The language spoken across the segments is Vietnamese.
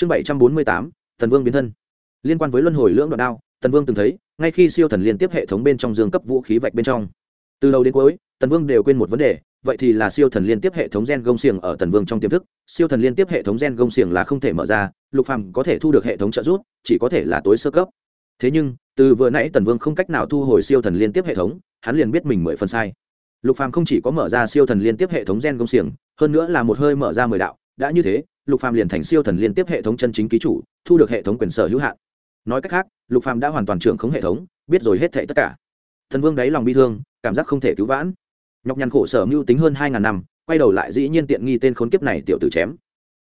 chương bảy trăm bốn mươi tám vương biến thân. Liên quan với luân hồi lưỡng đoạn đao tần vương từng thấy, ngay khi siêu thần liên tiếp hệ thống bên trong dương cấp vũ khí vạch bên trong. Từ đầu đến cuối tần vương đều quên một vấn đề, vậy thì là siêu thần liên tiếp hệ thống gen gông xiềng ở tần vương trong tiềm thức. Siêu thần liên tiếp hệ thống gen gông xiềng là không thể mở ra, lục phàm có thể thu được hệ thống trợ giúp, chỉ có thể là tối sơ cấp. Thế nhưng, từ vừa nãy tần vương không cách nào thu hồi siêu thần liên tiếp hệ thống, hắn liền biết mình mười phần sai. Lục phàm không chỉ có mở ra siêu thần liên tiếp hệ thống gen gông xiềng, hơn nữa là một hơi mở ra mười đạo đã như thế, lục phàm liền thành siêu thần liên tiếp hệ thống chân chính ký chủ, thu được hệ thống quyền sở hữu hạn. Nói cách khác, lục phàm đã hoàn toàn trưởng khống hệ thống, biết rồi hết thảy tất cả. Thần vương đáy lòng bi thương, cảm giác không thể cứu vãn. Nhọc nhằn khổ sở mưu tính hơn hai ngàn năm, quay đầu lại dĩ nhiên tiện nghi tên khốn kiếp này tiểu tử chém.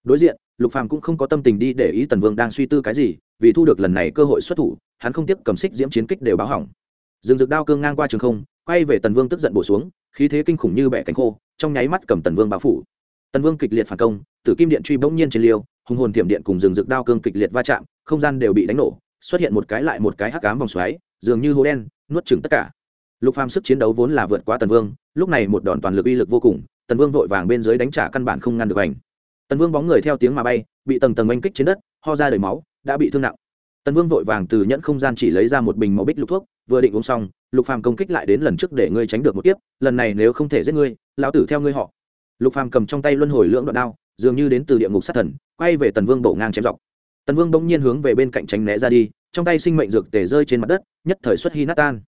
Đối diện, lục phàm cũng không có tâm tình đi để ý tần vương đang suy tư cái gì, vì thu được lần này cơ hội xuất thủ, hắn không tiếp cầm xích diễm chiến kích đều báo hỏng. Dừng dực đao cương ngang qua trường không, quay về tần vương tức giận bổ xuống, khí thế kinh khủng như bẻ cánh khô, trong nháy mắt cầm tần vương bao phủ tần vương kịch liệt phản công, tử kim điện truy bỗng nhiên trên liêu, hùng hồn Thiểm điện cùng rừng rực đao cương kịch liệt va chạm, không gian đều bị đánh nổ, xuất hiện một cái lại một cái hắc ám vòng xoáy, dường như hố đen, nuốt chửng tất cả. Lục phàm sức chiến đấu vốn là vượt quá tần vương, lúc này một đòn toàn lực uy lực vô cùng, tần vương vội vàng bên dưới đánh trả căn bản không ngăn được ảnh tần vương bóng người theo tiếng mà bay, bị tầng tầng oanh kích trên đất, ho ra đầy máu, đã bị thương nặng. Tần vương vội vàng từ nhẫn không gian chỉ lấy ra một bình máu bích lục thuốc, vừa định uống xong, lục phàm công kích lại đến lần trước để ngươi tránh được một kiếp, lần này nếu không thể giết ngươi, lão tử theo ngươi họ lục phàm cầm trong tay luân hồi lưỡng đoạn đao, dường như đến từ địa ngục sát thần, quay về tần vương bổ ngang chém dọc. Tần vương bỗng nhiên hướng về bên cạnh tránh né ra đi, trong tay sinh mệnh dược tề rơi trên mặt đất, nhất thời xuất hy nát tan.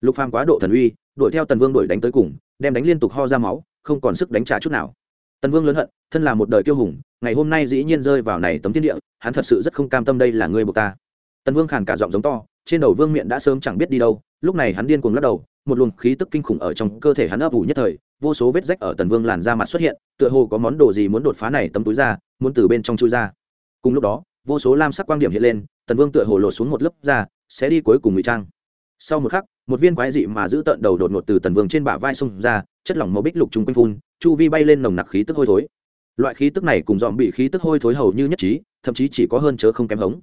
Lục phàm quá độ thần uy, đuổi theo tần vương đuổi đánh tới cùng, đem đánh liên tục ho ra máu, không còn sức đánh trả chút nào. Tần vương lớn hận, thân là một đời kiêu hùng, ngày hôm nay dĩ nhiên rơi vào này tấm thiên địa, hắn thật sự rất không cam tâm đây là người buộc ta. Tần vương khàn cả giọng giống to, trên đầu vương miệng đã sớm chẳng biết đi đâu, lúc này hắn điên cuồng lắc đầu, một luồng khí tức kinh khủng ở trong cơ thể hắn ấp ủ nhất thời vô số vết rách ở tần vương làn da mặt xuất hiện, tựa hồ có món đồ gì muốn đột phá này tấm túi ra, muốn từ bên trong chui ra. Cùng lúc đó, vô số lam sắc quang điểm hiện lên, tần vương tựa hồ lột xuống một lớp da, sẽ đi cuối cùng ngụy trang. Sau một khắc, một viên quái dị mà giữ tận đầu đột ngột từ tần vương trên bả vai xông ra, chất lỏng màu bích lục chung quanh phun, chu vi bay lên nồng nặc khí tức hôi thối. Loại khí tức này cùng dòm bị khí tức hôi thối hầu như nhất trí, thậm chí chỉ có hơn chớ không kém hống.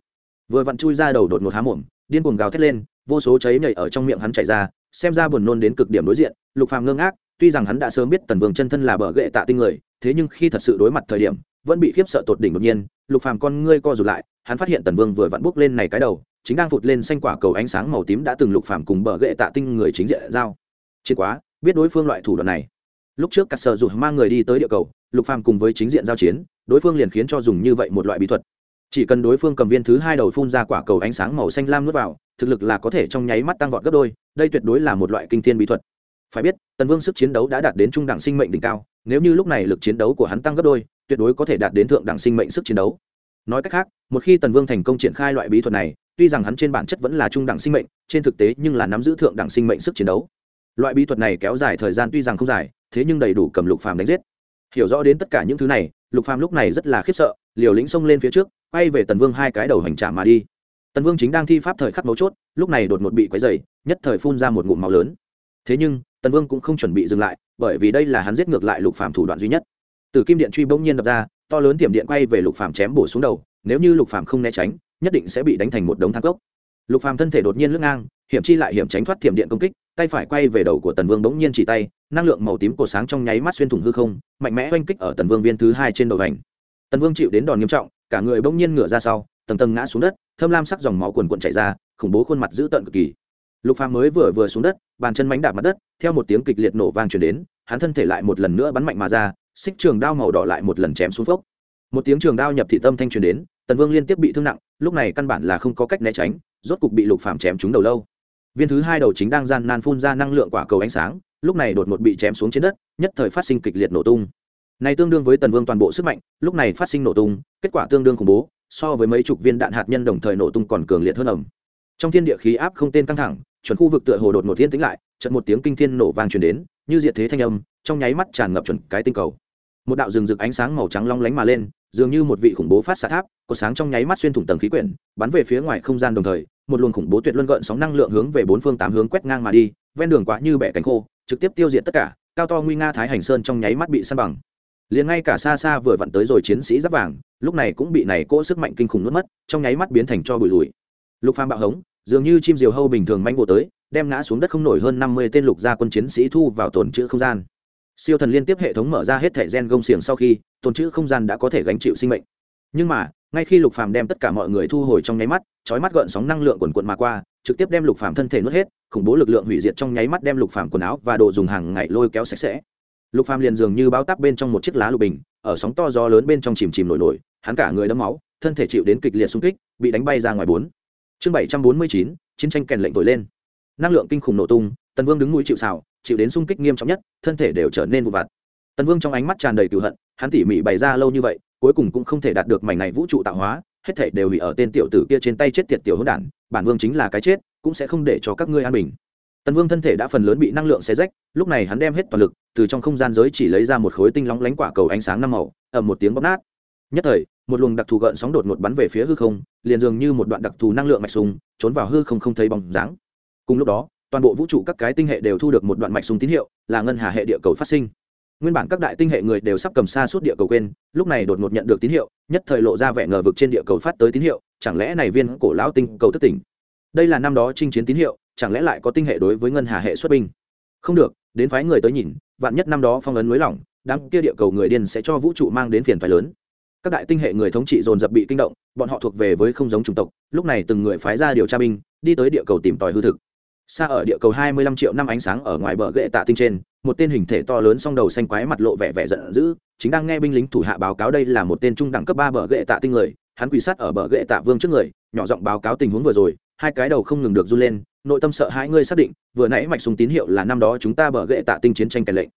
Vừa vặn chui ra đầu đột ngột há mồm, điên cuồng gào thét lên, vô số cháy nhảy ở trong miệng hắn chảy ra, xem ra buồn nôn đến cực điểm đối diện, lục phàm ngơ ngác tuy rằng hắn đã sớm biết tần vương chân thân là bờ gậy tạ tinh người, thế nhưng khi thật sự đối mặt thời điểm, vẫn bị khiếp sợ tột đỉnh đột nhiên, lục phàm con ngươi co rụt lại, hắn phát hiện tần vương vừa vặn bước lên này cái đầu, chính đang vụt lên xanh quả cầu ánh sáng màu tím đã từng lục phàm cùng bờ gậy tạ tinh người chính diện giao. Chết quá, biết đối phương loại thủ đoạn này. Lúc trước cắt sợ dù mang người đi tới địa cầu, lục phàm cùng với chính diện giao chiến, đối phương liền khiến cho dùng như vậy một loại bí thuật. Chỉ cần đối phương cầm viên thứ hai đầu phun ra quả cầu ánh sáng màu xanh lam nuốt vào, thực lực là có thể trong nháy mắt tăng vọt gấp đôi, đây tuyệt đối là một loại kinh thiên bí thuật phải biết, tần vương sức chiến đấu đã đạt đến trung đẳng sinh mệnh đỉnh cao, nếu như lúc này lực chiến đấu của hắn tăng gấp đôi, tuyệt đối có thể đạt đến thượng đẳng sinh mệnh sức chiến đấu. Nói cách khác, một khi tần vương thành công triển khai loại bí thuật này, tuy rằng hắn trên bản chất vẫn là trung đẳng sinh mệnh, trên thực tế nhưng là nắm giữ thượng đẳng sinh mệnh sức chiến đấu. Loại bí thuật này kéo dài thời gian tuy rằng không dài, thế nhưng đầy đủ cầm lục phàm đánh giết. Hiểu rõ đến tất cả những thứ này, lục phàm lúc này rất là khiếp sợ, liều lĩnh xông lên phía trước, quay về tần vương hai cái đầu hành trả mà đi. Tần vương chính đang thi pháp thời khắc mấu chốt, lúc này đột ngột bị quấy dày nhất thời phun ra một ngụm máu lớn. Thế nhưng tần vương cũng không chuẩn bị dừng lại, bởi vì đây là hắn giết ngược lại lục phàm thủ đoạn duy nhất. Từ kim điện truy bỗng nhiên đập ra, to lớn tiềm điện quay về lục phàm chém bổ xuống đầu, nếu như lục phàm không né tránh, nhất định sẽ bị đánh thành một đống thang cốc. Lục phàm thân thể đột nhiên lướt ngang, hiểm chi lại hiểm tránh thoát tiềm điện công kích, tay phải quay về đầu của tần vương bỗng nhiên chỉ tay, năng lượng màu tím cổ sáng trong nháy mắt xuyên thủng hư không, mạnh mẽ oanh kích ở tần vương viên thứ hai trên đầu hành. Tần vương chịu đến đòn nghiêm trọng, cả người bỗng nhiên ngửa ra sau, tầng tầng ngã xuống đất thâm lam sắc dòng máu quần quần chảy ra, khủng bố khuôn mặt dữ tợn cực kỳ. Lục phàm mới vừa vừa xuống đất bàn chân mánh đạp mặt đất, theo một tiếng kịch liệt nổ vang truyền đến, hắn thân thể lại một lần nữa bắn mạnh mà ra, xích trường đao màu đỏ lại một lần chém xuống phốc. Một tiếng trường đao nhập thị tâm thanh truyền đến, tần vương liên tiếp bị thương nặng, lúc này căn bản là không có cách né tránh, rốt cục bị lục phàm chém trúng đầu lâu. Viên thứ hai đầu chính đang gian nan phun ra năng lượng quả cầu ánh sáng, lúc này đột ngột bị chém xuống trên đất, nhất thời phát sinh kịch liệt nổ tung. Này tương đương với tần vương toàn bộ sức mạnh, lúc này phát sinh nổ tung, kết quả tương đương khủng bố, so với mấy chục viên đạn hạt nhân đồng thời nổ tung còn cường liệt hơn ẩm. Trong thiên địa khí áp không tên căng thẳng chuẩn khu vực tựa hồ đột một thiên tĩnh lại trận một tiếng kinh thiên nổ vang truyền đến, như diệt thế thanh âm, trong nháy mắt tràn ngập chuẩn cái tinh cầu. Một đạo rừng rực ánh sáng màu trắng long lánh mà lên, dường như một vị khủng bố phát xạ tháp, có sáng trong nháy mắt xuyên thủng tầng khí quyển, bắn về phía ngoài không gian đồng thời, một luồng khủng bố tuyệt luân gợn sóng năng lượng hướng về bốn phương tám hướng quét ngang mà đi, ven đường quá như bẻ cánh khô, trực tiếp tiêu diệt tất cả, cao to nguy nga thái hành sơn trong nháy mắt bị săn bằng. Liền ngay cả xa xa vừa vặn tới rồi chiến sĩ giáp vàng, lúc này cũng bị này cỗ sức mạnh kinh khủng nuốt mất, trong nháy mắt biến thành cho bụi lùi. Lục phàm bạo hống dường như chim diều hâu bình thường manh vô tới, đem ngã xuống đất không nổi hơn năm mươi tên lục gia quân chiến sĩ thu vào tồn trữ không gian. Siêu thần liên tiếp hệ thống mở ra hết thẻ gen gông xiềng sau khi, tồn trữ không gian đã có thể gánh chịu sinh mệnh. Nhưng mà, ngay khi lục phàm đem tất cả mọi người thu hồi trong nháy mắt, chói mắt gợn sóng năng lượng quần quận mà qua, trực tiếp đem lục phàm thân thể nuốt hết, khủng bố lực lượng hủy diệt trong nháy mắt đem lục phàm quần áo và đồ dùng hàng ngày lôi kéo sạch sẽ. Lục phàm liền dường như bao tắp bên trong một chiếc lá lục bình, ở sóng to gió lớn bên trong chìm chìm nổi nổi, hắn cả người đấm máu, thân thể chịu đến kịch liệt xung kích, bị đánh bay ra ngoài bốn chương bảy trăm bốn mươi chín, chiến tranh kèn lệnh thổi lên. Năng lượng kinh khủng nổ tung, tần vương đứng mũi chịu xào chịu đến sung kích nghiêm trọng nhất, thân thể đều trở nên vụ vặt. Tần vương trong ánh mắt tràn đầy cựu hận, hắn tỉ mỉ bày ra lâu như vậy, cuối cùng cũng không thể đạt được mảnh này vũ trụ tạo hóa, hết thể đều hủy ở tên tiểu tử kia trên tay chết tiệt tiểu hỗn đản, bản vương chính là cái chết, cũng sẽ không để cho các ngươi an bình. Tần vương thân thể đã phần lớn bị năng lượng xé rách, lúc này hắn đem hết toàn lực, từ trong không gian giới chỉ lấy ra một khối tinh lóng lánh quả cầu ánh sáng năm màu, ầm một tiếng bóp nát. Nhất thời một luồng đặc thù gợn sóng đột ngột bắn về phía hư không, liền dường như một đoạn đặc thù năng lượng mạch sùng trốn vào hư không không thấy bóng dáng. Cùng lúc đó, toàn bộ vũ trụ các cái tinh hệ đều thu được một đoạn mạch sùng tín hiệu, là ngân hà hệ địa cầu phát sinh. Nguyên bản các đại tinh hệ người đều sắp cầm xa suốt địa cầu quên, lúc này đột ngột nhận được tín hiệu, nhất thời lộ ra vẻ ngờ vực trên địa cầu phát tới tín hiệu, chẳng lẽ này viên cổ lão tinh cầu thất tỉnh? Đây là năm đó chinh chiến tín hiệu, chẳng lẽ lại có tinh hệ đối với ngân hà hệ xuất binh? Không được, đến phái người tới nhìn, vạn nhất năm đó phong ấn mới lỏng, đám kia địa cầu người điên sẽ cho vũ trụ mang đến phiền phái lớn các đại tinh hệ người thống trị dồn dập bị kinh động, bọn họ thuộc về với không giống chủng tộc, lúc này từng người phái ra điều tra binh, đi tới địa cầu tìm tòi hư thực. Xa ở địa cầu 25 triệu năm ánh sáng ở ngoài bờ gậy tạ tinh trên, một tên hình thể to lớn song đầu xanh quái mặt lộ vẻ vẻ giận dữ, chính đang nghe binh lính thủ hạ báo cáo đây là một tên trung đẳng cấp ba bờ gậy tạ tinh người, hắn quỳ sát ở bờ gậy tạ vương trước người, nhỏ giọng báo cáo tình huống vừa rồi, hai cái đầu không ngừng được run lên, nội tâm sợ hãi ngươi xác định, vừa nãy mạch súng tín hiệu là năm đó chúng ta bờ gậy tạ tinh chiến tranh kèn lệnh.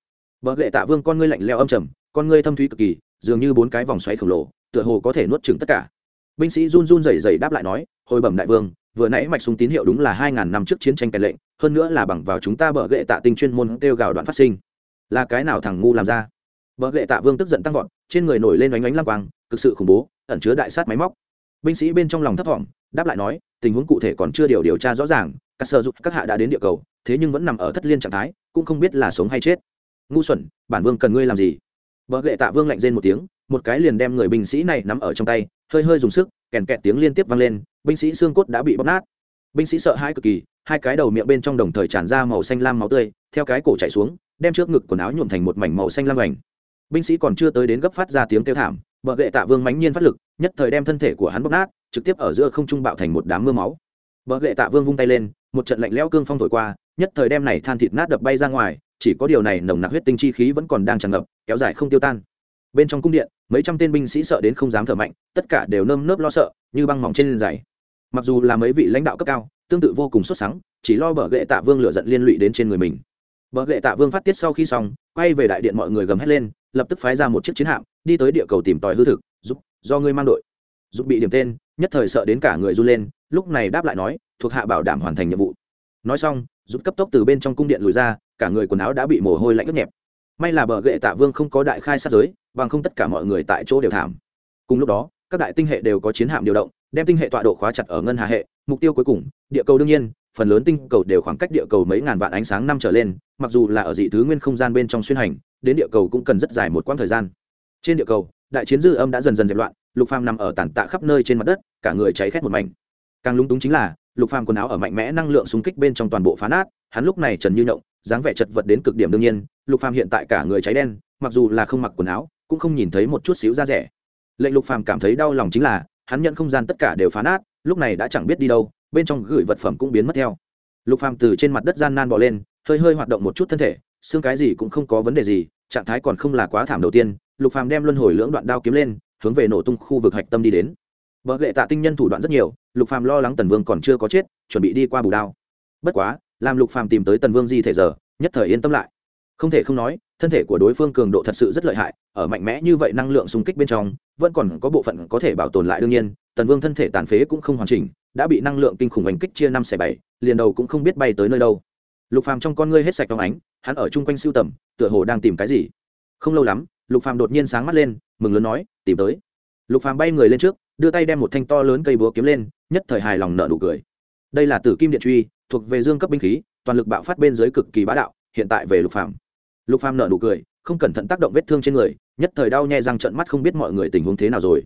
Bờ gậy tạ vương con ngươi lạnh leo âm trầm, con ngươi thâm thúy cực kỳ dường như bốn cái vòng xoáy khổng lồ, tựa hồ có thể nuốt chửng tất cả. Binh sĩ run run rẩy rẩy đáp lại nói, hồi bẩm đại vương, vừa nãy mạch súng tín hiệu đúng là hai ngàn năm trước chiến tranh kèn lệnh, hơn nữa là bằng vào chúng ta bờ gậy tạ tinh chuyên môn kêu gào đoạn phát sinh. Là cái nào thằng ngu làm ra? Bờ gậy tạ vương tức giận tăng vọt, trên người nổi lên oánh oánh lăng quang, cực sự khủng bố, ẩn chứa đại sát máy móc. Binh sĩ bên trong lòng thấp thỏm, đáp lại nói, tình huống cụ thể còn chưa điều điều tra rõ ràng, các sở dục, các hạ đã đến địa cầu, thế nhưng vẫn nằm ở thất liên trạng thái, cũng không biết là sống hay chết. Ngu xuẩn, bản vương cần ngươi làm gì? Bờ lệ tạ vương lạnh rên một tiếng, một cái liền đem người binh sĩ này nắm ở trong tay, hơi hơi dùng sức, kèn kẹt tiếng liên tiếp vang lên, binh sĩ xương cốt đã bị bóp nát. Binh sĩ sợ hãi cực kỳ, hai cái đầu miệng bên trong đồng thời tràn ra màu xanh lam máu tươi, theo cái cổ chạy xuống, đem trước ngực quần áo nhuộm thành một mảnh màu xanh lam ảnh binh sĩ còn chưa tới đến gấp phát ra tiếng kêu thảm, Bờ lệ tạ vương mãnh nhiên phát lực, nhất thời đem thân thể của hắn bóp nát, trực tiếp ở giữa không trung bạo thành một đám mưa máu. Bờ lệ tạ vương vung tay lên, một trận lạnh lẽo cương phong thổi qua, nhất thời đem này than thịt nát đập bay ra ngoài chỉ có điều này nồng nặc huyết tinh chi khí vẫn còn đang tràn ngập, kéo dài không tiêu tan. Bên trong cung điện, mấy trăm tên binh sĩ sợ đến không dám thở mạnh, tất cả đều nơm nớp lo sợ, như băng mỏng trên giày. Mặc dù là mấy vị lãnh đạo cấp cao, tương tự vô cùng xuất sắc chỉ lo bờ gệ tạ vương lựa giận liên lụy đến trên người mình. Bờ gệ tạ vương phát tiết sau khi xong, quay về đại điện mọi người gầm hét lên, lập tức phái ra một chiếc chiến hạm, đi tới địa cầu tìm tòi hư thực, giúp, do ngươi mang đội. Giúp bị điểm tên, nhất thời sợ đến cả người run lên, lúc này đáp lại nói, thuộc hạ bảo đảm hoàn thành nhiệm vụ. Nói xong, giúp cấp tốc từ bên trong cung điện lùi ra cả người quần áo đã bị mồ hôi lạnh ướt nhẹp. May là bờ gệ tạ vương không có đại khai sát giới, bằng không tất cả mọi người tại chỗ đều thảm. Cùng lúc đó, các đại tinh hệ đều có chiến hạm điều động, đem tinh hệ tọa độ khóa chặt ở ngân hà hệ, mục tiêu cuối cùng, địa cầu đương nhiên, phần lớn tinh cầu đều khoảng cách địa cầu mấy ngàn vạn ánh sáng năm trở lên, mặc dù là ở dị thứ nguyên không gian bên trong xuyên hành, đến địa cầu cũng cần rất dài một quãng thời gian. Trên địa cầu, đại chiến dư âm đã dần dần dẹp loạn, lục phàm nằm ở tàn tạ khắp nơi trên mặt đất, cả người cháy khét một mảnh. Càng lúng túng chính là, lục phàm quần áo ở mạnh mẽ năng lượng xung kích bên trong toàn bộ phá nát, hắn lúc này trần như nhộng dáng vẻ chật vật đến cực điểm đương nhiên, lục phàm hiện tại cả người cháy đen, mặc dù là không mặc quần áo, cũng không nhìn thấy một chút xíu da rẻ. Lệnh lục phàm cảm thấy đau lòng chính là, hắn nhận không gian tất cả đều phá nát, lúc này đã chẳng biết đi đâu, bên trong gửi vật phẩm cũng biến mất theo. Lục phàm từ trên mặt đất gian nan bò lên, hơi hơi hoạt động một chút thân thể, xương cái gì cũng không có vấn đề gì, trạng thái còn không là quá thảm đầu tiên, lục phàm đem luân hồi lưỡng đoạn đao kiếm lên, hướng về nổ tung khu vực hạch tâm đi đến. Vợ lệ tạ tinh nhân thủ đoạn rất nhiều, lục phàm lo lắng tần vương còn chưa có chết, chuẩn bị đi qua bù đao. Bất quá làm lục phàm tìm tới tần vương di thể giờ, nhất thời yên tâm lại. Không thể không nói, thân thể của đối phương cường độ thật sự rất lợi hại, ở mạnh mẽ như vậy năng lượng xung kích bên trong, vẫn còn có bộ phận có thể bảo tồn lại đương nhiên, tần vương thân thể tàn phế cũng không hoàn chỉnh, đã bị năng lượng kinh khủng đánh kích chia năm xẻ bảy, liền đầu cũng không biết bay tới nơi đâu. Lục phàm trong con ngươi hết sạch trong ánh, hắn ở chung quanh siêu tầm, tựa hồ đang tìm cái gì. Không lâu lắm, lục phàm đột nhiên sáng mắt lên, mừng lớn nói, tìm tới. Lục phàm bay người lên trước, đưa tay đem một thanh to lớn cây búa kiếm lên, nhất thời hài lòng nở nụ cười. Đây là tử kim điện truy thuộc về dương cấp binh khí, toàn lực bạo phát bên dưới cực kỳ bá đạo, hiện tại về lục phàm. Lục phàm nở nụ cười, không cẩn thận tác động vết thương trên người, nhất thời đau nhè răng trợn mắt không biết mọi người tình huống thế nào rồi.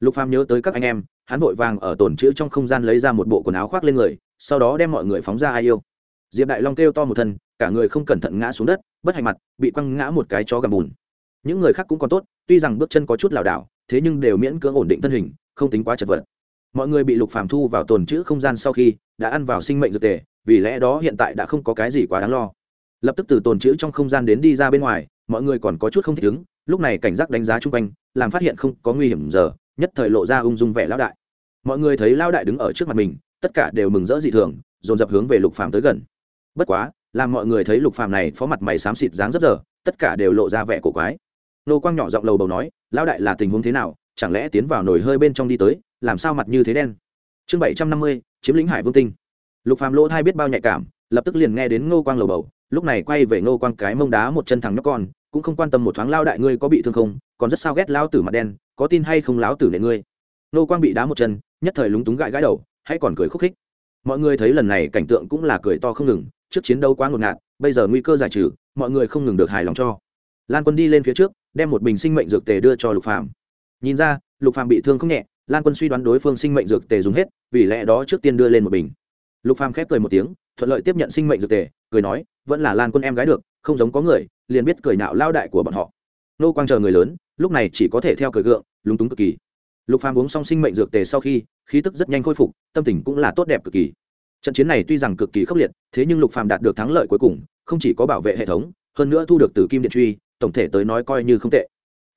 Lục phàm nhớ tới các anh em, hắn vội vàng ở tổn chữ trong không gian lấy ra một bộ quần áo khoác lên người, sau đó đem mọi người phóng ra ai yêu. Diệp đại long kêu to một thân, cả người không cẩn thận ngã xuống đất, bất hạnh mặt, bị quăng ngã một cái chó gầm bùn. Những người khác cũng còn tốt, tuy rằng bước chân có chút lảo đảo, thế nhưng đều miễn cưỡng ổn định thân hình, không tính quá chật vật mọi người bị lục phàm thu vào tồn trữ không gian sau khi đã ăn vào sinh mệnh dược tề, vì lẽ đó hiện tại đã không có cái gì quá đáng lo. Lập tức từ tồn trữ trong không gian đến đi ra bên ngoài, mọi người còn có chút không thích ứng, lúc này cảnh giác đánh giá chung quanh, làm phát hiện không có nguy hiểm giờ, nhất thời lộ ra ung dung vẻ lão đại. Mọi người thấy lão đại đứng ở trước mặt mình, tất cả đều mừng rỡ dị thường, dồn dập hướng về lục phàm tới gần. Bất quá, làm mọi người thấy lục phàm này phó mặt mày xám xịt dáng rất giờ, tất cả đều lộ ra vẻ cổ quái. Nô quang nhỏ giọng lầu bầu nói, lão đại là tình huống thế nào? Chẳng lẽ tiến vào nồi hơi bên trong đi tới làm sao mặt như thế đen? Chương bảy trăm năm mươi, chiếm lĩnh hải vương tinh. Lục phàm lỗ thai biết bao nhạy cảm, lập tức liền nghe đến ngô quang lầu bầu, lúc này quay về ngô quang cái mông đá một chân thằng nhóc con, cũng không quan tâm một thoáng lao đại ngươi có bị thương không, còn rất sao ghét lao tử mặt đen, có tin hay không láo tử nệ ngươi. Ngô quang bị đá một chân, nhất thời lúng túng gãi gãi đầu hay còn cười khúc khích. Mọi người thấy lần này cảnh tượng cũng là cười to không ngừng, trước chiến đấu quá ngột ngạt, bây giờ nguy cơ giải trừ, mọi người không ngừng được hài lòng cho. Lan quân đi lên phía trước, đem một bình sinh mệnh dược tề đưa cho lục phàm. Nhìn ra, lục phàm bị thương không nhẹ lan quân suy đoán đối phương sinh mệnh dược tề dùng hết, vì lẽ đó trước tiên đưa lên một bình. Lục phàm khép cười một tiếng, thuận lợi tiếp nhận sinh mệnh dược tề, cười nói, vẫn là lan quân em gái được, không giống có người, liền biết cười nạo lao đại của bọn họ. Nô quang chờ người lớn, lúc này chỉ có thể theo cười gượng, lúng túng cực kỳ. Lục phàm uống xong sinh mệnh dược tề sau khi, khí tức rất nhanh khôi phục, tâm tình cũng là tốt đẹp cực kỳ. Trận chiến này tuy rằng cực kỳ khốc liệt, thế nhưng lục phàm đạt được thắng lợi cuối cùng, không chỉ có bảo vệ hệ thống, hơn nữa thu được từ kim điện truy, tổng thể tới nói coi như không tệ.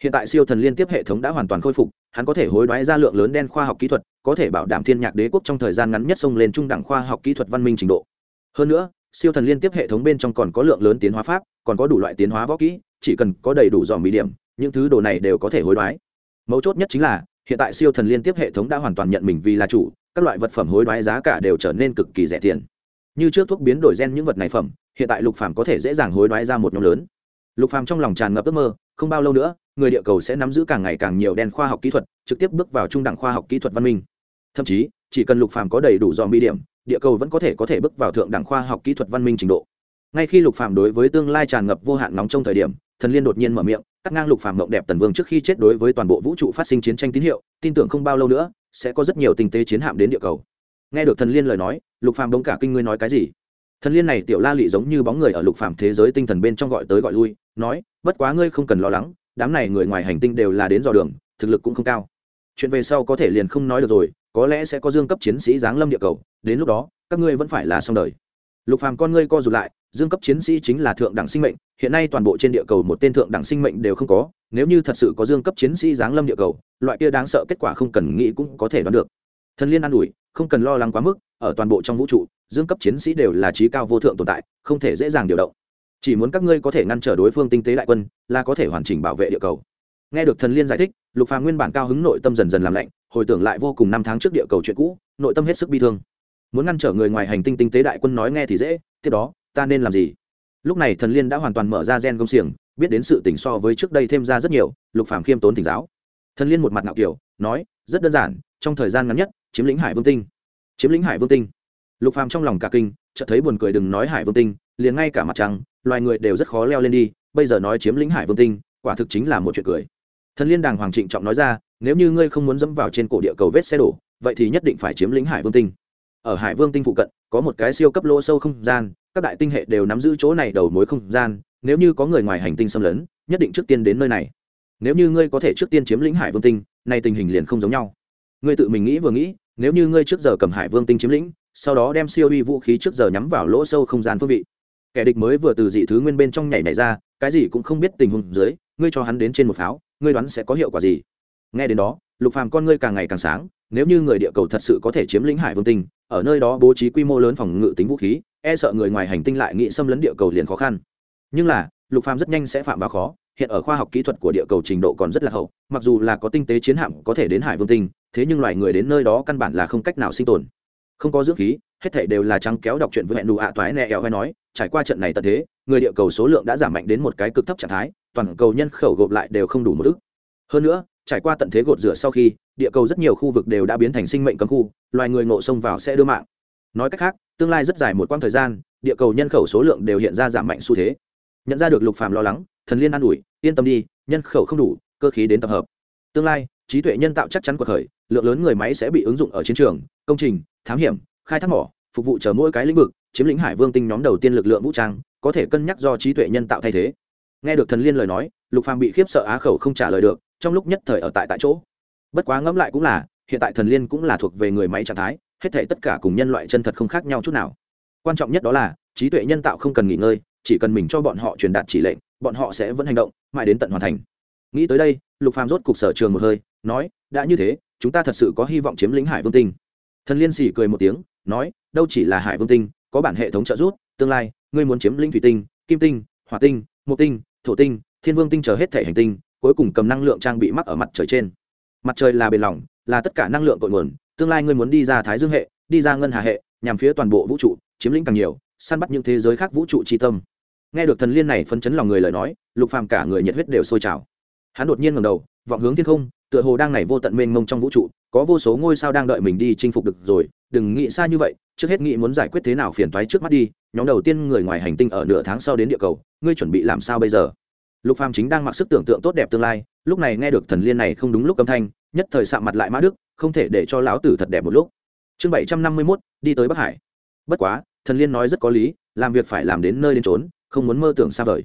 Hiện tại siêu thần liên tiếp hệ thống đã hoàn toàn khôi phục hắn có thể hối đoái ra lượng lớn đen khoa học kỹ thuật, có thể bảo đảm thiên nhạc đế quốc trong thời gian ngắn nhất xông lên trung đẳng khoa học kỹ thuật văn minh trình độ. Hơn nữa, siêu thần liên tiếp hệ thống bên trong còn có lượng lớn tiến hóa pháp, còn có đủ loại tiến hóa võ kỹ, chỉ cần có đầy đủ dòm mỹ điểm, những thứ đồ này đều có thể hối đoái. Mấu chốt nhất chính là, hiện tại siêu thần liên tiếp hệ thống đã hoàn toàn nhận mình vì là chủ, các loại vật phẩm hối đoái giá cả đều trở nên cực kỳ rẻ tiền. Như trước thuốc biến đổi gen những vật này phẩm, hiện tại lục phàm có thể dễ dàng hối đoái ra một nhóm lớn. Lục phàm trong lòng tràn ngập ước mơ, không bao lâu nữa người địa cầu sẽ nắm giữ càng ngày càng nhiều đen khoa học kỹ thuật, trực tiếp bước vào trung đẳng khoa học kỹ thuật văn minh. Thậm chí, chỉ cần lục phàm có đầy đủ dòm bi điểm, địa cầu vẫn có thể có thể bước vào thượng đẳng khoa học kỹ thuật văn minh trình độ. Ngay khi lục phàm đối với tương lai tràn ngập vô hạn nóng trong thời điểm, thần liên đột nhiên mở miệng, cắt ngang lục phàm mộng đẹp tần vương trước khi chết đối với toàn bộ vũ trụ phát sinh chiến tranh tín hiệu, tin tưởng không bao lâu nữa, sẽ có rất nhiều tình tế chiến hạm đến địa cầu. Nghe được thần liên lời nói, lục phàm đống cả kinh ngươi nói cái gì? Thần liên này tiểu la lị giống như bóng người ở lục phàm thế giới tinh thần bên trong gọi tới gọi lui, nói, bất quá ngươi không cần lo lắng đám này người ngoài hành tinh đều là đến dò đường, thực lực cũng không cao. Chuyện về sau có thể liền không nói được rồi, có lẽ sẽ có dương cấp chiến sĩ giáng lâm địa cầu, đến lúc đó, các ngươi vẫn phải là xong đời. Lục phàm con ngươi co rụt lại, dương cấp chiến sĩ chính là thượng đẳng sinh mệnh, hiện nay toàn bộ trên địa cầu một tên thượng đẳng sinh mệnh đều không có, nếu như thật sự có dương cấp chiến sĩ giáng lâm địa cầu, loại kia đáng sợ kết quả không cần nghĩ cũng có thể đoán được. Thần liên an ủi, không cần lo lắng quá mức, ở toàn bộ trong vũ trụ, dương cấp chiến sĩ đều là trí cao vô thượng tồn tại, không thể dễ dàng điều động chỉ muốn các ngươi có thể ngăn trở đối phương tinh tế đại quân, là có thể hoàn chỉnh bảo vệ địa cầu. Nghe được thần liên giải thích, lục phàm nguyên bản cao hứng nội tâm dần dần làm lạnh, hồi tưởng lại vô cùng năm tháng trước địa cầu chuyện cũ, nội tâm hết sức bi thương. Muốn ngăn trở người ngoài hành tinh tinh tế đại quân nói nghe thì dễ, tiếp đó, ta nên làm gì? Lúc này thần liên đã hoàn toàn mở ra gen công xiềng, biết đến sự tình so với trước đây thêm ra rất nhiều, lục phàm khiêm tốn thỉnh giáo. Thần liên một mặt ngạo kiểu, nói, rất đơn giản, trong thời gian ngắn nhất, chiếm lĩnh hải vương tinh. Chiếm lĩnh hải vương tinh. Lục phàm trong lòng cả kinh, chợt thấy buồn cười đừng nói hải vương tinh, liền ngay cả mặt trăng loài người đều rất khó leo lên đi, bây giờ nói chiếm lĩnh hải vương tinh, quả thực chính là một chuyện cười. Thần liên đàng hoàng trịnh trọng nói ra, nếu như ngươi không muốn dẫm vào trên cổ địa cầu vết xe đổ, vậy thì nhất định phải chiếm lĩnh hải vương tinh. Ở hải vương tinh phụ cận, có một cái siêu cấp lỗ sâu không gian, các đại tinh hệ đều nắm giữ chỗ này đầu mối không gian, nếu như có người ngoài hành tinh xâm lấn, nhất định trước tiên đến nơi này. Nếu như ngươi có thể trước tiên chiếm lĩnh hải vương tinh, nay tình hình liền không giống nhau. Ngươi tự mình nghĩ vừa nghĩ, nếu như ngươi trước giờ cầm hải vương tinh chiếm lĩnh, sau đó đem siêu uy vũ khí trước giờ nhắm vào lỗ sâu không gian phương vị kẻ địch mới vừa từ dị thứ nguyên bên trong nhảy nhảy ra, cái gì cũng không biết tình huống dưới, ngươi cho hắn đến trên một pháo, ngươi đoán sẽ có hiệu quả gì? Nghe đến đó, lục phàm con ngươi càng ngày càng sáng, nếu như người địa cầu thật sự có thể chiếm lĩnh hải vương tinh, ở nơi đó bố trí quy mô lớn phòng ngự tính vũ khí e sợ người ngoài hành tinh lại nghĩ xâm lấn địa cầu liền khó khăn. Nhưng là, lục phàm rất nhanh sẽ phạm vào khó, hiện ở khoa học kỹ thuật của địa cầu trình độ còn rất là hậu, mặc dù là có tinh tế chiến hạm có thể đến hải vương tinh, thế nhưng loài người đến nơi đó căn bản là không cách nào sinh tồn. Không có dưỡng khí, hết thảy đều là trắng kéo đọc chuyện với hẹn đủ ạ toái nẹ ẹo hay nói trải qua trận này tận thế, người địa cầu số lượng đã giảm mạnh đến một cái cực thấp trạng thái, toàn cầu nhân khẩu gộp lại đều không đủ một ước hơn nữa, trải qua tận thế gột rửa sau khi, địa cầu rất nhiều khu vực đều đã biến thành sinh mệnh cấm khu, loài người ngộ sông vào sẽ đưa mạng. Nói cách khác, tương lai rất dài một quãng thời gian, địa cầu nhân khẩu số lượng đều hiện ra giảm mạnh xu thế. Nhận ra được lục phàm lo lắng, thần liên an ủi, yên tâm đi, nhân khẩu không đủ, cơ khí đến tập hợp. Tương lai, trí tuệ nhân tạo chắc chắn cuộc khởi, lượng lớn người máy sẽ bị ứng dụng ở chiến trường, công trình, thám hiểm, khai thác mỏ, phục vụ chờ mỗi cái lĩnh vực chiếm lĩnh hải vương tinh nhóm đầu tiên lực lượng vũ trang, có thể cân nhắc do trí tuệ nhân tạo thay thế. Nghe được thần liên lời nói, lục phàm bị khiếp sợ á khẩu không trả lời được, trong lúc nhất thời ở tại tại chỗ. Bất quá ngẫm lại cũng là, hiện tại thần liên cũng là thuộc về người máy trạng thái, hết thể tất cả cùng nhân loại chân thật không khác nhau chút nào. Quan trọng nhất đó là, trí tuệ nhân tạo không cần nghỉ ngơi, chỉ cần mình cho bọn họ truyền đạt chỉ lệnh, bọn họ sẽ vẫn hành động, mãi đến tận hoàn thành. Nghĩ tới đây, lục phàm rốt cục sở trường một hơi, nói, đã như thế, chúng ta thật sự có hy vọng chiếm lĩnh hải vương tinh. Thần liên xỉ cười một tiếng, nói, đâu chỉ là hải vương tinh có bản hệ thống trợ giúp, tương lai, ngươi muốn chiếm lĩnh thủy tinh, kim tinh, hỏa tinh mộc tinh, thổ tinh, thiên vương tinh chờ hết thể hành tinh, cuối cùng cầm năng lượng trang bị mắc ở mặt trời trên. Mặt trời là bền lỏng là tất cả năng lượng cội nguồn, tương lai ngươi muốn đi ra thái dương hệ, đi ra ngân hà hệ, nhằm phía toàn bộ vũ trụ, chiếm lĩnh càng nhiều, săn bắt những thế giới khác vũ trụ tri tâm. Nghe được thần liên này phấn chấn lòng người lời nói, lục phàm cả người nhiệt huyết đều sôi trào. Hắn đột nhiên ngẩng đầu, vọng hướng thiên không, tựa hồ đang này vô tận mênh mông trong vũ trụ, có vô số ngôi sao đang đợi mình đi chinh phục được rồi đừng nghĩ xa như vậy trước hết nghĩ muốn giải quyết thế nào phiền toái trước mắt đi nhóm đầu tiên người ngoài hành tinh ở nửa tháng sau đến địa cầu ngươi chuẩn bị làm sao bây giờ? Lục phàm chính đang mặc sức tưởng tượng tốt đẹp tương lai lúc này nghe được thần liên này không đúng lúc âm thanh nhất thời sạm mặt lại mã đức không thể để cho lão tử thật đẹp một lúc. Chương bảy trăm năm mươi 751, đi tới bắc hải. Bất quá thần liên nói rất có lý làm việc phải làm đến nơi đến trốn không muốn mơ tưởng xa vời.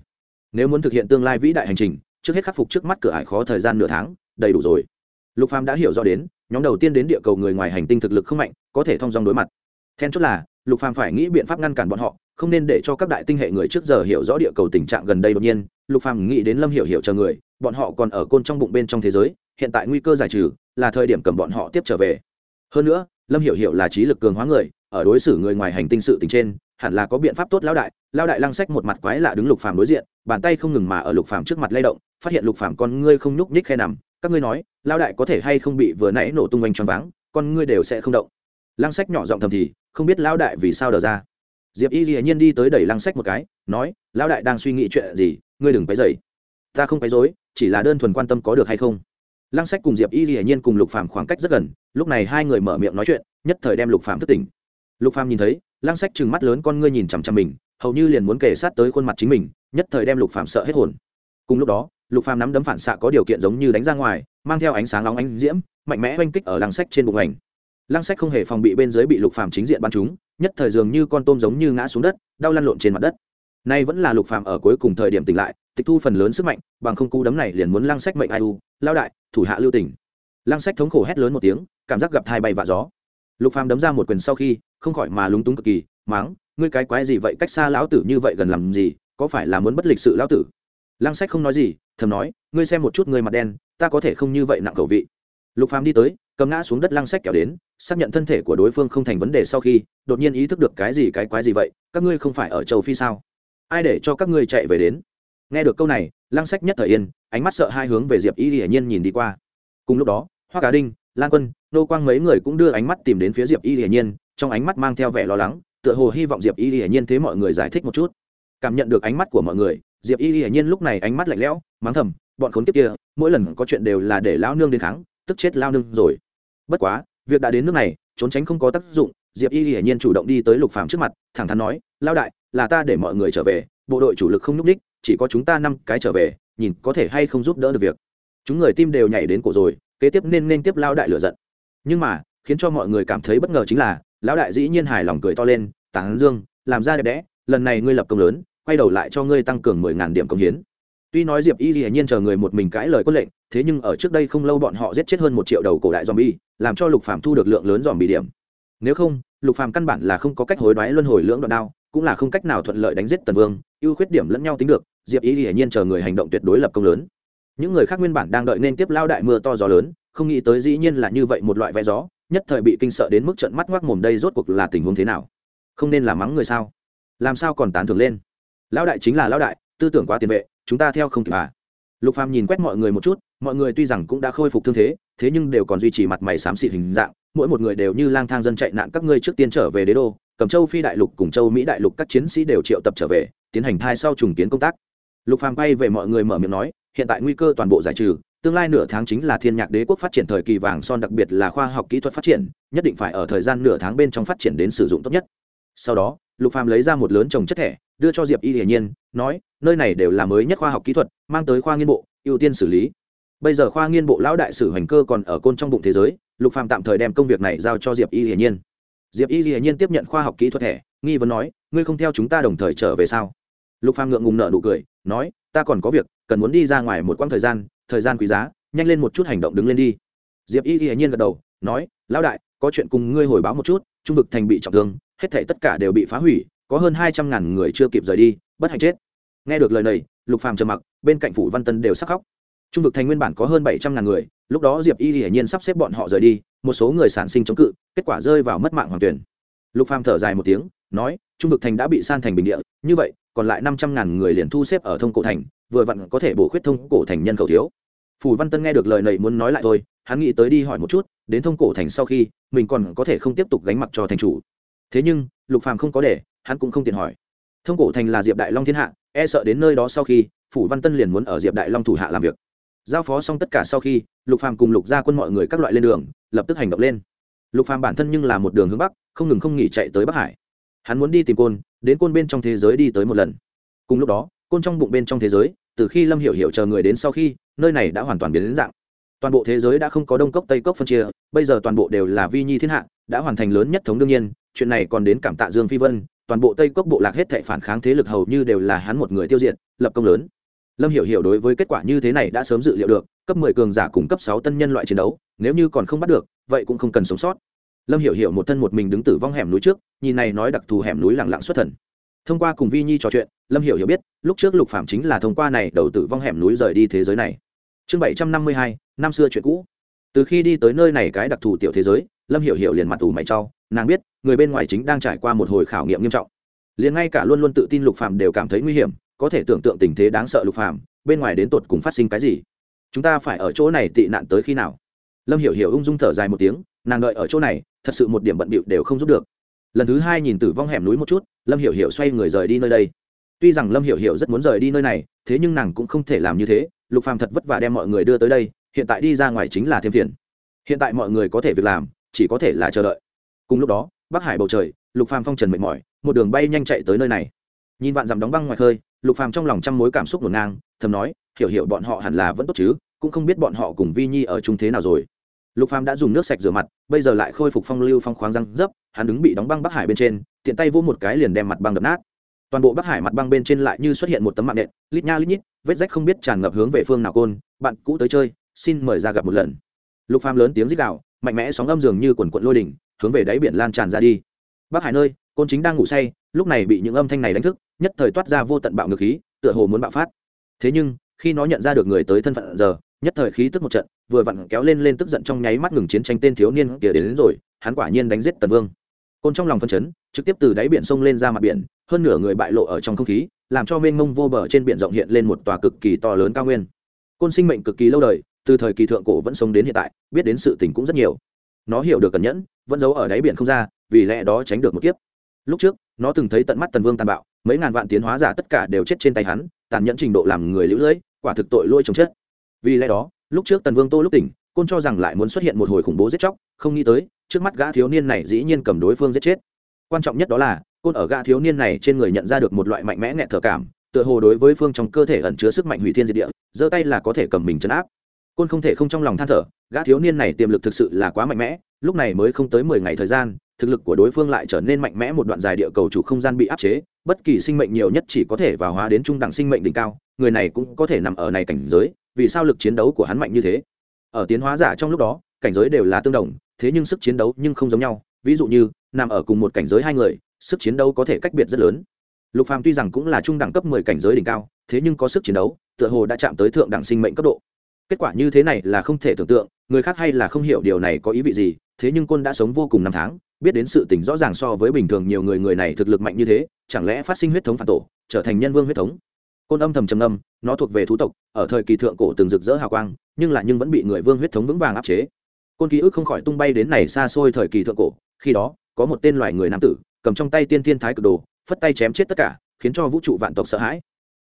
Nếu muốn thực hiện tương lai vĩ đại hành trình trước hết khắc phục trước mắt cửa ải khó thời gian nửa tháng đầy đủ rồi. Lục phàm đã hiểu rõ đến nhóm đầu tiên đến địa cầu người ngoài hành tinh thực lực không mạnh, có thể thông dong đối mặt. Then chốt là, lục phàm phải nghĩ biện pháp ngăn cản bọn họ, không nên để cho các đại tinh hệ người trước giờ hiểu rõ địa cầu tình trạng gần đây đột nhiên. Lục phàm nghĩ đến lâm hiểu hiểu chờ người, bọn họ còn ở côn trong bụng bên trong thế giới, hiện tại nguy cơ giải trừ là thời điểm cầm bọn họ tiếp trở về. Hơn nữa, lâm hiểu hiểu là trí lực cường hóa người, ở đối xử người ngoài hành tinh sự tình trên, hẳn là có biện pháp tốt lão đại. Lão đại lăng sách một mặt quái lạ đứng lục phàm đối diện, bàn tay không ngừng mà ở lục phàm trước mặt lay động, phát hiện lục phàm con ngươi không nhúc nhích khe nằm các ngươi nói, lão đại có thể hay không bị vừa nãy nổ tung oanh choáng váng, con ngươi đều sẽ không động. Lăng sách nhỏ giọng thầm thì, không biết lão đại vì sao đờ ra. Diệp y dĩ nhiên đi tới đẩy lăng sách một cái, nói, lão đại đang suy nghĩ chuyện gì? Ngươi đừng quấy dày ta không quấy dối chỉ là đơn thuần quan tâm có được hay không. Lăng sách cùng diệp y dĩ nhiên cùng lục phàm khoảng cách rất gần, lúc này hai người mở miệng nói chuyện, nhất thời đem lục phàm thức tỉnh. Lục phàm nhìn thấy, lăng sách trừng mắt lớn con ngươi nhìn chằm chằm mình, hầu như liền muốn kể sát tới khuôn mặt chính mình, nhất thời đem lục phàm sợ hết hồn. Cùng lúc đó lục phàm nắm đấm phản xạ có điều kiện giống như đánh ra ngoài, mang theo ánh sáng nóng ánh diễm, mạnh mẽ oanh kích ở lăng sách trên bụng ảnh. Lăng sách không hề phòng bị bên dưới bị lục phàm chính diện bắn trúng, nhất thời dường như con tôm giống như ngã xuống đất, đau lăn lộn trên mặt đất. Nay vẫn là lục phàm ở cuối cùng thời điểm tỉnh lại, tịch thu phần lớn sức mạnh, bằng không cú đấm này liền muốn lăng sách mệnh ai u, lao đại, thủ hạ lưu tỉnh lăng sách thống khổ hét lớn một tiếng, cảm giác gặp thai bay vạ gió. Lục phàm đấm ra một quyền sau khi, không khỏi mà lúng túng cực kỳ, máng, ngươi cái quái gì vậy? Cách xa lão tử như vậy gần làm gì? Có phải là muốn bất lịch sự lão tử? Lăng sách không nói gì thầm nói, ngươi xem một chút người mặt đen, ta có thể không như vậy nặng khẩu vị. Lục phàm đi tới, cầm ngã xuống đất lăng sách kéo đến, xác nhận thân thể của đối phương không thành vấn đề sau khi, đột nhiên ý thức được cái gì cái quái gì vậy, các ngươi không phải ở châu phi sao? Ai để cho các ngươi chạy về đến? Nghe được câu này, lăng sách nhất thời yên, ánh mắt sợ hai hướng về diệp y hiển nhiên nhìn đi qua. Cùng lúc đó, hoa cá đinh, lan quân, nô quang mấy người cũng đưa ánh mắt tìm đến phía diệp y hiển nhiên, trong ánh mắt mang theo vẻ lo lắng, tựa hồ hy vọng diệp y hiển nhiên thế mọi người giải thích một chút. Cảm nhận được ánh mắt của mọi người diệp y hiển nhiên lúc này ánh mắt lạnh lẽo, mắng thầm, bọn khốn kiếp kia, mỗi lần có chuyện đều là để lao nương đến kháng, tức chết lao nương rồi. Bất quá, việc đã đến nước này, trốn tránh không có tác dụng, diệp y hiển nhiên chủ động đi tới lục phàm trước mặt, thẳng thắn nói lao đại, là ta để mọi người trở về, bộ đội chủ lực không nhúc ních chỉ có chúng ta năm cái trở về, nhìn có thể hay không giúp đỡ được việc. Chúng người tim đều nhảy đến cổ rồi, kế tiếp nên nên tiếp lao đại lửa giận. Nhưng mà, khiến cho mọi người cảm thấy bất ngờ chính là, lão đại dĩ nhiên hài lòng cười to lên tán dương, làm ra đẹp đẽ, lần này ngươi lập công lớn quay đầu lại cho ngươi tăng cường mười ngàn điểm công hiến. Tuy nói diệp y hiển nhiên chờ người một mình cãi lời quân lệnh, thế nhưng ở trước đây không lâu bọn họ giết chết hơn một triệu đầu cổ đại zombie, làm cho lục phàm thu được lượng lớn zombie điểm. Nếu không, lục phàm căn bản là không có cách hối đoái luân hồi lưỡng đoạn đao, cũng là không cách nào thuận lợi đánh giết tần vương, ưu khuyết điểm lẫn nhau tính được, diệp y hiển nhiên chờ người hành động tuyệt đối lập công lớn. Những người khác nguyên bản đang đợi nên tiếp lao đại mưa to gió lớn, không nghĩ tới dĩ nhiên là như vậy một loại vẽ gió, nhất thời bị kinh sợ đến mức trận mắt ngoác mồm đây rốt cuộc là tình huống thế nào? Không nên là mắng người sao? Làm sao còn tán thưởng lên? Lão đại chính là lão đại, tư tưởng quá tiền vệ, chúng ta theo không kịp à. Lục phàm nhìn quét mọi người một chút, mọi người tuy rằng cũng đã khôi phục thương thế thế nhưng đều còn duy trì mặt mày xám xịt hình dạng, mỗi một người đều như lang thang dân chạy nạn các ngươi trước tiên trở về đế đô, cầm châu phi đại lục cùng châu mỹ đại lục các chiến sĩ đều triệu tập trở về, tiến hành thai sau trùng kiến công tác. Lục phàm quay về mọi người mở miệng nói, hiện tại nguy cơ toàn bộ giải trừ, tương lai nửa tháng chính là thiên nhạc đế quốc phát triển thời kỳ vàng son đặc biệt là khoa học kỹ thuật phát triển, nhất định phải ở thời gian nửa tháng bên trong phát triển đến sử dụng tốt nhất. Sau đó lục phàm lấy ra một lớn trồng chất thẻ, đưa cho diệp y hiển nhiên, nói, nơi này đều là mới nhất khoa học kỹ thuật, mang tới khoa nghiên bộ, ưu tiên xử lý. Bây giờ khoa nghiên bộ lão đại sử hành cơ còn ở côn trong bụng thế giới, lục phàm tạm thời đem công việc này giao cho diệp y hiển nhiên. Diệp y hiển nhiên tiếp nhận khoa học kỹ thuật thẻ, nghi vấn nói, ngươi không theo chúng ta đồng thời trở về sao? Lục phàm ngượng ngùng nợ nụ cười, nói, ta còn có việc, cần muốn đi ra ngoài một quãng thời gian thời gian quý giá, nhanh lên một chút hành động đứng lên đi. Diệp y hiển nhiên gật đầu, nói, lão đại, có chuyện cùng ngươi hồi báo một chút, trung vực thành bị trọng thương hết thể tất cả đều bị phá hủy, có hơn hai trăm ngàn người chưa kịp rời đi, bất hạnh chết. Nghe được lời này, lục phàm trầm mặc, bên cạnh phủ văn tân đều sắc khóc. Trung vực thành nguyên bản có hơn bảy trăm ngàn người, lúc đó diệp y hiển nhiên sắp xếp bọn họ rời đi, một số người sản sinh chống cự, kết quả rơi vào mất mạng hoàn toàn. lục phàm thở dài một tiếng, nói, trung vực thành đã bị san thành bình địa, như vậy, còn lại năm trăm ngàn người liền thu xếp ở thông cổ thành, vừa vặn có thể bổ khuyết thông cổ thành nhân khẩu thiếu. Phủ văn tân nghe được lời này muốn nói lại thôi, hắn nghĩ tới đi hỏi một chút, đến thông cổ thành sau khi, mình còn có thể không tiếp tục gánh mặc cho thành chủ thế nhưng, lục phàm không có để, hắn cũng không tiện hỏi. Thông cổ thành là diệp đại long thiên hạ e sợ đến nơi đó sau khi, phủ văn tân liền muốn ở diệp đại long thủ hạ làm việc. Giao phó xong tất cả sau khi, lục phàm cùng lục gia quân mọi người các loại lên đường, lập tức hành động lên. Lục phàm bản thân nhưng là một đường hướng bắc, không ngừng không nghỉ chạy tới bắc hải. Hắn muốn đi tìm côn, đến côn bên trong thế giới đi tới một lần. Cùng lúc đó, côn trong bụng bên trong thế giới, từ khi lâm hiểu hiểu chờ người đến sau khi, nơi này đã hoàn toàn biến đến dạng. Toàn bộ thế giới đã không có đông cốc, tây cốc phân chia, bây giờ toàn bộ đều là vi nhi thiên hạ, đã hoàn thành lớn nhất thống đương nhiên chuyện này còn đến cảm tạ dương phi vân, toàn bộ tây cốc bộ lạc hết thảy phản kháng thế lực hầu như đều là hắn một người tiêu diệt, lập công lớn. Lâm hiểu hiểu đối với kết quả như thế này đã sớm dự liệu được, cấp mười cường giả cùng cấp sáu tân nhân loại chiến đấu, nếu như còn không bắt được, vậy cũng không cần sống sót. Lâm hiểu hiểu một thân một mình đứng tử vong hẻm núi trước, nhìn này nói đặc thù hẻm núi lặng lặng xuất thần. Thông qua cùng vi nhi trò chuyện, lâm hiểu hiểu biết, lúc trước lục phạm chính là thông qua này đầu tử vong hẻm núi rời đi thế giới này. Chương bảy trăm năm mươi hai, năm xưa chuyện cũ. Từ khi đi tới nơi này cái đặc thù tiểu thế giới, lâm hiểu hiểu liền mặt ủ mày trau nàng biết, người bên ngoài chính đang trải qua một hồi khảo nghiệm nghiêm trọng. Liền ngay cả luôn luôn tự tin lục phàm đều cảm thấy nguy hiểm, có thể tưởng tượng tình thế đáng sợ lục phàm, bên ngoài đến tột cùng phát sinh cái gì? Chúng ta phải ở chỗ này tị nạn tới khi nào? Lâm hiểu hiểu ung dung thở dài một tiếng, nàng đợi ở chỗ này, thật sự một điểm bận bịu đều không giúp được. Lần thứ hai nhìn tử vong hẻm núi một chút, lâm hiểu hiểu xoay người rời đi nơi đây. Tuy rằng lâm hiểu hiểu rất muốn rời đi nơi này, thế nhưng nàng cũng không thể làm như thế, lục phàm thật vất vả đem mọi người đưa tới đây, hiện tại đi ra ngoài chính là thêm phiền. Hiện tại mọi người có thể việc làm, chỉ có thể là chờ đợi cùng lúc đó, bắc hải bầu trời, lục phàm phong trần mệt mỏi, một đường bay nhanh chạy tới nơi này. Nhìn vạn dặm đóng băng ngoài khơi, lục phàm trong lòng trăm mối cảm xúc ngổn ngang, thầm nói, hiểu hiểu bọn họ hẳn là vẫn tốt chứ, cũng không biết bọn họ cùng vi nhi ở chung thế nào rồi. Lục phàm đã dùng nước sạch rửa mặt, bây giờ lại khôi phục phong lưu phong khoáng răng dấp, hắn đứng bị đóng băng bắc hải bên trên, tiện tay vô một cái liền đem mặt băng đập nát. Toàn bộ bắc hải mặt băng bên trên lại như xuất hiện một tấm mạng nện, lít nha lít nhít, vết rách không biết tràn ngập hướng về phương nào côn, bạn cũ tới chơi, xin mời ra gặp một lần. Lục phàm lớn tiếng rít đạo mạnh mẽ sóng âm dường như quần quận lôi đỉnh hướng về đáy biển lan tràn ra đi. Bắc hải nơi côn chính đang ngủ say lúc này bị những âm thanh này đánh thức nhất thời toát ra vô tận bạo ngược khí tựa hồ muốn bạo phát. Thế nhưng khi nó nhận ra được người tới thân phận giờ nhất thời khí tức một trận vừa vặn kéo lên lên tức giận trong nháy mắt ngừng chiến tranh tên thiếu niên kia đến, đến rồi hắn quả nhiên đánh giết tần vương. Côn trong lòng phân chấn trực tiếp từ đáy biển sông lên ra mặt biển hơn nửa người bại lộ ở trong không khí làm cho mênh mông vô bờ trên biển rộng hiện lên một tòa cực kỳ to lớn cao nguyên. Côn sinh mệnh cực kỳ lâu đời từ thời kỳ thượng cổ vẫn sống đến hiện tại biết đến sự tình cũng rất nhiều nó hiểu được cẩn nhẫn, vẫn giấu ở đáy biển không ra, vì lẽ đó tránh được một kiếp. Lúc trước, nó từng thấy tận mắt tần vương tàn bạo, mấy ngàn vạn tiến hóa giả tất cả đều chết trên tay hắn, tàn nhẫn trình độ làm người lũ lưỡi quả thực tội lôi chồng chết. Vì lẽ đó, lúc trước tần vương tô lúc tỉnh, côn cho rằng lại muốn xuất hiện một hồi khủng bố giết chóc, không nghĩ tới, trước mắt gã thiếu niên này dĩ nhiên cầm đối phương giết chết. Quan trọng nhất đó là, côn ở gã thiếu niên này trên người nhận ra được một loại mạnh mẽ nghẹt thở cảm, tựa hồ đối với phương trong cơ thể ẩn chứa sức mạnh hủy thiên diệt địa, giơ tay là có thể cầm mình chấn áp côn không thể không trong lòng than thở, gã thiếu niên này tiềm lực thực sự là quá mạnh mẽ, lúc này mới không tới mười ngày thời gian, thực lực của đối phương lại trở nên mạnh mẽ một đoạn dài địa cầu chủ không gian bị áp chế, bất kỳ sinh mệnh nhiều nhất chỉ có thể vào hóa đến trung đẳng sinh mệnh đỉnh cao, người này cũng có thể nằm ở này cảnh giới, vì sao lực chiến đấu của hắn mạnh như thế? Ở tiến hóa giả trong lúc đó, cảnh giới đều là tương đồng, thế nhưng sức chiến đấu nhưng không giống nhau, ví dụ như, nằm ở cùng một cảnh giới hai người, sức chiến đấu có thể cách biệt rất lớn. Lục phàm tuy rằng cũng là trung đẳng cấp mười cảnh giới đỉnh cao, thế nhưng có sức chiến đấu, tựa hồ đã chạm tới thượng đẳng sinh mệnh cấp độ kết quả như thế này là không thể tưởng tượng, người khác hay là không hiểu điều này có ý vị gì, thế nhưng quân đã sống vô cùng năm tháng, biết đến sự tình rõ ràng so với bình thường nhiều người người này thực lực mạnh như thế, chẳng lẽ phát sinh huyết thống phản tổ, trở thành nhân vương huyết thống? Côn âm thầm trầm âm nó thuộc về thú tộc, ở thời kỳ thượng cổ từng rực rỡ hào quang, nhưng lại nhưng vẫn bị người vương huyết thống vững vàng áp chế. Côn ký ức không khỏi tung bay đến này xa xôi thời kỳ thượng cổ, khi đó, có một tên loài người nam tử, cầm trong tay tiên thiên thái cực đồ, phất tay chém chết tất cả, khiến cho vũ trụ vạn tộc sợ hãi.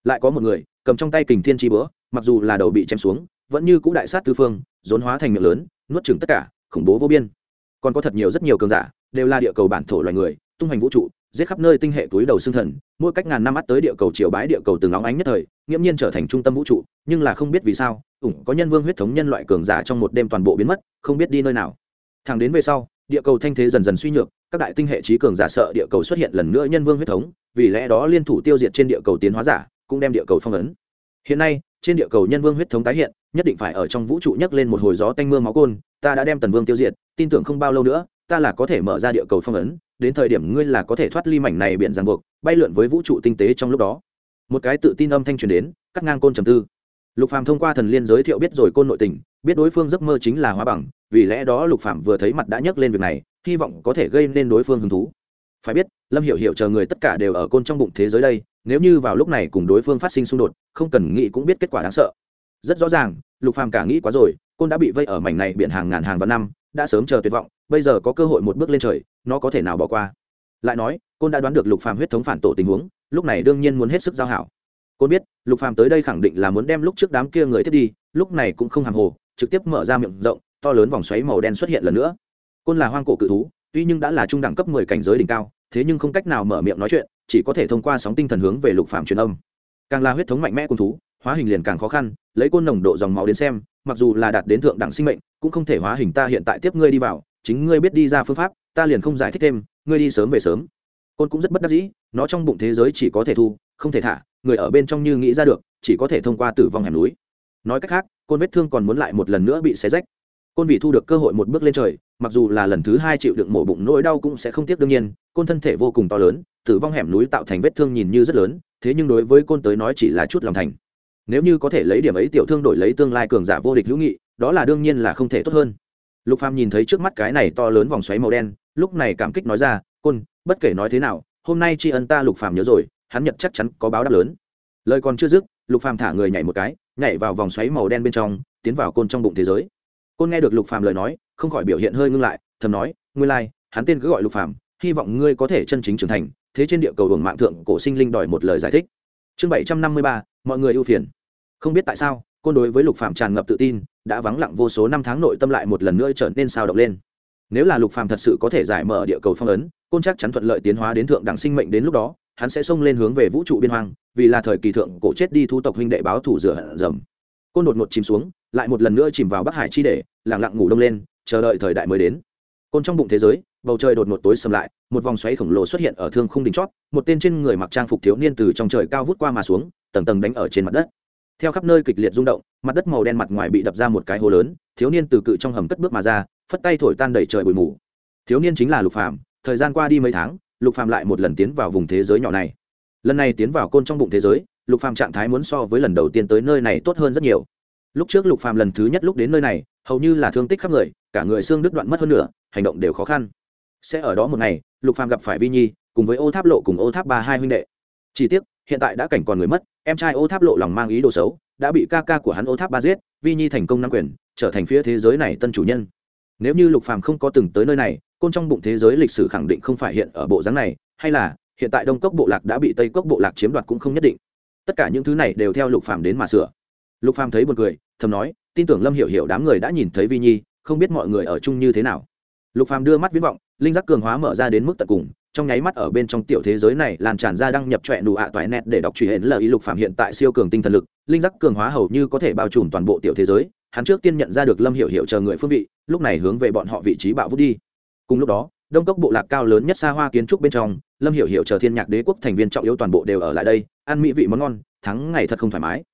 Lại có một người, cầm trong tay kình thiên chi bữa mặc dù là đầu bị chém xuống vẫn như cũ đại sát tư phương, rốn hóa thành miệng lớn, nuốt chừng tất cả, khủng bố vô biên. Còn có thật nhiều rất nhiều cường giả, đều là địa cầu bản thổ loài người, tung hành vũ trụ, giết khắp nơi tinh hệ túi đầu xương thần, mỗi cách ngàn năm mắt tới địa cầu chiều bái địa cầu từng óng ánh nhất thời, nghiễm nhiên trở thành trung tâm vũ trụ, nhưng là không biết vì sao, ủng có nhân vương huyết thống nhân loại cường giả trong một đêm toàn bộ biến mất, không biết đi nơi nào. Thẳng đến về sau, địa cầu thanh thế dần dần suy nhược, các đại tinh hệ trí cường giả sợ địa cầu xuất hiện lần nữa nhân vương huyết thống, vì lẽ đó liên thủ tiêu diệt trên địa cầu tiến hóa giả, cũng đem địa cầu phong ấn hiện nay, trên địa cầu nhân vương huyết thống tái hiện, nhất định phải ở trong vũ trụ nhấc lên một hồi gió tanh mưa máu côn, ta đã đem tần vương tiêu diệt, tin tưởng không bao lâu nữa, ta là có thể mở ra địa cầu phong ấn, đến thời điểm ngươi là có thể thoát ly mảnh này biển ràng buộc, bay lượn với vũ trụ tinh tế trong lúc đó. Một cái tự tin âm thanh truyền đến, cắt ngang côn trầm tư. Lục phàm thông qua thần liên giới thiệu biết rồi côn nội tình, biết đối phương giấc mơ chính là hóa bằng, vì lẽ đó lục phàm vừa thấy mặt đã nhấc lên việc này, hy vọng có thể gây nên đối phương hứng thú. Phải biết, lâm hiểu hiểu chờ người tất cả đều ở côn trong bụng thế giới đây nếu như vào lúc này cùng đối phương phát sinh xung đột, không cần nghĩ cũng biết kết quả đáng sợ. Rất rõ ràng, lục phàm cả nghĩ quá rồi, côn đã bị vây ở mảnh này biển hàng ngàn hàng vạn năm, đã sớm chờ tuyệt vọng, bây giờ có cơ hội một bước lên trời, nó có thể nào bỏ qua? Lại nói, côn đã đoán được lục phàm huyết thống phản tổ tình huống, lúc này đương nhiên muốn hết sức giao hảo. Côn biết, lục phàm tới đây khẳng định là muốn đem lúc trước đám kia người tiếp đi, lúc này cũng không hàng hồ, trực tiếp mở ra miệng rộng, to lớn vòng xoáy màu đen xuất hiện lần nữa. Côn là hoang cổ cự thú, tuy nhưng đã là trung đẳng cấp 10 cảnh giới đỉnh cao thế nhưng không cách nào mở miệng nói chuyện, chỉ có thể thông qua sóng tinh thần hướng về lục phàm truyền âm. Càng là huyết thống mạnh mẽ của thú, hóa hình liền càng khó khăn, lấy côn nồng độ dòng máu đến xem, mặc dù là đạt đến thượng đẳng sinh mệnh, cũng không thể hóa hình ta hiện tại tiếp ngươi đi vào, chính ngươi biết đi ra phương pháp, ta liền không giải thích thêm, ngươi đi sớm về sớm. Côn cũng rất bất đắc dĩ, nó trong bụng thế giới chỉ có thể thu, không thể thả, người ở bên trong như nghĩ ra được, chỉ có thể thông qua tử vong hẻm núi. Nói cách khác, côn vết thương còn muốn lại một lần nữa bị xé rách. Côn vì thu được cơ hội một bước lên trời, mặc dù là lần thứ hai chịu đựng mổ bụng nỗi đau cũng sẽ không tiếc đương nhiên côn thân thể vô cùng to lớn tử vong hẻm núi tạo thành vết thương nhìn như rất lớn thế nhưng đối với côn tới nói chỉ là chút lòng thành. Nếu như có thể lấy điểm ấy tiểu thương đổi lấy tương lai cường giả vô địch hữu nghị đó là đương nhiên là không thể tốt hơn. Lục phàm nhìn thấy trước mắt cái này to lớn vòng xoáy màu đen lúc này cảm kích nói ra côn bất kể nói thế nào hôm nay tri ân ta lục phàm nhớ rồi hắn nhận chắc chắn có báo đáp lớn. Lời còn chưa dứt lục phàm thả người nhảy một cái nhảy vào vòng xoáy màu đen bên trong tiến vào côn trong bụng thế giới. Côn nghe được lục phàm lời nói không khỏi biểu hiện hơi ngưng lại thầm nói nguyên lai like, hắn tên cứ gọi lục phàm hy vọng ngươi có thể chân chính trưởng thành, thế trên địa cầu hưởng mạng thượng cổ sinh linh đòi một lời giải thích. Chương bảy trăm năm mươi ba, mọi người ưu phiền. Không biết tại sao, côn đối với lục phàm tràn ngập tự tin, đã vắng lặng vô số năm tháng nội tâm lại một lần nữa trở nên sao động lên. Nếu là lục phàm thật sự có thể giải mở địa cầu phong ấn, côn chắc chắn thuận lợi tiến hóa đến thượng đẳng sinh mệnh đến lúc đó, hắn sẽ xông lên hướng về vũ trụ biên hoang, vì là thời kỳ thượng cổ chết đi thu tộc huynh đệ báo thủ rửa hận dầm. Côn đột ngột chìm xuống, lại một lần nữa chìm vào bắc hải chi để lặng lặng ngủ đông lên, chờ đợi thời đại mới đến. Côn trong bụng thế giới bầu trời đột ngột tối sầm lại, một vòng xoáy khổng lồ xuất hiện ở thương khung đỉnh chót, một tên trên người mặc trang phục thiếu niên từ trong trời cao vút qua mà xuống, tầng tầng đánh ở trên mặt đất. Theo khắp nơi kịch liệt rung động, mặt đất màu đen mặt ngoài bị đập ra một cái hố lớn, thiếu niên từ cự trong hầm cất bước mà ra, phất tay thổi tan đầy trời bụi mù. Thiếu niên chính là lục phạm thời gian qua đi mấy tháng, lục phạm lại một lần tiến vào vùng thế giới nhỏ này. Lần này tiến vào côn trong bụng thế giới, lục phạm trạng thái muốn so với lần đầu tiên tới nơi này tốt hơn rất nhiều. Lúc trước lục phạm lần thứ nhất lúc đến nơi này, hầu như là thương tích khắp người, cả người xương đứt đoạn mất hơn nữa hành động đều khó khăn sẽ ở đó một ngày, lục phàm gặp phải vi nhi, cùng với ô tháp lộ cùng ô tháp ba hai huynh đệ. Chỉ tiếc, hiện tại đã cảnh còn người mất, em trai ô tháp lộ lòng mang ý đồ xấu, đã bị ca ca của hắn ô tháp ba giết, vi nhi thành công nắm quyền, trở thành phía thế giới này tân chủ nhân. Nếu như lục phàm không có từng tới nơi này, côn trong bụng thế giới lịch sử khẳng định không phải hiện ở bộ dáng này, hay là, hiện tại đông cốc bộ lạc đã bị tây cốc bộ lạc chiếm đoạt cũng không nhất định. Tất cả những thứ này đều theo lục phàm đến mà sửa. Lục phàm thấy buồn cười, thầm nói, tin tưởng lâm hiểu hiểu đám người đã nhìn thấy vi nhi, không biết mọi người ở chung như thế nào. Lục phàm đưa mắt viễn vọng linh giác cường hóa mở ra đến mức tận cùng, trong nháy mắt ở bên trong tiểu thế giới này lan tràn ra đăng nhập trọe nụ ạ toại nét để đọc truy hển lời ý lục phạm hiện tại siêu cường tinh thần lực, linh giác cường hóa hầu như có thể bao trùm toàn bộ tiểu thế giới, hắn trước tiên nhận ra được lâm hiểu hiểu chờ người phương vị, lúc này hướng về bọn họ vị trí bạo vút đi. Cùng lúc đó, đông cốc bộ lạc cao lớn nhất xa hoa kiến trúc bên trong, lâm hiểu hiểu chờ thiên nhạc đế quốc thành viên trọng yếu toàn bộ đều ở lại đây, ăn mỹ vị món ngon, thắng ngày thật không thoải mái.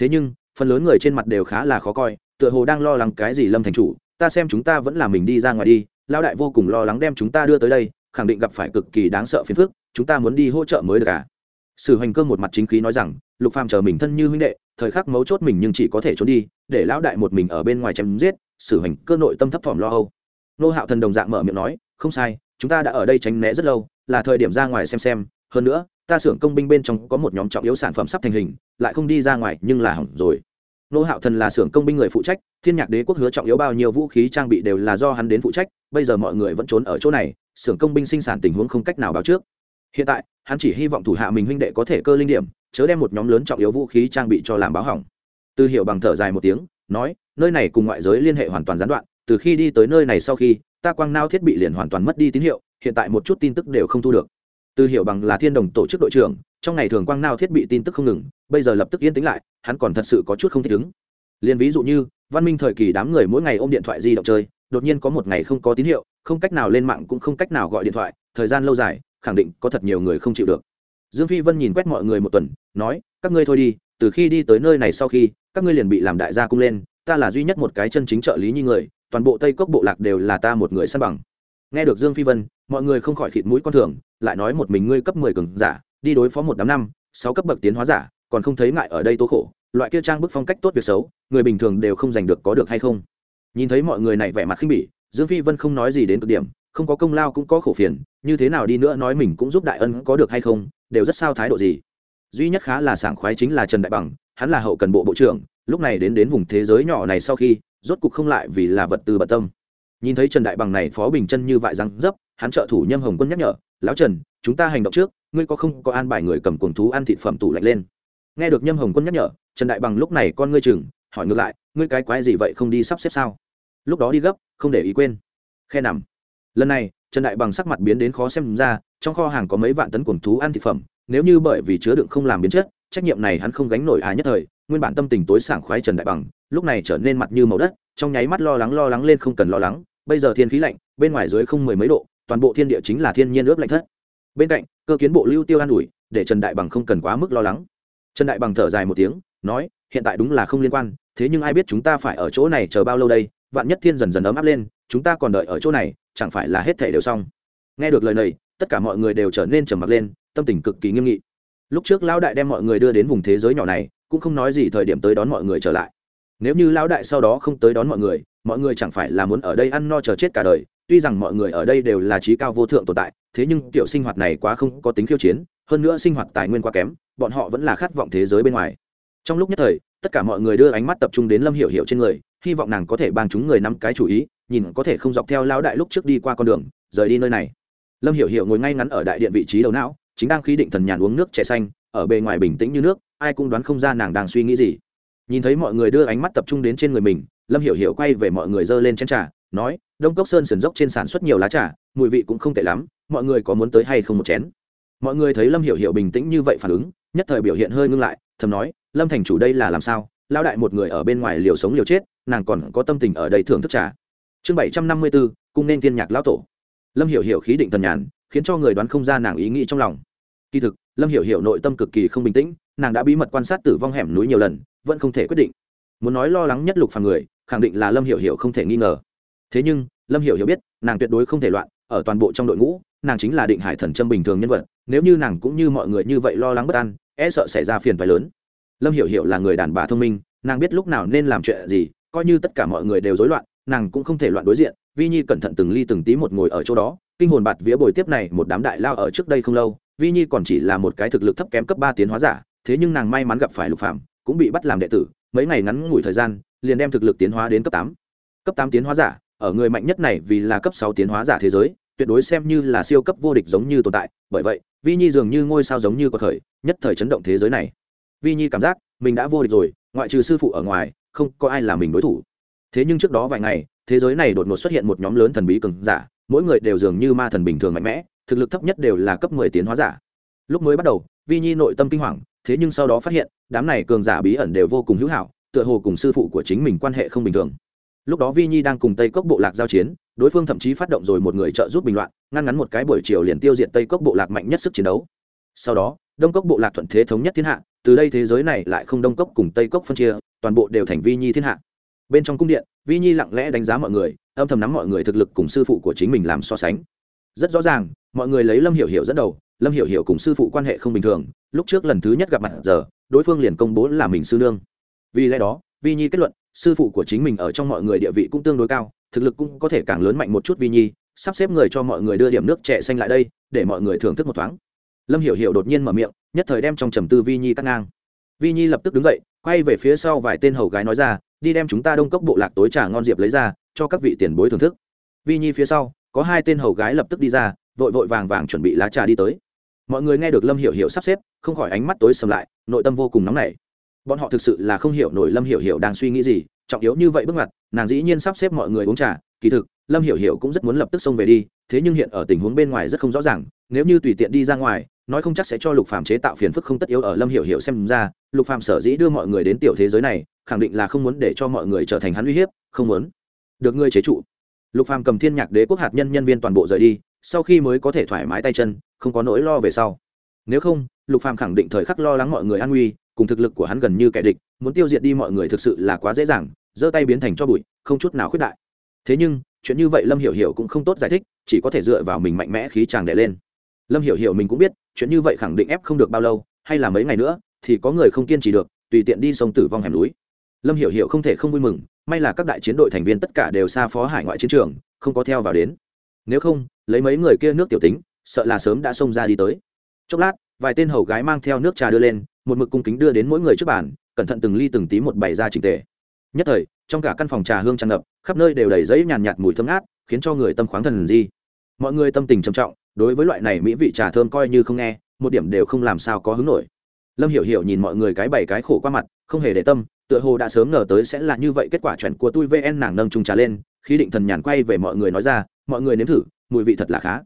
Thế nhưng, phần lớn người trên mặt đều khá là khó coi, tựa hồ đang lo lắng cái gì lâm thành chủ, ta xem chúng ta vẫn là mình đi ra ngoài đi Lão đại vô cùng lo lắng đem chúng ta đưa tới đây, khẳng định gặp phải cực kỳ đáng sợ phiền phức, chúng ta muốn đi hỗ trợ mới được cả à? sử hành cơ một mặt chính khí nói rằng, lục phàm chờ mình thân như huynh đệ, thời khắc mấu chốt mình nhưng chỉ có thể trốn đi, để lão đại một mình ở bên ngoài chém giết, sử hành cơ nội tâm thấp thỏm lo âu nô hạo thần đồng dạng mở miệng nói, không sai, chúng ta đã ở đây tránh né rất lâu, là thời điểm ra ngoài xem xem, hơn nữa, ta xưởng công binh bên trong có một nhóm trọng yếu sản phẩm sắp thành hình, lại không đi ra ngoài nhưng là hỏng rồi nô hạo thần là xưởng công binh người phụ trách, thiên nhạc đế quốc hứa trọng yếu bao nhiêu vũ khí trang bị đều là do hắn đến phụ trách, bây giờ mọi người vẫn trốn ở chỗ này, xưởng công binh sinh sản tình huống không cách nào báo trước. Hiện tại, hắn chỉ hy vọng thủ hạ mình huynh đệ có thể cơ linh điểm, chớ đem một nhóm lớn trọng yếu vũ khí trang bị cho làm báo hỏng. Tư hiệu bằng thở dài một tiếng, nói, nơi này cùng ngoại giới liên hệ hoàn toàn gián đoạn, từ khi đi tới nơi này sau khi, ta quang nao thiết bị liền hoàn toàn mất đi tín hiệu, hiện tại một chút tin tức đều không thu được. Tư hiệu bằng là thiên đồng tổ chức đội trưởng trong ngày thường quang nao thiết bị tin tức không ngừng, bây giờ lập tức yên tĩnh lại, hắn còn thật sự có chút không thích ứng. Liền ví dụ như, văn minh thời kỳ đám người mỗi ngày ôm điện thoại di động chơi, đột nhiên có một ngày không có tín hiệu, không cách nào lên mạng cũng không cách nào gọi điện thoại, thời gian lâu dài, khẳng định có thật nhiều người không chịu được. Dương phi vân nhìn quét mọi người một tuần, nói, các ngươi thôi đi, từ khi đi tới nơi này sau khi, các ngươi liền bị làm đại gia cung lên, ta là duy nhất một cái chân chính trợ lý như người, toàn bộ tây cốc bộ lạc đều là ta một người săn bằng. Nghe được dương phi vân, mọi người không khỏi khịt mũi con thường, lại nói một mình ngươi cấp mười cường giả đi đối phó một đám năm, sáu cấp bậc tiến hóa giả, còn không thấy ngại ở đây tố khổ, loại kia trang bức phong cách tốt việc xấu, người bình thường đều không giành được có được hay không. Nhìn thấy mọi người này vẻ mặt khinh bỉ, dương phi vân không nói gì đến cực điểm, không có công lao cũng có khổ phiền, như thế nào đi nữa nói mình cũng giúp đại ân có được hay không, đều rất sao thái độ gì. Duy nhất khá là sảng khoái chính là trần đại bằng, hắn là hậu cần bộ bộ trưởng, lúc này đến đến vùng thế giới nhỏ này sau khi, rốt cục không lại vì là vật tư bận tâm. Nhìn thấy trần đại bằng này phó bình chân như vại răng dấp, hắn trợ thủ nhâm hồng quân nhắc nhở, lão trần, chúng ta hành động trước ngươi có không có an bài người cầm cuồng thú ăn thịt phẩm tủ lạnh lên? Nghe được nhâm hồng quân nhắc nhở, trần đại bằng lúc này con ngươi chừng, hỏi ngược lại, ngươi cái quái gì vậy không đi sắp xếp sao? Lúc đó đi gấp, không để ý quên. Khe nằm. Lần này, trần đại bằng sắc mặt biến đến khó xem ra, trong kho hàng có mấy vạn tấn cuồng thú ăn thịt phẩm, nếu như bởi vì chứa đựng không làm biến chất, trách nhiệm này hắn không gánh nổi à nhất thời, nguyên bản tâm tình tối sảng khoái trần đại bằng, lúc này trở nên mặt như màu đất, trong nháy mắt lo lắng lo lắng lên không cần lo lắng, bây giờ thiên khí lạnh, bên ngoài dưới không mười mấy độ, toàn bộ thiên địa chính là thiên nhiên ướp lạnh thất bên cạnh, cơ kiến bộ lưu tiêu an ủi, để trần đại bằng không cần quá mức lo lắng. Trần đại bằng thở dài một tiếng, nói, hiện tại đúng là không liên quan, thế nhưng ai biết chúng ta phải ở chỗ này chờ bao lâu đây, vạn nhất thiên dần dần ấm áp lên, chúng ta còn đợi ở chỗ này, chẳng phải là hết thể đều xong. Nghe được lời này, tất cả mọi người đều trở nên trầm mặc lên, tâm tình cực kỳ nghiêm nghị. Lúc trước lão đại đem mọi người đưa đến vùng thế giới nhỏ này, cũng không nói gì thời điểm tới đón mọi người trở lại. Nếu như lão đại sau đó không tới đón mọi người mọi người chẳng phải là muốn ở đây ăn no chờ chết cả đời tuy rằng mọi người ở đây đều là trí cao vô thượng tồn tại, thế nhưng kiểu sinh hoạt này quá không có tính khiêu chiến, hơn nữa sinh hoạt tài nguyên quá kém, bọn họ vẫn là khát vọng thế giới bên ngoài. Trong lúc nhất thời, tất cả mọi người đưa ánh mắt tập trung đến lâm hiểu hiểu trên người, hy vọng nàng có thể ban chúng người năm cái chủ ý, nhìn có thể không dọc theo lão đại lúc trước đi qua con đường, rời đi nơi này. Lâm hiểu hiểu ngồi ngay ngắn ở đại điện vị trí đầu não, chính đang khí định thần nhàn uống nước trẻ xanh, ở bề ngoài bình tĩnh như nước, ai cũng đoán không ra nàng đang suy nghĩ gì. Nhìn thấy mọi người đưa ánh mắt tập trung đến trên người mình, lâm hiểu hiểu quay về mọi người giơ lên chén trà nói, đông cốc sơn sườn dốc trên sản xuất nhiều lá trà, mùi vị cũng không tệ lắm, mọi người có muốn tới hay không một chén? Mọi người thấy lâm hiểu hiểu bình tĩnh như vậy phản ứng, nhất thời biểu hiện hơi ngưng lại, thầm nói, lâm thành chủ đây là làm sao? Lao đại một người ở bên ngoài liều sống liều chết, nàng còn có tâm tình ở đây thưởng thức trà. Chương bảy trăm năm mươi bốn cung nên tiên nhạc lão tổ. Lâm hiểu hiểu khí định thần nhàn, khiến cho người đoán không ra nàng ý nghĩ trong lòng. Kỳ thực, lâm hiểu hiểu nội tâm cực kỳ không bình tĩnh, nàng đã bí mật quan sát tử vong hẻm núi nhiều lần, vẫn không thể quyết định. Muốn nói lo lắng nhất lục phàm người, khẳng định là lâm hiểu hiểu không thể nghi ngờ thế nhưng, lâm hiểu hiểu biết, nàng tuyệt đối không thể loạn, ở toàn bộ trong đội ngũ, nàng chính là định hải thần trâm bình thường nhân vật, nếu như nàng cũng như mọi người như vậy lo lắng bất an e sợ xảy ra phiền phái lớn. Lâm hiểu hiểu là người đàn bà thông minh, nàng biết lúc nào nên làm chuyện gì, coi như tất cả mọi người đều rối loạn, nàng cũng không thể loạn đối diện. Vi nhi cẩn thận từng ly từng tí một ngồi ở chỗ đó, kinh hồn bạt vía bồi tiếp này một đám đại lao ở trước đây không lâu. Vi nhi còn chỉ là một cái thực lực thấp kém cấp ba tiến hóa giả, thế nhưng nàng may mắn gặp phải lục phạm cũng bị bắt làm đệ tử, mấy ngày ngắn ngủi thời gian, liền đem thực lực tiến hóa đến cấp tám. Cấp tám tiến hóa giả ở người mạnh nhất này vì là cấp sáu tiến hóa giả thế giới, tuyệt đối xem như là siêu cấp vô địch giống như tồn tại. Bởi vậy, vi nhi dường như ngôi sao giống như có thời, nhất thời chấn động thế giới này. Vi nhi cảm giác mình đã vô địch rồi, ngoại trừ sư phụ ở ngoài, không có ai là mình đối thủ. Thế nhưng trước đó vài ngày, thế giới này đột ngột xuất hiện một nhóm lớn thần bí cường giả, mỗi người đều dường như ma thần bình thường mạnh mẽ, thực lực thấp nhất đều là cấp mười tiến hóa giả. Lúc mới bắt đầu, vi nhi nội tâm kinh hoàng, thế nhưng sau đó phát hiện, đám này cường giả bí ẩn đều vô cùng hữu hảo, tựa hồ cùng sư phụ của chính mình quan hệ không bình thường lúc đó vi nhi đang cùng tây cốc bộ lạc giao chiến, đối phương thậm chí phát động rồi một người trợ giúp bình loạn, ngăn ngắn một cái buổi chiều liền tiêu diệt tây cốc bộ lạc mạnh nhất sức chiến đấu. Sau đó, đông cốc bộ lạc thuận thế thống nhất thiên hạ, từ đây thế giới này lại không đông cốc cùng tây cốc phân chia, toàn bộ đều thành vi nhi thiên hạ. Bên trong cung điện, vi nhi lặng lẽ đánh giá mọi người, âm thầm nắm mọi người thực lực cùng sư phụ của chính mình làm so sánh. Rất rõ ràng, mọi người lấy lâm hiểu hiểu dẫn đầu, lâm hiểu hiểu cùng sư phụ quan hệ không bình thường, lúc trước lần thứ nhất gặp mặt giờ, đối phương liền công bố là mình sư nương. Vì lẽ đó vi nhi kết luận, sư phụ của chính mình ở trong mọi người địa vị cũng tương đối cao, thực lực cũng có thể càng lớn mạnh một chút vi nhi, sắp xếp người cho mọi người đưa điểm nước trẻ xanh lại đây, để mọi người thưởng thức một thoáng. Lâm hiểu hiểu đột nhiên mở miệng, nhất thời đem trong trầm tư vi nhi cắt ngang. Vi nhi lập tức đứng dậy, quay về phía sau vài tên hầu gái nói ra, đi đem chúng ta đông cốc bộ lạc tối trà ngon diệp lấy ra, cho các vị tiền bối thưởng thức. Vi nhi phía sau, có hai tên hầu gái lập tức đi ra, vội vội vàng vàng chuẩn bị lá trà đi tới. Mọi người nghe được lâm hiểu hiểu sắp xếp, không khỏi ánh mắt tối sầm lại, nội tâm vô cùng nóng nảy bọn họ thực sự là không hiểu nổi lâm hiểu hiểu đang suy nghĩ gì, trọng yếu như vậy bước ngoặt, nàng dĩ nhiên sắp xếp mọi người uống trà, kỳ thực, lâm hiểu hiểu cũng rất muốn lập tức xông về đi, thế nhưng hiện ở tình huống bên ngoài rất không rõ ràng, nếu như tùy tiện đi ra ngoài, nói không chắc sẽ cho lục phạm chế tạo phiền phức không tất yếu ở lâm hiểu hiểu xem ra, lục phạm sở dĩ đưa mọi người đến tiểu thế giới này, khẳng định là không muốn để cho mọi người trở thành hắn uy hiếp, không muốn. Được ngươi chế trụ. Lục phàm cầm thiên nhạc đế quốc hạt nhân nhân viên toàn bộ rời đi, sau khi mới có thể thoải mái tay chân, không có nỗi lo về sau. Nếu không, lục phàm khẳng định thời khắc lo lắng mọi người an nguy cùng thực lực của hắn gần như kẻ địch, muốn tiêu diệt đi mọi người thực sự là quá dễ dàng, giơ tay biến thành cho bụi, không chút nào khuyết đại. Thế nhưng, chuyện như vậy lâm hiểu hiểu cũng không tốt giải thích, chỉ có thể dựa vào mình mạnh mẽ khí chàng để lên. Lâm hiểu hiểu mình cũng biết, chuyện như vậy khẳng định ép không được bao lâu, hay là mấy ngày nữa, thì có người không kiên trì được, tùy tiện đi sông tử vong hẻm núi. Lâm hiểu hiểu không thể không vui mừng, may là các đại chiến đội thành viên tất cả đều xa phó hải ngoại chiến trường, không có theo vào đến. Nếu không, lấy mấy người kia nước tiểu tính, sợ là sớm đã xông ra đi tới. Chốc lát, vài tên hầu gái mang theo nước trà đưa lên một mực cung kính đưa đến mỗi người trước bàn, cẩn thận từng ly từng tí một bày ra trình tề. Nhất thời, trong cả căn phòng trà hương tràn ngập, khắp nơi đều đầy giấy nhàn nhạt mùi thơm ngát, khiến cho người tâm khoáng thần di. Mọi người tâm tình trầm trọng, đối với loại này mỹ vị trà thơm coi như không nghe, một điểm đều không làm sao có hứng nổi. Lâm hiểu hiểu nhìn mọi người cái bảy cái khổ qua mặt, không hề để tâm, tựa hồ đã sớm ngờ tới sẽ là như vậy, kết quả chuẩn của tôi vn nàng nâng trung trà lên, khí định thần nhàn quay về mọi người nói ra, mọi người nếm thử, mùi vị thật là khá.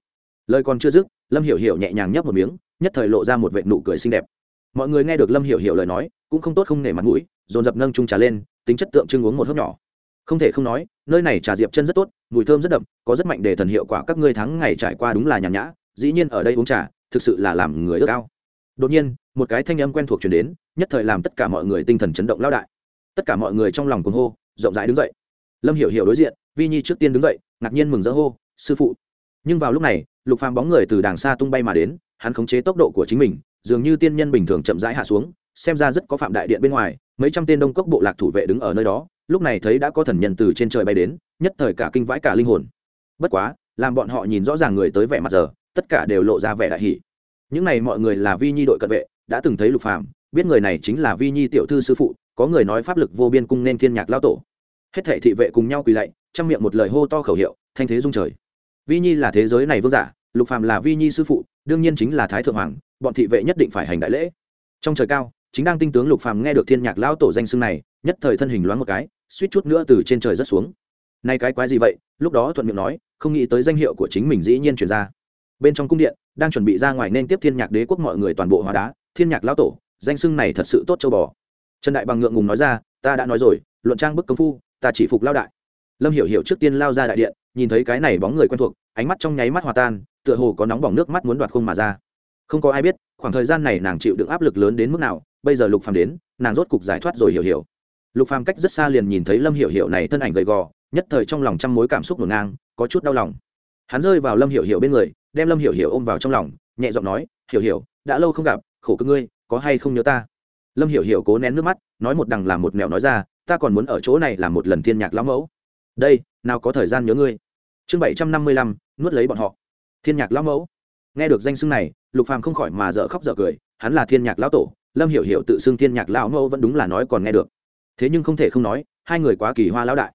Lời còn chưa dứt, lâm hiểu hiểu nhẹ nhàng nhấp một miếng, nhất thời lộ ra một vệ nụ cười xinh đẹp mọi người nghe được lâm hiểu hiểu lời nói, cũng không tốt không nể mặt mũi, dồn dập nâng trung trà lên, tính chất tượng trưng uống một hớp nhỏ. Không thể không nói, nơi này trà diệp chân rất tốt, mùi thơm rất đậm, có rất mạnh để thần hiệu quả các ngươi tháng ngày trải qua đúng là nhàn nhã, dĩ nhiên ở đây uống trà, thực sự là làm người ước ao. Đột nhiên, một cái thanh âm quen thuộc chuyển đến, nhất thời làm tất cả mọi người tinh thần chấn động lao đại. Tất cả mọi người trong lòng cuồng hô, rộng rãi đứng dậy. Lâm hiểu hiểu đối diện, vi nhi trước tiên đứng dậy, ngạc nhiên mừng rỡ hô, sư phụ. Nhưng vào lúc này, lục phàm bóng người từ đàng xa tung bay mà đến, hắn khống chế tốc độ của chính mình dường như tiên nhân bình thường chậm rãi hạ xuống, xem ra rất có phạm đại điện bên ngoài, mấy trăm tên đông cốc bộ lạc thủ vệ đứng ở nơi đó, lúc này thấy đã có thần nhân từ trên trời bay đến, nhất thời cả kinh vãi cả linh hồn. Bất quá, làm bọn họ nhìn rõ ràng người tới vẻ mặt giờ, tất cả đều lộ ra vẻ đại hỷ những này mọi người là vi nhi đội cận vệ, đã từng thấy lục phàm, biết người này chính là vi nhi tiểu thư sư phụ, có người nói pháp lực vô biên cung nên thiên nhạc lao tổ. Hết thệ thị vệ cùng nhau quỳ lạy, trong miệng một lời hô to khẩu hiệu, thanh thế dung trời. Vi nhi là thế giới này vương giả, lục phàm là vi nhi sư phụ, đương nhiên chính là thái thượng hoàng bọn thị vệ nhất định phải hành đại lễ. Trong trời cao, chính đang tinh tướng lục phàm nghe được thiên nhạc lao tổ danh xưng này, nhất thời thân hình loáng một cái, suýt chút nữa từ trên trời rất xuống. Nay cái quái gì vậy? Lúc đó thuận miệng nói, không nghĩ tới danh hiệu của chính mình dĩ nhiên truyền ra. Bên trong cung điện, đang chuẩn bị ra ngoài nên tiếp thiên nhạc đế quốc mọi người toàn bộ hóa đá, thiên nhạc lão tổ, danh xưng này thật sự tốt châu bò. Trần đại bằng ngượng ngùng nói ra, ta đã nói rồi, luận trang bức công phu, ta chỉ phục lao đại. Lâm hiểu hiểu trước tiên lao ra đại điện, nhìn thấy cái này bóng người quen thuộc, ánh mắt trong nháy mắt hòa tan, tựa hồ có nóng bỏng nước mắt muốn đoạt khung mà ra không có ai biết, khoảng thời gian này nàng chịu đựng áp lực lớn đến mức nào, bây giờ lục phàm đến, nàng rốt cục giải thoát rồi hiểu hiểu. Lục phàm cách rất xa liền nhìn thấy lâm hiểu hiểu này thân ảnh gầy gò, nhất thời trong lòng trăm mối cảm xúc ngổn ngang, có chút đau lòng. Hắn rơi vào lâm hiểu hiểu bên người, đem lâm hiểu hiểu ôm vào trong lòng, nhẹ giọng nói, hiểu hiểu, đã lâu không gặp, khổ cực ngươi, có hay không nhớ ta? Lâm hiểu hiểu cố nén nước mắt, nói một đằng làm một mẹo nói ra, ta còn muốn ở chỗ này làm một lần thiên nhạc lão mẫu. Đây, nào có thời gian nhớ ngươi. Chương bảy trăm năm mươi lăm, nuốt lấy bọn họ. Thiên nhạc lão mẫu nghe được danh xưng này, lục phàm không khỏi mà dở khóc dở cười, hắn là thiên nhạc lão tổ, lâm hiểu hiểu tự xưng thiên nhạc lão mẫu vẫn đúng là nói còn nghe được. Thế nhưng không thể không nói, hai người quá kỳ hoa lão đại.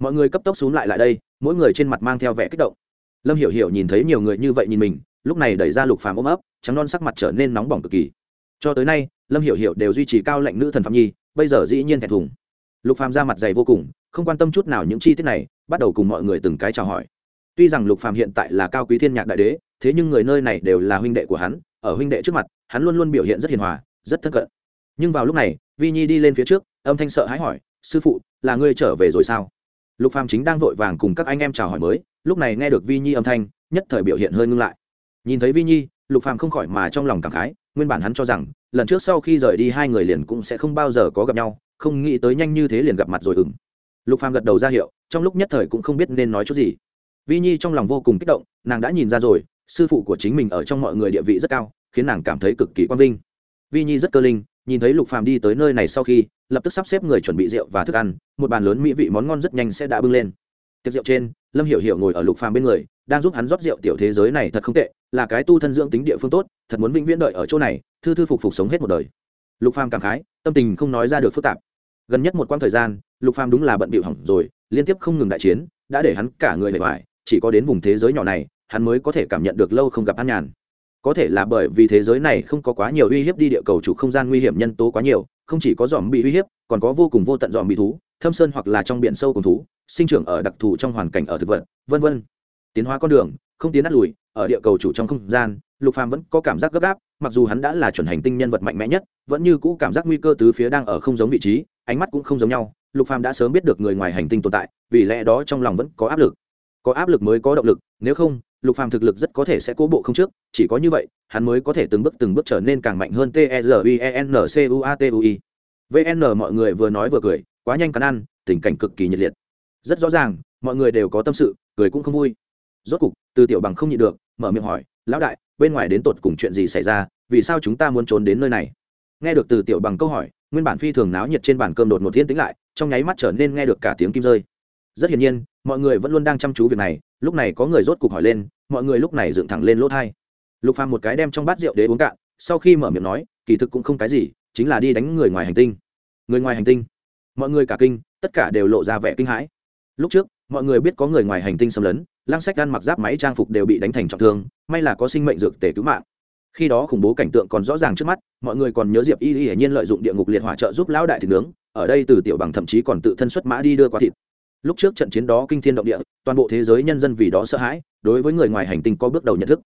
Mọi người cấp tốc xuống lại lại đây, mỗi người trên mặt mang theo vẻ kích động. Lâm hiểu hiểu nhìn thấy nhiều người như vậy nhìn mình, lúc này đẩy ra lục phàm ôm ấp, trắng non sắc mặt trở nên nóng bỏng cực kỳ. Cho tới nay, lâm hiểu hiểu đều duy trì cao lệnh nữ thần phạm nhi, bây giờ dĩ nhiên thẹn thùng. Lục phàm ra mặt dày vô cùng, không quan tâm chút nào những chi tiết này, bắt đầu cùng mọi người từng cái chào hỏi. Tuy rằng lục phàm hiện tại là cao quý thiên nhạc đại đế thế nhưng người nơi này đều là huynh đệ của hắn, ở huynh đệ trước mặt, hắn luôn luôn biểu hiện rất hiền hòa, rất thân cận. Nhưng vào lúc này, vi nhi đi lên phía trước, âm thanh sợ hãi hỏi, sư phụ, là ngươi trở về rồi sao? Lục phàm chính đang vội vàng cùng các anh em chào hỏi mới, lúc này nghe được vi nhi âm thanh, nhất thời biểu hiện hơi ngưng lại. Nhìn thấy vi nhi, lục phàm không khỏi mà trong lòng cảm khái, nguyên bản hắn cho rằng, lần trước sau khi rời đi hai người liền cũng sẽ không bao giờ có gặp nhau, không nghĩ tới nhanh như thế liền gặp mặt rồi ừng lục phàm gật đầu ra hiệu, trong lúc nhất thời cũng không biết nên nói chút gì. Vi nhi trong lòng vô cùng kích động, nàng đã nhìn ra rồi sư phụ của chính mình ở trong mọi người địa vị rất cao, khiến nàng cảm thấy cực kỳ quang vinh. Vi nhi rất cơ linh, nhìn thấy lục phàm đi tới nơi này sau khi, lập tức sắp xếp người chuẩn bị rượu và thức ăn, một bàn lớn mỹ vị món ngon rất nhanh sẽ đã bưng lên. Tiệc rượu trên, lâm hiểu hiểu ngồi ở lục phàm bên người, đang giúp hắn rót rượu tiểu thế giới này thật không tệ, là cái tu thân dưỡng tính địa phương tốt, thật muốn vĩnh viễn đợi ở chỗ này, thư thư phục phục sống hết một đời. Lục phàm cảm khái, tâm tình không nói ra được phức tạp. Gần nhất một quãng thời gian, lục phàm đúng là bận bịu hỏng rồi, liên tiếp không ngừng đại chiến, đã để hắn cả người bề ngoài, chỉ có đến vùng thế giới nhỏ này hắn mới có thể cảm nhận được lâu không gặp an nhàn. Có thể là bởi vì thế giới này không có quá nhiều uy hiếp đi địa cầu chủ không gian nguy hiểm nhân tố quá nhiều, không chỉ có dòm bị uy hiếp, còn có vô cùng vô tận dòm bị thú, thâm sơn hoặc là trong biển sâu cùng thú, sinh trưởng ở đặc thù trong hoàn cảnh ở thực vật, vân vân. Tiến hóa con đường, không tiến đắt lùi, ở địa cầu chủ trong không gian, lục phàm vẫn có cảm giác gấp gáp, mặc dù hắn đã là chuẩn hành tinh nhân vật mạnh mẽ nhất, vẫn như cũ cảm giác nguy cơ tứ phía đang ở không giống vị trí, ánh mắt cũng không giống nhau. Lục phàm đã sớm biết được người ngoài hành tinh tồn tại, vì lẽ đó trong lòng vẫn có áp lực. Có áp lực mới có động lực, nếu không lục phàm thực lực rất có thể sẽ cố bộ không trước, chỉ có như vậy, hắn mới có thể từng bước từng bước trở nên càng mạnh hơn t e r i e n c u a t u i. Vn mọi người vừa nói vừa cười, quá nhanh cắn ăn, tình cảnh cực kỳ nhiệt liệt. Rất rõ ràng, mọi người đều có tâm sự, cười cũng không vui. Rốt cục, từ tiểu bằng không nhịn được, mở miệng hỏi, lão đại, bên ngoài đến tột cùng chuyện gì xảy ra? Vì sao chúng ta muốn trốn đến nơi này? Nghe được từ tiểu bằng câu hỏi, nguyên bản phi thường náo nhiệt trên bàn cơm đột một thiên tĩnh lại, trong nháy mắt trở nên nghe được cả tiếng kim rơi. Rất hiển nhiên, mọi người vẫn luôn đang chăm chú việc này, lúc này có người rốt cục hỏi lên mọi người lúc này dựng thẳng lên lỗ thai. Lục phàm một cái đem trong bát rượu để uống cạn, sau khi mở miệng nói, kỳ thực cũng không cái gì, chính là đi đánh người ngoài hành tinh. Người ngoài hành tinh? Mọi người cả kinh, tất cả đều lộ ra vẻ kinh hãi. Lúc trước, mọi người biết có người ngoài hành tinh xâm lấn, lăng sách gan mặc giáp máy trang phục đều bị đánh thành trọng thương, may là có sinh mệnh dược tể cứu mạng. Khi đó khủng bố cảnh tượng còn rõ ràng trước mắt, mọi người còn nhớ diệp y y hiển nhiên lợi dụng địa ngục liệt hỏa trợ giúp lão đại thịt nướng, ở đây từ tiểu bằng thậm chí còn tự thân xuất mã đi đưa qua thịt. Lúc trước trận chiến đó kinh thiên động địa, toàn bộ thế giới nhân dân vì đó sợ hãi đối với người ngoài hành tinh có bước đầu nhận thức.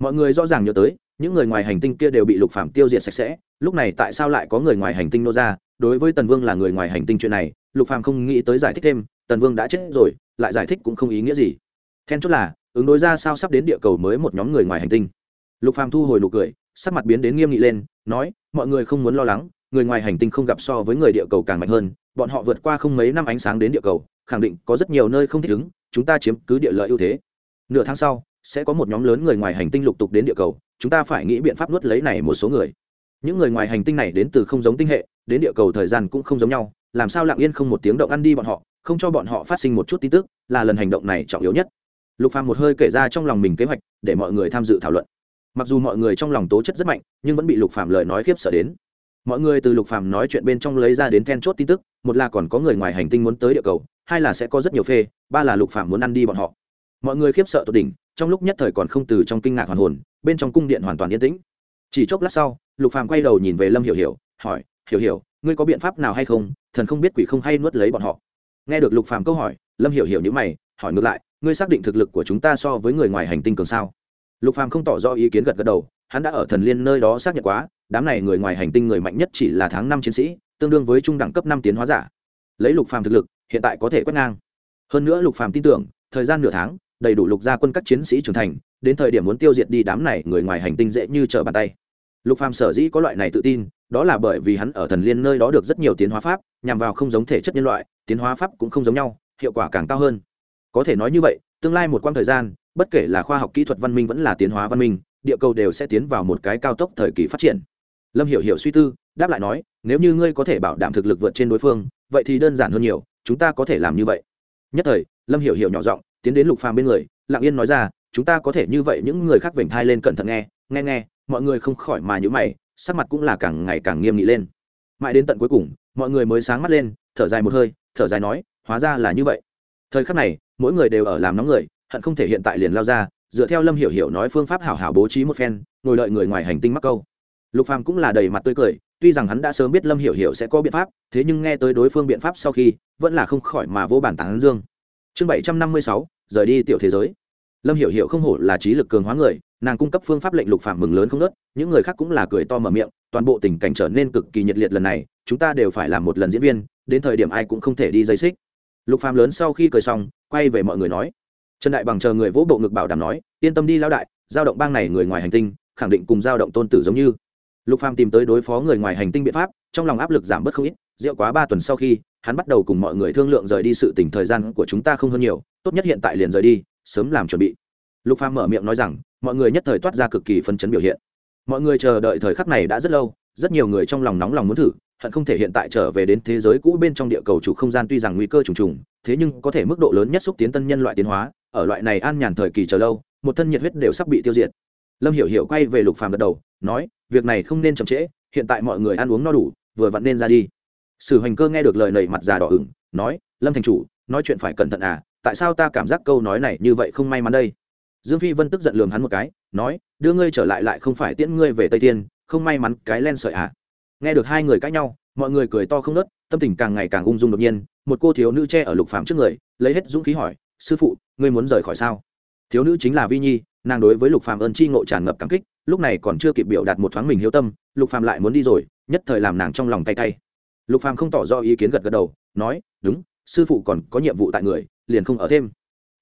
Mọi người rõ ràng nhớ tới, những người ngoài hành tinh kia đều bị lục phạm tiêu diệt sạch sẽ, lúc này tại sao lại có người ngoài hành tinh nô ra? Đối với tần vương là người ngoài hành tinh chuyện này, lục phạm không nghĩ tới giải thích thêm, tần vương đã chết rồi, lại giải thích cũng không ý nghĩa gì. Then chốt là, ứng đối ra sao sắp đến địa cầu mới một nhóm người ngoài hành tinh. Lục phàm thu hồi nụ cười, sắc mặt biến đến nghiêm nghị lên, nói, mọi người không muốn lo lắng, người ngoài hành tinh không gặp so với người địa cầu càng mạnh hơn, bọn họ vượt qua không mấy năm ánh sáng đến địa cầu, khẳng định có rất nhiều nơi không thích ứng, chúng ta chiếm cứ địa lợi ưu thế nửa tháng sau, sẽ có một nhóm lớn người ngoài hành tinh lục tục đến địa cầu, chúng ta phải nghĩ biện pháp nuốt lấy này một số người. Những người ngoài hành tinh này đến từ không giống tinh hệ, đến địa cầu thời gian cũng không giống nhau, làm sao lặng yên không một tiếng động ăn đi bọn họ, không cho bọn họ phát sinh một chút tin tức, là lần hành động này trọng yếu nhất. Lục phàm một hơi kể ra trong lòng mình kế hoạch, để mọi người tham dự thảo luận. Mặc dù mọi người trong lòng tố chất rất mạnh, nhưng vẫn bị lục phàm lời nói khiếp sợ đến. Mọi người từ lục phàm nói chuyện bên trong lấy ra đến then chốt tin tức, một là còn có người ngoài hành tinh muốn tới địa cầu, hai là sẽ có rất nhiều phê, ba là lục phàm muốn ăn đi bọn họ mọi người khiếp sợ tột đỉnh, trong lúc nhất thời còn không từ trong kinh ngạc hoàn hồn, bên trong cung điện hoàn toàn yên tĩnh. Chỉ chốc lát sau, lục phàm quay đầu nhìn về lâm hiểu hiểu, hỏi, hiểu hiểu, ngươi có biện pháp nào hay không? Thần không biết quỷ không hay nuốt lấy bọn họ. Nghe được lục phàm câu hỏi, lâm hiểu hiểu những mày, hỏi ngược lại, ngươi xác định thực lực của chúng ta so với người ngoài hành tinh cường sao? Lục phàm không tỏ rõ ý kiến gật gật đầu, hắn đã ở thần liên nơi đó xác nhận quá, đám này người ngoài hành tinh người mạnh nhất chỉ là tháng năm chiến sĩ, tương đương với trung đẳng cấp năm tiến hóa giả. Lấy lục phàm thực lực, hiện tại có thể quét ngang. Hơn nữa lục phàm tin tưởng, thời gian nửa tháng đầy đủ lục gia quân các chiến sĩ trưởng thành, đến thời điểm muốn tiêu diệt đi đám này người ngoài hành tinh dễ như trở bàn tay. Lục phàm sở dĩ có loại này tự tin, đó là bởi vì hắn ở thần liên nơi đó được rất nhiều tiến hóa pháp, nhằm vào không giống thể chất nhân loại, tiến hóa pháp cũng không giống nhau, hiệu quả càng cao hơn. Có thể nói như vậy, tương lai một quãng thời gian, bất kể là khoa học kỹ thuật văn minh vẫn là tiến hóa văn minh, địa cầu đều sẽ tiến vào một cái cao tốc thời kỳ phát triển. Lâm hiểu hiểu suy tư, đáp lại nói, nếu như ngươi có thể bảo đảm thực lực vượt trên đối phương, vậy thì đơn giản hơn nhiều, chúng ta có thể làm như vậy. Nhất thời, lâm hiểu hiểu nhỏ giọng tiến đến lục phàm bên người, lặng yên nói ra, chúng ta có thể như vậy những người khác vểnh thai lên cẩn thận nghe nghe nghe, mọi người không khỏi mà nhíu mày, sắc mặt cũng là càng ngày càng nghiêm nghị lên. Mãi đến tận cuối cùng, mọi người mới sáng mắt lên, thở dài một hơi, thở dài nói, hóa ra là như vậy. Thời khắc này, mỗi người đều ở làm nóng người, hận không thể hiện tại liền lao ra, dựa theo lâm hiểu hiểu nói phương pháp hảo hảo bố trí một phen, ngồi đợi người ngoài hành tinh mắc câu. Lục phàm cũng là đầy mặt tươi cười, tuy rằng hắn đã sớm biết lâm hiểu hiểu sẽ có biện pháp, thế nhưng nghe tới đối phương biện pháp sau khi, vẫn là không khỏi mà vô bản tán dương chương bảy trăm năm mươi sáu, rời đi tiểu thế giới. Lâm hiểu hiểu không hổ là trí lực cường hóa người, nàng cung cấp phương pháp lệnh lục phàm mừng lớn không nớt những người khác cũng là cười to mở miệng, toàn bộ tình cảnh trở nên cực kỳ nhiệt liệt lần này, chúng ta đều phải làm một lần diễn viên, đến thời điểm ai cũng không thể đi dây xích. Lục phàm lớn sau khi cười xong, quay về mọi người nói. Trần đại bằng chờ người vỗ bộ ngực bảo đảm nói, yên tâm đi Lão đại, giao động bang này người ngoài hành tinh, khẳng định cùng giao động tôn tử giống như. Lục phàm tìm tới đối phó người ngoài hành tinh biện pháp, trong lòng áp lực giảm bớt không ít rượu quá ba tuần sau khi, hắn bắt đầu cùng mọi người thương lượng rời đi sự tỉnh thời gian của chúng ta không hơn nhiều, tốt nhất hiện tại liền rời đi, sớm làm chuẩn bị. Lục phàm mở miệng nói rằng, mọi người nhất thời toát ra cực kỳ phân chấn biểu hiện. Mọi người chờ đợi thời khắc này đã rất lâu, rất nhiều người trong lòng nóng lòng muốn thử, hận không thể hiện tại trở về đến thế giới cũ bên trong địa cầu chủ không gian tuy rằng nguy cơ trùng trùng, thế nhưng có thể mức độ lớn nhất xúc tiến tân nhân loại tiến hóa, ở loại này an nhàn thời kỳ chờ lâu, một thân nhiệt huyết đều sắp bị tiêu diệt. Lâm hiểu hiểu quay về lục phàm gật đầu, nói, việc này không nên chậm trễ, hiện tại mọi người ăn uống no đủ, vừa vặn nên ra đi sử hoành cơ nghe được lời nầy mặt già đỏ ửng, nói, lâm thành chủ, nói chuyện phải cẩn thận à tại sao ta cảm giác câu nói này như vậy không may mắn đây? Dương phi vân tức giận lườm hắn một cái, nói, đưa ngươi trở lại lại không phải tiễn ngươi về tây tiên không may mắn cái len sợi à. Nghe được hai người cãi nhau, mọi người cười to không nớt tâm tình càng ngày càng ung dung đột nhiên, một cô thiếu nữ che ở lục phạm trước người, lấy hết dũng khí hỏi, sư phụ, ngươi muốn rời khỏi sao? Thiếu nữ chính là vi nhi, nàng đối với lục phạm ơn chi ngộ tràn ngập cảm kích, lúc này còn chưa kịp biểu đạt một thoáng mình hiếu tâm, lục phạm lại muốn đi rồi, nhất thời làm nàng trong lòng tay tay lục Phàm không tỏ rõ ý kiến gật gật đầu, nói, đúng, sư phụ còn có nhiệm vụ tại người, liền không ở thêm.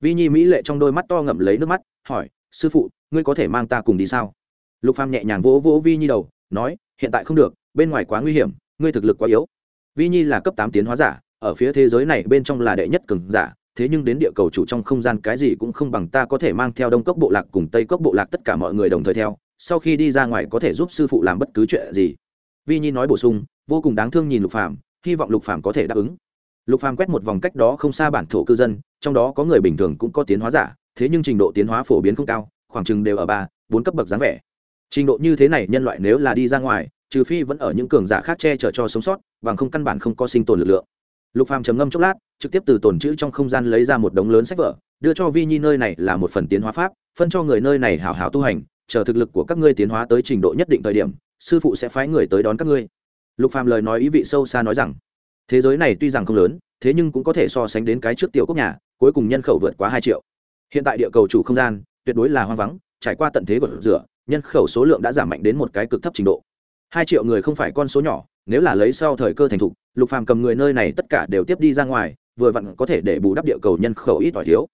Vi nhi mỹ lệ trong đôi mắt to ngậm lấy nước mắt, hỏi, sư phụ, ngươi có thể mang ta cùng đi sao? Lục phàm nhẹ nhàng vỗ vỗ vi nhi đầu, nói, hiện tại không được, bên ngoài quá nguy hiểm, ngươi thực lực quá yếu. Vi nhi là cấp tám tiến hóa giả, ở phía thế giới này bên trong là đệ nhất cường giả, thế nhưng đến địa cầu chủ trong không gian cái gì cũng không bằng ta có thể mang theo đông cốc bộ lạc cùng tây cốc bộ lạc tất cả mọi người đồng thời theo, sau khi đi ra ngoài có thể giúp sư phụ làm bất cứ chuyện gì. Vi nhi nói bổ sung vô cùng đáng thương nhìn lục phàm, hy vọng lục phàm có thể đáp ứng. Lục phàm quét một vòng cách đó không xa bản thổ cư dân, trong đó có người bình thường cũng có tiến hóa giả, thế nhưng trình độ tiến hóa phổ biến không cao, khoảng chừng đều ở ba, bốn cấp bậc dáng vẻ. Trình độ như thế này nhân loại nếu là đi ra ngoài, trừ phi vẫn ở những cường giả khác che chở cho sống sót, bằng không căn bản không có sinh tồn lực lượng. Lục phàm trầm ngâm chốc lát, trực tiếp từ tồn chữ trong không gian lấy ra một đống lớn sách vở, đưa cho vi nhi nơi này là một phần tiến hóa pháp, phân cho người nơi này hảo hảo tu hành, chờ thực lực của các ngươi tiến hóa tới trình độ nhất định thời điểm, sư phụ sẽ phái người tới đón các ngươi lục phàm lời nói ý vị sâu xa nói rằng, thế giới này tuy rằng không lớn, thế nhưng cũng có thể so sánh đến cái trước tiểu quốc nhà, cuối cùng nhân khẩu vượt quá hai triệu. Hiện tại địa cầu chủ không gian, tuyệt đối là hoang vắng, trải qua tận thế của rửa, nhân khẩu số lượng đã giảm mạnh đến một cái cực thấp trình độ. Hai triệu người không phải con số nhỏ, nếu là lấy sau thời cơ thành thục, lục phàm cầm người nơi này tất cả đều tiếp đi ra ngoài, vừa vặn có thể để bù đắp địa cầu nhân khẩu ít ỏi thiếu.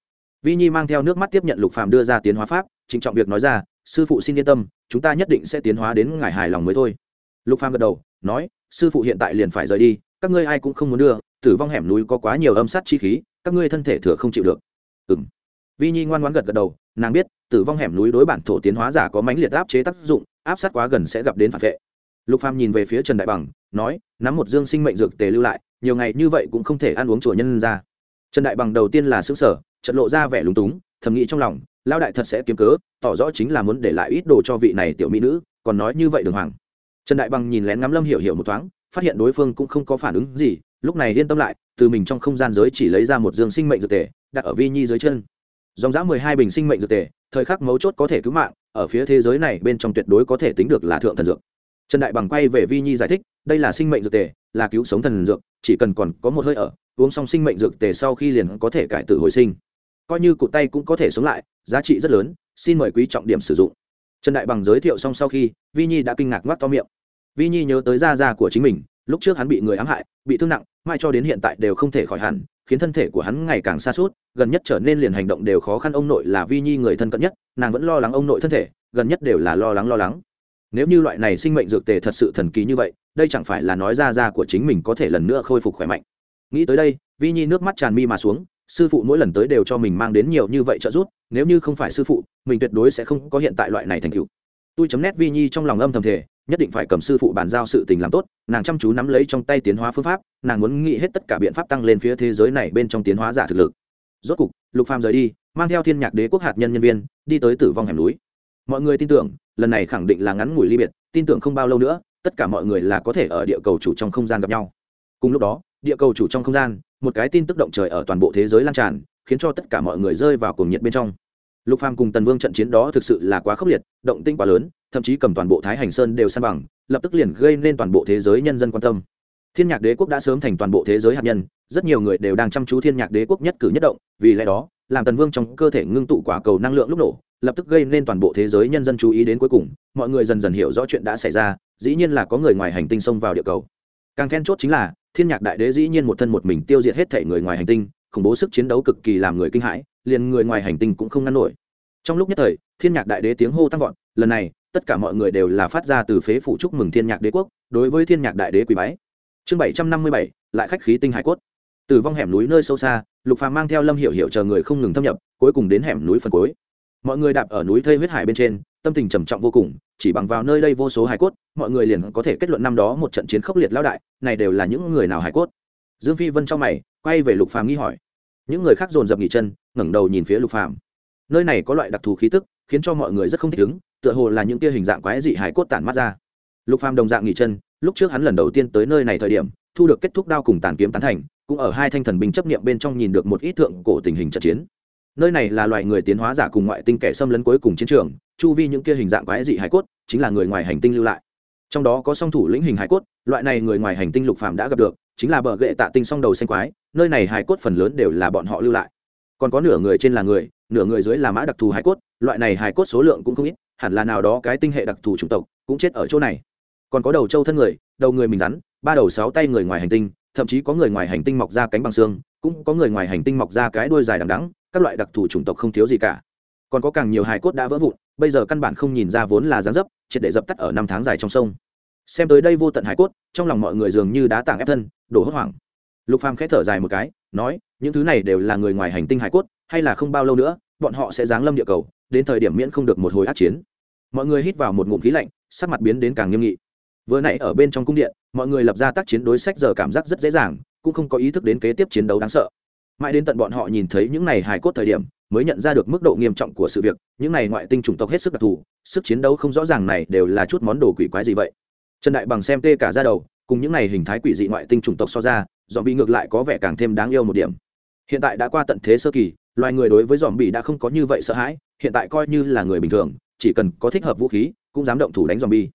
Vi nhi mang theo nước mắt tiếp nhận lục phàm đưa ra tiến hóa pháp, trịnh trọng việc nói ra, sư phụ xin yên tâm, chúng ta nhất định sẽ tiến hóa đến ngài hài lòng mới thôi. Lục phàm gật đầu, nói sư phụ hiện tại liền phải rời đi, các ngươi ai cũng không muốn đưa, tử vong hẻm núi có quá nhiều âm sát chi khí, các ngươi thân thể thừa không chịu được. Ừm. Vi nhi ngoan ngoãn gật gật đầu, nàng biết, tử vong hẻm núi đối bản thổ tiến hóa giả có mãnh liệt áp chế tác dụng, áp sát quá gần sẽ gặp đến phản vệ. Lục phàm nhìn về phía trần đại bằng, nói, nắm một dương sinh mệnh dược tề lưu lại, nhiều ngày như vậy cũng không thể ăn uống chùa nhân ra. Trần đại bằng đầu tiên là xứ sở trận lộ ra vẻ lúng túng, thầm nghĩ trong lòng lao đại thật sẽ kiếm cớ, tỏ rõ chính là muốn để lại ít đồ cho vị này tiểu mỹ nữ, còn nói như vậy đường hoàng trần đại bằng nhìn lén ngắm lâm hiểu hiểu một thoáng, phát hiện đối phương cũng không có phản ứng gì, lúc này yên tâm lại, từ mình trong không gian giới chỉ lấy ra một dương sinh mệnh dược tề, đặt ở vi nhi dưới chân. Dòng dã mười hai bình sinh mệnh dược tề, thời khắc mấu chốt có thể cứu mạng, ở phía thế giới này bên trong tuyệt đối có thể tính được là thượng thần dược. Trần đại bằng quay về vi nhi giải thích, đây là sinh mệnh dược tề, là cứu sống thần dược, chỉ cần còn có một hơi ở, uống xong sinh mệnh dược tề sau khi liền có thể cải tử hồi sinh. Coi như cụt tay cũng có thể sống lại, giá trị rất lớn, xin mời quý trọng điểm sử dụng. Trần đại bằng giới thiệu xong sau khi, vi nhi đã kinh ngạc ngoác to miệng vi nhi nhớ tới da da của chính mình, lúc trước hắn bị người ám hại, bị thương nặng, mai cho đến hiện tại đều không thể khỏi hẳn, khiến thân thể của hắn ngày càng xa suốt gần nhất trở nên liền hành động đều khó khăn. Ông nội là vi nhi người thân cận nhất, nàng vẫn lo lắng ông nội thân thể, gần nhất đều là lo lắng lo lắng. Nếu như loại này sinh mệnh dược tề thật sự thần kỳ như vậy, đây chẳng phải là nói ra ra của chính mình có thể lần nữa khôi phục khỏe mạnh. Nghĩ tới đây, vi nhi nước mắt tràn mi mà xuống, sư phụ mỗi lần tới đều cho mình mang đến nhiều như vậy trợ giúp, nếu như không phải sư phụ, mình tuyệt đối sẽ không có hiện tại loại này thành tựu. Tôi chấm nét vi nhi trong lòng âm thầm thể nhất định phải cầm sư phụ bàn giao sự tình làm tốt, nàng chăm chú nắm lấy trong tay tiến hóa phương pháp, nàng muốn nghĩ hết tất cả biện pháp tăng lên phía thế giới này bên trong tiến hóa giả thực lực. Rốt cục, lục phàm rời đi, mang theo thiên nhạc đế quốc hạt nhân nhân viên, đi tới tử vong hẻm núi. Mọi người tin tưởng, lần này khẳng định là ngắn ngủi ly biệt, tin tưởng không bao lâu nữa, tất cả mọi người là có thể ở địa cầu chủ trong không gian gặp nhau. Cùng lúc đó, địa cầu chủ trong không gian, một cái tin tức động trời ở toàn bộ thế giới lan tràn, khiến cho tất cả mọi người rơi vào cùng nhiệt bên trong. Lục phàm cùng tần vương trận chiến đó thực sự là quá khốc liệt, động tinh quá lớn thậm chí cầm toàn bộ thái hành sơn đều san bằng, lập tức liền gây nên toàn bộ thế giới nhân dân quan tâm. Thiên nhạc đế quốc đã sớm thành toàn bộ thế giới hạt nhân, rất nhiều người đều đang chăm chú thiên nhạc đế quốc nhất cử nhất động, vì lẽ đó, làm tần vương trong cơ thể ngưng tụ quả cầu năng lượng lúc nổ, lập tức gây nên toàn bộ thế giới nhân dân chú ý đến cuối cùng, mọi người dần dần hiểu rõ chuyện đã xảy ra, dĩ nhiên là có người ngoài hành tinh xông vào địa cầu. Càng then chốt chính là, thiên nhạc đại đế dĩ nhiên một thân một mình tiêu diệt hết thể người ngoài hành tinh, khủng bố sức chiến đấu cực kỳ làm người kinh hãi, liền người ngoài hành tinh cũng không ngăn nổi. Trong lúc nhất thời, thiên nhạc đại đế tiếng hô tăng vọt, lần này tất cả mọi người đều là phát ra từ phế phụ chúc mừng thiên nhạc đế quốc, đối với thiên nhạc đại đế quý bái. Chương bảy trăm năm mươi bảy, lại khách khí tinh hải cốt. Từ vong hẻm núi nơi sâu xa, lục phàm mang theo lâm hiểu hiểu chờ người không ngừng thâm nhập, cuối cùng đến hẻm núi phần cuối. Mọi người đạp ở núi thây huyết hải bên trên, tâm tình trầm trọng vô cùng, chỉ bằng vào nơi đây vô số hải cốt, mọi người liền có thể kết luận năm đó một trận chiến khốc liệt lao đại, này đều là những người nào hải cốt. Dương phi vân trong mày, quay về lục phàm nghi hỏi. Những người khác dồn dập nghỉ chân, ngẩng đầu nhìn phía lục phàm nơi này có loại đặc thù khí tức, khiến cho mọi người rất không thích ứng, tựa hồ là những tia hình dạng quái dị hải cốt tản mắt ra. Lục phàm đồng dạng nghỉ chân, lúc trước hắn lần đầu tiên tới nơi này thời điểm, thu được kết thúc đao cùng tàn kiếm tán thành, cũng ở hai thanh thần binh chấp niệm bên trong nhìn được một ít thượng cổ tình hình trận chiến. Nơi này là loại người tiến hóa giả cùng ngoại tinh kẻ xâm lấn cuối cùng chiến trường, chu vi những kia hình dạng quái dị hải cốt, chính là người ngoài hành tinh lưu lại. Trong đó có song thủ lĩnh hình hải cốt, loại này người ngoài hành tinh lục phàm đã gặp được, chính là bờ gậy tạ tinh song đầu xanh quái, nơi này hải cốt phần lớn đều là bọn họ lưu lại. Còn có nửa người trên là người nửa người dưới là mã đặc thù hải cốt, loại này hải cốt số lượng cũng không ít, hẳn là nào đó cái tinh hệ đặc thù chủng tộc cũng chết ở chỗ này. Còn có đầu trâu thân người, đầu người mình rắn, ba đầu sáu tay người ngoài hành tinh, thậm chí có người ngoài hành tinh mọc ra cánh bằng xương, cũng có người ngoài hành tinh mọc ra cái đuôi dài đằng đắng các loại đặc thù chủng tộc không thiếu gì cả. Còn có càng nhiều hài cốt đã vỡ vụn, bây giờ căn bản không nhìn ra vốn là dáng dấp, triệt để dập tắt ở năm tháng dài trong sông. Xem tới đây vô tận hài cốt, trong lòng mọi người dường như đá tảng ép thân, đổ hốt hoảng. Lục phàm khẽ thở dài một cái, nói, những thứ này đều là người ngoài hành tinh hài cốt hay là không bao lâu nữa, bọn họ sẽ giáng lâm địa cầu, đến thời điểm miễn không được một hồi át chiến. Mọi người hít vào một ngụm khí lạnh, sắc mặt biến đến càng nghiêm nghị. Vừa nãy ở bên trong cung điện, mọi người lập ra tác chiến đối sách giờ cảm giác rất dễ dàng, cũng không có ý thức đến kế tiếp chiến đấu đáng sợ. Mãi đến tận bọn họ nhìn thấy những này hài cốt thời điểm, mới nhận ra được mức độ nghiêm trọng của sự việc, những này ngoại tinh chủng tộc hết sức đặc thù, sức chiến đấu không rõ ràng này đều là chút món đồ quỷ quái gì vậy. Trần đại bằng xem tê cả ra đầu, cùng những này hình thái quỷ dị ngoại tinh chủng tộc so ra dòm bị ngược lại có vẻ càng thêm đáng yêu một điểm. Hiện tại đã qua tận thế sơ kỳ loài người đối với dòm bị đã không có như vậy sợ hãi, hiện tại coi như là người bình thường, chỉ cần có thích hợp vũ khí, cũng dám động thủ đánh dòm bi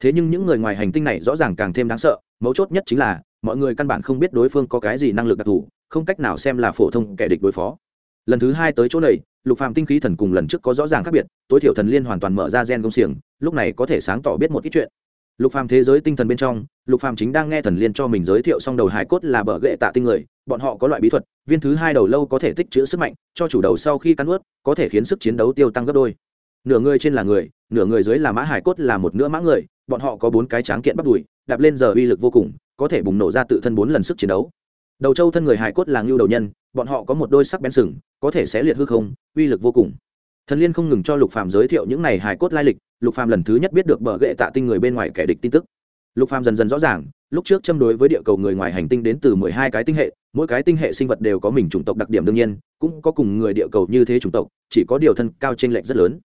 thế nhưng những người ngoài hành tinh này rõ ràng càng thêm đáng sợ, mấu chốt nhất chính là, mọi người căn bản không biết đối phương có cái gì năng lực đặc thù, không cách nào xem là phổ thông kẻ địch đối phó. Lần thứ hai tới chỗ này, lục phàm tinh khí thần cùng lần trước có rõ ràng khác biệt, tối thiểu thần liên hoàn toàn mở ra gen công xiềng, lúc này có thể sáng tỏ biết một ít chuyện. Lục phàm thế giới tinh thần bên trong lục phàm chính đang nghe thần liên cho mình giới thiệu xong đầu hài cốt là bờ ghệ tạ tinh người, bọn họ có loại bí thuật, viên thứ hai đầu lâu có thể tích trữ sức mạnh, cho chủ đầu sau khi cắn ướt có thể khiến sức chiến đấu tiêu tăng gấp đôi. Nửa người trên là người, nửa người dưới là mã hải cốt là một nửa mã người, bọn họ có bốn cái tráng kiện bắt đùi, đạp lên giờ uy lực vô cùng, có thể bùng nổ ra tự thân bốn lần sức chiến đấu. Đầu châu thân người hải cốt là ngưu đầu nhân, bọn họ có một đôi sắc bén sừng, có thể xé liệt hư không, uy lực vô cùng. Thần liên không ngừng cho lục phàm giới thiệu những này hải cốt lai lịch, lục phàm lần thứ nhất biết được bờ ghệ tạ tinh người bên ngoài kẻ địch tin tức lục phàm dần dần rõ ràng, lúc trước châm đối với địa cầu người ngoài hành tinh đến từ mười hai cái tinh hệ, mỗi cái tinh hệ sinh vật đều có mình chủng tộc đặc điểm đương nhiên, cũng có cùng người địa cầu như thế chủng tộc, chỉ có điều thân cao trên lệch rất lớn.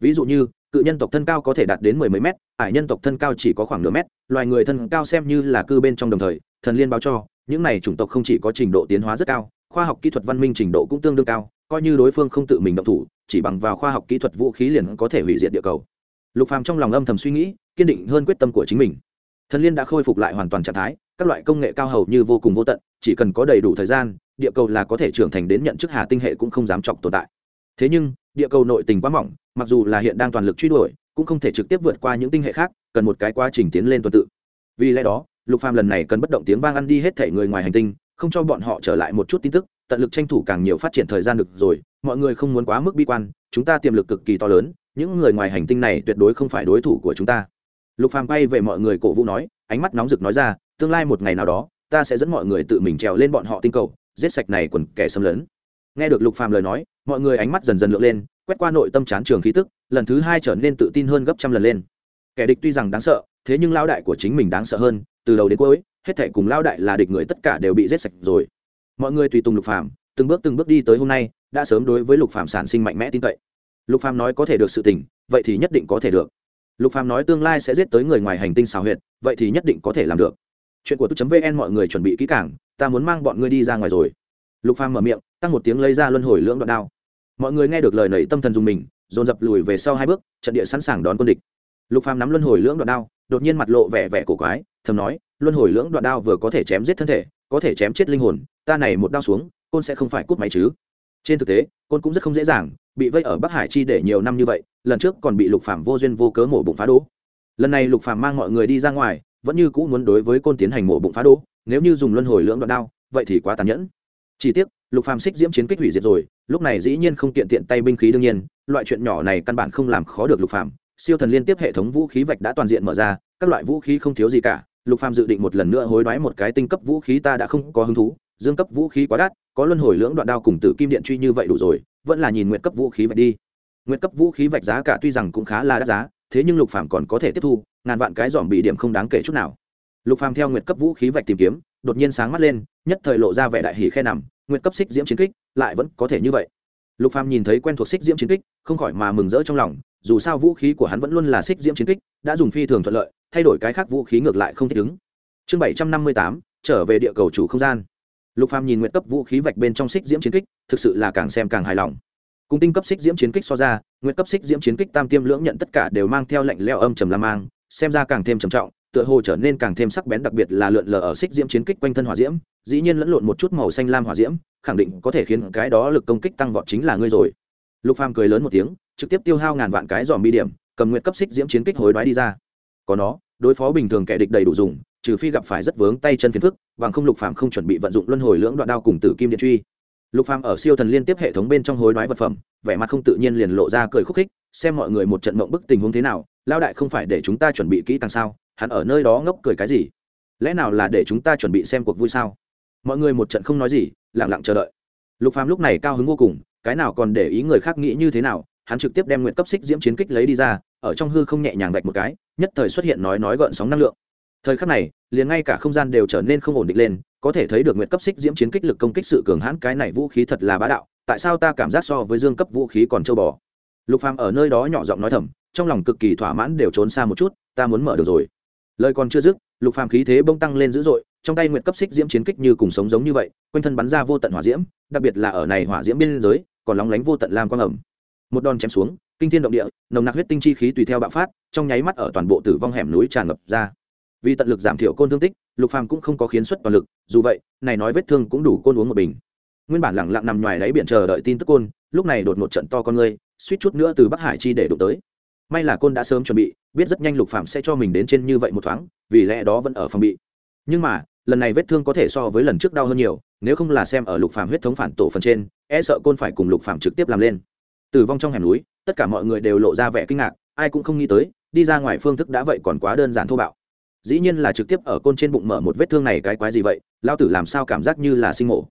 Ví dụ như, cự nhân tộc thân cao có thể đạt đến mười mấy mét, ải nhân tộc thân cao chỉ có khoảng nửa mét, loài người thân cao xem như là cư bên trong đồng thời, thần liên báo cho, những này chủng tộc không chỉ có trình độ tiến hóa rất cao, khoa học kỹ thuật văn minh trình độ cũng tương đương cao, coi như đối phương không tự mình động thủ, chỉ bằng vào khoa học kỹ thuật vũ khí liền có thể hủy diệt địa cầu. Lục phàm trong lòng âm thầm suy nghĩ, kiên định hơn quyết tâm của chính mình thần liên đã khôi phục lại hoàn toàn trạng thái, các loại công nghệ cao hầu như vô cùng vô tận, chỉ cần có đầy đủ thời gian, địa cầu là có thể trưởng thành đến nhận chức hà tinh hệ cũng không dám chọc tồn tại. Thế nhưng, địa cầu nội tình quá mỏng, mặc dù là hiện đang toàn lực truy đuổi, cũng không thể trực tiếp vượt qua những tinh hệ khác, cần một cái quá trình tiến lên tuần tự. Vì lẽ đó, lục phàm lần này cần bất động tiếng vang ăn đi hết thể người ngoài hành tinh, không cho bọn họ trở lại một chút tin tức, tận lực tranh thủ càng nhiều phát triển thời gian được rồi, mọi người không muốn quá mức bi quan, chúng ta tiềm lực cực kỳ to lớn, những người ngoài hành tinh này tuyệt đối không phải đối thủ của chúng ta lục phàm bay về mọi người cổ vũ nói, ánh mắt nóng rực nói ra, tương lai một ngày nào đó, ta sẽ dẫn mọi người tự mình trèo lên bọn họ tinh cầu, giết sạch này quần kẻ xâm lấn. Nghe được lục phàm lời nói, mọi người ánh mắt dần dần lượn lên, quét qua nội tâm chán trường khí tức, lần thứ hai trở nên tự tin hơn gấp trăm lần lên. Kẻ địch tuy rằng đáng sợ, thế nhưng lao đại của chính mình đáng sợ hơn, từ đầu đến cuối, hết thảy cùng lao đại là địch người tất cả đều bị giết sạch rồi. Mọi người tùy tùng lục phàm, từng bước từng bước đi tới hôm nay, đã sớm đối với lục phàm sản sinh mạnh mẽ tin cậy. Lục phàm nói có thể được sự tình, vậy thì nhất định có thể được lục phàm nói tương lai sẽ giết tới người ngoài hành tinh xào huyệt, vậy thì nhất định có thể làm được. Chuyện của tôi vn mọi người chuẩn bị kỹ càng, ta muốn mang bọn ngươi đi ra ngoài rồi. Lục phàm mở miệng, tăng một tiếng lấy ra luân hồi lưỡng đoạn đao. Mọi người nghe được lời nảy tâm thần dùng mình, dồn dập lùi về sau hai bước, trận địa sẵn sàng đón quân địch. Lục phàm nắm luân hồi lưỡng đoạn đao, đột nhiên mặt lộ vẻ vẻ cổ quái, thầm nói, luân hồi lưỡng đoạn đao vừa có thể chém giết thân thể, có thể chém chết linh hồn, ta này một đao xuống, côn sẽ không phải cút máy chứ. Trên thực tế, côn cũng rất không dễ dàng, bị vây ở bắc hải chi để nhiều năm như vậy lần trước còn bị lục phàm vô duyên vô cớ mổ bụng phá đố. Lần này lục phàm mang mọi người đi ra ngoài, vẫn như cũ muốn đối với côn tiến hành mổ bụng phá đố, nếu như dùng luân hồi lưỡng đoạn đao, vậy thì quá tàn nhẫn. Chỉ tiếc, lục phàm xích diễm chiến kích hủy diệt rồi, lúc này dĩ nhiên không tiện tiện tay binh khí đương nhiên, loại chuyện nhỏ này căn bản không làm khó được lục phàm. Siêu thần liên tiếp hệ thống vũ khí vạch đã toàn diện mở ra, các loại vũ khí không thiếu gì cả, lục phàm dự định một lần nữa hối đoái một cái tinh cấp vũ khí ta đã không có hứng thú. Dương cấp vũ khí quá đắt, có luân hồi lưỡng đoạn đao cùng tử kim điện truy như vậy đủ rồi, vẫn là nhìn nguyện cấp vũ khí vậy đi nguyện cấp vũ khí vạch giá cả tuy rằng cũng khá là đắt giá, thế nhưng lục phàm còn có thể tiếp thu, ngàn vạn cái dòm bị điểm không đáng kể chút nào. Lục phàm theo nguyện cấp vũ khí vạch tìm kiếm, đột nhiên sáng mắt lên, nhất thời lộ ra vẻ đại hỉ khe nằm nguyện cấp xích diễm chiến kích, lại vẫn có thể như vậy. Lục phàm nhìn thấy quen thuộc xích diễm chiến kích, không khỏi mà mừng rỡ trong lòng, dù sao vũ khí của hắn vẫn luôn là xích diễm chiến kích, đã dùng phi thường thuận lợi, thay đổi cái khác vũ khí ngược lại không thích ứng. Chương bảy trăm năm mươi tám, trở về địa cầu chủ không gian. Lục phàm nhìn nguyện cấp vũ khí vạch bên trong xích diễm chiến kích, thực sự là càng xem càng hài lòng cùng tinh cấp xích diễm chiến kích so ra nguyện cấp xích diễm chiến kích tam tiêm lưỡng nhận tất cả đều mang theo lệnh leo âm trầm la mang, xem ra càng thêm trầm trọng, tựa hồ trở nên càng thêm sắc bén đặc biệt là lượn lờ ở xích diễm chiến kích quanh thân hỏa diễm, dĩ nhiên lẫn lộn một chút màu xanh lam hỏa diễm, khẳng định có thể khiến cái đó lực công kích tăng vọt chính là ngươi rồi. Lục phàm cười lớn một tiếng, trực tiếp tiêu hao ngàn vạn cái dòm bi điểm, cầm nguyện cấp xích diễm chiến kích hối đoái đi ra. Có nó, đối phó bình thường kẻ địch đầy đủ dùng, trừ phi gặp phải rất vướng tay chân phiền phức, bằng không lục phàm không chuẩn bị vận dụng luân hồi lưỡng đoạn đao cùng tử kim điện truy lục phàm ở siêu thần liên tiếp hệ thống bên trong hối đoái vật phẩm, vẻ mặt không tự nhiên liền lộ ra cười khúc khích, xem mọi người một trận mộng bức tình huống thế nào lao đại không phải để chúng ta chuẩn bị kỹ càng sao, hắn ở nơi đó ngốc cười cái gì? Lẽ nào là để chúng ta chuẩn bị xem cuộc vui sao? Mọi người một trận không nói gì, lặng lặng chờ đợi. Lục phàm lúc này cao hứng vô cùng, cái nào còn để ý người khác nghĩ như thế nào, hắn trực tiếp đem nguyện cấp xích diễm chiến kích lấy đi ra, ở trong hư không nhẹ nhàng vạch một cái, nhất thời xuất hiện nói nói gợn sóng năng lượng. Thời khắc này, liền ngay cả không gian đều trở nên không ổn định lên có thể thấy được nguyện cấp xích diễm chiến kích lực công kích sự cường hãn cái này vũ khí thật là bá đạo, tại sao ta cảm giác so với dương cấp vũ khí còn châu bò? Lục phàm ở nơi đó nhỏ giọng nói thầm, trong lòng cực kỳ thỏa mãn đều trốn xa một chút, ta muốn mở được rồi. Lời còn chưa dứt, lục phàm khí thế bông tăng lên dữ dội, trong tay nguyện cấp xích diễm chiến kích như cùng sống giống như vậy, quanh thân bắn ra vô tận hỏa diễm, đặc biệt là ở này hỏa diễm biên giới, còn lóng lánh vô tận lam quang ẩm. Một đòn chém xuống, kinh thiên động địa, nồng nặc huyết tinh chi khí tùy theo bạo phát, trong nháy mắt ở toàn bộ tử vong hẻm núi tràn ngập ra. Vì tận lực giảm thiểu côn thương tích lục phàm cũng không có khiến xuất toàn lực, dù vậy, này nói vết thương cũng đủ côn uống một bình. Nguyên bản lặng lặng nằm ngoài đáy biển chờ đợi tin tức côn, lúc này đột một trận to con ngươi, suýt chút nữa từ bắc hải chi để đụng tới. May là côn đã sớm chuẩn bị, biết rất nhanh lục phàm sẽ cho mình đến trên như vậy một thoáng, vì lẽ đó vẫn ở phòng bị. Nhưng mà, lần này vết thương có thể so với lần trước đau hơn nhiều, nếu không là xem ở lục phàm huyết thống phản tổ phần trên e sợ côn phải cùng lục phàm trực tiếp làm lên. Tử vong trong hẻm núi, tất cả mọi người đều lộ ra vẻ kinh ngạc, ai cũng không nghĩ tới, đi ra ngoài phương thức đã vậy còn quá đơn giản thô bạo dĩ nhiên là trực tiếp ở côn trên bụng mở một vết thương này cái quái gì vậy lao tử làm sao cảm giác như là sinh mổ.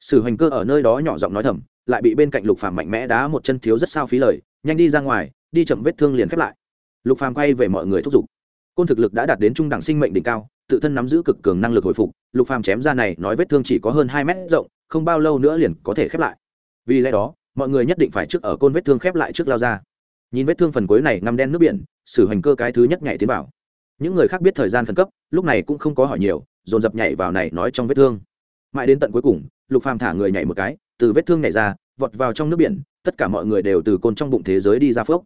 Sử hoành cơ ở nơi đó nhỏ giọng nói thầm, lại bị bên cạnh lục phàm mạnh mẽ đá một chân thiếu rất sao phí lời, nhanh đi ra ngoài, đi chậm vết thương liền khép lại. Lục phàm quay về mọi người thúc giục. Côn thực lực đã đạt đến trung đẳng sinh mệnh đỉnh cao, tự thân nắm giữ cực cường năng lực hồi phục, lục phàm chém ra này nói vết thương chỉ có hơn hai mét rộng, không bao lâu nữa liền có thể khép lại. Vì lẽ đó, mọi người nhất định phải trước ở côn vết thương khép lại trước lao ra. Nhìn vết thương phần cuối này ngăm đen nước biển, sử hành cơ cái thứ nhất nhảy tiến vào những người khác biết thời gian khẩn cấp, lúc này cũng không có hỏi nhiều, dồn dập nhảy vào này nói trong vết thương. Mãi đến tận cuối cùng, lục phàm thả người nhảy một cái, từ vết thương nhảy ra, vọt vào trong nước biển, tất cả mọi người đều từ côn trong bụng thế giới đi ra phước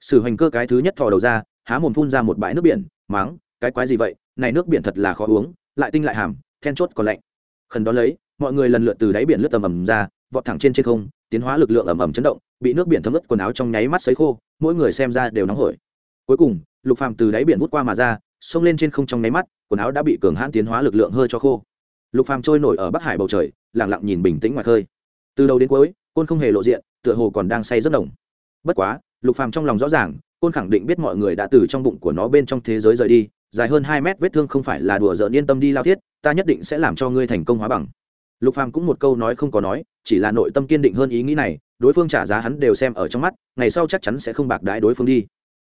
sử Hoành cơ cái thứ nhất thò đầu ra, há mồm phun ra một bãi nước biển, máng, cái quái gì vậy, này nước biển thật là khó uống, lại tinh lại hàm, then chốt còn lạnh. Khẩn đó lấy, mọi người lần lượt từ đáy biển lướt tầm ầm ra, vọt thẳng trên trên không, tiến hóa lực lượng ầm ầm chấn động, bị nước biển thấm ướt quần áo trong nháy mắt sấy khô, mỗi người xem ra đều nóng hổi. Cuối cùng lục phàm từ đáy biển vút qua mà ra, xông lên trên không trong nháy mắt, quần áo đã bị cường hãn tiến hóa lực lượng hơi cho khô. Lục phàm trôi nổi ở bắc hải bầu trời, lặng lặng nhìn bình tĩnh ngoài khơi. Từ đầu đến cuối, côn không hề lộ diện, tựa hồ còn đang say rất đồng. Bất quá, lục phàm trong lòng rõ ràng, côn khẳng định biết mọi người đã từ trong bụng của nó bên trong thế giới rời đi, dài hơn hai mét vết thương không phải là đùa giỡn yên tâm đi lao thiết, ta nhất định sẽ làm cho ngươi thành công hóa bằng. Lục phàm cũng một câu nói không có nói, chỉ là nội tâm kiên định hơn ý nghĩ này, đối phương trả giá hắn đều xem ở trong mắt, ngày sau chắc chắn sẽ không bạc đái đối phương đi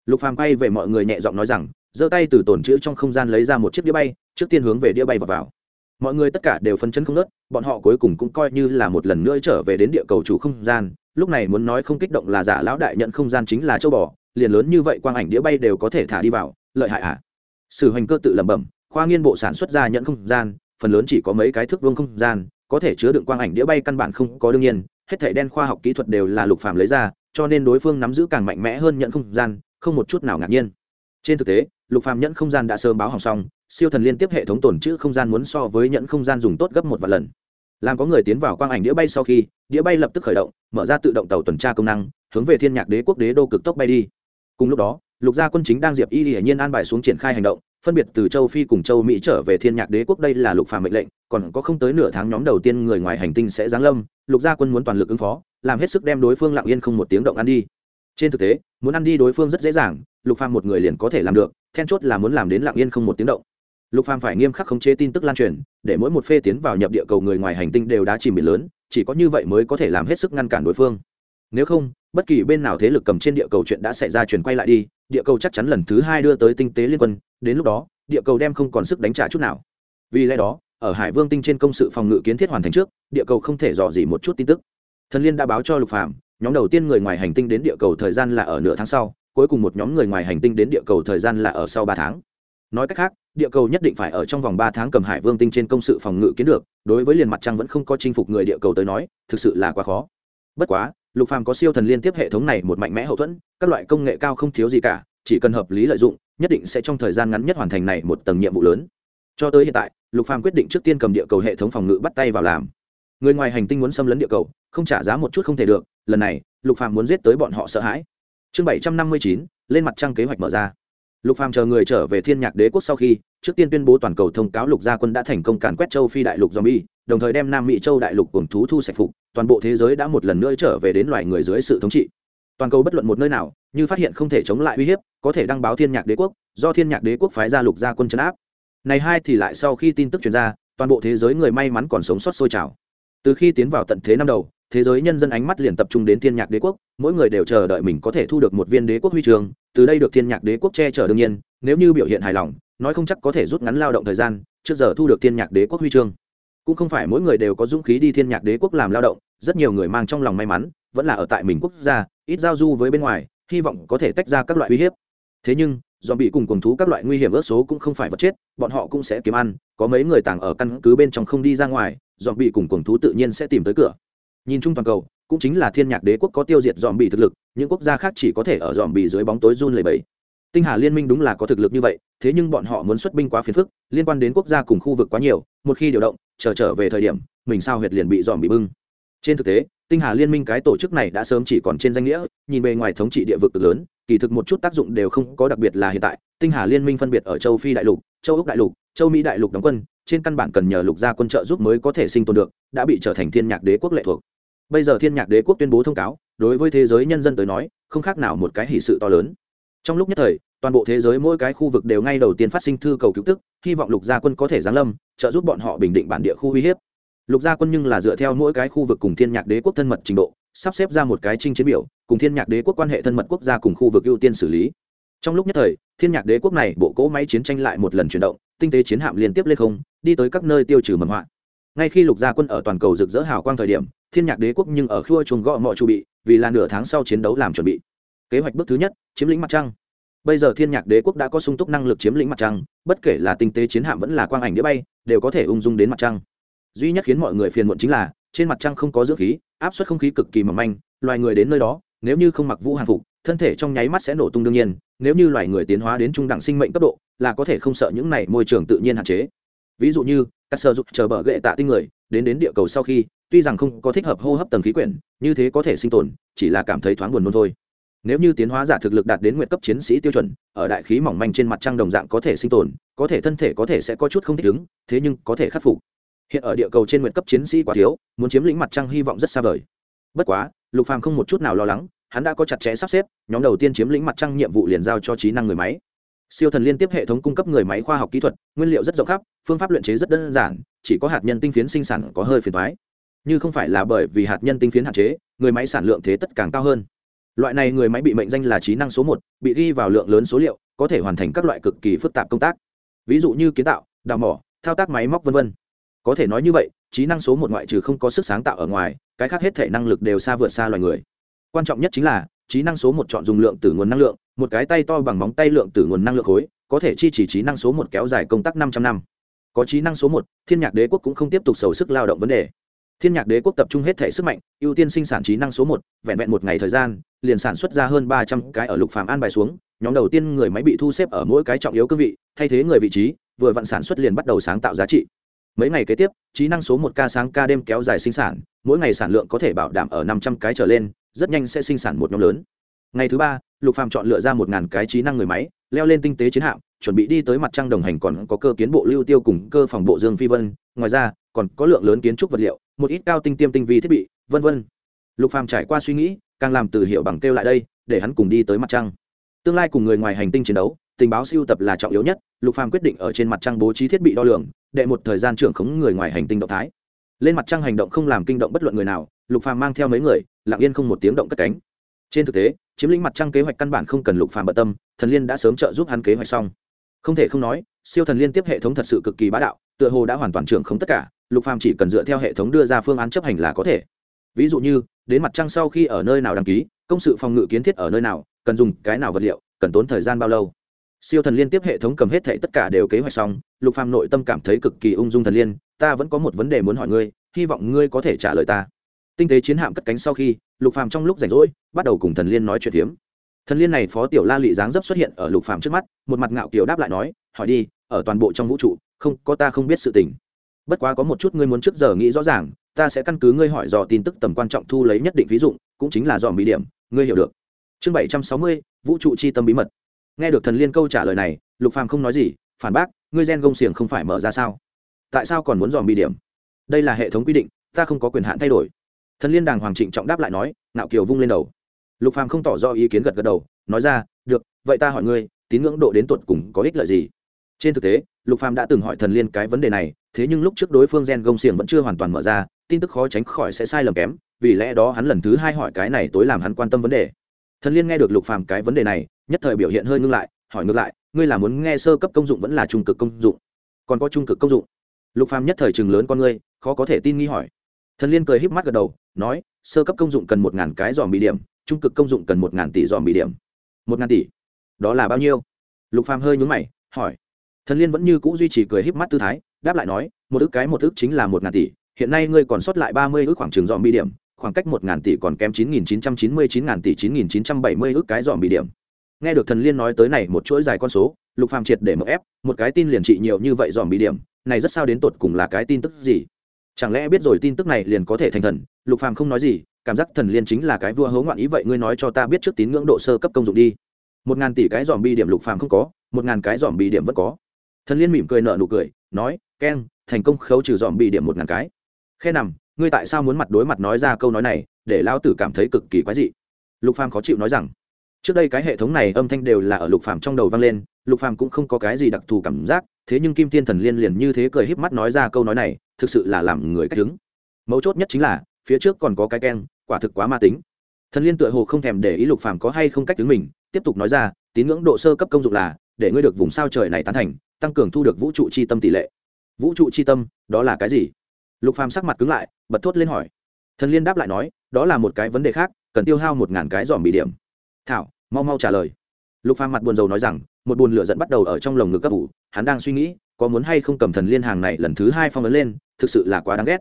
lục phàm quay về mọi người nhẹ giọng nói rằng giơ tay từ tổn chữ trong không gian lấy ra một chiếc đĩa bay trước tiên hướng về đĩa bay vào, vào. mọi người tất cả đều phân chấn không nớt bọn họ cuối cùng cũng coi như là một lần nữa trở về đến địa cầu chủ không gian lúc này muốn nói không kích động là giả lão đại nhận không gian chính là châu bò liền lớn như vậy quang ảnh đĩa bay đều có thể thả đi vào lợi hại à sử hành cơ tự lẩm bẩm khoa nghiên bộ sản xuất ra nhận không gian phần lớn chỉ có mấy cái thước vuông không gian có thể chứa đựng quang ảnh đĩa bay căn bản không có đương nhiên hết thảy đen khoa học kỹ thuật đều là lục phàm lấy ra cho nên đối phương nắm giữ càng mạnh mẽ hơn nhận không gian không một chút nào ngạc nhiên. Trên thực tế, lục phàm nhẫn không gian đã sớm báo hỏng xong, siêu thần liên tiếp hệ thống tồn trữ không gian muốn so với nhẫn không gian dùng tốt gấp một vài lần. Làm có người tiến vào quang ảnh đĩa bay sau khi, đĩa bay lập tức khởi động, mở ra tự động tàu tuần tra công năng, hướng về thiên nhạc đế quốc đế đô cực tốc bay đi. Cùng lúc đó, lục gia quân chính đang diệp y hiển nhiên an bài xuống triển khai hành động, phân biệt từ châu phi cùng châu mỹ trở về thiên nhạc đế quốc đây là lục phàm mệnh lệnh, còn có không tới nửa tháng nhóm đầu tiên người ngoài hành tinh sẽ giáng lâm, lục gia quân muốn toàn lực ứng phó, làm hết sức đem đối phương lặng yên không một tiếng động ăn đi. Trên thực tế muốn ăn đi đối phương rất dễ dàng, lục phàm một người liền có thể làm được, then chốt là muốn làm đến lặng yên không một tiếng động. Lục phàm phải nghiêm khắc khống chế tin tức lan truyền, để mỗi một phê tiến vào nhập địa cầu người ngoài hành tinh đều đã chìm biển lớn, chỉ có như vậy mới có thể làm hết sức ngăn cản đối phương. Nếu không, bất kỳ bên nào thế lực cầm trên địa cầu chuyện đã xảy ra truyền quay lại đi, địa cầu chắc chắn lần thứ hai đưa tới tinh tế liên quân, đến lúc đó, địa cầu đem không còn sức đánh trả chút nào. Vì lẽ đó, ở hải vương tinh trên công sự phòng ngự kiến thiết hoàn thành trước, địa cầu không thể dò dỉ một chút tin tức. Thần liên đã báo cho lục phàm nhóm đầu tiên người ngoài hành tinh đến địa cầu thời gian là ở nửa tháng sau, cuối cùng một nhóm người ngoài hành tinh đến địa cầu thời gian là ở sau ba tháng. Nói cách khác, địa cầu nhất định phải ở trong vòng ba tháng cầm hải vương tinh trên công sự phòng ngự kiến được, đối với liền mặt trăng vẫn không có chinh phục người địa cầu tới nói, thực sự là quá khó. Bất quá, lục phàm có siêu thần liên tiếp hệ thống này một mạnh mẽ hậu thuẫn, các loại công nghệ cao không thiếu gì cả, chỉ cần hợp lý lợi dụng, nhất định sẽ trong thời gian ngắn nhất hoàn thành này một tầng nhiệm vụ lớn. Cho tới hiện tại, lục phàm quyết định trước tiên cầm địa cầu hệ thống phòng ngự bắt tay vào làm người ngoài hành tinh muốn xâm lấn địa cầu, không trả giá một chút không thể được, lần này, lục phàm muốn giết tới bọn họ sợ hãi. Chương bảy trăm năm mươi chín, lên mặt trăng kế hoạch mở ra. Lục phàm chờ người trở về thiên nhạc đế quốc sau khi, trước tiên tuyên bố toàn cầu thông cáo lục gia quân đã thành công càn quét châu phi đại lục zombie, đồng thời đem nam mỹ châu đại lục cùng thú thu sạch phục, toàn bộ thế giới đã một lần nữa trở về đến loài người dưới sự thống trị. Toàn cầu bất luận một nơi nào, như phát hiện không thể chống lại uy hiếp, có thể đăng báo thiên nhạc đế quốc, do thiên nhạc đế quốc phái ra lục gia quân chấn áp. Này hai thì lại sau khi tin tức truyền ra, toàn bộ thế giới người may mắn còn sống sót sôi trào từ khi tiến vào tận thế năm đầu, thế giới nhân dân ánh mắt liền tập trung đến thiên nhạc đế quốc, mỗi người đều chờ đợi mình có thể thu được một viên đế quốc huy trường từ đây được thiên nhạc đế quốc che chở đương nhiên, nếu như biểu hiện hài lòng, nói không chắc có thể rút ngắn lao động thời gian, trước giờ thu được thiên nhạc đế quốc huy chương. Cũng không phải mỗi người đều có dũng khí đi thiên nhạc đế quốc làm lao động, rất nhiều người mang trong lòng may mắn, vẫn là ở tại mình quốc gia, ít giao du với bên ngoài, hy vọng có thể tách ra các loại uy hiếp. Thế nhưng do bị cùng cùng thú các loại nguy hiểm ước số cũng không phải vật chết, bọn họ cũng sẽ kiếm ăn, có mấy người tàng ở căn cứ bên trong không đi ra ngoài dòm bị cùng cùng thú tự nhiên sẽ tìm tới cửa. Nhìn chung toàn cầu cũng chính là thiên nhạc đế quốc có tiêu diệt dòm bị thực lực những quốc gia khác chỉ có thể ở dòm bị dưới bóng tối run lầy bẫy tinh hà liên minh đúng là có thực lực như vậy thế nhưng bọn họ muốn xuất binh quá phiền phức liên quan đến quốc gia cùng khu vực quá nhiều một khi điều động chờ trở, trở về thời điểm mình sao huyệt liền bị dòm bị bưng. Trên thực tế tinh hà liên minh cái tổ chức này đã sớm chỉ còn trên danh nghĩa nhìn bề ngoài thống trị địa vực lớn kỳ thực một chút tác dụng đều không có đặc biệt là hiện tại. Tinh hà liên minh phân biệt ở châu phi đại lục châu úc đại lục châu mỹ đại lục đóng quân trên căn bản cần nhờ lục gia quân trợ giúp mới có thể sinh tồn được, đã bị trở thành thiên nhạc đế quốc lệ thuộc. Bây giờ thiên nhạc đế quốc tuyên bố thông cáo, đối với thế giới nhân dân tới nói, không khác nào một cái hỷ sự to lớn. Trong lúc nhất thời, toàn bộ thế giới mỗi cái khu vực đều ngay đầu tiên phát sinh thư cầu cứu tức, hy vọng lục gia quân có thể giáng lâm, trợ giúp bọn họ bình định bản địa khu uy hiếp. Lục gia quân nhưng là dựa theo mỗi cái khu vực cùng thiên nhạc đế quốc thân mật trình độ, sắp xếp ra một cái trinh chiến biểu, cùng thiên nhạc đế quốc quan hệ thân mật quốc gia cùng khu vực ưu tiên xử lý. Trong lúc nhất thời, thiên nhạc đế quốc này bộ cỗ máy chiến tranh lại một lần chuyển động tinh tế chiến hạm liên tiếp lên không, đi tới các nơi tiêu trừ mầm họa. Ngay khi lục gia quân ở toàn cầu rực rỡ hào quang thời điểm, thiên nhạc đế quốc nhưng ở khua chuồng gõ mọi chu bị, vì là nửa tháng sau chiến đấu làm chuẩn bị. Kế hoạch bước thứ nhất, chiếm lĩnh mặt trăng. Bây giờ thiên nhạc đế quốc đã có sung túc năng lực chiếm lĩnh mặt trăng, bất kể là tinh tế chiến hạm vẫn là quang ảnh đĩa bay, đều có thể ung dung đến mặt trăng. Duy nhất khiến mọi người phiền muộn chính là, trên mặt trăng không có dưỡng khí, áp suất không khí cực kỳ mỏng manh, loài người đến nơi đó, nếu như không mặc vũ hàng phục thân thể trong nháy mắt sẽ nổ tung đương nhiên, nếu như loài người tiến hóa đến trung đẳng sinh mệnh cấp độ, là có thể không sợ những này môi trường tự nhiên hạn chế. Ví dụ như, các sơ dục chờ bờ gậy tạ tinh người, đến đến địa cầu sau khi, tuy rằng không có thích hợp hô hấp tầng khí quyển, như thế có thể sinh tồn, chỉ là cảm thấy thoáng buồn nôn thôi. Nếu như tiến hóa giả thực lực đạt đến nguyện cấp chiến sĩ tiêu chuẩn, ở đại khí mỏng manh trên mặt trăng đồng dạng có thể sinh tồn, có thể thân thể có thể sẽ có chút không thích ứng, thế nhưng có thể khắc phục. Hiện ở địa cầu trên nguyện cấp chiến sĩ quá thiếu, muốn chiếm lĩnh mặt trăng hy vọng rất xa vời. Bất quá, lục phàm không một chút nào lo lắng hắn đã có chặt chẽ sắp xếp, nhóm đầu tiên chiếm lĩnh mặt trăng nhiệm vụ liền giao cho trí năng người máy. Siêu thần liên tiếp hệ thống cung cấp người máy khoa học kỹ thuật, nguyên liệu rất rộng khắp, phương pháp luyện chế rất đơn giản, chỉ có hạt nhân tinh phiến sinh sản có hơi phiền thoái như không phải là bởi vì hạt nhân tinh phiến hạn chế, người máy sản lượng thế tất càng cao hơn. Loại này người máy bị mệnh danh là trí năng số một, bị ghi vào lượng lớn số liệu, có thể hoàn thành các loại cực kỳ phức tạp công tác. Ví dụ như kiến tạo, đào mỏ, thao tác máy móc v v có thể nói như vậy, trí năng số một ngoại trừ không có sức sáng tạo ở ngoài, cái khác hết thể năng lực đều xa vượt xa loài người quan trọng nhất chính là, trí năng số một chọn dùng lượng từ nguồn năng lượng, một cái tay to bằng móng tay lượng từ nguồn năng lượng khối, có thể chi chỉ trí năng số một kéo dài công tác 500 năm. Có trí năng số một, thiên nhạc đế quốc cũng không tiếp tục sầu sức lao động vấn đề. Thiên nhạc đế quốc tập trung hết thể sức mạnh, ưu tiên sinh sản trí năng số một, vẹn vẹn một ngày thời gian, liền sản xuất ra hơn ba trăm cái ở lục phàm an bài xuống, nhóm đầu tiên người máy bị thu xếp ở mỗi cái trọng yếu cương vị, thay thế người vị trí, vừa vận sản xuất liền bắt đầu sáng tạo giá trị. Mấy ngày kế tiếp, trí năng số một ca sáng ca đêm kéo dài sinh sản, mỗi ngày sản lượng có thể bảo đảm ở năm trăm cái trở lên rất nhanh sẽ sinh sản một nhóm lớn. Ngày thứ ba, lục phàm chọn lựa ra một ngàn cái trí năng người máy, leo lên tinh tế chiến hạm, chuẩn bị đi tới mặt trăng đồng hành còn có cơ kiến bộ lưu tiêu cùng cơ phòng bộ dương phi vân. Ngoài ra, còn có lượng lớn kiến trúc vật liệu, một ít cao tinh tiêm tinh vi thiết bị, vân vân. Lục phàm trải qua suy nghĩ, càng làm từ hiệu bằng kêu lại đây, để hắn cùng đi tới mặt trăng. Tương lai cùng người ngoài hành tinh chiến đấu, tình báo siêu tập là trọng yếu nhất, lục phàm quyết định ở trên mặt trăng bố trí thiết bị đo lường, để một thời gian trưởng khống người ngoài hành tinh động thái. Lên mặt trăng hành động không làm kinh động bất luận người nào, lục phàm mang theo mấy người lặng yên không một tiếng động cất cánh. Trên thực tế, chiếm lĩnh mặt trăng kế hoạch căn bản không cần lục phàm bận tâm, thần liên đã sớm trợ giúp hắn kế hoạch xong. Không thể không nói, siêu thần liên tiếp hệ thống thật sự cực kỳ bá đạo, tựa hồ đã hoàn toàn trưởng không tất cả, lục phàm chỉ cần dựa theo hệ thống đưa ra phương án chấp hành là có thể. Ví dụ như, đến mặt trăng sau khi ở nơi nào đăng ký, công sự phòng ngự kiến thiết ở nơi nào, cần dùng cái nào vật liệu, cần tốn thời gian bao lâu. Siêu thần liên tiếp hệ thống cầm hết thệ tất cả đều kế hoạch xong, lục phàm nội tâm cảm thấy cực kỳ ung dung thần liên, ta vẫn có một vấn đề muốn hỏi ngươi, hy vọng ngươi có thể trả lời ta tinh tế chiến hạm cất cánh sau khi, lục phàm trong lúc rảnh rỗi, bắt đầu cùng thần liên nói chuyện phiếm. Thần liên này phó tiểu la lị dáng dấp xuất hiện ở lục phàm trước mắt, một mặt ngạo kiều đáp lại nói, hỏi đi, ở toàn bộ trong vũ trụ, không, có ta không biết sự tình. Bất quá có một chút ngươi muốn trước giờ nghĩ rõ ràng, ta sẽ căn cứ ngươi hỏi dò tin tức tầm quan trọng thu lấy nhất định ví dụ, cũng chính là dò mỹ điểm, ngươi hiểu được. Chương bảy trăm sáu mươi, vũ trụ chi tâm bí mật. Nghe được thần liên câu trả lời này, lục phàm không nói gì, phản bác, ngươi gen gông xiềng không phải mở ra sao? Tại sao còn muốn dòm bí điểm? Đây là hệ thống quy định, ta không có quyền hạn thay đổi thần liên đàng hoàng trịnh trọng đáp lại nói, nạo kiều vung lên đầu. Lục phàm không tỏ rõ ý kiến gật gật đầu, nói ra, được, vậy ta hỏi ngươi, tín ngưỡng độ đến tuột cùng có ích lợi gì? Trên thực tế, lục phàm đã từng hỏi thần liên cái vấn đề này, thế nhưng lúc trước đối phương gen gông xiềng vẫn chưa hoàn toàn mở ra, tin tức khó tránh khỏi sẽ sai lầm kém, vì lẽ đó hắn lần thứ hai hỏi cái này tối làm hắn quan tâm vấn đề. Thần liên nghe được lục phàm cái vấn đề này, nhất thời biểu hiện hơi ngưng lại, hỏi ngược lại, ngươi là muốn nghe sơ cấp công dụng vẫn là trung cực công dụng? Còn có trung cực công dụng. Lục phàm nhất thời chừng lớn con ngươi, khó có thể tin nghi hỏi thần liên cười híp mắt gật đầu, nói, sơ cấp công dụng cần một ngàn cái dòm bị điểm, trung cực công dụng cần một ngàn tỷ dòm bị điểm. Một ngàn tỷ? Đó là bao nhiêu? Lục phàm hơi nhún mày, hỏi. Thần liên vẫn như cũ duy trì cười híp mắt tư thái, đáp lại nói, một ước cái một ước chính là một ngàn tỷ, hiện nay ngươi còn sót lại ba mươi ước khoảng trường dòm bị điểm, khoảng cách một ngàn tỷ còn kém chín nghìn chín trăm chín mươi chín ngàn tỷ chín nghìn chín trăm bảy mươi ước cái dòm bị điểm. Nghe được thần liên nói tới này một chuỗi dài con số, lục phàm triệt để mở ép, một cái tin liền trị nhiều như vậy dòm bị điểm, này rất sao đến tột cùng là cái tin tức gì? Chẳng lẽ biết rồi tin tức này liền có thể thành thần? Lục phàm không nói gì, cảm giác thần liên chính là cái vua hố ngoạn ý vậy ngươi nói cho ta biết trước tín ngưỡng độ sơ cấp công dụng đi. Một ngàn tỷ cái dòm bi điểm lục phàm không có, một ngàn cái dòm bi điểm vẫn có. Thần liên mỉm cười nở nụ cười, nói, keng, thành công khấu trừ dòm bi điểm một ngàn cái. Khe nằm, ngươi tại sao muốn mặt đối mặt nói ra câu nói này? Để lao tử cảm thấy cực kỳ quái dị. Lục phàm khó chịu nói rằng trước đây cái hệ thống này âm thanh đều là ở lục phàm trong đầu vang lên, lục phàm cũng không có cái gì đặc thù cảm giác, thế nhưng kim thiên thần liên liền như thế cười híp mắt nói ra câu nói này, thực sự là làm người cách đứng mấu chốt nhất chính là, phía trước còn có cái keng, quả thực quá ma tính. Thần liên tựa hồ không thèm để ý lục phàm có hay không cách đứng mình, tiếp tục nói ra, tín ngưỡng độ sơ cấp công dụng là, để ngươi được vùng sao trời này tán thành, tăng cường thu được vũ trụ chi tâm tỷ lệ. Vũ trụ chi tâm, đó là cái gì? Lục phàm sắc mặt cứng lại, bật thốt lên hỏi. Thần liên đáp lại nói, đó là một cái vấn đề khác, cần tiêu hao một ngàn cái dòm bị điểm. Thảo mau mau trả lời. Lục phàm mặt buồn rầu nói rằng, một buồn lửa giận bắt đầu ở trong lồng ngực cấp ủ, hắn đang suy nghĩ, có muốn hay không cầm thần liên hàng này lần thứ hai phong ấn lên, thực sự là quá đáng ghét.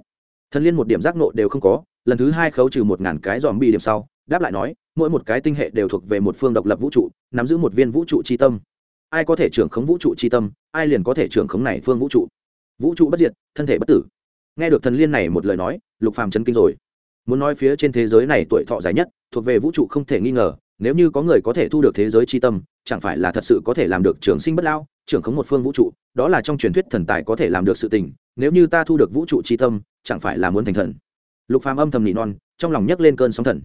Thần liên một điểm giác nộ đều không có, lần thứ hai khấu trừ một ngàn cái dòm bị điểm sau, đáp lại nói, mỗi một cái tinh hệ đều thuộc về một phương độc lập vũ trụ, nắm giữ một viên vũ trụ chi tâm. Ai có thể trưởng khống vũ trụ chi tâm, ai liền có thể trưởng khống này phương vũ trụ. Vũ trụ bất diệt, thân thể bất tử. Nghe được thần liên này một lời nói, lục phàm chấn kinh rồi. Muốn nói phía trên thế giới này tuổi thọ dài nhất, thuộc về vũ trụ không thể nghi ngờ nếu như có người có thể thu được thế giới chi tâm, chẳng phải là thật sự có thể làm được trường sinh bất lao, trưởng khống một phương vũ trụ, đó là trong truyền thuyết thần tài có thể làm được sự tình, nếu như ta thu được vũ trụ chi tâm, chẳng phải là muốn thành thần. Lục phàm âm thầm nỉ non, trong lòng nhấc lên cơn sóng thần.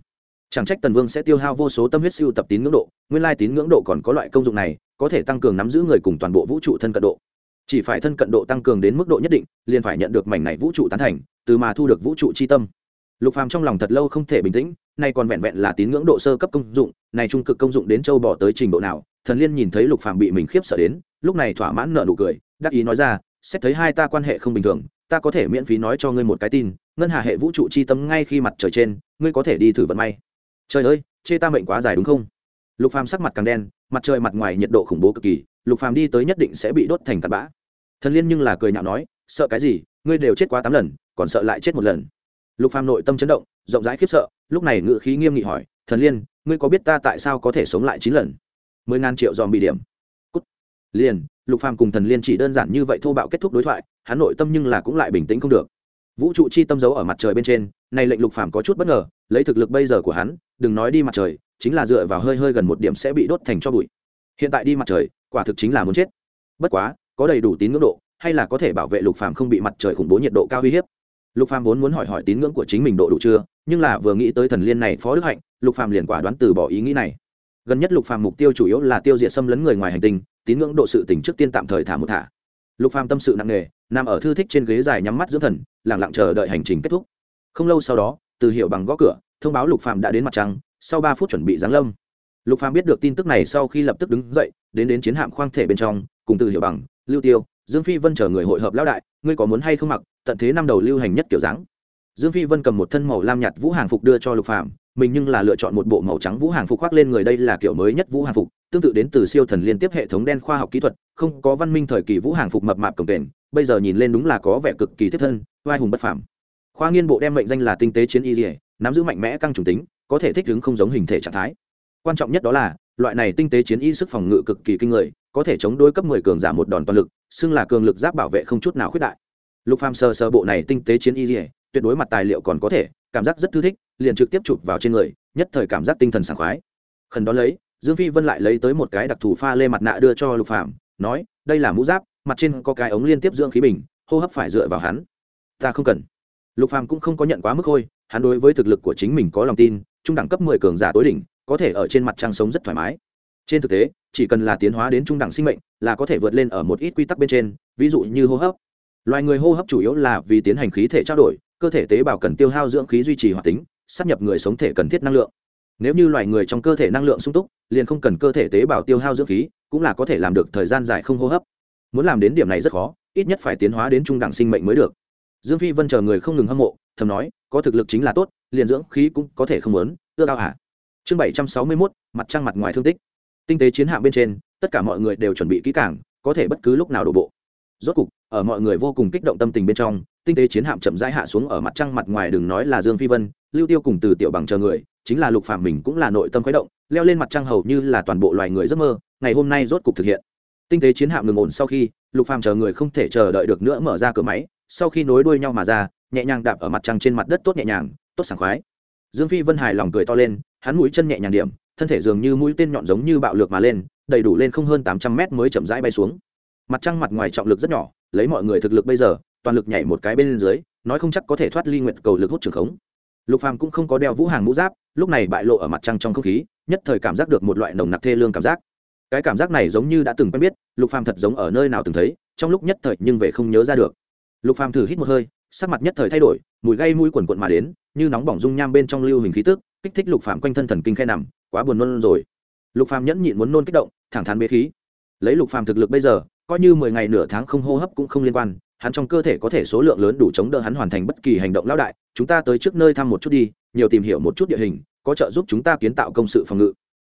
Chẳng trách tần vương sẽ tiêu hao vô số tâm huyết siêu tập tín ngưỡng độ, nguyên lai tín ngưỡng độ còn có loại công dụng này, có thể tăng cường nắm giữ người cùng toàn bộ vũ trụ thân cận độ. Chỉ phải thân cận độ tăng cường đến mức độ nhất định, liền phải nhận được mảnh này vũ trụ tán thành, từ mà thu được vũ trụ chi tâm lục phàm trong lòng thật lâu không thể bình tĩnh, nay còn vẹn vẹn là tín ngưỡng độ sơ cấp công dụng này trung cực công dụng đến châu bỏ tới trình độ nào, thần liên nhìn thấy lục phàm bị mình khiếp sợ đến, lúc này thỏa mãn nợ nụ cười, đắc ý nói ra, xét thấy hai ta quan hệ không bình thường, ta có thể miễn phí nói cho ngươi một cái tin, ngân hà hệ vũ trụ chi tâm ngay khi mặt trời trên, ngươi có thể đi thử vận may. Trời ơi, chê ta mệnh quá dài đúng không? Lục phàm sắc mặt càng đen, mặt trời mặt ngoài nhiệt độ khủng bố cực kỳ, lục phàm đi tới nhất định sẽ bị đốt thành tạt bã. Thần liên nhưng là cười nhạo nói, sợ cái gì, ngươi đều chết quá tám lần, còn sợ lại chết một lần lục phàm nội tâm chấn động, rộng rãi khiếp sợ, lúc này ngự khí nghiêm nghị hỏi, thần liên, ngươi có biết ta tại sao có thể sống lại chín lần? Mười ngàn triệu dòm bị điểm. Cút. liền lục phàm cùng thần liên chỉ đơn giản như vậy thô bạo kết thúc đối thoại, hắn nội tâm nhưng là cũng lại bình tĩnh không được. Vũ trụ chi tâm giấu ở mặt trời bên trên, này lệnh lục phàm có chút bất ngờ, lấy thực lực bây giờ của hắn, đừng nói đi mặt trời, chính là dựa vào hơi hơi gần một điểm sẽ bị đốt thành cho bụi. Hiện tại đi mặt trời, quả thực chính là muốn chết. Bất quá, có đầy đủ tín ngưỡng độ, hay là có thể bảo vệ lục phàm không bị mặt trời khủng bố nhiệt độ cao uy hiếp lục phàm vốn muốn hỏi hỏi tín ngưỡng của chính mình độ đủ chưa, nhưng là vừa nghĩ tới thần liên này phó đức hạnh, lục phàm liền quả đoán từ bỏ ý nghĩ này. Gần nhất lục phàm mục tiêu chủ yếu là tiêu diệt xâm lấn người ngoài hành tinh, tín ngưỡng độ sự tỉnh trước tiên tạm thời thả một thả. Lục phàm tâm sự nặng nề, nằm ở thư thích trên ghế dài nhắm mắt dưỡng thần, lặng lặng chờ đợi hành trình kết thúc. Không lâu sau đó, từ hiệu bằng gõ cửa, thông báo lục phàm đã đến mặt trăng, sau ba phút chuẩn bị giáng lâm. Lục phàm biết được tin tức này sau khi lập tức đứng dậy, đến đến chiến hạm khoang thể bên trong, cùng từ hiệu bằng, lưu tiêu, dương phi vân chờ người hội hợp lão đại, ngươi có muốn hay không mặc tận thế năm đầu lưu hành nhất kiểu dáng. Dương phi vân cầm một thân màu lam nhạt vũ hàng phục đưa cho lục phàm, mình nhưng là lựa chọn một bộ màu trắng vũ hàng phục khoác lên người đây là kiểu mới nhất vũ hàng phục, tương tự đến từ siêu thần liên tiếp hệ thống đen khoa học kỹ thuật, không có văn minh thời kỳ vũ hàng phục mập mạp cổng kềnh, bây giờ nhìn lên đúng là có vẻ cực kỳ thiết thân vai hùng bất phàm. Khoa nghiên bộ đem mệnh danh là tinh tế chiến y dỉa nắm giữ mạnh mẽ căng trùng tính, có thể thích ứng không giống hình thể trạng thái. Quan trọng nhất đó là, loại này tinh tế chiến y sức phòng ngự cực kỳ kinh người, có thể chống đối cấp 10 cường giả một đòn toàn lực, xưng là cường lực giáp bảo vệ không chút nào khuyết đại lục phàm sơ sơ bộ này tinh tế chiến y dỉa tuyệt đối mặt tài liệu còn có thể cảm giác rất thư thích liền trực tiếp chụp vào trên người nhất thời cảm giác tinh thần sảng khoái. Khẩn đó lấy dương phi vân lại lấy tới một cái đặc thù pha lê mặt nạ đưa cho lục Phàm, nói đây là mũ giáp mặt trên có cái ống liên tiếp dưỡng khí bình hô hấp phải dựa vào hắn. Ta không cần. Lục phàm cũng không có nhận quá mức hôi hắn đối với thực lực của chính mình có lòng tin trung đẳng cấp mười cường giả tối đỉnh có thể ở trên mặt trăng sống rất thoải mái. Trên thực tế chỉ cần là tiến hóa đến trung đẳng sinh mệnh là có thể vượt lên ở một ít quy tắc bên trên ví dụ như hô hấp loài người hô hấp chủ yếu là vì tiến hành khí thể trao đổi, cơ thể tế bào cần tiêu hao dưỡng khí duy trì hoạt tính sắp nhập người sống thể cần thiết năng lượng. Nếu như loài người trong cơ thể năng lượng sung túc, liền không cần cơ thể tế bào tiêu hao dưỡng khí, cũng là có thể làm được thời gian dài không hô hấp. Muốn làm đến điểm này rất khó, ít nhất phải tiến hóa đến trung đẳng sinh mệnh mới được. Dương phi vân chờ người không ngừng hâm mộ, thầm nói, có thực lực chính là tốt, liền dưỡng khí cũng có thể không muốn ưa cao hả? Chương bảy trăm sáu mươi mốt, mặt trăng mặt ngoài thương tích. Tinh tế chiến hạm bên trên, tất cả mọi người đều chuẩn bị kỹ cảng có thể bất cứ lúc nào đổ bộ rốt cục, ở mọi người vô cùng kích động tâm tình bên trong, tinh tế chiến hạm chậm rãi hạ xuống ở mặt trăng mặt ngoài đừng nói là dương phi vân, lưu tiêu cùng từ tiểu bằng chờ người, chính là lục phạm mình cũng là nội tâm khuấy động, leo lên mặt trăng hầu như là toàn bộ loài người giấc mơ, ngày hôm nay rốt cục thực hiện. Tinh tế chiến hạm ngừng ổn sau khi, lục phàm chờ người không thể chờ đợi được nữa mở ra cửa máy, sau khi nối đuôi nhau mà ra, nhẹ nhàng đạp ở mặt trăng trên mặt đất tốt nhẹ nhàng, tốt sảng khoái. Dương phi vân hài lòng cười to lên, hắn mũi chân nhẹ nhàng điểm, thân thể dường như mũi tên nhọn giống như bạo lược mà lên, đầy đủ lên không hơn tám trăm mét mới chậm rãi bay xuống mặt trăng mặt ngoài trọng lực rất nhỏ, lấy mọi người thực lực bây giờ, toàn lực nhảy một cái bên dưới, nói không chắc có thể thoát ly nguyện cầu lực hút trường khống. Lục phàm cũng không có đeo vũ hàng mũ giáp, lúc này bại lộ ở mặt trăng trong không khí, nhất thời cảm giác được một loại nồng nặc thê lương cảm giác. Cái cảm giác này giống như đã từng quen biết, lục phàm thật giống ở nơi nào từng thấy, trong lúc nhất thời nhưng về không nhớ ra được. Lục phàm thử hít một hơi, sắc mặt nhất thời thay đổi, mùi gây mũi quần quận mà đến, như nóng bỏng dung nham bên trong lưu hình khí tức, kích thích lục phàm quanh thân thần kinh khe nằm, quá buồn nôn rồi. Lục phàm nhẫn nhịn muốn nôn kích động, thẳng thắn bế khí. Lấy lục phàm thực lực bây giờ coi như mười ngày nửa tháng không hô hấp cũng không liên quan, hắn trong cơ thể có thể số lượng lớn đủ chống đỡ hắn hoàn thành bất kỳ hành động lão đại, chúng ta tới trước nơi thăm một chút đi, nhiều tìm hiểu một chút địa hình, có trợ giúp chúng ta kiến tạo công sự phòng ngự.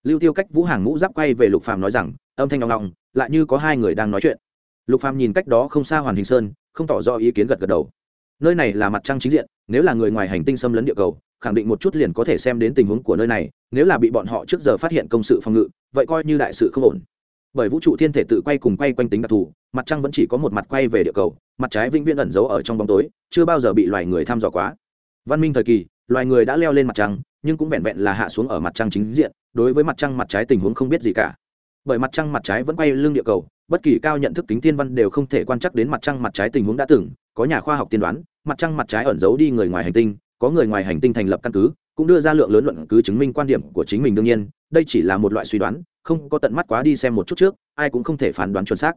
Lưu tiêu cách vũ hàng ngũ giáp quay về lục phàm nói rằng, âm thanh ngọng ngọng, lại như có hai người đang nói chuyện. Lục phàm nhìn cách đó không xa hoàn hình sơn, không tỏ rõ ý kiến gật gật đầu. Nơi này là mặt trăng chính diện, nếu là người ngoài hành tinh xâm lấn địa cầu, khẳng định một chút liền có thể xem đến tình huống của nơi này, nếu là bị bọn họ trước giờ phát hiện công sự phòng ngự, vậy coi như đại sự không ổn bởi vũ trụ thiên thể tự quay cùng quay quanh tính đặc thù, mặt trăng vẫn chỉ có một mặt quay về địa cầu, mặt trái vĩnh viễn ẩn giấu ở trong bóng tối, chưa bao giờ bị loài người thăm dò quá. Văn minh thời kỳ, loài người đã leo lên mặt trăng, nhưng cũng vẹn vẹn là hạ xuống ở mặt trăng chính diện, đối với mặt trăng mặt trái tình huống không biết gì cả. Bởi mặt trăng mặt trái vẫn quay lưng địa cầu, bất kỳ cao nhận thức kính tiên văn đều không thể quan trắc đến mặt trăng mặt trái tình huống đã từng, có nhà khoa học tiên đoán, mặt trăng mặt trái ẩn giấu đi người ngoài hành tinh, có người ngoài hành tinh thành lập căn cứ, cũng đưa ra lượng lớn luận cứ chứng minh quan điểm của chính mình đương nhiên, đây chỉ là một loại suy đoán không có tận mắt quá đi xem một chút trước, ai cũng không thể phán đoán chuẩn xác.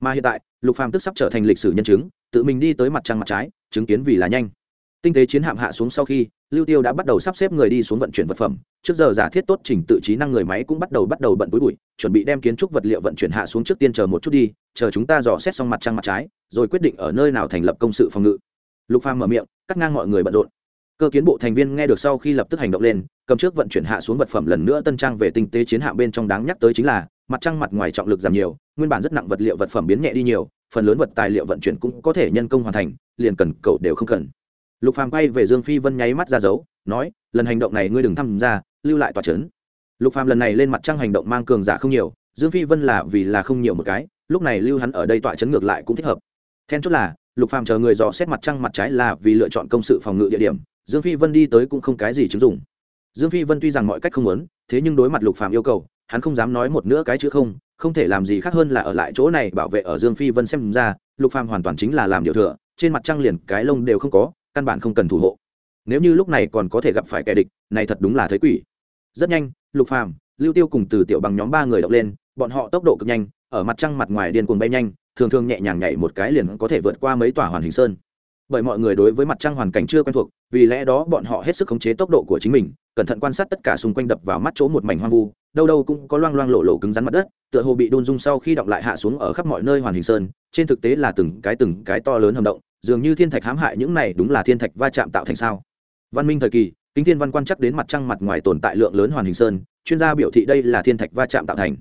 Mà hiện tại, lục phàm tức sắp trở thành lịch sử nhân chứng, tự mình đi tới mặt trăng mặt trái, chứng kiến vì là nhanh. Tinh tế chiến hạm hạ xuống sau khi, lưu tiêu đã bắt đầu sắp xếp người đi xuống vận chuyển vật phẩm. Trước giờ giả thiết tốt trình tự trí năng người máy cũng bắt đầu bắt đầu bận túi bụi, chuẩn bị đem kiến trúc vật liệu vận chuyển hạ xuống trước tiên chờ một chút đi, chờ chúng ta dò xét xong mặt trăng mặt trái, rồi quyết định ở nơi nào thành lập công sự phòng ngự. Lục phàm mở miệng, cắt ngang mọi người bận rộn cơ kiến bộ thành viên nghe được sau khi lập tức hành động lên, cầm trước vận chuyển hạ xuống vật phẩm lần nữa tân trang về tinh tế chiến hạm bên trong đáng nhắc tới chính là, mặt trăng mặt ngoài trọng lực giảm nhiều, nguyên bản rất nặng vật liệu vật phẩm biến nhẹ đi nhiều, phần lớn vật tài liệu vận chuyển cũng có thể nhân công hoàn thành, liền cần cậu đều không cần. Lục phàm quay về dương phi vân nháy mắt ra dấu, nói, lần hành động này ngươi đừng tham gia, lưu lại tòa trấn lục phàm lần này lên mặt trăng hành động mang cường giả không nhiều, dương phi vân là vì là không nhiều một cái, lúc này lưu hắn ở đây tọa chấn ngược lại cũng thích hợp. Then chốt là, lục phàm chờ người dò xét mặt trăng mặt trái là vì lựa chọn công sự phòng ngự địa điểm dương phi vân đi tới cũng không cái gì chứng dụng. Dương phi vân tuy rằng mọi cách không muốn, thế nhưng đối mặt lục phàm yêu cầu, hắn không dám nói một nữa cái chữ không không thể làm gì khác hơn là ở lại chỗ này bảo vệ ở dương phi vân xem ra, lục phàm hoàn toàn chính là làm điều thừa, trên mặt trăng liền cái lông đều không có, căn bản không cần thủ hộ. Nếu như lúc này còn có thể gặp phải kẻ địch, này thật đúng là thấy quỷ. Rất nhanh, lục phàm, lưu tiêu cùng từ tiểu bằng nhóm ba người động lên, bọn họ tốc độ cực nhanh, ở mặt trăng mặt ngoài điên cuồng bay nhanh, thường thường nhẹ nhàng nhảy một cái liền có thể vượt qua mấy tòa hoàn hình sơn bởi mọi người đối với mặt trăng hoàn cảnh chưa quen thuộc vì lẽ đó bọn họ hết sức khống chế tốc độ của chính mình cẩn thận quan sát tất cả xung quanh đập vào mắt chỗ một mảnh hoang vu đâu đâu cũng có loang loang lộ lộ cứng rắn mặt đất tựa hồ bị đun dung sau khi đọng lại hạ xuống ở khắp mọi nơi hoàn hình sơn trên thực tế là từng cái từng cái to lớn hầm động dường như thiên thạch hãm hại những này đúng là thiên thạch va chạm tạo thành sao. Văn minh thời kỳ kính thiên văn quan chắc đến mặt trăng mặt ngoài tồn tại lượng lớn hoàn hình sơn chuyên gia biểu thị đây là thiên thạch va chạm tạo thành.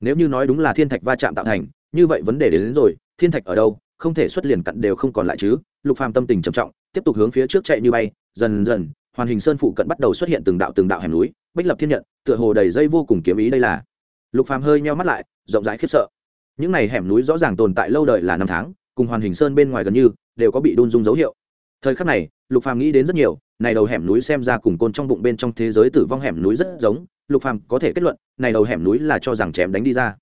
Nếu như nói đúng là thiên thạch va chạm tạo thành như vậy vấn đề đến, đến rồi thiên thạch ở đâu không thể xuất liền cặn đều không còn lại chứ lục phàm tâm tình trầm trọng, tiếp tục hướng phía trước chạy như bay, dần dần, hoàn hình sơn phụ cận bắt đầu xuất hiện từng đạo từng đạo hẻm núi, bích lập thiên nhận, tựa hồ đầy dây vô cùng kiếm ý đây là. Lục phàm hơi nheo mắt lại, rộng rãi khiếp sợ. Những này hẻm núi rõ ràng tồn tại lâu đời là năm tháng, cùng hoàn hình sơn bên ngoài gần như, đều có bị đun dung dấu hiệu. Thời khắc này, lục phàm nghĩ đến rất nhiều, này đầu hẻm núi xem ra cùng côn trong bụng bên trong thế giới tử vong hẻm núi rất giống, lục phàm có thể kết luận, này đầu hẻm núi là cho rằng chém đánh đi ra.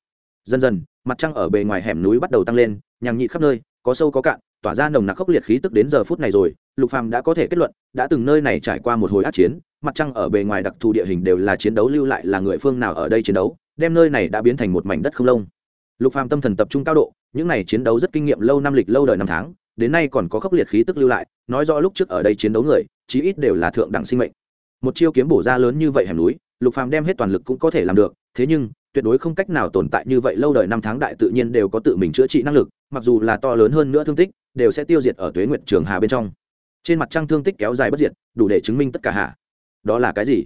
Dần dần, mặt trăng ở bề ngoài hẻm núi bắt đầu tăng lên, nhằng nhị khắp nơi, có sâu có cạn tỏa ra nồng nặc khốc liệt khí tức đến giờ phút này rồi, lục phàm đã có thể kết luận, đã từng nơi này trải qua một hồi ác chiến, mặt trăng ở bề ngoài đặc thù địa hình đều là chiến đấu lưu lại là người phương nào ở đây chiến đấu, đem nơi này đã biến thành một mảnh đất không lông. Lục phàm tâm thần tập trung cao độ, những này chiến đấu rất kinh nghiệm lâu năm lịch lâu đời năm tháng, đến nay còn có khốc liệt khí tức lưu lại, nói rõ lúc trước ở đây chiến đấu người, chí ít đều là thượng đẳng sinh mệnh. Một chiêu kiếm bổ ra lớn như vậy hẻm núi, lục phàm đem hết toàn lực cũng có thể làm được, thế nhưng, tuyệt đối không cách nào tồn tại như vậy lâu đời năm tháng đại tự nhiên đều có tự mình chữa trị năng lực, mặc dù là to lớn hơn nữa thương tích đều sẽ tiêu diệt ở tuế nguyệt trường hà bên trong. Trên mặt trăng thương tích kéo dài bất diệt, đủ để chứng minh tất cả hạ. Đó là cái gì?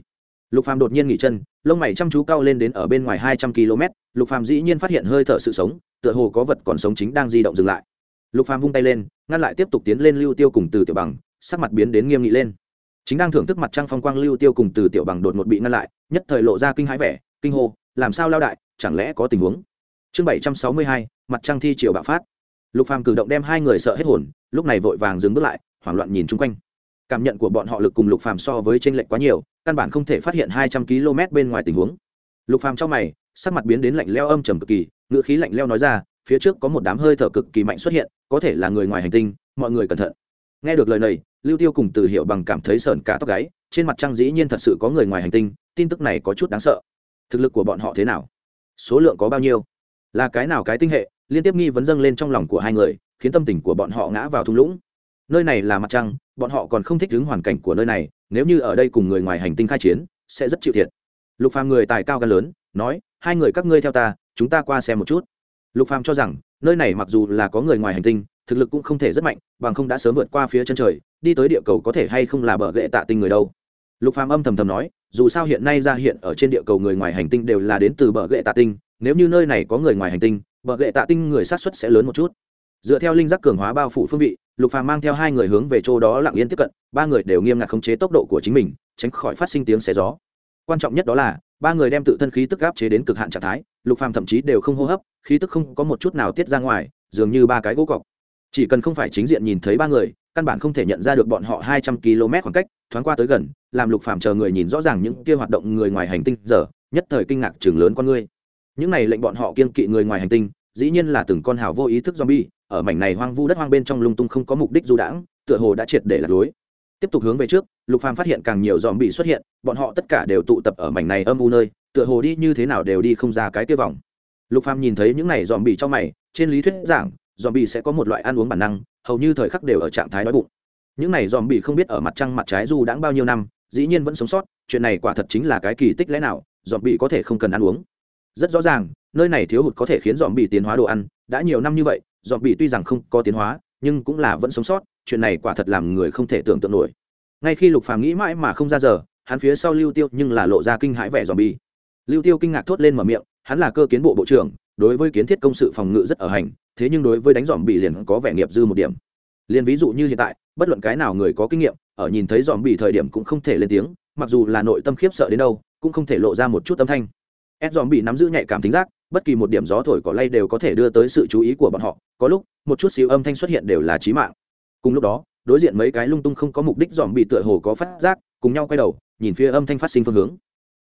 Lục phàm đột nhiên nghỉ chân, lông mày chăm chú cao lên đến ở bên ngoài hai trăm km lục phàm dĩ nhiên phát hiện hơi thở sự sống, tựa hồ có vật còn sống chính đang di động dừng lại. Lục phàm vung tay lên, ngăn lại tiếp tục tiến lên lưu tiêu cùng từ tiểu bằng, sắc mặt biến đến nghiêm nghị lên. Chính đang thưởng thức mặt trăng phong quang lưu tiêu cùng từ tiểu bằng đột ngột bị ngăn lại, nhất thời lộ ra kinh hãi vẻ, kinh hô, làm sao lao đại, chẳng lẽ có tình huống? Chương bảy trăm sáu mươi hai, mặt trăng thi triều bạo phát lục phàm cử động đem hai người sợ hết hồn, lúc này vội vàng dừng bước lại, hoảng loạn nhìn chung quanh. Cảm nhận của bọn họ lực cùng lục phàm so với tranh lệch quá nhiều, căn bản không thể phát hiện hai trăm km bên ngoài tình huống. Lục phàm trong mày, sắc mặt biến đến lạnh leo âm trầm cực kỳ ngựa khí lạnh leo nói ra, phía trước có một đám hơi thở cực kỳ mạnh xuất hiện, có thể là người ngoài hành tinh, mọi người cẩn thận. Nghe được lời này, lưu tiêu cùng từ hiệu bằng cảm thấy sợn cả tóc gáy, trên mặt trăng dĩ nhiên thật sự có người ngoài hành tinh, tin tức này có chút đáng sợ. Thực lực của bọn họ thế nào? Số lượng có bao nhiêu? Là cái nào cái tinh hệ? Liên tiếp nghi vấn dâng lên trong lòng của hai người, khiến tâm tình của bọn họ ngã vào thung lũng. Nơi này là mặt trăng, bọn họ còn không thích ứng hoàn cảnh của nơi này, nếu như ở đây cùng người ngoài hành tinh khai chiến, sẽ rất chịu thiệt. Lục phàm người tài cao gan lớn, nói, hai người các ngươi theo ta, chúng ta qua xem một chút. Lục phàm cho rằng, nơi này mặc dù là có người ngoài hành tinh, thực lực cũng không thể rất mạnh, bằng không đã sớm vượt qua phía chân trời, đi tới địa cầu có thể hay không là bờ gậy tạ tinh người đâu. Lục phàm âm thầm thầm nói, dù sao hiện nay ra hiện ở trên địa cầu người ngoài hành tinh đều là đến từ bờ gậy tạ tinh, nếu như nơi này có người ngoài hành tinh bờ gậy tạ tinh người sát xuất sẽ lớn một chút. Dựa theo linh giác cường hóa bao phủ phương vị, lục phàm mang theo hai người hướng về chỗ đó lặng yên tiếp cận, ba người đều nghiêm ngặt khống chế tốc độ của chính mình, tránh khỏi phát sinh tiếng xé gió. Quan trọng nhất đó là, ba người đem tự thân khí tức áp chế đến cực hạn trạng thái, lục phàm thậm chí đều không hô hấp, khí tức không có một chút nào tiết ra ngoài, dường như ba cái gỗ cọc. Chỉ cần không phải chính diện nhìn thấy ba người, căn bản không thể nhận ra được bọn họ hai trăm km khoảng cách, thoáng qua tới gần, làm lục phàm chờ người nhìn rõ ràng những kia hoạt động người ngoài hành tinh giờ, nhất thời kinh ngạc chừng lớn con ngươi những này lệnh bọn họ kiên kỵ người ngoài hành tinh, dĩ nhiên là từng con hào vô ý thức zombie, ở mảnh này hoang vu đất hoang bên trong lung tung không có mục đích du đãng, tựa hồ đã triệt để lạc lối. Tiếp tục hướng về trước, lục phàm phát hiện càng nhiều dòm bị xuất hiện, bọn họ tất cả đều tụ tập ở mảnh này âm u nơi, tựa hồ đi như thế nào đều đi không ra cái kia vòng. Lục phàm nhìn thấy những này dòm bị trong mày, trên lý thuyết giảng dòm bị sẽ có một loại ăn uống bản năng, hầu như thời khắc đều ở trạng thái đói bụng. Những này dòm bị không biết ở mặt trăng mặt trái du đãng bao nhiêu năm, dĩ nhiên vẫn sống sót, chuyện này quả thật chính là cái kỳ tích lẽ nào dòm bị có thể không cần ăn uống rất rõ ràng, nơi này thiếu hụt có thể khiến dòm bị tiến hóa đồ ăn, đã nhiều năm như vậy dòm bị tuy rằng không có tiến hóa, nhưng cũng là vẫn sống sót, chuyện này quả thật làm người không thể tưởng tượng nổi. Ngay khi lục phàm nghĩ mãi mà không ra giờ, hắn phía sau lưu tiêu nhưng là lộ ra kinh hãi vẻ dòm bị. lưu tiêu kinh ngạc thốt lên mở miệng, hắn là cơ kiến bộ bộ trưởng, đối với kiến thiết công sự phòng ngự rất ở hành, thế nhưng đối với đánh dòm bị liền có vẻ nghiệp dư một điểm. Liền ví dụ như hiện tại, bất luận cái nào người có kinh nghiệm, ở nhìn thấy dòm bị thời điểm cũng không thể lên tiếng, mặc dù là nội tâm khiếp sợ đến đâu, cũng không thể lộ ra một chút âm thanh ép dòm bị nắm giữ nhạy cảm tính giác, bất kỳ một điểm gió thổi cỏ lay đều có thể đưa tới sự chú ý của bọn họ, có lúc, một chút xíu âm thanh xuất hiện đều là chí mạng. Cùng lúc đó, đối diện mấy cái lung tung không có mục đích dòm bị tựa hồ có phát giác, cùng nhau quay đầu, nhìn phía âm thanh phát sinh phương hướng.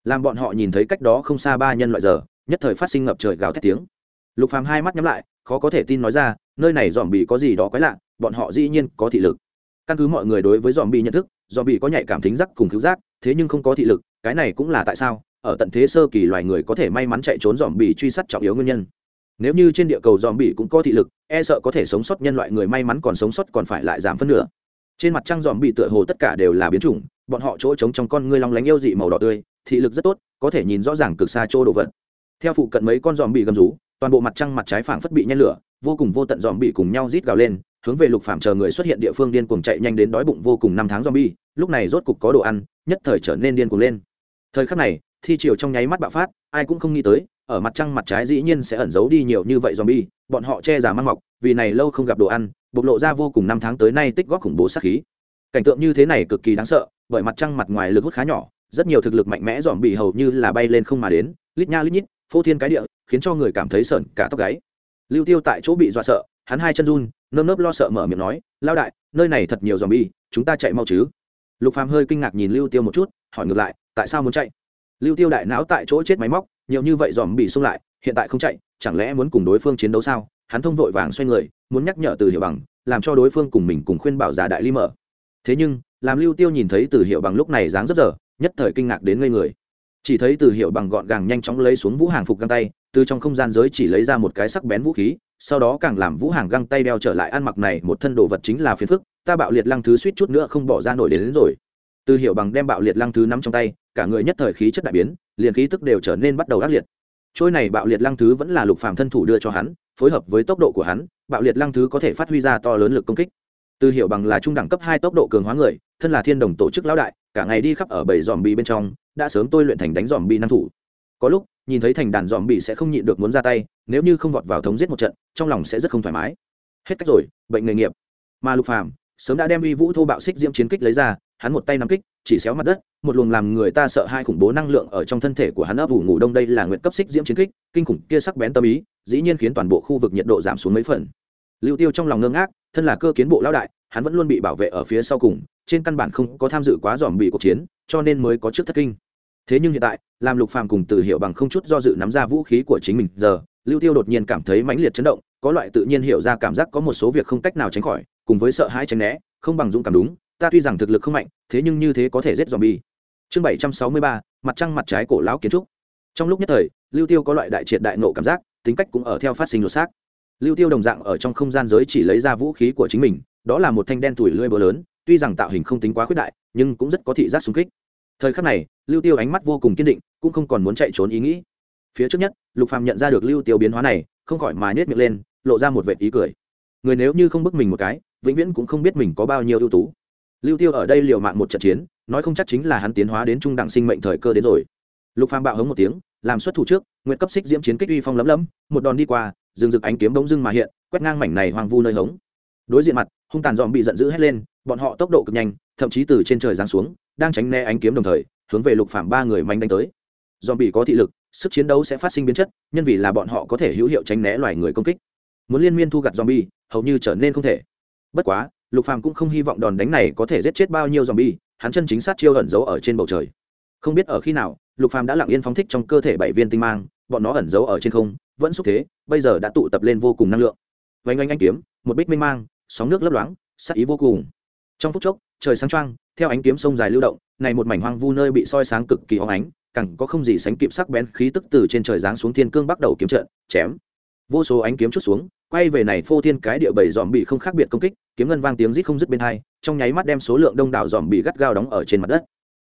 Làm bọn họ nhìn thấy cách đó không xa ba nhân loại giờ, nhất thời phát sinh ngập trời gào thét tiếng. Lục phàm hai mắt nhắm lại, khó có thể tin nói ra, nơi này dòm bị có gì đó quái lạ, bọn họ dĩ nhiên có thị lực. Căn cứ mọi người đối với dòm bị nhận thức dòm bị có nhạy cảm thính giác cùng cứu giác, thế nhưng không có thị lực, cái này cũng là tại sao? Ở tận thế sơ kỳ loài người có thể may mắn chạy trốn dòm bị truy sát trọng yếu nguyên nhân. Nếu như trên địa cầu dòm bị cũng có thị lực e sợ có thể sống sót nhân loại người may mắn còn sống sót còn phải lại giảm phân nửa. Trên mặt trăng dòm bị tựa hồ tất cả đều là biến chủng, bọn họ chỗ trống trong con ngươi long lánh yêu dị màu đỏ tươi, thị lực rất tốt, có thể nhìn rõ ràng cực xa chỗ đồ vật. Theo phụ cận mấy con dòm bị gầm rú, toàn bộ mặt trăng mặt trái phảng phất bị nhen lửa, vô cùng vô tận dòm bị cùng nhau rít gào lên, hướng về lục phạm chờ người xuất hiện địa phương điên cuồng chạy nhanh đến đói bụng vô cùng năm tháng dòm bi lúc này rốt cục có đồ ăn, nhất thời trở nên điên cuồng lên. Thời khắc này thi chiều trong nháy mắt bạo phát ai cũng không nghĩ tới ở mặt trăng mặt trái dĩ nhiên sẽ ẩn giấu đi nhiều như vậy zombie, bọn họ che giả mang mọc, vì này lâu không gặp đồ ăn, bộc lộ ra vô cùng năm tháng tới nay tích góp khủng bố sát khí. Cảnh tượng như thế này cực kỳ đáng sợ, bởi mặt trăng mặt ngoài lực hút khá nhỏ, rất nhiều thực lực mạnh mẽ zombie hầu như là bay lên không mà đến, lít nha lít nhít, phô thiên cái địa, khiến cho người cảm thấy sợn cả tóc gáy. Lưu Tiêu tại chỗ bị dọa sợ, hắn hai chân run, nơm nớp lo sợ mở miệng nói, "Lão đại, nơi này thật nhiều zombie, chúng ta chạy mau chứ?" Lục Phàm hơi kinh ngạc nhìn Lưu Tiêu một chút, hỏi ngược lại, "Tại sao muốn chạy?" Lưu Tiêu đại não tại chỗ chết máy móc, nhiều như vậy dòm bị xung lại hiện tại không chạy chẳng lẽ muốn cùng đối phương chiến đấu sao? Hắn thông vội vàng xoay người muốn nhắc nhở từ hiểu bằng làm cho đối phương cùng mình cùng khuyên bảo giả đại ly mở. Thế nhưng làm lưu tiêu nhìn thấy từ hiệu bằng lúc này dáng rất dở, nhất thời kinh ngạc đến ngây người. Chỉ thấy từ hiệu bằng gọn gàng nhanh chóng lấy xuống vũ hàng phục găng tay từ trong không gian giới chỉ lấy ra một cái sắc bén vũ khí sau đó càng làm vũ hàng găng tay đeo trở lại ăn mặc này một thân đồ vật chính là phiền phức ta bạo liệt lăng thứ suýt chút nữa không bỏ ra nổi đến, đến rồi từ hiệu bằng đem bạo liệt lăng thứ nắm trong tay, cả người nhất thời khí chất đại biến, liền khí tức đều trở nên bắt đầu ác liệt. Trôi này bạo liệt lăng thứ vẫn là lục phàm thân thủ đưa cho hắn, phối hợp với tốc độ của hắn, bạo liệt lăng thứ có thể phát huy ra to lớn lực công kích. Từ hiệu bằng là trung đẳng cấp hai tốc độ cường hóa người, thân là thiên đồng tổ chức lão đại, cả ngày đi khắp ở bảy dòm bì bên trong, đã sớm tôi luyện thành đánh dòm bì năng thủ. Có lúc, nhìn thấy thành đàn dòm bì sẽ không nhịn được muốn ra tay, nếu như không vọt vào thống giết một trận, trong lòng sẽ rất không thoải mái. Hết cách rồi, bệnh nghề nghiệp. Mà lục phàm sớm đã đem uy vũ thô bạo xích diễm chiến kích lấy ra hắn một tay nắm kích, chỉ xéo mặt đất, một luồng làm người ta sợ hai khủng bố năng lượng ở trong thân thể của hắn ấp ủ ngủ đông đây là nguyện cấp xích diễm chiến kích, kinh khủng kia sắc bén tâm ý, dĩ nhiên khiến toàn bộ khu vực nhiệt độ giảm xuống mấy phần. Lưu tiêu trong lòng ngơ ngác, thân là cơ kiến bộ lão đại, hắn vẫn luôn bị bảo vệ ở phía sau cùng, trên căn bản không có tham dự quá dòm bị cuộc chiến, cho nên mới có trước thất kinh. Thế nhưng hiện tại làm lục phàm cùng từ hiệu bằng không chút do dự nắm ra vũ khí của chính mình, giờ, lưu tiêu đột nhiên cảm thấy mãnh liệt chấn động, có loại tự nhiên hiểu ra cảm giác có một số việc không cách nào tránh khỏi, cùng với sợ hãi tránh né, không bằng dũng cảm đúng ta tuy rằng thực lực không mạnh, thế nhưng như thế có thể giết dòm bi chương bảy trăm sáu mươi ba, mặt trăng mặt trái cổ lão kiến trúc. Trong lúc nhất thời, lưu tiêu có loại đại triệt đại nộ cảm giác, tính cách cũng ở theo phát sinh lột xác. Lưu tiêu đồng dạng ở trong không gian giới chỉ lấy ra vũ khí của chính mình, đó là một thanh đen tuổi lưỡi búa lớn, tuy rằng tạo hình không tính quá khuyết đại, nhưng cũng rất có thị giác xung kích. Thời khắc này, lưu tiêu ánh mắt vô cùng kiên định, cũng không còn muốn chạy trốn ý nghĩ. Phía trước nhất, lục phàm nhận ra được lưu tiêu biến hóa này, không khỏi mà nhếch miệng lên, lộ ra một vệt ý cười. Người nếu như không bức mình một cái, vĩnh viễn cũng không biết mình có bao nhiêu ưu tú lưu tiêu ở đây liều mạng một trận chiến, nói không chắc chính là hắn tiến hóa đến trung đẳng sinh mệnh thời cơ đến rồi. Lục phàm bạo hống một tiếng, làm xuất thủ trước, nguyện cấp xích diễm chiến kích uy phong lấm lấm, một đòn đi qua, rừng rực ánh kiếm bỗng dưng mà hiện, quét ngang mảnh này hoang vu nơi hống. Đối diện mặt, hung tàn dòm bị giận dữ hét lên, bọn họ tốc độ cực nhanh, thậm chí từ trên trời giáng xuống, đang tránh né ánh kiếm đồng thời, hướng về lục phàm ba người manh đánh tới. Dòm bị có thị lực, sức chiến đấu sẽ phát sinh biến chất, nhân vì là bọn họ có thể hữu hiệu tránh né loài người công kích. Muốn liên miên thu gặt dòm bi hầu như trở nên không thể. Bất quá lục phàm cũng không hy vọng đòn đánh này có thể giết chết bao nhiêu dòm bi hắn chân chính sát chiêu ẩn giấu ở trên bầu trời. Không biết ở khi nào lục phàm đã lặng yên phóng thích trong cơ thể bảy viên tinh mang bọn nó ẩn giấu ở trên không vẫn xúc thế bây giờ đã tụ tập lên vô cùng năng lượng. Vánh anh anh kiếm một bích minh mang sóng nước lấp loáng sắc ý vô cùng. Trong phút chốc trời sáng choang, theo ánh kiếm sông dài lưu động này một mảnh hoang vu nơi bị soi sáng cực kỳ óng ánh cẳng có không gì sánh kịp sắc bén khí tức từ trên trời giáng xuống thiên cương bắt đầu kiếm trận chém. Vô số ánh kiếm chút xuống quay về này phô thiên cái địa bảy dòm bị không khác biệt công kích, kiếm ngân vang tiếng rít không dứt bên hai, trong nháy mắt đem số lượng đông đảo dòm bị gắt gao đóng ở trên mặt đất.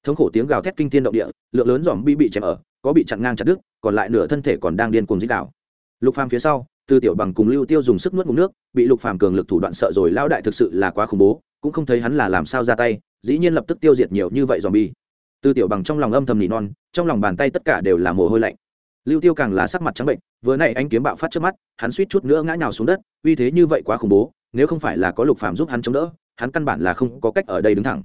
Thống khổ tiếng gào thét kinh thiên động địa, lượng lớn dòm bị bị chém ở, có bị chặn ngang chặt đứt, còn lại nửa thân thể còn đang điên cuồng dít đảo lục phàm phía sau tư tiểu bằng cùng lưu tiêu dùng sức nuốt ngụm nước, bị lục phàm cường lực thủ đoạn sợ rồi lao đại thực sự là quá khủng bố, cũng không thấy hắn là làm sao ra tay, dĩ nhiên lập tức tiêu diệt nhiều như vậy dòm bi tư tiểu bằng trong lòng âm thầm nỉ non, trong lòng bàn tay tất cả đều là mồ hôi lạnh lưu tiêu càng là sắc mặt trắng bệnh, vừa nãy anh kiếm bạo phát trước mắt, hắn suýt chút nữa ngã nhào xuống đất, uy thế như vậy quá khủng bố, nếu không phải là có lục phàm giúp hắn chống đỡ, hắn căn bản là không có cách ở đây đứng thẳng.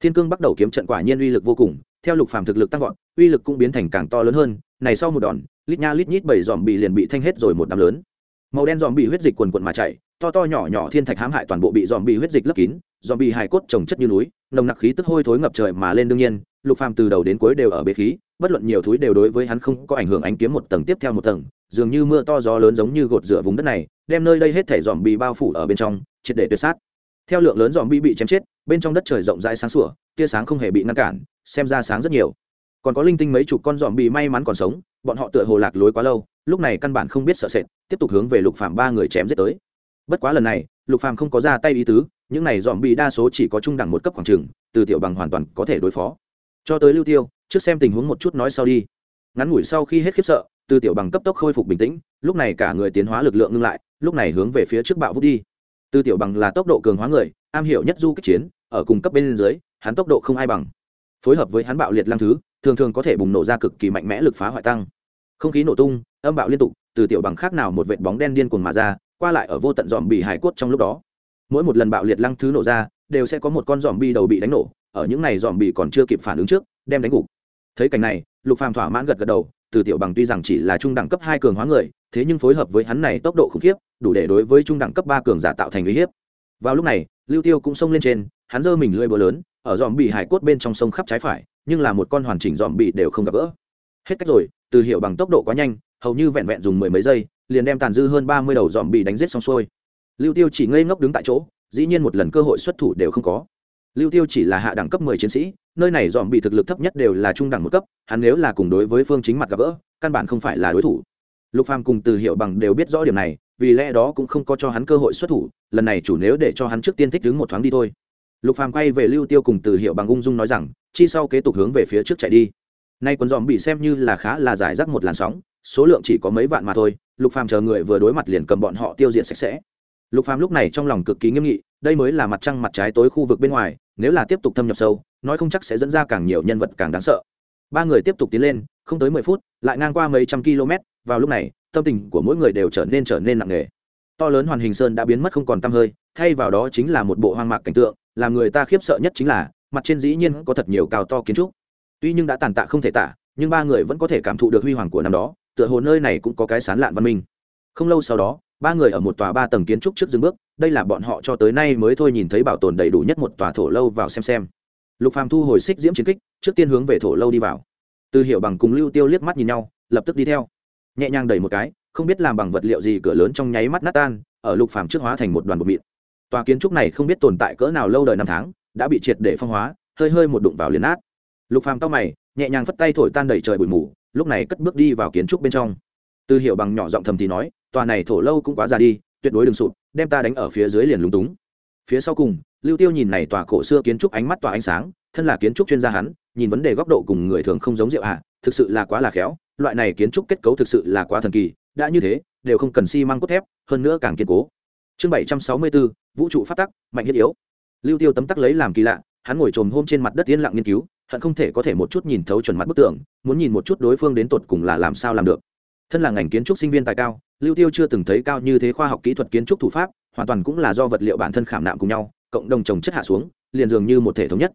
Thiên cương bắt đầu kiếm trận quả nhiên uy lực vô cùng, theo lục phàm thực lực tăng vọt, uy lực cũng biến thành càng to lớn hơn, này sau một đòn, lít nha lít nhít bảy dòm bị liền bị thanh hết rồi một đám lớn. Màu đen dòm bị huyết dịch quần quần mà chảy to to nhỏ nhỏ thiên thạch hãm hại toàn bộ bị dòm bị huyết dịch lấp kín dòm bị hài cốt trồng chất như núi, nồng nặc khí tức hôi thối ngập trời mà lên đương nhiên lục phàm từ đầu đến cuối đều ở bế khí, bất luận nhiều thúi đều đối với hắn không có ảnh hưởng ánh kiếm một tầng tiếp theo một tầng, dường như mưa to gió lớn giống như gột rửa vùng đất này, đem nơi đây hết thể dòm bị bao phủ ở bên trong, triệt để tuyệt sát. Theo lượng lớn dòm bị bị chém chết, bên trong đất trời rộng rãi sáng sủa, tia sáng không hề bị ngăn cản, xem ra sáng rất nhiều. Còn có linh tinh mấy chục con dòm bị may mắn còn sống, bọn họ tựa hồ lạc lối quá lâu, lúc này căn bản không biết sợ sệt, tiếp tục hướng về lục phàm ba người chém giết tới. Bất quá lần này, lục phàm không có ra tay ý tứ, những này dòm bị đa số chỉ có trung đẳng một cấp khoảng trường từ tiểu bằng hoàn toàn có thể đối phó cho tới lưu tiêu, trước xem tình huống một chút nói sau đi. Ngắn ngủi sau khi hết khiếp sợ, từ tiểu bằng cấp tốc khôi phục bình tĩnh, lúc này cả người tiến hóa lực lượng ngưng lại, lúc này hướng về phía trước bạo vút đi. Từ tiểu bằng là tốc độ cường hóa người, am hiểu nhất du kích chiến, ở cùng cấp bên dưới, hắn tốc độ không ai bằng. Phối hợp với hắn bạo liệt lăng thứ, thường thường có thể bùng nổ ra cực kỳ mạnh mẽ lực phá hoại tăng. Không khí nổ tung, âm bạo liên tục, từ tiểu bằng khác nào một vệt bóng đen điên cuồng mà ra, qua lại ở vô tận dòm bị hải cốt trong lúc đó. Mỗi một lần bạo liệt lăng thứ nổ ra, đều sẽ có một con dòm bi đầu bị đánh nổ ở những này dòm bị còn chưa kịp phản ứng trước, đem đánh gục. Thấy cảnh này, lục phàm thỏa mãn gật gật đầu, từ tiểu bằng tuy rằng chỉ là trung đẳng cấp hai cường hóa người, thế nhưng phối hợp với hắn này tốc độ khủng khiếp, đủ để đối với trung đẳng cấp ba cường giả tạo thành uy hiếp. Vào lúc này, lưu tiêu cũng xông lên trên, hắn giơ mình lưỡi búa lớn, ở dòm bị hải cốt bên trong sông khắp trái phải, nhưng là một con hoàn chỉnh dòm bị đều không gặp gỡ. Hết cách rồi, từ hiệu bằng tốc độ quá nhanh, hầu như vẹn vẹn dùng mười mấy giây, liền đem tàn dư hơn ba mươi đầu dòm bị đánh giết xong xuôi. Lưu tiêu chỉ ngây ngốc đứng tại chỗ, dĩ nhiên một lần cơ hội xuất thủ đều không có lưu tiêu chỉ là hạ đẳng cấp mười chiến sĩ, nơi này dòm bị thực lực thấp nhất đều là trung đẳng một cấp, hắn nếu là cùng đối với phương chính mặt gặp gỡ, căn bản không phải là đối thủ. Lục phàm cùng từ hiệu bằng đều biết rõ điểm này, vì lẽ đó cũng không có cho hắn cơ hội xuất thủ, lần này chủ nếu để cho hắn trước tiên thích đứng một thoáng đi thôi. Lục phàm quay về lưu tiêu cùng từ hiệu bằng ung dung nói rằng, chi sau kế tục hướng về phía trước chạy đi. Nay quần dòm bị xem như là khá là giải rác một làn sóng, số lượng chỉ có mấy vạn mà thôi, lục phàm chờ người vừa đối mặt liền cầm bọn họ tiêu diệt sạch sẽ. Lục phàm lúc này trong lòng cực kỳ nghiêm nghị đây mới là mặt trăng mặt trái tối khu vực bên ngoài, nếu là tiếp tục thâm nhập sâu, nói không chắc sẽ dẫn ra càng nhiều nhân vật càng đáng sợ. Ba người tiếp tục tiến lên, không tới mười phút, lại ngang qua mấy trăm km, vào lúc này, tâm tình của mỗi người đều trở nên trở nên nặng nề. To lớn hoàn hình sơn đã biến mất không còn tăm hơi, thay vào đó chính là một bộ hoang mạc cảnh tượng, làm người ta khiếp sợ nhất chính là, mặt trên dĩ nhiên có thật nhiều cao to kiến trúc. Tuy nhưng đã tàn tạ không thể tả, nhưng ba người vẫn có thể cảm thụ được huy hoàng của năm đó, tựa hồ nơi này cũng có cái sán lạn văn minh. Không lâu sau đó ba người ở một tòa ba tầng kiến trúc trước dừng bước, đây là bọn họ cho tới nay mới thôi nhìn thấy bảo tồn đầy đủ nhất một tòa thổ lâu vào xem xem. Lục phàm thu hồi xích diễm chiến kích, trước tiên hướng về thổ lâu đi vào. Từ hiểu bằng cùng lưu tiêu liếc mắt nhìn nhau, lập tức đi theo. Nhẹ nhàng đẩy một cái, không biết làm bằng vật liệu gì cửa lớn trong nháy mắt nát tan, ở lục phàm trước hóa thành một đoàn bột mịn. Tòa kiến trúc này không biết tồn tại cỡ nào lâu đời năm tháng, đã bị triệt để phong hóa, hơi hơi một đụng vào liền nát. Lục phàm tao mày, nhẹ nhàng phất tay thổi tan đầy trời bụi mù, lúc này cất bước đi vào kiến trúc bên trong. Từ hiểu bằng nhỏ giọng thầm thì nói tòa này thổ lâu cũng quá già đi, tuyệt đối đừng sụp, đem ta đánh ở phía dưới liền lúng túng. Phía sau cùng, lưu tiêu nhìn này tòa cổ xưa kiến trúc ánh mắt tỏa ánh sáng, thân là kiến trúc chuyên gia hắn, nhìn vấn đề góc độ cùng người thường không giống rượu hạ, thực sự là quá là khéo, loại này kiến trúc kết cấu thực sự là quá thần kỳ, đã như thế, đều không cần xi măng cốt thép, hơn nữa càng kiên cố. Chương bảy trăm sáu mươi bốn vũ trụ phát tắc, mạnh thiết yếu. Lưu tiêu tấm tắc lấy làm kỳ lạ, hắn ngồi trồm hôm trên mặt đất yên lặng nghiên cứu, hận không thể có thể một chút nhìn thấu chuẩn mắt bức tượng muốn nhìn một chút đối phương đến tột cùng là làm sao làm được thân là ngành kiến trúc sinh viên tài cao, lưu tiêu chưa từng thấy cao như thế khoa học kỹ thuật kiến trúc thủ pháp, hoàn toàn cũng là do vật liệu bản thân khảm nạm cùng nhau, cộng đồng trồng chất hạ xuống, liền dường như một thể thống nhất.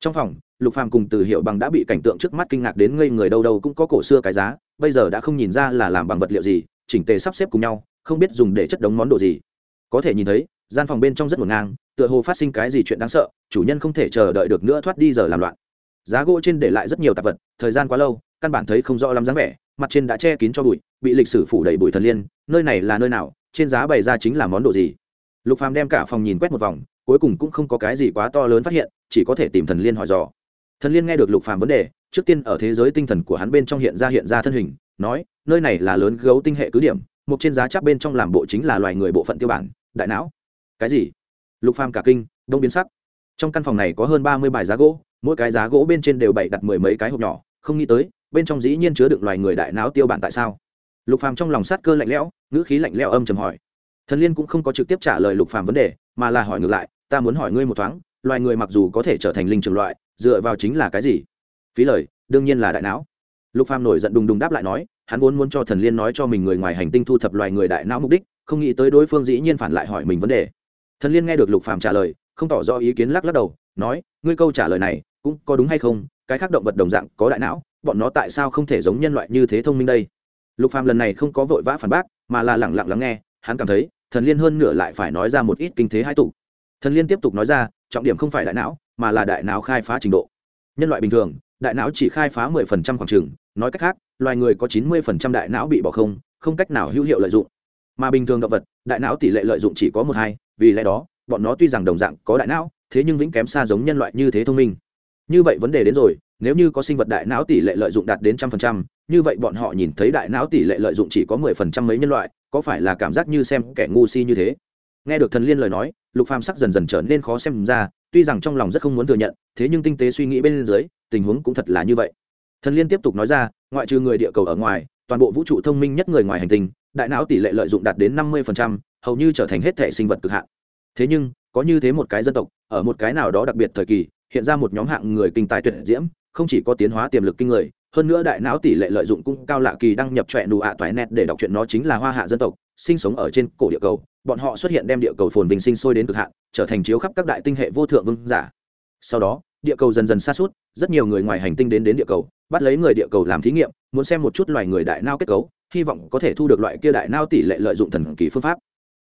Trong phòng, lục phàm cùng từ hiệu bằng đã bị cảnh tượng trước mắt kinh ngạc đến ngây người đâu đâu cũng có cổ xưa cái giá, bây giờ đã không nhìn ra là làm bằng vật liệu gì, chỉnh tề sắp xếp cùng nhau, không biết dùng để chất đống món đồ gì. Có thể nhìn thấy, gian phòng bên trong rất ngổn ngang, tựa hồ phát sinh cái gì chuyện đáng sợ, chủ nhân không thể chờ đợi được nữa thoát đi giờ làm loạn. Giá gỗ trên để lại rất nhiều tạp vật, thời gian quá lâu căn bản thấy không rõ lắm dáng vẻ, mặt trên đã che kín cho bụi, bị lịch sử phủ đầy bụi thần liên, nơi này là nơi nào, trên giá bày ra chính là món đồ gì. Lục phàm đem cả phòng nhìn quét một vòng, cuối cùng cũng không có cái gì quá to lớn phát hiện, chỉ có thể tìm thần liên hỏi dò. Thần liên nghe được lục phàm vấn đề, trước tiên ở thế giới tinh thần của hắn bên trong hiện ra hiện ra thân hình, nói, nơi này là lớn gấu tinh hệ cứ điểm, một trên giá chắc bên trong làm bộ chính là loài người bộ phận tiêu bản, đại não. Cái gì? Lục phàm cả kinh, đông biến sắc. Trong căn phòng này có hơn ba mươi bài giá gỗ, mỗi cái giá gỗ bên trên đều bày đặt mười mấy cái hộp nhỏ, không nghĩ tới bên trong dĩ nhiên chứa đựng loài người đại não tiêu bản tại sao? Lục phàm trong lòng sát cơ lạnh lẽo, ngữ khí lạnh lẽo âm trầm hỏi. Thần liên cũng không có trực tiếp trả lời lục phàm vấn đề, mà là hỏi ngược lại, ta muốn hỏi ngươi một thoáng, loài người mặc dù có thể trở thành linh trường loại, dựa vào chính là cái gì? Phí lời, đương nhiên là đại não. Lục phàm nổi giận đùng đùng đáp lại nói, hắn vốn muốn cho thần liên nói cho mình người ngoài hành tinh thu thập loài người đại não mục đích, không nghĩ tới đối phương dĩ nhiên phản lại hỏi mình vấn đề. Thần liên nghe được lục phàm trả lời, không tỏ rõ ý kiến lắc lắc đầu, nói, ngươi câu trả lời này, cũng có đúng hay không? Cái khác động vật đồng dạng có đại não bọn nó tại sao không thể giống nhân loại như thế thông minh đây? Lục phàm lần này không có vội vã phản bác, mà là lẳng lặng lắng nghe, hắn cảm thấy, thần liên hơn nửa lại phải nói ra một ít kinh thế hai tụ. Thần liên tiếp tục nói ra, trọng điểm không phải đại não, mà là đại não khai phá trình độ. Nhân loại bình thường, đại não chỉ khai phá 10% khoảng trường, nói cách khác, loài người có 90% đại não bị bỏ không không cách nào hữu hiệu lợi dụng. Mà bình thường động vật, đại não tỷ lệ lợi dụng chỉ có một hai, vì lẽ đó, bọn nó tuy rằng đồng dạng có đại não, thế nhưng vĩnh kém xa giống nhân loại như thế thông minh như vậy vấn đề đến rồi, nếu như có sinh vật đại não tỷ lệ lợi dụng đạt đến trăm phần trăm, như vậy bọn họ nhìn thấy đại não tỷ lệ lợi dụng chỉ có mười phần trăm mấy nhân loại, có phải là cảm giác như xem kẻ ngu si như thế? Nghe được thần liên lời nói, lục phàm sắc dần dần trở nên khó xem ra, tuy rằng trong lòng rất không muốn thừa nhận, thế nhưng tinh tế suy nghĩ bên dưới, tình huống cũng thật là như vậy. Thần liên tiếp tục nói ra, ngoại trừ người địa cầu ở ngoài, toàn bộ vũ trụ thông minh nhất người ngoài hành tinh, đại não tỷ lệ lợi dụng đạt đến năm mươi phần trăm, hầu như trở thành hết thể sinh vật cực hạn. Thế nhưng, có như thế một cái dân tộc, ở một cái nào đó đặc biệt thời kỳ hiện ra một nhóm hạng người kinh tài tuyệt diễm, không chỉ có tiến hóa tiềm lực kinh người, hơn nữa đại não tỷ lệ lợi dụng cũng cao lạ kỳ đăng nhập trọe nụ ạ toái nét để đọc chuyện nó chính là hoa hạ dân tộc, sinh sống ở trên cổ địa cầu. Bọn họ xuất hiện đem địa cầu phồn vinh sinh sôi đến cực hạn, trở thành chiếu khắp các đại tinh hệ vô thượng vương giả. Sau đó, địa cầu dần dần xa suốt rất nhiều người ngoài hành tinh đến đến địa cầu, bắt lấy người địa cầu làm thí nghiệm, muốn xem một chút loài người đại nao kết cấu, hy vọng có thể thu được loại kia đại nao tỷ lệ lợi dụng thần kỳ phương pháp.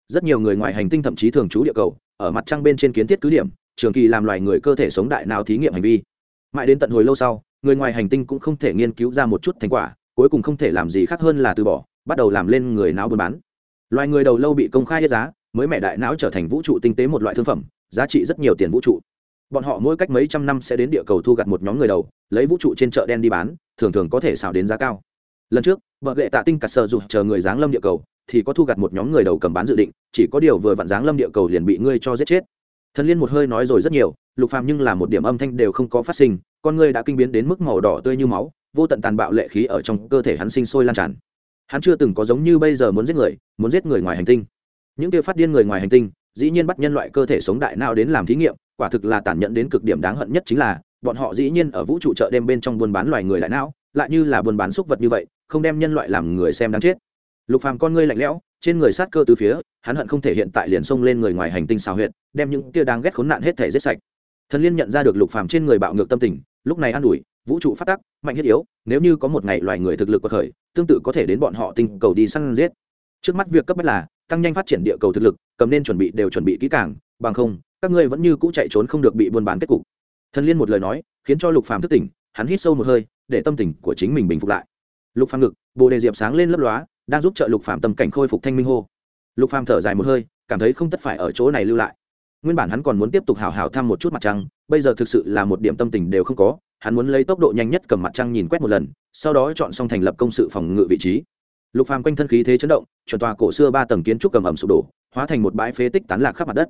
Rất nhiều người ngoài hành tinh thậm chí thường trú địa cầu, ở mặt trăng bên trên kiến thiết cứ điểm trường kỳ làm loài người cơ thể sống đại não thí nghiệm hành vi. Mãi đến tận hồi lâu sau, người ngoài hành tinh cũng không thể nghiên cứu ra một chút thành quả, cuối cùng không thể làm gì khác hơn là từ bỏ, bắt đầu làm lên người não buôn bán. Loài người đầu lâu bị công khai giá, mới mẹ đại não trở thành vũ trụ tinh tế một loại thương phẩm, giá trị rất nhiều tiền vũ trụ. Bọn họ mỗi cách mấy trăm năm sẽ đến địa cầu thu gặt một nhóm người đầu, lấy vũ trụ trên chợ đen đi bán, thường thường có thể xào đến giá cao. Lần trước vợ lệ tạ tinh cặt sợ dục chờ người giáng lâm địa cầu, thì có thu gặt một nhóm người đầu cầm bán dự định, chỉ có điều vừa vặn giáng lâm địa cầu liền bị ngươi cho giết chết thần liên một hơi nói rồi rất nhiều, lục phàm nhưng là một điểm âm thanh đều không có phát sinh, con ngươi đã kinh biến đến mức màu đỏ tươi như máu, vô tận tàn bạo lệ khí ở trong cơ thể hắn sinh sôi lan tràn. Hắn chưa từng có giống như bây giờ muốn giết người, muốn giết người ngoài hành tinh. Những kia phát điên người ngoài hành tinh, dĩ nhiên bắt nhân loại cơ thể sống đại nào đến làm thí nghiệm, quả thực là tàn nhẫn đến cực điểm đáng hận nhất chính là, bọn họ dĩ nhiên ở vũ trụ chợ đêm bên trong buôn bán loài người đại não, lại như là buôn bán xúc vật như vậy, không đem nhân loại làm người xem đáng chết lục phàm con ngươi lạnh lẽo, trên người sát cơ từ phía, hắn hận không thể hiện tại liền xông lên người ngoài hành tinh xào huyệt, đem những kia đang ghét khốn nạn hết thể giết sạch. Thần liên nhận ra được lục phàm trên người bạo ngược tâm tình, lúc này an ủi, vũ trụ phát tắc, mạnh thiết yếu, nếu như có một ngày loài người thực lực bậc khởi, tương tự có thể đến bọn họ tinh cầu đi săn giết. Trước mắt việc cấp bách là, tăng nhanh phát triển địa cầu thực lực, cầm nên chuẩn bị đều chuẩn bị kỹ càng, bằng không, các ngươi vẫn như cũ chạy trốn không được bị buôn bán kết cục. Thần liên một lời nói, khiến cho lục phàm thức tỉnh, hắn hít sâu một hơi, để tâm tình của chính mình bình phục lại. Lục phàm ngực, bồ đề diệp sáng lên lấp lóa đang giúp trợ lục phàm tâm cảnh khôi phục thanh minh hô. Lục phàm thở dài một hơi, cảm thấy không tất phải ở chỗ này lưu lại. Nguyên bản hắn còn muốn tiếp tục hào hào thăm một chút mặt trăng, bây giờ thực sự là một điểm tâm tình đều không có, hắn muốn lấy tốc độ nhanh nhất cầm mặt trăng nhìn quét một lần, sau đó chọn xong thành lập công sự phòng ngự vị trí. Lục phàm quanh thân khí thế chấn động, chuẩn tòa cổ xưa ba tầng kiến trúc cầm ẩm sụp đổ, hóa thành một bãi phế tích tán lạc khắp mặt đất.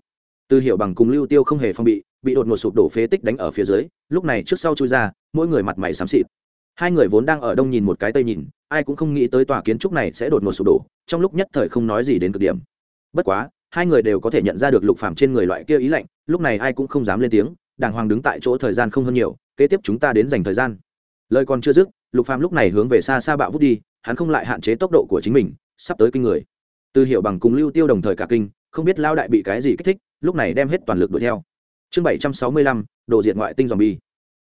Từ hiệu bằng cùng lưu tiêu không hề phong bị bị đột ngột sụp đổ phế tích đánh ở phía dưới, lúc này trước sau chui ra, mỗi người mặt mày xám xịt hai người vốn đang ở đông nhìn một cái tây nhìn, ai cũng không nghĩ tới tòa kiến trúc này sẽ đột ngột sụp đổ, trong lúc nhất thời không nói gì đến cực điểm. Bất quá, hai người đều có thể nhận ra được lục phàm trên người loại kia ý lạnh, lúc này ai cũng không dám lên tiếng, đàng hoàng đứng tại chỗ thời gian không hơn nhiều, kế tiếp chúng ta đến dành thời gian. Lời còn chưa dứt, lục phàm lúc này hướng về xa xa bạo vút đi, hắn không lại hạn chế tốc độ của chính mình, sắp tới kinh người. Từ hiệu bằng cùng lưu tiêu đồng thời cả kinh, không biết lao đại bị cái gì kích thích, lúc này đem hết toàn lực đuổi theo. Chương bảy trăm sáu mươi lăm, đồ diệt ngoại tinh dòm bi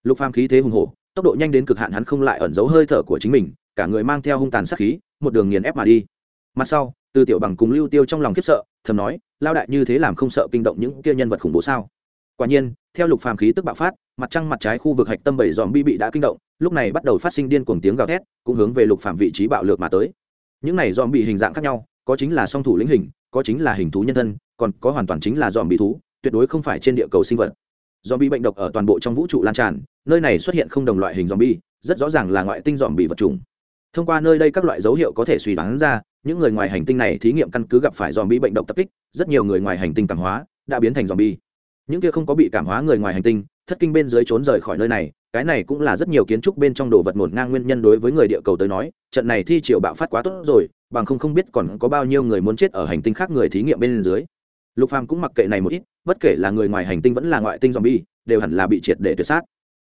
lục phàm khí thế hùng hổ tốc độ nhanh đến cực hạn hắn không lại ẩn giấu hơi thở của chính mình, cả người mang theo hung tàn sát khí, một đường nghiền ép mà đi. Mặt sau, từ tiểu bằng cùng lưu tiêu trong lòng khiếp sợ, thầm nói lao đại như thế làm không sợ kinh động những kia nhân vật khủng bố sao? Quả nhiên, theo lục phàm khí tức bạo phát, mặt trăng mặt trái khu vực hạch tâm bảy dòm bi bị đã kinh động, lúc này bắt đầu phát sinh điên cuồng tiếng gào thét, cũng hướng về lục phàm vị trí bạo lược mà tới. Những này dòm bị hình dạng khác nhau, có chính là song thủ lĩnh hình, có chính là hình thú nhân thân, còn có hoàn toàn chính là dòm bị thú, tuyệt đối không phải trên địa cầu sinh vật. Dòm bị bệnh độc ở toàn bộ trong vũ trụ lan tràn nơi này xuất hiện không đồng loại hình zombie, bi rất rõ ràng là ngoại tinh zombie bị vật chủng. Thông qua nơi đây các loại dấu hiệu có thể suy đoán ra những người ngoài hành tinh này thí nghiệm căn cứ gặp phải zombie bi bệnh độc tập kích rất nhiều người ngoài hành tinh cảm hóa đã biến thành zombie. bi những kia không có bị cảm hóa người ngoài hành tinh thất kinh bên dưới trốn rời khỏi nơi này cái này cũng là rất nhiều kiến trúc bên trong đồ vật ngổn ngang nguyên nhân đối với người địa cầu tới nói trận này thi triều bạo phát quá tốt rồi bằng không không biết còn có bao nhiêu người muốn chết ở hành tinh khác người thí nghiệm bên dưới. Lục phàm cũng mặc kệ này một ít bất kể là người ngoài hành tinh vẫn là ngoại tinh zombie đều hẳn là bị triệt để tuyệt sát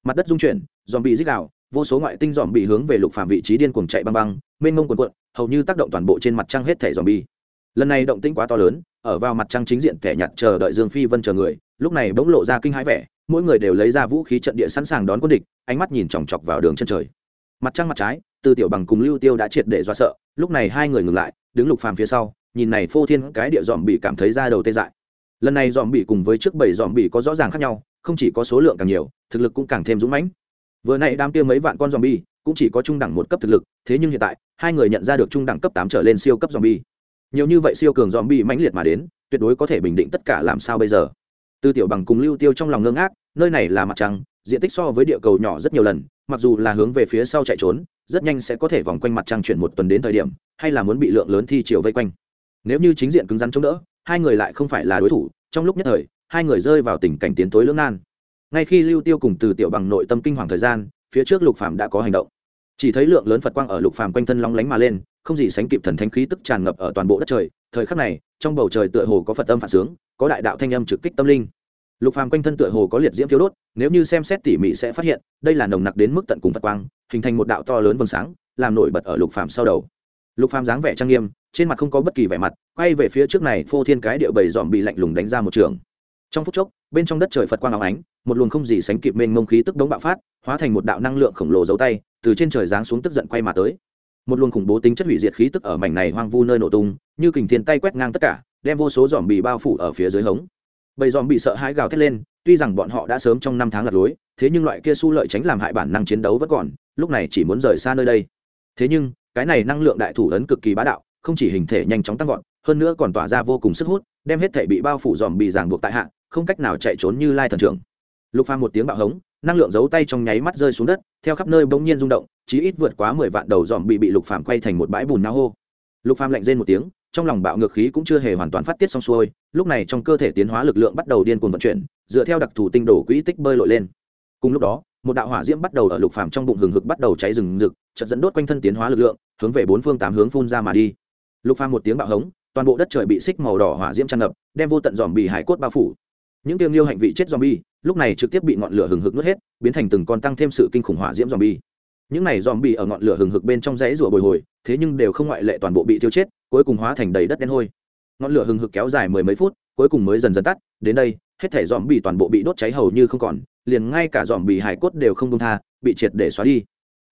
mặt đất dung chuyển, zombie dích đạo vô số ngoại tinh zombie hướng về lục phàm vị trí điên cuồng chạy băng băng, mênh mông quần cuộn, hầu như tác động toàn bộ trên mặt trăng hết thể bi lần này động tĩnh quá to lớn, ở vào mặt trăng chính diện thẻ nhặt chờ đợi dương phi vân chờ người, lúc này bỗng lộ ra kinh hãi vẻ, mỗi người đều lấy ra vũ khí trận địa sẵn sàng đón quân địch, ánh mắt nhìn chòng chọc vào đường chân trời. Mặt trăng mặt trái, từ tiểu bằng cùng lưu tiêu đã triệt để do sợ, lúc này hai người ngừng lại, đứng lục phàm phía sau, nhìn này phô thiên cái địa dòm bị cảm thấy ra đầu tê dại. Lần này dòm bị cùng với trước bảy dòm bị có rõ ràng khác nhau không chỉ có số lượng càng nhiều, thực lực cũng càng thêm dũng mãnh. Vừa nãy đám kia mấy vạn con zombie bi cũng chỉ có trung đẳng một cấp thực lực, thế nhưng hiện tại, hai người nhận ra được trung đẳng cấp tám trở lên siêu cấp zombie. Bi nhiều như vậy siêu cường zombie bi mãnh liệt mà đến, tuyệt đối có thể bình định tất cả làm sao bây giờ? Tư tiểu bằng cùng lưu tiêu trong lòng ngơ ngác, nơi này là mặt trăng, diện tích so với địa cầu nhỏ rất nhiều lần, mặc dù là hướng về phía sau chạy trốn, rất nhanh sẽ có thể vòng quanh mặt trăng chuyển một tuần đến thời điểm, hay là muốn bị lượng lớn thi chiều vây quanh. Nếu như chính diện cứng rắn chống đỡ, hai người lại không phải là đối thủ, trong lúc nhất thời hai người rơi vào tình cảnh tiến tối lưỡng nan. Ngay khi lưu tiêu cùng từ tiểu bằng nội tâm kinh hoàng thời gian, phía trước lục phàm đã có hành động. Chỉ thấy lượng lớn phật quang ở lục phàm quanh thân long lánh mà lên, không gì sánh kịp thần thánh khí tức tràn ngập ở toàn bộ đất trời. Thời khắc này, trong bầu trời tựa hồ có phật âm phản sướng, có đại đạo thanh âm trực kích tâm linh. Lục phàm quanh thân tựa hồ có liệt diễm thiếu đốt, nếu như xem xét tỉ mỉ sẽ phát hiện, đây là nồng nặc đến mức tận cùng phật quang, hình thành một đạo to lớn vầng sáng, làm nổi bật ở lục phàm sau đầu. Lục phàm dáng vẻ trang nghiêm, trên mặt không có bất kỳ vẻ mặt, quay về phía trước này, phô thiên cái địa bầy dòm bị lạnh lùng đánh ra một trường trong phút chốc, bên trong đất trời phật quang áo ánh, một luồng không gì sánh kịp mênh mông khí tức đống bạo phát, hóa thành một đạo năng lượng khổng lồ giấu tay, từ trên trời giáng xuống tức giận quay mà tới. Một luồng khủng bố tính chất hủy diệt khí tức ở mảnh này hoang vu nơi nổ tung, như kình thiên tay quét ngang tất cả, đem vô số dòm bị bao phủ ở phía dưới hống. Bầy dòm bị sợ hãi gào thét lên, tuy rằng bọn họ đã sớm trong năm tháng lật lối, thế nhưng loại kia su lợi tránh làm hại bản năng chiến đấu vẫn còn, lúc này chỉ muốn rời xa nơi đây. Thế nhưng, cái này năng lượng đại thủ ấn cực kỳ bá đạo, không chỉ hình thể nhanh chóng tăng vọt, hơn nữa còn tỏa ra vô cùng sức hút đem hết thể bị bao phủ dòm bị ràng buộc tại hạ, không cách nào chạy trốn như lai thần trưởng. Lục phàm một tiếng bạo hống, năng lượng giấu tay trong nháy mắt rơi xuống đất, theo khắp nơi bỗng nhiên rung động, chí ít vượt quá mười vạn đầu dòm bị bị lục phàm quay thành một bãi bùn nao hô. Lục phàm lạnh rên một tiếng, trong lòng bạo ngược khí cũng chưa hề hoàn toàn phát tiết xong xuôi, lúc này trong cơ thể tiến hóa lực lượng bắt đầu điên cuồng vận chuyển, dựa theo đặc thù tinh đổ quỹ tích bơi lội lên. Cùng lúc đó, một đạo hỏa diễm bắt đầu ở lục phàm trong bụng hừng hực bắt đầu cháy rừng rực, chợt dẫn đốt quanh thân tiến hóa lực lượng, hướng về bốn phương tám hướng phun ra mà đi. Lục phàm một tiếng bạo hống toàn bộ đất trời bị xích màu đỏ hỏa diễm tràn ngập, đem vô tận dòm bị hải cốt bao phủ. Những tiêu liêu hành vị chết zombie, lúc này trực tiếp bị ngọn lửa hừng hực nuốt hết, biến thành từng con tăng thêm sự kinh khủng hỏa diễm zombie. Những này zombie ở ngọn lửa hừng hực bên trong rẫy rủa bồi hồi, thế nhưng đều không ngoại lệ toàn bộ bị tiêu chết, cuối cùng hóa thành đầy đất đen hôi. Ngọn lửa hừng hực kéo dài mười mấy phút, cuối cùng mới dần dần tắt, đến đây, hết thể dòm bị toàn bộ bị đốt cháy hầu như không còn, liền ngay cả dòm bị hải cốt đều không công tha, bị triệt để xóa đi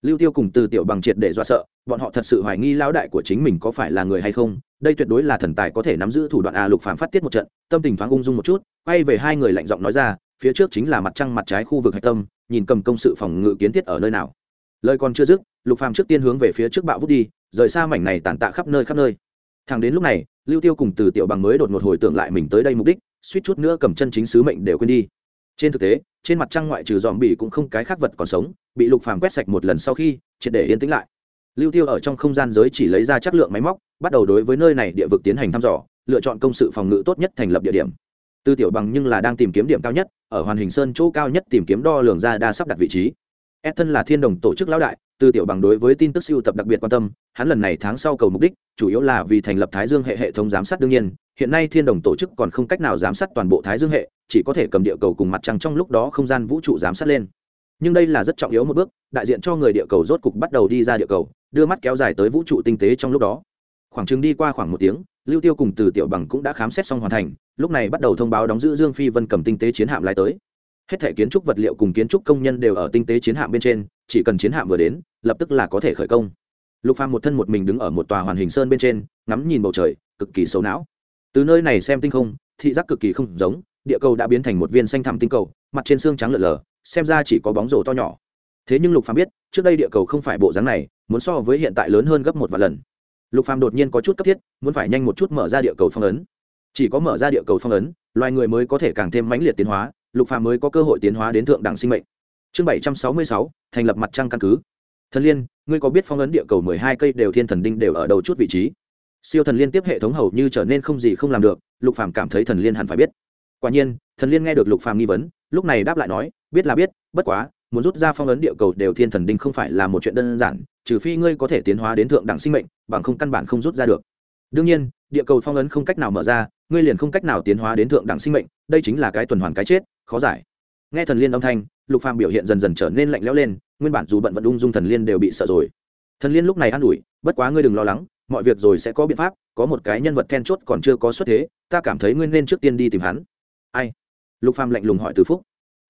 lưu tiêu cùng từ tiểu bằng triệt để dọa sợ, bọn họ thật sự hoài nghi lão đại của chính mình có phải là người hay không, đây tuyệt đối là thần tài có thể nắm giữ thủ đoạn a lục phàm phát tiết một trận, tâm tình thoáng ung dung một chút, quay về hai người lạnh giọng nói ra, phía trước chính là mặt trăng mặt trái khu vực hạch tâm, nhìn cầm công sự phòng ngự kiến thiết ở nơi nào. Lời còn chưa dứt, lục phàm trước tiên hướng về phía trước bạo vút đi, rời xa mảnh này tàn tạ khắp nơi khắp nơi. Thằng đến lúc này, lưu tiêu cùng từ tiểu bằng mới đột ngột hồi tưởng lại mình tới đây mục đích, suýt chút nữa cầm chân chính sứ mệnh đều quên đi. Trên thực tế, trên mặt trăng ngoại trừ dòm bỉ cũng không cái khác vật còn sống bị lục phàm quét sạch một lần sau khi, triệt để yên tĩnh lại. Lưu tiêu ở trong không gian giới chỉ lấy ra chất lượng máy móc, bắt đầu đối với nơi này địa vực tiến hành thăm dò, lựa chọn công sự phòng ngự tốt nhất thành lập địa điểm. Tư tiểu bằng nhưng là đang tìm kiếm điểm cao nhất, ở hoàn hình sơn chỗ cao nhất tìm kiếm đo lường ra đa sắp đặt vị trí. Ed thân là thiên đồng tổ chức lão đại, tư tiểu bằng đối với tin tức siêu tập đặc biệt quan tâm, hắn lần này tháng sau cầu mục đích, chủ yếu là vì thành lập thái dương hệ hệ thống giám sát đương nhiên, hiện nay thiên đồng tổ chức còn không cách nào giám sát toàn bộ thái dương hệ, chỉ có thể cầm địa cầu cùng mặt trăng trong lúc đó không gian vũ trụ giám sát lên nhưng đây là rất trọng yếu một bước, đại diện cho người địa cầu rốt cục bắt đầu đi ra địa cầu, đưa mắt kéo dài tới vũ trụ tinh tế trong lúc đó. Khoảng chừng đi qua khoảng một tiếng, lưu tiêu cùng từ tiểu bằng cũng đã khám xét xong hoàn thành, lúc này bắt đầu thông báo đóng giữ dương phi vân cầm tinh tế chiến hạm lái tới. Hết thể kiến trúc vật liệu cùng kiến trúc công nhân đều ở tinh tế chiến hạm bên trên, chỉ cần chiến hạm vừa đến, lập tức là có thể khởi công. Lục phàm một thân một mình đứng ở một tòa hoàn hình sơn bên trên, ngắm nhìn bầu trời, cực kỳ xấu não. Từ nơi này xem tinh không, thị giác cực kỳ không giống, địa cầu đã biến thành một viên xanh thẳm tinh cầu, mặt trên xương trắng lờ lờ xem ra chỉ có bóng rổ to nhỏ. Thế nhưng lục phàm biết, trước đây địa cầu không phải bộ dáng này, muốn so với hiện tại lớn hơn gấp một vài lần. Lục phàm đột nhiên có chút cấp thiết, muốn phải nhanh một chút mở ra địa cầu phong ấn. Chỉ có mở ra địa cầu phong ấn, loài người mới có thể càng thêm mãnh liệt tiến hóa, lục phàm mới có cơ hội tiến hóa đến thượng đẳng sinh mệnh. Chương bảy trăm sáu mươi sáu, thành lập mặt trăng căn cứ. Thần liên, ngươi có biết phong ấn địa cầu mười hai cây đều thiên thần đinh đều ở đầu chút vị trí? Siêu thần liên tiếp hệ thống hầu như trở nên không gì không làm được, lục phàm cảm thấy thần liên hẳn phải biết. Quả nhiên, thần liên nghe được lục phàm nghi vấn lúc này đáp lại nói, biết là biết, bất quá, muốn rút ra phong ấn địa cầu đều thiên thần đinh không phải là một chuyện đơn giản, trừ phi ngươi có thể tiến hóa đến thượng đẳng sinh mệnh, bằng không căn bản không rút ra được. Đương nhiên, địa cầu phong ấn không cách nào mở ra, ngươi liền không cách nào tiến hóa đến thượng đẳng sinh mệnh, đây chính là cái tuần hoàn cái chết, khó giải. Nghe thần liên âm thanh, lục phàm biểu hiện dần dần trở nên lạnh lẽo lên, nguyên bản dù bận vận ung dung thần liên đều bị sợ rồi. Thần liên lúc này an ủi, bất quá ngươi đừng lo lắng, mọi việc rồi sẽ có biện pháp, có một cái nhân vật then chốt còn chưa có xuất thế, ta cảm thấy ngươi nên trước tiên đi tìm hắn. Ai? Lục phàm lạnh lùng hỏi từ phúc.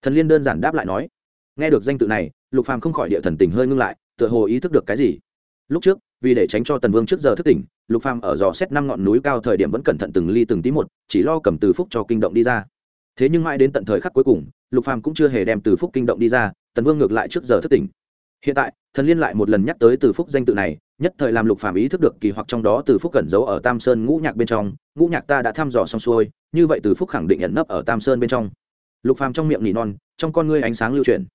Thần liên đơn giản đáp lại nói, nghe được danh tự này, lục phàm không khỏi địa thần tình hơi ngưng lại, tựa hồ ý thức được cái gì. Lúc trước, vì để tránh cho tần vương trước giờ thức tỉnh, lục phàm ở dò xét năm ngọn núi cao thời điểm vẫn cẩn thận từng ly từng tí một, chỉ lo cầm từ phúc cho kinh động đi ra. Thế nhưng mãi đến tận thời khắc cuối cùng, lục phàm cũng chưa hề đem từ phúc kinh động đi ra, tần vương ngược lại trước giờ thức tỉnh hiện tại, thần liên lại một lần nhắc tới từ phúc danh tự này, nhất thời làm lục phàm ý thức được kỳ hoặc trong đó từ phúc cẩn giấu ở tam sơn ngũ nhạc bên trong. Ngũ nhạc ta đã thăm dò xong xuôi, như vậy từ phúc khẳng định nhận nấp ở tam sơn bên trong. Lục phàm trong miệng nỉ non, trong con ngươi ánh sáng lưu chuyển.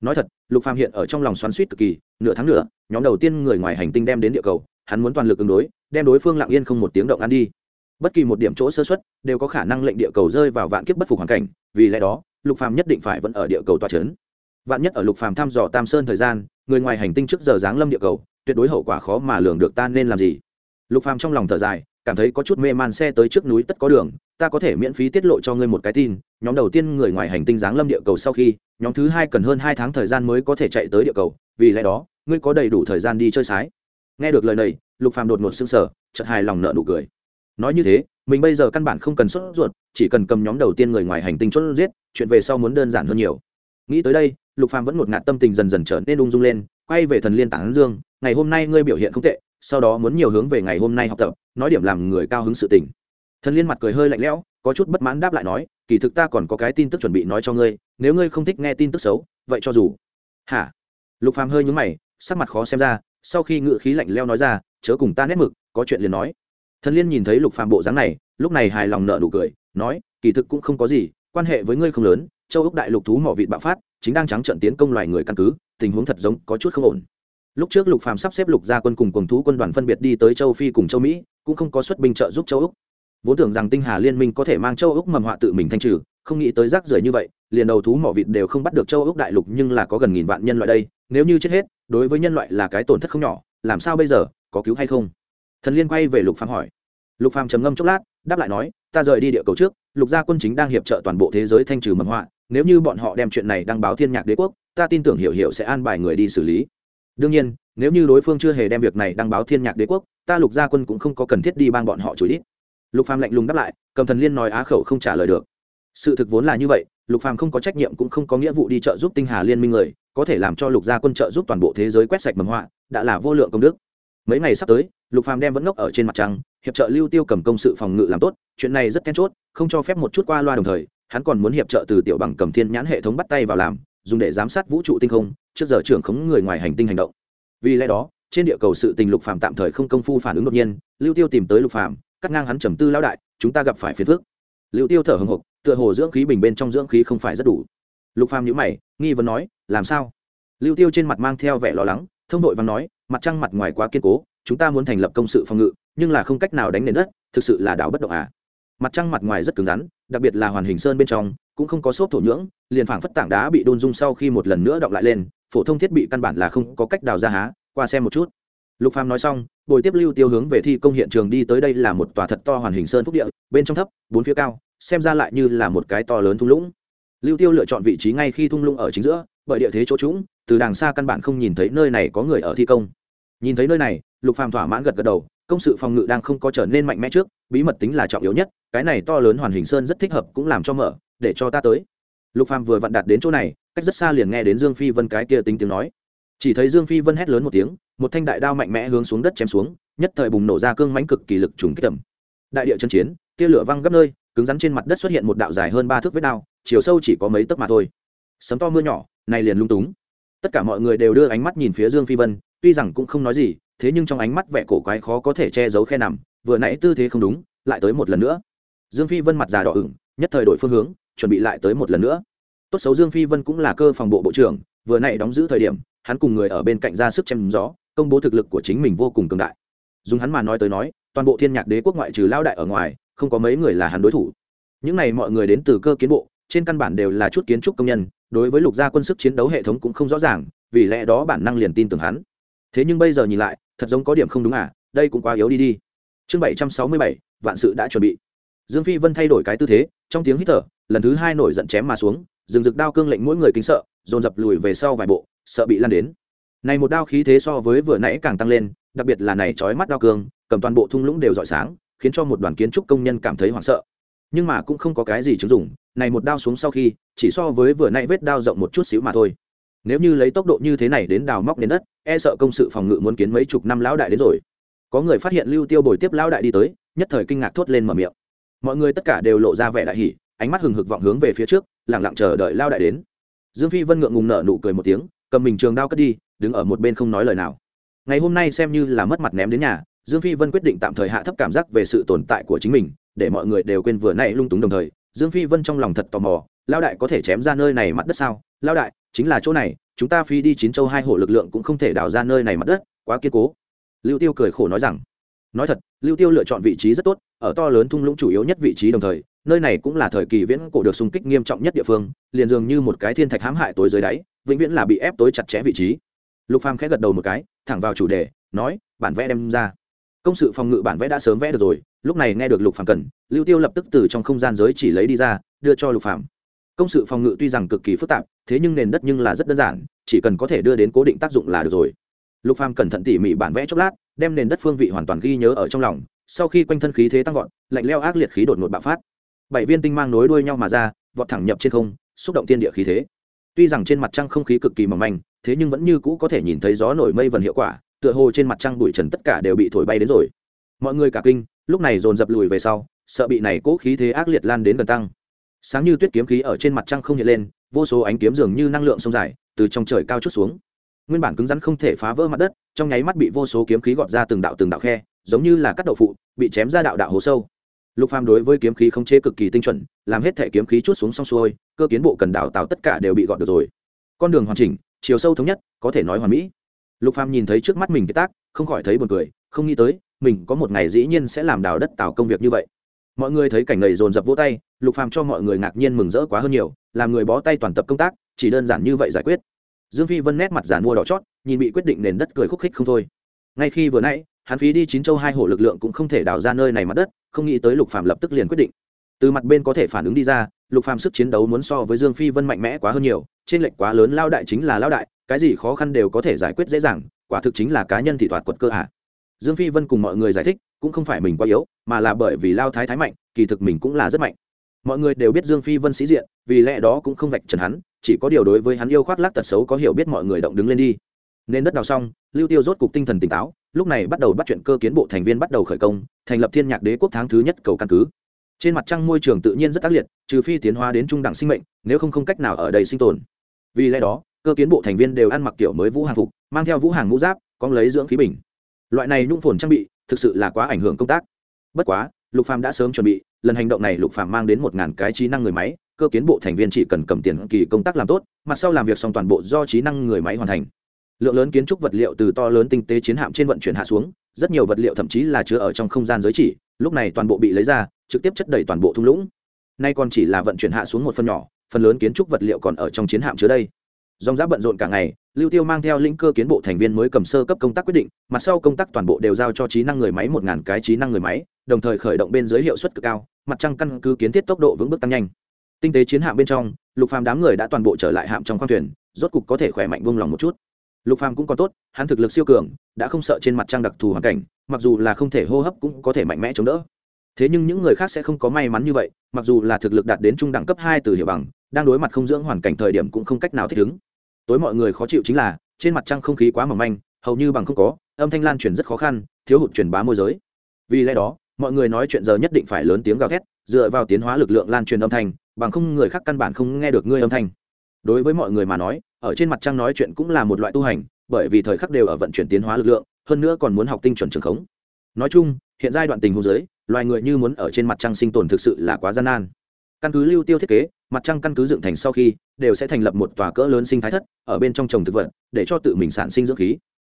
Nói thật, lục phàm hiện ở trong lòng xoắn suýt cực kỳ, nửa tháng nữa nhóm đầu tiên người ngoài hành tinh đem đến địa cầu, hắn muốn toàn lực ứng đối, đem đối phương lặng yên không một tiếng động ăn đi. Bất kỳ một điểm chỗ sơ xuất đều có khả năng lệnh địa cầu rơi vào vạn kiếp bất phục hoàn cảnh, vì lẽ đó, lục phàm nhất định phải vẫn ở địa cầu tòa chấn vạn nhất ở lục phàm thăm dò tam sơn thời gian, người ngoài hành tinh trước giờ giáng lâm địa cầu, tuyệt đối hậu quả khó mà lường được ta nên làm gì? Lục phàm trong lòng thở dài, cảm thấy có chút mê man xe tới trước núi tất có đường, ta có thể miễn phí tiết lộ cho ngươi một cái tin, nhóm đầu tiên người ngoài hành tinh giáng lâm địa cầu sau khi, nhóm thứ hai cần hơn hai tháng thời gian mới có thể chạy tới địa cầu, vì lẽ đó, ngươi có đầy đủ thời gian đi chơi sái. Nghe được lời này, lục phàm đột ngột sưng sờ, chợt hài lòng nợ nụ cười. Nói như thế, mình bây giờ căn bản không cần sốt ruột, chỉ cần cầm nhóm đầu tiên người ngoài hành tinh chốt giết, chuyện về sau muốn đơn giản hơn nhiều. Nghĩ tới đây lục phàm vẫn ngột ngạt tâm tình dần dần trở nên ung dung lên, quay về thần liên tảng dương, ngày hôm nay ngươi biểu hiện không tệ, sau đó muốn nhiều hướng về ngày hôm nay học tập, nói điểm làm người cao hứng sự tình. Thần liên mặt cười hơi lạnh lẽo, có chút bất mãn đáp lại nói, kỳ thực ta còn có cái tin tức chuẩn bị nói cho ngươi, nếu ngươi không thích nghe tin tức xấu, vậy cho dù. Hả? Lục phàm hơi nhướng mày, sắc mặt khó xem ra, sau khi ngự khí lạnh lẽo nói ra, chớ cùng ta nét mực, có chuyện liền nói. Thần liên nhìn thấy lục phàm bộ dáng này, lúc này hài lòng nợ nụ cười, nói, kỳ thực cũng không có gì, quan hệ với ngươi không lớn châu úc đại lục thú mỏ vịt bạo phát, chính đang trắng trận tiến công loài người căn cứ, tình huống thật giống có chút không ổn. Lúc trước lục phàm sắp xếp lục gia quân cùng cùng thú quân đoàn phân biệt đi tới châu phi cùng châu mỹ, cũng không có xuất binh trợ giúp châu úc. Vốn tưởng rằng tinh hà liên minh có thể mang châu úc mầm họa tự mình thanh trừ, không nghĩ tới rác rưởi như vậy, liền đầu thú mỏ vịt đều không bắt được châu úc đại lục nhưng là có gần nghìn vạn nhân loại đây, nếu như chết hết, đối với nhân loại là cái tổn thất không nhỏ, làm sao bây giờ, có cứu hay không? Thần liên quay về lục phàm hỏi. Lục phàm trầm ngâm chốc lát, đáp lại nói, ta rời đi địa cầu trước, lục gia quân chính đang hiệp trợ toàn bộ thế giới thanh trừ mầm họa nếu như bọn họ đem chuyện này đăng báo thiên nhạc đế quốc, ta tin tưởng hiểu hiểu sẽ an bài người đi xử lý. Đương nhiên, nếu như đối phương chưa hề đem việc này đăng báo thiên nhạc đế quốc, ta lục gia quân cũng không có cần thiết đi bang bọn họ chửi đít. Lục phàm lạnh lùng đáp lại, cầm thần liên nói á khẩu không trả lời được. Sự thực vốn là như vậy, lục phàm không có trách nhiệm cũng không có nghĩa vụ đi trợ giúp tinh hà liên minh người, có thể làm cho lục gia quân trợ giúp toàn bộ thế giới quét sạch mầm họa, đã là vô lượng công đức. Mấy ngày sắp tới, lục phàm đem vẫn ngốc ở trên mặt trăng, hiệp trợ lưu tiêu cầm công sự phòng ngự làm tốt, chuyện này rất then chốt, không cho phép một chút qua loa đồng thời hắn còn muốn hiệp trợ từ tiểu bằng cầm thiên nhãn hệ thống bắt tay vào làm, dùng để giám sát vũ trụ tinh không, trước giờ trưởng khống người ngoài hành tinh hành động. Vì lẽ đó, trên địa cầu sự tình lục phàm tạm thời không công phu phản ứng đột nhiên, lưu tiêu tìm tới lục phàm, cắt ngang hắn trầm tư lão đại, chúng ta gặp phải phiền phức. Lưu tiêu thở hừng hực, tựa hồ dưỡng khí bình bên trong dưỡng khí không phải rất đủ. Lục phàm nhíu mày, nghi vấn nói, làm sao? Lưu tiêu trên mặt mang theo vẻ lo lắng, thông đội và nói, mặt trăng mặt ngoài quá kiên cố, chúng ta muốn thành lập công sự phòng ngự, nhưng là không cách nào đánh nền đất, thực sự là đảo bất động à mặt trăng mặt ngoài rất cứng rắn, đặc biệt là hoàn hình sơn bên trong, cũng không có xốp thổ nhưỡng, liền phảng phất tảng đá bị đôn dung sau khi một lần nữa đọng lại lên, phổ thông thiết bị căn bản là không có cách đào ra há, qua xem một chút. Lục phàm nói xong, bồi tiếp lưu tiêu hướng về thi công hiện trường đi tới đây là một tòa thật to hoàn hình sơn phúc địa, bên trong thấp, bốn phía cao, xem ra lại như là một cái to lớn thung lũng. Lưu tiêu lựa chọn vị trí ngay khi thung lũng ở chính giữa, bởi địa thế chỗ trũng, từ đàng xa căn bản không nhìn thấy nơi này có người ở thi công. Nhìn thấy nơi này, lục phàm thỏa mãn gật gật đầu, công sự phòng ngự đang không có trở nên mạnh mẽ trước bí mật tính là trọng yếu nhất, cái này to lớn hoàn hình sơn rất thích hợp cũng làm cho mở, để cho ta tới. Lục phàm vừa vặn đạt đến chỗ này, cách rất xa liền nghe đến dương phi vân cái kia tính tiếng nói. Chỉ thấy dương phi vân hét lớn một tiếng, một thanh đại đao mạnh mẽ hướng xuống đất chém xuống, nhất thời bùng nổ ra cương mãnh cực kỳ lực trùng kích tầm. Đại địa chân chiến, tia lửa văng gấp nơi, cứng rắn trên mặt đất xuất hiện một đạo dài hơn ba thước vết đao, chiều sâu chỉ có mấy tấc mà thôi. Sấm to mưa nhỏ, này liền lung túng. Tất cả mọi người đều đưa ánh mắt nhìn phía dương phi vân, tuy rằng cũng không nói gì, thế nhưng trong ánh mắt vẻ cổ quái khó có thể che giấu khe nằm vừa nãy tư thế không đúng, lại tới một lần nữa. Dương phi vân mặt già đỏ ửng, nhất thời đổi phương hướng, chuẩn bị lại tới một lần nữa. Tốt xấu dương phi vân cũng là cơ phòng bộ bộ trưởng, vừa nãy đóng giữ thời điểm, hắn cùng người ở bên cạnh ra sức chém gió, công bố thực lực của chính mình vô cùng cường đại. Dùng hắn mà nói tới nói, toàn bộ thiên nhạc đế quốc ngoại trừ lao đại ở ngoài, không có mấy người là hắn đối thủ. Những này mọi người đến từ cơ kiến bộ, trên căn bản đều là chút kiến trúc công nhân, đối với lục gia quân sức chiến đấu hệ thống cũng không rõ ràng, vì lẽ đó bản năng liền tin tưởng hắn. Thế nhưng bây giờ nhìn lại, thật giống có điểm không đúng à đây cũng quá yếu đi đi chương bảy trăm sáu mươi bảy, vạn sự đã chuẩn bị. Dương phi vân thay đổi cái tư thế, trong tiếng hít thở, lần thứ hai nổi giận chém mà xuống, rừng rực đao cương lệnh mỗi người kính sợ, dồn dập lùi về sau vài bộ, sợ bị lan đến. Này một đao khí thế so với vừa nãy càng tăng lên, đặc biệt là này chói mắt đao cương, cầm toàn bộ thung lũng đều rọi sáng, khiến cho một đoàn kiến trúc công nhân cảm thấy hoảng sợ. Nhưng mà cũng không có cái gì chứng dụng, này một đao xuống sau khi, chỉ so với vừa nãy vết đao rộng một chút xíu mà thôi. Nếu như lấy tốc độ như thế này đến đào móc đến đất e sợ công sự phòng ngự muốn kiến mấy chục năm lão đại đến rồi có người phát hiện lưu tiêu bồi tiếp lao đại đi tới, nhất thời kinh ngạc thốt lên mở miệng. Mọi người tất cả đều lộ ra vẻ đại hỉ, ánh mắt hừng hực vọng hướng về phía trước lẳng lặng chờ đợi lao đại đến. Dương phi vân ngượng ngùng nở nụ cười một tiếng, cầm mình trường đao cất đi, đứng ở một bên không nói lời nào. Ngày hôm nay xem như là mất mặt ném đến nhà, dương phi vân quyết định tạm thời hạ thấp cảm giác về sự tồn tại của chính mình, để mọi người đều quên vừa nãy lung túng đồng thời, dương phi vân trong lòng thật tò mò lao đại có thể chém ra nơi này mặt đất sao? Lao đại, chính là chỗ này, chúng ta phi đi chín châu hai hộ lực lượng cũng không thể đào ra nơi này mặt đất, quá kiên cố lưu tiêu cười khổ nói rằng, nói thật, lưu tiêu lựa chọn vị trí rất tốt, ở to lớn thung lũng chủ yếu nhất vị trí đồng thời, nơi này cũng là thời kỳ viễn cổ được xung kích nghiêm trọng nhất địa phương, liền dường như một cái thiên thạch hãm hại tối dưới đáy, vĩnh viễn là bị ép tối chặt chẽ vị trí. Lục phàm khẽ gật đầu một cái, thẳng vào chủ đề, nói, bản vẽ đem ra. Công sự phòng ngự bản vẽ đã sớm vẽ được rồi, lúc này nghe được lục phàm cần, lưu tiêu lập tức từ trong không gian giới chỉ lấy đi ra, đưa cho lục phàm. Công sự phòng ngự tuy rằng cực kỳ phức tạp, thế nhưng nền đất nhưng là rất đơn giản, chỉ cần có thể đưa đến cố định tác dụng là được rồi lục phàm cẩn thận tỉ mỉ bản vẽ chốc lát, đem nền đất phương vị hoàn toàn ghi nhớ ở trong lòng, sau khi quanh thân khí thế tăng vọt, lạnh leo ác liệt khí đột ngột bạo phát. Bảy viên tinh mang nối đuôi nhau mà ra, vọt thẳng nhập trên không, xúc động tiên địa khí thế. Tuy rằng trên mặt trăng không khí cực kỳ mỏng manh, thế nhưng vẫn như cũ có thể nhìn thấy gió nổi mây vần hiệu quả, tựa hồ trên mặt trăng bụi trần tất cả đều bị thổi bay đến rồi. Mọi người cả kinh, lúc này dồn dập lùi về sau, sợ bị này cố khí thế ác liệt lan đến gần tăng. Sáng như tuyết kiếm khí ở trên mặt trăng không hiện lên, vô số ánh kiếm dường như năng lượng sông dài, từ trong trời cao chút xuống nguyên bản cứng rắn không thể phá vỡ mặt đất, trong nháy mắt bị vô số kiếm khí gọt ra từng đạo từng đạo khe, giống như là cắt đậu phụ, bị chém ra đạo đạo hố sâu. Lục phàm đối với kiếm khí không chế cực kỳ tinh chuẩn, làm hết thể kiếm khí chút xuống xong xuôi, cơ kiến bộ cần đào tạo tất cả đều bị gọt được rồi. Con đường hoàn chỉnh, chiều sâu thống nhất, có thể nói hoàn mỹ. Lục phàm nhìn thấy trước mắt mình cái tác, không khỏi thấy buồn cười, không nghĩ tới, mình có một ngày dĩ nhiên sẽ làm đào đất tạo công việc như vậy. Mọi người thấy cảnh này dồn dập vỗ tay, lục phàm cho mọi người ngạc nhiên mừng rỡ quá hơn nhiều, làm người bó tay toàn tập công tác, chỉ đơn giản như vậy giải quyết dương phi vân nét mặt giản mua đỏ chót, nhìn bị quyết định nền đất cười khúc khích không thôi. Ngay khi vừa nãy, hắn phí đi chín châu hai hổ lực lượng cũng không thể đào ra nơi này mặt đất, không nghĩ tới lục phàm lập tức liền quyết định. Từ mặt bên có thể phản ứng đi ra, lục phàm sức chiến đấu muốn so với dương phi vân mạnh mẽ quá hơn nhiều, trên lệnh quá lớn lao đại chính là lao đại, cái gì khó khăn đều có thể giải quyết dễ dàng, quả thực chính là cá nhân thị thoạt quật cơ hạ dương phi vân cùng mọi người giải thích, cũng không phải mình quá yếu, mà là bởi vì lao thái thái mạnh, kỳ thực mình cũng là rất mạnh. Mọi người đều biết dương phi vân sĩ diện, vì lẽ đó cũng không vạch trần hắn chỉ có điều đối với hắn yêu khoác lác tật xấu có hiểu biết mọi người động đứng lên đi. Nên đất đào xong, lưu tiêu rốt cục tinh thần tỉnh táo, lúc này bắt đầu bắt chuyện cơ kiến bộ thành viên bắt đầu khởi công, thành lập thiên nhạc đế quốc tháng thứ nhất cầu căn cứ. Trên mặt trăng môi trường tự nhiên rất ác liệt, trừ phi tiến hóa đến trung đẳng sinh mệnh, nếu không không cách nào ở đây sinh tồn. Vì lẽ đó, cơ kiến bộ thành viên đều ăn mặc kiểu mới vũ hàng phục, mang theo vũ hàng mũ giáp, có lấy dưỡng khí bình. Loại này nhung phồn trang bị, thực sự là quá ảnh hưởng công tác. Bất quá, lục phàm đã sớm chuẩn bị, lần hành động này lục phàm mang đến một ngàn cái trí năng người máy cơ kiến bộ thành viên chỉ cần cầm tiền kỳ công tác làm tốt, mặt sau làm việc xong toàn bộ do trí năng người máy hoàn thành. Lượng lớn kiến trúc vật liệu từ to lớn tinh tế chiến hạm trên vận chuyển hạ xuống, rất nhiều vật liệu thậm chí là chứa ở trong không gian giới chỉ, lúc này toàn bộ bị lấy ra, trực tiếp chất đầy toàn bộ thung lũng. Nay còn chỉ là vận chuyển hạ xuống một phần nhỏ, phần lớn kiến trúc vật liệu còn ở trong chiến hạm chứa đây. Dòng giáp bận rộn cả ngày, lưu tiêu mang theo lĩnh cơ kiến bộ thành viên mới cầm sơ cấp công tác quyết định, mặt sau công tác toàn bộ đều giao cho trí năng người máy một ngàn cái trí năng người máy, đồng thời khởi động bên dưới hiệu suất cực cao, mặt trăng căn cứ kiến thiết tốc độ vững bước tăng nhanh tinh tế chiến hạm bên trong, lục phàm đám người đã toàn bộ trở lại hạm trong khoang thuyền, rốt cục có thể khỏe mạnh buông lòng một chút. Lục phàm cũng còn tốt, hắn thực lực siêu cường, đã không sợ trên mặt trăng đặc thù hoàn cảnh, mặc dù là không thể hô hấp cũng có thể mạnh mẽ chống đỡ. Thế nhưng những người khác sẽ không có may mắn như vậy, mặc dù là thực lực đạt đến trung đẳng cấp hai từ hiệu bằng, đang đối mặt không dưỡng hoàn cảnh thời điểm cũng không cách nào thích ứng. Tối mọi người khó chịu chính là, trên mặt trăng không khí quá mỏng manh, hầu như bằng không có, âm thanh lan truyền rất khó khăn, thiếu hụt truyền bá môi giới. Vì lẽ đó, mọi người nói chuyện giờ nhất định phải lớn tiếng gào thét dựa vào tiến hóa lực lượng lan truyền âm thanh, bằng không người khác căn bản không nghe được ngươi âm thanh. Đối với mọi người mà nói, ở trên mặt trăng nói chuyện cũng là một loại tu hành, bởi vì thời khắc đều ở vận chuyển tiến hóa lực lượng, hơn nữa còn muốn học tinh chuẩn trường khống. Nói chung, hiện giai đoạn tình hồ giới loài người như muốn ở trên mặt trăng sinh tồn thực sự là quá gian nan. Căn cứ lưu tiêu thiết kế, mặt trăng căn cứ dựng thành sau khi, đều sẽ thành lập một tòa cỡ lớn sinh thái thất, ở bên trong trồng thực vật, để cho tự mình sản sinh dưỡng khí.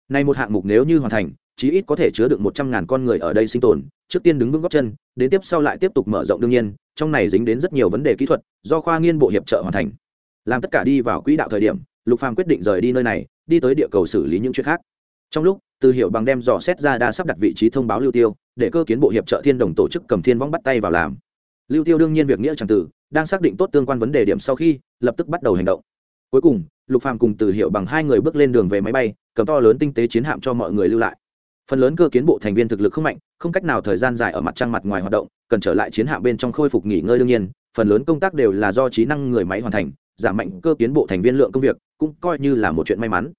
Nay một hạng mục nếu như hoàn thành chí ít có thể chứa được một trăm ngàn con người ở đây sinh tồn, trước tiên đứng vững góc chân, đến tiếp sau lại tiếp tục mở rộng đương nhiên, trong này dính đến rất nhiều vấn đề kỹ thuật, do khoa nghiên bộ hiệp trợ hoàn thành. Làm tất cả đi vào quỹ đạo thời điểm, lục phàm quyết định rời đi nơi này, đi tới địa cầu xử lý những chuyện khác. Trong lúc, từ hiệu bằng đem dò xét ra đa sắp đặt vị trí thông báo lưu tiêu, để cơ kiến bộ hiệp trợ thiên đồng tổ chức cầm thiên vong bắt tay vào làm. Lưu tiêu đương nhiên việc nghĩa chẳng tử đang xác định tốt tương quan vấn đề điểm sau khi, lập tức bắt đầu hành động. Cuối cùng, lục phàm cùng từ hiệu bằng hai người bước lên đường về máy bay, cầm to lớn tinh tế chiến hạm cho mọi người lưu lại phần lớn cơ kiến bộ thành viên thực lực không mạnh, không cách nào thời gian dài ở mặt trăng mặt ngoài hoạt động, cần trở lại chiến hạm bên trong khôi phục nghỉ ngơi đương nhiên, phần lớn công tác đều là do trí năng người máy hoàn thành, giảm mạnh cơ kiến bộ thành viên lượng công việc, cũng coi như là một chuyện may mắn.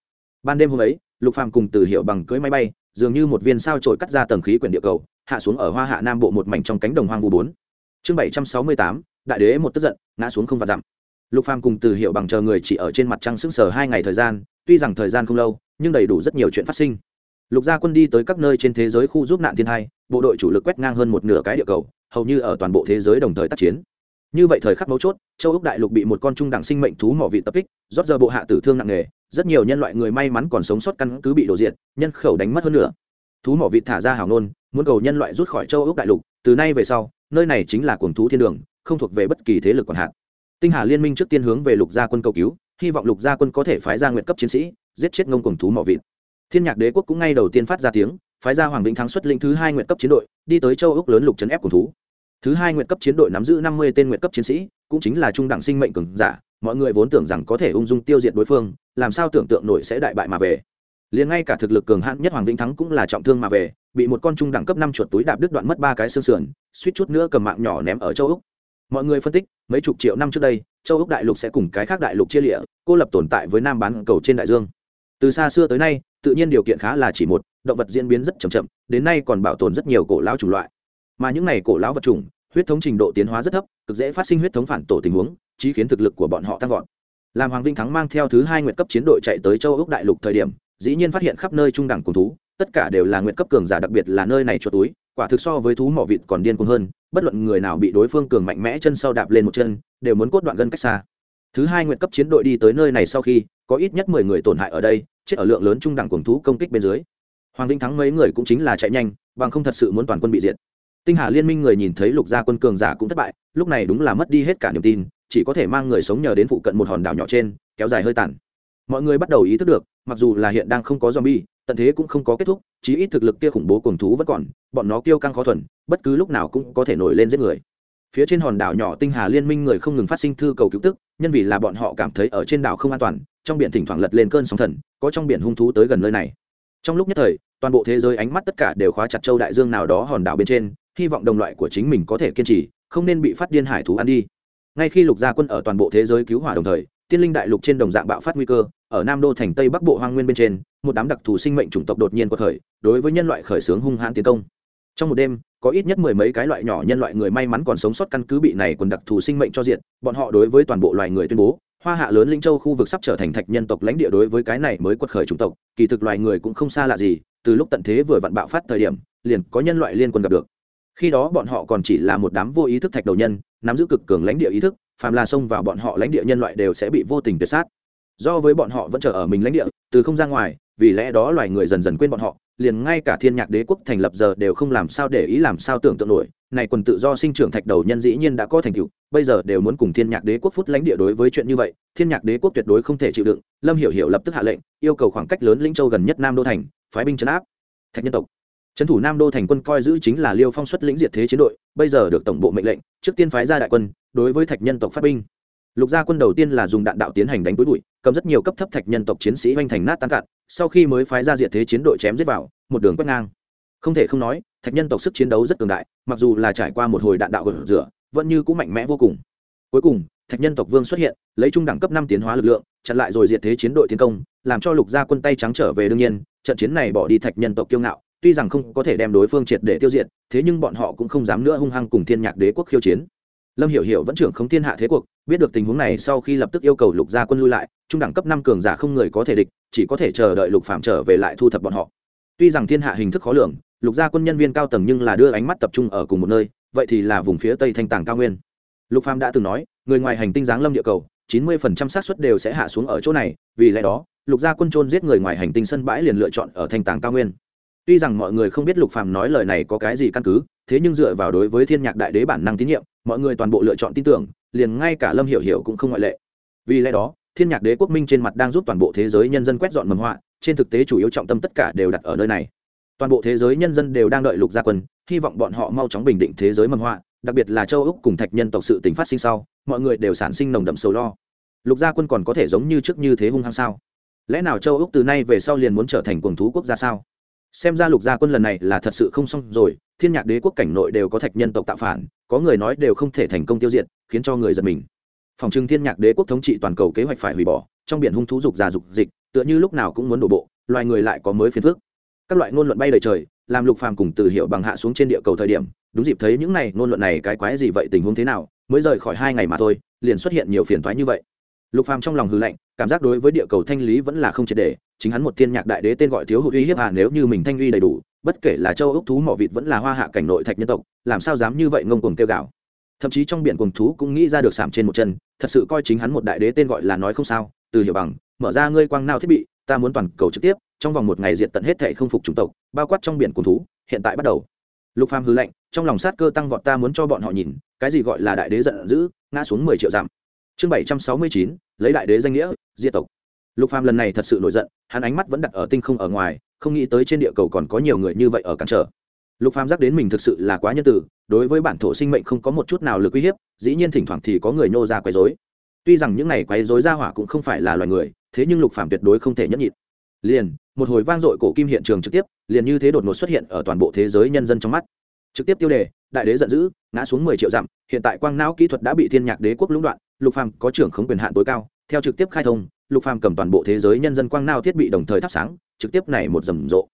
Ban đêm hôm ấy, lục phàm cùng từ hiệu bằng cưỡi máy bay, dường như một viên sao trổi cắt ra tầng khí quyển địa cầu, hạ xuống ở hoa hạ nam bộ một mảnh trong cánh đồng hoang vu bốn. Chương bảy trăm sáu mươi tám, đại đế một tức giận, ngã xuống không và dặm. Lục phàm cùng từ hiệu bằng chờ người chỉ ở trên mặt trăng sững sờ hai ngày thời gian, tuy rằng thời gian không lâu, nhưng đầy đủ rất nhiều chuyện phát sinh lục gia quân đi tới các nơi trên thế giới khu giúp nạn thiên hai bộ đội chủ lực quét ngang hơn một nửa cái địa cầu, hầu như ở toàn bộ thế giới đồng thời tác chiến. Như vậy thời khắc mấu chốt, châu úc đại lục bị một con trung đẳng sinh mệnh thú mỏ vị tập kích, rót giờ bộ hạ tử thương nặng nề, rất nhiều nhân loại người may mắn còn sống sót căn cứ bị đổ diệt, nhân khẩu đánh mất hơn nữa thú mỏ vị thả ra hào nôn, muốn cầu nhân loại rút khỏi châu úc đại lục, từ nay về sau, nơi này chính là cuồng thú thiên đường, không thuộc về bất kỳ thế lực còn hạn tinh hà liên minh trước tiên hướng về lục gia quân cầu cứu, hy vọng lục gia quân có thể phái ra nguyện cấp chiến sĩ, giết chết ngông cuồng thú mỏ vịt thiên nhạc đế quốc cũng ngay đầu tiên phát ra tiếng, phái ra hoàng vĩnh thắng xuất lĩnh thứ hai nguyện cấp chiến đội, đi tới châu ốc lớn lục trấn ép cùng thú. Thứ hai nguyện cấp chiến đội nắm giữ năm mươi tên nguyện cấp chiến sĩ, cũng chính là trung đẳng sinh mệnh cường giả, mọi người vốn tưởng rằng có thể ung dung tiêu diệt đối phương, làm sao tưởng tượng nổi sẽ đại bại mà về. Liền ngay cả thực lực cường hãn nhất hoàng vĩnh thắng cũng là trọng thương mà về, bị một con trung đẳng cấp năm chuột túi đạp đứt đoạn mất ba cái xương sườn, suýt chút nữa cầm mạng nhỏ ném ở châu úc. Mọi người phân tích, mấy chục triệu năm trước đây, châu úc đại lục sẽ cùng cái khác đại lục chia lịa, cô lập tồn tại với nam bán cầu trên đại dương. Từ xa xưa tới nay tự nhiên điều kiện khá là chỉ một, động vật diễn biến rất chậm chậm, đến nay còn bảo tồn rất nhiều cổ lão chủng loại. Mà những này cổ lão vật chủng, huyết thống trình độ tiến hóa rất thấp, cực dễ phát sinh huyết thống phản tổ tình huống, chí khiến thực lực của bọn họ tăng vọt. Làm hoàng vinh thắng mang theo thứ hai nguyện cấp chiến đội chạy tới châu ốc đại lục thời điểm, dĩ nhiên phát hiện khắp nơi trung đẳng cùng thú, tất cả đều là nguyện cấp cường giả đặc biệt là nơi này chuột túi, quả thực so với thú mỏ vịt còn điên cuồng hơn, bất luận người nào bị đối phương cường mạnh mẽ chân sau đạp lên một chân, đều muốn cốt đoạn gân cách xa. Thứ hai nguyện cấp chiến đội đi tới nơi này sau khi, có ít nhất mười người tổn hại ở đây chết ở lượng lớn trung đẳng cuồng thú công kích bên dưới. Hoàng vĩnh thắng mấy người cũng chính là chạy nhanh, bằng không thật sự muốn toàn quân bị diệt. Tinh hà liên minh người nhìn thấy lục gia quân cường giả cũng thất bại, lúc này đúng là mất đi hết cả niềm tin, chỉ có thể mang người sống nhờ đến phụ cận một hòn đảo nhỏ trên, kéo dài hơi tàn. Mọi người bắt đầu ý thức được, mặc dù là hiện đang không có zombie, tận thế cũng không có kết thúc, chí ít thực lực kia khủng bố cuồng thú vẫn còn, bọn nó kêu căng khó thuần, bất cứ lúc nào cũng có thể nổi lên giết người phía trên hòn đảo nhỏ tinh hà liên minh người không ngừng phát sinh thư cầu cứu tức, nhân vì là bọn họ cảm thấy ở trên đảo không an toàn, trong biển thỉnh thoảng lật lên cơn sóng thần, có trong biển hung thú tới gần nơi này. Trong lúc nhất thời, toàn bộ thế giới ánh mắt tất cả đều khóa chặt châu đại dương nào đó hòn đảo bên trên, hy vọng đồng loại của chính mình có thể kiên trì, không nên bị phát điên hải thú ăn đi. Ngay khi lục gia quân ở toàn bộ thế giới cứu hỏa đồng thời, tiên linh đại lục trên đồng dạng bạo phát nguy cơ, ở nam đô thành tây bắc bộ hoang nguyên bên trên, một đám đặc thù sinh mệnh chủng tộc đột nhiên quật khởi, đối với nhân loại khởi xướng hung hãn tiến công. Trong một đêm có ít nhất mười mấy cái loại nhỏ nhân loại người may mắn còn sống sót căn cứ bị này quần đặc thù sinh mệnh cho diện bọn họ đối với toàn bộ loài người tuyên bố, hoa hạ lớn linh châu khu vực sắp trở thành thạch nhân tộc lãnh địa đối với cái này mới quật khởi chủng tộc, kỳ thực loài người cũng không xa lạ gì, từ lúc tận thế vừa vặn bạo phát thời điểm, liền có nhân loại liên quân gặp được. Khi đó bọn họ còn chỉ là một đám vô ý thức thạch đầu nhân, nắm giữ cực cường lãnh địa ý thức, phàm là xông vào bọn họ lãnh địa nhân loại đều sẽ bị vô tình tuyệt sát. Do với bọn họ vẫn chờ ở mình lãnh địa, từ không ra ngoài, vì lẽ đó loài người dần dần quên bọn họ liền ngay cả thiên nhạc đế quốc thành lập giờ đều không làm sao để ý làm sao tưởng tượng nổi. Này quần tự do sinh trưởng thạch đầu nhân dĩ nhiên đã có thành tựu, bây giờ đều muốn cùng thiên nhạc đế quốc phút lãnh địa đối với chuyện như vậy, thiên nhạc đế quốc tuyệt đối không thể chịu đựng. Lâm hiểu hiểu lập tức hạ lệnh, yêu cầu khoảng cách lớn lĩnh châu gần nhất nam đô thành, phái binh chấn áp. Thạch nhân tộc. Trấn thủ nam đô thành quân coi giữ chính là liêu phong xuất lĩnh diệt thế chiến đội, bây giờ được tổng bộ mệnh lệnh, trước tiên phái ra đại quân, đối với thạch nhân tộc phát binh. Lục gia quân đầu tiên là dùng đạn đạo tiến hành đánh túi bụi, cầm rất nhiều cấp thấp thạch nhân tộc chiến sĩ hoành thành nát tan cạn sau khi mới phái ra diện thế chiến đội chém giết vào, một đường quét ngang. Không thể không nói, thạch nhân tộc sức chiến đấu rất cường đại, mặc dù là trải qua một hồi đạn đạo gột rửa, vẫn như cũng mạnh mẽ vô cùng. Cuối cùng, thạch nhân tộc vương xuất hiện, lấy trung đẳng cấp năm tiến hóa lực lượng, chặn lại rồi diệt thế chiến đội tiến công, làm cho lục gia quân tay trắng trở về đương nhiên, trận chiến này bỏ đi thạch nhân tộc kiêu ngạo, tuy rằng không có thể đem đối phương triệt để tiêu diệt, thế nhưng bọn họ cũng không dám nữa hung hăng cùng thiên nhạc đế quốc khiêu chiến lâm hiểu hiểu vẫn trưởng không thiên hạ thế cuộc, biết được tình huống này sau khi lập tức yêu cầu lục gia quân lui lại, trung đẳng cấp năm cường giả không người có thể địch, chỉ có thể chờ đợi lục phạm trở về lại thu thập bọn họ. Tuy rằng thiên hạ hình thức khó lường, lục gia quân nhân viên cao tầng nhưng là đưa ánh mắt tập trung ở cùng một nơi, vậy thì là vùng phía tây thanh tàng cao nguyên. Lục phạm đã từng nói, người ngoài hành tinh giáng lâm địa cầu, chín mươi phần trăm xác suất đều sẽ hạ xuống ở chỗ này, vì lẽ đó, lục gia quân trôn giết người ngoài hành tinh sân bãi liền lựa chọn ở thanh tàng cao nguyên tuy rằng mọi người không biết lục phàm nói lời này có cái gì căn cứ, thế nhưng dựa vào đối với thiên nhạc đại đế bản năng tín nhiệm, mọi người toàn bộ lựa chọn tin tưởng, liền ngay cả lâm hiểu hiểu cũng không ngoại lệ. Vì lẽ đó, thiên nhạc đế quốc minh trên mặt đang giúp toàn bộ thế giới nhân dân quét dọn mầm họa, trên thực tế chủ yếu trọng tâm tất cả đều đặt ở nơi này. Toàn bộ thế giới nhân dân đều đang đợi lục gia quân, hy vọng bọn họ mau chóng bình định thế giới mầm họa, đặc biệt là châu úc cùng thạch nhân tộc sự tình phát sinh sau, mọi người đều sản sinh nồng đậm sầu lo. Lục gia quân còn có thể giống như trước như thế hung hăng sao? Lẽ nào châu úc từ nay về sau liền muốn trở thành quần thú quốc gia sao? Xem ra lục gia quân lần này là thật sự không xong rồi, thiên nhạc đế quốc cảnh nội đều có thạch nhân tộc tạo phản, có người nói đều không thể thành công tiêu diệt, khiến cho người giật mình. Phòng trưng thiên nhạc đế quốc thống trị toàn cầu kế hoạch phải hủy bỏ, trong biển hung thú dục già dục dịch, tựa như lúc nào cũng muốn đổ bộ, loài người lại có mới phiền phức. Các loại ngôn luận bay đầy trời, làm lục phàm cùng từ hiệu bằng hạ xuống trên địa cầu thời điểm, đúng dịp thấy những này ngôn luận này cái quái gì vậy, tình huống thế nào, mới rời khỏi hai ngày mà thôi, liền xuất hiện nhiều phiền toái như vậy. Lục phàm trong lòng hư lạnh, cảm giác đối với địa cầu thanh lý vẫn là không triệt để chính hắn một thiên nhạc đại đế tên gọi thiếu hụt uy hiếp hạ nếu như mình thanh uy đầy đủ, bất kể là châu ốc thú mỏ vịt vẫn là hoa hạ cảnh nội thạch nhân tộc, làm sao dám như vậy ngông cuồng kêu gạo thậm chí trong biển cuồng thú cũng nghĩ ra được sảm trên một chân, thật sự coi chính hắn một đại đế tên gọi là nói không sao, từ hiểu bằng, mở ra ngươi quang nào thiết bị, ta muốn toàn cầu trực tiếp, trong vòng một ngày diệt tận hết thệ không phục chủng tộc, bao quát trong biển cuồng thú, hiện tại bắt đầu. Lục phàm hư lệnh trong lòng sát cơ tăng vọt, ta muốn cho bọn họ nhìn, cái gì gọi là đại đế giận dữ, ngã xuống mười triệu giảm chương bảy trăm sáu mươi chín, lấy đại đế danh nghĩa, diệt tộc lục phàm lần này thật sự nổi giận, hắn ánh mắt vẫn đặt ở tinh không ở ngoài, không nghĩ tới trên địa cầu còn có nhiều người như vậy ở cản trở. Lục phàm giác đến mình thực sự là quá nhân từ, đối với bản thổ sinh mệnh không có một chút nào lực uy hiếp, dĩ nhiên thỉnh thoảng thì có người nô ra quấy rối. Tuy rằng những này quấy rối ra hỏa cũng không phải là loài người, thế nhưng lục phàm tuyệt đối không thể nhẫn nhịn. Liền, một hồi vang dội cổ kim hiện trường trực tiếp, liền như thế đột ngột xuất hiện ở toàn bộ thế giới nhân dân trong mắt. Trực tiếp tiêu đề, đại đế giận dữ, ngã xuống mười triệu dặm, hiện tại quang não kỹ thuật đã bị thiên nhạc đế quốc lũng đoạn, lục phàm có trưởng khống quyền hạn tối cao, theo trực tiếp khai thông lục phàm cầm toàn bộ thế giới nhân dân quang nao thiết bị đồng thời thắp sáng, trực tiếp này một rầm rộ.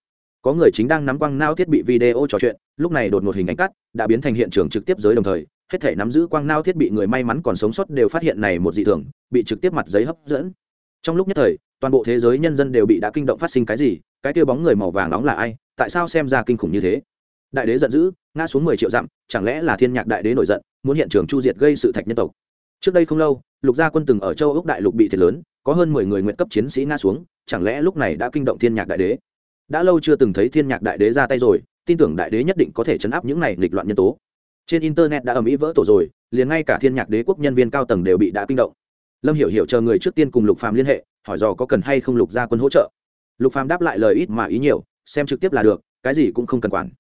Có người chính đang nắm quang nao thiết bị video trò chuyện, lúc này đột ngột hình ảnh cắt, đã biến thành hiện trường trực tiếp giới đồng thời, hết thể nắm giữ quang nao thiết bị người may mắn còn sống sót đều phát hiện này một dị thường, bị trực tiếp mặt giấy hấp dẫn. Trong lúc nhất thời, toàn bộ thế giới nhân dân đều bị đã kinh động phát sinh cái gì, cái kia bóng người màu vàng nóng là ai, tại sao xem ra kinh khủng như thế? Đại đế giận dữ, ngã xuống mười triệu dặm, chẳng lẽ là thiên nhạc đại đế nổi giận, muốn hiện trường chu diệt gây sự thạch nhân tộc? Trước đây không lâu, lục gia quân từng ở châu ốc đại lục bị thiệt lớn có hơn mười người nguyện cấp chiến sĩ ngã xuống, chẳng lẽ lúc này đã kinh động thiên nhạc đại đế? Đã lâu chưa từng thấy thiên nhạc đại đế ra tay rồi, tin tưởng đại đế nhất định có thể chấn áp những này nghịch loạn nhân tố. Trên internet đã ầm ĩ vỡ tổ rồi, liền ngay cả thiên nhạc đế quốc nhân viên cao tầng đều bị đã kinh động. Lâm hiểu hiểu chờ người trước tiên cùng lục phàm liên hệ, hỏi dò có cần hay không lục gia quân hỗ trợ. Lục phàm đáp lại lời ít mà ý nhiều, xem trực tiếp là được, cái gì cũng không cần quản.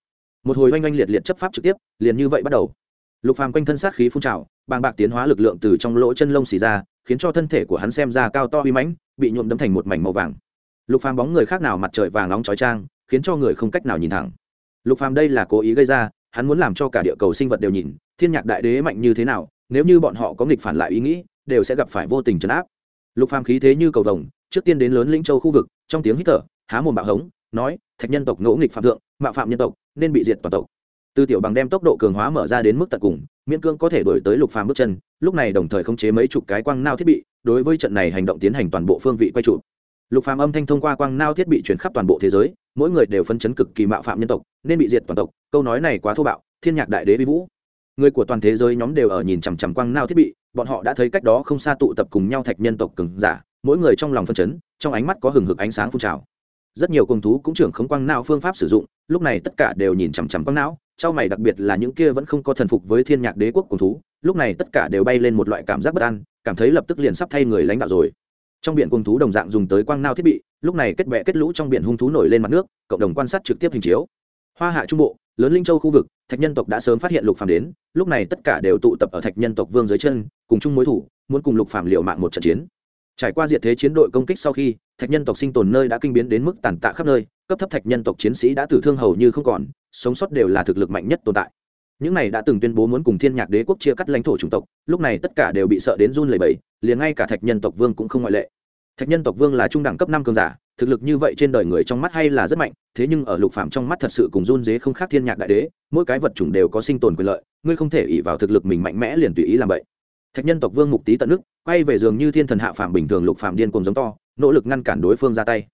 Một hồi oanh oanh liệt liệt chấp pháp trực tiếp, liền như vậy bắt đầu. Lục phàm quanh thân sát khí phun trào, bàng bạc tiến hóa lực lượng từ trong lỗ chân lông xì ra khiến cho thân thể của hắn xem ra cao to uy mãnh, bị nhuộm đấm thành một mảnh màu vàng. Lục phàm bóng người khác nào mặt trời vàng nóng chói trang khiến cho người không cách nào nhìn thẳng. Lục phàm đây là cố ý gây ra, hắn muốn làm cho cả địa cầu sinh vật đều nhìn, thiên nhạc đại đế mạnh như thế nào, nếu như bọn họ có nghịch phản lại ý nghĩ, đều sẽ gặp phải vô tình trấn áp. Lục phàm khí thế như cầu vồng, trước tiên đến lớn lĩnh châu khu vực, trong tiếng hít thở, há mồm bạo hống, nói, thạch nhân tộc ngỗ nghịch phạm thượng, mạo phạm nhân tộc, nên bị diệt toàn tộc. Tư tiểu bằng đem tốc độ cường hóa mở ra đến mức tận cùng miễn cưỡng có thể đổi tới lục phàm bước chân, lúc này đồng thời khống chế mấy chục cái quang nao thiết bị, đối với trận này hành động tiến hành toàn bộ phương vị quay trụ lục phàm âm thanh thông qua quang nao thiết bị chuyển khắp toàn bộ thế giới, mỗi người đều phân chấn cực kỳ mạo phạm nhân tộc, nên bị diệt toàn tộc, câu nói này quá thô bạo, thiên nhạc đại đế vi vũ. Người của toàn thế giới nhóm đều ở nhìn chằm chằm quang nao thiết bị, bọn họ đã thấy cách đó không xa tụ tập cùng nhau thạch nhân tộc cường giả, mỗi người trong lòng phân chấn, trong ánh mắt có hừng hực ánh sáng phun trào. Rất nhiều công thú cũng trưởng không quang não phương pháp sử dụng, lúc này tất cả đều nhìn chằm chằm quang não trao mày đặc biệt là những kia vẫn không có thần phục với thiên nhạc đế quốc cùng thú, lúc này tất cả đều bay lên một loại cảm giác bất an, cảm thấy lập tức liền sắp thay người lãnh đạo rồi. Trong biển cùng thú đồng dạng dùng tới quang nao thiết bị, lúc này kết bẹ kết lũ trong biển hung thú nổi lên mặt nước, cộng đồng quan sát trực tiếp hình chiếu. Hoa hạ trung bộ, lớn linh châu khu vực, thạch nhân tộc đã sớm phát hiện lục phàm đến, lúc này tất cả đều tụ tập ở thạch nhân tộc vương dưới chân, cùng chung mối thủ, muốn cùng lục phàm liệu mạng một trận chiến. Trải qua diệt thế chiến đội công kích sau khi, thạch nhân tộc sinh tồn nơi đã kinh biến đến mức tàn tạ khắp nơi, cấp thấp thạch nhân tộc chiến sĩ đã tử thương hầu như không còn sống sót đều là thực lực mạnh nhất tồn tại. Những này đã từng tuyên bố muốn cùng thiên nhạc đế quốc chia cắt lãnh thổ chủng tộc, lúc này tất cả đều bị sợ đến run lẩy bẩy, liền ngay cả thạch nhân tộc vương cũng không ngoại lệ. Thạch nhân tộc vương là trung đẳng cấp năm cường giả, thực lực như vậy trên đời người trong mắt hay là rất mạnh, thế nhưng ở lục phạm trong mắt thật sự cùng run dế không khác thiên nhạc đại đế, mỗi cái vật chủng đều có sinh tồn quyền lợi, ngươi không thể ỉ vào thực lực mình mạnh mẽ liền tùy ý làm vậy thạch nhân tộc vương mục tý tận nước, quay về giường như thiên thần hạ phạm bình thường lục phạm điên cùng giống to, nỗ lực ngăn cản đối phương ra tay.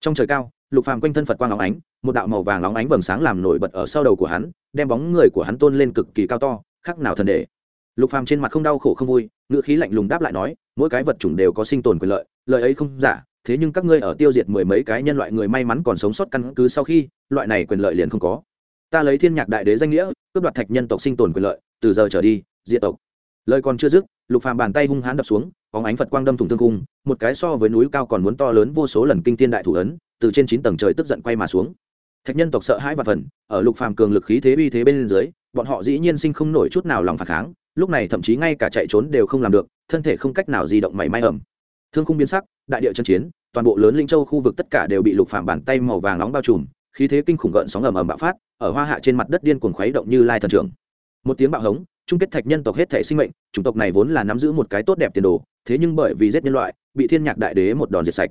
Trong trời cao lục phàm quanh thân phật quang óng ánh, một đạo màu vàng óng ánh vầng sáng làm nổi bật ở sau đầu của hắn, đem bóng người của hắn tôn lên cực kỳ cao to khác nào thần đệ. Lục phàm trên mặt không đau khổ không vui, ngữ khí lạnh lùng đáp lại nói, mỗi cái vật chủng đều có sinh tồn quyền lợi lợi ấy không giả, thế nhưng các ngươi ở tiêu diệt mười mấy cái nhân loại người may mắn còn sống sót căn cứ sau khi, loại này quyền lợi liền không có. Ta lấy thiên nhạc đại đế danh nghĩa, cướp đoạt thạch nhân tộc sinh tồn quyền lợi, từ giờ trở đi, diệt tộc. Lời còn chưa dứt, lục phàm bàn tay hung hãn đập xuống, bóng ánh phật quang đâm thủng thương cung một cái so với núi cao còn muốn to lớn vô số lần kinh thiên đại thủ ấn từ trên chín tầng trời tức giận quay mà xuống. Thạch nhân tộc sợ hãi và phần, ở lục phàm cường lực khí thế uy thế bên dưới, bọn họ dĩ nhiên sinh không nổi chút nào lòng phản kháng, lúc này thậm chí ngay cả chạy trốn đều không làm được, thân thể không cách nào di động mảy may ẩm thương khung biến sắc, đại địa chân chiến, toàn bộ lớn linh châu khu vực tất cả đều bị lục phàm bàn tay màu vàng nóng bao trùm, khí thế kinh khủng gợn sóng ầm ầm bạo phát, ở hoa hạ trên mặt đất điên cuồng khuấy động như lai thần trưởng. Một tiếng bạo hống, chung kết thạch nhân tộc hết thể sinh mệnh, chủng tộc này vốn là nắm giữ một cái tốt đẹp tiền đồ, thế nhưng bởi vì giết nhân loại, bị thiên nhạc đại đế một đòn diệt sạch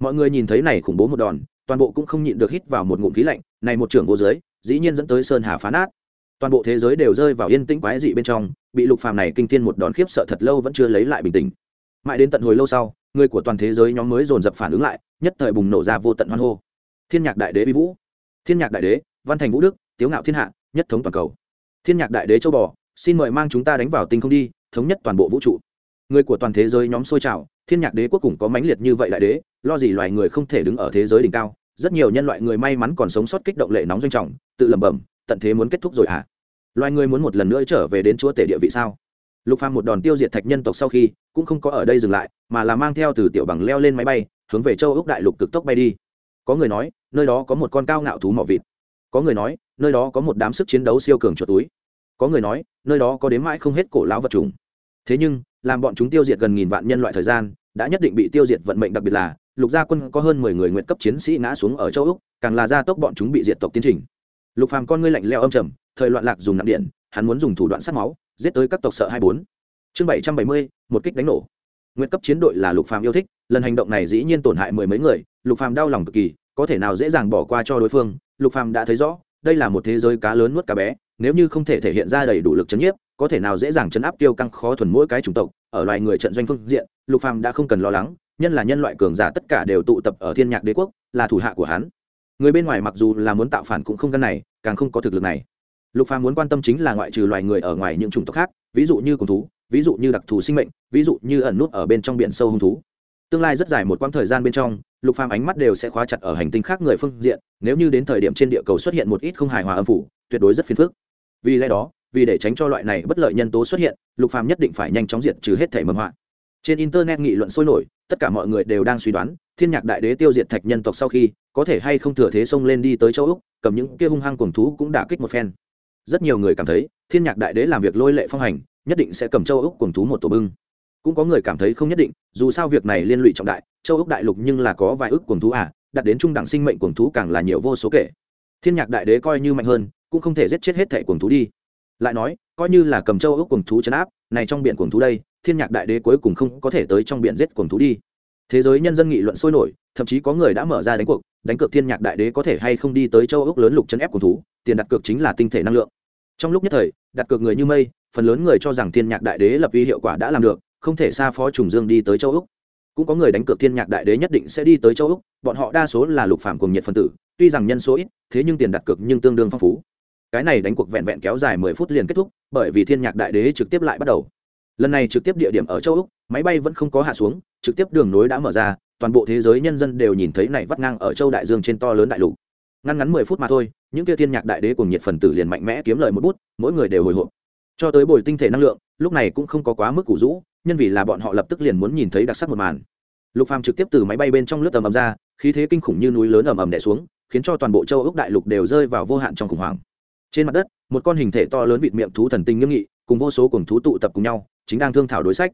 mọi người nhìn thấy này khủng bố một đòn, toàn bộ cũng không nhịn được hít vào một ngụm khí lạnh, này một trưởng vô giới, dĩ nhiên dẫn tới sơn hà phá nát. Toàn bộ thế giới đều rơi vào yên tĩnh quái dị bên trong, bị lục phàm này kinh thiên một đòn khiếp sợ thật lâu vẫn chưa lấy lại bình tĩnh. Mãi đến tận hồi lâu sau, người của toàn thế giới nhóm mới dồn dập phản ứng lại, nhất thời bùng nổ ra vô tận hoan hô. Thiên nhạc đại đế bi vũ. Thiên nhạc đại đế, văn thành vũ đức, tiếu ngạo thiên hạ, nhất thống toàn cầu. Thiên nhạc đại đế châu bò, xin mời mang chúng ta đánh vào tinh không đi, thống nhất toàn bộ vũ trụ. Người của toàn thế giới nhóm sôi trào thiên nhạc đế quốc cũng có mãnh liệt như vậy đại đế, lo gì loài người không thể đứng ở thế giới đỉnh cao, rất nhiều nhân loại người may mắn còn sống sót kích động lệ nóng doanh trọng, tự lẩm bẩm, tận thế muốn kết thúc rồi hả? À? loài người muốn một lần nữa trở về đến chúa tể địa vị sao? Lục phàm một đòn tiêu diệt thạch nhân tộc sau khi, cũng không có ở đây dừng lại, mà là mang theo từ tiểu bằng leo lên máy bay, hướng về châu úc đại lục cực tốc bay đi. Có người nói, nơi đó có một con cao ngạo thú mỏ vịt. Có người nói, nơi đó có một đám sức chiến đấu siêu cường chuột túi. Có người nói, nơi đó có đến mãi không hết cổ lão vật trùng thế nhưng làm bọn chúng tiêu diệt gần nghìn vạn nhân loại thời gian, đã nhất định bị tiêu diệt vận mệnh đặc biệt là, lục gia quân có hơn mười người nguyện cấp chiến sĩ ngã xuống ở châu úc, càng là gia tốc bọn chúng bị diệt tộc tiến trình. Lục phàm con ngươi lạnh leo âm trầm, thời loạn lạc dùng nặng điện, hắn muốn dùng thủ đoạn sát máu, giết tới các tộc sợ hai bốn. Chương bảy trăm bảy mươi, một kích đánh nổ. Nguyện cấp chiến đội là lục phàm yêu thích, lần hành động này dĩ nhiên tổn hại mười mấy người, lục phàm đau lòng cực kỳ, có thể nào dễ dàng bỏ qua cho đối phương, lục phàm đã thấy rõ, đây là một thế giới cá lớn nuốt cá bé, nếu như không thể thể hiện ra đầy đủ lực chấn nhiếp có thể nào dễ dàng chấn áp tiêu căng khó thuần mỗi cái chủng tộc, ở loài người trận doanh phương diện, lục phàm đã không cần lo lắng, nhân là nhân loại cường giả tất cả đều tụ tập ở thiên nhạc đế quốc, là thủ hạ của hắn. Người bên ngoài mặc dù là muốn tạo phản cũng không gan này, càng không có thực lực này. Lục phàm muốn quan tâm chính là ngoại trừ loài người ở ngoài những chủng tộc khác, ví dụ như cùng thú, ví dụ như đặc thù sinh mệnh, ví dụ như ẩn nút ở bên trong biển sâu hung thú. Tương lai rất dài một quãng thời gian bên trong, lục phàm ánh mắt đều sẽ khóa chặt ở hành tinh khác người phương diện, nếu như đến thời điểm trên địa cầu xuất hiện một ít không hài hòa âm phủ, tuyệt đối rất phiền phức. Vì lẽ đó vì để tránh cho loại này bất lợi nhân tố xuất hiện, lục phàm nhất định phải nhanh chóng diệt trừ hết thể mầm họa. Trên internet nghị luận sôi nổi, tất cả mọi người đều đang suy đoán, thiên nhạc đại đế tiêu diệt thạch nhân tộc sau khi, có thể hay không thừa thế xông lên đi tới châu úc, cầm những kia hung hăng cuồng thú cũng đã kích một phen. Rất nhiều người cảm thấy, thiên nhạc đại đế làm việc lôi lệ phong hành, nhất định sẽ cầm châu úc cuồng thú một tổ bưng. Cũng có người cảm thấy không nhất định, dù sao việc này liên lụy trọng đại, châu úc đại lục nhưng là có vài ước cuồng thú à đặt đến trung đẳng sinh mệnh cuồng thú càng là nhiều vô số kể. Thiên nhạc đại đế coi như mạnh hơn, cũng không thể giết chết hết thẻ cuồng thú đi lại nói, coi như là cầm châu ước cuồng thú chấn áp, này trong biển cuồng thú đây, thiên nhạc đại đế cuối cùng không có thể tới trong biển giết cuồng thú đi. Thế giới nhân dân nghị luận sôi nổi, thậm chí có người đã mở ra đánh cuộc, đánh cược thiên nhạc đại đế có thể hay không đi tới châu ước lớn lục chấn ép cuồng thú, tiền đặt cược chính là tinh thể năng lượng. Trong lúc nhất thời, đặt cược người như mây, phần lớn người cho rằng thiên nhạc đại đế lập uy hiệu quả đã làm được, không thể xa phó trùng dương đi tới châu ước. cũng có người đánh cược thiên nhạc đại đế nhất định sẽ đi tới châu úc, bọn họ đa số là lục phạm cùng nhiệt phân tử, tuy rằng nhân số ít, thế nhưng tiền đặt cược nhưng tương đương phong phú cái này đánh cuộc vẹn vẹn kéo dài mười phút liền kết thúc, bởi vì thiên nhạc đại đế trực tiếp lại bắt đầu. Lần này trực tiếp địa điểm ở châu úc, máy bay vẫn không có hạ xuống, trực tiếp đường nối đã mở ra, toàn bộ thế giới nhân dân đều nhìn thấy này vắt ngang ở châu đại dương trên to lớn đại lục. Ngăn ngắn mười phút mà thôi, những kia thiên nhạc đại đế cùng nhiệt phần tử liền mạnh mẽ kiếm lời một bút, mỗi người đều hồi hộp. Cho tới bồi tinh thể năng lượng, lúc này cũng không có quá mức củ rũ, nhân vì là bọn họ lập tức liền muốn nhìn thấy đặc sắc một màn. Lục phàm trực tiếp từ máy bay bên trong lướt tầm ầm ra, khí thế kinh khủng như núi lớn ầm ầm đè xuống, khiến cho toàn bộ châu ốc đại lục đều rơi vào vô hạn trong khủng hoảng trên mặt đất một con hình thể to lớn vịt miệng thú thần tinh nghiêm nghị cùng vô số cùng thú tụ tập cùng nhau chính đang thương thảo đối sách.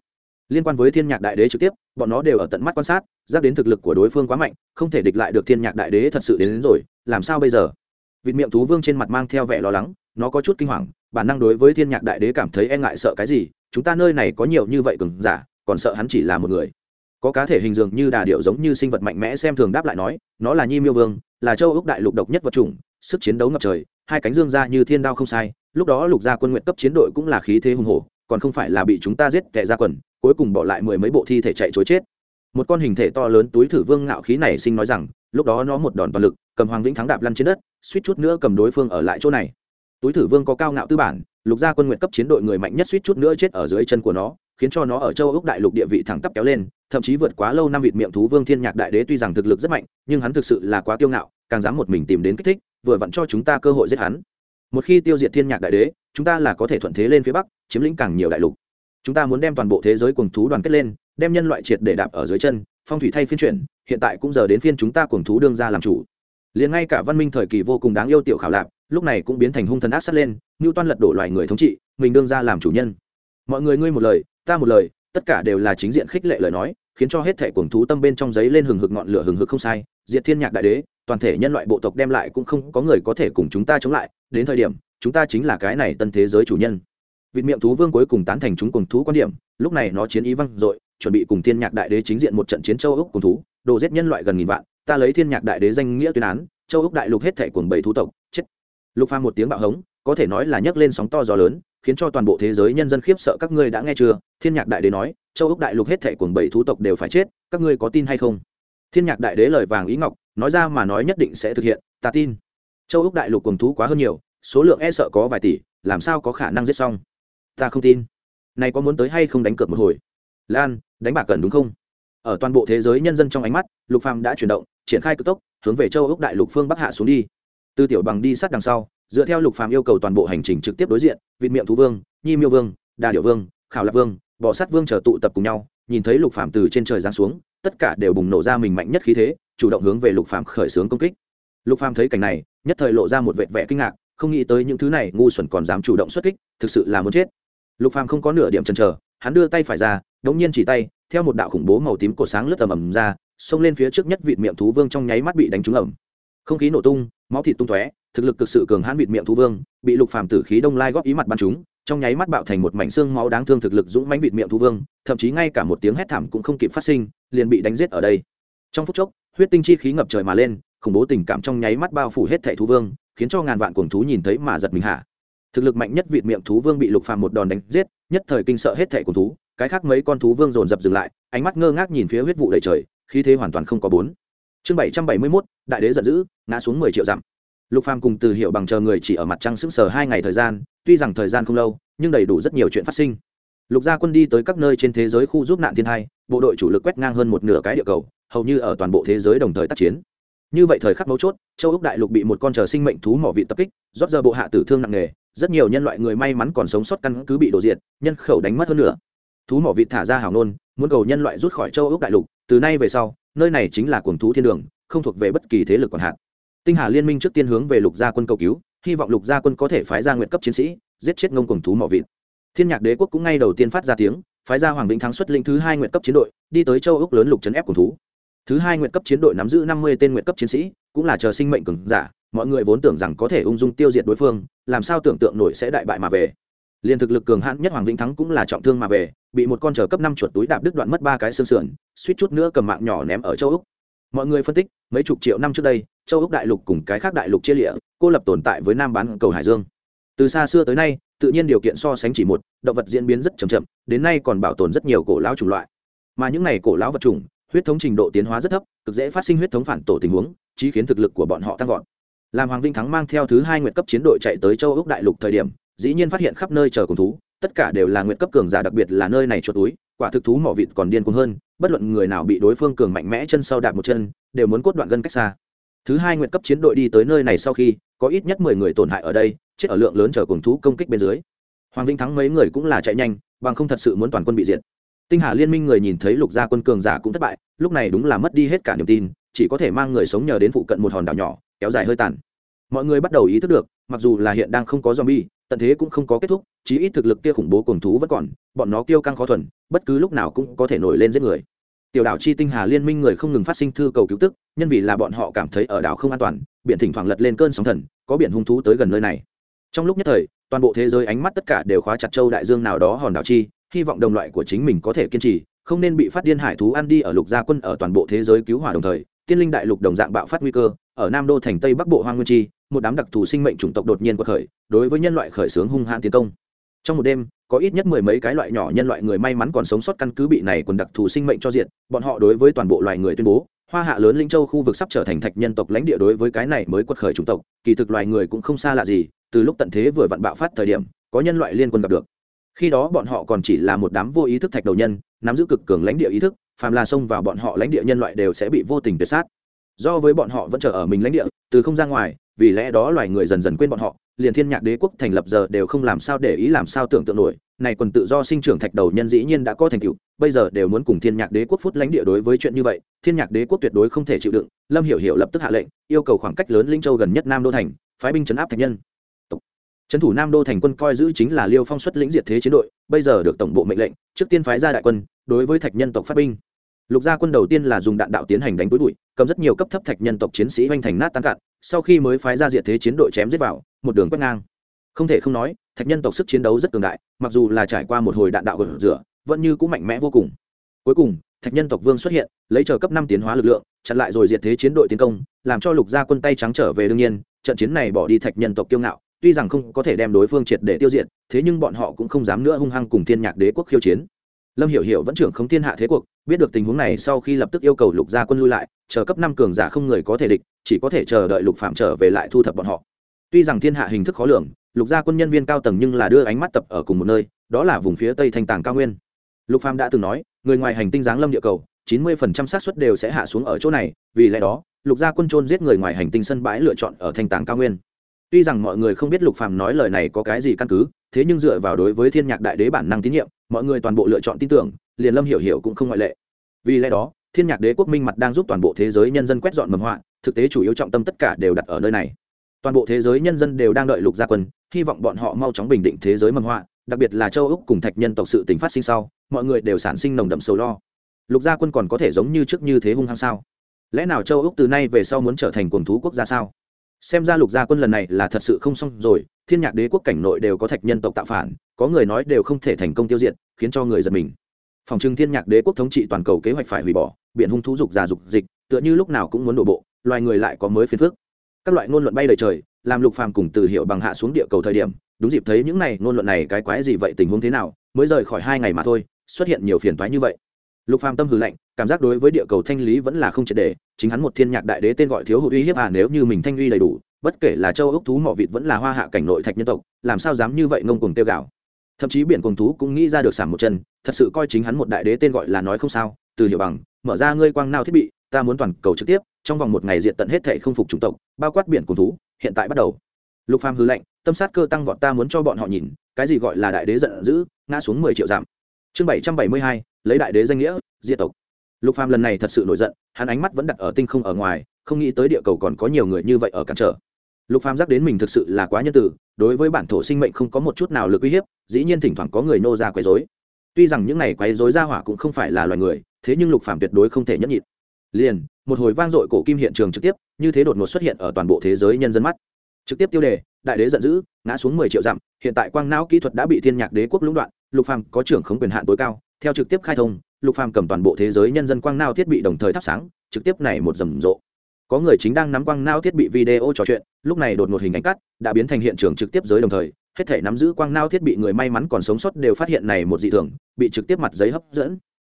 Liên quan với thiên nhạc đại đế trực tiếp bọn nó đều ở tận mắt quan sát giác đến thực lực của đối phương quá mạnh không thể địch lại được thiên nhạc đại đế thật sự đến, đến rồi làm sao bây giờ? Vịt miệng thú vương trên mặt mang theo vẻ lo lắng nó có chút kinh hoàng bản năng đối với thiên nhạc đại đế cảm thấy e ngại sợ cái gì chúng ta nơi này có nhiều như vậy cường giả còn sợ hắn chỉ là một người. Có cá thể hình dường như đà điệu giống như sinh vật mạnh mẽ xem thường đáp lại nói nó là nhi miêu vương là châu ước đại lục độc nhất vật chủng sức chiến đấu ngập trời hai cánh dương ra như thiên đao không sai, lúc đó lục gia quân nguyện cấp chiến đội cũng là khí thế hùng hổ, còn không phải là bị chúng ta giết kẻ ra quần, cuối cùng bỏ lại mười mấy bộ thi thể chạy chối chết. Một con hình thể to lớn túi thử vương ngạo khí này sinh nói rằng, lúc đó nó một đòn toàn lực, cầm hoàng vĩnh thắng đạp lăn trên đất, suýt chút nữa cầm đối phương ở lại chỗ này. Túi thử vương có cao ngạo tư bản, lục gia quân nguyện cấp chiến đội người mạnh nhất suýt chút nữa chết ở dưới chân của nó, khiến cho nó ở châu úc đại lục địa vị thẳng tắp kéo lên, thậm chí vượt quá lâu năm vịt miệng thú vương thiên nhạc đại đế tuy rằng thực lực rất mạnh, nhưng hắn thực sự là quá kiêu ngạo càng dám một mình tìm đến kích thích, vừa vặn cho chúng ta cơ hội giết hắn. Một khi tiêu diệt thiên nhạc đại đế, chúng ta là có thể thuận thế lên phía bắc, chiếm lĩnh càng nhiều đại lục. Chúng ta muốn đem toàn bộ thế giới cuồng thú đoàn kết lên, đem nhân loại triệt để đạp ở dưới chân, phong thủy thay phiên chuyển, hiện tại cũng giờ đến phiên chúng ta cuồng thú đương ra làm chủ. Liền ngay cả văn minh thời kỳ vô cùng đáng yêu tiểu khảo lạc lúc này cũng biến thành hung thần ác sát lên như toan lật đổ loài người thống trị, mình đương ra làm chủ nhân. Mọi người ngươi một lời, ta một lời, tất cả đều là chính diện khích lệ lời nói, khiến cho hết thể cuồng thú tâm bên trong giấy lên hừng hực ngọn lửa hừng hực không sai, diệt thiên nhạc đại đế toàn thể nhân loại bộ tộc đem lại cũng không có người có thể cùng chúng ta chống lại, đến thời điểm, chúng ta chính là cái này tân thế giới chủ nhân. Vịt miệng thú vương cuối cùng tán thành chúng cùng thú quan điểm, lúc này nó chiến ý văng dội, chuẩn bị cùng thiên nhạc đại đế chính diện một trận chiến châu úc cùng thú, đồ giết nhân loại gần nghìn vạn, ta lấy thiên nhạc đại đế danh nghĩa tuyên án, châu úc đại lục hết thể cuồng bảy thú tộc, chết. Lục pha một tiếng bạo hống, có thể nói là nhấc lên sóng to gió lớn, khiến cho toàn bộ thế giới nhân dân khiếp sợ, các ngươi đã nghe chưa? Thiên nhạc đại đế nói, châu úc đại lục hết thể cuồng bảy thú tộc đều phải chết, các ngươi có tin hay không? Thiên nhạc đại đế lời vàng ý ngọc nói ra mà nói nhất định sẽ thực hiện, ta tin. Châu úc đại lục cuồng thú quá hơn nhiều, số lượng e sợ có vài tỷ, làm sao có khả năng giết xong? Ta không tin. Này có muốn tới hay không đánh cược một hồi? Lan, đánh bạc cần đúng không? Ở toàn bộ thế giới nhân dân trong ánh mắt, lục phàm đã chuyển động, triển khai cực tốc, hướng về châu úc đại lục phương bắc hạ xuống đi. Tư tiểu bằng đi sát đằng sau, dựa theo lục phàm yêu cầu toàn bộ hành trình trực tiếp đối diện, vịt miệng thú vương, nhi miêu vương, đà điểu vương, khảo lạc vương bò sát vương chờ tụ tập cùng nhau nhìn thấy lục phàm từ trên trời giáng xuống, tất cả đều bùng nổ ra mình mạnh nhất khí thế, chủ động hướng về lục phàm khởi xướng công kích. Lục phàm thấy cảnh này, nhất thời lộ ra một vệt vẻ kinh ngạc, không nghĩ tới những thứ này ngu xuẩn còn dám chủ động xuất kích, thực sự là muốn chết. Lục phàm không có nửa điểm chần chờ, hắn đưa tay phải ra, đống nhiên chỉ tay, theo một đạo khủng bố màu tím cổ sáng lướt tầm ầm ra, xông lên phía trước nhất vịt miệng thú vương trong nháy mắt bị đánh trúng ẩm không khí nổ tung, máu thịt tung tóe, thực lực cực sự cường hãn vịt miệng thú vương, bị lục phàm tử khí đông lai góp ý mặt bắn chúng trong nháy mắt bạo thành một mảnh xương máu đáng thương thực lực dũng mãnh vịt miệng thú vương thậm chí ngay cả một tiếng hét thảm cũng không kịp phát sinh liền bị đánh giết ở đây. Trong phút chốc huyết tinh chi khí ngập trời mà lên khủng bố tình cảm trong nháy mắt bao phủ hết thảy thú vương khiến cho ngàn vạn cuồng thú nhìn thấy mà giật mình hạ thực lực mạnh nhất vịt miệng thú vương bị lục phàm một đòn đánh giết nhất thời kinh sợ hết thảy cuồng thú cái khác mấy con thú vương dồn dập dừng lại ánh mắt ngơ ngác nhìn phía huyết vụ đầy trời khí thế hoàn toàn không có bốn. Chương bảy trăm bảy mươi 771, đại đế giận dữ ngã xuống mười triệu dặm lục phàm cùng từ hiệu bằng chờ người chỉ ở mặt trăng sững sờ hai ngày thời gian, tuy rằng thời gian không lâu, nhưng đầy đủ rất nhiều chuyện phát sinh. Lục gia quân đi tới các nơi trên thế giới khu giúp nạn thiên hai bộ đội chủ lực quét ngang hơn một nửa cái địa cầu, hầu như ở toàn bộ thế giới đồng thời tác chiến. Như vậy thời khắc mấu chốt, châu úc đại lục bị một con chờ sinh mệnh thú mỏ vị tập kích, rót giờ bộ hạ tử thương nặng nề, rất nhiều nhân loại người may mắn còn sống sót căn cứ bị đổ diệt, nhân khẩu đánh mất hơn nữa thú mỏ vịt thả ra hào nôn, muốn cầu nhân loại rút khỏi châu úc đại lục, từ nay về sau, nơi này chính là cuồng thú thiên đường, không thuộc về bất kỳ thế lực còn hạn tinh hà liên minh trước tiên hướng về lục gia quân cầu cứu, hy vọng lục gia quân có thể phái ra nguyện cấp chiến sĩ, giết chết ngông cùng thú mỏ vịt. Thiên nhạc đế quốc cũng ngay đầu tiên phát ra tiếng, phái ra hoàng vĩnh thắng xuất lĩnh thứ hai nguyện cấp chiến đội, đi tới châu Ước lớn lục trấn ép cùng thú. Thứ hai nguyện cấp chiến đội nắm giữ năm mươi tên nguyện cấp chiến sĩ, cũng là chờ sinh mệnh cường giả, mọi người vốn tưởng rằng có thể ung dung tiêu diệt đối phương, làm sao tưởng tượng nổi sẽ đại bại mà về. Liền thực lực cường hãn nhất hoàng vĩnh thắng cũng là trọng thương mà về, bị một con chờ cấp năm chuột túi đạp đứt đoạn mất ba cái xương sườn, suýt chút nữa cầm mạng nhỏ ném ở châu úc mọi người phân tích, mấy chục triệu năm trước đây, châu úc đại lục cùng cái khác đại lục chia lịa, cô lập tồn tại với nam bán cầu hải dương. Từ xa xưa tới nay, tự nhiên điều kiện so sánh chỉ một, động vật diễn biến rất chậm chậm, đến nay còn bảo tồn rất nhiều cổ lão chủng loại. Mà những này cổ lão vật chủng, huyết thống trình độ tiến hóa rất thấp, cực dễ phát sinh huyết thống phản tổ tình huống, chí khiến thực lực của bọn họ tăng vọt. Làm hoàng vinh thắng mang theo thứ hai nguyện cấp chiến đội chạy tới châu úc đại lục thời điểm, dĩ nhiên phát hiện khắp nơi chờ cùng thú, tất cả đều là nguyện cấp cường giả, đặc biệt là nơi này chuột túi, quả thực thú mỏ vịt còn điên cuồng hơn bất luận người nào bị đối phương cường mạnh mẽ chân sau đạp một chân, đều muốn cốt đoạn gân cách xa. Thứ hai nguyện cấp chiến đội đi tới nơi này sau khi, có ít nhất mười người tổn hại ở đây, chết ở lượng lớn chờ cùng thú công kích bên dưới. Hoàng vinh thắng mấy người cũng là chạy nhanh, bằng không thật sự muốn toàn quân bị diệt. Tinh hà liên minh người nhìn thấy lục gia quân cường giả cũng thất bại, lúc này đúng là mất đi hết cả niềm tin, chỉ có thể mang người sống nhờ đến phụ cận một hòn đảo nhỏ, kéo dài hơi tàn. Mọi người bắt đầu ý thức được, mặc dù là hiện đang không có zombie, tận thế cũng không có kết thúc, chí ít thực lực kia khủng bố cuồng thú vẫn còn, bọn nó kêu căng khó thuần, bất cứ lúc nào cũng có thể nổi lên giết người tiểu đảo chi tinh hà liên minh người không ngừng phát sinh thư cầu cứu tức, nhân vì là bọn họ cảm thấy ở đảo không an toàn, biển thỉnh thoảng lật lên cơn sóng thần, có biển hung thú tới gần nơi này. Trong lúc nhất thời, toàn bộ thế giới ánh mắt tất cả đều khóa chặt châu đại dương nào đó hòn đảo chi, hy vọng đồng loại của chính mình có thể kiên trì, không nên bị phát điên hải thú ăn đi ở lục gia quân ở toàn bộ thế giới cứu hỏa đồng thời, tiên linh đại lục đồng dạng bạo phát nguy cơ, ở nam đô thành tây bắc bộ hoang nguyên chi, một đám đặc thù sinh mệnh chủng tộc đột nhiên quật khởi, đối với nhân loại khởi xướng hung hãn tiến công. Trong một đêm có ít nhất mười mấy cái loại nhỏ nhân loại người may mắn còn sống sót căn cứ bị này quần đặc thù sinh mệnh cho diện bọn họ đối với toàn bộ loài người tuyên bố, hoa hạ lớn linh châu khu vực sắp trở thành thạch nhân tộc lãnh địa đối với cái này mới quật khởi chủng tộc, kỳ thực loài người cũng không xa lạ gì, từ lúc tận thế vừa vặn bạo phát thời điểm, có nhân loại liên quân gặp được. Khi đó bọn họ còn chỉ là một đám vô ý thức thạch đầu nhân, nắm giữ cực cường lãnh địa ý thức, phàm là xông vào bọn họ lãnh địa nhân loại đều sẽ bị vô tình tuyệt sát. Do với bọn họ vẫn chờ ở mình lãnh địa, từ không ra ngoài vì lẽ đó loài người dần dần quên bọn họ, liền thiên nhạc đế quốc thành lập giờ đều không làm sao để ý làm sao tưởng tượng nổi. Này quần tự do sinh trưởng thạch đầu nhân dĩ nhiên đã có thành tựu, bây giờ đều muốn cùng thiên nhạc đế quốc phút lãnh địa đối với chuyện như vậy, thiên nhạc đế quốc tuyệt đối không thể chịu đựng. Lâm hiểu hiểu lập tức hạ lệnh, yêu cầu khoảng cách lớn linh châu gần nhất nam đô thành, phái binh chấn áp thạch nhân. Trấn thủ nam đô thành quân coi giữ chính là liêu phong xuất lĩnh diệt thế chiến đội, bây giờ được tổng bộ mệnh lệnh, trước tiên phái ra đại quân, đối với thạch nhân tộc phát binh. Lục gia quân đầu tiên là dùng đạn đạo tiến hành đánh túi bụi, cầm rất nhiều cấp thấp thạch nhân tộc chiến sĩ hoành thành nát tan cạn sau khi mới phái ra diệt thế chiến đội chém giết vào, một đường quét ngang. Không thể không nói, thạch nhân tộc sức chiến đấu rất cường đại, mặc dù là trải qua một hồi đạn đạo gột rửa, vẫn như cũng mạnh mẽ vô cùng. Cuối cùng, thạch nhân tộc vương xuất hiện, lấy chờ cấp năm tiến hóa lực lượng, chặn lại rồi diệt thế chiến đội tiến công, làm cho lục gia quân tay trắng trở về đương nhiên, trận chiến này bỏ đi thạch nhân tộc kiêu ngạo, tuy rằng không có thể đem đối phương triệt để tiêu diệt, thế nhưng bọn họ cũng không dám nữa hung hăng cùng thiên nhạc đế quốc khiêu chiến lâm hiểu hiểu vẫn trưởng không thiên hạ thế cuộc, biết được tình huống này sau khi lập tức yêu cầu lục gia quân lui lại, chờ cấp năm cường giả không người có thể địch, chỉ có thể chờ đợi lục phạm trở về lại thu thập bọn họ. Tuy rằng thiên hạ hình thức khó lường, lục gia quân nhân viên cao tầng nhưng là đưa ánh mắt tập ở cùng một nơi, đó là vùng phía tây thanh tàng cao nguyên. Lục phạm đã từng nói, người ngoài hành tinh giáng lâm địa cầu, chín mươi phần trăm xác suất đều sẽ hạ xuống ở chỗ này, vì lẽ đó, lục gia quân trôn giết người ngoài hành tinh sân bãi lựa chọn ở thanh tàng cao nguyên. Tuy rằng mọi người không biết lục phàm nói lời này có cái gì căn cứ thế nhưng dựa vào đối với thiên nhạc đại đế bản năng tín nhiệm, mọi người toàn bộ lựa chọn tin tưởng, liền lâm hiểu hiểu cũng không ngoại lệ. Vì lẽ đó, thiên nhạc đế quốc minh mặt đang giúp toàn bộ thế giới nhân dân quét dọn mầm họa, thực tế chủ yếu trọng tâm tất cả đều đặt ở nơi này. Toàn bộ thế giới nhân dân đều đang đợi lục gia quân, hy vọng bọn họ mau chóng bình định thế giới mầm họa, đặc biệt là châu úc cùng thạch nhân tộc sự tình phát sinh sau, mọi người đều sản sinh nồng đậm sầu lo. Lục gia quân còn có thể giống như trước như thế hung hăng sao? Lẽ nào châu úc từ nay về sau muốn trở thành cuồng thú quốc gia sao? Xem ra lục gia quân lần này là thật sự không xong rồi, thiên nhạc đế quốc cảnh nội đều có thạch nhân tộc tạo phản, có người nói đều không thể thành công tiêu diệt, khiến cho người giật mình. Phòng trưng thiên nhạc đế quốc thống trị toàn cầu kế hoạch phải hủy bỏ biện hung thú dục già dục dịch, tựa như lúc nào cũng muốn đổ bộ, loài người lại có mới phiền phức. Các loại ngôn luận bay đầy trời, làm lục phàm cùng từ hiệu bằng hạ xuống địa cầu thời điểm, đúng dịp thấy những này ngôn luận này cái quái gì vậy, tình huống thế nào, mới rời khỏi hai ngày mà thôi, xuất hiện nhiều phiền toái như vậy. Lục phàm tâm hừ lạnh cảm giác đối với địa cầu thanh lý vẫn là không triệt đề chính hắn một thiên nhạc đại đế tên gọi thiếu hụt uy hiếp à nếu như mình thanh uy đầy đủ, bất kể là châu ốc thú mỏ vịt vẫn là hoa hạ cảnh nội thạch nhân tộc, làm sao dám như vậy ngông cuồng tiêu gạo? Thậm chí biển cuồng thú cũng nghĩ ra được sảm một chân, thật sự coi chính hắn một đại đế tên gọi là nói không sao, từ hiểu bằng, mở ra ngươi quang nao thiết bị, ta muốn toàn cầu trực tiếp, trong vòng một ngày diện tận hết thể không phục chủng tộc, bao quát biển cuồng thú, hiện tại bắt đầu. Lục phàm hư lệnh tâm sát cơ tăng vọt ta muốn cho bọn họ nhìn, cái gì gọi là đại đế giận dữ, ngã xuống mười triệu giảm chương bảy trăm bảy mươi hai, lấy đại đế danh nghĩa, diệt tộc lục phàm lần này thật sự nổi giận, hắn ánh mắt vẫn đặt ở tinh không ở ngoài, không nghĩ tới địa cầu còn có nhiều người như vậy ở cản trở. Lục phàm giác đến mình thực sự là quá nhân tử, đối với bản thổ sinh mệnh không có một chút nào lực uy hiếp, dĩ nhiên thỉnh thoảng có người nô ra quấy rối. Tuy rằng những này quấy rối ra hỏa cũng không phải là loài người, thế nhưng lục phàm tuyệt đối không thể nhẫn nhịn. Liền, một hồi vang dội cổ kim hiện trường trực tiếp, như thế đột ngột xuất hiện ở toàn bộ thế giới nhân dân mắt. Trực tiếp tiêu đề, đại đế giận dữ, ngã xuống mười triệu dặm, hiện tại quang não kỹ thuật đã bị thiên nhạc đế quốc lũng đoạn, lục phàm có trưởng khống quyền hạn tối cao, theo trực tiếp khai thông lục phàm cầm toàn bộ thế giới nhân dân quang nao thiết bị đồng thời thắp sáng, trực tiếp này một rầm rộ. Có người chính đang nắm quang nao thiết bị video trò chuyện, lúc này đột ngột hình ảnh cắt, đã biến thành hiện trường trực tiếp giới đồng thời, hết thể nắm giữ quang nao thiết bị người may mắn còn sống sót đều phát hiện này một dị thường, bị trực tiếp mặt giấy hấp dẫn.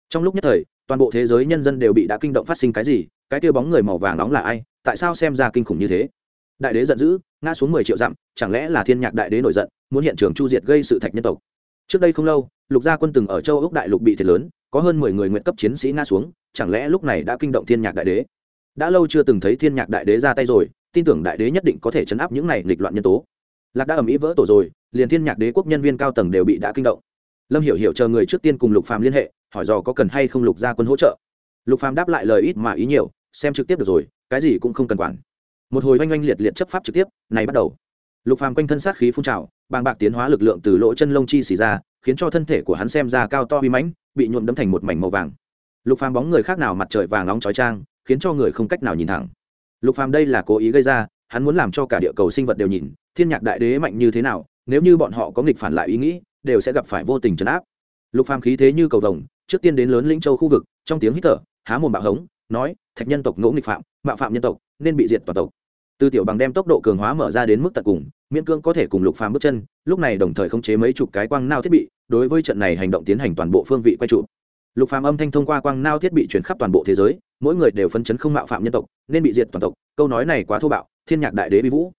Trong lúc nhất thời, toàn bộ thế giới nhân dân đều bị đã kinh động phát sinh cái gì, cái kia bóng người màu vàng nóng là ai, tại sao xem ra kinh khủng như thế? Đại đế giận dữ, ngã xuống mười triệu dặm, chẳng lẽ là thiên nhạc đại đế nổi giận, muốn hiện trường chu diệt gây sự thạch nhân tộc? Trước đây không lâu lục gia quân từng ở châu ốc đại lục bị thiệt lớn, có hơn mười người nguyện cấp chiến sĩ ngã xuống, chẳng lẽ lúc này đã kinh động thiên nhạc đại đế? Đã lâu chưa từng thấy thiên nhạc đại đế ra tay rồi, tin tưởng đại đế nhất định có thể chấn áp những này nghịch loạn nhân tố. Lạc đã ầm ĩ vỡ tổ rồi, liền thiên nhạc đế quốc nhân viên cao tầng đều bị đã kinh động. Lâm hiểu hiểu chờ người trước tiên cùng lục phàm liên hệ, hỏi dò có cần hay không lục gia quân hỗ trợ. Lục phàm đáp lại lời ít mà ý nhiều, xem trực tiếp được rồi, cái gì cũng không cần quản. Một hồi oanh oanh liệt liệt chấp pháp trực tiếp, này bắt đầu. Lục phàm quanh thân sát khí phun trào, bàng bạc tiến hóa lực lượng từ lỗ chân lông chi xì ra khiến cho thân thể của hắn xem ra cao to uy mãnh, bị nhuộm đấm thành một mảnh màu vàng. Lục phàm bóng người khác nào mặt trời vàng nóng chói trang khiến cho người không cách nào nhìn thẳng. Lục phàm đây là cố ý gây ra, hắn muốn làm cho cả địa cầu sinh vật đều nhìn, thiên nhạc đại đế mạnh như thế nào, nếu như bọn họ có nghịch phản lại ý nghĩ, đều sẽ gặp phải vô tình trấn áp. Lục phàm khí thế như cầu vồng, trước tiên đến lớn lĩnh châu khu vực, trong tiếng hít thở, há mồm bạo hống, nói, thạch nhân tộc ngỗ nghịch phạm, mạo phạm nhân tộc, nên bị diệt toàn tộc. Tư tiểu bằng đem tốc độ cường hóa mở ra đến mức tận cùng, miễn cương có thể cùng lục phàm bước chân, lúc này đồng thời khống chế mấy chục cái quang nao thiết bị đối với trận này hành động tiến hành toàn bộ phương vị quay trụ. Lục phàm âm thanh thông qua quang nao thiết bị chuyển khắp toàn bộ thế giới, mỗi người đều phấn chấn không mạo phạm nhân tộc, nên bị diệt toàn tộc, câu nói này quá thô bạo, thiên nhạc đại đế bi vũ.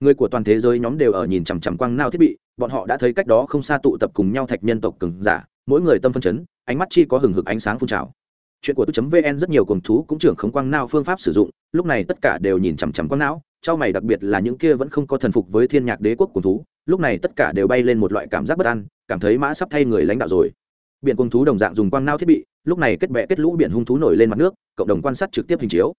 Người của toàn thế giới nhóm đều ở nhìn chằm chằm quang nao thiết bị, bọn họ đã thấy cách đó không xa tụ tập cùng nhau thạch nhân tộc cường giả, mỗi người tâm phân chấn, ánh mắt chi có hừng hực ánh sáng phun trào. Chuyện của tu vn rất nhiều cùng thú cũng trưởng khống quang nao phương pháp sử dụng, lúc này tất cả đều nhìn chằm chằm quang não trong mày đặc biệt là những kia vẫn không có thần phục với thiên nhạc đế quốc cùng thú, lúc này tất cả đều bay lên một loại cảm giác bất an cảm thấy mã sắp thay người lãnh đạo rồi. Biển cung thú đồng dạng dùng quang nao thiết bị, lúc này kết bệ kết lũ biển hung thú nổi lên mặt nước, cộng đồng quan sát trực tiếp hình chiếu.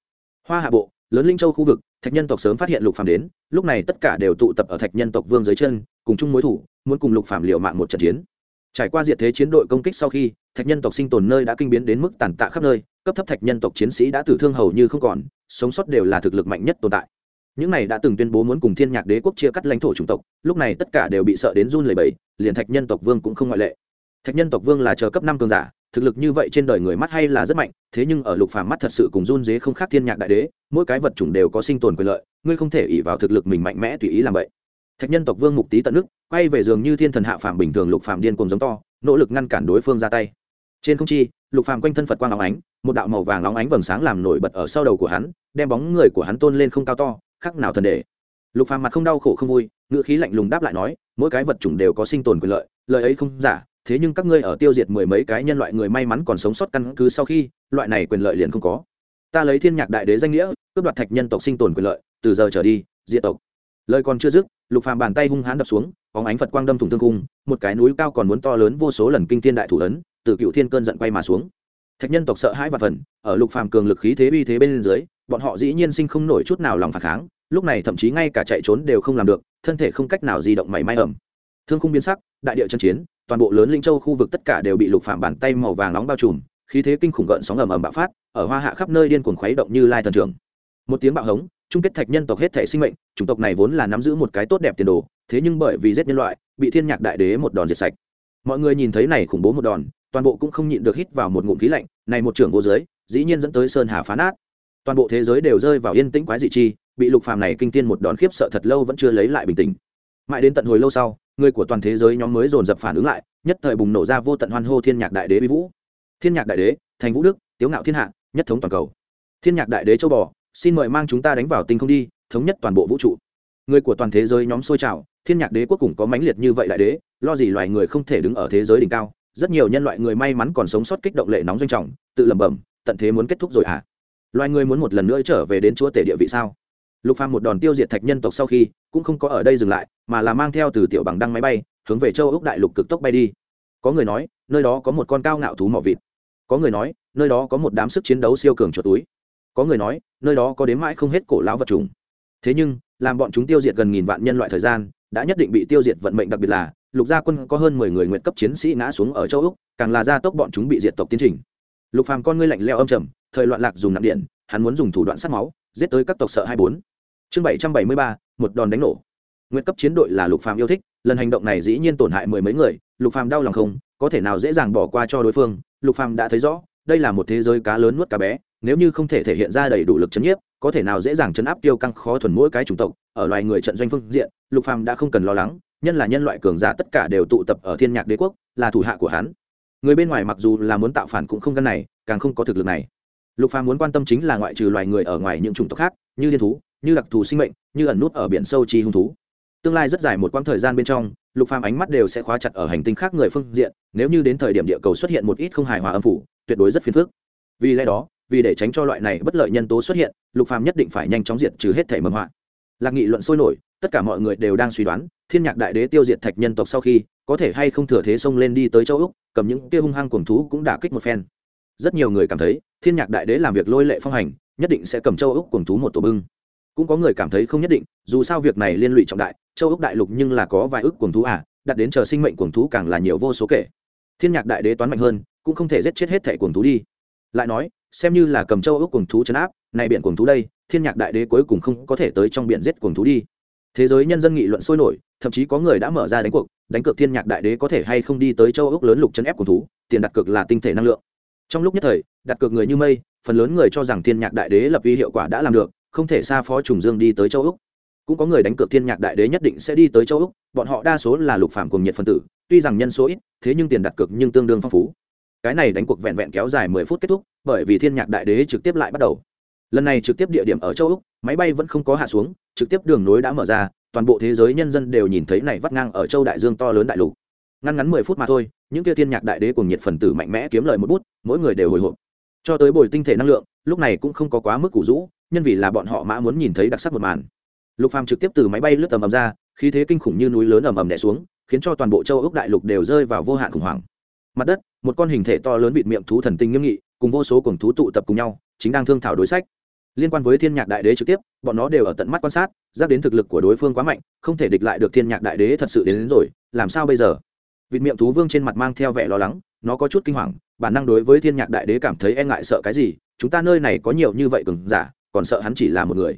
Hoa hạ bộ, lớn linh châu khu vực, thạch nhân tộc sớm phát hiện lục phàm đến, lúc này tất cả đều tụ tập ở thạch nhân tộc vương dưới chân, cùng chung mối thủ, muốn cùng lục phàm liều mạng một trận chiến. Trải qua diệt thế chiến đội công kích sau khi, thạch nhân tộc sinh tồn nơi đã kinh biến đến mức tàn tạ khắp nơi, cấp thấp thạch nhân tộc chiến sĩ đã tử thương hầu như không còn, sống sót đều là thực lực mạnh nhất tồn tại những này đã từng tuyên bố muốn cùng thiên nhạc đế quốc chia cắt lãnh thổ chủng tộc, lúc này tất cả đều bị sợ đến run lẩy bẩy, liền thạch nhân tộc vương cũng không ngoại lệ. Thạch nhân tộc vương là chờ cấp năm cường giả, thực lực như vậy trên đời người mắt hay là rất mạnh, thế nhưng ở lục phàm mắt thật sự cùng run dế không khác thiên nhạc đại đế, mỗi cái vật chủng đều có sinh tồn quyền lợi, ngươi không thể ỷ vào thực lực mình mạnh mẽ tùy ý làm vậy. Thạch nhân tộc vương mục tý tận nước, quay về giường như thiên thần hạ phàm bình thường lục phàm điên cùng giống to, nỗ lực ngăn cản đối phương ra tay. Trên không chi, lục phàm quanh thân phật quang óng ánh, một đạo màu vàng óng ánh vầng sáng làm nổi bật ở sau đầu của hắn, đem bóng người của hắn tôn lên không cao to khác nào thần đề. Lục phàm mặt không đau khổ không vui, ngữ khí lạnh lùng đáp lại nói, mỗi cái vật chủng đều có sinh tồn quyền lợi lợi ấy không giả, thế nhưng các ngươi ở tiêu diệt mười mấy cái nhân loại người may mắn còn sống sót căn cứ sau khi, loại này quyền lợi liền không có. Ta lấy thiên nhạc đại đế danh nghĩa, cướp đoạt thạch nhân tộc sinh tồn quyền lợi, từ giờ trở đi, diệt tộc. Lời còn chưa dứt, lục phàm bàn tay hung hãn đập xuống, bóng ánh phật quang đâm thủng thương cung, một cái núi cao còn muốn to lớn vô số lần kinh thiên đại thủ ấn, từ cựu thiên cơn giận quay mà xuống thạch nhân tộc sợ hãi và phần, ở lục phàm cường lực khí thế uy thế bên dưới, bọn họ dĩ nhiên sinh không nổi chút nào lòng phản kháng, lúc này thậm chí ngay cả chạy trốn đều không làm được, thân thể không cách nào di động mảy may ẩm thương khung biến sắc, đại địa chân chiến, toàn bộ lớn linh châu khu vực tất cả đều bị lục phàm bàn tay màu vàng nóng bao trùm, khí thế kinh khủng gợn sóng ầm ầm bạo phát, ở hoa hạ khắp nơi điên cuồng khuấy động như lai thần trưởng. Một tiếng bạo hống, chung kết thạch nhân tộc hết thể sinh mệnh, chủng tộc này vốn là nắm giữ một cái tốt đẹp tiền đồ, thế nhưng bởi vì giết nhân loại, bị thiên nhạc đại đế một đòn diệt sạch. Mọi người nhìn thấy này khủng bố một đòn toàn bộ cũng không nhịn được hít vào một ngụm khí lạnh, này một trưởng vô giới, dĩ nhiên dẫn tới sơn hà phá nát. Toàn bộ thế giới đều rơi vào yên tĩnh quái dị chi, bị lục phàm này kinh tiên một đòn khiếp sợ thật lâu vẫn chưa lấy lại bình tĩnh. Mãi đến tận hồi lâu sau, người của toàn thế giới nhóm mới dồn dập phản ứng lại, nhất thời bùng nổ ra vô tận hoan hô thiên nhạc đại đế vi vũ. Thiên nhạc đại đế, thành vũ đức, tiếu ngạo thiên hạ, nhất thống toàn cầu. Thiên nhạc đại đế châu bò, xin mời mang chúng ta đánh vào tinh không đi, thống nhất toàn bộ vũ trụ. Người của toàn thế giới nhóm xôi trào, thiên nhạc đế quốc cũng có mãnh liệt như vậy đại đế, lo gì loài người không thể đứng ở thế giới đỉnh cao rất nhiều nhân loại người may mắn còn sống sót kích động lệ nóng doanh trọng, tự lẩm bẩm, tận thế muốn kết thúc rồi à loài người muốn một lần nữa trở về đến chúa tể địa vị sao? Lục phàm một đòn tiêu diệt thạch nhân tộc sau khi, cũng không có ở đây dừng lại, mà là mang theo từ tiểu bằng đăng máy bay, hướng về châu úc đại lục cực tốc bay đi. Có người nói, nơi đó có một con cao ngạo thú mỏ vịt. Có người nói, nơi đó có một đám sức chiến đấu siêu cường chuột túi. Có người nói, nơi đó có đến mãi không hết cổ lão vật trùng thế nhưng, làm bọn chúng tiêu diệt gần nghìn vạn nhân loại thời gian, đã nhất định bị tiêu diệt vận mệnh đặc biệt là lục gia quân có hơn mười người nguyện cấp chiến sĩ ngã xuống ở châu úc, càng là gia tốc bọn chúng bị diệt tộc tiến trình. Lục phàm con ngươi lạnh leo âm trầm, thời loạn lạc dùng nặng điện, hắn muốn dùng thủ đoạn sát máu, giết tới các tộc sợ hai bốn. Chương bảy trăm bảy mươi ba, một đòn đánh nổ. Nguyện cấp chiến đội là lục phàm yêu thích, lần hành động này dĩ nhiên tổn hại mười mấy người, lục phàm đau lòng không, có thể nào dễ dàng bỏ qua cho đối phương, lục phàm đã thấy rõ, đây là một thế giới cá lớn nuốt cá bé, nếu như không thể thể hiện ra đầy đủ lực chấn nhiếp, có thể nào dễ dàng chấn áp tiêu căng khó thuần mỗi cái chủng tộc, ở loài người trận doanh phương diện, lục phàm đã không cần lo lắng nhân là nhân loại cường giả tất cả đều tụ tập ở thiên nhạc đế quốc, là thủ hạ của hắn. Người bên ngoài mặc dù là muốn tạo phản cũng không căn này, càng không có thực lực này. Lục phàm muốn quan tâm chính là ngoại trừ loài người ở ngoài những chủng tộc khác, như liên thú, như đặc thù sinh mệnh, như ẩn nút ở biển sâu chi hung thú. Tương lai rất dài một quãng thời gian bên trong, lục phàm ánh mắt đều sẽ khóa chặt ở hành tinh khác người phương diện, nếu như đến thời điểm địa cầu xuất hiện một ít không hài hòa âm phủ, tuyệt đối rất phiền phức. Vì lẽ đó, vì để tránh cho loại này bất lợi nhân tố xuất hiện, lục phàm nhất định phải nhanh chóng diệt trừ hết thể mầm họa lạc nghị luận sôi nổi, tất cả mọi người đều đang suy đoán, thiên nhạc đại đế tiêu diệt thạch nhân tộc sau khi, có thể hay không thừa thế xông lên đi tới châu úc, cầm những kia hung hăng cuồng thú cũng đã kích một phen. Rất nhiều người cảm thấy, thiên nhạc đại đế làm việc lôi lệ phong hành, nhất định sẽ cầm châu úc cuồng thú một tổ bưng. Cũng có người cảm thấy không nhất định, dù sao việc này liên lụy trọng đại, châu úc đại lục nhưng là có vài ước cuồng thú à đặt đến chờ sinh mệnh cuồng thú càng là nhiều vô số kể. Thiên nhạc đại đế toán mạnh hơn, cũng không thể giết chết hết thẻ cuồng thú đi. Lại nói, xem như là cầm châu úc cuồng thú chấn áp này biển cuồng thú đây, thiên nhạc đại đế cuối cùng không có thể tới trong biển giết cuồng thú đi. Thế giới nhân dân nghị luận sôi nổi, thậm chí có người đã mở ra đánh cuộc, đánh cược thiên nhạc đại đế có thể hay không đi tới châu ước lớn lục chân ép cuồng thú, tiền đặt cược là tinh thể năng lượng. Trong lúc nhất thời, đặt cược người như mây, phần lớn người cho rằng thiên nhạc đại đế lập uy hiệu quả đã làm được, không thể xa phó trùng dương đi tới châu úc. Cũng có người đánh cược thiên nhạc đại đế nhất định sẽ đi tới châu úc, bọn họ đa số là lục phạm cùng nhiệt phân tử, tuy rằng nhân số ít, thế nhưng tiền đặt cược nhưng tương đương phong phú. Cái này đánh cuộc vẹn vẹn kéo dài mười phút kết thúc, bởi vì thiên nhạc đại đế trực tiếp lại bắt đầu lần này trực tiếp địa điểm ở châu úc, máy bay vẫn không có hạ xuống, trực tiếp đường nối đã mở ra, toàn bộ thế giới nhân dân đều nhìn thấy này vắt ngang ở châu đại dương to lớn đại lục. Ngăn ngắn mười phút mà thôi, những kia thiên nhạc đại đế cùng nhiệt phần tử mạnh mẽ kiếm lời một bút, mỗi người đều hồi hộp. Cho tới bồi tinh thể năng lượng, lúc này cũng không có quá mức củ rũ, nhân vì là bọn họ mã muốn nhìn thấy đặc sắc một màn. Lục phàm trực tiếp từ máy bay lướt tầm ầm ra, khí thế kinh khủng như núi lớn ầm ầm đè xuống, khiến cho toàn bộ châu ước đại lục đều rơi vào vô hạn khủng hoảng. Mặt đất, một con hình thể to lớn bịt miệng thú thần tinh nghiêm nghị, cùng vô số cuồng thú tụ tập cùng nhau, chính đang thương thảo đối sách liên quan với thiên nhạc đại đế trực tiếp bọn nó đều ở tận mắt quan sát giáp đến thực lực của đối phương quá mạnh không thể địch lại được thiên nhạc đại đế thật sự đến, đến rồi làm sao bây giờ? Vịt miệng thú vương trên mặt mang theo vẻ lo lắng nó có chút kinh hoàng bản năng đối với thiên nhạc đại đế cảm thấy e ngại sợ cái gì chúng ta nơi này có nhiều như vậy cường giả còn sợ hắn chỉ là một người.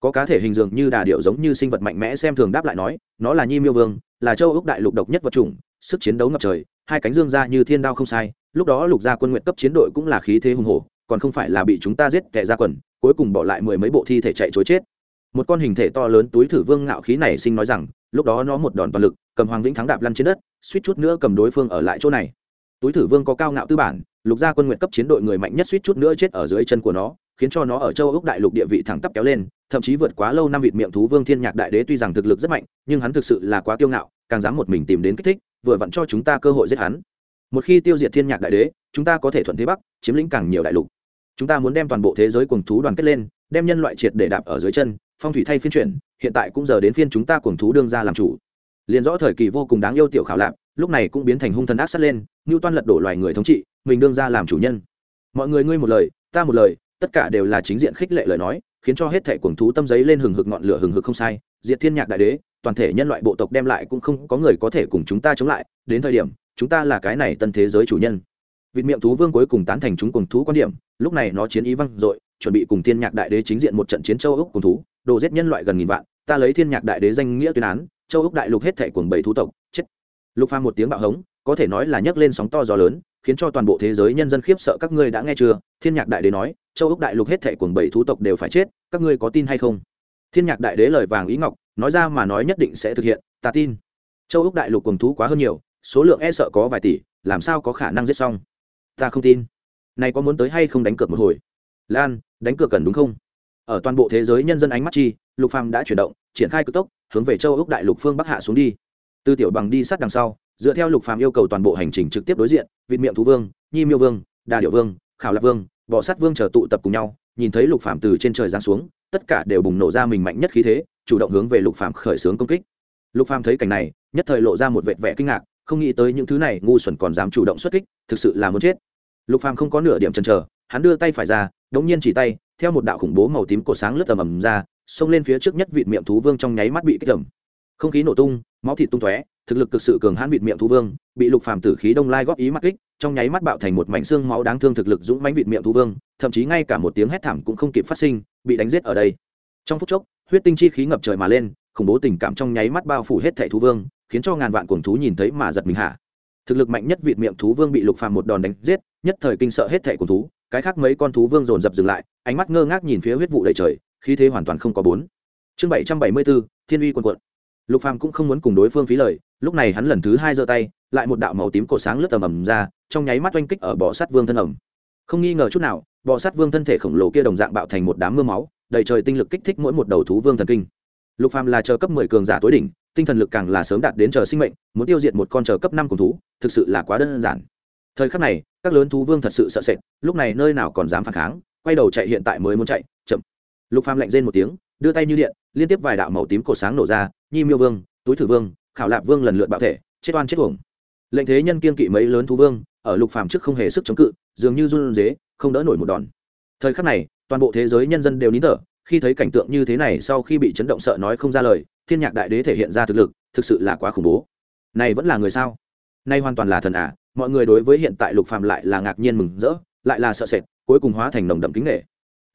Có cá thể hình dường như đà điệu giống như sinh vật mạnh mẽ xem thường đáp lại nói nó là nhi miêu vương là châu ước đại lục độc nhất vật chủng sức chiến đấu ngập trời hai cánh dương ra như thiên đao không sai lúc đó lục gia quân nguyện cấp chiến đội cũng là khí thế hùng hổ còn không phải là bị chúng ta giết kẻ ra quần cuối cùng bỏ lại mười mấy bộ thi thể chạy chối chết. Một con hình thể to lớn túi thử vương ngạo khí này sinh nói rằng, lúc đó nó một đòn toàn lực, cầm hoàng vĩnh thắng đạp lăn trên đất, suýt chút nữa cầm đối phương ở lại chỗ này. Túi thử vương có cao ngạo tư bản, lục gia quân nguyện cấp chiến đội người mạnh nhất suýt chút nữa chết ở dưới chân của nó, khiến cho nó ở châu ước đại lục địa vị thẳng tắp kéo lên, thậm chí vượt quá lâu năm vịt miệng thú vương thiên nhạc đại đế tuy rằng thực lực rất mạnh, nhưng hắn thực sự là quá kiêu ngạo, càng dám một mình tìm đến kích thích, vừa vặn cho chúng ta cơ hội giết hắn. Một khi tiêu diệt thiên nhạc đại đế, chúng ta có thể thuận thế bắc, chiếm lĩnh càng nhiều đại lục chúng ta muốn đem toàn bộ thế giới cuồng thú đoàn kết lên đem nhân loại triệt để đạp ở dưới chân phong thủy thay phiên chuyển hiện tại cũng giờ đến phiên chúng ta cuồng thú đương ra làm chủ. Liền rõ thời kỳ vô cùng đáng yêu tiểu khảo lạc, lúc này cũng biến thành hung thần ác sát lên ngưu toan lật đổ loài người thống trị mình đương ra làm chủ nhân. Mọi người ngươi một lời ta một lời tất cả đều là chính diện khích lệ lời nói khiến cho hết thẻ cuồng thú tâm giấy lên hừng hực ngọn lửa hừng hực không sai. Diệt thiên nhạc đại đế toàn thể nhân loại bộ tộc đem lại cũng không có người có thể cùng chúng ta chống lại đến thời điểm chúng ta là cái này tân thế giới chủ nhân vịt miệng thú vương cuối cùng tán thành chúng cùng thú quan điểm, lúc này nó chiến ý văng dội, chuẩn bị cùng thiên nhạc đại đế chính diện một trận chiến châu úc cùng thú, đồ giết nhân loại gần nghìn vạn, ta lấy thiên nhạc đại đế danh nghĩa tuyên án, châu úc đại lục hết thảy cuồng bảy thú tộc, chết. Lục pha một tiếng bạo hống, có thể nói là nhấc lên sóng to gió lớn, khiến cho toàn bộ thế giới nhân dân khiếp sợ, các ngươi đã nghe chưa? Thiên nhạc đại đế nói, châu úc đại lục hết thảy cuồng bảy thú tộc đều phải chết, các ngươi có tin hay không? Thiên nhạc đại đế lời vàng ý ngọc, nói ra mà nói nhất định sẽ thực hiện, ta tin. Châu úc đại lục cuồng thú quá hơn nhiều, số lượng e sợ có vài tỷ, làm sao có khả năng giết xong? Ta không tin. Này có muốn tới hay không đánh cược một hồi? Lan, đánh cược cần đúng không? Ở toàn bộ thế giới nhân dân ánh mắt chi, lục phàm đã chuyển động, triển khai cực tốc, hướng về châu úc đại lục phương bắc hạ xuống đi. Tư tiểu bằng đi sát đằng sau, dựa theo lục phàm yêu cầu toàn bộ hành trình trực tiếp đối diện, vịt miệng thú vương, nhi miêu vương, đà điệu vương, khảo lạc vương, bọ sát vương chờ tụ tập cùng nhau, nhìn thấy lục phàm từ trên trời giáng xuống, tất cả đều bùng nổ ra mình mạnh nhất khí thế, chủ động hướng về lục phàm khởi xướng công kích. Lục phàm thấy cảnh này, nhất thời lộ ra một vẻ vẻ kinh ngạc không nghĩ tới những thứ này ngu xuẩn còn dám chủ động xuất kích, thực sự là muốn chết. Lục phàm không có nửa điểm chần chờ, hắn đưa tay phải ra, đống nhiên chỉ tay, theo một đạo khủng bố màu tím cổ sáng lướt tầm ầm ra, xông lên phía trước nhất vịt miệng thú vương trong nháy mắt bị kích tầm không khí nổ tung, máu thịt tung tóe, thực lực cực sự cường hãn vịt miệng thú vương, bị lục phàm tử khí đông lai góp ý mắc kích, trong nháy mắt bạo thành một mảnh xương máu đáng thương thực lực dũng mãnh vịt miệng thú vương, thậm chí ngay cả một tiếng hét thảm cũng không kịp phát sinh, bị đánh giết ở đây. Trong phút chốc, huyết tinh chi khí ngập trời mà lên, khủng bố tình cảm trong nháy mắt bao phủ hết thảy thú vương khiến cho ngàn vạn cuồng thú nhìn thấy mà giật mình hạ thực lực mạnh nhất vịt miệng thú vương bị lục phàm một đòn đánh giết, nhất thời kinh sợ hết thảy cuồng thú, cái khác mấy con thú vương dồn dập dừng lại, ánh mắt ngơ ngác nhìn phía huyết vụ đầy trời, khí thế hoàn toàn không có bốn. Chương bảy trăm bảy mươi bốn, thiên uy quần quận. Lục phàm cũng không muốn cùng đối phương phí lời, lúc này hắn lần thứ hai giơ tay, lại một đạo màu tím cổ sáng lướt tầm ầm ra, trong nháy mắt oanh kích ở bọ sát vương thân ẩm. Không nghi ngờ chút nào, bọ sát vương thân thể khổng lồ kia đồng dạng bạo thành một đám mưa máu, đầy trời tinh lực kích thích mỗi một đầu thú vương thần kinh. Lục phàm là chờ cấp mười cường giả tối đỉnh tinh thần lực càng là sớm đạt đến chờ sinh mệnh, muốn tiêu diệt một con chờ cấp năm cùng thú, thực sự là quá đơn giản. Thời khắc này, các lớn thú vương thật sự sợ sệt, lúc này nơi nào còn dám phản kháng, quay đầu chạy hiện tại mới muốn chạy, chậm. Lục phàm lạnh rên một tiếng, đưa tay như điện, liên tiếp vài đạo màu tím cổ sáng nổ ra, nhi miêu vương, túi thử vương, khảo lạp vương lần lượt bạo thể, chết oan chết uổng. Lệnh thế nhân kiên kỵ mấy lớn thú vương, ở lục phàm trước không hề sức chống cự, dường như run rế, không đỡ nổi một đòn. Thời khắc này, toàn bộ thế giới nhân dân đều nín thở, khi thấy cảnh tượng như thế này sau khi bị chấn động sợ nói không ra lời thiên nhạc đại đế thể hiện ra thực lực, thực sự là quá khủng bố. Này vẫn là người sao? Nay hoàn toàn là thần à mọi người đối với hiện tại lục phàm lại là ngạc nhiên mừng rỡ, lại là sợ sệt, cuối cùng hóa thành nồng đậm kính nghệ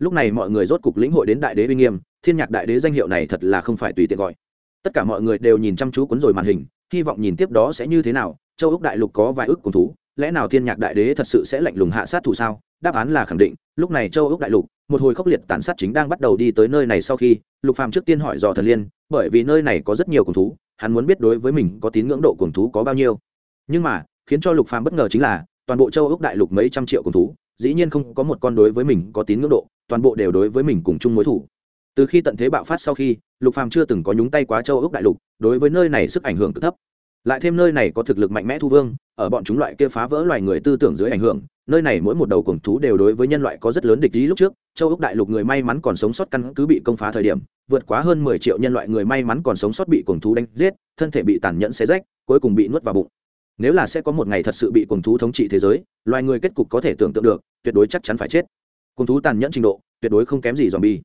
lúc này mọi người rốt cục lĩnh hội đến đại đế uy nghiêm, thiên nhạc đại đế danh hiệu này thật là không phải tùy tiện gọi. Tất cả mọi người đều nhìn chăm chú cuốn rồi màn hình, hy vọng nhìn tiếp đó sẽ như thế nào, châu ước đại lục có vài ước cùng thú, lẽ nào thiên nhạc đại đế thật sự sẽ lạnh lùng hạ sát thủ sao? Đáp án là khẳng định, lúc này châu ước đại lục, một hồi khốc liệt tàn sát chính đang bắt đầu đi tới nơi này sau khi, lục phàm trước tiên hỏi dò thần liên, bởi vì nơi này có rất nhiều cung thú, hắn muốn biết đối với mình có tín ngưỡng độ cung thú có bao nhiêu. Nhưng mà, khiến cho lục phàm bất ngờ chính là, toàn bộ châu ước đại lục mấy trăm triệu cung thú, dĩ nhiên không có một con đối với mình có tín ngưỡng độ, toàn bộ đều đối với mình cùng chung mối thủ. Từ khi tận thế bạo phát sau khi, lục phàm chưa từng có nhúng tay quá châu ước đại lục, đối với nơi này sức ảnh hưởng cực thấp lại thêm nơi này có thực lực mạnh mẽ thu vương, ở bọn chúng loại kia phá vỡ loài người tư tưởng dưới ảnh hưởng, nơi này mỗi một đầu cuồng thú đều đối với nhân loại có rất lớn địch ý lúc trước, châu úc đại lục người may mắn còn sống sót căn cứ bị công phá thời điểm, vượt quá hơn mười triệu nhân loại người may mắn còn sống sót bị cuồng thú đánh giết, thân thể bị tàn nhẫn xé rách, cuối cùng bị nuốt vào bụng. Nếu là sẽ có một ngày thật sự bị cuồng thú thống trị thế giới, loài người kết cục có thể tưởng tượng được, tuyệt đối chắc chắn phải chết. Cuồng thú tàn nhẫn trình độ, tuyệt đối không kém gì dòm bi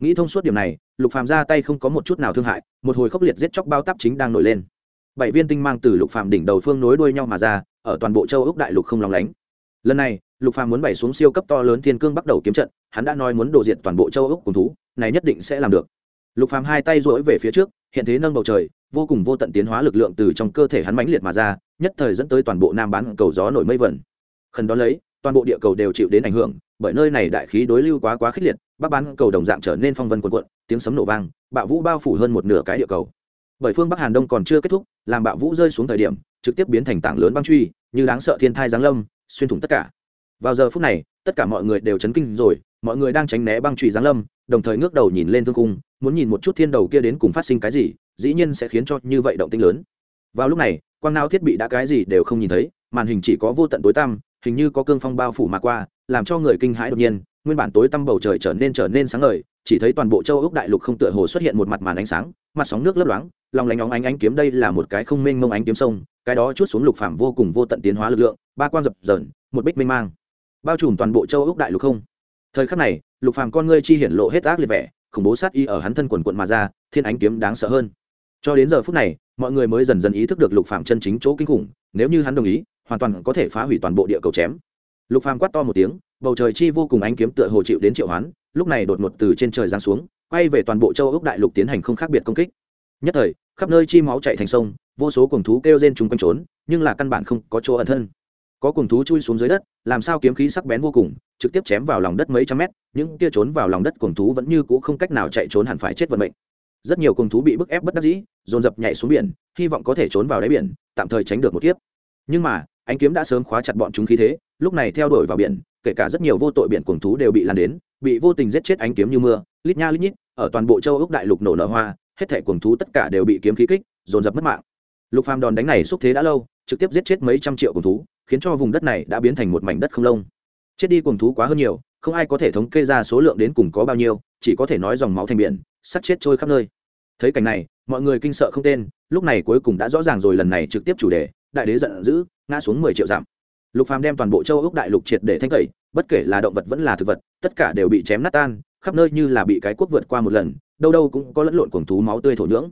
nghĩ thông suốt điểm này, lục phàm ra tay không có một chút nào thương hại, một hồi khốc liệt giết chóc bao tắp chính đang nổi lên bảy viên tinh mang từ lục phàm đỉnh đầu phương nối đuôi nhau mà ra, ở toàn bộ châu ốc đại lục không lòng lánh. Lần này, lục phàm muốn bày xuống siêu cấp to lớn thiên cương bắt đầu kiếm trận, hắn đã nói muốn đổ diệt toàn bộ châu ốc cùng thú, này nhất định sẽ làm được. Lục phàm hai tay duỗi về phía trước, hiện thế nâng bầu trời, vô cùng vô tận tiến hóa lực lượng từ trong cơ thể hắn mãnh liệt mà ra, nhất thời dẫn tới toàn bộ nam bán cầu gió nổi mây vẩn. Khẩn đó lấy, toàn bộ địa cầu đều chịu đến ảnh hưởng, bởi nơi này đại khí đối lưu quá quá khích liệt, bắc bán cầu đồng dạng trở nên phong vân quần quận tiếng sấm nổ vang, bạo vũ bao phủ hơn một nửa cái địa cầu bởi phương bắc hàn đông còn chưa kết thúc, làm bạo vũ rơi xuống thời điểm, trực tiếp biến thành tảng lớn băng truy, như đáng sợ thiên thai giáng lâm, xuyên thủng tất cả. Vào giờ phút này, tất cả mọi người đều chấn kinh rồi, mọi người đang tránh né băng truy giáng lâm, đồng thời ngước đầu nhìn lên thương cung, muốn nhìn một chút thiên đầu kia đến cùng phát sinh cái gì, dĩ nhiên sẽ khiến cho như vậy động tinh lớn. Vào lúc này, quang nao thiết bị đã cái gì đều không nhìn thấy, màn hình chỉ có vô tận tối tăm, hình như có cương phong bao phủ mà qua, làm cho người kinh hãi đột nhiên nguyên bản tối tăm bầu trời trở nên trở nên sáng ngời, chỉ thấy toàn bộ châu ốc đại lục không tựa hồ xuất hiện một mặt màn ánh sáng, mặt sóng nước lấp loáng, lòng lánh óng ánh ánh kiếm đây là một cái không mênh mông ánh kiếm sông, cái đó chút xuống lục phàm vô cùng vô tận tiến hóa lực lượng, ba quang dập dờn, một bích mênh mang. Bao trùm toàn bộ châu ốc đại lục không? Thời khắc này, lục phàm con ngươi chi hiển lộ hết ác liệt vẻ, khủng bố sát y ở hắn thân quần quận mà ra, thiên ánh kiếm đáng sợ hơn. Cho đến giờ phút này, mọi người mới dần dần ý thức được lục phàm chân chính chỗ kinh khủng, nếu như hắn đồng ý, hoàn toàn có thể phá hủy toàn bộ địa cầu chém lục phàm quát to một tiếng, bầu trời chi vô cùng ánh kiếm tựa hồ chịu đến triệu hoán, lúc này đột ngột từ trên trời giáng xuống, quay về toàn bộ châu ốc đại lục tiến hành không khác biệt công kích. Nhất thời, khắp nơi chi máu chạy thành sông, vô số cuồng thú kêu rên chúng quanh trốn, nhưng là căn bản không có chỗ ẩn thân. Có cuồng thú chui xuống dưới đất, làm sao kiếm khí sắc bén vô cùng, trực tiếp chém vào lòng đất mấy trăm mét, những kia trốn vào lòng đất cuồng thú vẫn như cũ không cách nào chạy trốn hẳn phải chết vận mệnh. Rất nhiều cuồng thú bị bức ép bất đắc dĩ, dồn dập nhảy xuống biển, hy vọng có thể trốn vào đáy biển, tạm thời tránh được một kiếp. Nhưng mà ánh kiếm đã sớm khóa chặt bọn chúng khí thế, lúc này theo đuổi vào biển, kể cả rất nhiều vô tội biển cuồng thú đều bị lan đến, bị vô tình giết chết ánh kiếm như mưa, lít nha lít nhít, ở toàn bộ châu ốc đại lục nổ nở hoa, hết thể cuồng thú tất cả đều bị kiếm khí kích, dồn dập mất mạng. Lục phàm đòn đánh này xúc thế đã lâu, trực tiếp giết chết mấy trăm triệu cuồng thú, khiến cho vùng đất này đã biến thành một mảnh đất không lông. Chết đi cuồng thú quá hơn nhiều, không ai có thể thống kê ra số lượng đến cùng có bao nhiêu, chỉ có thể nói dòng máu thành biển sắt chết trôi khắp nơi. Thấy cảnh này, mọi người kinh sợ không tên, lúc này cuối cùng đã rõ ràng rồi lần này trực tiếp chủ đề, đại đế giận dữ ngã xuống mười triệu giảm. Lục phàm đem toàn bộ châu ốc đại lục triệt để thanh tẩy, bất kể là động vật vẫn là thực vật, tất cả đều bị chém nát tan, khắp nơi như là bị cái quốc vượt qua một lần, đâu đâu cũng có lẫn lộn cuồng thú máu tươi thổ nhưỡng.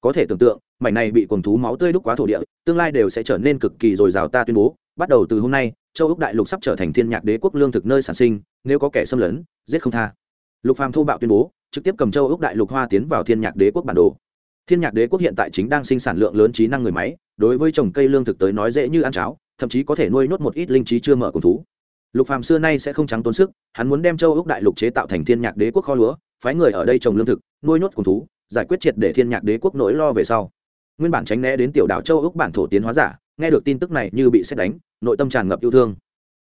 Có thể tưởng tượng, mảnh này bị cuồng thú máu tươi đúc quá thổ địa, tương lai đều sẽ trở nên cực kỳ dồi dào ta tuyên bố, bắt đầu từ hôm nay, châu ốc đại lục sắp trở thành thiên nhạc đế quốc lương thực nơi sản sinh, nếu có kẻ xâm lấn, giết không tha. Lục phàm thô bạo tuyên bố, trực tiếp cầm châu ốc đại lục hoa tiến vào thiên nhạc đế quốc bản đồ. Thiên nhạc đế quốc hiện tại chính đang sinh sản lượng lớn trí năng người máy đối với trồng cây lương thực tới nói dễ như ăn cháo, thậm chí có thể nuôi nốt một ít linh trí chưa mở cùng thú. Lục phàm xưa nay sẽ không trắng tốn sức, hắn muốn đem châu ốc đại lục chế tạo thành thiên nhạc đế quốc kho lúa, phái người ở đây trồng lương thực, nuôi nốt cùng thú, giải quyết triệt để thiên nhạc đế quốc nỗi lo về sau. Nguyên bản tránh né đến tiểu đảo châu ốc bản thổ tiến hóa giả, nghe được tin tức này như bị xét đánh, nội tâm tràn ngập yêu thương.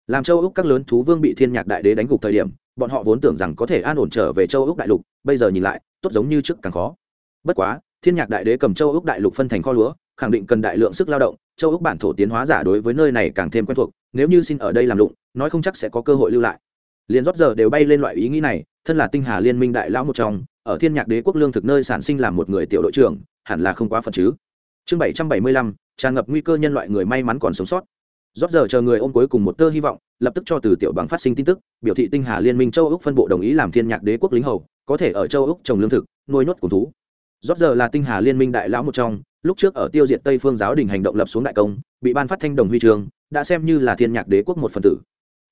Làm châu ốc các lớn thú vương bị thiên nhạc đại đế đánh gục thời điểm, bọn họ vốn tưởng rằng có thể an ổn trở về châu ốc đại lục, bây giờ nhìn lại, tốt giống như trước càng khó. Bất quá, thiên nhạc đại đế cầm châu ốc đại lục phân thành kho lúa khẳng định cần đại lượng sức lao động, châu ước bản thổ tiến hóa giả đối với nơi này càng thêm quen thuộc, nếu như xin ở đây làm lụng, nói không chắc sẽ có cơ hội lưu lại. Liền rót giờ đều bay lên loại ý nghĩ này, thân là tinh hà liên minh đại lão một trong, ở thiên nhạc đế quốc lương thực nơi sản sinh làm một người tiểu đội trưởng, hẳn là không quá phần chứ. Chương bảy trăm bảy mươi lăm, tràn ngập nguy cơ nhân loại người may mắn còn sống sót. Rót giờ chờ người ôm cuối cùng một tơ hy vọng, lập tức cho từ tiểu bằng phát sinh tin tức, biểu thị tinh hà liên minh châu úc phân bộ đồng ý làm thiên nhạc đế quốc lính hầu, có thể ở châu úc trồng lương thực, nuôi nhốt cùng thú. Rót giờ là tinh hà liên minh đại lão một trong lúc trước ở tiêu diệt tây phương giáo đình hành động lập xuống đại công, bị ban phát thanh đồng huy trường, đã xem như là thiên nhạc đế quốc một phần tử.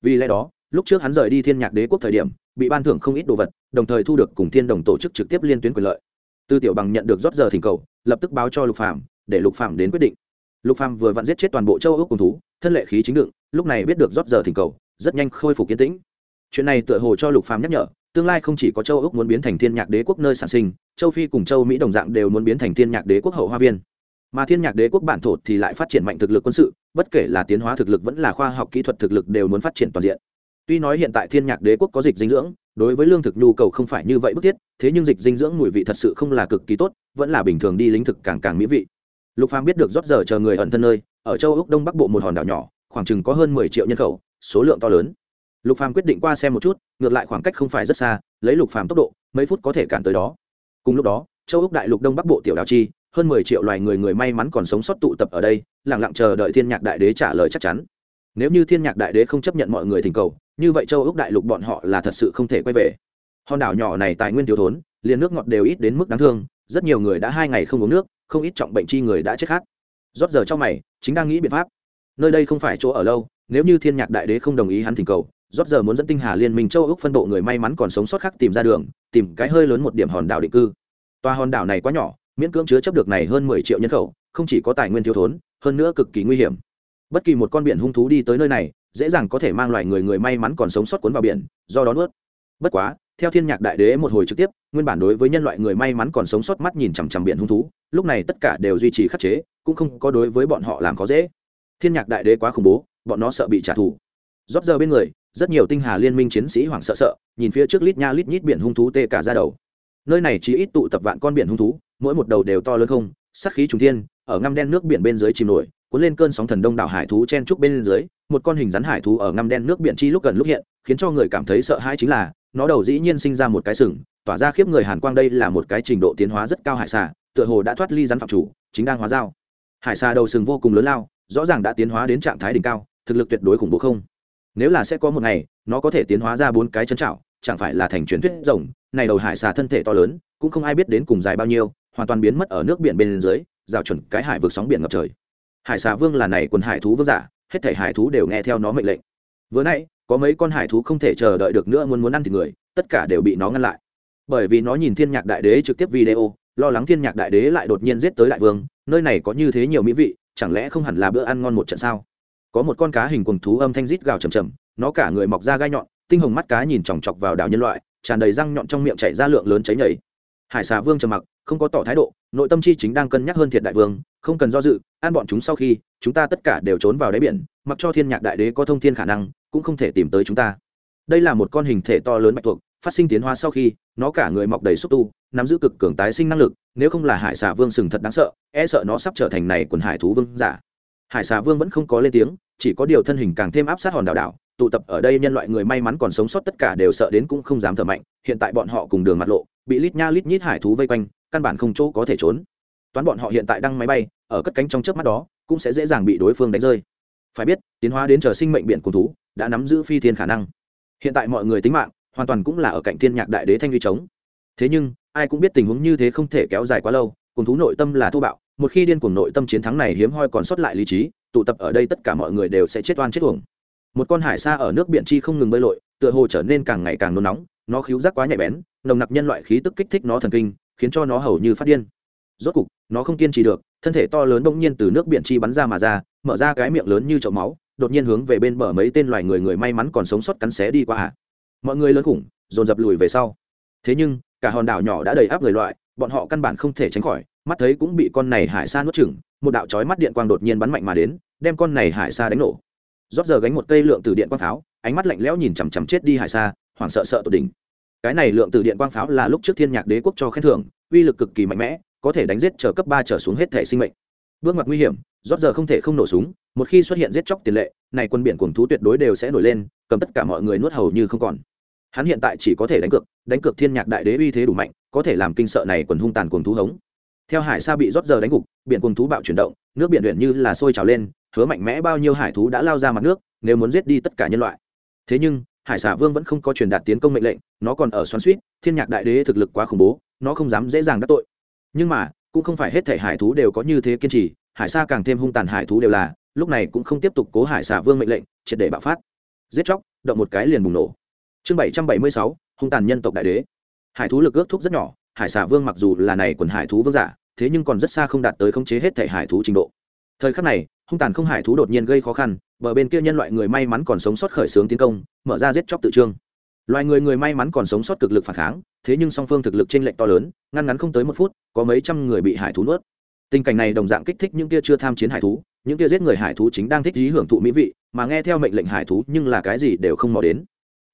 Vì lẽ đó, lúc trước hắn rời đi thiên nhạc đế quốc thời điểm, bị ban thưởng không ít đồ vật, đồng thời thu được cùng thiên đồng tổ chức trực tiếp liên tuyến quyền lợi. Tư tiểu bằng nhận được rót giờ thỉnh cầu, lập tức báo cho lục phạm để lục phạm đến quyết định. Lục phạm vừa vặn giết chết toàn bộ châu ước cùng thú, thân lệ khí chính đựng, lúc này biết được rót giờ thỉnh cầu, rất nhanh khôi phục kiến tĩnh. Chuyện này tựa hồ cho lục phạm nhắc nhở tương lai không chỉ có châu úc muốn biến thành thiên nhạc đế quốc nơi sản sinh, châu phi cùng châu mỹ đồng dạng đều muốn biến thành thiên nhạc đế quốc hậu hoa viên. Mà thiên nhạc đế quốc bản thổ thì lại phát triển mạnh thực lực quân sự, bất kể là tiến hóa thực lực vẫn là khoa học kỹ thuật thực lực đều muốn phát triển toàn diện. Tuy nói hiện tại thiên nhạc đế quốc có dịch dinh dưỡng, đối với lương thực nhu cầu không phải như vậy bức thiết, thế nhưng dịch dinh dưỡng mùi vị thật sự không là cực kỳ tốt, vẫn là bình thường đi lính thực càng càng mỹ vị. Lục phàm biết được rót giờ chờ người ẩn thân nơi, ở châu úc đông bắc bộ một hòn đảo nhỏ, khoảng chừng có hơn mười triệu nhân khẩu, số lượng to lớn lục phàm quyết định qua xem một chút, ngược lại khoảng cách không phải rất xa, lấy lục phàm tốc độ, mấy phút có thể cản tới đó. Cùng lúc đó, châu úc đại lục đông bắc bộ tiểu đảo chi, hơn mười triệu loài người người may mắn còn sống sót tụ tập ở đây, lặng lặng chờ đợi thiên nhạc đại đế trả lời chắc chắn. Nếu như thiên nhạc đại đế không chấp nhận mọi người thỉnh cầu, như vậy châu úc đại lục bọn họ là thật sự không thể quay về. Hòn đảo nhỏ này tài nguyên thiếu thốn, liền nước ngọt đều ít đến mức đáng thương, rất nhiều người đã hai ngày không uống nước, không ít trọng bệnh chi người đã chết khát. Rót giờ cho mày, chính đang nghĩ biện pháp. Nơi đây không phải chỗ ở lâu, nếu như thiên nhạc đại đế không đồng ý hắn thỉnh cầu rót giờ muốn dẫn tinh hà liên minh châu ước phân bộ người may mắn còn sống sót khác tìm ra đường, tìm cái hơi lớn một điểm hòn đảo định cư. Toa hòn đảo này quá nhỏ, miễn cưỡng chứa chấp được này hơn mười triệu nhân khẩu, không chỉ có tài nguyên thiếu thốn, hơn nữa cực kỳ nguy hiểm. Bất kỳ một con biển hung thú đi tới nơi này, dễ dàng có thể mang loài người người may mắn còn sống sót cuốn vào biển, do đó nuốt. Bất quá, theo thiên nhạc đại đế một hồi trực tiếp, nguyên bản đối với nhân loại người may mắn còn sống sót mắt nhìn chằm chằm biển hung thú, lúc này tất cả đều duy trì khắc chế, cũng không có đối với bọn họ làm khó dễ. Thiên nhạc đại đế quá khủng bố, bọn nó sợ bị trả thù. Rót giờ bên người rất nhiều tinh hà liên minh chiến sĩ hoảng sợ sợ, nhìn phía trước lít nha lít nhít biển hung thú tê cả ra đầu. Nơi này chỉ ít tụ tập vạn con biển hung thú, mỗi một đầu đều to lớn không sắc khí trùng thiên, ở ngăm đen nước biển bên dưới chìm nổi, cuốn lên cơn sóng thần đông đảo hải thú chen trúc bên dưới, một con hình rắn hải thú ở ngăm đen nước biển chi lúc gần lúc hiện, khiến cho người cảm thấy sợ hãi chính là, nó đầu dĩ nhiên sinh ra một cái sừng, tỏa ra khiếp người hàn quang đây là một cái trình độ tiến hóa rất cao hải xà, tựa hồ đã thoát ly rắn phạm chủ, chính đang hóa dao. Hải xà đầu sừng vô cùng lớn lao, rõ ràng đã tiến hóa đến trạng thái đỉnh cao, thực lực tuyệt đối khủng bố không? Nếu là sẽ có một ngày, nó có thể tiến hóa ra bốn cái chân trạo chẳng phải là thành truyền thuyết rồng. Này đầu hải xà thân thể to lớn, cũng không ai biết đến cùng dài bao nhiêu, hoàn toàn biến mất ở nước biển bên dưới, rào chuẩn cái hải vực sóng biển ngập trời. Hải xà vương là này quần hải thú vương giả, hết thể hải thú đều nghe theo nó mệnh lệnh. Vừa nãy, có mấy con hải thú không thể chờ đợi được nữa muốn muốn ăn thịt người, tất cả đều bị nó ngăn lại. Bởi vì nó nhìn thiên nhạc đại đế trực tiếp video, lo lắng thiên nhạc đại đế lại đột nhiên giết tới đại vương, nơi này có như thế nhiều mỹ vị, chẳng lẽ không hẳn là bữa ăn ngon một trận sao? Có một con cá hình quần thú âm thanh rít gào chầm chầm nó cả người mọc ra gai nhọn, tinh hồng mắt cá nhìn chòng chọc vào đảo nhân loại, tràn đầy răng nhọn trong miệng chảy ra lượng lớn cháy nhảy hải xà vương trầm mặc, không có tỏ thái độ, nội tâm chi chính đang cân nhắc hơn thiệt đại vương, không cần do dự, ăn bọn chúng sau khi, chúng ta tất cả đều trốn vào đáy biển, mặc cho thiên nhạc đại đế có thông thiên khả năng, cũng không thể tìm tới chúng ta. Đây là một con hình thể to lớn bạch tuộc, phát sinh tiến hóa sau khi, nó cả người mọc đầy xúc tu, nắm giữ cực cường tái sinh năng lực, nếu không là hải xà vương sừng thật đáng sợ e sợ nó sắp trở thành này quần hải thú vương giả hải xà vương vẫn không có lên tiếng, chỉ có điều thân hình càng thêm áp sát hòn đảo đảo, tụ tập ở đây nhân loại người may mắn còn sống sót tất cả đều sợ đến cũng không dám thở mạnh, hiện tại bọn họ cùng đường mặt lộ, bị lít nha lít nhít hải thú vây quanh, căn bản không chỗ có thể trốn. Toán bọn họ hiện tại đang máy bay, ở cất cánh trong trước mắt đó, cũng sẽ dễ dàng bị đối phương đánh rơi. Phải biết, tiến hóa đến chờ sinh mệnh biển cùng thú, đã nắm giữ phi thiên khả năng. Hiện tại mọi người tính mạng, hoàn toàn cũng là ở cạnh thiên nhạc đại đế thanh uy chống thế nhưng, ai cũng biết tình huống như thế không thể kéo dài quá lâu, cùng thú nội tâm là thô bạo một khi điên cuồng nội tâm chiến thắng này hiếm hoi còn sót lại lý trí, tụ tập ở đây tất cả mọi người đều sẽ chết oan chết uổng. Một con hải xa ở nước biển chi không ngừng bơi lội, tựa hồ trở nên càng ngày càng nôn nóng, nó khíu giác quá nhạy bén, nồng nặc nhân loại khí tức kích thích nó thần kinh, khiến cho nó hầu như phát điên. Rốt cục, nó không kiên trì được, thân thể to lớn bỗng nhiên từ nước biển chi bắn ra mà ra, mở ra cái miệng lớn như chậu máu, đột nhiên hướng về bên bờ mấy tên loài người người may mắn còn sống sót cắn xé đi qua ạ. Mọi người lớn khủng, dồn dập lùi về sau. Thế nhưng, cả hòn đảo nhỏ đã đầy áp người loại, bọn họ căn bản không thể tránh khỏi mắt thấy cũng bị con này hải sa nuốt chửng, một đạo chói mắt điện quang đột nhiên bắn mạnh mà đến, đem con này hải sa đánh nổ. Rót giờ gánh một cây lượng từ điện quang pháo, ánh mắt lạnh lẽo nhìn chằm chằm chết đi hải sa hoảng sợ sợ tột đỉnh. Cái này lượng từ điện quang pháo là lúc trước thiên nhạc đế quốc cho khen thưởng, uy lực cực kỳ mạnh mẽ, có thể đánh giết trở cấp ba trở xuống hết thể sinh mệnh. Bước ngoặt nguy hiểm, rót giờ không thể không nổ súng, một khi xuất hiện giết chóc tiền lệ, này quân biển cuồng thú tuyệt đối đều sẽ nổi lên, cầm tất cả mọi người nuốt hầu như không còn. Hắn hiện tại chỉ có thể đánh cược đánh cược thiên nhạc đại đế uy thế đủ mạnh, có thể làm kinh sợ này quần hung tàn cuồng thú hống theo hải sa bị rót giờ đánh gục, biển cùng thú bạo chuyển động, nước biển luyện như là sôi trào lên, hứa mạnh mẽ bao nhiêu hải thú đã lao ra mặt nước, nếu muốn giết đi tất cả nhân loại. Thế nhưng, hải xà vương vẫn không có truyền đạt tiến công mệnh lệnh, nó còn ở xoắn suýt thiên nhạc đại đế thực lực quá khủng bố, nó không dám dễ dàng đắc tội. Nhưng mà, cũng không phải hết thể hải thú đều có như thế kiên trì, hải sa càng thêm hung tàn hải thú đều là, lúc này cũng không tiếp tục cố hải xà vương mệnh lệnh, triệt để bạo phát. Giết chóc, động một cái liền bùng nổ. Chương bảy trăm bảy mươi sáu, hung tàn nhân tộc đại đế. Hải thú lực ước thúc rất nhỏ hải xà vương mặc dù là này quần hải thú vương giả, thế nhưng còn rất xa không đạt tới khống chế hết thể hải thú trình độ. Thời khắc này, hung tàn không hải thú đột nhiên gây khó khăn, bờ bên kia nhân loại người may mắn còn sống sót khởi xướng tiến công, mở ra giết chóc tự trương. Loài người người may mắn còn sống sót cực lực phản kháng, thế nhưng song phương thực lực trên lệnh to lớn, ngăn ngắn không tới một phút, có mấy trăm người bị hải thú nuốt. Tình cảnh này đồng dạng kích thích những kia chưa tham chiến hải thú, những kia giết người hải thú chính đang thích lý hưởng thụ mỹ vị, mà nghe theo mệnh lệnh hải thú nhưng là cái gì đều không mò đến.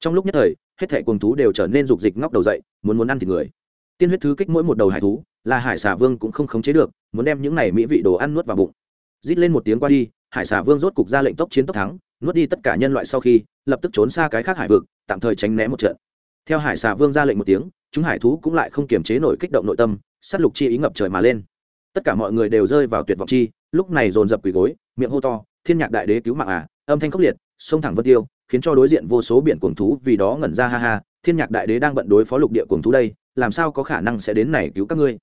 Trong lúc nhất thời, hết thẻ cuồng thú đều trở nên rục dịch ngóc đầu dậy, muốn muốn ăn thịt người tiên huyết thứ kích mỗi một đầu hải thú, là hải xà vương cũng không khống chế được, muốn đem những này mỹ vị đồ ăn nuốt vào bụng. Rít lên một tiếng qua đi, hải xà vương rốt cục ra lệnh tốc chiến tốc thắng, nuốt đi tất cả nhân loại sau khi, lập tức trốn xa cái khác hải vực, tạm thời tránh né một trận. Theo hải xà vương ra lệnh một tiếng, chúng hải thú cũng lại không kiềm chế nổi kích động nội tâm s á t lục chi ý ngập trời mà lên. Tất cả mọi người đều rơi vào tuyệt vọng chi, lúc này dồn dập quỳ gối, miệng hô to, thiên nhạc đại đế cứu mạng à âm thanh khốc liệt, sông thẳng vân tiêu, khiến cho đối diện vô số biển cuồng thú vì đó ngẩn ra ha ha, thiên nhạc đại đế đang bận đối phó lục địa cuồng thú đây làm sao có khả năng sẽ đến này cứu các ngươi?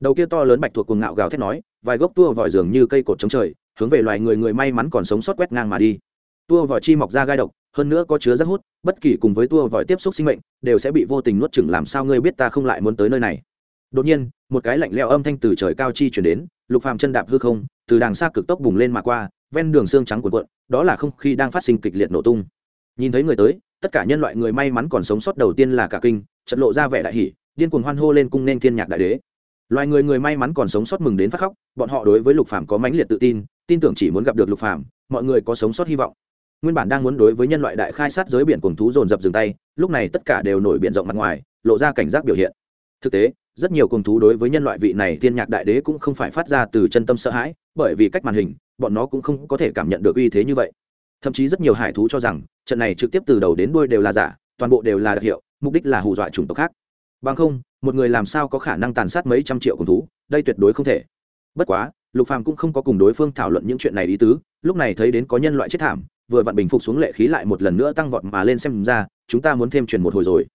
Đầu kia to lớn bạch thuộc cuồng ngạo gào thét nói, vài gốc tua vòi giường như cây cột chống trời, hướng về loài người người may mắn còn sống sót quét ngang mà đi. Tua vòi chi mọc ra gai độc, hơn nữa có chứa rất hút, bất kỳ cùng với tua vòi tiếp xúc sinh mệnh, đều sẽ bị vô tình nuốt chửng, làm sao ngươi biết ta không lại muốn tới nơi này? Đột nhiên, một cái lạnh lẽo âm thanh từ trời cao chi chuyển đến, lục phàm chân đạp hư không, từ đàng xa cực tốc bùng lên mà qua, ven đường xương trắng cuộn cuộn, đó là không khí đang phát sinh kịch liệt nổ tung. Nhìn thấy người tới, tất cả nhân loại người may mắn còn sống sót đầu tiên là cả kinh trận lộ ra vẻ đại hỉ điên cuồng hoan hô lên cung nên thiên nhạc đại đế. Loài người người may mắn còn sống sót mừng đến phát khóc, bọn họ đối với lục phàm có mãnh liệt tự tin tin tưởng chỉ muốn gặp được lục phàm, mọi người có sống sót hy vọng. Nguyên bản đang muốn đối với nhân loại đại khai sát giới biển cuồng thú dồn dập dừng tay, lúc này tất cả đều nổi biển rộng mặt ngoài, lộ ra cảnh giác biểu hiện. Thực tế, rất nhiều cuồng thú đối với nhân loại vị này thiên nhạc đại đế cũng không phải phát ra từ chân tâm sợ hãi, bởi vì cách màn hình, bọn nó cũng không có thể cảm nhận được uy thế như vậy. Thậm chí rất nhiều hải thú cho rằng, trận này trực tiếp từ đầu đến đuôi đều là giả, toàn bộ đều là đặc hiệu, mục đích là hù dọa chủng tộc khác bằng không, một người làm sao có khả năng tàn sát mấy trăm triệu cùng thú, đây tuyệt đối không thể. Bất quá, lục phàm cũng không có cùng đối phương thảo luận những chuyện này ý tứ, lúc này thấy đến có nhân loại chết thảm, vừa vặn bình phục xuống lệ khí lại một lần nữa tăng vọt mà lên xem ra, chúng ta muốn thêm truyền một hồi rồi.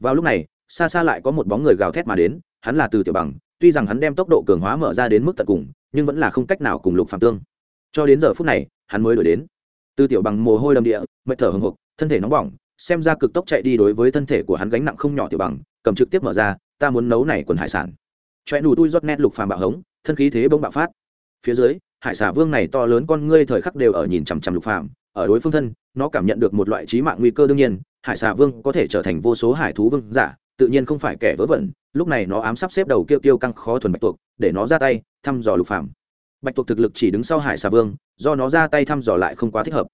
Vào lúc này, xa xa lại có một bóng người gào thét mà đến, hắn là từ tiểu bằng, tuy rằng hắn đem tốc độ cường hóa mở ra đến mức tận cùng, nhưng vẫn là không cách nào cùng lục phàm tương. Cho đến giờ phút này, hắn mới đổi đến. Từ tiểu bằng mồ hôi đầm địa, mệt thở hồng hộc, thân thể nóng bỏng, xem ra cực tốc chạy đi đối với thân thể của hắn gánh nặng không nhỏ tiểu bằng cầm trực tiếp mở ra, ta muốn nấu này quần hải sản. Choe nù tui rót nét lục phàm bạo hống, thân khí thế bông bạo phát. Phía dưới, hải xả vương này to lớn con ngươi thời khắc đều ở nhìn chằm chằm lục phàm, ở đối phương thân, nó cảm nhận được một loại trí mạng nguy cơ đương nhiên, hải xà vương có thể trở thành vô số hải thú vương giả, tự nhiên không phải kẻ vớ vẩn, lúc này nó ám sắp xếp đầu kêu kêu căng khó thuần bạch tuộc, để nó ra tay, thăm dò lục phàm. Bạch tuộc thực lực chỉ đứng sau hải xà vương, do nó ra tay thăm dò lại không quá thích hợp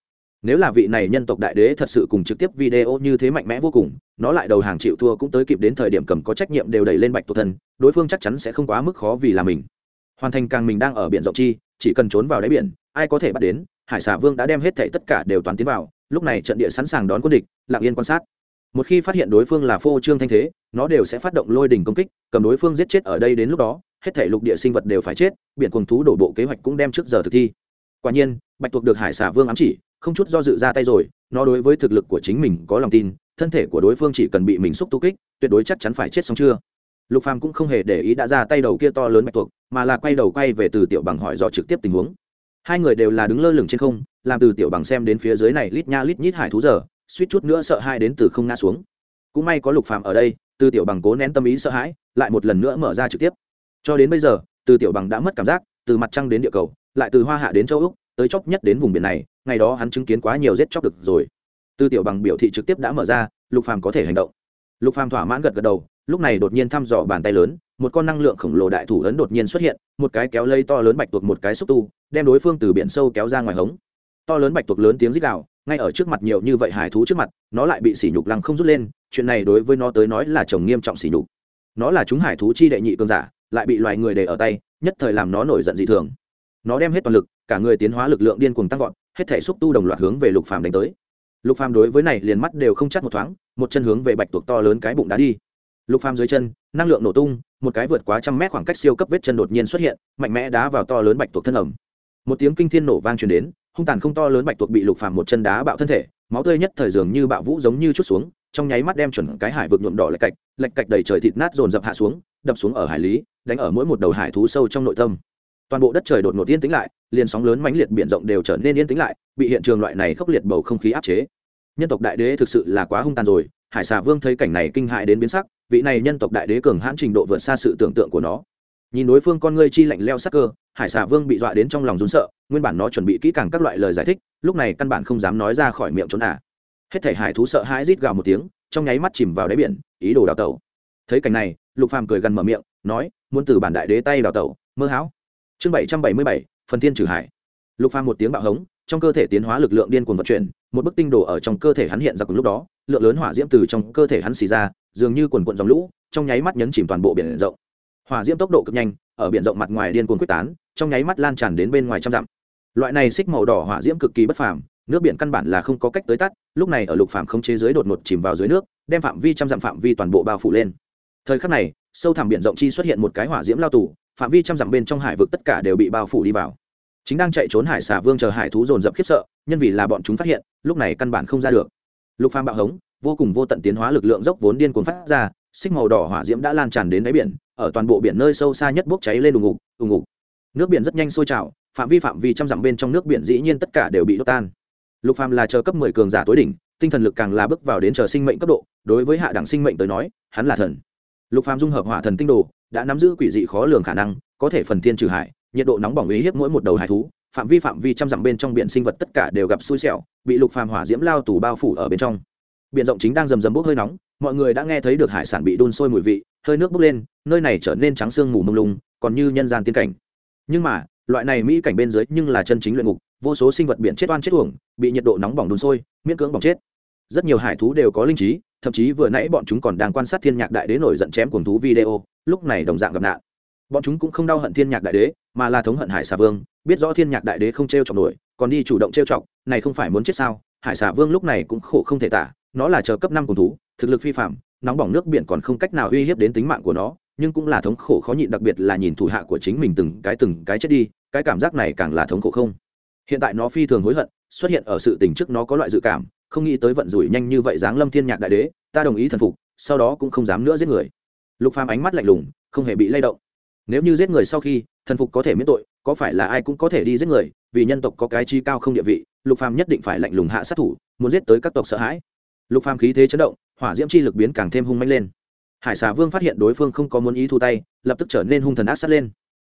nếu là vị này nhân tộc đại đế thật sự cùng trực tiếp video như thế mạnh mẽ vô cùng, nó lại đầu hàng chịu thua cũng tới kịp đến thời điểm cầm có trách nhiệm đều đẩy lên bạch tuộc thân đối phương chắc chắn sẽ không quá mức khó vì là mình. Hoàn thành càng mình đang ở biển rộng chi, chỉ cần trốn vào đáy biển, ai có thể bắt đến, hải xà vương đã đem hết thảy tất cả đều toàn tiến vào, lúc này trận địa sẵn sàng đón quân địch, lặng yên quan sát. Một khi phát hiện đối phương là phô trương thanh thế, nó đều sẽ phát động lôi đỉnh công kích, cầm đối phương giết chết ở đây đến lúc đó, hết thảy lục địa sinh vật đều phải chết, biển cuồng thú đổ bộ kế hoạch cũng đem trước giờ thực thi. Quả nhiên, bạch tuộc được hải xà vương ám chỉ không chút do dự ra tay rồi, nó đối với thực lực của chính mình có lòng tin, thân thể của đối phương chỉ cần bị mình xúc tu kích, tuyệt đối chắc chắn phải chết xong chưa. Lục phàm cũng không hề để ý đã ra tay đầu kia to lớn bạch tuộc, mà là quay đầu quay về từ tiểu bằng hỏi do trực tiếp tình huống. Hai người đều là đứng lơ lửng trên không, làm từ tiểu bằng xem đến phía dưới này lít nha lít nhít hải thú giờ, suýt chút nữa sợ hai đến từ không ngã xuống. Cũng may có lục phàm ở đây, từ tiểu bằng cố nén tâm ý sợ hãi, lại một lần nữa mở ra trực tiếp. Cho đến bây giờ, từ tiểu bằng đã mất cảm giác, từ mặt trăng đến địa cầu, lại từ hoa hạ đến châu úc, tới chóc nhất đến vùng biển này ngày đó hắn chứng kiến quá nhiều giết chóc được rồi. Tư tiểu bằng biểu thị trực tiếp đã mở ra, lục phàm có thể hành động. Lục phàm thỏa mãn gật gật đầu, lúc này đột nhiên thăm dò bàn tay lớn, một con năng lượng khổng lồ đại thủ ấn đột nhiên xuất hiện, một cái kéo lây to lớn bạch tuộc một cái xúc tu, đem đối phương từ biển sâu kéo ra ngoài hống. To lớn bạch tuộc lớn tiếng rít gào, ngay ở trước mặt nhiều như vậy hải thú trước mặt, nó lại bị sỉ nhục lăng không rút lên, chuyện này đối với nó tới nói là chồng nghiêm trọng sỉ nhục. Nó là chúng hải thú chi đệ nhị cường giả, lại bị loài người để ở tay, nhất thời làm nó nổi giận dị thường. Nó đem hết toàn lực, cả người tiến hóa lực lượng điên cuồng tăng vọt hết thể xúc tu đồng loạt hướng về lục phàm đánh tới. Lục phàm đối với này liền mắt đều không chắc một thoáng, một chân hướng về bạch tuộc to lớn cái bụng đá đi. Lục phàm dưới chân, năng lượng nổ tung, một cái vượt quá trăm mét khoảng cách siêu cấp vết chân đột nhiên xuất hiện, mạnh mẽ đá vào to lớn bạch tuộc thân ẩm. Một tiếng kinh thiên nổ vang truyền đến, hung tàn không to lớn bạch tuộc bị lục phàm một chân đá bạo thân thể, máu tươi nhất thời dường như bạo vũ giống như chút xuống, trong nháy mắt đem chuẩn cái hải vực nhuộm đỏ lệch cạch lệch cạch đầy trời thịt nát dồn dập hạ xuống, đập xuống ở hải lý, đánh ở mỗi một đầu hải thú sâu trong nội tâm toàn bộ đất trời đột ngột yên tĩnh lại, liền sóng lớn mãnh liệt biển rộng đều trở nên yên tĩnh lại, bị hiện trường loại này khốc liệt bầu không khí áp chế. Nhân tộc đại đế thực sự là quá hung tàn rồi, hải xà vương thấy cảnh này kinh hại đến biến sắc, vị này nhân tộc đại đế cường hãn trình độ vượt xa sự tưởng tượng của nó. Nhìn đối phương con ngươi chi lạnh leo sắc cơ, hải xà vương bị dọa đến trong lòng rún sợ, nguyên bản nó chuẩn bị kỹ càng các loại lời giải thích, lúc này căn bản không dám nói ra khỏi miệng trốn à. hết thể hải thú sợ hãi rít gào một tiếng, trong nháy mắt chìm vào đáy biển, ý đồ đào tẩu. Thấy cảnh này, lục phàm cười gần mở miệng, nói, muốn từ bản đại đế tay đào tẩu, mơ hão chương bảy trăm bảy mươi bảy, phần thiên trừ hải. Lục phàm một tiếng bạo hống, trong cơ thể tiến hóa lực lượng điên cuồng vận chuyển, một bức tinh đồ ở trong cơ thể hắn hiện ra cùng lúc đó, lượng lớn hỏa diễm từ trong cơ thể hắn xì ra, dường như quần quận dòng lũ, trong nháy mắt nhấn chìm toàn bộ biển rộng. Hỏa diễm tốc độ cực nhanh, ở biển rộng mặt ngoài điên cuồng quyết tán, trong nháy mắt lan tràn đến bên ngoài trăm dặm. Loại này xích màu đỏ hỏa diễm cực kỳ bất phàm, nước biển căn bản là không có cách tới tắt, lúc này ở lục phàm không chế dưới đột ngột chìm vào dưới nước, đem phạm vi trăm dặm phạm vi toàn bộ bao phủ lên. Thời khắc này, sâu thẳm biển rộng chi xuất hiện một cái hỏa diễm lao tù phạm vi trăm dặm bên trong hải vực tất cả đều bị bao phủ đi vào. Chính đang chạy trốn hải xà vương chờ hải thú dồn dập khiếp sợ, nhân vì là bọn chúng phát hiện, lúc này căn bản không ra được. Lục phàm bạo hống, vô cùng vô tận tiến hóa lực lượng dốc vốn điên cuồng phát ra, xích màu đỏ hỏa diễm đã lan tràn đến đáy biển, ở toàn bộ biển nơi sâu xa nhất bốc cháy lên đùng ngục đùng ngục nước biển rất nhanh sôi trào, phạm vi phạm vi trăm dặm bên trong nước biển dĩ nhiên tất cả đều bị đốt tan. Lục phàm là chờ cấp mười cường giả tối đỉnh, tinh thần lực càng là bước vào đến chờ sinh mệnh cấp độ, đối với hạ đẳng sinh mệnh tới nói, hắn là thần. Lục phàm dung hợp hỏa thần tinh đồ đã nắm giữ quỷ dị khó lường khả năng, có thể phần thiên trừ hải, nhiệt độ nóng bỏng uy hiếp mỗi một đầu hải thú, phạm vi phạm vi trăm dặm bên trong biển sinh vật tất cả đều gặp xui xẻo, bị lục phàm hỏa diễm lao tù bao phủ ở bên trong. Biển rộng chính đang rầm rầm bốc hơi nóng, mọi người đã nghe thấy được hải sản bị đun sôi mùi vị, hơi nước bốc lên, nơi này trở nên trắng sương mù mông lung, còn như nhân gian tiên cảnh. Nhưng mà, loại này mỹ cảnh bên dưới nhưng là chân chính luyện ngục, vô số sinh vật biển chết oan chết uổng, bị nhiệt độ nóng bỏng đun sôi, miễn cưỡng bỏng chết. Rất nhiều hải thú đều có linh trí, thậm chí vừa nãy bọn chúng còn đang quan sát thiên nhạc đại đế nổi giận chém cuồng thú video lúc này đồng dạng gặp nạn. Bọn chúng cũng không đau hận thiên nhạc đại đế, mà là thống hận hải xà vương, biết rõ thiên nhạc đại đế không t r e o chọc nổi, còn đi chủ động t r e o chọc, này không phải muốn chết sao? Hải xà vương lúc này cũng khổ không thể tả, nó là chờ cấp năm cùng thú, thực lực phi phạm nóng bỏng nước biển còn không cách nào uy hiếp đến tính mạng của nó, nhưng cũng là thống khổ khó nhịn, đặc biệt là nhìn thủ hạ của chính mình từng cái từng cái chết đi, cái cảm giác này càng là thống khổ không. Hiện tại nó phi thường hối hận, xuất hiện ở sự tình trước nó có loại dự cảm, không nghĩ tới vận rủi nhanh như vậy giáng lâm thiên nhạc đại đế, ta đồng ý thần phục, sau đó cũng không dám nữa giết người lục phàm ánh mắt lạnh lùng, không hề bị lay động. Nếu như giết người sau khi, thần phục có thể miễn tội, có phải là ai cũng có thể đi giết người, vì nhân tộc có cái chi cao không địa vị, lục phàm nhất định phải lạnh lùng hạ sát thủ, muốn giết tới các tộc sợ hãi. Lục phàm khí thế chấn động, hỏa diễm chi lực biến càng thêm hung manh lên. Hải xà vương phát hiện đối phương không có muốn ý thu tay, lập tức trở nên hung thần ác sát lên.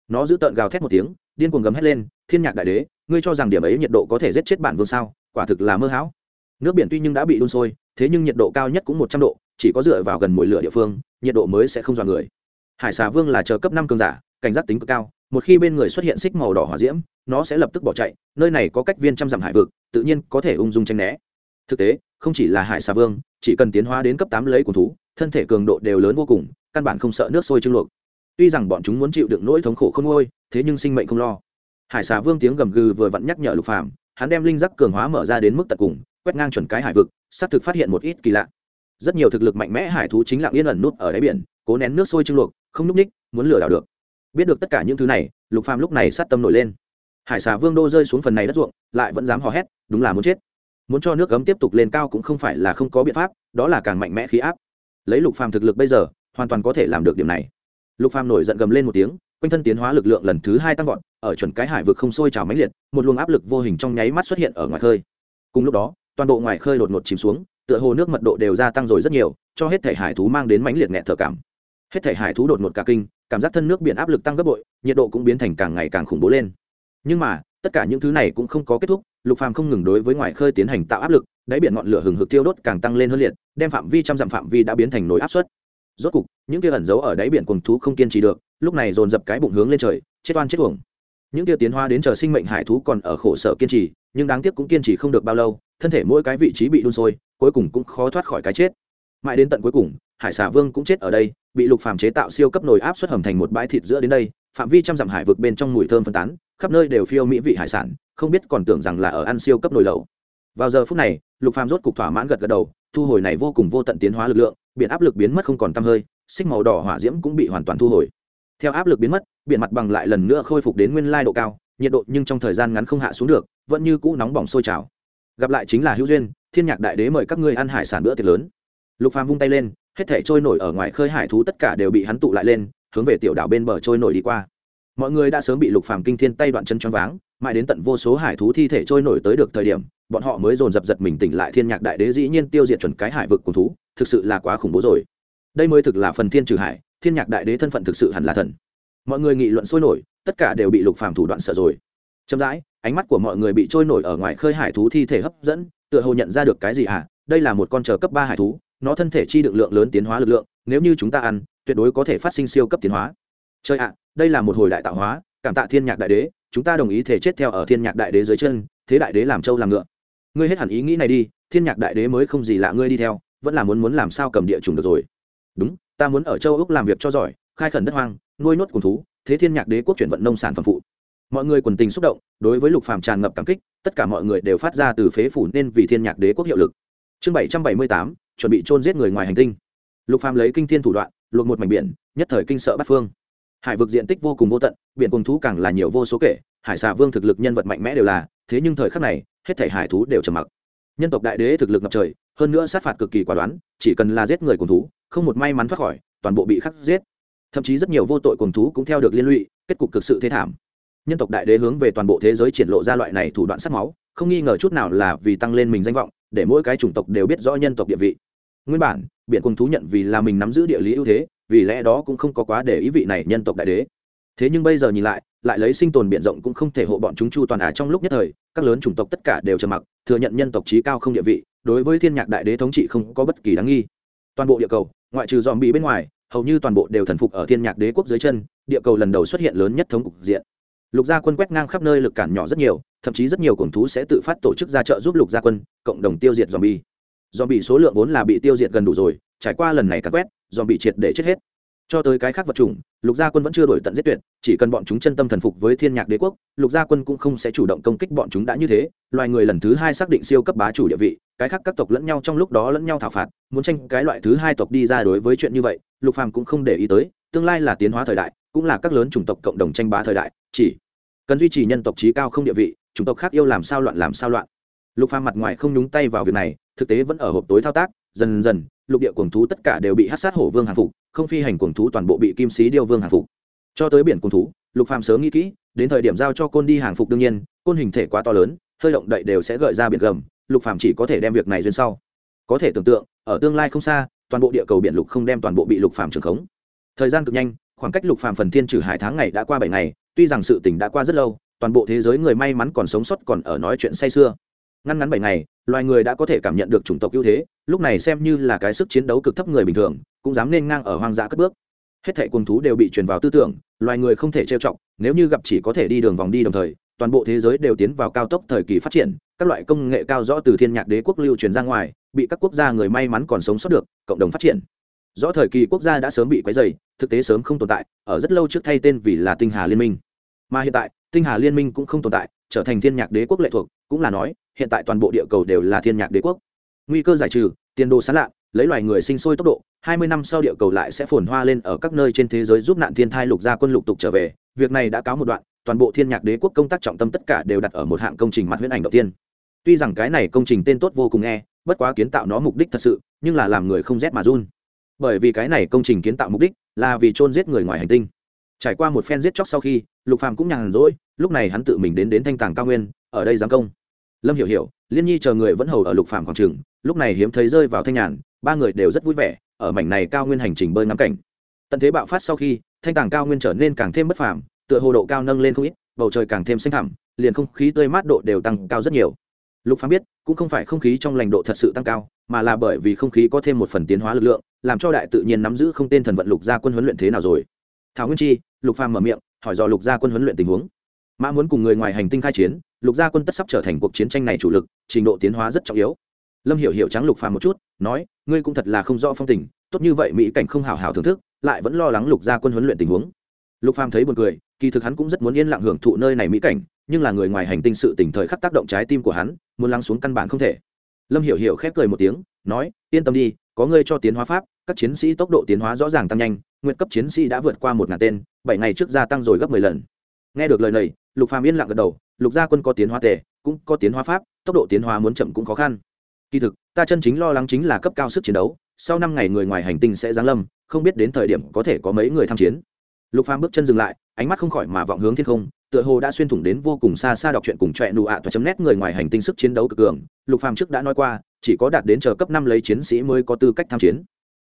Nó giữ tợn gào thét một tiếng, điên cuồng gầm hét lên, thiên nhạc đại đế, ngươi cho rằng điểm ấy nhiệt độ có thể giết chết bản vương sao? Quả thực là mơ hão. Nước biển tuy nhưng đã bị đun sôi, thế nhưng nhiệt độ cao nhất cũng một trăm độ chỉ có dựa vào gần mùi lửa địa phương, nhiệt độ mới sẽ không dọa người. Hải xà vương là chờ cấp năm cường giả, cảnh giác tính cực cao, một khi bên người xuất hiện xích màu đỏ hỏa diễm, nó sẽ lập tức bỏ chạy, nơi này có cách viên trăm dặm hải vực, tự nhiên có thể ung dung tranh né. Thực tế, không chỉ là hải xà vương, chỉ cần tiến hóa đến cấp tám lấy của thú, thân thể cường độ đều lớn vô cùng, căn bản không sợ nước sôi trưng luộc. Tuy rằng bọn chúng muốn chịu đựng nỗi thống khổ không ngôi thế nhưng sinh mệnh không lo. Hải xà vương tiếng gầm gừ vừa vặn nhắc nhở lục phàm, hắn đem linh giác cường hóa mở ra đến mức tận cùng, quét ngang chuẩn cái hải vực, xác thực phát hiện một ít kỳ lạ rất nhiều thực lực mạnh mẽ hải thú chính lặng yên ẩn nút ở đáy biển, cố nén nước sôi trưng luộc, không núp ních muốn lừa đảo được. Biết được tất cả những thứ này, lục phàm lúc này sát tâm nổi lên. Hải xà vương đô rơi xuống phần này đất ruộng, lại vẫn dám hò hét, đúng là muốn chết. Muốn cho nước gấm tiếp tục lên cao cũng không phải là không có biện pháp, đó là càng mạnh mẽ khí áp. Lấy lục phàm thực lực bây giờ, hoàn toàn có thể làm được điểm này. Lục phàm nổi giận gầm lên một tiếng, quanh thân tiến hóa lực lượng lần thứ hai tăng vọt, ở chuẩn cái hải vực không sôi trào mãnh liệt, một luồng áp lực vô hình trong nháy mắt xuất hiện ở ngoài khơi. Cùng lúc đó, toàn bộ ngoài khơi đột ngột chìm xuống tựa hồ nước mật độ đều gia tăng rồi rất nhiều, cho hết thể hải thú mang đến mãnh liệt nghẹt thở cảm. Hết thể hải thú đột ngột cả kinh, cảm giác thân nước biển áp lực tăng gấp bội, nhiệt độ cũng biến thành càng ngày càng khủng bố lên. Nhưng mà, tất cả những thứ này cũng không có kết thúc, lục phàm không ngừng đối với ngoài khơi tiến hành tạo áp lực, đáy biển ngọn lửa hừng hực tiêu đốt càng tăng lên hơn liệt, đem phạm vi trăm dặm phạm vi đã biến thành nồi áp suất. Rốt cục, những kia ẩn giấu ở đáy biển quần thú không kiên trì được, lúc này dồn dập cái bụng hướng lên trời, chết oan chết uổng những kia tiến hóa đến chờ sinh mệnh hải thú còn ở khổ sở kiên trì, nhưng đáng tiếc cũng kiên trì không được bao lâu, thân thể mỗi cái vị trí bị đun sôi, cuối cùng cũng khó thoát khỏi cái chết. Mãi đến tận cuối cùng, hải xà vương cũng chết ở đây, bị lục phàm chế tạo siêu cấp nồi áp suất hầm thành một bãi thịt giữa đến đây, phạm vi trăm dặm hải vực bên trong mùi thơm phân tán, khắp nơi đều phiêu mỹ vị hải sản, không biết còn tưởng rằng là ở ăn siêu cấp nồi lẩu. Vào giờ phút này, lục phàm rốt cục thỏa mãn gật gật đầu, thu hồi này vô cùng vô tận tiến hóa lực lượng, biển áp lực biến mất không còn tăm hơi, xích màu đỏ hỏa diễm cũng bị hoàn toàn thu hồi. Theo áp lực biến mất biển mặt bằng lại lần nữa khôi phục đến nguyên lai độ cao, nhiệt độ nhưng trong thời gian ngắn không hạ xuống được, vẫn như cũ nóng bỏng sôi trào. Gặp lại chính là hữu duyên, thiên nhạc đại đế mời các ngươi ăn hải sản bữa tiệc lớn. Lục phàm vung tay lên, hết thể trôi nổi ở ngoài khơi hải thú tất cả đều bị hắn tụ lại lên, hướng về tiểu đảo bên bờ trôi nổi đi qua. Mọi người đã sớm bị lục phàm kinh thiên tay đoạn chân choáng váng, mãi đến tận vô số hải thú thi thể trôi nổi tới được thời điểm, bọn họ mới dồn dập giật mình tỉnh lại thiên nhạc đại đế dĩ nhiên tiêu diệt chuẩn cái hải vực cùng thú, thực sự là quá khủng bố rồi. Đây mới thực là phần thiên trừ hải, thiên nhạc đại đế thân phận thực sự hẳn là thần mọi người nghị luận sôi nổi, tất cả đều bị lục phàm thủ đoạn sợ rồi. Chậm rãi, ánh mắt của mọi người bị trôi nổi ở ngoài khơi hải thú thi thể hấp dẫn, tựa hồ nhận ra được cái gì à đây là một con chờ cấp ba hải thú, nó thân thể chi đựng lượng lớn tiến hóa lực lượng, nếu như chúng ta ăn, tuyệt đối có thể phát sinh siêu cấp tiến hóa. Chơi ạ, đây là một hồi đại tạo hóa, cảm tạ thiên nhạc đại đế, chúng ta đồng ý thể chết theo ở thiên nhạc đại đế dưới chân, thế đại đế làm trâu làm ngựa. Ngươi hết hẳn ý nghĩ này đi, thiên nhạc đại đế mới không gì lạ ngươi đi theo, vẫn là muốn muốn làm sao cầm địa chủng được rồi. Đúng, ta muốn ở châu úc làm việc cho giỏi, khai khẩn đất hoang nuôi nốt cùng thú, thế thiên nhạc đế quốc chuyển vận nông sản phẩm phụ. Mọi người quần tình xúc động, đối với lục phàm tràn ngập cảm kích, tất cả mọi người đều phát ra từ phế phủ nên vì thiên nhạc đế quốc hiệu lực. Chương bảy trăm bảy mươi tám, chuẩn bị chôn giết người ngoài hành tinh. Lục phàm lấy kinh thiên thủ đoạn luộc một mảnh biển, nhất thời kinh sợ bát phương. Hải vực diện tích vô cùng vô tận, biển cùng thú càng là nhiều vô số kể, hải xà vương thực lực nhân vật mạnh mẽ đều là, thế nhưng thời khắc này, hết thảy hải thú đều trầm mặc. Nhân tộc đại đế thực lực ngập trời, hơn nữa sát phạt cực kỳ quả đoán, chỉ cần là giết người cùng thú, không một may mắn thoát khỏi, toàn bộ bị khắc giết thậm chí rất nhiều vô tội cùng thú cũng theo được liên lụy, kết cục cực sự thế thảm. Nhân tộc đại đế hướng về toàn bộ thế giới triển lộ ra loại này thủ đoạn sắc máu, không nghi ngờ chút nào là vì tăng lên mình danh vọng, để mỗi cái chủng tộc đều biết rõ nhân tộc địa vị. Nguyên bản, biển cùng thú nhận vì là mình nắm giữ địa lý ưu thế, vì lẽ đó cũng không có quá để ý vị này nhân tộc đại đế. Thế nhưng bây giờ nhìn lại lại lấy sinh tồn biển rộng cũng không thể hộ bọn chúng chu toàn ả trong lúc nhất thời, các lớn chủng tộc tất cả đều trầm mặc, thừa nhận nhân tộc trí cao không địa vị, đối với thiên nhạc đại đế thống trị không có bất kỳ đáng nghi. Toàn bộ địa cầu, ngoại trừ dòm bị bên ngoài hầu như toàn bộ đều thần phục ở thiên nhạc đế quốc dưới chân, địa cầu lần đầu xuất hiện lớn nhất thống cục diện. Lục gia quân quét ngang khắp nơi lực cản nhỏ rất nhiều, thậm chí rất nhiều cổng thú sẽ tự phát tổ chức ra trợ giúp lục gia quân, cộng đồng tiêu diệt dòm bi dòm bị số lượng vốn là bị tiêu diệt gần đủ rồi, trải qua lần này cắt quét dòm bị triệt để chết hết cho tới cái khác vật chủng, lục gia quân vẫn chưa đổi tận giết tuyệt, chỉ cần bọn chúng chân tâm thần phục với thiên nhạc đế quốc, lục gia quân cũng không sẽ chủ động công kích bọn chúng đã như thế. Loài người lần thứ hai xác định siêu cấp bá chủ địa vị, cái khác các tộc lẫn nhau trong lúc đó lẫn nhau thảo phạt, muốn tranh cái loại thứ hai tộc đi ra đối với chuyện như vậy, lục phàm cũng không để ý tới, tương lai là tiến hóa thời đại, cũng là các lớn chủng tộc cộng đồng tranh bá thời đại, chỉ cần duy trì nhân tộc trí cao không địa vị, chủng tộc khác yêu làm sao loạn làm sao loạn. Lục phàm mặt ngoài không nhúng tay vào việc này, thực tế vẫn ở hộp tối thao tác, dần dần lục địa cuồng thú tất cả đều bị hát sát hổ vương hàng phục, không phi hành cuồng thú toàn bộ bị kim sĩ điêu vương hàng phục. Cho tới biển cuồng thú, lục phàm sớm nghĩ kỹ, đến thời điểm giao cho côn đi hàng phục đương nhiên, côn hình thể quá to lớn, hơi động đậy đều sẽ gợi ra biển gầm, lục phàm chỉ có thể đem việc này duyên sau. Có thể tưởng tượng, ở tương lai không xa, toàn bộ địa cầu biển lục không đem toàn bộ bị lục phàm trường khống. Thời gian cực nhanh, khoảng cách lục phàm phần thiên trừ hải tháng ngày đã qua bảy ngày, tuy rằng sự tình đã qua rất lâu, toàn bộ thế giới người may mắn còn sống sót còn ở nói chuyện say sưa. Ngăn ngắn bảy ngày loài người đã có thể cảm nhận được chủng tộc ưu thế, lúc này xem như là cái sức chiến đấu cực thấp người bình thường, cũng dám nên ngang ở hoang dã cất bước. Hết thệ quần thú đều bị truyền vào tư tưởng, loài người không thể trêu chọc, nếu như gặp chỉ có thể đi đường vòng đi đồng thời, toàn bộ thế giới đều tiến vào cao tốc thời kỳ phát triển, các loại công nghệ cao rõ từ thiên nhạc đế quốc lưu truyền ra ngoài, bị các quốc gia người may mắn còn sống sót được, cộng đồng phát triển. Rõ thời kỳ quốc gia đã sớm bị quấy dày thực tế sớm không tồn tại, ở rất lâu trước thay tên vì là tinh hà liên minh. Mà hiện tại, tinh hà liên minh cũng không tồn tại, trở thành thiên nhạc đế quốc lệ thuộc, cũng là nói hiện tại toàn bộ địa cầu đều là thiên nhạc đế quốc. Nguy cơ giải trừ, tiền đồ sán lạ lấy loài người sinh sôi tốc độ, hai mươi năm sau địa cầu lại sẽ phồn hoa lên ở các nơi trên thế giới giúp nạn thiên thai lục gia quân lục tục trở về. Việc này đã cáo một đoạn, toàn bộ thiên nhạc đế quốc công tác trọng tâm tất cả đều đặt ở một hạng công trình mặt huyễn ảnh đầu tiên. Tuy rằng cái này công trình tên tốt vô cùng nghe, bất quá kiến tạo nó mục đích thật sự, nhưng là làm người không rét mà run. Bởi vì cái này công trình kiến tạo mục đích là vì chôn giết người ngoài hành tinh. Trải qua một phen giết chóc sau khi, lục phàm cũng nhàn rỗi, lúc này hắn tự mình đến đến thanh tàng cao nguyên, ở đây giáng công lâm hiểu hiểu, liên nhi chờ người vẫn hầu ở lục phàm quảng trường, lúc này hiếm thấy rơi vào thanh nhàn, ba người đều rất vui vẻ, ở mảnh này cao nguyên hành trình bơi ngắm cảnh. Tận thế bạo phát sau khi, thanh tàng cao nguyên trở nên càng thêm bất phàm, tựa hồ độ cao nâng lên không ít, bầu trời càng thêm xanh thẳm, liền không khí tươi mát độ đều tăng cao rất nhiều. Lục phàm biết, cũng không phải không khí trong lành độ thật sự tăng cao, mà là bởi vì không khí có thêm một phần tiến hóa lực lượng, làm cho đại tự nhiên nắm giữ không tên thần vận lục gia quân huấn luyện thế nào rồi. Thảo nguyên chi, lục phàm mở miệng, hỏi do lục gia quân huấn luyện tình huống mã muốn cùng người ngoài hành tinh khai chiến, lục gia quân tất sắp trở thành cuộc chiến tranh này chủ lực, trình độ tiến hóa rất trọng yếu. Lâm hiểu hiểu trắng lục phàm một chút, nói, ngươi cũng thật là không rõ phong tình, tốt như vậy mỹ cảnh không hào hào thưởng thức, lại vẫn lo lắng lục gia quân huấn luyện tình huống. Lục phàm thấy buồn cười, kỳ thực hắn cũng rất muốn yên lặng hưởng thụ nơi này mỹ cảnh, nhưng là người ngoài hành tinh sự tỉnh thời khắc tác động trái tim của hắn, muốn lắng xuống căn bản không thể. Lâm hiểu hiểu khép cười một tiếng, nói, yên tâm đi, có ngươi cho tiến hóa pháp, các chiến sĩ tốc độ tiến hóa rõ ràng tăng nhanh nguyện cấp chiến sĩ đã vượt qua một ngàn tên, bảy ngày trước gia tăng rồi gấp mười lần. Nghe được lời này lục phàm yên lặng gật đầu, lục gia quân có tiến hóa tề, cũng có tiến hóa pháp, tốc độ tiến hóa muốn chậm cũng khó khăn. Kỳ thực, ta chân chính lo lắng chính là cấp cao sức chiến đấu, sau năm ngày người ngoài hành tinh sẽ giáng lâm, không biết đến thời điểm có thể có mấy người tham chiến. Lục phàm bước chân dừng lại, ánh mắt không khỏi mà vọng hướng thiên không, tựa hồ đã xuyên thủng đến vô cùng xa xa đọc truyện cùng trọe nụ ạ toa chấm nét người ngoài hành tinh sức chiến đấu cực cường. Lục phàm trước đã nói qua, chỉ có đạt đến chờ cấp năm lấy chiến sĩ mới có tư cách tham chiến.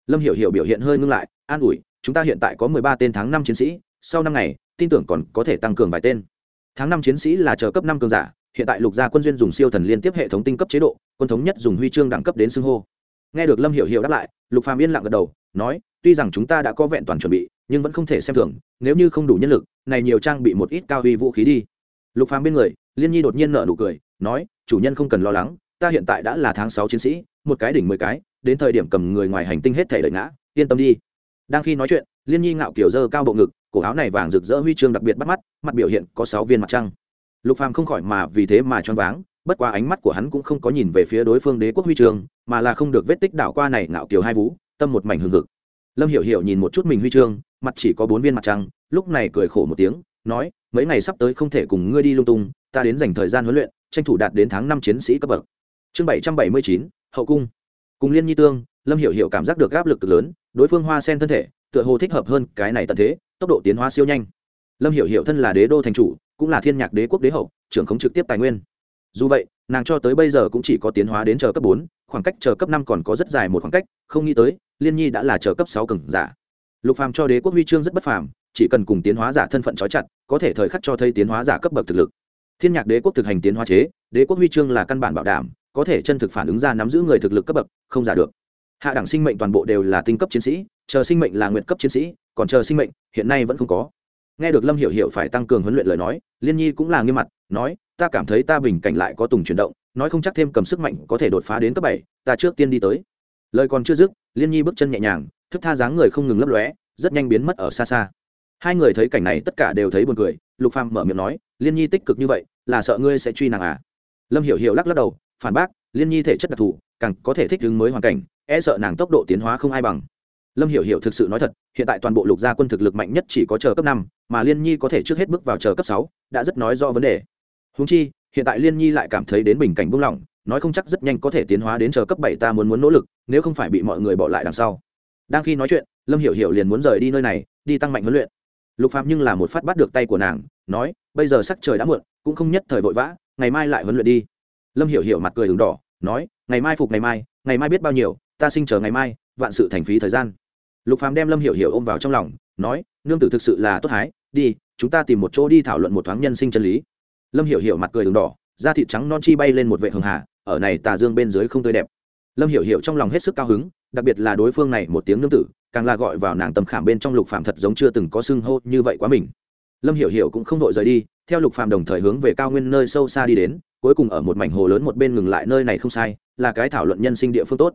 Lâm hiểu hiểu biểu hiện hơi ngưng lại, an ủi, chúng ta hiện tại có mười ba tên tháng năm chiến sĩ, sau năm ngày, tin tưởng còn có thể tăng cường vài tên tháng năm chiến sĩ là chờ cấp năm cường giả, hiện tại lục gia quân duyên dùng siêu thần liên tiếp hệ thống tinh cấp chế độ, quân thống nhất dùng huy chương đẳng cấp đến xưng hô. Nghe được lâm hiểu hiểu đáp lại, lục phàm yên lặng gật đầu, nói, tuy rằng chúng ta đã có vẹn toàn chuẩn bị, nhưng vẫn không thể xem thường, nếu như không đủ nhân lực, này nhiều trang bị một ít cao huy vũ khí đi. Lục phàm bên người, liên nhi đột nhiên nở nụ cười, nói, chủ nhân không cần lo lắng, ta hiện tại đã là tháng sáu chiến sĩ, một cái đỉnh mười cái, đến thời điểm cầm người ngoài hành tinh hết thể đợi ngã, yên tâm đi đang khi nói chuyện, liên nhi ngạo kiểu dơ cao bộ ngực, cổ áo này vàng rực rỡ huy chương đặc biệt bắt mắt, mặt biểu hiện có sáu viên mặt trăng. Lục phàm không khỏi mà vì thế mà choáng váng, bất qua ánh mắt của hắn cũng không có nhìn về phía đối phương đế quốc huy chương, mà là không được vết tích đảo qua này ngạo kiểu hai vú, tâm một mảnh hừng hực. Lâm hiểu hiểu nhìn một chút mình huy chương, mặt chỉ có bốn viên mặt trăng, lúc này cười khổ một tiếng, nói, mấy ngày sắp tới không thể cùng ngươi đi lung tung, ta đến dành thời gian huấn luyện, tranh thủ đạt đến tháng năm chiến sĩ cấp bậc. Chương bảy trăm bảy mươi chín, hậu cung. Cùng liên nhi tương lâm hiểu hiểu cảm giác được áp lực cực lớn, đối phương hoa sen thân thể, tựa hồ thích hợp hơn cái này tận thế, tốc độ tiến hóa siêu nhanh. Lâm hiểu hiểu thân là đế đô thành chủ, cũng là thiên nhạc đế quốc đế hậu, trưởng không trực tiếp tài nguyên. Dù vậy, nàng cho tới bây giờ cũng chỉ có tiến hóa đến chờ cấp bốn, khoảng cách chờ cấp năm còn có rất dài một khoảng cách, không nghĩ tới, liên nhi đã là chờ cấp sáu cường giả. Lục phàm cho đế quốc huy chương rất bất phàm, chỉ cần cùng tiến hóa giả thân phận trói chặt, có thể thời khắc cho thấy tiến hóa giả cấp bậc thực lực. Thiên nhạc đế quốc thực hành tiến hóa chế, đế quốc huy chương là căn bản bảo đảm, có thể chân thực phản ứng ra nắm giữ người thực lực cấp bậc, không giả được hạ đẳng sinh mệnh toàn bộ đều là tinh cấp chiến sĩ, chờ sinh mệnh là nguyện cấp chiến sĩ, còn chờ sinh mệnh, hiện nay vẫn không có. Nghe được lâm hiểu hiểu phải tăng cường huấn luyện lời nói, liên nhi cũng là nghiêm mặt, nói, ta cảm thấy ta bình cảnh lại có tùng chuyển động, nói không chắc thêm cầm sức mạnh có thể đột phá đến cấp bảy, ta trước tiên đi tới. Lời còn chưa dứt, liên nhi bước chân nhẹ nhàng, thức tha dáng người không ngừng lấp lóe, rất nhanh biến mất ở xa xa. Hai người thấy cảnh này tất cả đều thấy buồn cười, lục phàm mở miệng nói, liên nhi tích cực như vậy, là sợ ngươi sẽ truy nàng à? Lâm hiểu hiểu lắc lắc đầu, phản bác, liên nhi thể chất đặc thù, càng có thể thích ứng mới hoàn cảnh e sợ nàng tốc độ tiến hóa không ai bằng. Lâm hiểu hiểu thực sự nói thật, hiện tại toàn bộ lục gia quân thực lực mạnh nhất chỉ có chờ cấp năm, mà liên nhi có thể trước hết bước vào chờ cấp sáu, đã rất nói do vấn đề. Húng chi, hiện tại liên nhi lại cảm thấy đến bình cảnh buông lỏng, nói không chắc rất nhanh có thể tiến hóa đến chờ cấp bảy ta muốn muốn nỗ lực, nếu không phải bị mọi người bỏ lại đằng sau. Đang khi nói chuyện, lâm hiểu hiểu liền muốn rời đi nơi này, đi tăng mạnh huấn luyện. Lục phạm nhưng là một phát bắt được tay của nàng, nói, bây giờ sắc trời đã muộn, cũng không nhất thời vội vã, ngày mai lại huấn luyện đi. Lâm hiểu hiểu mặt cười ửng đỏ, nói, ngày mai phục ngày mai ngày mai biết bao nhiêu ta sinh chờ ngày mai, vạn sự thành phí thời gian. Lục phàm đem lâm hiểu hiểu ôm vào trong lòng, nói, nương tử thực sự là tốt hái, đi, chúng ta tìm một chỗ đi thảo luận một thoáng nhân sinh chân lý. Lâm hiểu hiểu mặt cười đường đỏ, da thịt trắng non chi bay lên một vệ hường hà, ở này tà dương bên dưới không tươi đẹp. Lâm hiểu hiểu trong lòng hết sức cao hứng, đặc biệt là đối phương này một tiếng nương tử, càng là gọi vào nàng tầm khảm bên trong lục phàm thật giống chưa từng có xưng hô như vậy quá mình. Lâm hiểu hiểu cũng không vội rời đi, theo lục phàm đồng thời hướng về cao nguyên nơi sâu xa đi đến, cuối cùng ở một mảnh hồ lớn một bên ngừng lại nơi này không sai, là cái thảo luận nhân sinh địa phương tốt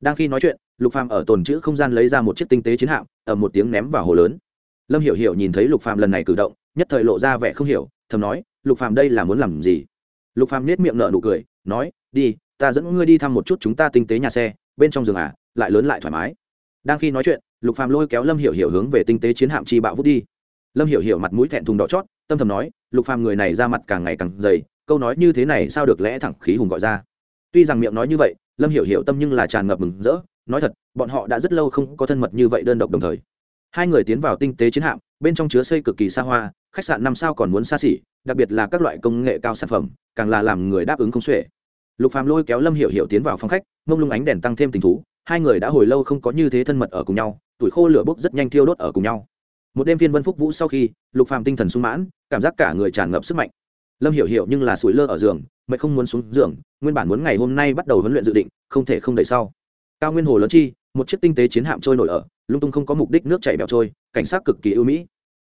đang khi nói chuyện, lục phàm ở tồn chữ không gian lấy ra một chiếc tinh tế chiến hạm ở một tiếng ném vào hồ lớn. Lâm hiểu hiểu nhìn thấy lục phàm lần này cử động, nhất thời lộ ra vẻ không hiểu, thầm nói, lục phàm đây là muốn làm gì? Lục phàm nết miệng nở nụ cười, nói, đi, ta dẫn ngươi đi thăm một chút chúng ta tinh tế nhà xe, bên trong giường à lại lớn lại thoải mái. Đang khi nói chuyện, lục phàm lôi kéo lâm hiểu hiểu hướng về tinh tế chiến hạm chi bạo vút đi. Lâm hiểu hiểu mặt mũi thẹn thùng đỏ chót, tâm thầm nói, lục phàm người này ra mặt càng ngày càng dày, câu nói như thế này sao được lẽ thẳng khí hùng gọi ra? Tuy rằng miệng nói như vậy lâm hiểu hiểu tâm nhưng là tràn ngập mừng rỡ, nói thật, bọn họ đã rất lâu không có thân mật như vậy đơn độc đồng thời. Hai người tiến vào tinh tế chiến hạm, bên trong chứa xây cực kỳ xa hoa, khách sạn năm sao còn muốn xa xỉ, đặc biệt là các loại công nghệ cao sản phẩm, càng là làm người đáp ứng không xuể. Lục phàm lôi kéo lâm hiểu hiểu tiến vào phòng khách, mông lung ánh đèn tăng thêm tình thú, hai người đã hồi lâu không có như thế thân mật ở cùng nhau, tuổi khô lửa bốc rất nhanh thiêu đốt ở cùng nhau. Một đêm viên vân phúc vũ sau khi, lục phàm tinh thần sung mãn, cảm giác cả người tràn ngập sức mạnh lâm hiểu hiểu nhưng là sủi lơ ở giường mẹ không muốn xuống giường, nguyên bản muốn ngày hôm nay bắt đầu huấn luyện dự định, không thể không đợi sau. Cao nguyên hồ lớn chi, một chiếc tinh tế chiến hạm trôi nổi ở, lung tung không có mục đích nước chảy bẹo trôi, cảnh sát cực kỳ ưu mỹ.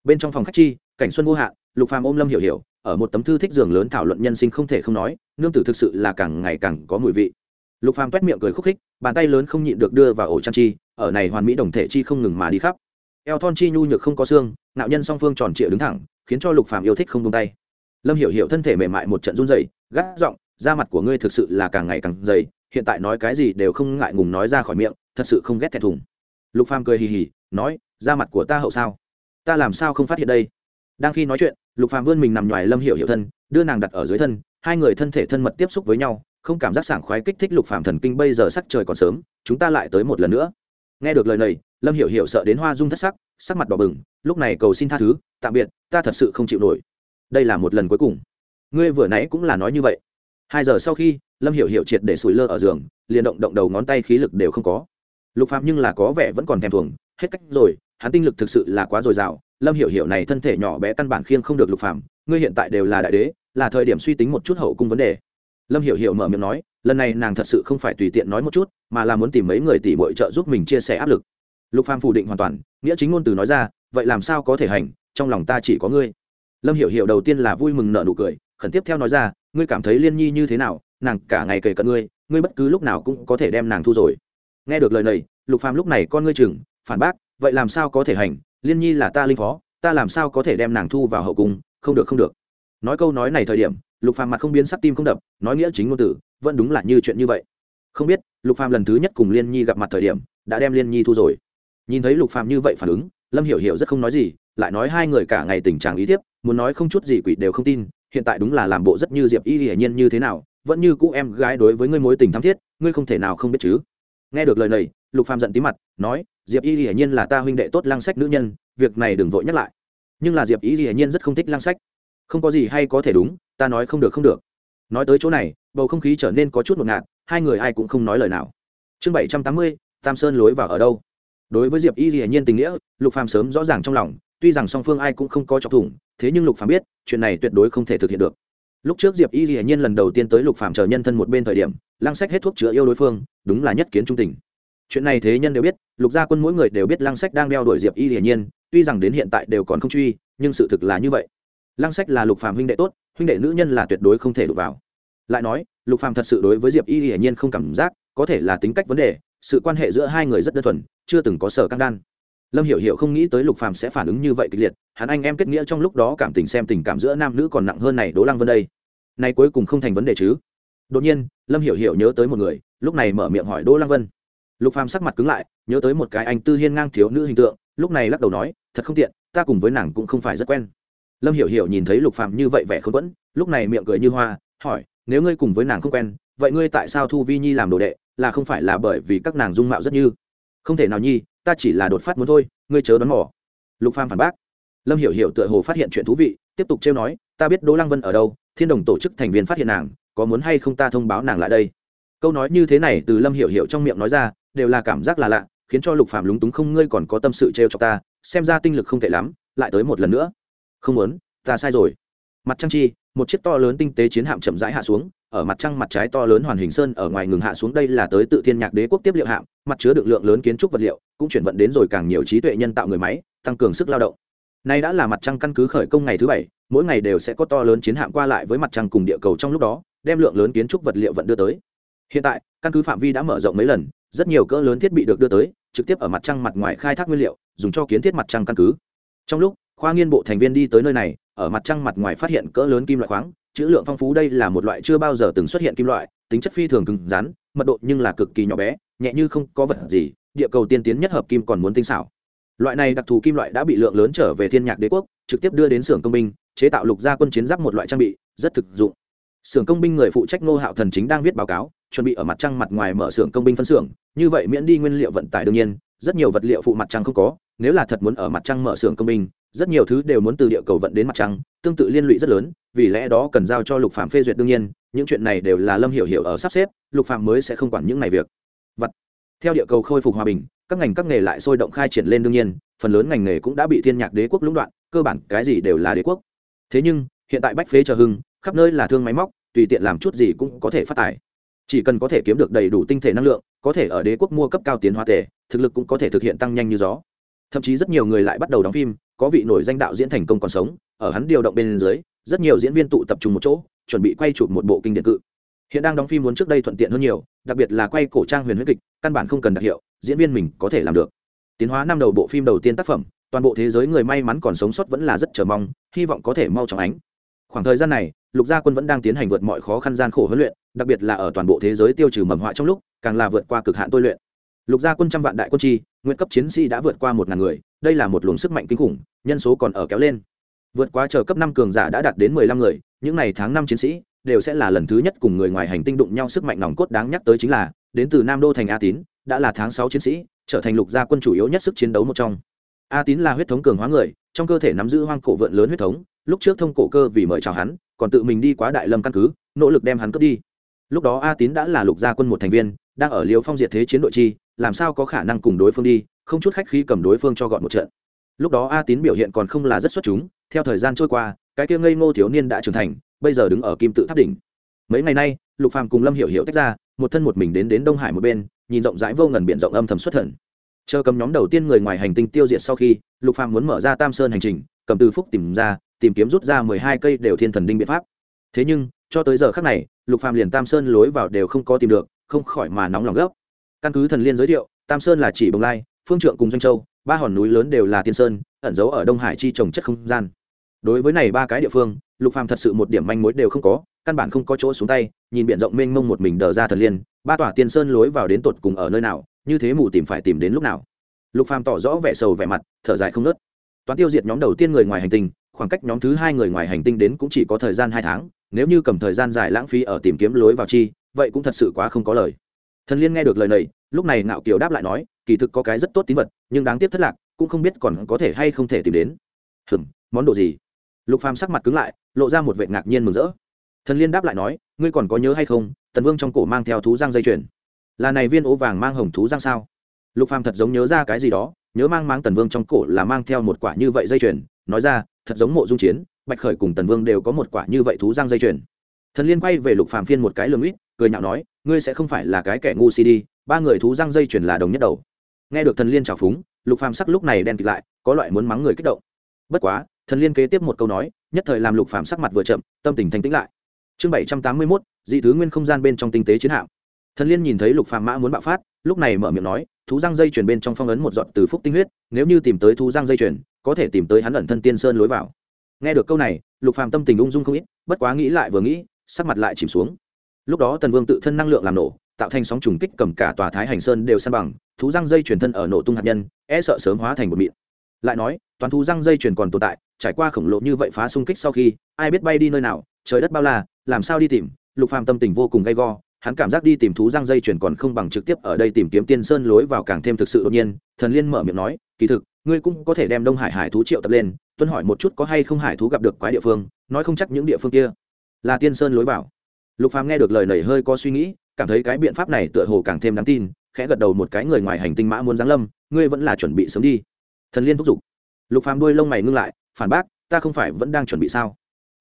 Bên trong phòng khách chi, cảnh xuân vô hạn, lục phàm ôm lâm hiểu hiểu, ở một tấm thư thích giường lớn thảo luận nhân sinh không thể không nói, nương tử thực sự là càng ngày càng có mùi vị. Lục phàm toét miệng cười khúc khích, bàn tay lớn không nhịn được đưa vào ổ chăn chi, ở này hoàn mỹ đồng thể chi không ngừng mà đi khắp. Eo thon chi nhu nhược không có xương, nạo nhân song phương tròn trịa đứng thẳng, khiến cho lục phàm yêu thích không buông tay lâm hiểu hiểu thân thể mềm mại một trận run rẩy, gắt giọng, da mặt của ngươi thực sự là càng ngày càng dày, hiện tại nói cái gì đều không ngại ngùng nói ra khỏi miệng, thật sự không ghét thẹn thùng. Lục phàm cười hì hì, nói, da mặt của ta hậu sao? Ta làm sao không phát hiện đây? Đang khi nói chuyện, lục phàm vươn mình nằm ngoài lâm hiểu hiểu thân, đưa nàng đặt ở dưới thân, hai người thân thể thân mật tiếp xúc với nhau, không cảm giác sảng khoái kích thích lục phàm thần kinh bây giờ sắc trời còn sớm, chúng ta lại tới một lần nữa. Nghe được lời này, lâm hiểu hiểu sợ đến hoa dung thất sắc sắc mặt đỏ bừng, lúc này cầu xin tha thứ, tạm biệt, ta thật sự không chịu nổi đây là một lần cuối cùng. Ngươi vừa nãy cũng là nói như vậy. Hai giờ sau khi, lâm hiểu hiểu triệt để sủi lơ ở giường, liền động động đầu ngón tay khí lực đều không có. Lục phạm nhưng là có vẻ vẫn còn thèm thuồng, hết cách rồi, hắn tinh lực thực sự là quá dồi dào. Lâm hiểu hiểu này thân thể nhỏ bé căn bản khiêng không được lục phạm, ngươi hiện tại đều là đại đế, là thời điểm suy tính một chút hậu cung vấn đề. Lâm hiểu hiểu mở miệng nói, lần này nàng thật sự không phải tùy tiện nói một chút, mà là muốn tìm mấy người tỷ bội trợ giúp mình chia sẻ áp lực. Lục phàm phủ định hoàn toàn, nghĩa chính ngôn từ nói ra, vậy làm sao có thể hành, trong lòng ta chỉ có ngươi lâm hiểu hiểu đầu tiên là vui mừng nở nụ cười khẩn tiếp theo nói ra ngươi cảm thấy liên nhi như thế nào? Nàng cả ngày kể cận ngươi ngươi bất cứ lúc nào cũng có thể đem nàng thu rồi. Nghe được lời này lục phàm lúc này con ngươi chừng phản bác vậy làm sao có thể hành? Liên nhi là ta linh phó ta làm sao có thể đem nàng thu vào hậu cung? Không được không được. Nói câu nói này thời điểm lục phàm mặt không biến sắc tim không đập nói nghĩa chính ngôn tử, vẫn đúng là như chuyện như vậy. Không biết lục phàm lần thứ nhất cùng liên nhi gặp mặt thời điểm đã đem liên nhi thu rồi. Nhìn thấy lục phàm như vậy phản ứng lâm hiểu hiểu rất không nói gì lại nói hai người cả ngày tình trạng ý tiếp muốn nói không chút gì quỷ đều không tin, hiện tại đúng là làm bộ rất như diệp y hiển nhiên như thế nào, vẫn như cũ em gái đối với ngươi mối tình thắm thiết, ngươi không thể nào không biết chứ. Nghe được lời này, lục phàm giận tí mặt, nói, diệp y hiển nhiên là ta huynh đệ tốt lang sách nữ nhân, việc này đừng vội nhắc lại. Nhưng là diệp y hiển nhiên rất không thích lang sách. Không có gì hay có thể đúng, ta nói không được không được. Nói tới chỗ này, bầu không khí trở nên có chút ngột ngạt, hai người ai cũng không nói lời nào. Chương bảy trăm tám mươi, tam sơn lối vào ở đâu? Đối với diệp y hiển nhiên tình nghĩa, lục phàm sớm rõ ràng trong lòng, tuy rằng song phương ai cũng không có chọc thủng thế nhưng lục phàm biết, chuyện này tuyệt đối không thể thực hiện được. Lúc trước diệp y hiển nhiên lần đầu tiên tới lục phàm chờ nhân thân một bên thời điểm, lăng sách hết thuốc chữa yêu đối phương, đúng là nhất kiến trung tình. Chuyện này thế nhân đều biết, lục gia quân mỗi người đều biết lăng sách đang đeo đuổi diệp y hiển nhiên, tuy rằng đến hiện tại đều còn không truy, nhưng sự thực là như vậy. Lăng sách là lục phàm huynh đệ tốt, huynh đệ nữ nhân là tuyệt đối không thể đụng vào. Lại nói, lục phàm thật sự đối với diệp y hiển nhiên không cảm giác, có thể là tính cách vấn đề, sự quan hệ giữa hai người rất đơn thuần, chưa từng có sở căng đan lâm hiểu hiểu không nghĩ tới lục phàm sẽ phản ứng như vậy kịch liệt, hắn anh em kết nghĩa trong lúc đó cảm tình xem tình cảm giữa nam nữ còn nặng hơn này đố lăng vân đây. Này cuối cùng không thành vấn đề chứ. Đột nhiên, lâm hiểu hiểu nhớ tới một người, lúc này mở miệng hỏi đỗ lăng vân. Lục phàm sắc mặt cứng lại, nhớ tới một cái anh tư hiên ngang thiếu nữ hình tượng, lúc này lắc đầu nói, thật không tiện, ta cùng với nàng cũng không phải rất quen. Lâm hiểu hiểu nhìn thấy lục phàm như vậy vẻ không quẫn, lúc này miệng cười như hoa, hỏi, nếu ngươi cùng với nàng không quen, vậy ngươi tại sao thu vi nhi làm đồ đệ, là không phải là bởi vì các nàng dung mạo rất như? Không thể nào nhi, ta chỉ là đột phát muốn thôi, ngươi chớ đón mỏ lục phàm phản bác. Lâm hiểu hiểu tựa hồ phát hiện chuyện thú vị, tiếp tục trêu nói, ta biết đỗ lăng vân ở đâu, thiên đồng tổ chức thành viên phát hiện nàng, có muốn hay không ta thông báo nàng lại đây? Câu nói như thế này từ lâm hiểu hiểu trong miệng nói ra, đều là cảm giác là lạ, khiến cho lục phàm lúng túng không, ngươi còn có tâm sự trêu cho ta, xem ra tinh lực không tệ lắm, lại tới một lần nữa. Không muốn, ta sai rồi mặt trăng chi, một chiếc to lớn tinh tế chiến hạm chậm rãi hạ xuống, ở mặt trăng mặt trái to lớn hoàn hình sơn, ở ngoài ngừng hạ xuống, đây là tới tự thiên nhạc đế quốc tiếp liệu hạm, mặt chứa được lượng lớn kiến trúc vật liệu, cũng chuyển vận đến rồi càng nhiều trí tuệ nhân tạo người máy, tăng cường sức lao động. Nay đã là mặt trăng căn cứ khởi công ngày thứ bảy, mỗi ngày đều sẽ có to lớn chiến hạm qua lại với mặt trăng cùng địa cầu trong lúc đó, đem lượng lớn kiến trúc vật liệu vận đưa tới. Hiện tại, căn cứ phạm vi đã mở rộng mấy lần, rất nhiều cỡ lớn thiết bị được đưa tới, trực tiếp ở mặt trăng mặt ngoài khai thác nguyên liệu, dùng cho kiến thiết mặt trăng căn cứ. Trong lúc khoa nghiên bộ thành viên đi tới nơi này, ở mặt trăng mặt ngoài phát hiện cỡ lớn kim loại khoáng, chữ lượng phong phú đây là một loại chưa bao giờ từng xuất hiện kim loại, tính chất phi thường cứng rắn, mật độ nhưng là cực kỳ nhỏ bé, nhẹ như không có vật gì, địa cầu tiên tiến nhất hợp kim còn muốn tinh xảo. Loại này đặc thù kim loại đã bị lượng lớn trở về thiên nhạc đế quốc, trực tiếp đưa đến xưởng công binh, chế tạo lục gia quân chiến giáp một loại trang bị, rất thực dụng. Xưởng công binh người phụ trách ngô hạo thần chính đang viết báo cáo, chuẩn bị ở mặt trăng mặt ngoài mở xưởng công binh phân xưởng, như vậy miễn đi nguyên liệu vận tải đương nhiên rất nhiều vật liệu phụ mặt trăng không có, nếu là thật muốn ở mặt trăng mở xưởng công binh, rất nhiều thứ đều muốn từ địa cầu vận đến mặt trăng, tương tự liên lụy rất lớn, vì lẽ đó cần giao cho lục phạm phê duyệt đương nhiên, những chuyện này đều là lâm hiểu hiểu ở sắp xếp, lục phạm mới sẽ không quản những này việc. Vật theo địa cầu khôi phục hòa bình, các ngành các nghề lại sôi động khai triển lên đương nhiên, phần lớn ngành nghề cũng đã bị thiên nhạc đế quốc lũng đoạn, cơ bản cái gì đều là đế quốc. Thế nhưng, hiện tại bách phế chờ hưng, khắp nơi là thương máy móc, tùy tiện làm chút gì cũng có thể phát tài. Chỉ cần có thể kiếm được đầy đủ tinh thể năng lượng, có thể ở đế quốc mua cấp cao tiến hóa tề thực lực cũng có thể thực hiện tăng nhanh như gió. Thậm chí rất nhiều người lại bắt đầu đóng phim, có vị nổi danh đạo diễn thành công còn sống, ở hắn điều động bên dưới, rất nhiều diễn viên tụ tập trung một chỗ, chuẩn bị quay chụp một bộ kinh điển cự. Hiện đang đóng phim muốn trước đây thuận tiện hơn nhiều, đặc biệt là quay cổ trang huyền huyết kịch, căn bản không cần đặc hiệu, diễn viên mình có thể làm được. Tiến hóa năm đầu bộ phim đầu tiên tác phẩm, toàn bộ thế giới người may mắn còn sống sót vẫn là rất chờ mong, hy vọng có thể mau chóng ánh. Khoảng thời gian này, lục gia quân vẫn đang tiến hành vượt mọi khó khăn gian khổ huấn luyện, đặc biệt là ở toàn bộ thế giới tiêu trừ mầm họa trong lúc, càng là vượt qua cực hạn tôi luyện lục gia quân trăm vạn đại quân chi, nguyện cấp chiến sĩ đã vượt qua một ngàn người, đây là một luồng sức mạnh kinh khủng, nhân số còn ở kéo lên. Vượt qua chờ cấp năm cường giả đã đạt đến mười lăm người, những n à y tháng năm chiến sĩ đều sẽ là lần thứ nhất cùng người ngoài hành tinh đụng nhau sức mạnh nòng cốt đáng nhắc tới chính là, đến từ nam đô thành a tín, đã là tháng sáu chiến sĩ, trở thành lục gia quân chủ yếu nhất sức chiến đấu một trong. A tín là huyết thống cường hóa người, trong cơ thể nắm giữ hoang cổ vượn lớn huyết thống, lúc trước thông cổ cơ vì mời chào hắn, còn tự mình đi quá đại lâm căn cứ, nỗ lực đem hắn cướp đi. Lúc đó a tín đã là lục gia quân một thành viên, đang ở liều phong diệt thế chiến đội chi làm sao có khả năng cùng đối phương đi, không chút khách khi cầm đối phương cho gọn một trận. Lúc đó a tín biểu hiện còn không là rất xuất chúng, theo thời gian trôi qua, cái kia ngây ngô thiếu niên đã trưởng thành, bây giờ đứng ở kim tự tháp đỉnh. Mấy ngày nay, lục phàm cùng lâm hiểu hiểu tách ra, một thân một mình đến đến đông hải một bên, nhìn rộng rãi vô ngần biển rộng âm thầm xuất thần. Chờ cầm nhóm đầu tiên người ngoài hành tinh tiêu diệt sau khi, lục phàm muốn mở ra tam sơn hành trình, cầm từ phúc tìm ra, tìm kiếm rút ra mười hai cây đều thiên thần đinh biện pháp. Thế nhưng, cho tới giờ khác này, lục phàm liền tam sơn lối vào đều không có tìm được, không khỏi mà nóng lòng gấp căn cứ thần liên giới thiệu, tam sơn là chỉ bồng lai, phương trượng cùng doanh châu, ba hòn núi lớn đều là tiên sơn, ẩn giấu ở đông hải chi trồng chất không gian. Đối với này ba cái địa phương, lục phàm thật sự một điểm manh mối đều không có, căn bản không có chỗ xuống tay, nhìn biển rộng mênh mông một mình đờ ra thần liên, ba tòa tiên sơn lối vào đến tột cùng ở nơi nào, như thế mù tìm phải tìm đến lúc nào. Lục phàm tỏ rõ vẻ sầu vẻ mặt, thở dài không nớt. Toán tiêu diệt nhóm đầu tiên người ngoài hành tinh, khoảng cách nhóm thứ hai người ngoài hành tinh đến cũng chỉ có thời gian hai tháng, nếu như cầm thời gian dài lãng phí ở tìm kiếm lối vào chi, vậy cũng thật sự quá không có lời thần liên nghe được lời này, lúc này ngạo kiều đáp lại nói, kỳ thực có cái rất tốt tín vật, nhưng đáng tiếc thất lạc, cũng không biết còn có thể hay không thể tìm đến. Hừm món đồ gì? Lục phàm sắc mặt cứng lại, lộ ra một vệ ngạc nhiên mừng rỡ. Thần liên đáp lại nói, ngươi còn có nhớ hay không, tần vương trong cổ mang theo thú răng dây chuyền. Là này viên ố vàng mang hồng thú răng sao? Lục phàm thật giống nhớ ra cái gì đó, nhớ mang mang tần vương trong cổ là mang theo một quả như vậy dây chuyền, nói ra, thật giống mộ dung chiến, bạch khởi cùng tần vương đều có một quả như vậy thú răng dây chuyền. Thần liên quay về lục phàm phiên một cái lường ít cười nhạo nói ngươi sẽ không phải là cái kẻ ngu si đi ba người thú răng dây chuyển là đồng nhất đầu. Nghe được thần liên trào phúng lục phàm sắc lúc này đen kịt lại có loại muốn mắng người kích động. Bất quá thần liên kế tiếp một câu nói nhất thời làm lục phàm sắc mặt vừa chậm tâm tình thanh tĩnh lại. Chương bảy trăm tám mươi 781, dị thứ nguyên không gian bên trong tinh tế chiến hạm. Thần liên nhìn thấy lục phàm mã muốn bạo phát lúc này mở miệng nói thú răng dây chuyển bên trong phong ấn một giọt từ phúc tinh huyết nếu như tìm tới thú răng dây chuyển có thể tìm tới hắn ẩn thân tiên sơn lối vào. Nghe được câu này lục phàm tâm tình ung dung không ít bất quá nghĩ lại vừa nghĩ sắc mặt lại chìm xuống lúc đó tần vương tự thân năng lượng làm nổ, tạo thành sóng trùng kích cầm cả tòa thái hành sơn đều san bằng, thú răng dây chuyển thân ở nổ tung hạt nhân e sợ sớm hóa thành một mịn. Lại nói, toàn thú răng dây chuyển còn tồn tại, trải qua khổng lồ như vậy phá xung kích sau khi, ai biết bay đi nơi nào, trời đất bao la, làm sao đi tìm? Lục phàm tâm tình vô cùng gay go, hắn cảm giác đi tìm thú răng dây chuyển còn không bằng trực tiếp ở đây tìm kiếm tiên sơn lối vào càng thêm thực sự đột nhiên. Thần liên mở miệng nói, kỳ thực, ngươi cũng có thể đem đông hải hải thú triệu tập lên, tuân hỏi một chút có hay không hải thú gặp được quái địa phương, nói không chắc những địa phương kia là tiên sơn lối vào lục phàm nghe được lời này hơi có suy nghĩ, cảm thấy cái biện pháp này tựa hồ càng thêm đáng tin, khẽ gật đầu một cái người ngoài hành tinh mã muốn giáng lâm, ngươi vẫn là chuẩn bị sớm đi. Thần liên thúc giục. Lục phàm đuôi lông mày ngưng lại, phản bác, ta không phải vẫn đang chuẩn bị sao?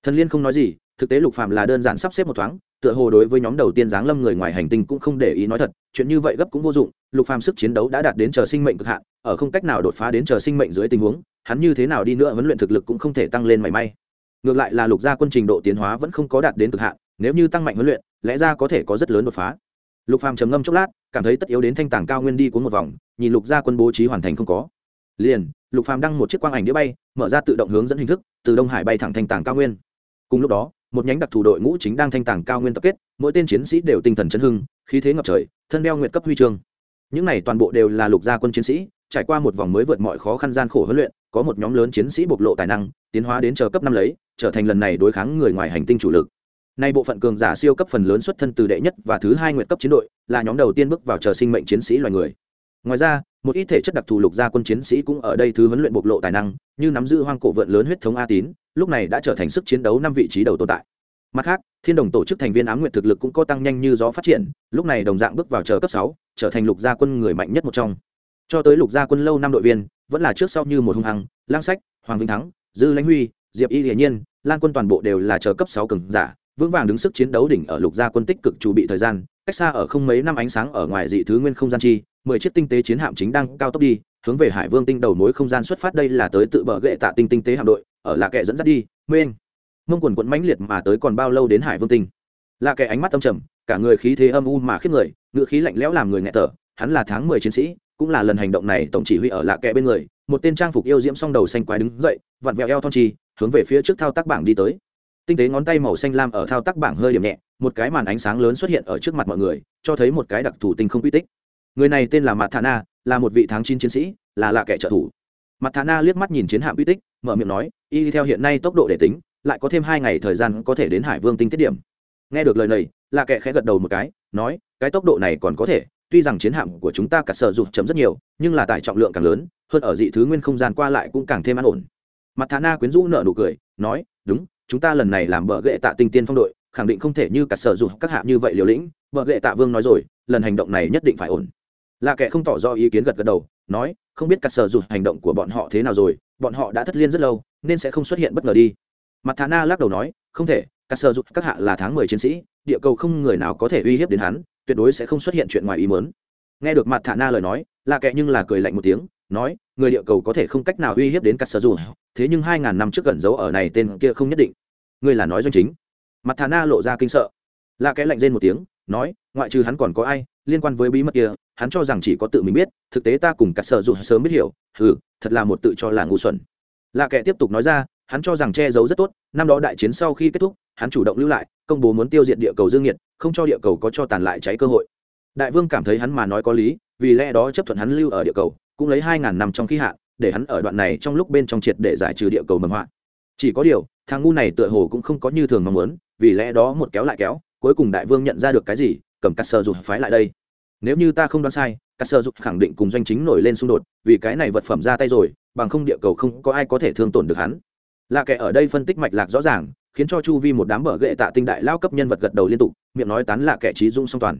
Thần liên không nói gì, thực tế lục phàm là đơn giản sắp xếp một thoáng, tựa hồ đối với nhóm đầu tiên giáng lâm người ngoài hành tinh cũng không để ý nói thật, chuyện như vậy gấp cũng vô dụng, lục phàm sức chiến đấu đã đạt đến chờ sinh mệnh cực hạn, ở không cách nào đột phá đến chờ sinh mệnh dưới tình huống, hắn như thế nào đi nữa huấn luyện thực lực cũng không thể tăng lên mảy may. Ngược lại là lục gia quân trình độ tiến hóa vẫn không có đạt đến cực hạn nếu như tăng mạnh huấn luyện, lẽ ra có thể có rất lớn đột phá. Lục phàm trầm ngâm chốc lát, cảm thấy tất yếu đến thanh tàng cao nguyên đi cuốn một vòng, nhìn lục gia quân bố trí hoàn thành không có. Liền, lục phàm đăng một chiếc quang ảnh đĩa bay, mở ra tự động hướng dẫn hình thức, từ đông hải bay thẳng thanh tàng cao nguyên. Cùng lúc đó, một nhánh đặc thù đội ngũ chính đang thanh tàng cao nguyên tập kết, mỗi tên chiến sĩ đều tinh thần chấn hưng, khí thế ngập trời, thân đeo nguyệt cấp huy chương. Những này toàn bộ đều là lục gia quân chiến sĩ, trải qua một vòng mới vượt mọi khó khăn gian khổ huấn luyện, có một nhóm lớn chiến sĩ bộc lộ tài năng, tiến hóa đến chờ cấp năm lấy, trở thành lần này đối kháng người ngoài hành tinh chủ lực nay bộ phận cường giả siêu cấp phần lớn xuất thân từ đệ nhất và thứ hai nguyện cấp chiến đội, là nhóm đầu tiên bước vào chờ sinh mệnh chiến sĩ loài người. Ngoài ra, một ít thể chất đặc thù lục gia quân chiến sĩ cũng ở đây thứ huấn luyện bộc lộ tài năng, như nắm giữ hoang cổ vượn lớn huyết thống a tín, lúc này đã trở thành sức chiến đấu năm vị trí đầu tồn tại. Mặt khác, thiên đồng tổ chức thành viên ám nguyệt thực lực cũng có tăng nhanh như gió phát triển, lúc này đồng dạng bước vào chờ cấp sáu, trở thành lục gia quân người mạnh nhất một trong. Cho tới lục gia quân lâu năm đội viên, vẫn là trước sau như một hung hăng, lang sách, hoàng vinh thắng, dư lãnh huy, diệp y hiển nhiên, lan quân toàn bộ đều là chờ cấp sáu cường giả vững vàng đứng sức chiến đấu đỉnh ở lục gia quân tích cực chủ bị thời gian, cách xa ở không mấy năm ánh sáng ở ngoài dị thứ nguyên không gian chi, mười chiếc tinh tế chiến hạm chính đang cao tốc đi, hướng về hải vương tinh đầu mối không gian xuất phát đây là tới tự bờ gệ tạ tinh tinh tế hạm đội, ở là kẻ dẫn dắt đi, mênh. Mông quần quận mãnh liệt mà tới còn bao lâu đến hải vương tinh. Là kẻ ánh mắt âm trầm, cả người khí thế âm u mà khiếp người ngựa khí lạnh lẽo làm người nghẹt thở, hắn là tháng mười chiến sĩ, cũng là lần hành động này tổng chỉ huy ở lạ kẹ bên người, một tên trang phục yêu diễm song đầu xanh quái đứng dậy, vặn vẹo eo thon chi, hướng về phía trước thao tác bảng đi tới tinh tế ngón tay màu xanh lam ở thao tác bảng hơi điểm nhẹ, một cái màn ánh sáng lớn xuất hiện ở trước mặt mọi người, cho thấy một cái đặc thù tinh không quy tích. Người này tên là mặt thà na, là một vị tháng chín chiến sĩ, là lạ kẻ trợ thủ. Mặt thà na liếc mắt nhìn chiến hạm quy tích, mở miệng nói, y theo hiện nay tốc độ để tính, lại có thêm hai ngày thời gian có thể đến hải vương tinh tiết điểm. Nghe được lời này, lạ kẻ khẽ gật đầu một cái, nói, cái tốc độ này còn có thể, tuy rằng chiến hạm của chúng ta cả sở dụng chấm rất nhiều, nhưng là tải trọng lượng càng lớn, hơn ở dị thứ nguyên không gian qua lại cũng càng thêm an ổn. Mặt thà na quyến rũ nợ nụ cười, nói, đúng chúng ta lần này làm bờ ghệ tạ tinh tiên phong đội, khẳng định không thể như cả sở dụng các hạ như vậy liều lĩnh, bờ ghệ tạ vương nói rồi, lần hành động này nhất định phải ổn. Là kẻ không tỏ rõ ý kiến gật gật đầu, nói, không biết cả sở dụng hành động của bọn họ thế nào rồi, bọn họ đã thất liên rất lâu, nên sẽ không xuất hiện bất ngờ đi. Mặt thà na lắc đầu nói, không thể cả sở dụng các hạ là tháng mười chiến sĩ, địa cầu không người nào có thể uy hiếp đến hắn, tuyệt đối sẽ không xuất hiện chuyện ngoài ý muốn. Nghe được mặt thà na lời nói là kệ nhưng là cười lạnh một tiếng, nói người địa cầu có thể không cách nào uy hiếp đến cắt sở dù. Thế nhưng hai ngàn năm trước gần dấu ở này tên kia không nhất định. Ngươi là nói doanh chính. Mặt Thà na lộ ra kinh sợ. Là kẽ lạnh rên một tiếng, nói, ngoại trừ hắn còn có ai liên quan với bí mật kia? Hắn cho rằng chỉ có tự mình biết, thực tế ta cùng Cả sở dù sớm biết hiểu. Ừ thật là một tự cho là ngu xuẩn. Là kẻ tiếp tục nói ra, hắn cho rằng che giấu rất tốt, năm đó đại chiến sau khi kết thúc, hắn chủ động lưu lại, công bố muốn tiêu diệt địa cầu dương nhiệt, không cho địa cầu có cho tàn lại cháy cơ hội. Đại vương cảm thấy hắn mà nói có lý, vì lẽ đó chấp thuận hắn lưu ở địa cầu cũng lấy hai ngàn năm trong khí hạn, để hắn ở đoạn này trong lúc bên trong triệt để giải trừ địa cầu mầm họa. Chỉ có điều, thằng ngu này tựa hồ cũng không có như thường mong muốn, vì lẽ đó một kéo lại kéo, cuối cùng đại vương nhận ra được cái gì, cầm cắt sơ dục phái lại đây. Nếu như ta không đoán sai, cắt sơ dục khẳng định cùng doanh chính nổi lên xung đột, vì cái này vật phẩm ra tay rồi, bằng không địa cầu không có ai có thể thương tổn được hắn. Là kẻ ở đây phân tích mạch lạc rõ ràng, khiến cho chu vi một đám bờ gệ tạ tinh đại lao cấp nhân vật gật đầu liên tục, miệng nói tán lạ kẻ trí dung song toàn.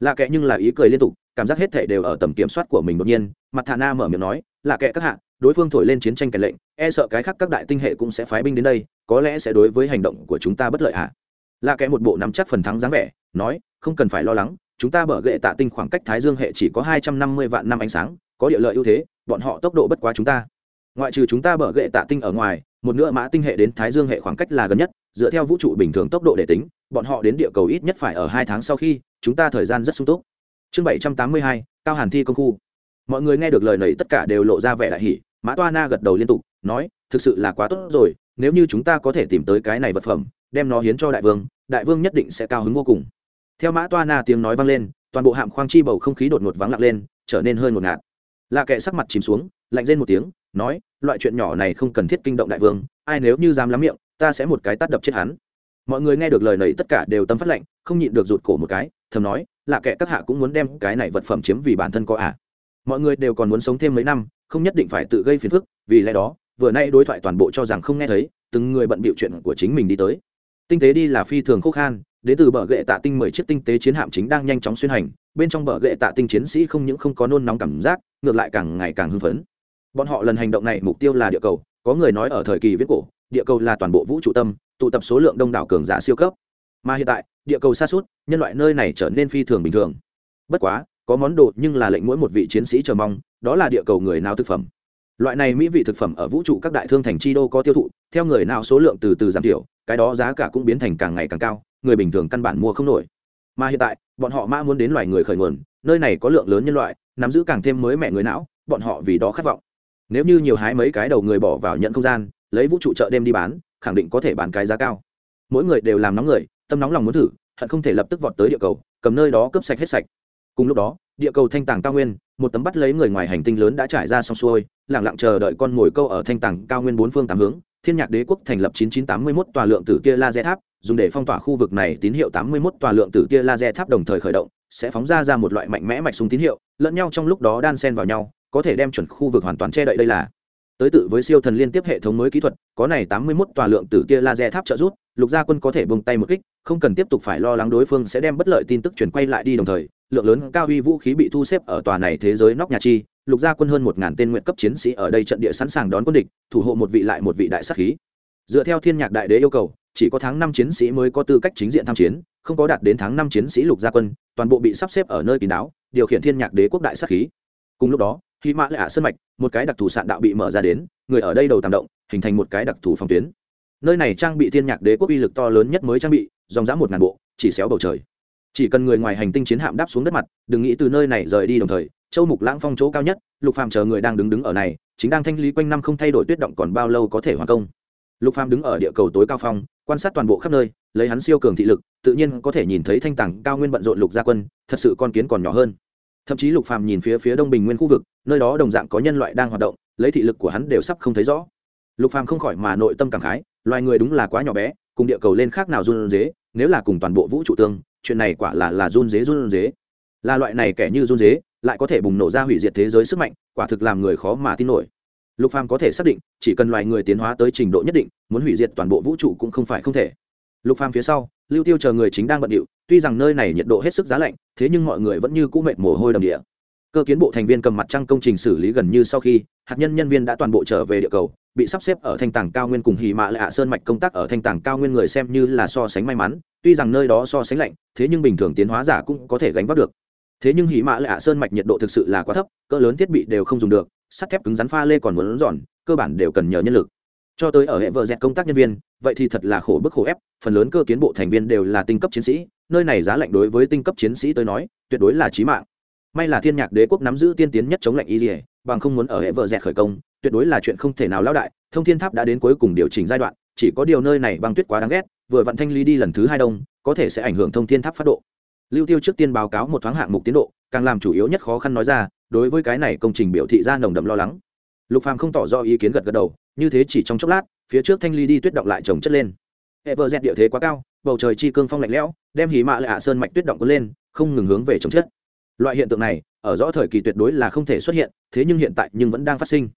Lạ kẻ nhưng là ý cười liên tục cảm giác hết thể đều ở tầm kiểm soát của mình đột nhiên, mặt thà na mở miệng nói, là kẻ các hạ, đối phương thổi lên chiến tranh kèn lệnh e sợ cái khác các đại tinh hệ cũng sẽ phái binh đến đây, có lẽ sẽ đối với hành động của chúng ta bất lợi hạ là kẻ một bộ nắm chắc phần thắng dáng vẻ, nói, không cần phải lo lắng, chúng ta bờ gệ tạ tinh khoảng cách thái dương hệ chỉ có hai trăm năm mươi vạn năm ánh sáng, có địa lợi ưu thế, bọn họ tốc độ bất quá chúng ta. Ngoại trừ chúng ta bờ gệ tạ tinh ở ngoài, một nửa mã tinh hệ đến thái dương hệ khoảng cách là gần nhất, dựa theo vũ trụ bình thường tốc độ để tính, bọn họ đến địa cầu ít nhất phải ở hai tháng sau khi, chúng ta thời gian rất sung túc chương bảy trăm tám mươi hai, cao hàn thi công khu. Mọi người nghe được lời này tất cả đều lộ ra vẻ đại hỷ mã toa na gật đầu liên tục, nói, thực sự là quá tốt rồi, nếu như chúng ta có thể tìm tới cái này vật phẩm, đem nó hiến cho đại vương đại vương nhất định sẽ cao hứng vô cùng. Theo mã toa na tiếng nói vang lên, toàn bộ hạm khoang chi bầu không khí đột ngột vắng lặng lên, trở nên hơi ngột ngạt. Lạ kệ sắc mặt chìm xuống, lạnh lên một tiếng, nói, loại chuyện nhỏ này không cần thiết kinh động đại vương, ai nếu như dám lắm miệng, ta sẽ một cái tát đập chết hắn. Mọi người nghe được lời này tất cả đều tâm phát lệnh không nhịn được rụt cổ một cái, thầm nói là kẻ các hạ cũng muốn đem cái này vật phẩm chiếm vì bản thân có ạ à. mọi người đều còn muốn sống thêm mấy năm, không nhất định phải tự gây phiền phức, vì lẽ đó, vừa nay đối thoại toàn bộ cho rằng không nghe thấy, từng người bận bịu chuyện của chính mình đi tới. Tinh tế đi là phi thường khô khan, đến từ bờ gệ tạ tinh mười chiếc tinh tế chiến hạm chính đang nhanh chóng xuyên hành, bên trong bờ gệ tạ tinh chiến sĩ không những không có nôn nóng cảm giác, ngược lại càng ngày càng hưng phấn. Bọn họ lần hành động này mục tiêu là địa cầu, có người nói ở thời kỳ viết cổ, địa cầu là toàn bộ vũ trụ tâm, tụ tập số lượng đông đảo cường giả siêu cấp mà hiện tại, địa cầu xa suốt, nhân loại nơi này trở nên phi thường bình thường. Bất quá, có món đồ nhưng là lệnh mỗi một vị chiến sĩ chờ mong, đó là địa cầu người nào thực phẩm. Loại này mỹ vị thực phẩm ở vũ trụ các đại thương thành chi đô có tiêu thụ, theo người nào số lượng từ từ giảm thiểu, cái đó giá cả cũng biến thành càng ngày càng cao, người bình thường căn bản mua không nổi. Mà hiện tại, bọn họ mã muốn đến loài người khởi nguồn, nơi này có lượng lớn nhân loại, nắm giữ càng thêm mới mẹ người não, bọn họ vì đó khát vọng. Nếu như nhiều hái mấy cái đầu người bỏ vào nhận không gian, lấy vũ trụ chợ đêm đi bán, khẳng định có thể bán cái giá cao. Mỗi người đều làm nóng người tâm nóng lòng muốn thử, hận không thể lập tức vọt tới địa cầu, cầm nơi đó cướp sạch hết sạch cùng lúc đó, địa cầu thanh tàng cao nguyên, một tấm bắt lấy người ngoài hành tinh lớn đã trải ra xong xuôi lẳng lặng chờ đợi con mồi câu ở thanh tàng cao nguyên bốn phương tám hướng, thiên nhạc đế quốc thành lập 9981 tòa lượng tử kia laser tháp, dùng để phong tỏa khu vực này tín hiệu 81 tòa lượng tử kia laser tháp đồng thời khởi động, sẽ phóng ra ra một loại mạnh mẽ mạch súng tín hiệu, lẫn nhau trong lúc đó đan xen vào nhau, có thể đem chuẩn khu vực hoàn toàn che đậy đây là tới tự với siêu thần liên tiếp hệ thống mới kỹ thuật, có này 81 tòa lượng tử kia laser tháp trợ giúp lục gia quân có thể buông tay một kích, không cần tiếp tục phải lo lắng đối phương sẽ đem bất lợi tin tức truyền quay lại đi đồng thời, lượng lớn cao uy vũ khí bị thu xếp ở tòa này thế giới nóc nhà chi, lục gia quân hơn một ngàn tên nguyện cấp chiến sĩ ở đây trận địa sẵn sàng đón quân địch, thủ hộ một vị lại một vị đại sát khí. Dựa theo thiên nhạc đại đế yêu cầu, chỉ có tháng năm chiến sĩ mới có tư cách chính diện tham chiến, không có đạt đến tháng năm chiến sĩ lục gia quân, toàn bộ bị sắp xếp ở nơi kín đáo, điều khiển thiên nhạc đế quốc đại sát khí. Cùng lúc đó khi mã lạ sơn mạch, một cái đặc thù sạn đạo bị mở ra đến, người ở đây đầu tạm động, hình thành một cái đặc thù phòng tuyến nơi này trang bị thiên nhạc đế quốc uy lực to lớn nhất mới trang bị, dòng dã một ngàn bộ, chỉ xéo bầu trời. Chỉ cần người ngoài hành tinh chiến hạm đáp xuống đất mặt, đừng nghĩ từ nơi này rời đi đồng thời, châu mục lãng phong chỗ cao nhất, lục phàm chờ người đang đứng đứng ở này, chính đang thanh lý quanh năm không thay đổi tuyết động còn bao lâu có thể hoàn công. Lục phàm đứng ở địa cầu tối cao phong, quan sát toàn bộ khắp nơi, lấy hắn siêu cường thị lực, tự nhiên có thể nhìn thấy thanh tảng cao nguyên bận rộn lục gia quân, thật sự con kiến còn nhỏ hơn. Thậm chí lục phàm nhìn phía phía đông bình nguyên khu vực, nơi đó đồng dạng có nhân loại đang hoạt động, lấy thị lực của hắn đều sắp không thấy rõ. Lục phàm không khỏi mà nội tâm cảm khái loài người đúng là quá nhỏ bé, cùng địa cầu lên khác nào run dế nếu là cùng toàn bộ vũ trụ tương, chuyện này quả là là run dế run dế là loại này kẻ như run dế lại có thể bùng nổ ra hủy diệt thế giới sức mạnh, quả thực làm người khó mà tin nổi. Lục phàm có thể xác định, chỉ cần loài người tiến hóa tới trình độ nhất định, muốn hủy diệt toàn bộ vũ trụ cũng không phải không thể. Lục phàm phía sau, lưu tiêu chờ người chính đang bận điệu, tuy rằng nơi này nhiệt độ hết sức giá lạnh, thế nhưng mọi người vẫn như cũ mệt mồ hôi đầm địa cơ kiến bộ thành viên cầm mặt trăng công trình xử lý gần như sau khi, hạt nhân nhân viên đã toàn bộ trở về địa cầu, bị sắp xếp ở thanh tàng cao nguyên cùng hì mạ lạ sơn mạch công tác ở thanh tàng cao nguyên người xem như là so sánh may mắn, tuy rằng nơi đó so sánh lạnh, thế nhưng bình thường tiến hóa giả cũng có thể gánh vác được. Thế nhưng hì mạ lạ sơn mạch nhiệt độ thực sự là quá thấp, cỡ lớn thiết bị đều không dùng được, sắt thép cứng rắn pha lê còn muốn giòn cơ bản đều cần nhờ nhân lực. Cho tới ở hệ vợ dẹt công tác nhân viên, vậy thì thật là khổ bức khổ ép, phần lớn cơ kiến bộ thành viên đều là tinh cấp chiến sĩ, nơi này giá lạnh đối với tinh cấp chiến sĩ tới nói, tuyệt đối là trí mạng may là thiên nhạc đế quốc nắm giữ tiên tiến nhất chống lạnh y dỉa bằng không muốn ở hệ vợ dẹt khởi công, tuyệt đối là chuyện không thể nào lão đại, thông thiên tháp đã đến cuối cùng điều chỉnh giai đoạn, chỉ có điều nơi này băng tuyết quá đáng ghét, vừa vận thanh ly đi lần thứ hai đông, có thể sẽ ảnh hưởng thông thiên tháp phát độ. Lưu tiêu trước tiên báo cáo một thoáng hạng mục tiến độ, càng làm chủ yếu nhất khó khăn nói ra, đối với cái này công trình biểu thị ra nồng đậm lo lắng. Lục phàm không tỏ rõ ý kiến gật gật đầu, như thế chỉ trong chốc lát, phía trước thanh ly đi tuyết động lại trồng chất lên. Hệ vợ dẹt địa thế quá cao, bầu trời chi cương phong lạnh lẽo, đem hí mạ lại hạ sơn mạch tuyết động cuốn lên, không ngừng hướng về trồng chất loại hiện tượng này, ở rõ thời kỳ tuyệt đối là không thể xuất hiện, thế nhưng hiện tại nhưng vẫn đang phát sinh.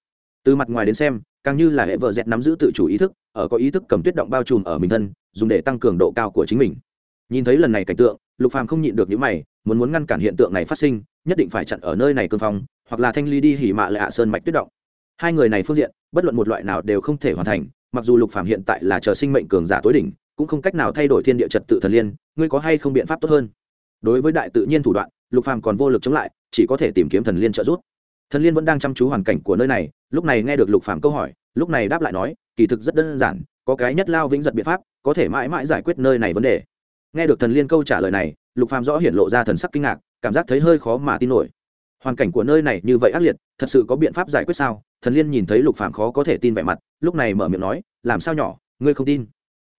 Từ mặt ngoài đến xem, càng như là hệ vợ dẹt nắm giữ tự chủ ý thức, ở có ý thức cầm tuyết động bao trùm ở mình thân, dùng để tăng cường độ cao của chính mình. Nhìn thấy lần này cảnh tượng, lục phàm không nhịn được những mày, muốn muốn ngăn cản hiện tượng này phát sinh, nhất định phải chặn ở nơi này cương phong, hoặc là thanh ly đi hỉ mạ lại hạ sơn mạch tuyết động. Hai người này phương diện, bất luận một loại nào đều không thể hoàn thành, mặc dù lục phàm hiện tại là chờ sinh mệnh cường giả tối đỉnh, cũng không cách nào thay đổi thiên địa trật tự thần liên, ngươi có hay không biện pháp tốt hơn? Đối với đại tự nhiên thủ đoạn lục phàm còn vô lực chống lại, chỉ có thể tìm kiếm thần liên trợ giúp. Thần liên vẫn đang chăm chú hoàn cảnh của nơi này, lúc này nghe được lục phàm câu hỏi, lúc này đáp lại nói, kỳ thực rất đơn giản, có cái nhất lao vĩnh giật biện pháp, có thể mãi mãi giải quyết nơi này vấn đề. Nghe được thần liên câu trả lời này, lục phàm rõ hiển lộ ra thần sắc kinh ngạc, cảm giác thấy hơi khó mà tin nổi. Hoàn cảnh của nơi này như vậy ác liệt, thật sự có biện pháp giải quyết sao? Thần liên nhìn thấy lục phàm khó có thể tin vẻ mặt, lúc này mở miệng nói, làm sao nhỏ, ngươi không tin.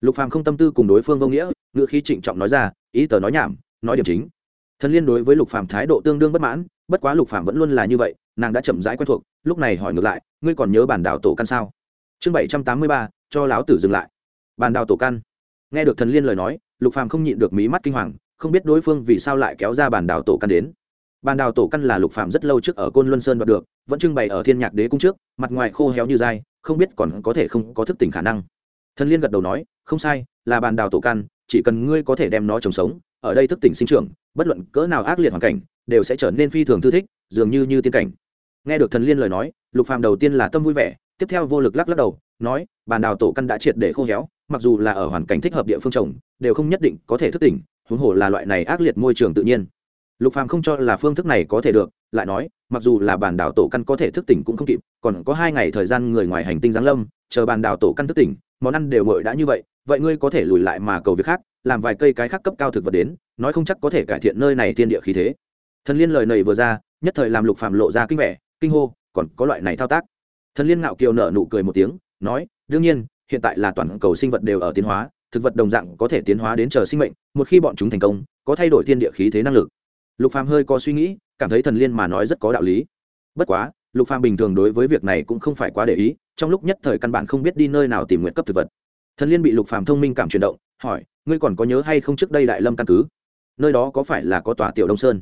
Lục phàm không tâm tư cùng đối phương vô nghĩa ngựa khí trịnh trọng nói ra, ý tờ nói nhảm, nói điểm chính thần liên đối với lục phàm thái độ tương đương bất mãn, bất quá lục phàm vẫn luôn là như vậy, nàng đã chậm rãi quen thuộc, lúc này hỏi ngược lại, ngươi còn nhớ bản đảo tổ căn sao? Chương bảy trăm tám mươi ba, cho láo tử dừng lại. Bản đảo tổ căn. Nghe được thần liên lời nói, lục phàm không nhịn được mí mắt kinh hoàng, không biết đối phương vì sao lại kéo ra bản đảo tổ căn đến. Bản đảo tổ căn là lục phàm rất lâu trước ở côn luân sơn đoạt được, vẫn trưng bày ở thiên nhạc đế cung trước, mặt ngoài khô héo như dai, không biết còn có thể không có thức tỉnh khả năng. Thần liên gật đầu nói, không sai, là bản đảo tổ căn, chỉ cần ngươi có thể đem nó trồng sống, ở đây thức tỉnh sinh trưởng bất luận cỡ nào ác liệt hoàn cảnh, đều sẽ trở nên phi thường thư thích, dường như như tiên cảnh. Nghe được thần liên lời nói, lục phàm đầu tiên là tâm vui vẻ, tiếp theo vô lực lắc lắc đầu, nói, bàn đào tổ căn đã triệt để khô héo, mặc dù là ở hoàn cảnh thích hợp địa phương trồng, đều không nhất định có thể thức tỉnh, huống hồ là loại này ác liệt môi trường tự nhiên. Lục phàm không cho là phương thức này có thể được, lại nói, mặc dù là bàn đảo tổ căn có thể thức tỉnh cũng không kịp, còn có hai ngày thời gian người ngoài hành tinh giáng lâm, chờ bàn đảo tổ căn thức tỉnh, món ăn đều nguội đã như vậy vậy ngươi có thể lùi lại mà cầu việc khác, làm vài cây cái khác cấp cao thực vật đến nói không chắc có thể cải thiện nơi này thiên địa khí thế. Thần liên lời này vừa ra, nhất thời làm lục phàm lộ ra kinh vẻ, kinh hô, còn có loại này thao tác. Thần liên ngạo kiều nở nụ cười một tiếng, nói, đương nhiên, hiện tại là toàn cầu sinh vật đều ở tiến hóa, thực vật đồng dạng có thể tiến hóa đến chờ sinh mệnh, một khi bọn chúng thành công, có thay đổi thiên địa khí thế năng lực. Lục phàm hơi có suy nghĩ, cảm thấy thần liên mà nói rất có đạo lý. Bất quá, lục phàm bình thường đối với việc này cũng không phải quá để ý, trong lúc nhất thời căn bản không biết đi nơi nào tìm nguyện cấp thực vật. Thần liên bị lục phàm thông minh cảm chuyển động, hỏi, ngươi còn có nhớ hay không trước đây đại lâm căn cứ? Nơi đó có phải là có tòa tiểu đông sơn?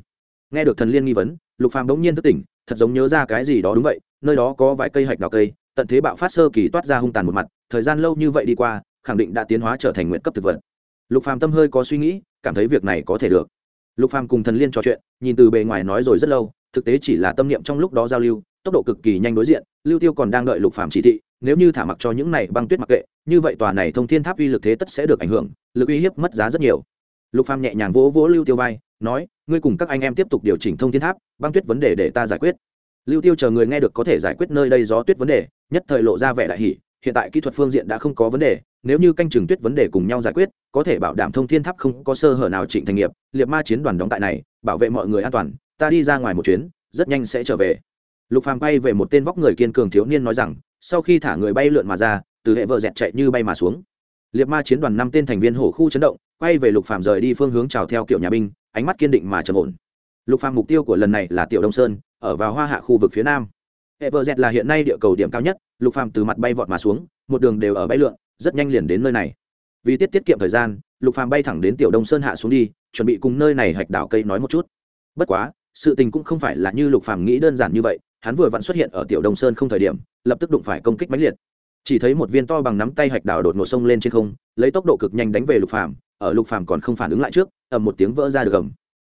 Nghe được thần liên nghi vấn, lục phàm đống nhiên thức tỉnh, thật giống nhớ ra cái gì đó đúng vậy, nơi đó có vài cây hạch đào cây, tận thế bạo phát sơ kỳ toát ra hung tàn một mặt, thời gian lâu như vậy đi qua, khẳng định đã tiến hóa trở thành nguyện cấp thực vật. Lục phàm tâm hơi có suy nghĩ, cảm thấy việc này có thể được. Lục phàm cùng thần liên trò chuyện, nhìn từ bề ngoài nói rồi rất lâu, thực tế chỉ là tâm niệm trong lúc đó giao lưu, tốc độ cực kỳ nhanh đối diện, lưu tiêu còn đang đợi lục phàm chỉ thị, nếu như thả mặc cho những này băng tuyết mặc kệ, như vậy tòa này thông thiên tháp uy lực thế tất sẽ được ảnh hưởng, lực uy hiếp mất giá rất nhiều lục phàm nhẹ nhàng vỗ vỗ lưu tiêu vai, nói, ngươi cùng các anh em tiếp tục điều chỉnh thông thiên tháp, băng tuyết vấn đề để ta giải quyết. Lưu tiêu chờ người nghe được có thể giải quyết nơi đây gió tuyết vấn đề, nhất thời lộ ra vẻ đại hỷ hiện tại kỹ thuật phương diện đã không có vấn đề, nếu như canh chừng tuyết vấn đề cùng nhau giải quyết, có thể bảo đảm thông thiên tháp không có sơ hở nào trịnh thành nghiệp, liệt ma chiến đoàn đóng tại này, bảo vệ mọi người an toàn, ta đi ra ngoài một chuyến, rất nhanh sẽ trở về. Lục phàm bay về một tên vóc người kiên cường thiếu niên nói rằng, sau khi thả người bay lượn mà ra, từ hệ vợ dẹt chạy như bay mà xuống. Liệt ma chiến đoàn năm tên thành viên hổ khu chấn động quay về lục phàm rời đi phương hướng chào theo kiểu nhà binh, ánh mắt kiên định mà trầm ổn. Lục phàm mục tiêu của lần này là tiểu đông sơn, ở vào hoa hạ khu vực phía nam. Hệ vợ dẹt là hiện nay địa cầu điểm cao nhất, lục phàm từ mặt bay vọt mà xuống, một đường đều ở bay lượn, rất nhanh liền đến nơi này. Vì tiết tiết kiệm thời gian, lục phàm bay thẳng đến tiểu đông sơn hạ xuống đi, chuẩn bị cùng nơi này hạch đảo cây nói một chút. Bất quá, sự tình cũng không phải là như lục phàm nghĩ đơn giản như vậy, hắn vừa vặn xuất hiện ở tiểu đông sơn không thời điểm, lập tức đụng phải công kích mãnh liệt. Chỉ thấy một viên to bằng nắm tay hạch đảo đột ngột sông lên trên không, lấy tốc độ cực nhanh đánh về lục phàm ở lục phàm còn không phản ứng lại trước, ầm một tiếng vỡ ra được gầm.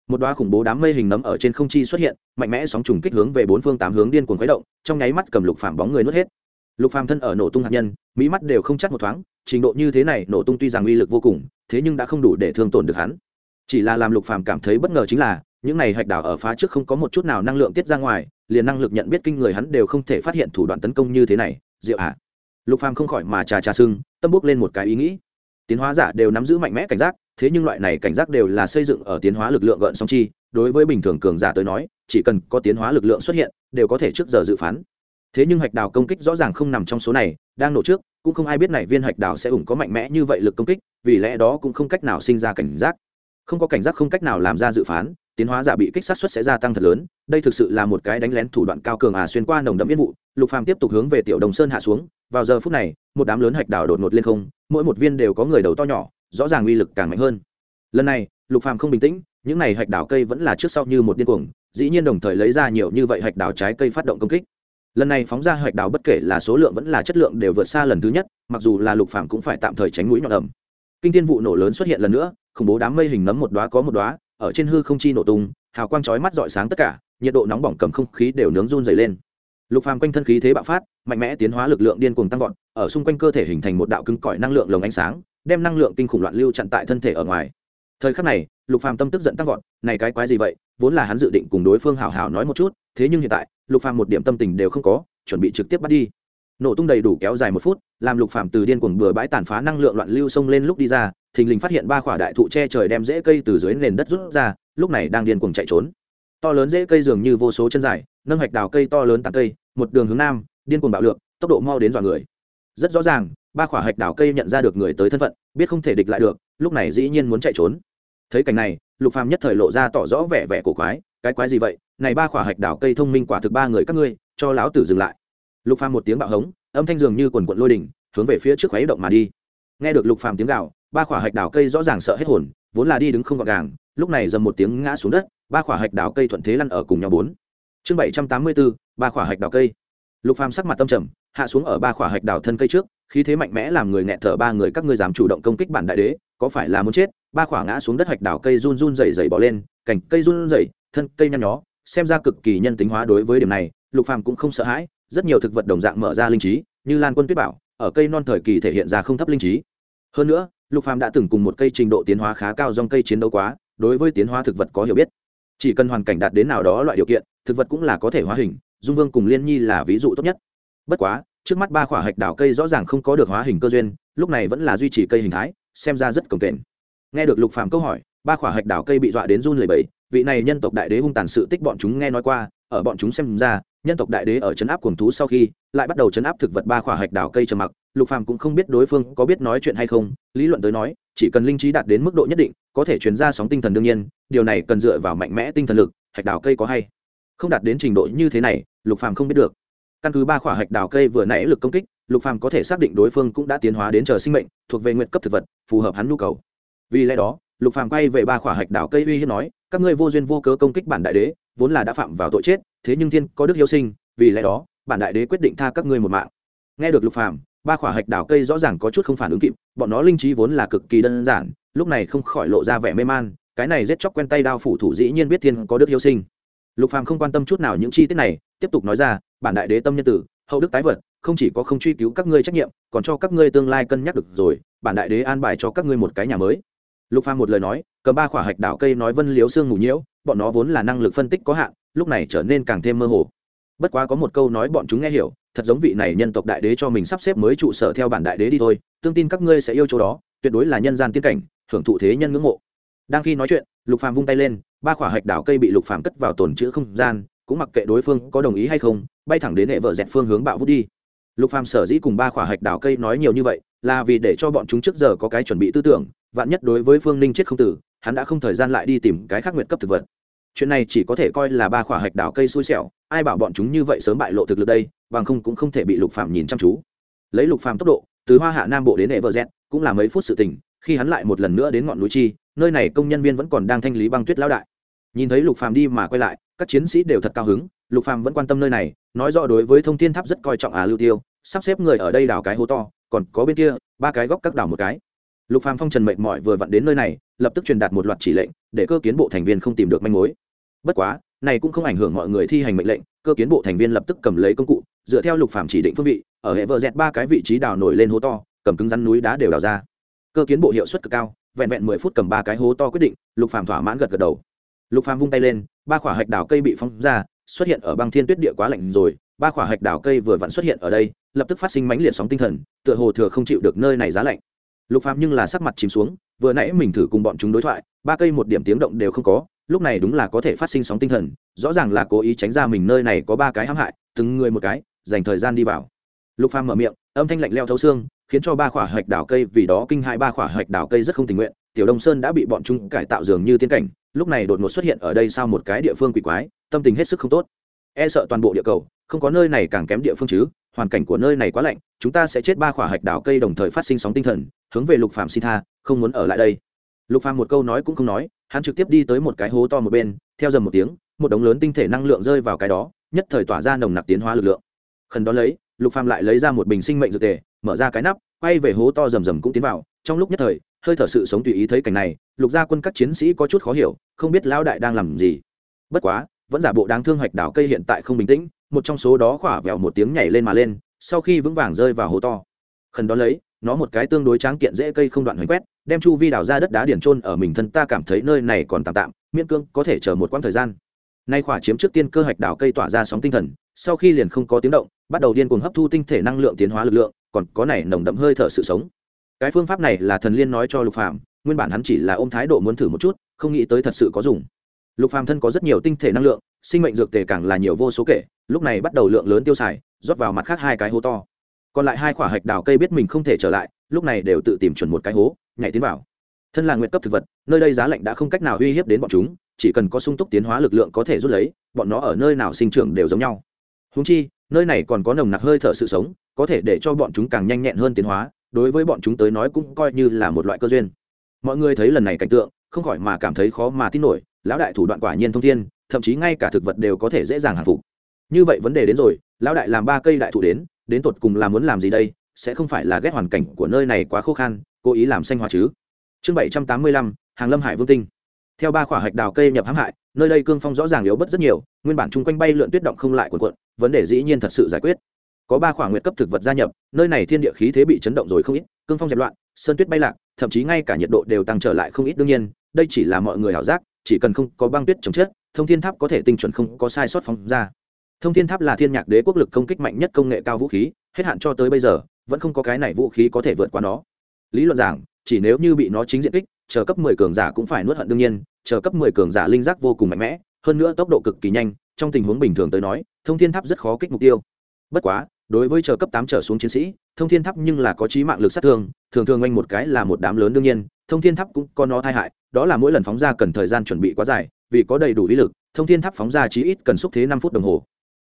Một đóa khủng bố đám mây hình nấm ở trên không chi xuất hiện, mạnh mẽ sóng trùng kích hướng về bốn phương tám hướng điên cuồng khuấy động, trong nháy mắt cầm lục phàm bóng người nuốt hết. Lục phàm thân ở nổ tung hạt nhân, mỹ mắt đều không chắc một thoáng, trình độ như thế này nổ tung tuy rằng uy lực vô cùng, thế nhưng đã không đủ để thương tổn được hắn. Chỉ là làm lục phàm cảm thấy bất ngờ chính là, những này hạch đảo ở phá trước không có một chút nào năng lượng tiết ra ngoài, liền năng lực nhận biết kinh người hắn đều không thể phát hiện thủ đoạn tấn công như thế này, diệu ạ. À. lục phàm không khỏi mà trà trà sưng, tâm bước lên một cái ý nghĩ tiến hóa giả đều nắm giữ mạnh mẽ cảnh giác, thế nhưng loại này cảnh giác đều là xây dựng ở tiến hóa lực lượng gợn sóng chi, đối với bình thường cường giả tới nói, chỉ cần có tiến hóa lực lượng xuất hiện, đều có thể trước giờ dự phán. Thế nhưng hạch đào công kích rõ ràng không nằm trong số này, đang nổ trước, cũng không ai biết này viên hạch đào sẽ ủng có mạnh mẽ như vậy lực công kích, vì lẽ đó cũng không cách nào sinh ra cảnh giác. Không có cảnh giác không cách nào làm ra dự phán, tiến hóa giả bị kích sát suất sẽ gia tăng thật lớn, đây thực sự là một cái đánh lén thủ đoạn cao cường à xuyên qua nồng đậm yên vụ lục phàm tiếp tục hướng về tiểu đồng sơn hạ xuống, vào giờ phút này, một đám lớn hạch đảo đột ngột lên không, mỗi một viên đều có người đầu to nhỏ, rõ ràng uy lực càng mạnh hơn. Lần này, lục phàm không bình tĩnh, những này hạch đảo cây vẫn là trước sau như một điên cuồng, dĩ nhiên đồng thời lấy ra nhiều như vậy hạch đảo trái cây phát động công kích. Lần này phóng ra hạch đảo bất kể là số lượng vẫn là chất lượng đều vượt xa lần thứ nhất, mặc dù là lục phàm cũng phải tạm thời tránh mũi nhọn ẩm. Kinh thiên vụ nổ lớn xuất hiện lần nữa, khủng bố đám mây hình nấm một đóa có một đóa, ở trên hư không chi nổ tung, hào quang chói mắt rọi sáng tất cả, nhiệt độ nóng bỏng cầm không khí đều nướng run dày lên lục phàm quanh thân khí thế bạo phát, mạnh mẽ tiến hóa lực lượng điên cuồng tăng vọt, ở xung quanh cơ thể hình thành một đạo cứng cỏi năng lượng lồng ánh sáng, đem năng lượng kinh khủng loạn lưu chặn tại thân thể ở ngoài. Thời khắc này, lục phàm tâm tức giận tăng vọt, này cái quái gì vậy? Vốn là hắn dự định cùng đối phương hảo hảo nói một chút, thế nhưng hiện tại, lục phàm một điểm tâm tình đều không có, chuẩn bị trực tiếp bắt đi. Nổ tung đầy đủ kéo dài một phút, làm lục phàm từ điên cuồng bừa bãi tàn phá năng lượng loạn lưu xông lên lúc đi ra, thình lình phát hiện ba khỏa đại thụ che trời đem rễ cây từ dưới nền đất rút ra, lúc này đang điên cuồng chạy trốn. To lớn rễ cây dường như vô số chân dài, nâng hạch đào cây to lớn tàn cây một đường hướng nam điên cuồng bạo lượng tốc độ mau đến dọa người. Rất rõ ràng ba khỏa hạch đào cây nhận ra được người tới thân phận biết không thể địch lại được lúc này dĩ nhiên muốn chạy trốn. Thấy cảnh này lục phàm nhất thời lộ ra tỏ rõ vẻ vẻ cổ quái cái quái gì vậy? Này ba khỏa hạch đào cây thông minh quả thực ba người các ngươi cho lão tử dừng lại. Lục phàm một tiếng bạo hống âm thanh dường như quần quận lôi đỉnh hướng về phía trước khuấy động mà đi. Nghe được lục phàm tiếng gào, ba khỏa hạch đào cây rõ ràng sợ hết hồn vốn là đi đứng không gọn gàng lúc này dầm một tiếng ngã xuống đất ba khỏa hạch đào cây thuận thế lăn ở cùng nhau bốn chương bảy trăm tám mươi bốn ba khỏa hạch đào cây. Lục phàm sắc mặt tâm trầm, hạ xuống ở ba khỏa hạch đào thân cây trước, khí thế mạnh mẽ làm người nghẹt thở ba người các ngươi dám chủ động công kích bản đại đế, có phải là muốn chết? Ba khỏa ngã xuống đất hạch đào cây run run rẩy rẩy bỏ lên, cành cây run rẩy, thân cây nhăn nhó, xem ra cực kỳ nhân tính hóa đối với điểm này, lục phàm cũng không sợ hãi, rất nhiều thực vật đồng dạng mở ra linh trí, như lan quân tuyết bảo, ở cây non thời kỳ thể hiện ra không thấp linh trí. Hơn nữa, lục phàm đã từng cùng một cây trình độ tiến hóa khá cao dòng cây chiến đấu quá, đối với tiến hóa thực vật có hiểu biết. Chỉ cần hoàn cảnh đạt đến nào đó loại điều kiện thực vật cũng là có thể hóa hình, dung vương cùng liên nhi là ví dụ tốt nhất. Bất quá, trước mắt ba khỏa hạch đảo cây rõ ràng không có được hóa hình cơ duyên, lúc này vẫn là duy trì cây hình thái, xem ra rất cồng kềnh. Nghe được lục phàm câu hỏi, ba khỏa hạch đảo cây bị dọa đến run lẩy bẩy, vị này nhân tộc đại đế hung tàn sự tích bọn chúng nghe nói qua, ở bọn chúng xem ra, nhân tộc đại đế ở chấn áp cuồng thú sau khi, lại bắt đầu chấn áp thực vật ba khỏa hạch đảo cây trầm mặc. Lục phàm cũng không biết đối phương có biết nói chuyện hay không, lý luận tới nói, chỉ cần linh trí đạt đến mức độ nhất định, có thể truyền ra sóng tinh thần đương nhiên, điều này cần dựa vào mạnh mẽ tinh thần lực, hạch đảo cây có hay không đạt đến trình độ như thế này, lục phàm không biết được. Căn cứ ba khỏa hạch đào cây vừa nãy lực công kích, lục phàm có thể xác định đối phương cũng đã tiến hóa đến chờ sinh mệnh, thuộc về nguyện cấp thực vật, phù hợp hắn nhu cầu. Vì lẽ đó, lục phàm quay về ba khỏa hạch đào cây uy hiếp nói, các ngươi vô duyên vô cớ công kích bản đại đế, vốn là đã phạm vào tội chết, thế nhưng thiên có đức hiếu sinh, vì lẽ đó, bản đại đế quyết định tha các ngươi một mạng. Nghe được lục phàm, ba khỏa hạch đào cây rõ ràng có chút không phản ứng kịp, bọn nó linh trí vốn là cực kỳ đơn giản, lúc này không khỏi lộ ra vẻ mê man, cái này giết chóc quen tay đao phủ thủ dĩ nhiên biết thiên có đức hiếu sinh lục phàm không quan tâm chút nào những chi tiết này, tiếp tục nói ra, bản đại đế tâm nhân tử, hậu đức tái vật, không chỉ có không truy cứu các ngươi trách nhiệm, còn cho các ngươi tương lai cân nhắc được rồi, bản đại đế an bài cho các ngươi một cái nhà mới. Lục phàm một lời nói, cầm ba quả hạch đảo cây nói vân liếu xương ngủ nhiễu, bọn nó vốn là năng lực phân tích có hạn, lúc này trở nên càng thêm mơ hồ. Bất quá có một câu nói bọn chúng nghe hiểu, thật giống vị này nhân tộc đại đế cho mình sắp xếp mới trụ sở theo bản đại đế đi thôi, tương tin các ngươi sẽ yêu chỗ đó, tuyệt đối là nhân gian tiên cảnh, hưởng thụ thế nhân ngưỡng mộ đang khi nói chuyện, lục phàm vung tay lên, ba khỏa hạch đảo cây bị lục phàm cất vào tồn chữ không gian, cũng mặc kệ đối phương có đồng ý hay không, bay thẳng đến hệ vợ dẹt phương hướng bạo vút đi. Lục phàm sở dĩ cùng ba khỏa hạch đảo cây nói nhiều như vậy, là vì để cho bọn chúng trước giờ có cái chuẩn bị tư tưởng, vạn nhất đối với phương ninh chết không tử, hắn đã không thời gian lại đi tìm cái khác nguyện cấp thực vật. Chuyện này chỉ có thể coi là ba khỏa hạch đảo cây xui xẻo, ai bảo bọn chúng như vậy sớm bại lộ thực lực đây, bằng không cũng không thể bị lục phàm nhìn chăm chú. Lấy lục phàm tốc độ, từ hoa hạ nam bộ đến hệ vợ dẹt, cũng là mấy phút sự tình, khi hắn lại một lần nữa đến ngọn núi chi nơi này công nhân viên vẫn còn đang thanh lý băng tuyết lão đại. Nhìn thấy lục phàm đi mà quay lại, các chiến sĩ đều thật cao hứng, lục phàm vẫn quan tâm nơi này, nói rõ đối với thông thiên tháp rất coi trọng à lưu tiêu, sắp xếp người ở đây đào cái hố to, còn có bên kia, ba cái góc các đào một cái. Lục phàm phong trần mệt mỏi vừa vặn đến nơi này, lập tức truyền đạt một loạt chỉ lệnh, để cơ kiến bộ thành viên không tìm được manh mối. Bất quá, này cũng không ảnh hưởng mọi người thi hành mệnh lệnh, cơ kiến bộ thành viên lập tức cầm lấy công cụ, dựa theo lục phàm chỉ định phương vị, ở hệ vợ dẹt ba cái vị trí đào nổi lên hố to, cầm cứng rắn núi đá đều đào ra. Cơ kiến bộ hiệu suất cực cao vẹn vẹn mười phút cầm ba cái hố to quyết định, lục phàm thỏa mãn gật gật đầu. Lục phàm vung tay lên, ba quả hạch đào cây bị phóng ra, xuất hiện ở băng thiên tuyết địa quá lạnh rồi, ba quả hạch đào cây vừa vặn xuất hiện ở đây, lập tức phát sinh mãnh liệt sóng tinh thần, tựa hồ thừa không chịu được nơi này giá lạnh. Lục phàm nhưng là sắc mặt chìm xuống, vừa nãy mình thử cùng bọn chúng đối thoại, ba cây một điểm tiếng động đều không có, lúc này đúng là có thể phát sinh sóng tinh thần, rõ ràng là cố ý tránh ra mình nơi này có ba cái hãm hại, từng người một cái, dành thời gian đi vào. Lục phàm mở miệng, âm thanh lạnh leo thấu xương khiến cho ba quả hạch đào cây vì đó kinh hại ba quả hạch đào cây rất không tình nguyện, tiểu đông sơn đã bị bọn chúng cải tạo dường như tiên cảnh, lúc này đột ngột xuất hiện ở đây sau một cái địa phương quỷ quái, tâm tình hết sức không tốt. E sợ toàn bộ địa cầu, không có nơi này càng kém địa phương chứ, hoàn cảnh của nơi này quá lạnh, chúng ta sẽ chết ba quả hạch đào cây đồng thời phát sinh sóng tinh thần, hướng về lục phạm xin tha, không muốn ở lại đây. Lục phạm một câu nói cũng không nói, hắn trực tiếp đi tới một cái hố to một bên, theo dầm một tiếng, một đống lớn tinh thể năng lượng rơi vào cái đó, nhất thời tỏa ra nồng nặc tiến hóa lực lượng. Khẩn đó lấy, lục phạm lại lấy ra một bình sinh mệnh dược tề mở ra cái nắp, quay về hố to rầm rầm cũng tiến vào. Trong lúc nhất thời, hơi thở sự sống tùy ý thấy cảnh này, lục gia quân các chiến sĩ có chút khó hiểu, không biết lão đại đang làm gì. Bất quá, vẫn giả bộ đáng thương hoạch đảo cây hiện tại không bình tĩnh, một trong số đó khỏa vẹo một tiếng nhảy lên mà lên, sau khi vững vàng rơi vào hố to. Khẩn đó lấy, nó một cái tương đối tráng kiện dễ cây không đoạn hoành quét, đem chu vi đào ra đất đá điển trôn ở mình thân ta cảm thấy nơi này còn tạm tạm, miễn cương có thể chờ một quãng thời gian. Nay khỏa chiếm trước tiên cơ hoạch đảo cây tỏa ra sóng tinh thần, sau khi liền không có tiếng động, bắt đầu điên cuồng hấp thu tinh thể năng lượng tiến hóa lực lượng còn có này nồng đậm hơi thở sự sống. Cái phương pháp này là thần liên nói cho lục phàm, nguyên bản hắn chỉ là ôm thái độ muốn thử một chút, không nghĩ tới thật sự có dùng. Lục phàm thân có rất nhiều tinh thể năng lượng, sinh mệnh dược tề càng là nhiều vô số kể, lúc này bắt đầu lượng lớn tiêu xài, rót vào mặt khác hai cái hố to. Còn lại hai quả hạch đào cây biết mình không thể trở lại, lúc này đều tự tìm chuẩn một cái hố, nhảy tiến vào. Thân là nguyện cấp thực vật, nơi đây giá lạnh đã không cách nào uy hiếp đến bọn chúng, chỉ cần có sung túc tiến hóa lực lượng có thể rút lấy, bọn nó ở nơi nào sinh trưởng đều giống nhau. Húng chi nơi này còn có nồng nặc hơi thở sự sống, có thể để cho bọn chúng càng nhanh nhẹn hơn tiến hóa, đối với bọn chúng tới nói cũng coi như là một loại cơ duyên. Mọi người thấy lần này cảnh tượng, không khỏi mà cảm thấy khó mà tin nổi, lão đại thủ đoạn quả nhiên thông thiên, thậm chí ngay cả thực vật đều có thể dễ dàng hàng phục. Như vậy vấn đề đến rồi, lão đại làm ba cây đại thụ đến đến tột cùng là muốn làm gì đây, sẽ không phải là ghét hoàn cảnh của nơi này quá khô khan, cố ý làm xanh hóa chứ? Chương bảy trăm tám mươi lăm, hàng lâm hải vương tinh theo ba khỏa hạch đào cây nhập hãm hại, nơi đây cương phong rõ ràng yếu bớt rất nhiều, nguyên bản chung quanh bay lượn tuyết động không lại cuộn cuộn, vấn đề dĩ nhiên thật sự giải quyết. Có ba khỏa nguyệt cấp thực vật gia nhập, nơi này thiên địa khí thế bị chấn động rồi không ít, cương phong dẹp loạn, sơn tuyết bay lạc, thậm chí ngay cả nhiệt độ đều tăng trở lại không ít đương nhiên, đây chỉ là mọi người ảo giác, chỉ cần không có băng tuyết chống chết, thông thiên tháp có thể tinh chuẩn không có sai sót phóng ra. Thông thiên tháp là thiên nhạc đế quốc lực công kích mạnh nhất công nghệ cao vũ khí, hết hạn cho tới bây giờ, vẫn không có cái này vũ khí có thể vượt qua nó. Lý luận rằng chỉ nếu như bị nó chính diện kích chờ cấp 10 cường giả cũng phải nuốt hận đương nhiên, chờ cấp 10 cường giả linh giác vô cùng mạnh mẽ, hơn nữa tốc độ cực kỳ nhanh, trong tình huống bình thường tới nói, thông thiên tháp rất khó kích mục tiêu. Bất quá, đối với chờ cấp tám trở xuống chiến sĩ, thông thiên tháp nhưng là có chí mạng lực sát thương, thường thường oanh một cái là một đám lớn đương nhiên, thông thiên tháp cũng có nó tai hại, đó là mỗi lần phóng ra cần thời gian chuẩn bị quá dài, vì có đầy đủ lý lực, thông thiên tháp phóng ra chí ít cần xúc thế năm phút đồng hồ.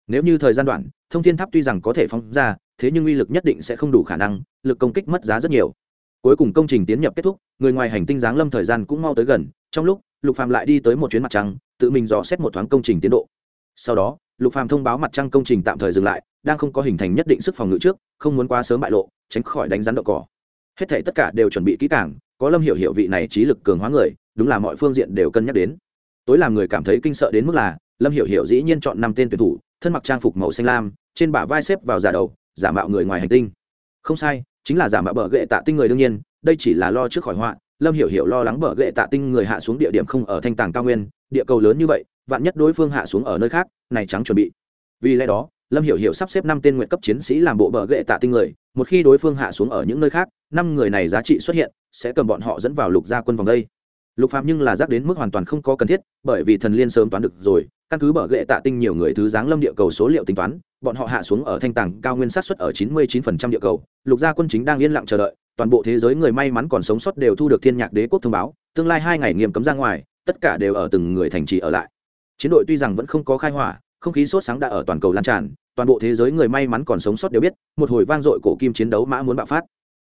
Nếu như thời gian đoạn, thông thiên tháp tuy rằng có thể phóng ra, thế nhưng uy lực nhất định sẽ không đủ khả năng, lực công kích mất giá rất nhiều cuối cùng công trình tiến nhập kết thúc, người ngoài hành tinh giáng lâm thời gian cũng mau tới gần, trong lúc, lục phàm lại đi tới một chuyến mặt trăng, tự mình dò xét một thoáng công trình tiến độ. Sau đó, lục phàm thông báo mặt trăng công trình tạm thời dừng lại, đang không có hình thành nhất định sức phòng ngự trước, không muốn quá sớm bại lộ, tránh khỏi đánh rắn đậu cỏ. Hết thảy tất cả đều chuẩn bị kỹ càng, có lâm hiểu hiểu vị này trí lực cường hóa người, đúng là mọi phương diện đều cân nhắc đến. Tối làm người cảm thấy kinh sợ đến mức là, lâm hiểu hiểu dĩ nhiên chọn năm tên tuyển thủ, thân mặc trang phục màu xanh lam, trên bả vai xếp vào giả đầu, giả mạo người ngoài hành tinh. Không sai chính là giả mạo bờ gệ tạ tinh người đương nhiên, đây chỉ là lo trước khỏi họa, lâm hiểu hiểu lo lắng bờ gệ tạ tinh người hạ xuống địa điểm không ở thanh tàng cao nguyên, địa cầu lớn như vậy, vạn nhất đối phương hạ xuống ở nơi khác, này trắng chuẩn bị. Vì lẽ đó, lâm hiểu hiểu sắp xếp năm tên nguyện cấp chiến sĩ làm bộ bờ gệ tạ tinh người, một khi đối phương hạ xuống ở những nơi khác, năm người này giá trị xuất hiện, sẽ cầm bọn họ dẫn vào lục gia quân vòng đây lục phạm nhưng là giác đến mức hoàn toàn không có cần thiết, bởi vì thần liên sớm toán được rồi, căn cứ bờ gệ tạ tinh nhiều người thứ dáng lâm địa cầu số liệu tính toán, bọn họ hạ xuống ở thanh tàng cao nguyên sát xuất ở chín mươi 99% địa cầu, lục gia quân chính đang yên lặng chờ đợi, toàn bộ thế giới người may mắn còn sống sót đều thu được thiên nhạc đế quốc thông báo, tương lai hai ngày nghiêm cấm ra ngoài, tất cả đều ở từng người thành trì ở lại. Chiến đội tuy rằng vẫn không có khai hỏa, không khí sốt sáng đã ở toàn cầu lan tràn, toàn bộ thế giới người may mắn còn sống sót đều biết, một hồi vang dội cổ kim chiến đấu mã muốn bạo phát.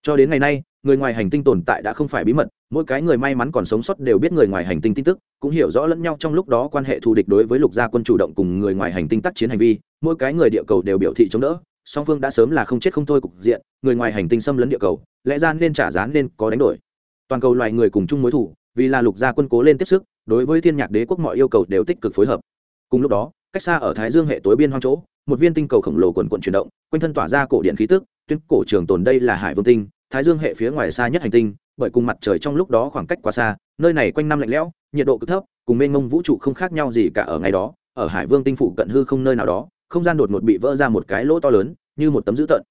Cho đến ngày nay, người ngoài hành tinh tồn tại đã không phải bí mật mỗi cái người may mắn còn sống sót đều biết người ngoài hành tinh tin tức, cũng hiểu rõ lẫn nhau trong lúc đó quan hệ thù địch đối với lục gia quân chủ động cùng người ngoài hành tinh tác chiến hành vi, mỗi cái người địa cầu đều biểu thị chống đỡ, song phương đã sớm là không chết không thôi cục diện, người ngoài hành tinh xâm lấn địa cầu, lẽ ra nên trả giá nên có đánh đổi. Toàn cầu loài người cùng chung mối thủ vì là lục gia quân cố lên tiếp sức, đối với thiên nhạc đế quốc mọi yêu cầu đều tích cực phối hợp. Cùng lúc đó, cách xa ở thái dương hệ tối biên hoang chỗ, một viên tinh cầu khổng lồ quần quận chuyển động, quanh thân tỏa ra cổ điện khí tức, tuyên cổ trường tồn đây là hải vương tinh, thái dương hệ phía ngoài xa nhất hành tinh bởi cùng mặt trời trong lúc đó khoảng cách quá xa, nơi này quanh năm lạnh lẽo, nhiệt độ cực thấp, cùng mênh mông vũ trụ không khác nhau gì cả ở ngày đó, ở hải vương tinh phủ cận hư không nơi nào đó, không gian đột ngột bị vỡ ra một cái lỗ to lớn, như một tấm dữ tợn.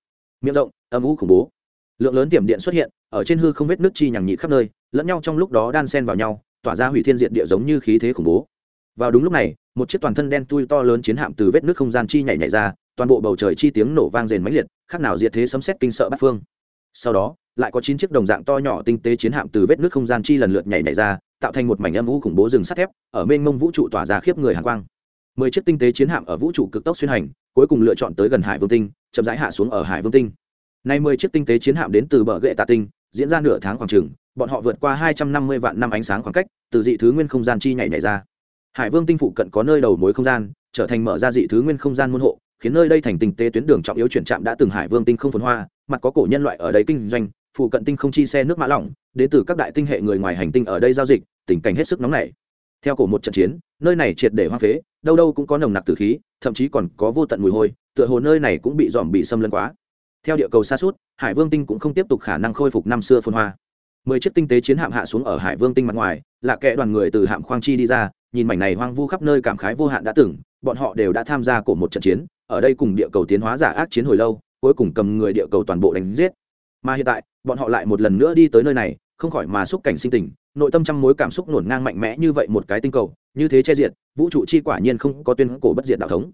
Miệng rộng, âm u khủng bố. Lượng lớn tiềm điện xuất hiện, ở trên hư không vết nước chi nhằng nhị khắp nơi, lẫn nhau trong lúc đó đan xen vào nhau, tỏa ra hủy thiên diện địa giống như khí thế khủng bố. Vào đúng lúc này, một chiếc toàn thân đen tui to lớn chiến hạm từ vết nước không gian chi nhảy nhảy ra, toàn bộ bầu trời chi tiếng nổ vang rền mãnh liệt, khác nào diệt thế sấm sét kinh sợ bát phương. Sau đó lại có chín chiếc đồng dạng to nhỏ tinh tế chiến hạm từ vết nước không gian chi lần lượt nhảy nhảy ra, tạo thành một mảnh âm u khủng bố rừng sắt thép, ở mênh mông vũ trụ tỏa ra khiếp người hàng quang. Mười chiếc tinh tế chiến hạm ở vũ trụ cực tốc xuyên hành, cuối cùng lựa chọn tới gần hải vương tinh, chậm rãi hạ xuống ở hải vương tinh. Nay mười chiếc tinh tế chiến hạm đến từ bờ ghệ tạ tinh, diễn ra nửa tháng khoảng trường bọn họ vượt qua hai trăm năm mươi vạn năm ánh sáng khoảng cách, từ dị thứ nguyên không gian chi nhảy nhảy ra. Hải vương tinh phụ cận có nơi đầu mối không gian, trở thành mở ra dị thứ nguyên không gian môn hộ, khiến nơi đây thành tinh tế tuyến đường trọng yếu chuyển trạm đã từng hải vương tinh không phồn hoa, mặt có cổ nhân loại ở đây kinh doanh phụ cận tinh không chi xe nước mã lỏng, đến từ các đại tinh hệ người ngoài hành tinh ở đây giao dịch, tình cảnh hết sức nóng nảy. Theo cổ một trận chiến, nơi này triệt để hoang phế, đâu đâu cũng có nồng nặc tử khí, thậm chí còn có vô tận mùi hôi, tựa hồ nơi này cũng bị dòm bị xâm lấn quá. Theo địa cầu xa suốt, hải vương tinh cũng không tiếp tục khả năng khôi phục năm xưa phồn hoa. Mười chiếc tinh tế chiến hạm hạ xuống ở hải vương tinh mặt ngoài, là kẻ đoàn người từ hạm khoang chi đi ra, nhìn mảnh này hoang vu khắp nơi cảm khái vô hạn đã từng, bọn họ đều đã tham gia cổ một trận chiến, ở đây cùng địa cầu tiến hóa giả ác chiến hồi lâu, cuối cùng cầm người địa cầu toàn bộ đánh giết mà hiện tại, bọn họ lại một lần nữa đi tới nơi này, không khỏi mà xúc cảnh sinh tình, nội tâm trăm mối cảm xúc nổn ngang mạnh mẽ như vậy một cái tinh cầu, như thế che diệt, vũ trụ chi quả nhiên không có tuyên cổ bất diệt đạo thống.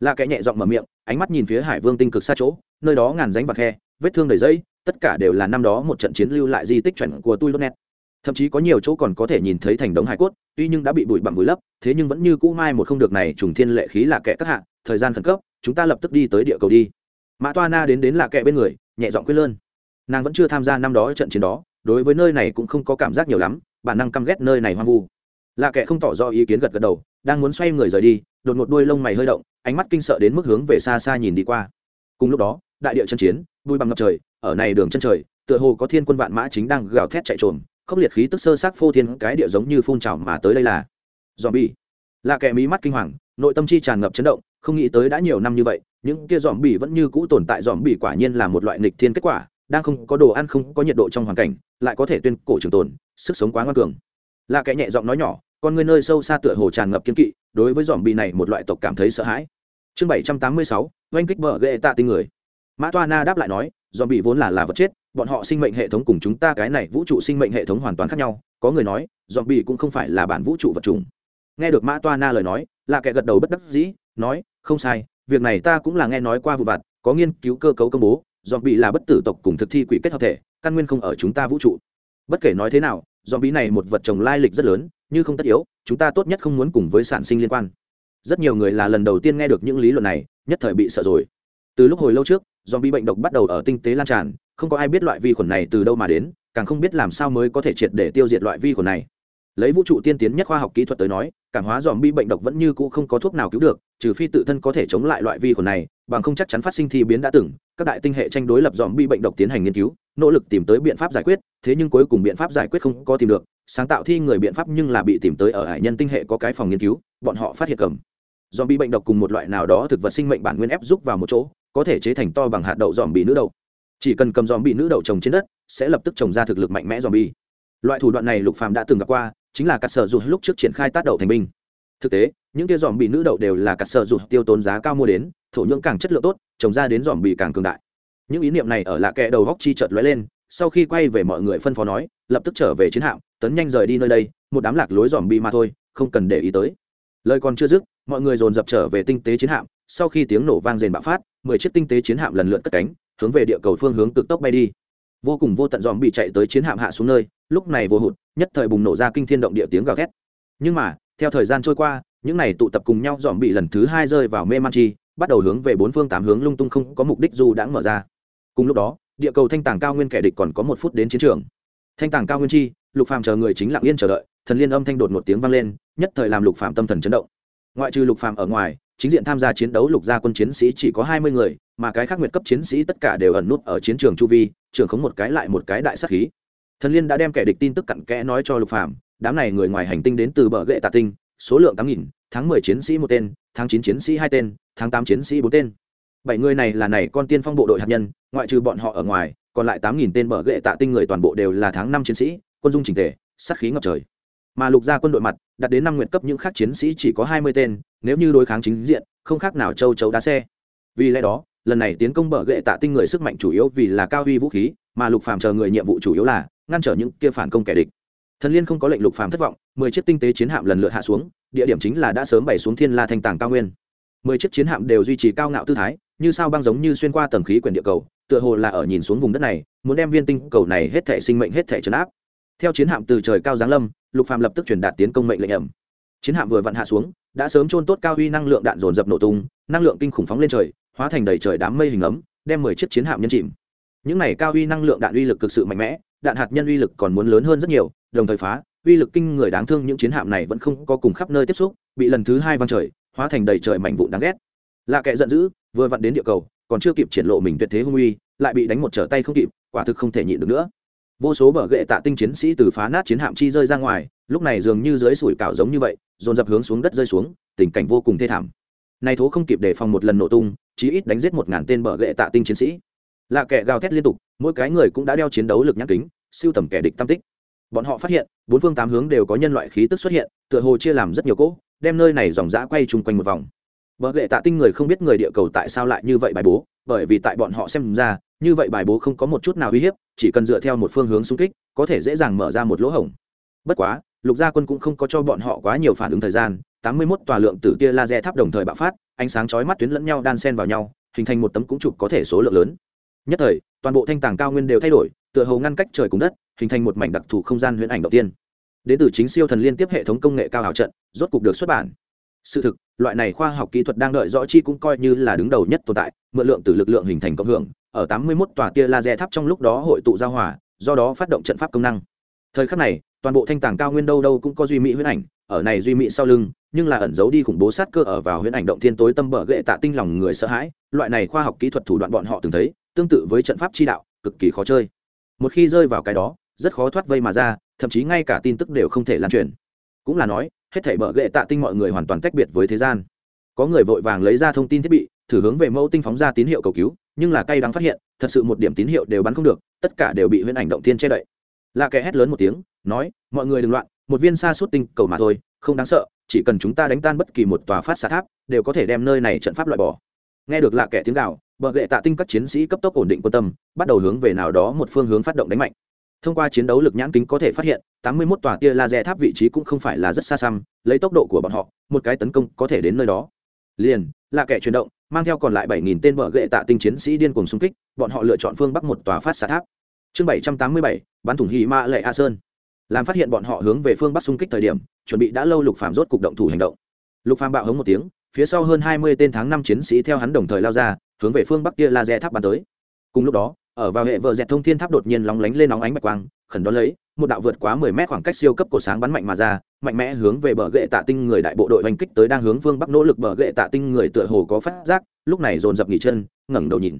Là kẻ nhẹ giọng mở miệng, ánh mắt nhìn phía hải vương tinh cực xa chỗ, nơi đó ngàn ránh và khe vết thương đầy dây, tất cả đều là năm đó một trận chiến lưu lại di tích chuẩn của tôi nét thậm chí có nhiều chỗ còn có thể nhìn thấy thành đống hải cốt, tuy nhưng đã bị bụi bặm vùi lấp, thế nhưng vẫn như cũ mai một không được này trùng thiên lệ khí là kẻ các hạ, thời gian khẩn cấp, chúng ta lập tức đi tới địa cầu đi. Mã toa na đến đến là kẻ bên người, nhẹ giọng quyết lơn nàng vẫn chưa tham gia năm đó trận chiến đó, đối với nơi này cũng không có cảm giác nhiều lắm, bản năng căm ghét nơi này hoang vu. Lạ kệ không tỏ rõ ý kiến gật gật đầu, đang muốn xoay người rời đi, đột một đuôi lông mày hơi động, ánh mắt kinh sợ đến mức hướng về xa xa nhìn đi qua. Cùng lúc đó, đại địa chân chiến vui bằng ngập trời, ở này đường chân trời, tựa hồ có thiên quân vạn mã chính đang gào thét chạy trồm, khốc liệt khí tức sơ sát phô thiên cái địa giống như phun trào mà tới đây là dòm bi Lạ kệ mí mắt kinh hoàng, nội tâm chi tràn ngập chấn động, không nghĩ tới đã nhiều năm như vậy, những kia dòm bỉ vẫn như cũ tồn tại dòm bỉ quả nhiên là một loại nghịch thiên kết quả đang không có đồ ăn không có nhiệt độ trong hoàn cảnh, lại có thể tuyên cổ trường tồn, sức sống quá ngoan cường. Là kẻ nhẹ giọng nói nhỏ, con người nơi sâu xa tựa hồ tràn ngập kiên kỵ, đối với dòm bị này một loại tộc cảm thấy sợ hãi. Chương bảy trăm tám mươi sáu, oanh kích bờ ghệ tạ tinh người. Mã toa na đáp lại nói dòm bị vốn là là vật chết, bọn họ sinh mệnh hệ thống cùng chúng ta cái này vũ trụ sinh mệnh hệ thống hoàn toàn khác nhau. Có người nói dòm bị cũng không phải là bản vũ trụ vật trùng nghe được mã toa na lời nói là kẻ gật đầu bất đắc dĩ, nói, không sai, việc này ta cũng là nghe nói qua vụ vặt, có nghiên cứu cơ cấu công bố dòm bị là bất tử tộc cùng thực thi quỷ kết hợp thể, căn nguyên không ở chúng ta vũ trụ. Bất kể nói thế nào dòm bị này một vật trồng lai lịch rất lớn nhưng không tất yếu, chúng ta tốt nhất không muốn cùng với sản sinh liên quan. Rất nhiều người là lần đầu tiên nghe được những lý luận này, nhất thời bị sợ rồi. Từ lúc hồi lâu trước dòm bị bệnh độc bắt đầu ở tinh tế lan tràn, không có ai biết loại vi khuẩn này từ đâu mà đến, càng không biết làm sao mới có thể triệt để tiêu diệt loại vi khuẩn này lấy vũ trụ tiên tiến nhất khoa học kỹ thuật tới nói, cảm hóa dòm bi bệnh độc vẫn như cũ không có thuốc nào cứu được, trừ phi tự thân có thể chống lại loại vi khuẩn này, bằng không chắc chắn phát sinh thi biến đã từng, các đại tinh hệ tranh đối lập dòm bi bệnh độc tiến hành nghiên cứu, nỗ lực tìm tới biện pháp giải quyết, thế nhưng cuối cùng biện pháp giải quyết không có tìm được, sáng tạo thi người biện pháp nhưng là bị tìm tới ở hải nhân tinh hệ có cái phòng nghiên cứu, bọn họ phát hiện cầm. Dòm bi bệnh độc cùng một loại nào đó thực vật sinh mệnh bản nguyên ép giúp vào một chỗ, có thể chế thành to bằng hạt đậu dòm bị nữ đậu. Chỉ cần cầm dòm bị nữ đậu trồng trên đất, sẽ lập tức trồng ra thực lực mạnh mẽ dòm bi. Loại thủ đoạn này lục phàm đã từng gặp qua chính là cắt sở dù lúc trước triển khai tác đậu thành binh. Thực tế, những tia dòm bị nữ đậu đều là cắt sở dù tiêu tốn giá cao mua đến, thổ nhưỡng càng chất lượng tốt, trồng ra đến dòm bị càng cường đại. Những ý niệm này ở lạ kẽ đầu góc chi chợt lóe lên, sau khi quay về mọi người phân phó nói, lập tức trở về chiến hạm, tấn nhanh rời đi nơi đây, một đám lạc lối dòm bị mà thôi, không cần để ý tới. Lời còn chưa dứt, mọi người dồn dập trở về tinh tế chiến hạm, sau khi tiếng nổ vang rền bạo phát, mười chiếc tinh tế chiến hạm lần lượt cất cánh, hướng về địa cầu phương hướng cực tốc bay đi. Vô cùng vô tận dòm bị chạy tới chiến hạm hạ xuống nơi lúc này vô hụt, nhất thời bùng nổ ra kinh thiên động địa tiếng gào thét. Nhưng mà, theo thời gian trôi qua, những này tụ tập cùng nhau dòm bị lần thứ hai rơi vào mê man chi, bắt đầu hướng về bốn phương tám hướng lung tung không có mục đích dù đã mở ra. Cùng lúc đó, địa cầu thanh tàng cao nguyên kẻ địch còn có một phút đến chiến trường. Thanh tàng cao nguyên chi, lục phàm chờ người chính lặng yên chờ đợi, thần liên âm thanh đột một tiếng vang lên, nhất thời làm lục phàm tâm thần chấn động. Ngoại trừ lục phàm ở ngoài, chính diện tham gia chiến đấu lục gia quân chiến sĩ chỉ có hai mươi người, mà cái khác nguyệt cấp chiến sĩ tất cả đều ẩn nút ở chiến trường chu vi trường khống một cái lại một cái đại sát khí thần liên đã đem kẻ địch tin tức cặn kẽ nói cho lục Phạm. đám này người ngoài hành tinh đến từ bờ gậy tạ tinh, số lượng tám nghìn, tháng mười chiến sĩ một tên, tháng chín chiến sĩ hai tên, tháng tám chiến sĩ bốn tên bảy người này là này con tiên phong bộ đội hạt nhân, ngoại trừ bọn họ ở ngoài, còn lại tám nghìn tên bờ gậy tạ tinh người toàn bộ đều là tháng năm chiến sĩ, quân dung trình thể sát khí ngập trời mà lục gia quân đội mặt, đặt đến năm nguyện cấp những khác chiến sĩ chỉ có hai mươi tên, nếu như đối kháng chính diện, không khác nào châu chấu đá xe vì lẽ đó, lần này tiến công bờ gậy tạ tinh người sức mạnh chủ yếu vì là cao huy vũ khí, mà lục phàm chờ người nhiệm vụ chủ yếu là ngăn trở những kia phản công kẻ địch. Thần liên không có lệnh lục phàm thất vọng, mười chiếc tinh tế chiến hạm lần lượt hạ xuống, địa điểm chính là đã sớm bày xuống thiên la thanh tàng cao nguyên. Mười chiếc chiến hạm đều duy trì cao ngạo tư thái, như sao băng giống như xuyên qua tầng khí quyển địa cầu, tựa hồ là ở nhìn xuống vùng đất này, muốn đem viên tinh cầu này hết thể sinh mệnh hết thể trấn áp. Theo chiến hạm từ trời cao giáng lâm, lục phàm lập tức truyền đạt tiến công mệnh lệnh ẩm. Chiến hạm vừa vặn hạ xuống, đã sớm trôn tốt cao uy năng lượng đạn dồn dập nổ tung, năng lượng kinh khủng phóng lên trời, hóa thành đầy trời đám mây hình ấm, đem mười chiếc chiến hạm nhân chìm. Những này cao uy năng lượng đạn uy lực cực sự mạnh mẽ đạn hạt nhân uy lực còn muốn lớn hơn rất nhiều, đồng thời phá, uy lực kinh người đáng thương những chiến hạm này vẫn không có cùng khắp nơi tiếp xúc, bị lần thứ hai văng trời, hóa thành đầy trời mảnh vụn đáng ghét. Lạ kệ giận dữ, vừa vặn đến địa cầu, còn chưa kịp triển lộ mình tuyệt thế hung uy, lại bị đánh một trở tay không kịp, quả thực không thể nhịn được nữa. Vô số bờ gậy tạ tinh chiến sĩ từ phá nát chiến hạm chi rơi ra ngoài, lúc này dường như dưới sủi cảo giống như vậy, dồn dập hướng xuống đất rơi xuống, tình cảnh vô cùng thê thảm. Này thố không kịp đề phòng một lần nổ tung, chí ít đánh giết một ngàn tên bờ gậy tạ tinh chiến sĩ lạ kẻ gào thét liên tục, mỗi cái người cũng đã đeo chiến đấu lực nhãn kính, siêu tầm kẻ địch tam tích. Bọn họ phát hiện, bốn phương tám hướng đều có nhân loại khí tức xuất hiện, tựa hồ chia làm rất nhiều cỗ, đem nơi này dòng dã quay chung quanh một vòng. Bờ lệ tạ tinh người không biết người địa cầu tại sao lại như vậy bài bố, bởi vì tại bọn họ xem ra, như vậy bài bố không có một chút nào uy hiếp, chỉ cần dựa theo một phương hướng xung kích, có thể dễ dàng mở ra một lỗ hổng. Bất quá, lục gia quân cũng không có cho bọn họ quá nhiều phản ứng thời gian, tám mươi 81 tòa lượng tử tia laser tháp đồng thời bạo phát, ánh sáng chói mắt tuyến lẫn nhau đan xen vào nhau, hình thành một tấm cũng chụp có thể số lượng lớn nhất thời, toàn bộ thanh tàng cao nguyên đều thay đổi, tựa hồ ngăn cách trời cùng đất, hình thành một mảnh đặc thù không gian huyễn ảnh đầu tiên. Đến từ chính siêu thần liên tiếp hệ thống công nghệ cao hảo trận, rốt cục được xuất bản. Sự thực, loại này khoa học kỹ thuật đang đợi rõ chi cũng coi như là đứng đầu nhất tồn tại, mượn lượng từ lực lượng hình thành cộng hưởng, ở 81 tòa tia laser tháp trong lúc đó hội tụ giao hòa, do đó phát động trận pháp công năng. Thời khắc này, toàn bộ thanh tàng cao nguyên đâu đâu cũng có duy mỹ huyễn ảnh, ở này duy mỹ sau lưng, nhưng là ẩn giấu đi khủng bố sát cơ ở vào huyễn ảnh động thiên tối tâm bờ ghệ tạ tinh lòng người sợ hãi, loại này khoa học kỹ thuật thủ đoạn bọn họ từng thấy tương tự với trận pháp chi đạo, cực kỳ khó chơi. Một khi rơi vào cái đó, rất khó thoát vây mà ra, thậm chí ngay cả tin tức đều không thể lan truyền. Cũng là nói, hết thảy bợ ghệ tạ tinh mọi người hoàn toàn tách biệt với thế gian. Có người vội vàng lấy ra thông tin thiết bị, thử hướng về mẫu tinh phóng ra tín hiệu cầu cứu, nhưng là cay đắng phát hiện, thật sự một điểm tín hiệu đều bắn không được, tất cả đều bị huyễn ảnh động thiên che đậy. Lạ kẻ hét lớn một tiếng, nói, mọi người đừng loạn, một viên xa suốt tinh cầu mà thôi, không đáng sợ, chỉ cần chúng ta đánh tan bất kỳ một tòa phát xạ tháp, đều có thể đem nơi này trận pháp loại bỏ. Nghe được lạ kẻ tiếng gào bờ gậy tạ tinh các chiến sĩ cấp tốc ổn định quân tâm, bắt đầu hướng về nào đó một phương hướng phát động đánh mạnh. Thông qua chiến đấu lực nhãn kính có thể phát hiện, tám mươi 81 tòa tia laser tháp vị trí cũng không phải là rất xa xăm, lấy tốc độ của bọn họ, một cái tấn công có thể đến nơi đó. Liền, là kẻ chuyển động, mang theo còn lại bảy nghìn tên bờ gậy tạ tinh chiến sĩ điên cuồng xung kích, bọn họ lựa chọn phương bắc một tòa phát xạ tháp. Chương bảy trăm tám mươi bảy, bắn thủng hì ma lệ a sơn. Làm phát hiện bọn họ hướng về phương bắc xung kích thời điểm, chuẩn bị đã lâu lục phạm rốt cục động thủ hành động. Lục phạm bạo hống một tiếng phía sau hơn hai mươi tên tháng năm chiến sĩ theo hắn đồng thời lao ra, hướng về phương bắc kia laser tháp bắn tới. Cùng lúc đó, ở vào hệ vợ dẹt thông thiên tháp đột nhiên lóng lánh lên nóng ánh bạch quang, khẩn đón lấy, một đạo vượt quá mười mét khoảng cách siêu cấp cổ sáng bắn mạnh mà ra, mạnh mẽ hướng về bờ gậy tạ tinh người đại bộ đội oanh kích tới đang hướng phương bắc nỗ lực bờ gậy tạ tinh người tựa hồ có phát giác, lúc này dồn dập nghỉ chân, ngẩng đầu nhìn.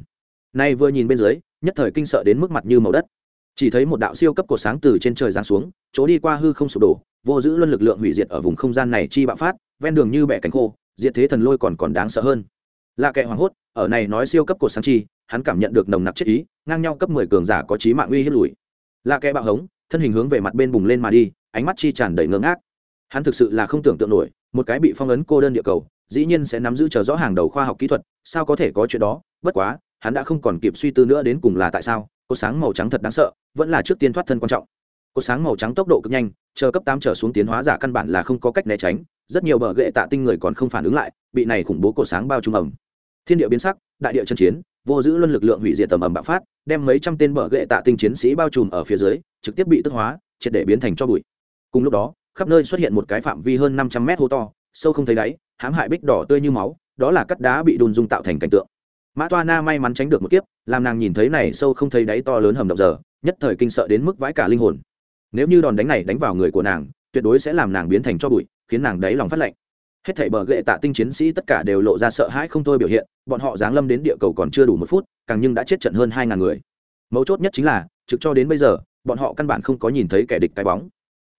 Nay vừa nhìn bên dưới, nhất thời kinh sợ đến mức mặt như màu đất. Chỉ thấy một đạo siêu cấp cổ sáng từ trên trời giáng xuống, chỗ đi qua hư không sụp đổ, vô giữ luân lực lượng hủy diệt ở vùng không gian này chi bạo phát, ven đường như bẻ cánh khô diệt thế thần lôi còn còn đáng sợ hơn. Lạ kệ hoảng hốt, ở này nói siêu cấp cột sáng chi, hắn cảm nhận được nồng nặc chết ý, ngang nhau cấp mười cường giả có trí mạng uy hiếp lùi. Lạ kệ bạo hống, thân hình hướng về mặt bên bùng lên mà đi, ánh mắt chi tràn đầy ngơ ngác hắn thực sự là không tưởng tượng nổi, một cái bị phong ấn cô đơn địa cầu, dĩ nhiên sẽ nắm giữ chờ rõ hàng đầu khoa học kỹ thuật, sao có thể có chuyện đó? Bất quá, hắn đã không còn kịp suy tư nữa đến cùng là tại sao, cột sáng màu trắng thật đáng sợ, vẫn là trước tiên thoát thân quan trọng. Cột sáng màu trắng tốc độ cực nhanh, chờ cấp tám trở xuống tiến hóa giả căn bản là không có cách né tránh rất nhiều bờ gậy tạ tinh người còn không phản ứng lại, bị này khủng bố cột sáng bao trùm ẩm thiên địa biến sắc, đại địa chân chiến, vô giữ luân lực lượng hủy diệt tầm ẩm bạo phát, đem mấy trăm tên bờ gậy tạ tinh chiến sĩ bao trùm ở phía dưới, trực tiếp bị tức hóa, triệt để biến thành cho bụi. Cùng lúc đó, khắp nơi xuất hiện một cái phạm vi hơn năm trăm mét hô to, sâu không thấy đáy, hãm hại bích đỏ tươi như máu, đó là cắt đá bị đun dung tạo thành cảnh tượng. Mã toa na may mắn tránh được một kiếp, làm nàng nhìn thấy này sâu không thấy đáy to lớn hầm động giờ nhất thời kinh sợ đến mức vãi cả linh hồn. Nếu như đòn đánh này đánh vào người của nàng, tuyệt đối sẽ làm nàng biến thành cho bụi khiến nàng đáy lòng phát lạnh. Hết thảy bờ gậy tạ tinh chiến sĩ tất cả đều lộ ra sợ hãi không thôi biểu hiện, bọn họ giáng lâm đến địa cầu còn chưa đủ một phút, càng nhưng đã chết trận hơn hai ngàn người. Mấu chốt nhất chính là, trực cho đến bây giờ, bọn họ căn bản không có nhìn thấy kẻ địch cái bóng.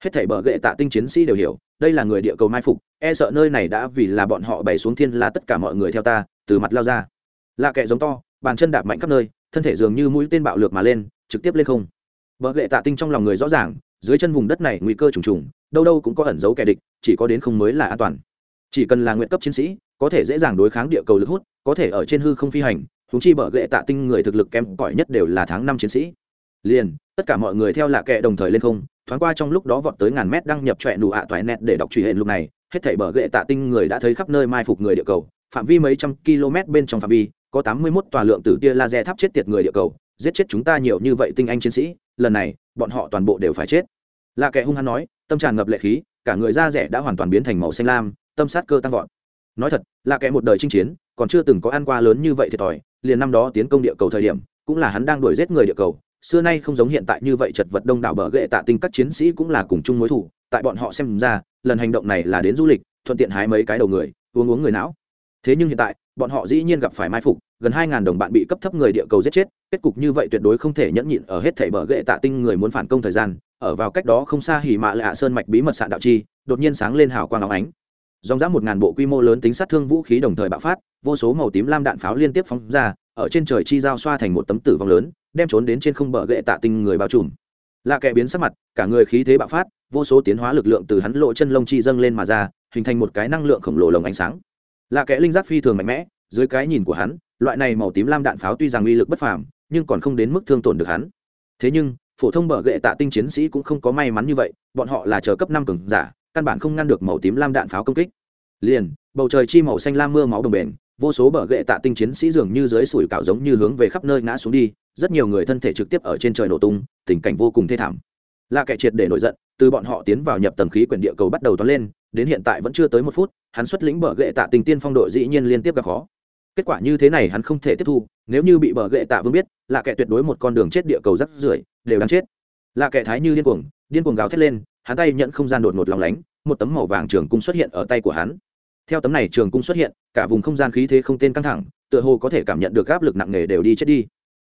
Hết thảy bờ gậy tạ tinh chiến sĩ đều hiểu, đây là người địa cầu mai phục e sợ nơi này đã vì là bọn họ bày xuống thiên la tất cả mọi người theo ta, từ mặt lao ra. Là kẻ giống to, bàn chân đạp mạnh khắp nơi, thân thể dường như mũi tên bạo lược mà lên, trực tiếp lên không. Bờ gậy tạ tinh trong lòng người rõ ràng, dưới chân vùng đất này nguy cơ trùng trùng đâu đâu cũng có ẩn dấu kẻ địch, chỉ có đến không mới là an toàn. Chỉ cần là nguyện cấp chiến sĩ, có thể dễ dàng đối kháng địa cầu lực hút, có thể ở trên hư không phi hành húng chi bở gậy tạ tinh người thực lực kém cỏi nhất đều là tháng năm chiến sĩ. Liền, tất cả mọi người theo lạ kệ đồng thời lên không, thoáng qua trong lúc đó vọt tới ngàn mét đăng nhập trọe nụ ạ toại nét để đọc truy hệ lúc này, hết thảy bờ gậy tạ tinh người đã thấy khắp nơi mai phục người địa cầu, phạm vi mấy trăm km bên trong phạm vi, có tám mươi 81 tòa lượng tử tia laser tháp chết tiệt người địa cầu, giết chết chúng ta nhiều như vậy tinh anh chiến sĩ, lần này, bọn họ toàn bộ đều phải chết. Lạ kệ hung hăng nói tâm tràn ngập lệ khí, cả người da rẻ đã hoàn toàn biến thành màu xanh lam, tâm sát cơ tăng vọt. Nói thật, là kẻ một đời chinh chiến, còn chưa từng có ăn qua lớn như vậy thiệt thòi, liền năm đó tiến công địa cầu thời điểm, cũng là hắn đang đuổi giết người địa cầu. Xưa nay không giống hiện tại như vậy chật vật đông đảo bờ ghệ tạ tinh các chiến sĩ cũng là cùng chung mối thủ tại bọn họ xem ra, lần hành động này là đến du lịch, thuận tiện hái mấy cái đầu người, uống uống người não. Thế nhưng hiện tại, bọn họ dĩ nhiên gặp phải mai phục, gần hai ngàn đồng bạn bị cấp thấp người địa cầu giết chết, kết cục như vậy tuyệt đối không thể nhẫn nhịn ở hết thảy bờ ghệ tạ tinh người muốn phản công thời gian ở vào cách đó không xa hỉ mạ lạ sơn mạch bí mật sạn đạo chi, đột nhiên sáng lên hào quang áo ánh. Dòng dã một ngàn bộ quy mô lớn tính sát thương vũ khí đồng thời bạo phát, vô số màu tím lam đạn pháo liên tiếp phóng ra, ở trên trời chi giao xoa thành một tấm tử vong lớn, đem trốn đến trên không bờ gậy tạ tinh người bao trùm. Lạ kẻ biến sắc mặt, cả người khí thế bạo phát, vô số tiến hóa lực lượng từ hắn lộ chân lông chi dâng lên mà ra, hình thành một cái năng lượng khổng lồ lồng ánh sáng. Lạ kẻ linh giác phi thường mạnh mẽ, dưới cái nhìn của hắn, loại này màu tím lam đạn pháo tuy rằng uy lực bất phàm, nhưng còn không đến mức thương tổn được hắn. Thế nhưng phổ thông bờ gậy tạ tinh chiến sĩ cũng không có may mắn như vậy, bọn họ là chờ cấp năm cường giả, căn bản không ngăn được màu tím lam đạn pháo công kích. Liền, bầu trời chi màu xanh lam mưa máu đồng bền, vô số bờ gậy tạ tinh chiến sĩ dường như dưới sủi cảo giống như hướng về khắp nơi ngã xuống đi, rất nhiều người thân thể trực tiếp ở trên trời nổ tung, tình cảnh vô cùng thê thảm. Là kẻ triệt để nổi giận, từ bọn họ tiến vào nhập tầng khí quyển địa cầu bắt đầu toán lên, đến hiện tại vẫn chưa tới một phút, hắn xuất lĩnh bờ gậy tạ tình tiên phong đội dĩ nhiên liên tiếp gặp khó. Kết quả như thế này hắn không thể tiếp thu, nếu như bị bờ gậy tạ vương biết là kẻ tuyệt đối một con đường chết địa cầu rắc rưởi đều đáng chết. Lạ kệ thái như điên cuồng điên cuồng gào thét lên, hắn tay nhận không gian đột ngột lòng lánh, một tấm màu vàng trường cung xuất hiện ở tay của hắn. Theo tấm này trường cung xuất hiện, cả vùng không gian khí thế không tên căng thẳng, tựa hồ có thể cảm nhận được áp lực nặng nề đều đi chết đi.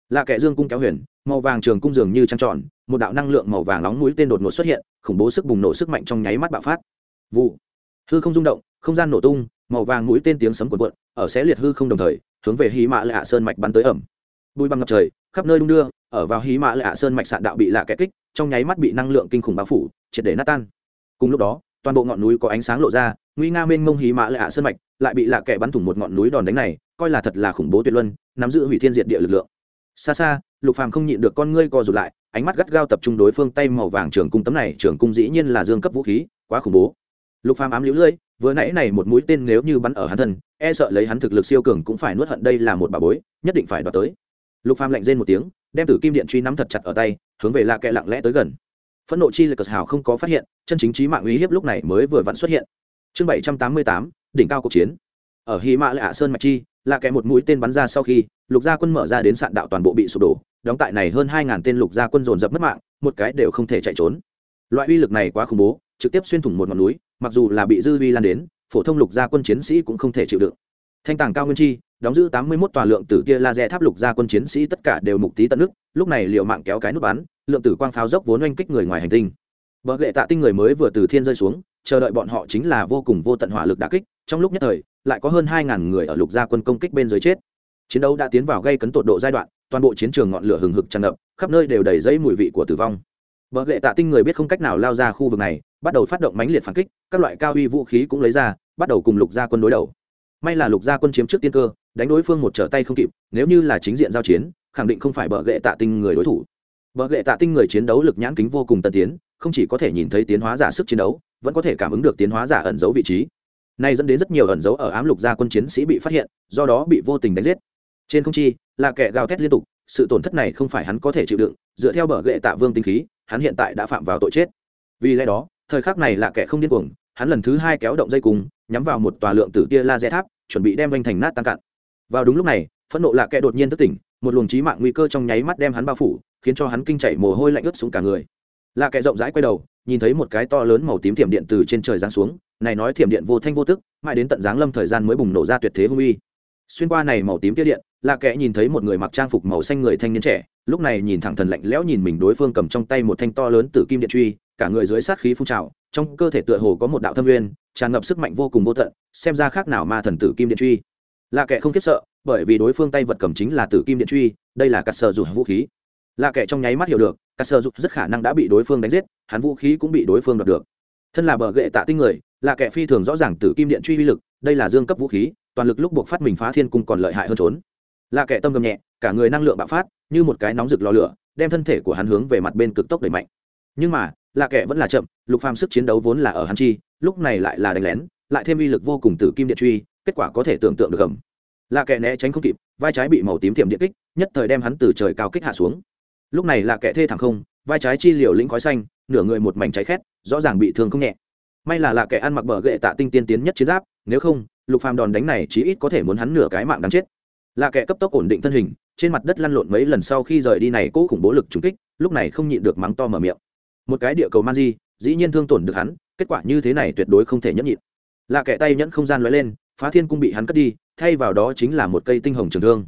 Lạ kệ dương cung kéo huyền, màu vàng trường cung dường như trăng tròn, một đạo năng lượng màu vàng nóng mũi tên đột ngột xuất hiện, khủng bố sức bùng nổ sức mạnh trong nháy mắt bạo phát. Vụ. Hư không rung động, không gian nổ tung, màu vàng mũi tên tiếng sấm cuộn cuộn, ở xé liệt hư không đồng thời, hướng về hí mã lạ sơn mạch bắn tới ẩm. Bùi băng ngập trời, khắp nơi đung đưa ở vào hí mã lạ sơn mạch sạn đạo bị lạ kẻ kích, trong nháy mắt bị năng lượng kinh khủng bao phủ, triệt để nát tan. Cùng lúc đó, toàn bộ ngọn núi có ánh sáng lộ ra, nguy nga mênh mông hí mã lạ sơn mạch lại bị lạ kẻ bắn thủng một ngọn núi đòn đánh này, coi là thật là khủng bố tuyệt luân, nắm giữ hủy thiên diệt địa lực lượng. Xa xa, lục phàm không nhịn được con ngươi co rụt lại, ánh mắt gắt gao tập trung đối phương tay màu vàng trường cung tấm này, trường cung dĩ nhiên là dương cấp vũ khí, quá khủng bố. Lục phàm ám liễu lưỡi, vừa nãy này một mũi tên nếu như bắn ở hắn thân e sợ lấy hắn thực lực siêu cường cũng phải nuốt hận đây là một bà bối, nhất định phải đoạt tới. Lục phàm lạnh rên một tiếng đem tử kim điện truy nắm thật chặt ở tay, hướng về lạ kệ lặng lẽ tới gần. Phẫn nộ chi lực cờ hào không có phát hiện, chân chính trí mạng uy hiếp lúc này mới vừa vặn xuất hiện. Chương bảy trăm tám mươi tám, đỉnh cao cuộc chiến. Ở hy mã lạ sơn mạch chi, lạ kệ một mũi tên bắn ra sau khi, lục gia quân mở ra đến sạn đạo toàn bộ bị sụp đổ, đóng tại này hơn hai ngàn tên lục gia quân dồn dập mất mạng, một cái đều không thể chạy trốn. Loại uy lực này quá khủng bố, trực tiếp xuyên thủng một ngọn núi, mặc dù là bị dư vi lan đến, phổ thông lục gia quân chiến sĩ cũng không thể chịu đựng thanh tàng cao nguyên chi, đóng giữ tám mươi mốt tòa lượng tử kia laser tháp lục gia quân chiến sĩ tất cả đều mục tí tận nước, lúc này liệu mạng kéo cái nút bắn, lượng tử quang pháo dốc vốn oanh kích người ngoài hành tinh. Bờ lệ tạ tinh người mới vừa từ thiên rơi xuống, chờ đợi bọn họ chính là vô cùng vô tận hỏa lực đà kích, trong lúc nhất thời, lại có hơn hai ngàn người ở lục gia quân công kích bên dưới chết. Chiến đấu đã tiến vào gây cấn tột độ giai đoạn, toàn bộ chiến trường ngọn lửa hừng hực tràn ngập, khắp nơi đều đầy dây mùi vị của tử vong. Vợ lệ tạ tinh người biết không cách nào lao ra khu vực này, bắt đầu phát động mãnh liệt phản kích, các loại cao uy vũ khí cũng lấy ra, bắt đầu cùng lục gia quân đối đầu may là lục gia quân chiếm trước tiên cơ, đánh đối phương một trở tay không kịp, nếu như là chính diện giao chiến, khẳng định không phải bờ gệ tạ tinh người đối thủ. Bờ gệ tạ tinh người chiến đấu lực nhãn kính vô cùng tân tiến, không chỉ có thể nhìn thấy tiến hóa giả sức chiến đấu, vẫn có thể cảm ứng được tiến hóa giả ẩn giấu vị trí. Này dẫn đến rất nhiều ẩn giấu ở ám lục gia quân chiến sĩ bị phát hiện, do đó bị vô tình đánh giết. Trên không chi, là kẻ gào thét liên tục, sự tổn thất này không phải hắn có thể chịu đựng, dựa theo bờ gệ tạ vương tinh khí, hắn hiện tại đã phạm vào tội chết. Vì lẽ đó, thời khắc này là kẻ không điên cuồng, hắn lần thứ hai kéo động dây cùng, nhắm vào một tòa lượng tử tia laser tháp chuẩn bị đem vanh thành nát tan cạn. Vào đúng lúc này, phẫn nộ là kẻ đột nhiên thức tỉnh, một luồng trí mạng nguy cơ trong nháy mắt đem hắn bao phủ, khiến cho hắn kinh chảy mồ hôi lạnh ướt xuống cả người. Là kẻ rộng rãi quay đầu, nhìn thấy một cái to lớn màu tím thiểm điện từ trên trời giáng xuống, này nói thiểm điện vô thanh vô tức, mãi đến tận giáng lâm thời gian mới bùng nổ ra tuyệt thế hung uy. Xuyên qua này màu tím tia điện là kẻ nhìn thấy một người mặc trang phục màu xanh người thanh niên trẻ, lúc này nhìn thẳng thần lạnh lẽo nhìn mình đối phương cầm trong tay một thanh to lớn từ kim điện truy, cả người dưới sát khí phun trào, trong cơ thể tựa hồ có một đạo thâm nguyên tràn ngập sức mạnh vô cùng vô tận, xem ra khác nào ma thần tử kim điện truy. Là kẻ không kiếp sợ, bởi vì đối phương tay vật cầm chính là tử kim điện truy, đây là cắt sờ dù vũ khí. Là kẻ trong nháy mắt hiểu được cắt sờ dù rất khả năng đã bị đối phương đánh giết, hắn vũ khí cũng bị đối phương đoạt được. Thân là bờ gệ tạ tinh người là kẻ phi thường rõ ràng tử kim điện truy uy lực, đây là dương cấp vũ khí, toàn lực lúc buộc phát mình phá thiên cung còn lợi hại hơn trốn. Là kẻ tâm gầm nhẹ, cả người năng lượng bạo phát, như một cái nóng rực lò lửa, đem thân thể của hắn hướng về mặt bên cực tốc đẩy mạnh. Nhưng mà là kẻ vẫn là chậm, lục phàm sức chiến đấu vốn là ở hắn chi, lúc này lại là đánh lén, lại thêm uy lực vô cùng từ kim điện truy, kết quả có thể tưởng tượng được gầm. Là kẻ né tránh không kịp, vai trái bị màu tím tiệm điện kích, nhất thời đem hắn từ trời cao kích hạ xuống. Lúc này là kẻ thê thẳng không, vai trái chi liều lĩnh khói xanh, nửa người một mảnh cháy khét, rõ ràng bị thương không nhẹ. May là là kẻ ăn mặc bờ gậy tạ tinh tiên tiến nhất chiến giáp, nếu không, lục phàm đòn đánh này chí ít có thể muốn hắn nửa cái mạng đáng chết. Là kẻ cấp tốc ổn định thân hình, trên mặt đất lăn lộn mấy lần sau khi rời đi này cố khủng bố lực trúng kích, lúc này không nhịn được mắng to mở miệng một cái địa cầu man di, dĩ nhiên thương tổn được hắn, kết quả như thế này tuyệt đối không thể nhẫn nhịn. Là kẻ tay nhẫn không gian lóe lên, phá thiên cung bị hắn cất đi, thay vào đó chính là một cây tinh hồng trường thương.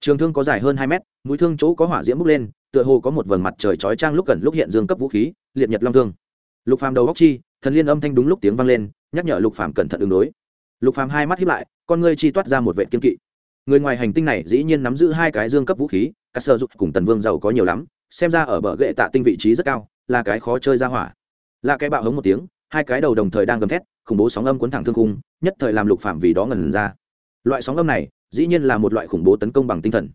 Trường thương có dài hơn hai mét, mũi thương chỗ có hỏa diễm bốc lên, tựa hồ có một vầng mặt trời chói trang lúc gần lúc hiện dương cấp vũ khí, liệt nhật long thương. Lục phàm đầu góc chi, thần liên âm thanh đúng lúc tiếng vang lên, nhắc nhở lục phàm cẩn thận ứng đối. Lục phàm hai mắt hiếp lại, con ngươi chi toát ra một vệ kiên kỵ. Người ngoài hành tinh này dĩ nhiên nắm giữ hai cái dương cấp vũ khí, các sơ dục cùng tần vương giàu có nhiều lắm, xem ra ở bờ gậy tạ tinh vị trí rất cao là cái khó chơi ra hỏa. Là cái bạo hống một tiếng, hai cái đầu đồng thời đang gầm thét, khủng bố sóng âm cuốn thẳng thương khung, nhất thời làm lục phạm vì đó ngần ra. Loại sóng âm này, dĩ nhiên là một loại khủng bố tấn công bằng tinh thần.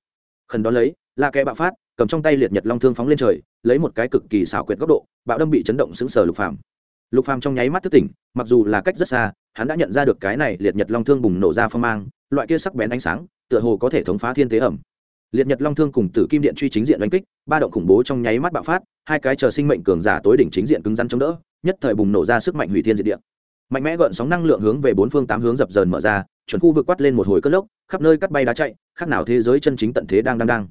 Khẩn đó lấy, là cái bạo phát, cầm trong tay liệt nhật long thương phóng lên trời, lấy một cái cực kỳ xảo quyệt góc độ, bạo đâm bị chấn động xứng sờ lục phạm. Lục phàm trong nháy mắt thức tỉnh, mặc dù là cách rất xa, hắn đã nhận ra được cái này liệt nhật long thương bùng nổ ra phong mang, loại kia sắc bén ánh sáng, tựa hồ có thể thống phá thiên tế ẩm. Liệt nhật long thương cùng tử kim điện truy chính diện đánh kích, ba động khủng bố trong nháy mắt bạo phát hai cái chờ sinh mệnh cường giả tối đỉnh chính diện cứng rắn chống đỡ, nhất thời bùng nổ ra sức mạnh hủy thiên diệt địa. Mạnh mẽ gợn sóng năng lượng hướng về bốn phương tám hướng dập dờn mở ra, chuẩn khu vực quát lên một hồi cất lốc, khắp nơi cắt bay đá chạy, khác nào thế giới chân chính tận thế đang đang đang.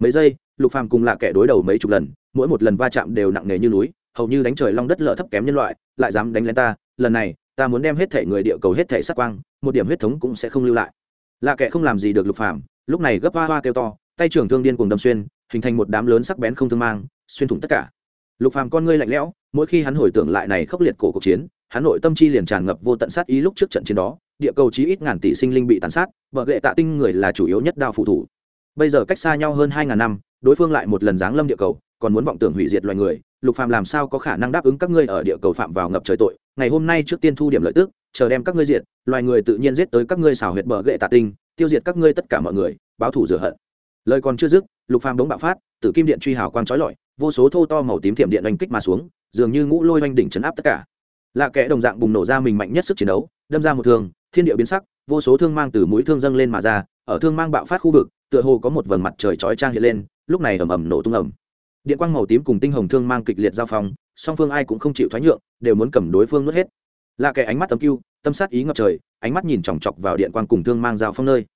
Mấy giây, lục phàm cùng là kẻ đối đầu mấy chục lần, mỗi một lần va chạm đều nặng nề như núi, hầu như đánh trời long đất lở thấp kém nhân loại, lại dám đánh lên ta, lần này, ta muốn đem hết thể người địa cầu hết thể sát quang, một điểm huyết thống cũng sẽ không lưu lại. Là kẻ không làm gì được lục phàm, lúc này gấp hoa hoa kêu to, tay trưởng thương điên cuồng đâm xuyên, hình thành một đám lớn sắc bén không thương mang xuyên thủng tất cả. Lục phàm con ngươi lạnh lẽo, mỗi khi hắn hồi tưởng lại này khốc liệt cổ cuộc chiến, hắn nội tâm chi liền tràn ngập vô tận sát ý lúc trước trận chiến đó, địa cầu chí ít ngàn tỷ sinh linh bị tàn sát vợ gệ tạ tinh người là chủ yếu nhất đao phụ thủ. Bây giờ cách xa nhau hơn hai ngàn năm, đối phương lại một lần giáng lâm địa cầu, còn muốn vọng tưởng hủy diệt loài người, lục phàm làm sao có khả năng đáp ứng các ngươi ở địa cầu phạm vào ngập trời tội? Ngày hôm nay trước tiên thu điểm lợi tức, chờ đem các ngươi diệt, loài người tự nhiên giết tới các ngươi xảo huyệt bờ gậy tạ tinh, tiêu diệt các ngươi tất cả mọi người, báo thủ rửa hận. Lời còn chưa dứt, lục phàm đống bạo phát, tử kim điện truy hào quang trói lọi vô số thô to màu tím thiểm điện oanh kích mà xuống, dường như ngũ lôi oanh đỉnh chấn áp tất cả. Lạ kẽ đồng dạng bùng nổ ra mình mạnh nhất sức chiến đấu, đâm ra một thương, thiên địa biến sắc, vô số thương mang từ mũi thương dâng lên mà ra, ở thương mang bạo phát khu vực, tựa hồ có một vầng mặt trời chói trang hiện lên, lúc này ầm ầm nổ tung ầm. Điện quang màu tím cùng tinh hồng thương mang kịch liệt giao phong, song phương ai cũng không chịu thoái nhượng, đều muốn cầm đối phương nuốt hết. Lạ kẽ ánh mắt tấm cưu tâm sát ý ngập trời, ánh mắt nhìn chòng chọc vào điện quang cùng thương mang giao phong nơi.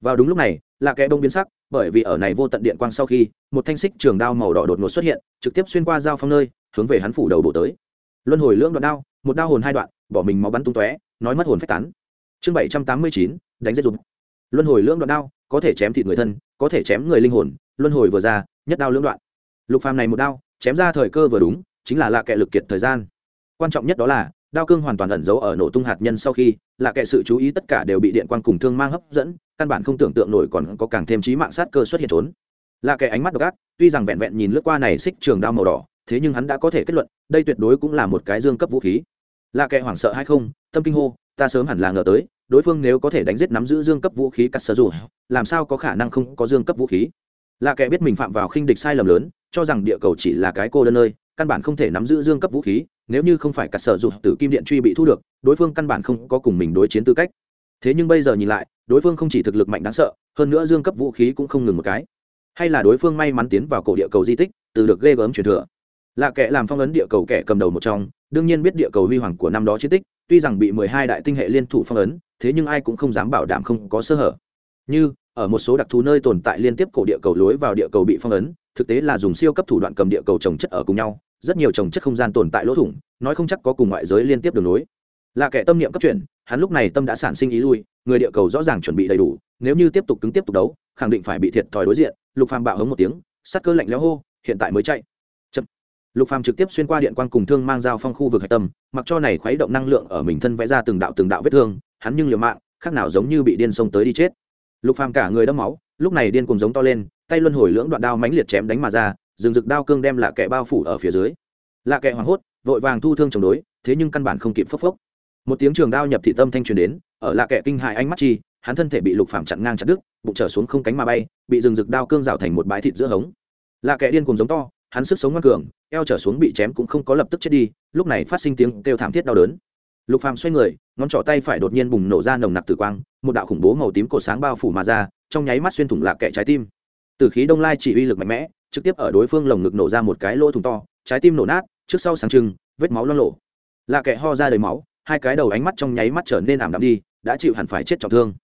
Vào đúng lúc này lạ kẽ bông biến sắc bởi vì ở này vô tận điện quang sau khi, một thanh xích trường đao màu đỏ đột ngột xuất hiện, trực tiếp xuyên qua giao phong nơi, hướng về hắn phủ đầu bổ tới. Luân hồi lưỡng đoạn đao, một đao hồn hai đoạn, bỏ mình máu bắn tung tóe, nói mất hồn phách tán. Chương bảy trăm tám mươi chín, đánh giết dục luân hồi lưỡng đoạn đao, có thể chém thịt người thân, có thể chém người linh hồn, luân hồi vừa ra, nhất đao lưỡng đoạn. Lục phàm này một đao, chém ra thời cơ vừa đúng, chính là lạ kệ lực kiệt thời gian. Quan trọng nhất đó là, đao cương hoàn toàn ẩn giấu ở nổ tung hạt nhân sau khi, lạ kệ sự chú ý tất cả đều bị điện quang cùng thương mang hấp dẫn căn bản không tưởng tượng nổi còn có càng thêm trí mạng sát cơ xuất hiện trốn. Là kẻ ánh mắt độc ác, tuy rằng vẹn vẹn nhìn lướt qua này xích trường đao màu đỏ, thế nhưng hắn đã có thể kết luận, đây tuyệt đối cũng là một cái dương cấp vũ khí. Là kẻ hoảng sợ hay không, tâm kinh hô, ta sớm hẳn là ngờ tới, đối phương nếu có thể đánh giết nắm giữ dương cấp vũ khí cắt sơ dù, làm sao có khả năng không có dương cấp vũ khí? Là kẻ biết mình phạm vào khinh địch sai lầm lớn, cho rằng địa cầu chỉ là cái cô đơn nơi, căn bản không thể nắm giữ dương cấp vũ khí, nếu như không phải cắt sở dục từ kim điện truy bị thu được, đối phương căn bản không có cùng mình đối chiến tư cách. Thế nhưng bây giờ nhìn lại đối phương không chỉ thực lực mạnh đáng sợ, hơn nữa dương cấp vũ khí cũng không ngừng một cái. Hay là đối phương may mắn tiến vào cổ địa cầu di tích, từ được ghê gớm truyền thừa. Là kẻ làm phong ấn địa cầu kẻ cầm đầu một trong, đương nhiên biết địa cầu huy hoàng của năm đó chiến tích, tuy rằng bị mười hai đại tinh hệ liên thủ phong ấn, thế nhưng ai cũng không dám bảo đảm không có sơ hở. Như, ở một số đặc thù nơi tồn tại liên tiếp cổ địa cầu lối vào địa cầu bị phong ấn, thực tế là dùng siêu cấp thủ đoạn cầm địa cầu trồng chất ở cùng nhau, rất nhiều trồng chất không gian tồn tại lỗ thủng, nói không chắc có cùng ngoại giới liên tiếp đường lối. là kẻ tâm niệm cấp chuyển, hắn lúc này tâm đã sản sinh ý lui người địa cầu rõ ràng chuẩn bị đầy đủ, nếu như tiếp tục cứng tiếp tục đấu, khẳng định phải bị thiệt thòi đối diện, lục phàm bạo hống một tiếng sắt cơ lạnh lẽo hô, hiện tại mới chạy. Chậm. lục phàm trực tiếp xuyên qua điện quang cùng thương mang dao phong khu vực hạch tâm, mặc cho này khuấy động năng lượng ở mình thân vẽ ra từng đạo từng đạo vết thương, hắn nhưng liều mạng, khác nào giống như bị điên sông tới đi chết. Lục phàm cả người đẫm máu, lúc này điên cùng giống to lên, tay luân hồi lưỡng đoạn đao mãnh liệt chém đánh mà ra, rừng rực đao cương đem lạ kẻ bao phủ ở phía dưới. Lạ kẻ hoảng hốt, vội vàng thu thương chống đối, thế nhưng căn bản không kịp phốc phốc. Một tiếng trường đao nhập thị tâm thanh truyền đến ở lạ kẻ kinh hại ánh mắt chi, hắn thân thể bị lục phàm chặn ngang chặt đứt, bụng trở xuống không cánh mà bay, bị rừng rực đao cương rào thành một bãi thịt giữa hống. Lạ kẻ điên cùng giống to, hắn sức sống ngoan cường, eo trở xuống bị chém cũng không có lập tức chết đi, lúc này phát sinh tiếng kêu thảm thiết đau đớn. Lục phàm xoay người, ngón trỏ tay phải đột nhiên bùng nổ ra nồng nặc tử quang, một đạo khủng bố màu tím cổ sáng bao phủ mà ra, trong nháy mắt xuyên thủng là kẻ trái tim. Từ khí đông lai chỉ uy lực mạnh mẽ, trực tiếp ở đối phương lồng ngực nổ ra một cái lỗ thủng to, trái tim nổ nát, trước sau sáng trưng, vết máu lo lộ lạ kẻ ho ra đầy máu, hai cái đầu ánh mắt trong nháy mắt trở nên ảm đạm đi đã chịu hẳn phải chết trọng thương.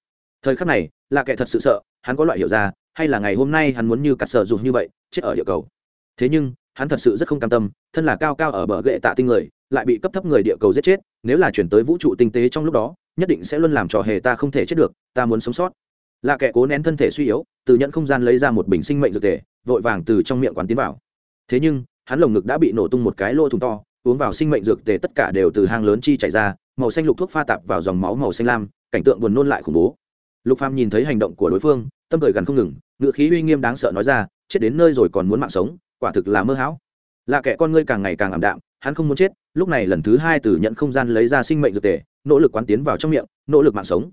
Thời khắc này, là kẻ thật sự sợ, hắn có loại hiểu ra, hay là ngày hôm nay hắn muốn như cả sợ dùng như vậy, chết ở địa cầu. Thế nhưng, hắn thật sự rất không cam tâm, thân là cao cao ở bờ gậy tạ tinh người, lại bị cấp thấp người địa cầu giết chết, nếu là chuyển tới vũ trụ tinh tế trong lúc đó, nhất định sẽ luôn làm trò hề ta không thể chết được, ta muốn sống sót. Là kẻ cố nén thân thể suy yếu, từ nhận không gian lấy ra một bình sinh mệnh dược thể, vội vàng từ trong miệng quán tiến vào. Thế nhưng, hắn lồng ngực đã bị nổ tung một cái lỗ thùng to, uống vào sinh mệnh dược tề tất cả đều từ hang lớn chi chảy ra màu xanh lục thuốc pha tạp vào dòng máu màu xanh lam, cảnh tượng buồn nôn lại khủng bố. Lục phàm nhìn thấy hành động của đối phương, tâm cười gần không ngừng ngựa khí uy nghiêm đáng sợ nói ra, chết đến nơi rồi còn muốn mạng sống, quả thực là mơ hão. Là kẻ con ngươi càng ngày càng ảm đạm, hắn không muốn chết, lúc này lần thứ hai từ nhận không gian lấy ra sinh mệnh dược tề, nỗ lực quán tiến vào trong miệng, nỗ lực mạng sống.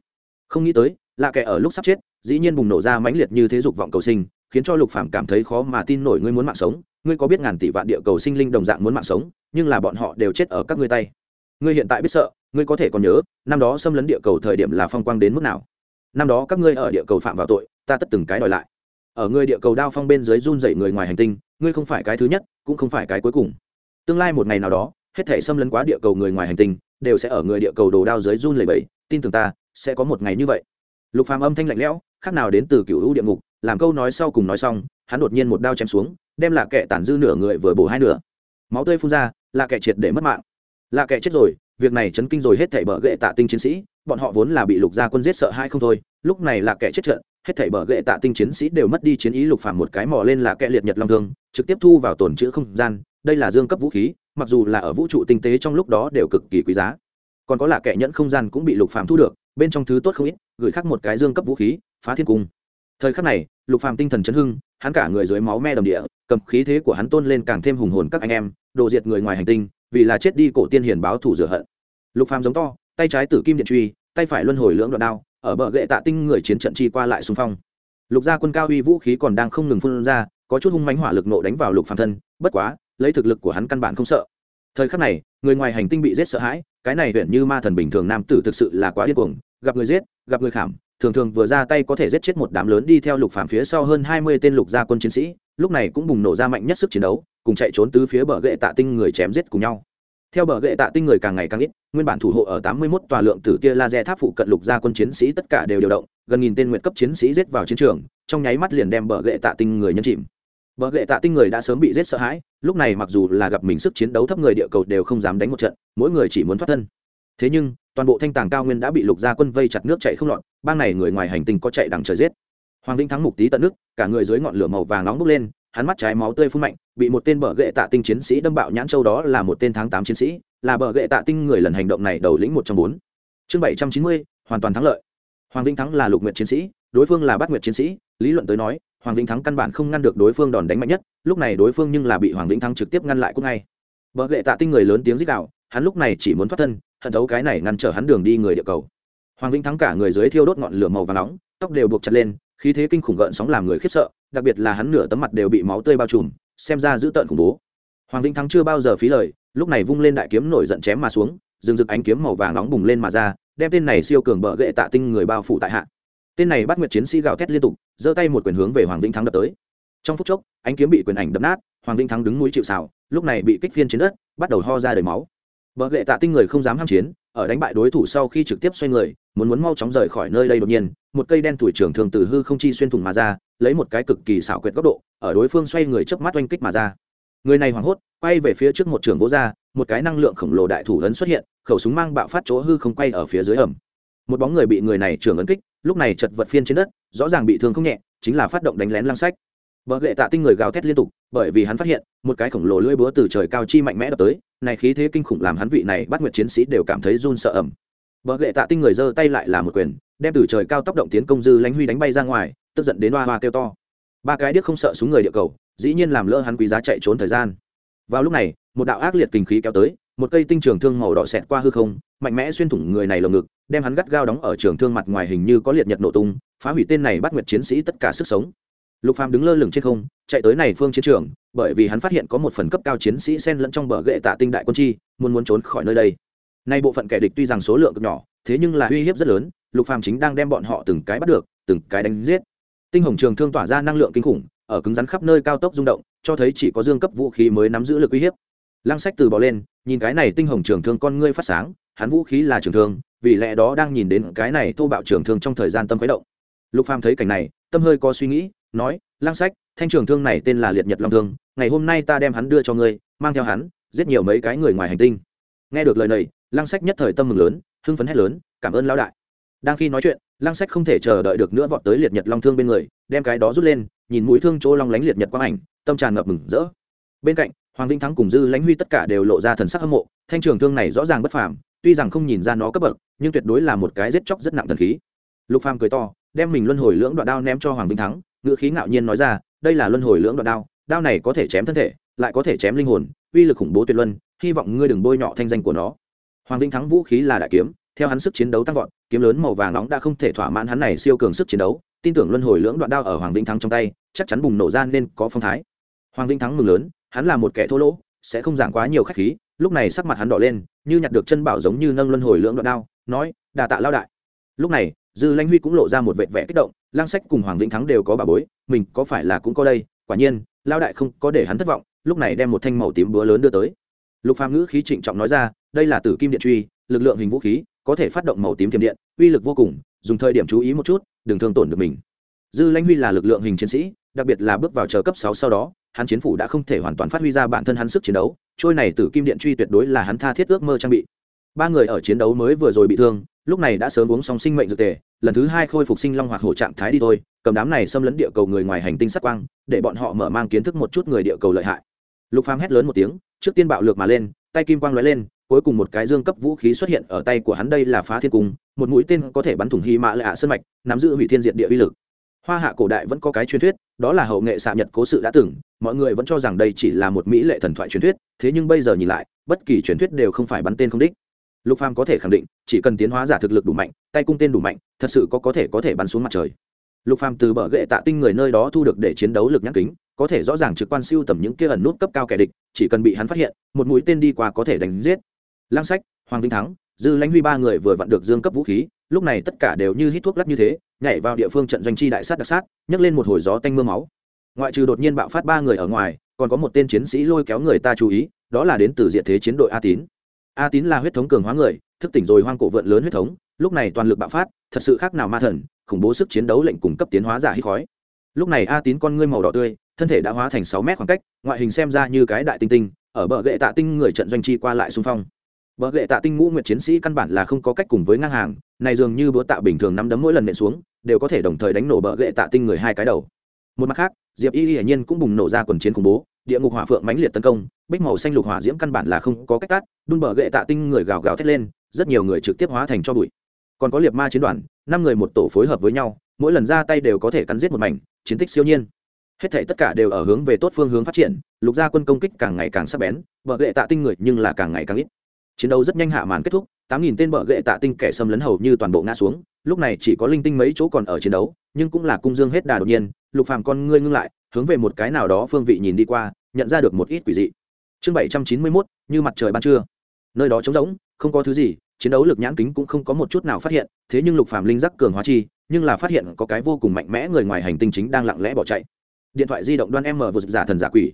Không nghĩ tới, là kẻ ở lúc sắp chết, dĩ nhiên bùng nổ ra mãnh liệt như thế dục vọng cầu sinh, khiến cho lục phàm cảm thấy khó mà tin nổi ngươi muốn mạng sống. Ngươi có biết ngàn tỷ vạn địa cầu sinh linh đồng dạng muốn mạng sống, nhưng là bọn họ đều chết ở các ngươi tay ngươi hiện tại biết sợ, ngươi có thể còn nhớ, năm đó xâm lấn địa cầu thời điểm là phong quang đến mức nào. Năm đó các ngươi ở địa cầu phạm vào tội, ta tất từng cái đòi lại. Ở ngươi địa cầu đao phong bên dưới run dậy người ngoài hành tinh, ngươi không phải cái thứ nhất, cũng không phải cái cuối cùng. Tương lai một ngày nào đó, hết thể xâm lấn quá địa cầu người ngoài hành tinh, đều sẽ ở người địa cầu đồ đao dưới run lầy bẫy tin tưởng ta, sẽ có một ngày như vậy. Lục phàm âm thanh lạnh lẽo, khác nào đến từ cựu hữu địa ngục, làm câu nói sau cùng nói xong, hắn đột nhiên một đao chém xuống, đem là kẻ tản dư nửa người vừa bổ hai nửa. Máu tươi phun ra là kẻ triệt để mất mạng là kẻ chết rồi, việc này chấn kinh rồi hết thảy bờ ghệ tạ tinh chiến sĩ, bọn họ vốn là bị lục gia quân giết sợ hai không thôi, lúc này là kẻ chết trận, hết thảy bờ ghệ tạ tinh chiến sĩ đều mất đi chiến ý lục phàm một cái mò lên là kẻ liệt nhật long thương, trực tiếp thu vào tổn chữ không gian, đây là dương cấp vũ khí, mặc dù là ở vũ trụ tinh tế trong lúc đó đều cực kỳ quý giá. Còn có là kẻ nhẫn không gian cũng bị lục phàm thu được, bên trong thứ tốt không ít, gửi khác một cái dương cấp vũ khí, phá thiên cung. Thời khắc này, lục phàm tinh thần chấn hưng, hắn cả người dưới máu me đồng địa, cầm khí thế của hắn tôn lên càng thêm hùng hồn các anh em, đồ diệt người ngoài hành tinh vì là chết đi cổ tiên hiền báo thủ rửa hận. Lục phàm giống to, tay trái tử kim điện truy, tay phải luân hồi lưỡng đoạn đao, ở bờ gậy tạ tinh người chiến trận chi qua lại xung phong. Lục gia quân cao uy vũ khí còn đang không ngừng phun ra, có chút hung mãnh hỏa lực nộ đánh vào lục phàm thân, bất quá, lấy thực lực của hắn căn bản không sợ. Thời khắc này, người ngoài hành tinh bị giết sợ hãi, cái này huyện như ma thần bình thường nam tử thực sự là quá điên cuồng, gặp người giết, gặp người khảm, thường thường vừa ra tay có thể giết chết một đám lớn đi theo lục phàm phía sau hơn hai mươi tên lục gia quân chiến sĩ lúc này cũng bùng nổ ra mạnh nhất sức chiến đấu, cùng chạy trốn tứ phía bờ gậy tạ tinh người chém giết cùng nhau. Theo bờ gậy tạ tinh người càng ngày càng ít, nguyên bản thủ hộ ở tám mươi 81 tòa lượng tử tia laser tháp phụ cận lục gia quân chiến sĩ tất cả đều điều động, gần nghìn tên nguyện cấp chiến sĩ giết vào chiến trường, trong nháy mắt liền đem bờ gậy tạ tinh người nhân chìm. Bờ gậy tạ tinh người đã sớm bị giết sợ hãi, lúc này mặc dù là gặp mình sức chiến đấu thấp người địa cầu đều không dám đánh một trận, mỗi người chỉ muốn thoát thân. Thế nhưng, toàn bộ thanh tàng cao nguyên đã bị lục gia quân vây chặt nước chạy không lọt, bang này người ngoài hành tinh có chạy đằng trời giết hoàng vĩnh thắng mục tí tận nước, cả người dưới ngọn lửa màu vàng nóng bốc lên, hắn mắt trái máu tươi phun mạnh, bị một tên bờ gậy tạ tinh chiến sĩ đâm bạo nhãn châu đó là một tên tháng tám chiến sĩ, là bờ gậy tạ tinh người lần hành động này đầu lĩnh một trong bốn. Chương bảy trăm chín mươi, hoàn toàn thắng lợi. Hoàng vĩnh thắng là lục nguyệt chiến sĩ, đối phương là bát nguyệt chiến sĩ, lý luận tới nói, hoàng vĩnh thắng căn bản không ngăn được đối phương đòn đánh mạnh nhất, lúc này đối phương nhưng là bị hoàng vĩnh thắng trực tiếp ngăn lại cũng ngay. Bờ gậy tạ tinh người lớn tiếng rít đạo hắn lúc này chỉ muốn thoát thân, hận thấu cái này ngăn trở hắn đường đi người địa cầu. Hoàng vĩnh thắng cả người dưới thiêu đốt ngọn lửa màu và nóng, tóc đều buộc chặt lên khí thế kinh khủng gợn sóng làm người khiếp sợ, đặc biệt là hắn nửa tấm mặt đều bị máu tươi bao trùm, xem ra dữ tợn khủng bố. Hoàng vĩnh thắng chưa bao giờ phí lời, lúc này vung lên đại kiếm nổi giận chém mà xuống, rừng rực ánh kiếm màu vàng nóng bùng lên mà ra, đem tên này siêu cường bờ gậy tạ tinh người bao phủ tại hạ. Tên này bắt nguyệt chiến sĩ gào thét liên tục, giơ tay một quyền hướng về hoàng vĩnh thắng đập tới. Trong phút chốc, ánh kiếm bị quyền ảnh đập nát, hoàng vĩnh thắng đứng núi chịu xào lúc này bị kích phiên trên đất, bắt đầu ho ra đầy máu. Bờ gậy tạ tinh người không dám ham chiến, ở đánh bại đối thủ sau khi trực tiếp xoay người muốn muốn mau chóng rời khỏi nơi đây đột nhiên một cây đen tuổi trưởng thường từ hư không chi xuyên thủng mà ra lấy một cái cực kỳ xảo quyệt góc độ ở đối phương xoay người chớp mắt oanh kích mà ra. Người này hoảng hốt quay về phía trước một trường vỗ ra một cái năng lượng khổng lồ đại thủ ấn xuất hiện khẩu súng mang bạo phát chỗ hư không quay ở phía dưới ẩm. Một bóng người bị người này trưởng ấn kích lúc này chật vật phiên trên đất rõ ràng bị thương không nhẹ chính là phát động đánh lén lăng sách. Bờ gậy tạ tinh người gào thét liên tục, bởi vì hắn phát hiện, một cái khổng lồ lưỡi búa từ trời cao chi mạnh mẽ đập tới, này khí thế kinh khủng làm hắn vị này bắt nguyệt chiến sĩ đều cảm thấy run sợ ẩm. Bờ gậy tạ tinh người giơ tay lại là một quyền, đem từ trời cao tốc động tiến công dư lãnh huy đánh bay ra ngoài, tức giận đến hoa hoa kêu to. Ba cái điếc không sợ xuống người địa cầu, dĩ nhiên làm lỡ hắn quý giá chạy trốn thời gian. Vào lúc này, một đạo ác liệt kinh khí kéo tới, một cây tinh trường thương màu đỏ xẹt qua hư không, mạnh mẽ xuyên thủng người này lồng ngực, đem hắn gắt gao đóng ở trường thương mặt ngoài hình như có liệt nhật nổ tung, phá hủy tên này bắt nguyệt chiến sĩ tất cả sức sống lục phàm đứng lơ lửng trên không chạy tới này phương chiến trường bởi vì hắn phát hiện có một phần cấp cao chiến sĩ xen lẫn trong bờ gậy tạ tinh đại quân chi muốn muốn trốn khỏi nơi đây nay bộ phận kẻ địch tuy rằng số lượng cực nhỏ, thế nhưng là uy hiếp rất lớn, lục phàm chính đang đem bọn họ từng cái bắt được, từng cái đánh giết. Tinh hồng trường thương tỏa ra năng lượng kinh khủng, ở cứng rắn khắp nơi cao tốc rung động, cho thấy chỉ có dương cấp vũ khí mới nắm giữ lực uy hiếp. Lăng sách từ bỏ lên, nhìn cái này tinh hồng trường thương con ngươi phát sáng, hắn vũ khí là trường thương, vì lẽ đó đang nhìn đến cái này thô bạo trường thương trong thời gian tâm khuấy động. Lục phàm thấy cảnh này, tâm hơi có suy nghĩ, nói lang sách, thanh trường thương này tên là liệt nhật long thương, ngày hôm nay ta đem hắn đưa cho ngươi, mang theo hắn, giết nhiều mấy cái người ngoài hành tinh nghe được lời này lang sách nhất thời tâm mừng lớn, hưng phấn hét lớn, cảm ơn lão đại. Đang khi nói chuyện lang sách không thể chờ đợi được nữa vọt tới liệt nhật long thương bên người, đem cái đó rút lên, nhìn mũi thương chỗ long lánh liệt nhật quang ảnh, tâm tràn ngập mừng rỡ. Bên cạnh, hoàng vĩnh thắng cùng dư lãnh huy tất cả đều lộ ra thần sắc hâm mộ, thanh trường thương này rõ ràng bất phàm, tuy rằng không nhìn ra nó cấp bậc, nhưng tuyệt đối là một cái giết chóc rất nặng thần khí. Lục phàm cười to, đem mình luân hồi lưỡng đoạn đao ném cho hoàng vĩnh thắng, ngữ khí ngạo nhiên nói ra, đây là luân hồi lưỡng đoạn đao đao này có thể chém thân thể, lại có thể chém linh hồn, uy lực khủng bố tuyệt luân hy vọng ngươi đừng bôi nhọ thanh danh của nó. Hoàng vinh thắng vũ khí là đại kiếm, theo hắn sức chiến đấu tăng vọt, kiếm lớn màu vàng nóng đã không thể thỏa mãn hắn này siêu cường sức chiến đấu. Tin tưởng luân hồi lưỡng đoạn đao ở hoàng vinh thắng trong tay, chắc chắn bùng nổ ra nên có phong thái. Hoàng vinh thắng mừng lớn, hắn là một kẻ thô lỗ, sẽ không giảng quá nhiều khách khí, lúc này sắc mặt hắn đỏ lên, như nhặt được chân bảo giống như nâng luân hồi lưỡng đoạn đao, nói, đà tạ lao đại. Lúc này, dư lãnh huy cũng lộ ra một vệt vẻ kích động lang sách cùng hoàng vĩnh thắng đều có bà bối, mình có phải là cũng có đây, quả nhiên, lao đại không có để hắn thất vọng, lúc này đem một thanh màu tím búa lớn đưa tới lục phàm ngữ khí trịnh trọng nói ra, đây là tử kim điện truy, lực lượng hình vũ khí, có thể phát động màu tím thiểm điện, uy lực vô cùng, dùng thời điểm chú ý một chút, đừng thương tổn được mình. Dư lãnh huy là lực lượng hình chiến sĩ, đặc biệt là bước vào chờ cấp sáu sau đó, hắn chiến phủ đã không thể hoàn toàn phát huy ra bản thân hắn sức chiến đấu, trôi này tử kim điện truy tuyệt đối là hắn tha thiết ước mơ trang bị. Ba người ở chiến đấu mới vừa rồi bị thương, lúc này đã sớm uống xong sinh mệnh dược tề, lần thứ hai khôi phục sinh long hoặc hổ trạng thái đi thôi, cầm đám này xâm lấn địa cầu người ngoài hành tinh sắc quang, để bọn họ mở mang kiến thức một chút người địa cầu lợi hại. Lục phàm hét lớn một tiếng trước tiên bạo lược mà lên, tay kim quang lóe lên, cuối cùng một cái dương cấp vũ khí xuất hiện ở tay của hắn đây là phá thiên cung, một mũi tên có thể bắn thủng hy mã lạ sơn mạch, nắm giữ hủy thiên diện địa uy lực. Hoa hạ cổ đại vẫn có cái truyền thuyết, đó là hậu nghệ xạ nhật cố sự đã từng, mọi người vẫn cho rằng đây chỉ là một mỹ lệ thần thoại truyền thuyết, thế nhưng bây giờ nhìn lại, bất kỳ truyền thuyết đều không phải bắn tên không đích. Lục phàm có thể khẳng định, chỉ cần tiến hóa giả thực lực đủ mạnh, tay cung tên đủ mạnh, thật sự có có thể có thể bắn xuống mặt trời. Lục phàm từ bờ gậy tạ tinh người nơi đó thu được để chiến đấu lực nhãn kính có thể rõ ràng trực quan siêu tầm những kia ẩn nút cấp cao kẻ địch, chỉ cần bị hắn phát hiện, một mũi tên đi qua có thể đánh giết. Lang sách, hoàng vinh thắng, dư lãnh huy ba người vừa vặn được dương cấp vũ khí, lúc này tất cả đều như hít thuốc lắc như thế, nhảy vào địa phương trận doanh chi đại sát đặc sát, nhấc lên một hồi gió tanh mưa máu. Ngoại trừ đột nhiên bạo phát ba người ở ngoài, còn có một tên chiến sĩ lôi kéo người ta chú ý, đó là đến từ diện thế chiến đội a tín. A tín là huyết thống cường hóa người, thức tỉnh rồi hoang cổ vượn lớn huyết thống, lúc này toàn lực bạo phát, thật sự khác nào ma thần, khủng bố sức chiến đấu lệnh cung cấp tiến hóa giả hít khói. Lúc này a tín con ngươi màu đỏ tươi thân thể đã hóa thành sáu mét khoảng cách, ngoại hình xem ra như cái đại tinh tinh, ở bờ gậy tạ tinh người trận doanh chi qua lại xung phong. Bờ gậy tạ tinh ngũ nguyệt chiến sĩ căn bản là không có cách cùng với ngang hàng, này dường như búa tạ bình thường nắm đấm mỗi lần nện xuống, đều có thể đồng thời đánh nổ bờ gậy tạ tinh người hai cái đầu. Một mặt khác, diệp y hiển nhiên cũng bùng nổ ra quần chiến khủng bố, địa ngục hỏa phượng mãnh liệt tấn công, bích màu xanh lục hỏa diễm căn bản là không có cách tắt đun bờ gậy tạ tinh người gào gào thét lên, rất nhiều người trực tiếp hóa thành cho bụi. Còn có liệt ma chiến đoàn, năm người một tổ phối hợp với nhau, mỗi lần ra tay đều có thể cắn giết một mảnh, chiến tích siêu nhiên hết thể tất cả đều ở hướng về tốt phương hướng phát triển lục gia quân công kích càng ngày càng sắc bén bờ gậy tạ tinh người nhưng là càng ngày càng ít. Chiến đấu rất nhanh hạ màn kết thúc tám nghìn tên bờ gậy tạ tinh kẻ xâm lấn hầu như toàn bộ ngã xuống lúc này chỉ có linh tinh mấy chỗ còn ở chiến đấu nhưng cũng là cung dương hết đà đột nhiên lục phàm con ngươi ngưng lại hướng về một cái nào đó phương vị nhìn đi qua nhận ra được một ít quỷ dị. Chương bảy trăm chín mươi 791, như mặt trời ban trưa. Nơi đó trống rỗng không có thứ gì chiến đấu lực nhãn kính cũng không có một chút nào phát hiện thế nhưng lục phàm linh giác cường hóa chi nhưng là phát hiện có cái vô cùng mạnh mẽ người ngoài hành tinh chính đang lặng lẽ bỏ chạy điện thoại di động đoan em mở vừa giả thần giả quỷ.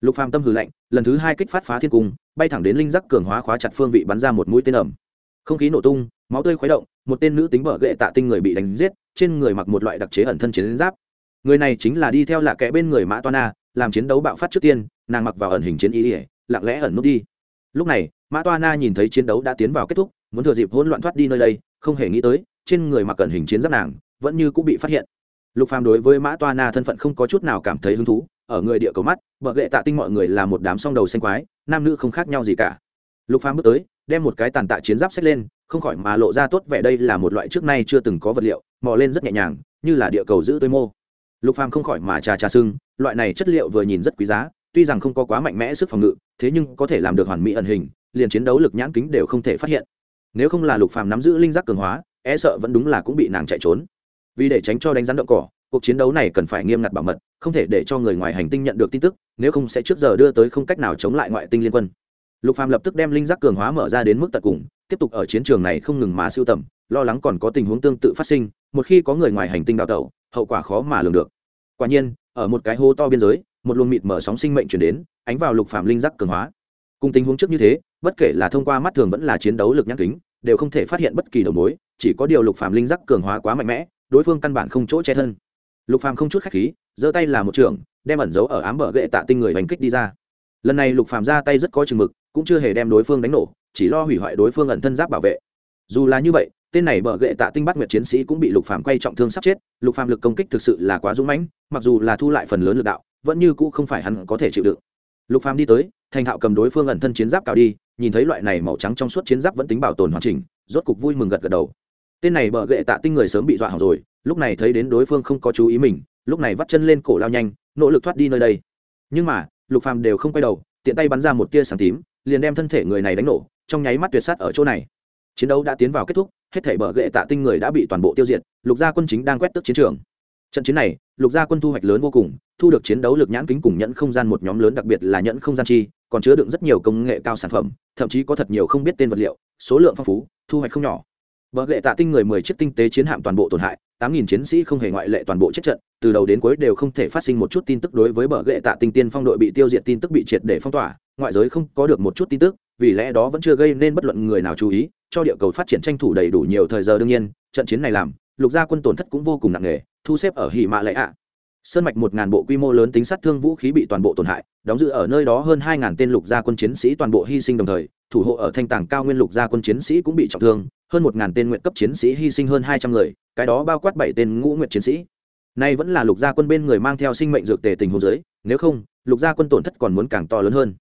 Lục phàm tâm hừ lạnh, lần thứ hai kích phát phá thiên cung, bay thẳng đến linh giác cường hóa khóa chặt phương vị bắn ra một mũi tên ẩm. Không khí nổ tung, máu tươi khuấy động, một tên nữ tính bở gậy tạ tinh người bị đánh giết, trên người mặc một loại đặc chế ẩn thân chiến giáp. Người này chính là đi theo lạ kẽ bên người mã toana làm chiến đấu bạo phát trước tiên, nàng mặc vào ẩn hình chiến ý ỉa lặng lẽ ẩn nút đi. Lúc này, mã toana nhìn thấy chiến đấu đã tiến vào kết thúc, muốn thừa dịp hỗn loạn thoát đi nơi đây, không hề nghĩ tới, trên người mặc ẩn hình chiến giáp nàng, vẫn như cũng bị phát hiện lục phàm đối với mã toa na thân phận không có chút nào cảm thấy hứng thú, ở người địa cầu mắt bợ lệ tạ tinh mọi người là một đám song đầu xanh quái, nam nữ không khác nhau gì cả. Lục phàm bước tới, đem một cái tàn tạ chiến giáp xách lên, không khỏi mà lộ ra tốt vẻ đây là một loại trước nay chưa từng có vật liệu, mò lên rất nhẹ nhàng, như là địa cầu giữ tươi mô. Lục phàm không khỏi mà trà trà sưng, loại này chất liệu vừa nhìn rất quý giá, tuy rằng không có quá mạnh mẽ sức phòng ngự, thế nhưng có thể làm được hoàn mỹ ẩn hình, liền chiến đấu lực nhãn kính đều không thể phát hiện. Nếu không là lục phàm nắm giữ linh giác cường hóa e sợ vẫn đúng là cũng bị nàng chạy trốn vì để tránh cho đánh rắn động cỏ, cuộc chiến đấu này cần phải nghiêm ngặt bảo mật, không thể để cho người ngoài hành tinh nhận được tin tức, nếu không sẽ trước giờ đưa tới không cách nào chống lại ngoại tinh liên quân. Lục phàm lập tức đem linh giác cường hóa mở ra đến mức tận cùng, tiếp tục ở chiến trường này không ngừng mà siêu tầm, lo lắng còn có tình huống tương tự phát sinh, một khi có người ngoài hành tinh đào tẩu, hậu quả khó mà lường được. Quả nhiên, ở một cái hố to biên giới, một luồng mịt mở sóng sinh mệnh chuyển đến, ánh vào lục phàm linh giác cường hóa. Cùng tình huống trước như thế, bất kể là thông qua mắt thường vẫn là chiến đấu lực nhãn kính, đều không thể phát hiện bất kỳ đầu mối, chỉ có điều lục phàm linh giác cường hóa quá mạnh mẽ đối phương căn bản không chỗ che thân. Lục phàm không chút khách khí giơ tay là một trưởng, đem ẩn giấu ở ám bờ gậy tạ tinh người hành kích đi ra. Lần này lục phàm ra tay rất có chừng mực cũng chưa hề đem đối phương đánh nổ chỉ lo hủy hoại đối phương ẩn thân giáp bảo vệ. Dù là như vậy tên này bờ gậy tạ tinh bắt nguyệt chiến sĩ cũng bị lục phàm quay trọng thương sắp chết lục phàm lực công kích thực sự là quá dũng mãnh mặc dù là thu lại phần lớn lực đạo vẫn như cũ không phải hắn có thể chịu đựng. Lục phàm đi tới thành thạo cầm đối phương ẩn thân chiến giáp cào đi nhìn thấy loại này màu trắng trong suốt chiến giáp vẫn tính bảo tồn hoàn chỉnh rốt cục vui mừng gật gật đầu tên này bờ gậy tạ tinh người sớm bị dọa hỏng rồi, lúc này thấy đến đối phương không có chú ý mình, lúc này vắt chân lên cổ lao nhanh, nỗ lực thoát đi nơi đây. Nhưng mà, lục phàm đều không quay đầu, tiện tay bắn ra một tia sáng tím, liền đem thân thể người này đánh nổ, trong nháy mắt tuyệt sát ở chỗ này. Chiến đấu đã tiến vào kết thúc, hết thể bờ gậy tạ tinh người đã bị toàn bộ tiêu diệt, lục gia quân chính đang quét tước chiến trường. Trận chiến này, lục gia quân thu hoạch lớn vô cùng, thu được chiến đấu lực nhãn kính cùng nhẫn không gian một nhóm lớn đặc biệt là nhẫn không gian chi, còn chứa đựng rất nhiều công nghệ cao sản phẩm, thậm chí có thật nhiều không biết tên vật liệu, số lượng phong phú, thu hoạch không nhỏ. Bờ lệ tạ tinh người mười chiếc tinh tế chiến hạm toàn bộ tổn hại, tám nghìn chiến sĩ không hề ngoại lệ toàn bộ chết trận, từ đầu đến cuối đều không thể phát sinh một chút tin tức đối với bờ lệ tạ tinh tiên phong đội bị tiêu diệt tin tức bị triệt để phong tỏa, ngoại giới không có được một chút tin tức, vì lẽ đó vẫn chưa gây nên bất luận người nào chú ý, cho địa cầu phát triển tranh thủ đầy đủ nhiều thời giờ đương nhiên, trận chiến này làm, lục gia quân tổn thất cũng vô cùng nặng nề, thu xếp ở hỉ mạ lệ ạ. Sơn mạch một ngàn bộ quy mô lớn tính sát thương vũ khí bị toàn bộ tổn hại, đóng giữ ở nơi đó hơn hai ngàn tên lục gia quân chiến sĩ toàn bộ hy sinh đồng thời, thủ hộ ở thanh tàng cao nguyên lục gia quân chiến sĩ cũng bị trọng thương, hơn một ngàn tên nguyện cấp chiến sĩ hy sinh hơn hai trăm người, cái đó bao quát bảy tên ngũ nguyện chiến sĩ. Nay vẫn là lục gia quân bên người mang theo sinh mệnh dược tề tình hồ dưới, nếu không, lục gia quân tổn thất còn muốn càng to lớn hơn.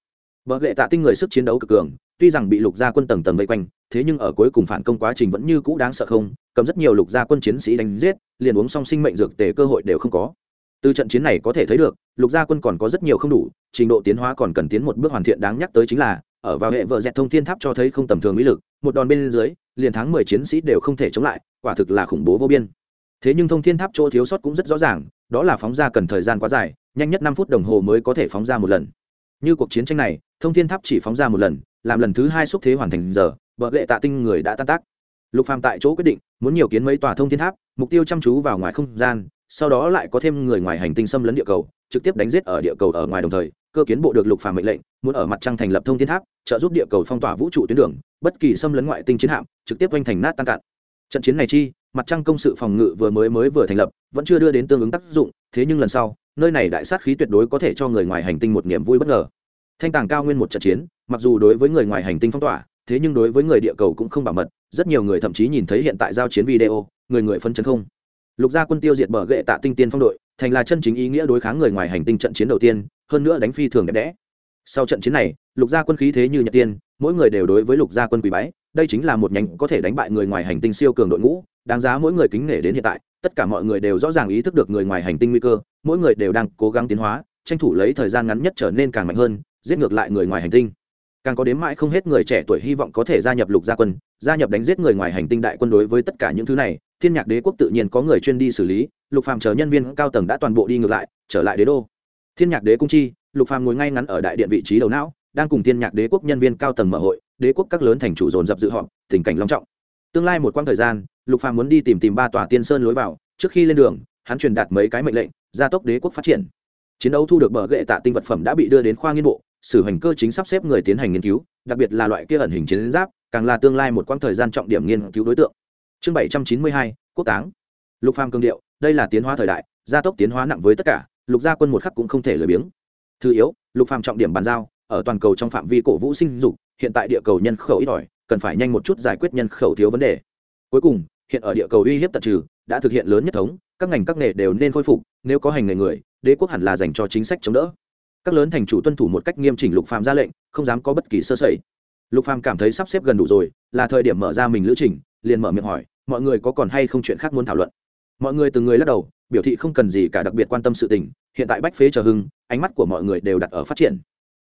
Vợ lệ tạ tinh người sức chiến đấu cực cường, tuy rằng bị lục gia quân tầng tầng vây quanh, thế nhưng ở cuối cùng phản công quá trình vẫn như cũ đáng sợ không, cầm rất nhiều lục gia quân chiến sĩ đánh giết, liền uống xong sinh mệnh dược tề cơ hội đều không có. Từ trận chiến này có thể thấy được, lục gia quân còn có rất nhiều không đủ, trình độ tiến hóa còn cần tiến một bước hoàn thiện đáng nhắc tới chính là ở vào hệ vợ dẹt thông thiên tháp cho thấy không tầm thường mỹ lực, một đòn bên dưới, liền tháng mười chiến sĩ đều không thể chống lại, quả thực là khủng bố vô biên. Thế nhưng thông thiên tháp chỗ thiếu sót cũng rất rõ ràng, đó là phóng ra cần thời gian quá dài, nhanh nhất năm phút đồng hồ mới có thể phóng ra một lần. Như cuộc chiến tranh này, thông thiên tháp chỉ phóng ra một lần, làm lần thứ hai xúc thế hoàn thành giờ vợ lệ tạ tinh người đã tan tác. Lục phàm tại chỗ quyết định, muốn nhiều kiến mấy tòa thông thiên tháp, mục tiêu chăm chú vào ngoài không gian, sau đó lại có thêm người ngoài hành tinh xâm lấn địa cầu, trực tiếp đánh giết ở địa cầu ở ngoài đồng thời cơ kiến bộ được lục phàm mệnh lệnh, muốn ở mặt trăng thành lập thông thiên tháp, trợ giúp địa cầu phong tỏa vũ trụ tuyến đường, bất kỳ xâm lấn ngoại tinh chiến hạm, trực tiếp oanh thành nát tan cạn. Trận chiến này chi, mặt trăng công sự phòng ngự vừa mới mới vừa thành lập, vẫn chưa đưa đến tương ứng tác dụng, thế nhưng lần sau, nơi này đại sát khí tuyệt đối có thể cho người ngoài hành tinh một niềm vui bất ngờ. Thanh tàng cao nguyên một trận chiến, mặc dù đối với người ngoài hành tinh phong tỏa, thế nhưng đối với người địa cầu cũng không bảo mật, rất nhiều người thậm chí nhìn thấy hiện tại giao chiến video, người người phân chấn không. Lục gia quân tiêu diệt bờ gệ tạ tinh tiên phong đội, thành là chân chính ý nghĩa đối kháng người ngoài hành tinh trận chiến đầu tiên hơn nữa đánh phi thường đẹp đẽ. Sau trận chiến này, lục gia quân khí thế như nhật tiên, mỗi người đều đối với lục gia quân quý bái, đây chính là một nhánh có thể đánh bại người ngoài hành tinh siêu cường đội ngũ, đáng giá mỗi người kính nể đến hiện tại, tất cả mọi người đều rõ ràng ý thức được người ngoài hành tinh nguy cơ, mỗi người đều đang cố gắng tiến hóa, tranh thủ lấy thời gian ngắn nhất trở nên càng mạnh hơn, giết ngược lại người ngoài hành tinh. Càng có đến mãi không hết người trẻ tuổi hy vọng có thể gia nhập lục gia quân, gia nhập đánh giết người ngoài hành tinh đại quân đối với tất cả những thứ này, thiên nhạc đế quốc tự nhiên có người chuyên đi xử lý, lục phàm chờ nhân viên cao tầng đã toàn bộ đi ngược lại, trở lại đế đô thiên nhạc đế cung chi, lục phàm ngồi ngay ngắn ở đại điện vị trí đầu não, đang cùng thiên nhạc đế quốc nhân viên cao tầng mở hội, đế quốc các lớn thành chủ dồn dập dự họp, tình cảnh long trọng. Tương lai một quãng thời gian, lục phàm muốn đi tìm tìm ba tòa tiên sơn lối vào, trước khi lên đường, hắn truyền đạt mấy cái mệnh lệnh, gia tốc đế quốc phát triển. Chiến đấu thu được bờ gậy tạ tinh vật phẩm đã bị đưa đến khoa nghiên bộ, sử hành cơ chính sắp xếp người tiến hành nghiên cứu, đặc biệt là loại kia ẩn hình chiến giáp, càng là tương lai một quãng thời gian trọng điểm nghiên cứu đối tượng. Chương bảy trăm chín mươi hai, quốc táng. Lục phàm cương điệu, đây là tiến hóa thời đại, gia tốc tiến hóa nặng với tất cả lục gia quân một khắc cũng không thể lười biếng. Thứ yếu, lục phàm trọng điểm bàn giao, ở toàn cầu trong phạm vi cổ vũ sinh dục, hiện tại địa cầu nhân khẩu ít ỏi, cần phải nhanh một chút giải quyết nhân khẩu thiếu vấn đề. Cuối cùng, hiện ở địa cầu uy hiếp tận trừ, đã thực hiện lớn nhất thống, các ngành các nghề đều nên khôi phục, nếu có hành nghề người, đế quốc hẳn là dành cho chính sách chống đỡ. Các lớn thành chủ tuân thủ một cách nghiêm chỉnh lục phàm ra lệnh, không dám có bất kỳ sơ sẩy. Lục phàm cảm thấy sắp xếp gần đủ rồi, là thời điểm mở ra mình lữ trình, liền mở miệng hỏi, mọi người có còn hay không chuyện khác muốn thảo luận? Mọi người từng người lắc đầu biểu thị không cần gì cả đặc biệt quan tâm sự tình, hiện tại bách phế chờ hưng, ánh mắt của mọi người đều đặt ở phát triển.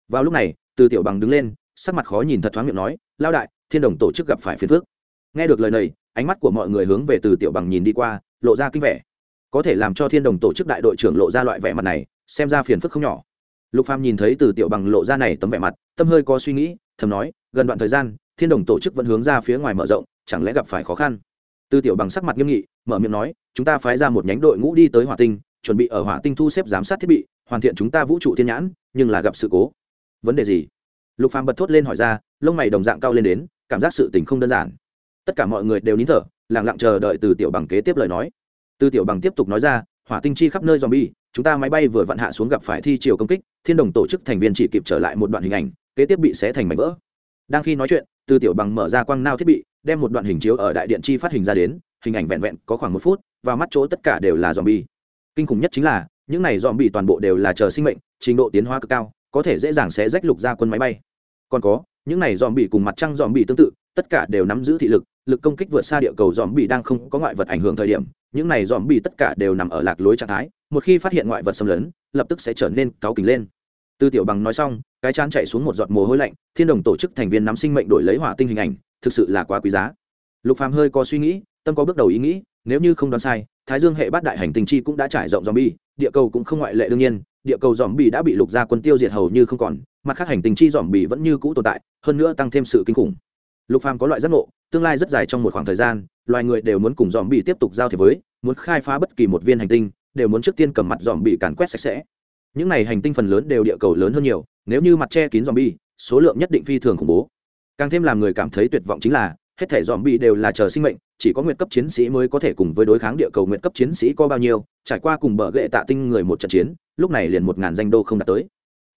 Vào lúc này, từ tiểu bằng đứng lên, sắc mặt khó nhìn thật thoáng miệng nói lao đại, thiên đồng tổ chức gặp phải phiền phước nghe được lời này, ánh mắt của mọi người hướng về từ tiểu bằng nhìn đi qua, lộ ra kinh vẻ. Có thể làm cho thiên đồng tổ chức đại đội trưởng lộ ra loại vẻ mặt này, xem ra phiền phức không nhỏ. Lục phàm nhìn thấy từ tiểu bằng lộ ra này tấm vẻ mặt, tâm hơi có suy nghĩ, thầm nói, gần đoạn thời gian, thiên đồng tổ chức vẫn hướng ra phía ngoài mở rộng, chẳng lẽ gặp phải khó khăn? Từ tiểu bằng sắc mặt nghiêm nghị mở miệng nói, chúng ta phái ra một nhánh đội ngũ đi tới hỏa tinh, chuẩn bị ở hỏa tinh thu xếp giám sát thiết bị, hoàn thiện chúng ta vũ trụ thiên nhãn, nhưng là gặp sự cố. Vấn đề gì? Lục phàm bật thốt lên hỏi ra, lông mày đồng dạng cao lên đến, cảm giác sự tình không đơn giản. Tất cả mọi người đều nín thở, lặng lặng chờ đợi từ tiểu bằng kế tiếp lời nói. Từ tiểu bằng tiếp tục nói ra, hỏa tinh chi khắp nơi zombie, chúng ta máy bay vừa vặn hạ xuống gặp phải thi chiều công kích, thiên đồng tổ chức thành viên chỉ kịp trở lại một đoạn hình ảnh, kế tiếp bị xé thành mảnh vỡ. Đang khi nói chuyện, từ tiểu bằng mở ra quang nao thiết bị, đem một đoạn hình chiếu ở đại điện chi phát hình ra đến hình ảnh vẹn vẹn có khoảng một phút, và mắt chỗ tất cả đều là zombie. Kinh khủng nhất chính là, những này zombie toàn bộ đều là chờ sinh mệnh, trình độ tiến hóa cực cao, có thể dễ dàng sẽ rách lục ra quân máy bay. Còn có, những này dòm bi cùng mặt trăng dòm bi tương tự, tất cả đều nắm giữ thị lực lực công kích vượt xa địa cầu dòm bi đang không có ngoại vật ảnh hưởng thời điểm, những này dòm bi tất cả đều nằm ở lạc lối trạng thái, một khi phát hiện ngoại vật xâm lấn, lập tức sẽ trở nên cáu kỉnh lên. Tư tiểu bằng nói xong, cái chán chạy xuống một giọt mồ hôi lạnh, thiên đồng tổ chức thành viên nắm sinh mệnh đổi lấy hỏa tinh hình ảnh, thực sự là quá quý giá. Lục phàm hơi có suy nghĩ tâm có bước đầu ý nghĩ, nếu như không đoán sai, thái dương hệ bát đại hành tinh chi cũng đã trải rộng dòm bi địa cầu cũng không ngoại lệ đương nhiên, địa cầu dòm bi đã bị lục gia quân tiêu diệt hầu như không còn, mặt khác hành tinh chi dòm bi vẫn như cũ tồn tại, hơn nữa tăng thêm sự kinh khủng. Lục phàm có loại giác ngộ, tương lai rất dài trong một khoảng thời gian, loài người đều muốn cùng dòm bi tiếp tục giao thiệp với, muốn khai phá bất kỳ một viên hành tinh, đều muốn trước tiên cầm mặt dòm bi càn quét sạch sẽ. Những này hành tinh phần lớn đều địa cầu lớn hơn nhiều, nếu như mặt che kín dòm bi số lượng nhất định phi thường khủng bố. Càng thêm làm người cảm thấy tuyệt vọng chính là hết thể dòm bi đều là chờ sinh mệnh, chỉ có nguyện cấp chiến sĩ mới có thể cùng với đối kháng địa cầu nguyện cấp chiến sĩ có bao nhiêu, trải qua cùng bờ gậy tạ tinh người một trận chiến, lúc này liền một ngàn danh đô không đạt tới.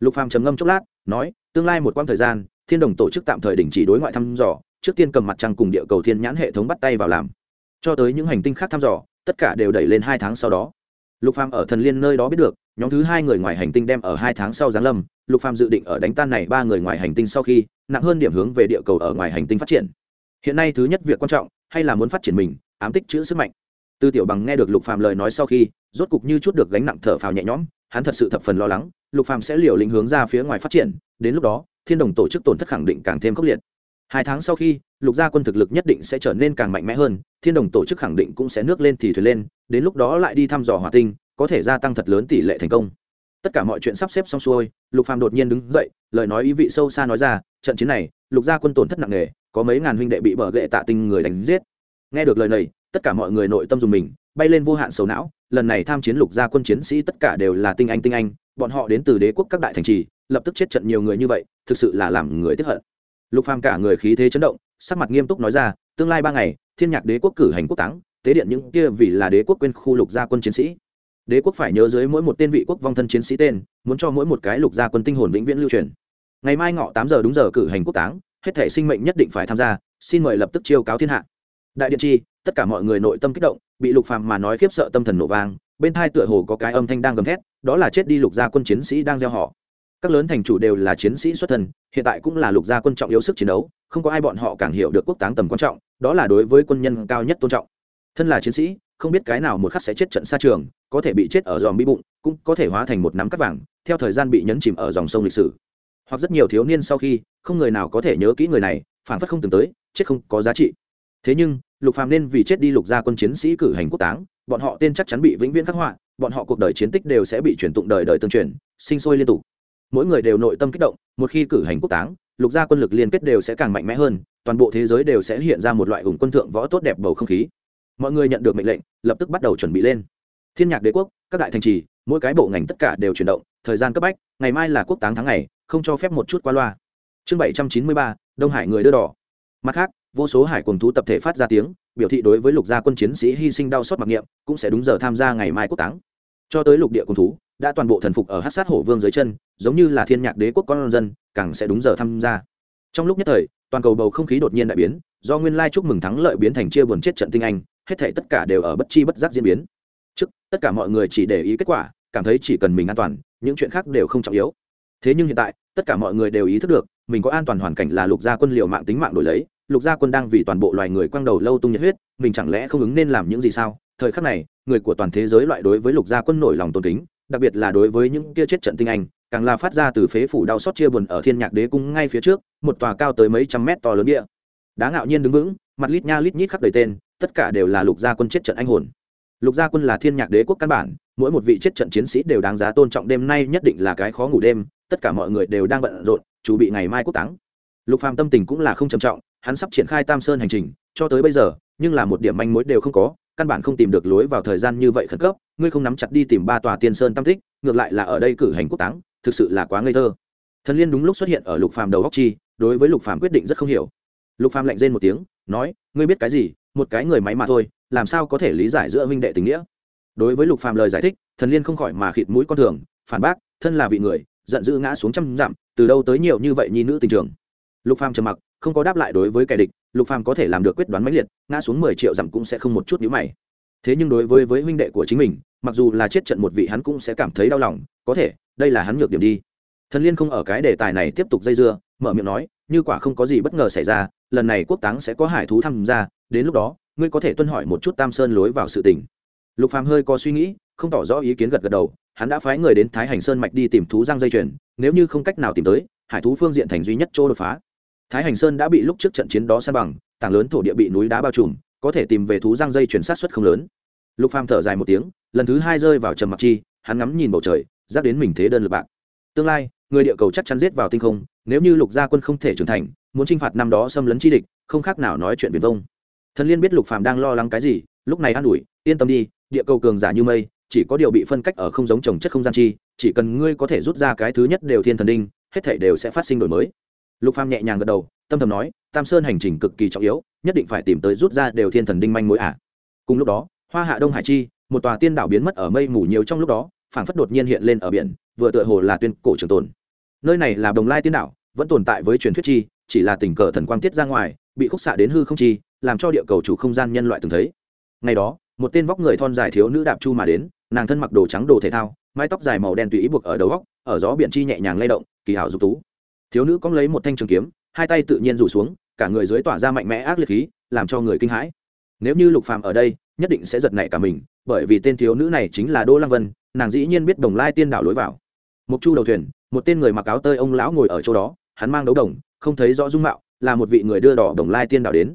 Lục phàm trầm ngâm chốc lát, nói, tương lai một quãng thời gian, thiên đồng tổ chức tạm thời đình chỉ đối ngoại thăm dò, trước tiên cầm mặt trăng cùng địa cầu thiên nhãn hệ thống bắt tay vào làm. Cho tới những hành tinh khác thăm dò, tất cả đều đẩy lên hai tháng sau đó. Lục phàm ở thần liên nơi đó biết được, nhóm thứ hai người ngoài hành tinh đem ở hai tháng sau giáng lâm. Lục phàm dự định ở đánh tan này ba người ngoài hành tinh sau khi, nặng hơn điểm hướng về địa cầu ở ngoài hành tinh phát triển hiện nay thứ nhất việc quan trọng, hay là muốn phát triển mình, ám tích chữ sức mạnh. Tư tiểu bằng nghe được lục phàm lời nói sau khi, rốt cục như chút được gánh nặng thở phào nhẹ nhõm, hắn thật sự thập phần lo lắng, lục phàm sẽ liều lĩnh hướng ra phía ngoài phát triển, đến lúc đó, thiên đồng tổ chức tổn thất khẳng định càng thêm khốc liệt. Hai tháng sau khi, lục gia quân thực lực nhất định sẽ trở nên càng mạnh mẽ hơn, thiên đồng tổ chức khẳng định cũng sẽ nước lên thì thuyền lên, đến lúc đó lại đi thăm dò hỏa tinh, có thể gia tăng thật lớn tỷ lệ thành công. Tất cả mọi chuyện sắp xếp xong xuôi, lục phàm đột nhiên đứng dậy, lời nói ý vị sâu xa nói ra, trận chiến này, lục gia quân tổn thất nặng nề có mấy ngàn huynh đệ bị bờ gậy tạ tinh người đánh giết. Nghe được lời này, tất cả mọi người nội tâm dùng mình, bay lên vô hạn sầu não, lần này tham chiến lục gia quân chiến sĩ tất cả đều là tinh anh tinh anh, bọn họ đến từ đế quốc các đại thành trì, lập tức chết trận nhiều người như vậy, thực sự là làm người tiếp hận. Lục phàm cả người khí thế chấn động, sắc mặt nghiêm túc nói ra, tương lai ba ngày, thiên nhạc đế quốc cử hành quốc táng, tế điện những kia vì là đế quốc quên khu lục gia quân chiến sĩ. Đế quốc phải nhớ dưới mỗi một tên vị quốc vong thân chiến sĩ tên, muốn cho mỗi một cái lục gia quân tinh hồn vĩnh viễn lưu truyền. Ngày mai ngọ tám giờ đúng giờ cử hành quốc táng hết thể sinh mệnh nhất định phải tham gia, xin mời lập tức chiêu cáo thiên hạ. Đại điện chi, tất cả mọi người nội tâm kích động, bị lục phàm mà nói khiếp sợ tâm thần nổ vang, bên thai tựa hồ có cái âm thanh đang gầm thét, đó là chết đi lục gia quân chiến sĩ đang gieo họ. Các lớn thành chủ đều là chiến sĩ xuất thân, hiện tại cũng là lục gia quân trọng yếu sức chiến đấu, không có ai bọn họ càng hiểu được quốc táng tầm quan trọng, đó là đối với quân nhân cao nhất tôn trọng. Thân là chiến sĩ, không biết cái nào một khắc sẽ chết trận xa trường, có thể bị chết ở dòm bi bụng, cũng có thể hóa thành một nắm cắt vàng, theo thời gian bị nhấn chìm ở dòng sông lịch sử hoặc rất nhiều thiếu niên sau khi, không người nào có thể nhớ kỹ người này phản phất không từng tới, chết không có giá trị. Thế nhưng, lục phàm nên vì chết đi lục gia quân chiến sĩ cử hành quốc táng, bọn họ tên chắc chắn bị vĩnh viễn khắc họa, bọn họ cuộc đời chiến tích đều sẽ bị truyền tụng đời đời tương truyền, sinh sôi liên tục. Mỗi người đều nội tâm kích động, một khi cử hành quốc táng, lục gia quân lực liên kết đều sẽ càng mạnh mẽ hơn, toàn bộ thế giới đều sẽ hiện ra một loại hùng quân thượng võ tốt đẹp bầu không khí. Mọi người nhận được mệnh lệnh, lập tức bắt đầu chuẩn bị lên. Thiên nhạc đế quốc, các đại thành trì, mỗi cái bộ ngành tất cả đều chuyển động, thời gian cấp bách, ngày mai là quốc táng tháng ngày không cho phép một chút qua loa. Chương bảy trăm chín mươi ba, đông hải người đưa đỏ. Mặt khác, vô số hải quần thú tập thể phát ra tiếng, biểu thị đối với lục gia quân chiến sĩ hy sinh đau xót mặc niệm, cũng sẽ đúng giờ tham gia ngày mai quốc táng. Cho tới lục địa quần thú, đã toàn bộ thần phục ở hát sát hổ vương dưới chân, giống như là thiên nhạc đế quốc con dân, càng sẽ đúng giờ tham gia. Trong lúc nhất thời, toàn cầu bầu không khí đột nhiên đại biến, do nguyên lai chúc mừng thắng lợi biến thành chia buồn chết trận tinh anh, hết thể tất cả đều ở bất chi bất giác diễn biến. Trước, tất cả mọi người chỉ để ý kết quả, cảm thấy chỉ cần mình an toàn, những chuyện khác đều không trọng yếu thế nhưng hiện tại, tất cả mọi người đều ý thức được, mình có an toàn hoàn cảnh là lục gia quân liều mạng tính mạng đổi lấy, lục gia quân đang vì toàn bộ loài người quăng đầu lâu tung nhiệt huyết, mình chẳng lẽ không ứng nên làm những gì sao? Thời khắc này, người của toàn thế giới loại đối với lục gia quân nổi lòng tôn kính, đặc biệt là đối với những kia chết trận tinh anh, càng là phát ra từ phế phủ đau xót chia buồn ở thiên nhạc đế cung ngay phía trước, một tòa cao tới mấy trăm mét to lớn địa. Đá ngạo nhiên đứng vững, mặt lít nha lít nhít khắp đầy tên, tất cả đều là lục gia quân chết trận anh hồn. Lục gia quân là thiên nhạc đế quốc căn bản, mỗi một vị chết trận chiến sĩ đều đáng giá tôn trọng, đêm nay nhất định là cái khó ngủ đêm tất cả mọi người đều đang bận rộn chuẩn bị ngày mai quốc táng. Lục phàm tâm tình cũng là không trầm trọng, hắn sắp triển khai tam sơn hành trình, cho tới bây giờ, nhưng là một điểm manh mối đều không có, căn bản không tìm được lối vào thời gian như vậy khẩn cấp, ngươi không nắm chặt đi tìm ba tòa tiên sơn tam thích ngược lại là ở đây cử hành quốc táng, thực sự là quá ngây thơ. Thần liên đúng lúc xuất hiện ở lục phàm đầu góc chi, đối với lục phàm quyết định rất không hiểu. Lục phàm lạnh rên một tiếng, nói, ngươi biết cái gì? Một cái người máy mà thôi, làm sao có thể lý giải giữa huynh đệ tình nghĩa? Đối với lục phàm lời giải thích, thần liên không khỏi mà khịt mũi con thường, phản bác, thân là vị người giận dữ ngã xuống trăm dặm, từ đâu tới nhiều như vậy nhi nữ tình trường. Lục phàm trầm mặc, không có đáp lại đối với kẻ địch, lục phàm có thể làm được quyết đoán mãnh liệt, ngã xuống mười triệu dặm cũng sẽ không một chút nhíu mày. Thế nhưng đối với với huynh đệ của chính mình, mặc dù là chết trận một vị hắn cũng sẽ cảm thấy đau lòng, có thể, đây là hắn nhược điểm đi. Thần liên không ở cái đề tài này tiếp tục dây dưa, mở miệng nói, như quả không có gì bất ngờ xảy ra, lần này quốc táng sẽ có hải thú tham gia, đến lúc đó, ngươi có thể tuân hỏi một chút tam sơn lối vào sự tình. Lục phàm hơi có suy nghĩ, không tỏ rõ ý kiến gật gật đầu hắn đã phái người đến thái hành sơn mạch đi tìm thú giang dây chuyền, nếu như không cách nào tìm tới, hải thú phương diện thành duy nhất chỗ đột phá. Thái hành sơn đã bị lúc trước trận chiến đó san bằng, tảng lớn thổ địa bị núi đá bao trùm, có thể tìm về thú giang dây chuyển sát xuất không lớn. Lục phàm thở dài một tiếng, lần thứ hai rơi vào trầm mặc chi, hắn ngắm nhìn bầu trời giáp đến mình thế đơn lực bạc. Tương lai, người địa cầu chắc chắn giết vào tinh không, nếu như lục gia quân không thể trưởng thành, muốn chinh phạt năm đó xâm lấn chi địch, không khác nào nói chuyện viền vông. Thần liên biết lục phàm đang lo lắng cái gì, lúc này an ủi, yên tâm đi, địa cầu cường giả như mây chỉ có điều bị phân cách ở không giống trồng chất không gian chi, chỉ cần ngươi có thể rút ra cái thứ nhất đều thiên thần đinh, hết thảy đều sẽ phát sinh đổi mới. Lục phàm nhẹ nhàng gật đầu, tâm thầm nói, tam sơn hành trình cực kỳ trọng yếu, nhất định phải tìm tới rút ra đều thiên thần đinh manh mối ả à. cùng lúc đó, hoa hạ đông hải chi, một tòa tiên đảo biến mất ở mây mù nhiều trong lúc đó, phảng phất đột nhiên hiện lên ở biển, vừa tựa hồ là tuyên cổ trường tồn. Nơi này là đồng lai tiên đảo, vẫn tồn tại với truyền thuyết chi, chỉ là tình cờ thần quang tiết ra ngoài, bị khúc xạ đến hư không chi, làm cho địa cầu chủ không gian nhân loại từng thấy. Ngày đó, một tên vóc người thon dài thiếu nữ đạp chu mà đến nàng thân mặc đồ trắng đồ thể thao, mái tóc dài màu đen tùy ý buộc ở đầu góc, ở gió biển chi nhẹ nhàng lay động, kỳ hảo dục tú. Thiếu nữ cóng lấy một thanh trường kiếm, hai tay tự nhiên rủ xuống, cả người dưới tỏa ra mạnh mẽ ác liệt khí, làm cho người kinh hãi. Nếu như lục phàm ở đây, nhất định sẽ giật nảy cả mình, bởi vì tên thiếu nữ này chính là đỗ lăng vân, nàng dĩ nhiên biết đồng lai tiên đảo lối vào. Mục chu đầu thuyền, một tên người mặc áo tơi ông lão ngồi ở chỗ đó, hắn mang đấu đồng, không thấy rõ dung mạo, là một vị người đưa đỏ đồng lai tiên đảo đến.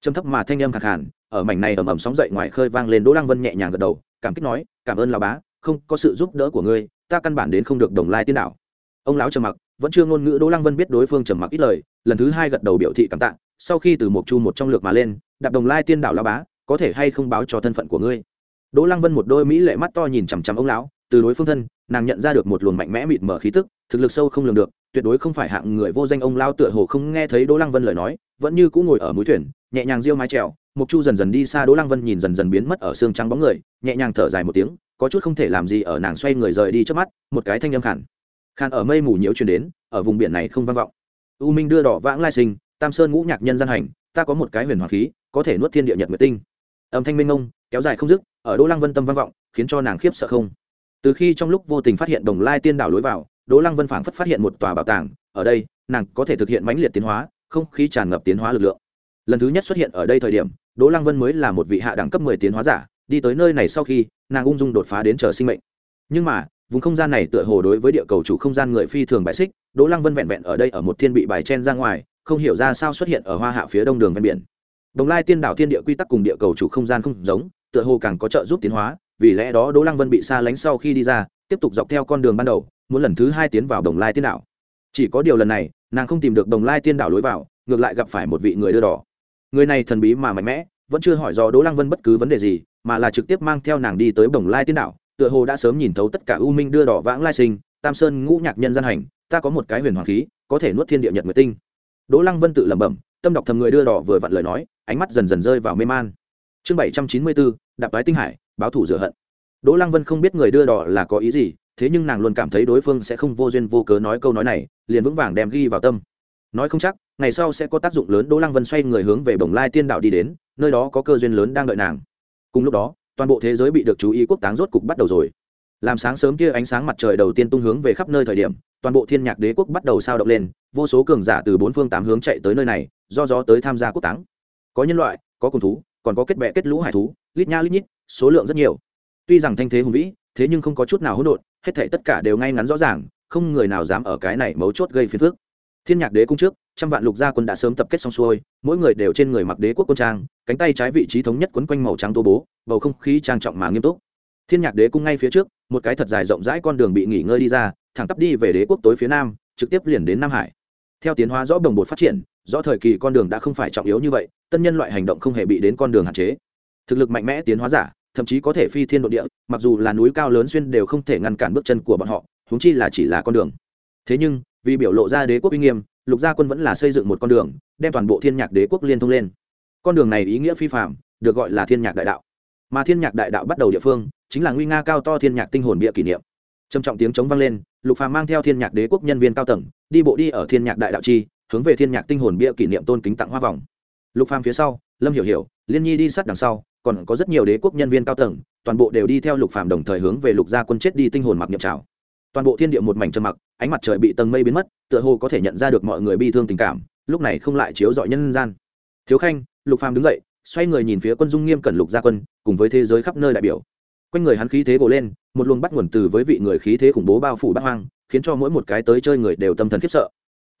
Trầm thấp mà thanh âm khẳng hẳn ở mảnh này ầm ầm sóng dậy ngoài khơi vang lên đỗ lăng vân nhẹ nhàng gật đầu cảm kích nói, cảm ơn lão bá, không có sự giúp đỡ của ngươi, ta căn bản đến không được đồng lai tiên đạo ông lão trầm mặc, vẫn chưa ngôn ngữ đỗ lăng vân biết đối phương trầm mặc ít lời, lần thứ hai gật đầu biểu thị cảm tạ, sau khi từ một chu một trong lược mà lên, đạp đồng lai tiên đạo lão bá, có thể hay không báo cho thân phận của ngươi? Đỗ lăng vân một đôi mỹ lệ mắt to nhìn chằm chằm ông lão, từ đối phương thân, nàng nhận ra được một luồng mạnh mẽ mịt mở khí tức, thực lực sâu không lường được, tuyệt đối không phải hạng người vô danh, ông lao tựa hồ không nghe thấy đỗ lăng vân lời nói, vẫn như cũng ngồi ở mũi thuyền, nhẹ nhàng riêu mái trèo mục chu dần dần đi xa, đỗ lăng vân nhìn dần dần biến mất ở xương trắng bóng người, nhẹ nhàng thở dài một tiếng, có chút không thể làm gì ở nàng xoay người rời đi trước mắt, một cái thanh âm khản khàn ở mây mù nhiễu truyền đến, ở vùng biển này không vang vọng. U minh đưa đỏ vãng lai sinh, tam sơn ngũ nhạc nhân gian hành, ta có một cái huyền hoàng khí, có thể nuốt thiên địa nhật nguyệt tinh. Âm thanh minh mông, kéo dài không dứt, ở đỗ lăng vân tâm vang vọng, khiến cho nàng khiếp sợ không. Từ khi trong lúc vô tình phát hiện đồng lai tiên đảo lối vào, đỗ lăng vân phảng phất phát hiện một tòa bảo tàng, ở đây, nàng có thể thực hiện mãnh liệt tiến hóa, không khí tràn ngập tiến hóa lực lượng. Lần thứ nhất xuất hiện ở đây thời điểm đỗ lăng vân mới là một vị hạ đẳng cấp mười tiến hóa giả, đi tới nơi này sau khi, nàng ung dung đột phá đến chờ sinh mệnh. Nhưng mà, vùng không gian này tựa hồ đối với địa cầu chủ không gian người phi thường bài xích, đỗ lăng vân vẹn vẹn ở đây ở một thiên bị bài chen ra ngoài, không hiểu ra sao xuất hiện ở hoa hạ phía đông đường ven biển. Đồng lai tiên đảo thiên địa quy tắc cùng địa cầu chủ không gian không giống, tựa hồ càng có trợ giúp tiến hóa, vì lẽ đó đỗ lăng vân bị xa lánh sau khi đi ra, tiếp tục dọc theo con đường ban đầu, muốn lần thứ hai tiến vào đồng lai tiên đảo. Chỉ có điều lần này, nàng không tìm được đồng lai tiên đảo lối vào, ngược lại gặp phải một vị người đưa đỏ người này thần bí mà mạnh mẽ, vẫn chưa hỏi do đỗ lăng vân bất cứ vấn đề gì, mà là trực tiếp mang theo nàng đi tới bồng lai tiên đảo, tựa hồ đã sớm nhìn thấu tất cả u minh đưa đỏ vãng lai sinh, tam sơn ngũ nhạc nhân gian hành, ta có một cái huyền hoàng khí, có thể nuốt thiên địa nhật nguyệt tinh. Đỗ lăng vân tự lẩm bẩm, tâm đọc thầm người đưa đỏ vừa vặn lời nói, ánh mắt dần dần rơi vào mê man. Chương bảy trăm chín mươi bốn, đạp tái tinh hải, báo thủ rửa hận. Đỗ lăng vân không biết người đưa đỏ là có ý gì, thế nhưng nàng luôn cảm thấy đối phương sẽ không vô duyên vô cớ nói câu nói này, liền vững vàng đem ghi vào tâm. Nói không chắc ngày sau sẽ có tác dụng lớn, đỗ lăng vân xoay người hướng về bồng lai tiên đạo đi đến, nơi đó có cơ duyên lớn đang đợi nàng. Cùng lúc đó, toàn bộ thế giới bị được chú ý quốc táng rốt cục bắt đầu rồi. Làm sáng sớm kia ánh sáng mặt trời đầu tiên tung hướng về khắp nơi thời điểm, toàn bộ thiên nhạc đế quốc bắt đầu sao động lên, vô số cường giả từ bốn phương tám hướng chạy tới nơi này, do gió tới tham gia quốc táng. Có nhân loại, có cùng thú, còn có kết bè, kết lũ hải thú, lít nha lít nhít, số lượng rất nhiều. Tuy rằng thanh thế hùng vĩ, thế nhưng không có chút nào hỗn độn, hết thảy tất cả đều ngay ngắn rõ ràng, không người nào dám ở cái này mấu chốt gây phiền phức thiên nhạc đế cung trước, trăm vạn lục gia quân đã sớm tập kết xong xuôi, mỗi người đều trên người mặc đế quốc quân trang, cánh tay trái vị trí thống nhất quấn quanh màu trắng tô bố, bầu không khí trang trọng mà nghiêm túc. Thiên nhạc đế cung ngay phía trước, một cái thật dài rộng rãi con đường bị nghỉ ngơi đi ra, thẳng tắp đi về đế quốc tối phía nam, trực tiếp liền đến nam hải. Theo tiến hóa rõ đồng bột phát triển, rõ thời kỳ con đường đã không phải trọng yếu như vậy, tân nhân loại hành động không hề bị đến con đường hạn chế. Thực lực mạnh mẽ tiến hóa giả, thậm chí có thể phi thiên độ địa, mặc dù là núi cao lớn xuyên đều không thể ngăn cản bước chân của bọn họ húng chi là chỉ là con đường thế nhưng, vì biểu lộ ra đế quốc uy nghiêm, lục gia quân vẫn là xây dựng một con đường, đem toàn bộ thiên nhạc đế quốc liên thông lên. Con đường này ý nghĩa phi phạm được gọi là thiên nhạc đại đạo. Mà thiên nhạc đại đạo bắt đầu địa phương, chính là nguy nga cao to thiên nhạc tinh hồn bịa kỷ niệm. Trầm trọng tiếng chống vang lên, lục phàm mang theo thiên nhạc đế quốc nhân viên cao tầng, đi bộ đi ở thiên nhạc đại đạo chi, hướng về thiên nhạc tinh hồn bịa kỷ niệm tôn kính tặng hoa vòng. Lục phàm phía sau, lâm hiểu hiểu, liên nhi đi sát đằng sau, còn có rất nhiều đế quốc nhân viên cao tầng, toàn bộ đều đi theo lục phàm đồng thời hướng về lục gia quân chết đi tinh hồn mặc niệm trào toàn bộ thiên địa một mảnh trầm mặc, ánh mặt trời bị tầng mây biến mất, tựa hồ có thể nhận ra được mọi người bi thương tình cảm, lúc này không lại chiếu dọi nhân gian. Thiếu khanh, lục phàm đứng dậy, xoay người nhìn phía quân dung nghiêm cẩn lục gia quân, cùng với thế giới khắp nơi đại biểu. Quanh người hắn khí thế gồ lên, một luồng bắt nguồn từ với vị người khí thế khủng bố bao phủ bát hoang, khiến cho mỗi một cái tới chơi người đều tâm thần khiếp sợ.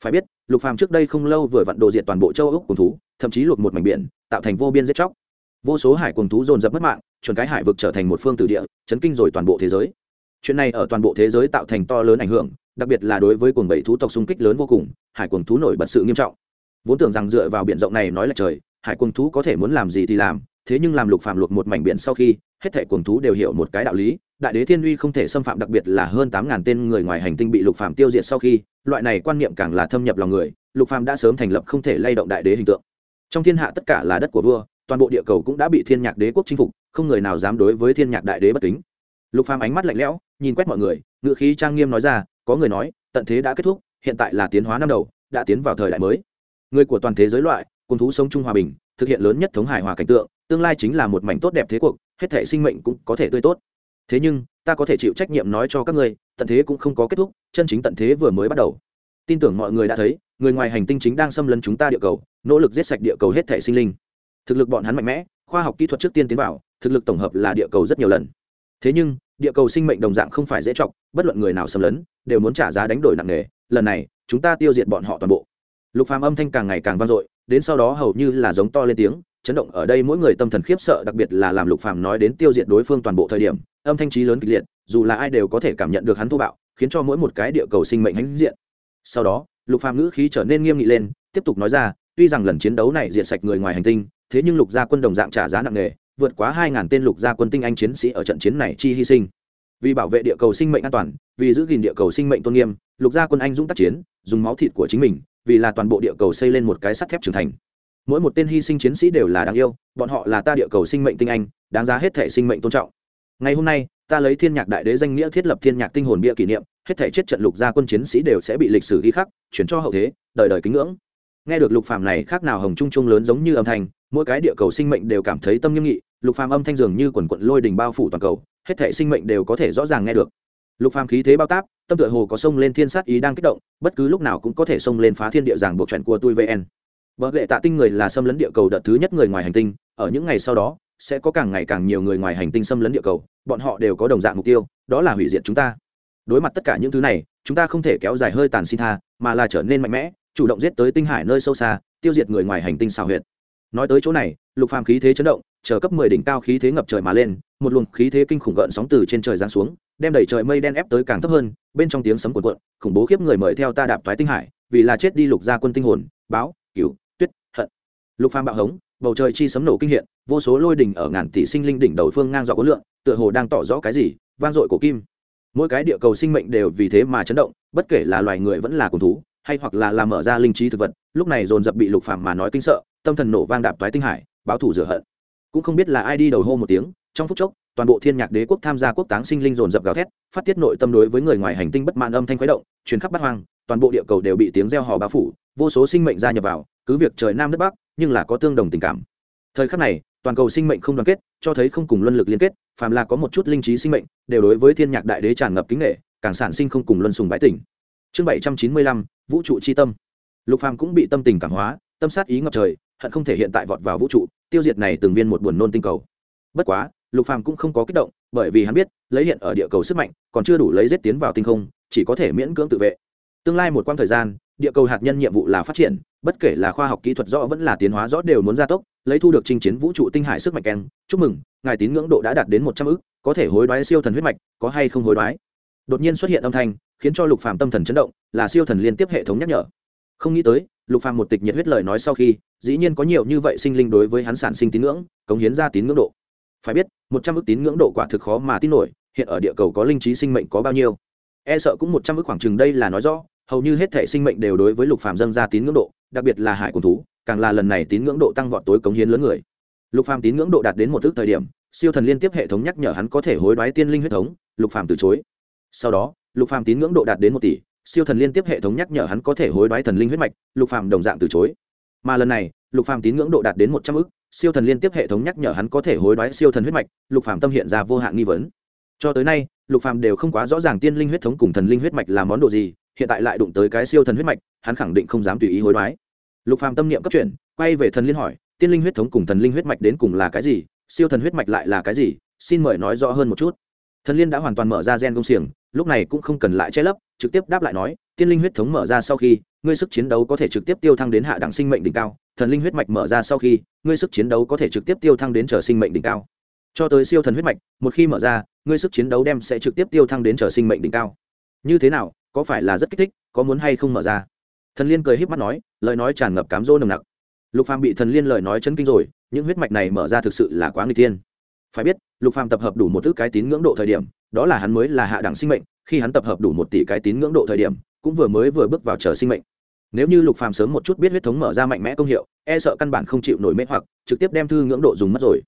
Phải biết, lục phàm trước đây không lâu vừa vặn đồ diệt toàn bộ châu ốc cùng thú, thậm chí luộc một mảnh biển, tạo thành vô biên giết chóc. Vô số hải cùng thú dồn dập mất mạng, chuẩn cái hải vực trở thành một phương tử địa, chấn kinh rồi toàn bộ thế giới chuyện này ở toàn bộ thế giới tạo thành to lớn ảnh hưởng, đặc biệt là đối với cuồng bảy thú tộc xung kích lớn vô cùng, hải cuồng thú nổi bật sự nghiêm trọng. Vốn tưởng rằng dựa vào biển rộng này nói là trời, hải cuồng thú có thể muốn làm gì thì làm, thế nhưng làm lục phạm luộc một mảnh biển sau khi, hết thảy cuồng thú đều hiểu một cái đạo lý, đại đế thiên uy không thể xâm phạm đặc biệt là hơn tám ngàn tên người ngoài hành tinh bị lục phạm tiêu diệt sau khi, loại này quan niệm càng là thâm nhập lòng người, lục phạm đã sớm thành lập không thể lay động đại đế hình tượng. Trong thiên hạ tất cả là đất của vua, toàn bộ địa cầu cũng đã bị thiên nhạc đế quốc chinh phục, không người nào dám đối với thiên nhạc đại đế bất kính lục phàm ánh mắt lạnh lẽo, nhìn quét mọi người ngựa khí trang nghiêm nói ra, có người nói, tận thế đã kết thúc, hiện tại là tiến hóa năm đầu, đã tiến vào thời đại mới. Người của toàn thế giới loại, cùng thú sống chung hòa bình, thực hiện lớn nhất thống hài hòa cảnh tượng, tương lai chính là một mảnh tốt đẹp thế cuộc, hết thể sinh mệnh cũng có thể tươi tốt. Thế nhưng, ta có thể chịu trách nhiệm nói cho các ngươi, tận thế cũng không có kết thúc, chân chính tận thế vừa mới bắt đầu. Tin tưởng mọi người đã thấy, người ngoài hành tinh chính đang xâm lấn chúng ta địa cầu, nỗ lực giết sạch địa cầu hết thể sinh linh. Thực lực bọn hắn mạnh mẽ, khoa học kỹ thuật trước tiên tiến vào, thực lực tổng hợp là địa cầu rất nhiều lần thế nhưng, địa cầu sinh mệnh đồng dạng không phải dễ chọc, bất luận người nào xâm lấn, đều muốn trả giá đánh đổi nặng nề, lần này, chúng ta tiêu diệt bọn họ toàn bộ. Lục phàm âm thanh càng ngày càng vang dội, đến sau đó hầu như là giống to lên tiếng, chấn động ở đây mỗi người tâm thần khiếp sợ, đặc biệt là làm lục phàm nói đến tiêu diệt đối phương toàn bộ thời điểm, âm thanh trí lớn kịch liệt, dù là ai đều có thể cảm nhận được hắn thô bạo, khiến cho mỗi một cái địa cầu sinh mệnh hãnh diện. Sau đó, lục phàm ngữ khí trở nên nghiêm nghị lên, tiếp tục nói ra, tuy rằng lần chiến đấu này diệt sạch người ngoài hành tinh, thế nhưng lục gia quân đồng dạng trả giá nặng nề vượt quá hai ngàn tên lục gia quân tinh anh chiến sĩ ở trận chiến này chi hy sinh. Vì bảo vệ địa cầu sinh mệnh an toàn, vì giữ gìn địa cầu sinh mệnh tôn nghiêm, lục gia quân anh dũng tác chiến, dùng máu thịt của chính mình, vì là toàn bộ địa cầu xây lên một cái sắt thép trưởng thành. Mỗi một tên hy sinh chiến sĩ đều là đáng yêu, bọn họ là ta địa cầu sinh mệnh tinh anh, đáng giá hết thể sinh mệnh tôn trọng. Ngày hôm nay, ta lấy thiên nhạc đại đế danh nghĩa thiết lập thiên nhạc tinh hồn bia kỷ niệm, hết thể chết trận lục gia quân chiến sĩ đều sẽ bị lịch sử ghi khắc, chuyển cho hậu thế, đời đời kính ngưỡng. Nghe được lục phàm này khác nào hồng trung trung lớn giống như âm thanh, mỗi cái địa cầu sinh mệnh đều cảm thấy tâm nghiêm nghị lục phàm âm thanh dường như quần quận lôi đình bao phủ toàn cầu, hết thể sinh mệnh đều có thể rõ ràng nghe được. Lục phàm khí thế bao táp, tâm tựa hồ có sông lên thiên sát ý đang kích động, bất cứ lúc nào cũng có thể sông lên phá thiên địa giảng buộc chuyện của tôi vn vợ lệ tạ tinh người là xâm lấn địa cầu đợt thứ nhất người ngoài hành tinh, ở những ngày sau đó, sẽ có càng ngày càng nhiều người ngoài hành tinh xâm lấn địa cầu, bọn họ đều có đồng dạng mục tiêu, đó là hủy diệt chúng ta. Đối mặt tất cả những thứ này, chúng ta không thể kéo dài hơi tàn xin tha, mà là trở nên mạnh mẽ, chủ động giết tới tinh hải nơi sâu xa, tiêu diệt người ngoài hành tinh xào huyệt. Nói tới chỗ này lục phàm khí thế chấn động, chờ cấp 10 đỉnh cao khí thế ngập trời mà lên, một luồng khí thế kinh khủng gợn sóng từ trên trời giáng xuống, đem đẩy trời mây đen ép tới càng thấp hơn, bên trong tiếng sấm cuộn cuộn, khủng bố khiếp người mời theo ta đạp thoái tinh hải, vì là chết đi lục gia quân tinh hồn, báo, cửu, tuyết, hận. Lục phàm bạo hống, bầu trời chi sấm nổ kinh hiện, vô số lôi đỉnh ở ngàn tỷ sinh linh đỉnh đầu phương ngang dọc có lượng, tựa hồ đang tỏ rõ cái gì, vang dội cổ kim. Mỗi cái địa cầu sinh mệnh đều vì thế mà chấn động, bất kể là loài người vẫn là cùng thú, hay hoặc là làm mở ra linh trí thực vật, lúc này dồn dập bị lục phàm mà nói kinh sợ, tâm thần nổ vang đạp toái tinh hải báo thủ rửa hận. Cũng không biết là ai đi đầu hô một tiếng, trong phút chốc, toàn bộ thiên nhạc đế quốc tham gia quốc táng sinh linh dồn dập gào thét, phát tiết nội tâm đối với người ngoài hành tinh bất mãn âm thanh khuấy động, truyền khắp bát hoang, toàn bộ địa cầu đều bị tiếng reo hò bao phủ, vô số sinh mệnh gia nhập vào, cứ việc trời nam đất bắc, nhưng là có tương đồng tình cảm. Thời khắc này, toàn cầu sinh mệnh không đoàn kết, cho thấy không cùng luân lực liên kết, phàm là có một chút linh trí sinh mệnh, đều đối với thiên nhạc đại đế tràn ngập kính nghệ càng sản sinh không cùng luân sùng bãi tỉnh chương bảy trăm chín mươi lăm, vũ trụ chi tâm. Lục phàm cũng bị tâm tình cảm hóa, tâm sát ý ngập trời, hận không thể hiện tại vọt vào vũ trụ tiêu diệt này từng viên một buồn nôn tinh cầu. Bất quá, lục phàm cũng không có kích động, bởi vì hắn biết, lấy hiện ở địa cầu sức mạnh, còn chưa đủ lấy giết tiến vào tinh không, chỉ có thể miễn cưỡng tự vệ. Tương lai một quãng thời gian, địa cầu hạt nhân nhiệm vụ là phát triển, bất kể là khoa học kỹ thuật rõ vẫn là tiến hóa rõ đều muốn gia tốc, lấy thu được chinh chiến vũ trụ tinh hải sức mạnh keng. Chúc mừng, ngài tín ngưỡng độ đã đạt đến một trăm ức, có thể hối đoái siêu thần huyết mạch, có hay không hối đoái? Đột nhiên xuất hiện âm thanh, khiến cho lục phàm tâm thần chấn động, là siêu thần liên tiếp hệ thống nhắc nhở. Không nghĩ tới lục phàm một tịch nhiệt huyết lời nói sau khi, dĩ nhiên có nhiều như vậy sinh linh đối với hắn sản sinh tín ngưỡng, cống hiến ra tín ngưỡng độ. Phải biết, một trăm ước tín ngưỡng độ quả thực khó mà tin nổi, hiện ở địa cầu có linh trí sinh mệnh có bao nhiêu? E sợ cũng một trăm ước khoảng chừng đây là nói rõ, hầu như hết thể sinh mệnh đều đối với lục phàm dâng ra tín ngưỡng độ, đặc biệt là hải cung thú, càng là lần này tín ngưỡng độ tăng vọt tối cống hiến lớn người. Lục phàm tín ngưỡng độ đạt đến một thước thời điểm, siêu thần liên tiếp hệ thống nhắc nhở hắn có thể hối đoái tiên linh huyết thống, lục phàm từ chối. Sau đó, lục phàm tín ngưỡng độ đạt đến một tỷ siêu thần liên tiếp hệ thống nhắc nhở hắn có thể hối đoái thần linh huyết mạch, lục phàm đồng dạng từ chối. Mà lần này, lục phàm tín ngưỡng độ đạt đến một trăm ức, siêu thần liên tiếp hệ thống nhắc nhở hắn có thể hối đoái siêu thần huyết mạch, lục phàm tâm hiện ra vô hạn nghi vấn. Cho tới nay, lục phàm đều không quá rõ ràng tiên linh huyết thống cùng thần linh huyết mạch là món đồ gì, hiện tại lại đụng tới cái siêu thần huyết mạch, hắn khẳng định không dám tùy ý hối đoái. Lục phàm tâm niệm cấp chuyển, quay về thần liên hỏi, tiên linh huyết thống cùng thần linh huyết mạch đến cùng là cái gì, siêu thần huyết mạch lại là cái gì, xin mời nói rõ hơn một chút thần liên đã hoàn toàn mở ra gen công xiềng, lúc này cũng không cần lại che lấp, trực tiếp đáp lại nói, tiên linh huyết thống mở ra sau khi, ngươi sức chiến đấu có thể trực tiếp tiêu thăng đến hạ đẳng sinh mệnh đỉnh cao, thần linh huyết mạch mở ra sau khi, ngươi sức chiến đấu có thể trực tiếp tiêu thăng đến trở sinh mệnh đỉnh cao. Cho tới siêu thần huyết mạch, một khi mở ra, ngươi sức chiến đấu đem sẽ trực tiếp tiêu thăng đến trở sinh mệnh đỉnh cao. Như thế nào, có phải là rất kích thích, có muốn hay không mở ra? Thần liên cười híp mắt nói, lời nói tràn ngập cám dỗ nồng nặc. Lục phàm bị thần liên lời nói chấn kinh rồi, những huyết mạch này mở ra thực sự là quá nguy tiên phải biết, lục phàm tập hợp đủ một thứ cái tín ngưỡng độ thời điểm, đó là hắn mới là hạ đẳng sinh mệnh, khi hắn tập hợp đủ một tỷ cái tín ngưỡng độ thời điểm, cũng vừa mới vừa bước vào chờ sinh mệnh. Nếu như lục phàm sớm một chút biết huyết thống mở ra mạnh mẽ công hiệu e sợ căn bản không chịu nổi mê hoặc, trực tiếp đem thư ngưỡng độ dùng mất rồi.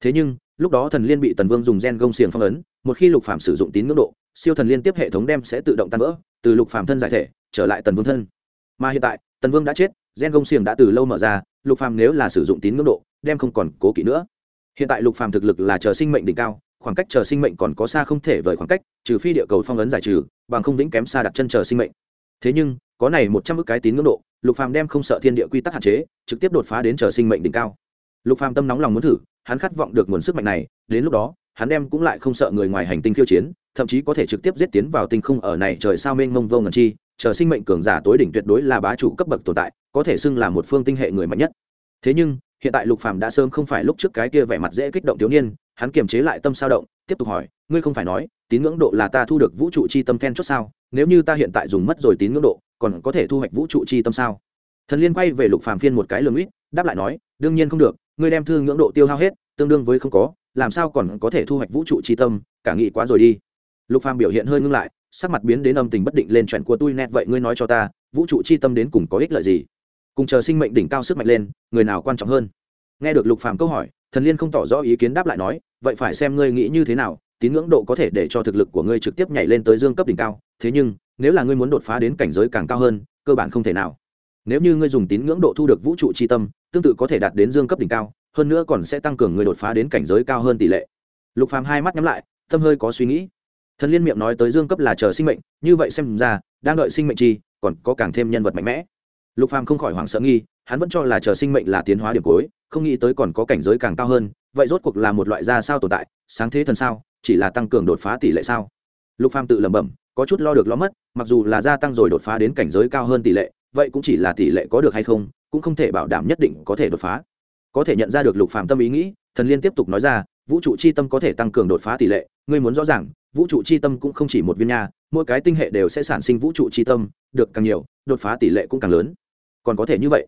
Thế nhưng, lúc đó thần liên bị tần vương dùng gen gông xiềng phong ấn, một khi lục phàm sử dụng tín ngưỡng độ, siêu thần liên tiếp hệ thống đem sẽ tự động tan vỡ, từ lục phàm thân giải thể, trở lại tần vương thân. Mà hiện tại, tần vương đã chết, gen gông xiềng đã từ lâu mở ra, lục phàm nếu là sử dụng tín ngưỡng độ, đem không còn cố kỵ nữa hiện tại lục phàm thực lực là chờ sinh mệnh đỉnh cao, khoảng cách chờ sinh mệnh còn có xa không thể vời khoảng cách, trừ phi địa cầu phong ấn giải trừ, bằng không vĩnh kém xa đặt chân chờ sinh mệnh. Thế nhưng, có này một trăm ước cái tín ngưỡng độ, lục phàm đem không sợ thiên địa quy tắc hạn chế, trực tiếp đột phá đến chờ sinh mệnh đỉnh cao. Lục phàm tâm nóng lòng muốn thử, hắn khát vọng được nguồn sức mạnh này, đến lúc đó, hắn đem cũng lại không sợ người ngoài hành tinh khiêu chiến, thậm chí có thể trực tiếp giết tiến vào tinh không ở này trời sao mênh mông vô ngần chi, chờ sinh mệnh cường giả tối đỉnh tuyệt đối là bá chủ cấp bậc tồn tại, có thể xưng là một phương tinh hệ người mạnh nhất. Thế nhưng hiện tại lục phàm đã sớm không phải lúc trước cái kia vẻ mặt dễ kích động thiếu niên, hắn kiềm chế lại tâm sao động, tiếp tục hỏi, ngươi không phải nói, tín ngưỡng độ là ta thu được vũ trụ chi tâm then chốt sao? Nếu như ta hiện tại dùng mất rồi tín ngưỡng độ, còn có thể thu hoạch vũ trụ chi tâm sao? Thần liên quay về lục phàm phiên một cái lường ít, đáp lại nói, đương nhiên không được, ngươi đem thư ngưỡng độ tiêu hao hết, tương đương với không có, làm sao còn có thể thu hoạch vũ trụ chi tâm, cả nghị quá rồi đi. Lục phàm biểu hiện hơi ngưng lại, sắc mặt biến đến âm tình bất định lên chuyện của tôi nét, vậy ngươi nói cho ta, vũ trụ chi tâm đến cùng có ích lợi gì? Cùng chờ sinh mệnh đỉnh cao sức mạnh lên, người nào quan trọng hơn? Nghe được lục phàm câu hỏi, thần liên không tỏ rõ ý kiến đáp lại nói, vậy phải xem ngươi nghĩ như thế nào, tín ngưỡng độ có thể để cho thực lực của ngươi trực tiếp nhảy lên tới dương cấp đỉnh cao. Thế nhưng, nếu là ngươi muốn đột phá đến cảnh giới càng cao hơn, cơ bản không thể nào. Nếu như ngươi dùng tín ngưỡng độ thu được vũ trụ chi tâm, tương tự có thể đạt đến dương cấp đỉnh cao, hơn nữa còn sẽ tăng cường ngươi đột phá đến cảnh giới cao hơn tỷ lệ. Lục phàm hai mắt nhắm lại, tâm hơi có suy nghĩ. Thần liên miệng nói tới dương cấp là chờ sinh mệnh, như vậy xem ra, đang đợi sinh mệnh chi, còn có càng thêm nhân vật mạnh mẽ lục phàm không khỏi hoảng sợ nghi, hắn vẫn cho là chờ sinh mệnh là tiến hóa điểm cuối, không nghĩ tới còn có cảnh giới càng cao hơn, vậy rốt cuộc là một loại ra sao tồn tại, sáng thế thần sao, chỉ là tăng cường đột phá tỷ lệ sao? Lục phàm tự lẩm bẩm, có chút lo được lo mất, mặc dù là gia tăng rồi đột phá đến cảnh giới cao hơn tỷ lệ, vậy cũng chỉ là tỷ lệ có được hay không, cũng không thể bảo đảm nhất định có thể đột phá. Có thể nhận ra được lục phàm tâm ý nghĩ, thần liên tiếp tục nói ra, vũ trụ chi tâm có thể tăng cường đột phá tỷ lệ, ngươi muốn rõ ràng, vũ trụ chi tâm cũng không chỉ một viên nha, mỗi cái tinh hệ đều sẽ sản sinh vũ trụ chi tâm, được càng nhiều, đột phá tỷ lệ cũng càng lớn còn có thể như vậy.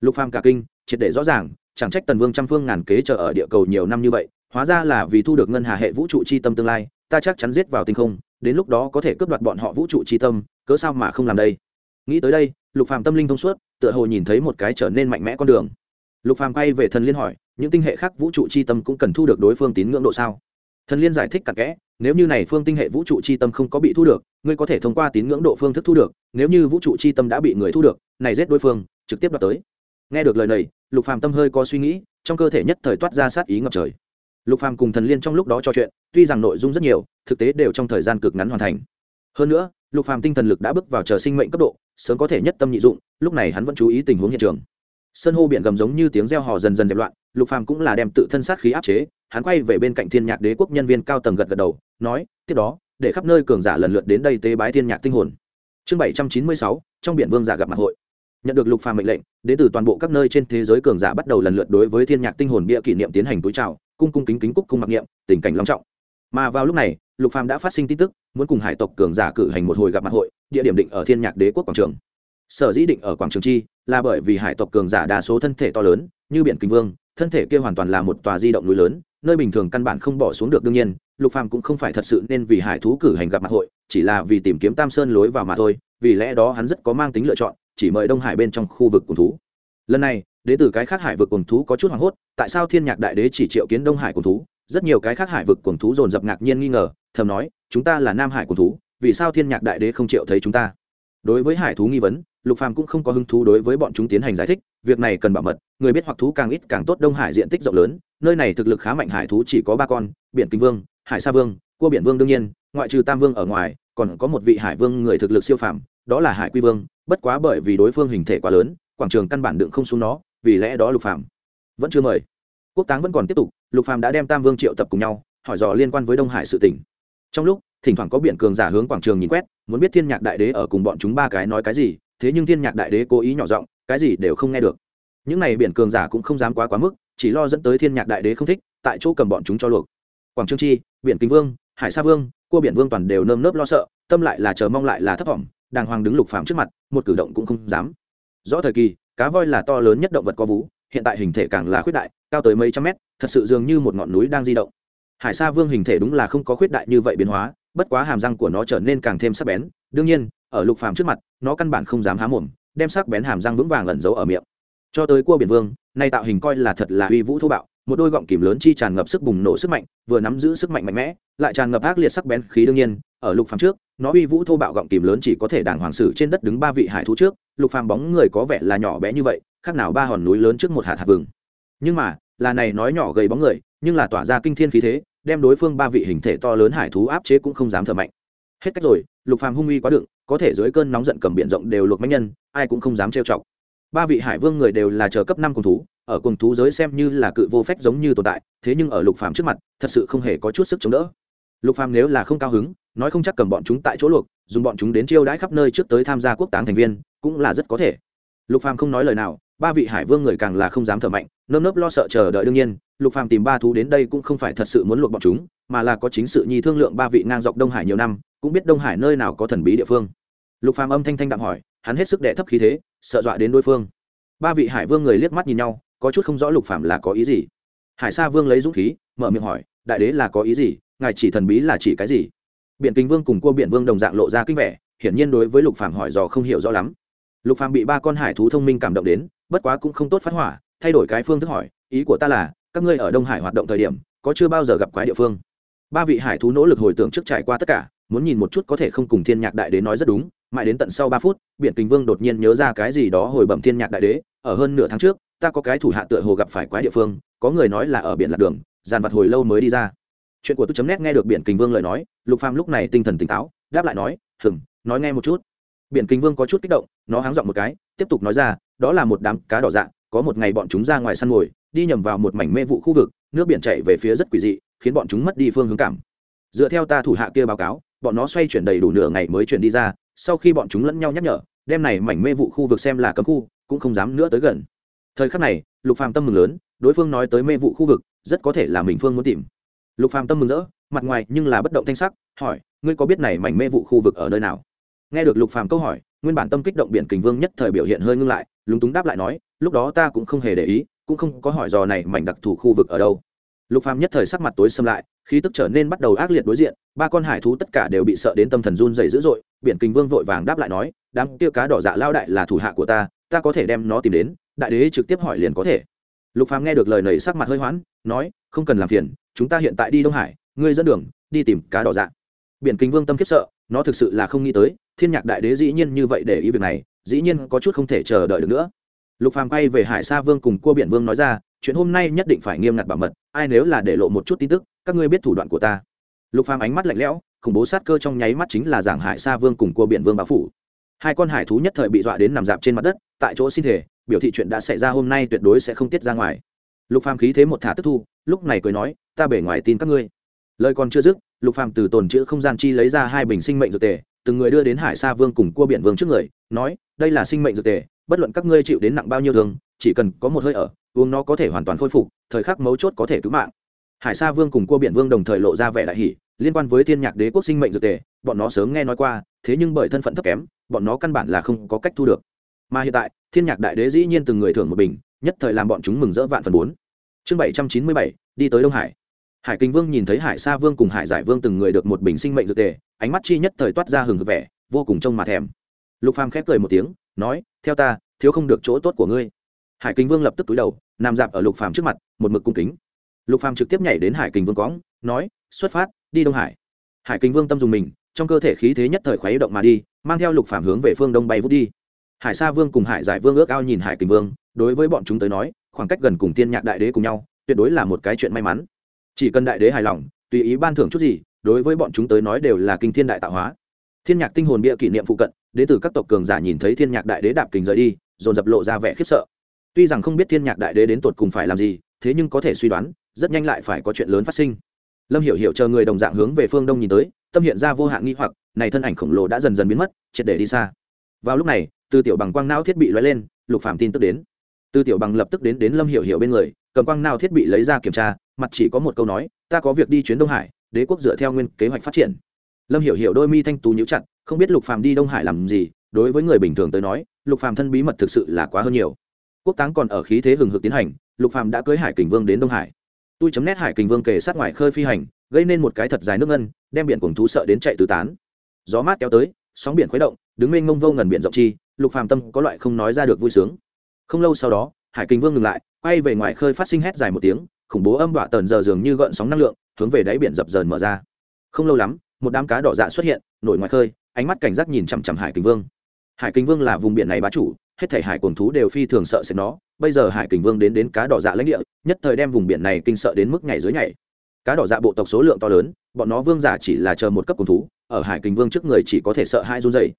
Lục phàm cả kinh, triệt để rõ ràng, chẳng trách tần vương trăm phương ngàn kế chờ ở địa cầu nhiều năm như vậy, hóa ra là vì thu được ngân hà hệ vũ trụ chi tâm tương lai, ta chắc chắn giết vào tinh không, đến lúc đó có thể cướp đoạt bọn họ vũ trụ chi tâm, cớ sao mà không làm đây? Nghĩ tới đây, lục phàm tâm linh thông suốt, tựa hồ nhìn thấy một cái trở nên mạnh mẽ con đường. Lục phàm quay về thần liên hỏi, những tinh hệ khác vũ trụ chi tâm cũng cần thu được đối phương tín ngưỡng độ sao? Thần liên giải thích cặn kẽ, nếu như này phương tinh hệ vũ trụ chi tâm không có bị thu được, ngươi có thể thông qua tín ngưỡng độ phương thức thu được, nếu như vũ trụ chi tâm đã bị người thu được, này giết đối phương, trực tiếp đoạt tới. Nghe được lời này, lục phàm tâm hơi có suy nghĩ, trong cơ thể nhất thời toát ra sát ý ngập trời. Lục phàm cùng thần liên trong lúc đó trò chuyện, tuy rằng nội dung rất nhiều, thực tế đều trong thời gian cực ngắn hoàn thành. Hơn nữa, lục phàm tinh thần lực đã bước vào chờ sinh mệnh cấp độ, sớm có thể nhất tâm nhị dụng, lúc này hắn vẫn chú ý tình huống hiện trường. Sân hô biển gầm giống như tiếng reo hò dần dần dẹp loạn lục phàm cũng là đem tự thân sát khí áp chế, hắn quay về bên cạnh thiên nhạc đế quốc nhân viên cao tầng gật gật đầu, nói, tiếp đó, để khắp nơi cường giả lần lượt đến đây tế bái thiên nhạc tinh hồn. Chương bảy trăm chín mươi sáu, trong biển vương giả gặp mặt hội. Nhận được lục phàm mệnh lệnh, đến từ toàn bộ các nơi trên thế giới cường giả bắt đầu lần lượt đối với thiên nhạc tinh hồn bia kỷ niệm tiến hành túi chào, cung cung kính kính cúc cung mặc niệm, tình cảnh long trọng. Mà vào lúc này, lục phàm đã phát sinh tin tức, muốn cùng hải tộc cường giả cử hành một hồi gặp mặt hội, địa điểm định ở thiên nhạc đế quốc quảng trường. Sở dĩ định ở quảng trường chi, là bởi vì hải tộc cường giả đa số thân thể to lớn, như biển kinh vương thân thể kia hoàn toàn là một tòa di động núi lớn, nơi bình thường căn bản không bỏ xuống được đương nhiên, lục phàm cũng không phải thật sự nên vì hải thú cử hành gặp mặt hội, chỉ là vì tìm kiếm tam sơn lối vào mà thôi, vì lẽ đó hắn rất có mang tính lựa chọn, chỉ mời đông hải bên trong khu vực cùng thú. Lần này đến từ cái khác hải vực cùng thú có chút hoảng hốt, tại sao thiên nhạc đại đế chỉ triệu kiến đông hải cùng thú? Rất nhiều cái khác hải vực cùng thú dồn dập ngạc nhiên nghi ngờ, thầm nói, chúng ta là nam hải cùng thú, vì sao thiên nhạc đại đế không triệu thấy chúng ta? Đối với hải thú nghi vấn lục phàm cũng không có hứng thú đối với bọn chúng tiến hành giải thích, việc này cần bảo mật, người biết hoặc thú càng ít càng tốt đông hải diện tích rộng lớn, nơi này thực lực khá mạnh, hải thú chỉ có ba con, biển kinh vương, hải sa vương, cua biển vương đương nhiên, ngoại trừ tam vương ở ngoài, còn có một vị hải vương người thực lực siêu phàm, đó là hải quy vương, bất quá bởi vì đối phương hình thể quá lớn, quảng trường căn bản đựng không xuống nó, vì lẽ đó lục phàm vẫn chưa mời. Quốc táng vẫn còn tiếp tục, lục phàm đã đem tam vương triệu tập cùng nhau, hỏi dò liên quan với đông hải sự tỉnh trong lúc, thỉnh thoảng có biển cường giả hướng quảng trường nhìn quét, muốn biết thiên nhạc đại đế ở cùng bọn chúng ba cái nói cái gì thế nhưng thiên nhạc đại đế cố ý nhỏ giọng, cái gì đều không nghe được. Những này biển cường giả cũng không dám quá quá mức, chỉ lo dẫn tới thiên nhạc đại đế không thích, tại chỗ cầm bọn chúng cho luộc. Quảng trương chi, biển kính vương, hải sa vương, cua biển vương toàn đều nơm nớp lo sợ, tâm lại là chờ mong lại là thất vọng, đàng hoàng đứng lục phàm trước mặt, một cử động cũng không dám. Rõ thời kỳ, cá voi là to lớn nhất động vật có vú, hiện tại hình thể càng là khuyết đại, cao tới mấy trăm mét, thật sự dường như một ngọn núi đang di động. Hải sa vương hình thể đúng là không có khuyết đại như vậy biến hóa, bất quá hàm răng của nó trở nên càng thêm sắc bén, đương nhiên ở lục phàm trước mặt, nó căn bản không dám há mồm, đem sắc bén hàm răng vững vàng ẩn giấu ở miệng. Cho tới cua biển vương, nay tạo hình coi là thật là uy vũ thô bạo, một đôi gọng kìm lớn chi tràn ngập sức bùng nổ sức mạnh, vừa nắm giữ sức mạnh mạnh mẽ, lại tràn ngập ác liệt sắc bén khí đương nhiên, ở lục phàm trước, nó uy vũ thô bạo gọng kìm lớn chỉ có thể đảng hoàng sử trên đất đứng ba vị hải thú trước, lục phàm bóng người có vẻ là nhỏ bé như vậy, khác nào ba hòn núi lớn trước một hạt hạt vừng. Nhưng mà, là này nói nhỏ gầy bóng người, nhưng là tỏa ra kinh thiên khí thế, đem đối phương ba vị hình thể to lớn hải thú áp chế cũng không dám thở mạnh. Hết cách rồi, lục phàm hung uy quá đựng có thể dưới cơn nóng giận cầm biển rộng đều luộc mấy nhân, ai cũng không dám trêu chọc. Ba vị hải vương người đều là chờ cấp năm cùng thú, ở cùng thú giới xem như là cự vô phách giống như tồn tại, thế nhưng ở lục phàm trước mặt, thật sự không hề có chút sức chống đỡ. Lục phàm nếu là không cao hứng, nói không chắc cầm bọn chúng tại chỗ luộc, dùng bọn chúng đến chiêu đãi khắp nơi trước tới tham gia quốc táng thành viên, cũng là rất có thể. Lục phàm không nói lời nào, ba vị hải vương người càng là không dám thở mạnh, nơm nớp lo sợ chờ đợi đương nhiên, lục phàm tìm ba thú đến đây cũng không phải thật sự muốn luộc bọn chúng, mà là có chính sự nhi thương lượng ba vị ngang dọc đông hải nhiều năm, cũng biết đông hải nơi nào có thần bí địa phương lục phàm âm thanh thanh đạm hỏi, hắn hết sức đệ thấp khí thế, sợ dọa đến đối phương. Ba vị hải vương người liếc mắt nhìn nhau, có chút không rõ lục phàm là có ý gì. Hải sa vương lấy dũng khí, mở miệng hỏi, đại đế là có ý gì? Ngài chỉ thần bí là chỉ cái gì? Biện kính vương cùng cua biện vương đồng dạng lộ ra kinh vẻ, hiển nhiên đối với lục phàm hỏi dò không hiểu rõ lắm. Lục phàm bị ba con hải thú thông minh cảm động đến, bất quá cũng không tốt phát hỏa, thay đổi cái phương thức hỏi, ý của ta là, các ngươi ở đông hải hoạt động thời điểm, có chưa bao giờ gặp quái địa phương? Ba vị hải thú nỗ lực hồi tưởng trước trải qua tất cả, muốn nhìn một chút có thể không cùng thiên nhạc đại đế nói rất đúng mãi đến tận sau ba phút biện Kình vương đột nhiên nhớ ra cái gì đó hồi bẩm thiên nhạc đại đế, ở hơn nửa tháng trước, ta có cái thủ hạ tựa hồ gặp phải quái địa phương, có người nói là ở biển lạc đường, dàn vật hồi lâu mới đi ra. Chuyện của tôi chấm nét nghe được biển Kình vương lời nói, lục phàm lúc này tinh thần tỉnh táo, đáp lại nói, hừm, nói nghe một chút. Biển Kình vương có chút kích động, nó háng giọng một cái, tiếp tục nói ra, đó là một đám cá đỏ dạ có một ngày bọn chúng ra ngoài săn mồi, đi nhầm vào một mảnh mê vụ khu vực, nước biển chảy về phía rất quỷ dị, khiến bọn chúng mất đi phương hướng cảm. Dựa theo ta thủ hạ kia báo cáo, bọn nó xoay chuyển đầy đủ nửa ngày mới chuyển đi ra sau khi bọn chúng lẫn nhau nhắc nhở, đêm này mảnh mê vụ khu vực xem là cấm khu, cũng không dám nữa tới gần. Thời khắc này, lục phàm tâm mừng lớn, đối phương nói tới mê vụ khu vực, rất có thể là mình phương muốn tìm. Lục phàm tâm mừng rỡ, mặt ngoài nhưng là bất động thanh sắc, hỏi, ngươi có biết này mảnh mê vụ khu vực ở nơi nào? Nghe được lục phàm câu hỏi, nguyên bản tâm kích động biển kình vương nhất thời biểu hiện hơi ngưng lại, lúng túng đáp lại nói, lúc đó ta cũng không hề để ý, cũng không có hỏi dò này mảnh đặc thù khu vực ở đâu lục phàm nhất thời sắc mặt tối xâm lại, khí tức trở nên bắt đầu ác liệt đối diện, ba con hải thú tất cả đều bị sợ đến tâm thần run dày dữ dội, biển Kinh vương vội vàng đáp lại nói, đám kia cá đỏ dạ lao đại là thủ hạ của ta ta có thể đem nó tìm đến, đại đế trực tiếp hỏi liền có thể. Lục phàm nghe được lời này sắc mặt hơi hoãn, nói, không cần làm phiền, chúng ta hiện tại đi đông hải, ngươi dẫn đường, đi tìm cá đỏ dạ. Biển Kinh vương tâm khiếp sợ, nó thực sự là không nghĩ tới, thiên nhạc đại đế dĩ nhiên như vậy để ý việc này, dĩ nhiên có chút không thể chờ đợi được nữa. Lục phàm quay về hải sa vương cùng cua biển vương nói ra chuyện hôm nay nhất định phải nghiêm ngặt bảo mật, ai nếu là để lộ một chút tin tức, các ngươi biết thủ đoạn của ta. Lục phàm ánh mắt lạnh lẽo, khủng bố sát cơ trong nháy mắt chính là giảng hải sa vương cùng cua biển vương bá phủ. Hai con hải thú nhất thời bị dọa đến nằm dạp trên mặt đất, tại chỗ xin thể, biểu thị chuyện đã xảy ra hôm nay tuyệt đối sẽ không tiết ra ngoài. Lục phàm khí thế một thả tức thu, lúc này cười nói, ta bể ngoài tin các ngươi. Lời còn chưa dứt, lục phàm từ tồn chữ không gian chi lấy ra hai bình sinh mệnh dược tề, từng người đưa đến hải sa vương cùng cua biển vương trước người, nói, đây là sinh mệnh dược tề, bất luận các ngươi chịu đến nặng bao nhiêu thương, chỉ cần có một hơi ở uống nó có thể hoàn toàn khôi phục, thời khắc mấu chốt có thể cứu mạng. Hải sa vương cùng cua biển vương đồng thời lộ ra vẻ đại hỷ liên quan với thiên nhạc đế quốc sinh mệnh dược tề, bọn nó sớm nghe nói qua, thế nhưng bởi thân phận thấp kém, bọn nó căn bản là không có cách thu được. Mà hiện tại, thiên nhạc đại đế dĩ nhiên từng người thưởng một bình, nhất thời làm bọn chúng mừng rỡ vạn phần bốn. Chương bảy trăm chín mươi bảy, đi tới đông hải. Hải kinh vương nhìn thấy hải sa vương cùng hải giải vương từng người được một bình sinh mệnh dược tề, ánh mắt chi nhất thời toát ra hừng hực vẻ, vô cùng trông mà thèm. Lục phàm khép cười một tiếng, nói, theo ta, thiếu không được chỗ tốt của ngươi hải kinh vương lập tức túi đầu, nằm dạp ở lục phàm trước mặt, một mực cung kính. Lục phàm trực tiếp nhảy đến hải kinh vương cõng, nói, xuất phát, đi đông hải. Hải kinh vương tâm dùng mình, trong cơ thể khí thế nhất thời khuấy động mà đi, mang theo lục phàm hướng về phương đông bay vút đi. Hải sa vương cùng hải giải vương ước ao nhìn hải kinh vương, đối với bọn chúng tới nói, khoảng cách gần cùng tiên nhạc đại đế cùng nhau, tuyệt đối là một cái chuyện may mắn. Chỉ cần đại đế hài lòng, tùy ý ban thưởng chút gì, đối với bọn chúng tới nói đều là kinh thiên đại tạo hóa. Thiên nhạc tinh hồn bia kỷ niệm phụ cận đến từ các tộc cường giả nhìn thấy thiên nhạc đại đế đạp kình rời đi, dồn dập lộ ra vẻ khiếp sợ tuy rằng không biết thiên nhạc đại đế đến tột cùng phải làm gì, thế nhưng có thể suy đoán, rất nhanh lại phải có chuyện lớn phát sinh. Lâm hiểu hiểu chờ người đồng dạng hướng về phương đông nhìn tới, tâm hiện ra vô hạn nghi hoặc, này thân ảnh khổng lồ đã dần dần biến mất, triệt để đi xa. Vào lúc này, từ tiểu bằng quang não thiết bị lóe lên, lục phạm tin tức đến. Từ tiểu bằng lập tức đến đến lâm hiểu hiểu bên người, cầm quang não thiết bị lấy ra kiểm tra, mặt chỉ có một câu nói, ta có việc đi chuyến đông hải, đế quốc dựa theo nguyên kế hoạch phát triển. Lâm hiểu hiểu đôi mi thanh tú nhíu chặt, không biết lục phàm đi đông hải làm gì, đối với người bình thường tới nói, lục phàm thân bí mật thực sự là quá hơn nhiều quốc táng còn ở khí thế hừng hực tiến hành, lục Phạm đã cưới hải kình vương đến đông hải. Tôi chấm nét hải kình vương kề sát ngoài khơi phi hành, gây nên một cái thật dài nước ngân, đem biển cùng thú sợ đến chạy tứ tán. Gió mát kéo tới, sóng biển khuấy động, đứng mênh mông vô ngần biển rộng chi, lục phàm tâm có loại không nói ra được vui sướng. Không lâu sau đó, hải kình vương ngừng lại, quay về ngoài khơi phát sinh hét dài một tiếng, khủng bố âm đọa tần giờ dường như gợn sóng năng lượng, hướng về đáy biển dập dờn mở ra. Không lâu lắm, một đám cá đỏ dạ xuất hiện, nổi ngoài khơi, ánh mắt cảnh giác nhìn chằm chằm hải kình vương. Hải kình vương là vùng biển này bá chủ hết thể hải cồn thú đều phi thường sợ sệt nó, bây giờ hải kình vương đến đến cá đỏ dạ lãnh địa, nhất thời đem vùng biển này kinh sợ đến mức nhảy dưới nhảy. Cá đỏ dạ bộ tộc số lượng to lớn, bọn nó vương giả chỉ là chờ một cấp cồn thú, ở hải kình vương trước người chỉ có thể sợ hai run dày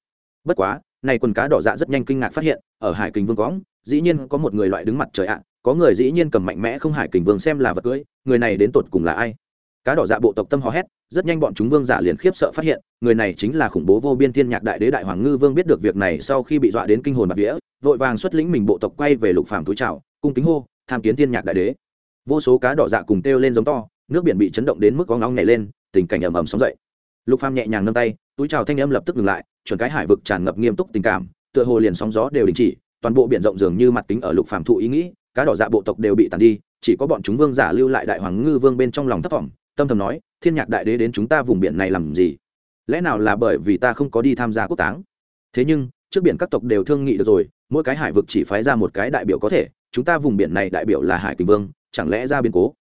bất quá, này quần cá đỏ dạ rất nhanh kinh ngạc phát hiện, ở hải kình vương cõng, dĩ nhiên có một người loại đứng mặt trời ạ, có người dĩ nhiên cầm mạnh mẽ không hải kình vương xem là vật cưỡi người này đến tột cùng là ai? Cá đỏ dạ bộ tộc tâm hò hét, rất nhanh bọn chúng vương giả liền khiếp sợ phát hiện, người này chính là khủng bố vô biên thiên nhạc đại đế đại hoàng ngư vương biết được việc này sau khi bị dọa đến kinh hồn bạc vía, vội vàng xuất lĩnh mình bộ tộc quay về lục phàm túi trào cung kính hô, tham kiến thiên nhạc đại đế. Vô số cá đỏ dạ cùng kêu lên giống to, nước biển bị chấn động đến mức có ngóng nhảy lên, tình cảnh ầm ầm sóng dậy. Lục phàm nhẹ nhàng nâng tay, túi trào thanh âm lập tức ngừng lại, chuẩn cái hải vực tràn ngập nghiêm túc tình cảm, tựa hồ liền sóng gió đều đình chỉ, toàn bộ biển rộng dường như mặt kính ở lục phàm thụ ý nghĩ, cá đỏ dạ bộ tộc đều bị tàn đi, chỉ có bọn chúng vương giả lưu lại đại hoàng ngư vương bên trong lòng thấp vọng tâm thầm nói, thiên nhạc đại đế đến chúng ta vùng biển này làm gì? Lẽ nào là bởi vì ta không có đi tham gia quốc táng? Thế nhưng, trước biển các tộc đều thương nghị được rồi, mỗi cái hải vực chỉ phái ra một cái đại biểu có thể, chúng ta vùng biển này đại biểu là hải kình vương, chẳng lẽ ra biến cố?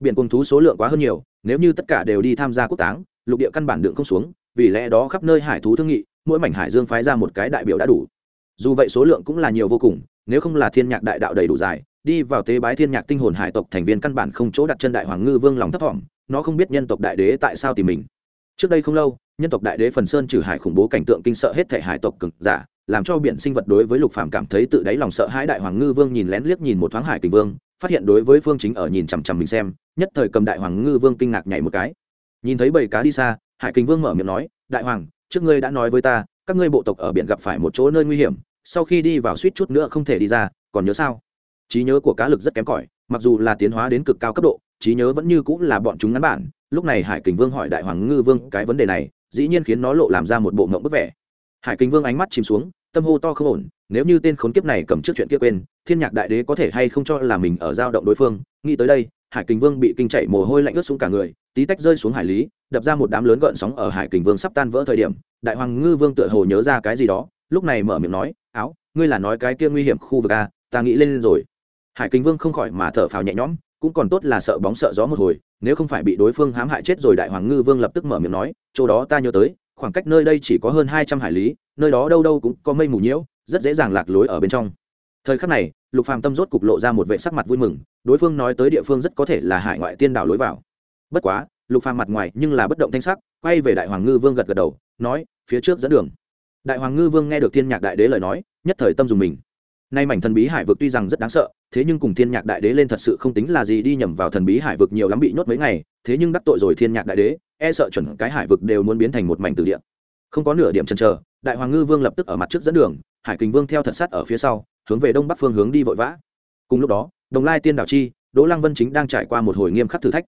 Biển cùng thú số lượng quá hơn nhiều, nếu như tất cả đều đi tham gia quốc táng, lục địa căn bản đựng không xuống, vì lẽ đó khắp nơi hải thú thương nghị, mỗi mảnh hải dương phái ra một cái đại biểu đã đủ. Dù vậy số lượng cũng là nhiều vô cùng, nếu không là thiên nhạc đại đạo đầy đủ dài, đi vào tế bái thiên nhạc tinh hồn hải tộc thành viên căn bản không chỗ đặt chân đại hoàng ngư vương lòng thấp thỏm nó không biết nhân tộc đại đế tại sao tìm mình. Trước đây không lâu, nhân tộc đại đế phần sơn trừ hải khủng bố cảnh tượng kinh sợ hết thể hải tộc cực giả, làm cho biển sinh vật đối với lục phàm cảm thấy tự đáy lòng sợ hãi đại hoàng ngư vương nhìn lén liếc nhìn một thoáng hải kình vương, phát hiện đối với phương chính ở nhìn chằm chằm mình xem, nhất thời cầm đại hoàng ngư vương kinh ngạc nhảy một cái. Nhìn thấy bầy cá đi xa, hải kình vương mở miệng nói, đại hoàng, trước ngươi đã nói với ta, các ngươi bộ tộc ở biển gặp phải một chỗ nơi nguy hiểm, sau khi đi vào suýt chút nữa không thể đi ra, còn nhớ sao? Trí nhớ của cá lực rất kém cỏi, mặc dù là tiến hóa đến cực cao cấp độ trí nhớ vẫn như cũng là bọn chúng ngắn bản. Lúc này hải kình vương hỏi đại hoàng ngư vương cái vấn đề này, dĩ nhiên khiến nó lộ làm ra một bộ mộng bức vẻ. Hải kình vương ánh mắt chìm xuống, tâm hô to không ổn, nếu như tên khốn kiếp này cầm trước chuyện kia quên, thiên nhạc đại đế có thể hay không cho là mình ở giao động đối phương? Nghĩ tới đây, hải kình vương bị kinh chạy mồ hôi lạnh ướt xuống cả người, tí tách rơi xuống hải lý, đập ra một đám lớn gợn sóng ở hải kình vương sắp tan vỡ thời điểm, đại hoàng ngư vương tựa hồ nhớ ra cái gì đó, lúc này mở miệng nói, áo, ngươi là nói cái kia nguy hiểm khu vực a ta nghĩ lên rồi. Hải kình vương không khỏi mà thở phào nhẹ nhõm cũng còn tốt là sợ bóng sợ gió một hồi, nếu không phải bị đối phương hãm hại chết rồi đại hoàng ngư vương lập tức mở miệng nói, chỗ đó ta nhớ tới, khoảng cách nơi đây chỉ có hơn hai trăm hải lý, nơi đó đâu đâu cũng có mây mù nhiễu, rất dễ dàng lạc lối ở bên trong. Thời khắc này, lục phàm tâm rốt cục lộ ra một vệ sắc mặt vui mừng, đối phương nói tới địa phương rất có thể là hải ngoại tiên đảo lối vào. Bất quá, lục phàm mặt ngoài nhưng là bất động thanh sắc, quay về đại hoàng ngư vương gật gật đầu, nói, phía trước dẫn đường. Đại hoàng ngư vương nghe được thiên nhạc đại đế lời nói, nhất thời tâm dùng mình. Nay mảnh thần bí hải vực tuy rằng rất đáng sợ thế nhưng cùng thiên nhạc đại đế lên thật sự không tính là gì đi nhầm vào thần bí hải vực nhiều lắm bị nhốt mấy ngày, thế nhưng đắc tội rồi thiên nhạc đại đế e sợ chuẩn cái hải vực đều muốn biến thành một mảnh từ địa. Không có nửa điểm chần chờ, đại hoàng ngư vương lập tức ở mặt trước dẫn đường, hải kình vương theo thật sát ở phía sau, hướng về đông bắc phương hướng đi vội vã. Cùng lúc đó, đồng lai tiên đảo chi, đỗ lăng vân chính đang trải qua một hồi nghiêm khắc thử thách.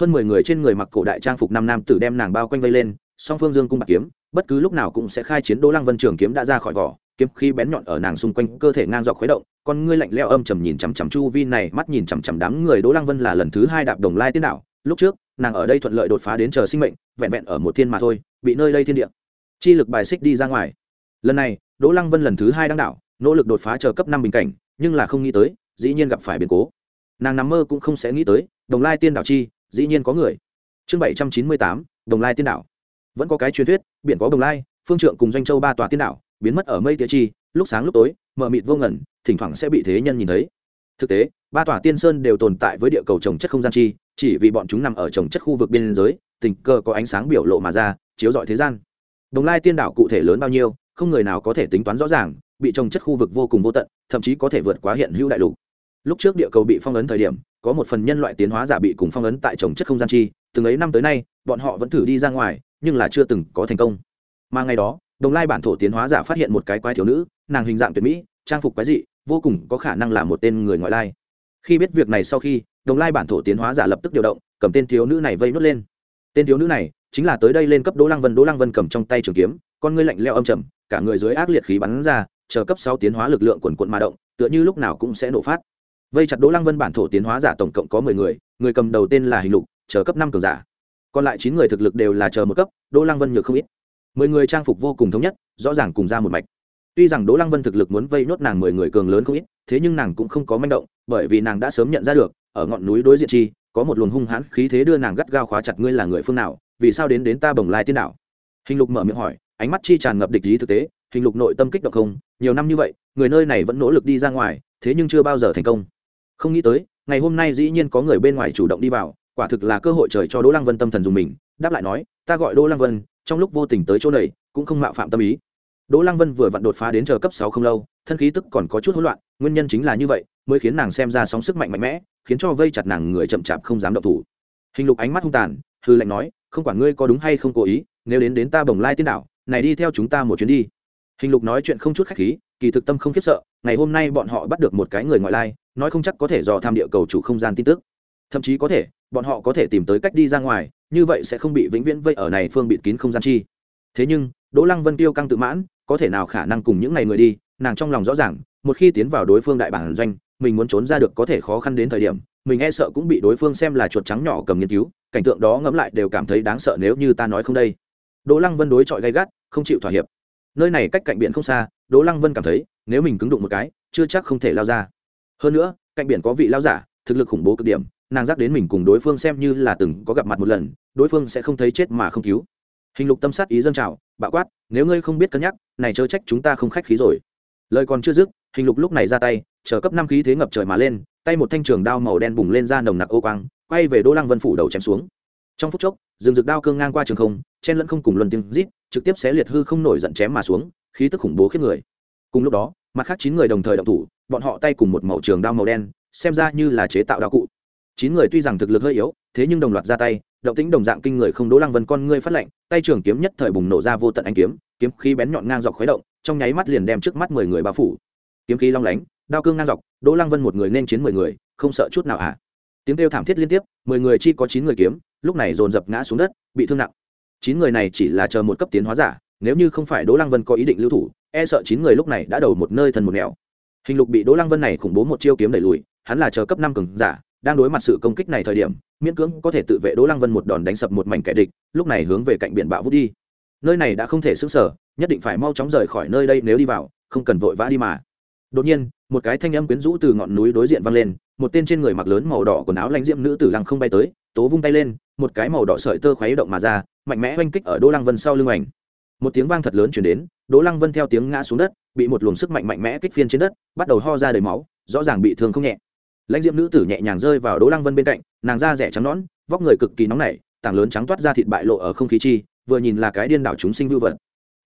Hơn mười người trên người mặc cổ đại trang phục năm nam tử đem nàng bao quanh vây lên, song phương dương cung bạc kiếm, bất cứ lúc nào cũng sẽ khai chiến đỗ lăng vân trường kiếm đã ra khỏi vỏ, kiếm khi bén nhọn ở nàng xung quanh cơ thể ngang dọc khuấy động con ngươi lạnh leo âm trầm nhìn chằm chằm chu vi này, mắt nhìn chằm chằm đám người đỗ lăng vân là lần thứ hai đạp đồng lai tiên đảo lúc trước, nàng ở đây thuận lợi đột phá đến chờ sinh mệnh, vẹn vẹn ở một thiên mà thôi, bị nơi đây thiên địa. Chi lực bài xích đi ra ngoài. Lần này, đỗ lăng vân lần thứ hai đăng đảo nỗ lực đột phá chờ cấp năm bình cảnh, nhưng là không nghĩ tới, dĩ nhiên gặp phải biến cố. Nàng nằm mơ cũng không sẽ nghĩ tới, đồng lai tiên đảo chi, dĩ nhiên có người. Chương bảy trăm chín mươi tám, đồng lai tiên đảo vẫn có cái truyền thuyết, biển có đồng lai, phương trượng cùng doanh châu ba tòa tiên đảo biến mất ở mây tía chi, lúc sáng lúc tối, mờ mịt vô ngẩn thỉnh thoảng sẽ bị thế nhân nhìn thấy. Thực tế, ba tòa tiên sơn đều tồn tại với địa cầu trồng chất không gian chi, chỉ vì bọn chúng nằm ở trồng chất khu vực biên giới, tình cờ có ánh sáng biểu lộ mà ra, chiếu rọi thế gian. Đồng lai tiên đảo cụ thể lớn bao nhiêu, không người nào có thể tính toán rõ ràng, bị trồng chất khu vực vô cùng vô tận, thậm chí có thể vượt quá hiện hữu đại lục. Lúc trước địa cầu bị phong ấn thời điểm, có một phần nhân loại tiến hóa giả bị cùng phong ấn tại trồng chất không gian chi, từng ấy năm tới nay, bọn họ vẫn thử đi ra ngoài, nhưng là chưa từng có thành công. Mà ngày đó, đồng lai bản thổ tiến hóa giả phát hiện một cái quái thiếu nữ, nàng hình dạng tuyệt mỹ, trang phục quái dị vô cùng có khả năng là một tên người ngoại lai. Khi biết việc này sau khi, đồng lai bản thổ tiến hóa giả lập tức điều động, cầm tên thiếu nữ này vây nút lên. Tên thiếu nữ này chính là tới đây lên cấp đỗ lăng vân, đỗ lăng vân cầm trong tay trường kiếm, con ngươi lạnh leo âm trầm, cả người dưới ác liệt khí bắn ra, chờ cấp sau tiến hóa lực lượng quần quận ma động, tựa như lúc nào cũng sẽ nổ phát. Vây chặt đỗ lăng vân bản thổ tiến hóa giả tổng cộng có mười người người cầm đầu tên là hình lục, chờ cấp năm cường giả. Còn lại chín người thực lực đều là chờ một cấp, đỗ lăng vân nhược không ít. Mười người trang phục vô cùng thống nhất, rõ ràng cùng ra một mạch tuy rằng đỗ lăng vân thực lực muốn vây nốt nàng mười người cường lớn không ít, thế nhưng nàng cũng không có manh động, bởi vì nàng đã sớm nhận ra được, ở ngọn núi đối diện chi, có một luồng hung hãn khí thế đưa nàng gắt gao khóa chặt ngươi là người phương nào, vì sao đến đến ta bồng lai tiên đảo? Hình lục mở miệng hỏi, ánh mắt chi tràn ngập địch ý thực tế, hình lục nội tâm kích động không, nhiều năm như vậy, người nơi này vẫn nỗ lực đi ra ngoài, thế nhưng chưa bao giờ thành công. Không nghĩ tới, ngày hôm nay dĩ nhiên có người bên ngoài chủ động đi vào, quả thực là cơ hội trời cho đỗ lăng vân tâm thần dùng mình, đáp lại nói, ta gọi đỗ lăng vân, trong lúc vô tình tới chỗ này, cũng không mạo phạm tâm ý đỗ lăng vân vừa vặn đột phá đến chờ cấp sáu không lâu, thân khí tức còn có chút hỗn loạn, nguyên nhân chính là như vậy, mới khiến nàng xem ra sóng sức mạnh mạnh mẽ, khiến cho vây chặt nàng người chậm chạp không dám động thủ. Hình lục ánh mắt hung tàn, hư lệnh nói, không quản ngươi có đúng hay không cố ý, nếu đến đến ta bồng lai tiên đảo, này đi theo chúng ta một chuyến đi. Hình lục nói chuyện không chút khách khí, kỳ thực tâm không khiếp sợ, ngày hôm nay bọn họ bắt được một cái người ngoại lai, nói không chắc có thể dò tham địa cầu chủ không gian tin tức. Thậm chí có thể, bọn họ có thể tìm tới cách đi ra ngoài, như vậy sẽ không bị vĩnh viễn vây ở này phương bịt kín không gian chi. Thế nhưng đỗ lăng vân tiêu căng tự mãn, có thể nào khả năng cùng những ngày người đi, nàng trong lòng rõ ràng, một khi tiến vào đối phương đại bản doanh, mình muốn trốn ra được có thể khó khăn đến thời điểm, mình e sợ cũng bị đối phương xem là chuột trắng nhỏ cầm nghiên cứu, cảnh tượng đó ngẫm lại đều cảm thấy đáng sợ nếu như ta nói không đây. Đỗ lăng vân đối chọi gay gắt, không chịu thỏa hiệp. Nơi này cách cạnh biển không xa, đỗ lăng vân cảm thấy, nếu mình cứng đụng một cái, chưa chắc không thể lao ra. Hơn nữa, cạnh biển có vị lao giả, thực lực khủng bố cực điểm, nàng dắt đến mình cùng đối phương xem như là từng có gặp mặt một lần, đối phương sẽ không thấy chết mà không cứu. Hình lục tâm sát ý dân trào bạo quát, nếu ngươi không biết cân nhắc, này chớ trách chúng ta không khách khí rồi. Lời còn chưa dứt, hình lục lúc này ra tay, chờ cấp năm khí thế ngập trời mà lên, tay một thanh trường đao màu đen bùng lên ra nồng nặc ô quang, quay về đỗ lăng vân phủ đầu chém xuống. Trong phút chốc rừng rực đao cương ngang qua trường không, chen lẫn không cùng luân tiếng rít, trực tiếp xé liệt hư không nổi giận chém mà xuống, khí tức khủng bố khiếp người. Cùng lúc đó, mặt khác chín người đồng thời động thủ, bọn họ tay cùng một màu trường đao màu đen, xem ra như là chế tạo đạo cụ. Chín người tuy rằng thực lực hơi yếu, thế nhưng đồng loạt ra tay động tĩnh đồng dạng kinh người không đỗ lăng vân con ngươi phát lệnh tay trường kiếm nhất thời bùng nổ ra vô tận ánh kiếm kiếm khí bén nhọn ngang dọc khuấy động, trong nháy mắt liền đem trước mắt mười người bao phủ. Kiếm khí long lánh, đao cương ngang dọc, đỗ lăng vân một người nên chiến mười người, không sợ chút nào ạ à. tiếng kêu thảm thiết liên tiếp, mười người chi có chín người kiếm, lúc này dồn dập ngã xuống đất, bị thương nặng. Chín người này chỉ là chờ một cấp tiến hóa giả, nếu như không phải đỗ lăng vân có ý định lưu thủ e sợ chín người lúc này đã đầu một nơi thần một nẻo. Hình lục bị đỗ lăng vân này khủng bố một chiêu kiếm đẩy lùi, hắn là chờ cấp năm cường giả đang đối mặt sự công kích này thời điểm, miễn cưỡng có thể tự vệ đỗ lăng vân một đòn đánh sập một mảnh kẻ địch, lúc này hướng về cạnh biển bạo vút đi. Nơi này đã không thể xứng sở nhất định phải mau chóng rời khỏi nơi đây nếu đi vào, không cần vội vã đi mà. Đột nhiên, một cái thanh âm quyến rũ từ ngọn núi đối diện vang lên, một tên trên người mặc lớn màu đỏ quần áo lãnh diễm nữ tử lăng không bay tới, tố vung tay lên, một cái màu đỏ sợi tơ khuấy động mà ra, mạnh mẽ oanh kích ở đỗ lăng vân sau lưng ảnh. Một tiếng vang thật lớn chuyển đến, đỗ lăng vân theo tiếng ngã xuống đất, bị một luồng sức mạnh mạnh mẽ kích phiên trên đất, bắt đầu ho ra đầy máu, rõ ràng bị thương không nhẹ lãnh diễm nữ tử nhẹ nhàng rơi vào đỗ lăng vân bên cạnh, nàng da rẻ trắng nõn, vóc người cực kỳ nóng nảy, tảng lớn trắng toát ra thịt bại lộ ở không khí chi, vừa nhìn là cái điên đảo chúng sinh vưu vật.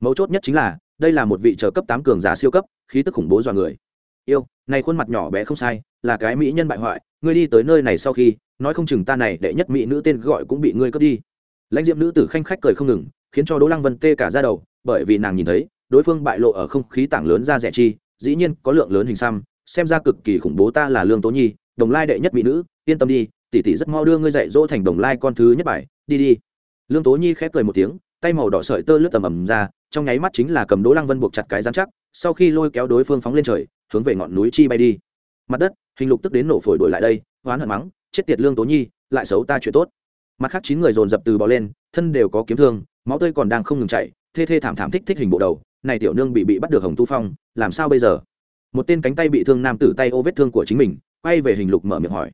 Mấu chốt nhất chính là, đây là một vị trợ cấp tám cường giả siêu cấp, khí tức khủng bố dọa người. Yêu, này khuôn mặt nhỏ bé không sai, là cái mỹ nhân bại hoại, ngươi đi tới nơi này sau khi, nói không chừng ta này đệ nhất mỹ nữ tên gọi cũng bị ngươi cướp đi. Lãnh diệm nữ tử khanh khách cười không ngừng, khiến cho đỗ lăng vân tê cả ra đầu, bởi vì nàng nhìn thấy, đối phương bại lộ ở không khí tảng lớn ra rẻ chi, dĩ nhiên có lượng lớn hình xăm xem ra cực kỳ khủng bố ta là lương tố nhi đồng lai đệ nhất mỹ nữ yên tâm đi tỷ tỷ rất mau đưa ngươi dạy dỗ thành đồng lai con thứ nhất bài đi đi lương tố nhi khép cười một tiếng tay màu đỏ sợi tơ lướt tầm ầm ra trong nháy mắt chính là cầm đỗ lăng vân buộc chặt cái dán chắc sau khi lôi kéo đối phương phóng lên trời hướng về ngọn núi chi bay đi mặt đất hình lục tức đến nổ phổi đổi lại đây hoán hận mắng chết tiệt lương tố nhi lại xấu ta chuyện tốt mặt khác chín người dồn dập từ bò lên thân đều có kiếm thương máu tươi còn đang không ngừng chảy thê thê thảm thảm thích thích hình bộ đầu này tiểu nương bị bị bắt được hồng tu phong làm sao bây giờ một tên cánh tay bị thương nam tử tay ô vết thương của chính mình, quay về hình lục mở miệng hỏi.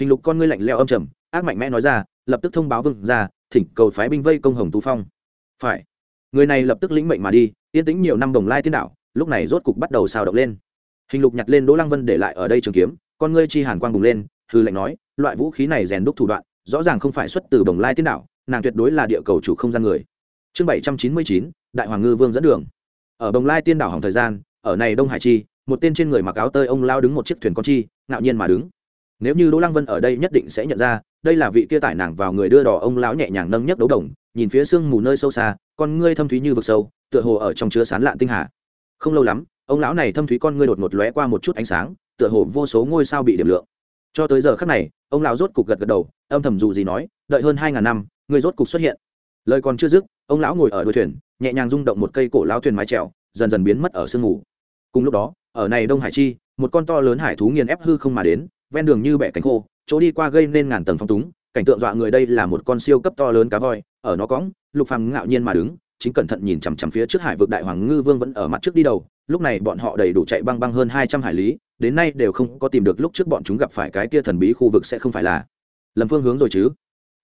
Hình lục con ngươi lạnh leo âm trầm, ác mạnh mẽ nói ra, lập tức thông báo vương ra thỉnh cầu phái binh vây công hồng tu phong. Phải. Người này lập tức lĩnh mệnh mà đi, yên tĩnh nhiều năm đồng lai tiên đạo, lúc này rốt cục bắt đầu xào động lên. Hình lục nhặt lên đỗ lăng vân để lại ở đây trường kiếm, con ngươi chi hàn quang bùng lên, hư lệnh nói, loại vũ khí này rèn đúc thủ đoạn, rõ ràng không phải xuất từ đồng lai tiên đạo, nàng tuyệt đối là địa cầu chủ không gian người. Chương bảy trăm chín mươi chín, đại hoàng ngư vương dẫn đường. Ở đồng lai tiên đảo hỏng thời gian, ở này đông hải chi một tên trên người mặc áo tơi ông lao đứng một chiếc thuyền con chi, ngạo nhiên mà đứng. Nếu như đỗ lăng vân ở đây nhất định sẽ nhận ra, đây là vị kia tải nàng vào người đưa đỏ ông lão nhẹ nhàng nâng nhấc đấu đồng, nhìn phía sương mù nơi sâu xa, con ngươi thâm thúy như vực sâu, tựa hồ ở trong chứa sán lạn tinh hà. Không lâu lắm, ông lão này thâm thúy con ngươi đột ngột lóe qua một chút ánh sáng, tựa hồ vô số ngôi sao bị điểm lượng. Cho tới giờ khắc này, ông lão rốt cục gật gật đầu, âm thầm dù gì nói, đợi hơn hai ngàn năm người rốt cục xuất hiện. Lời còn chưa dứt, ông lão ngồi ở đuôi thuyền, nhẹ nhàng rung động một cây cổ lão thuyền mái trèo dần dần biến mất ở sương mù. Cùng lúc đó ở này đông hải chi một con to lớn hải thú nghiền ép hư không mà đến ven đường như bẻ cánh khô chỗ đi qua gây nên ngàn tầng phong túng cảnh tượng dọa người đây là một con siêu cấp to lớn cá voi ở nó cõng lục phàm ngạo nhiên mà đứng chính cẩn thận nhìn chằm chằm phía trước hải vực đại hoàng ngư vương vẫn ở mặt trước đi đầu lúc này bọn họ đầy đủ chạy băng băng hơn hai trăm hải lý đến nay đều không có tìm được lúc trước bọn chúng gặp phải cái kia thần bí khu vực sẽ không phải là lầm phương hướng rồi chứ.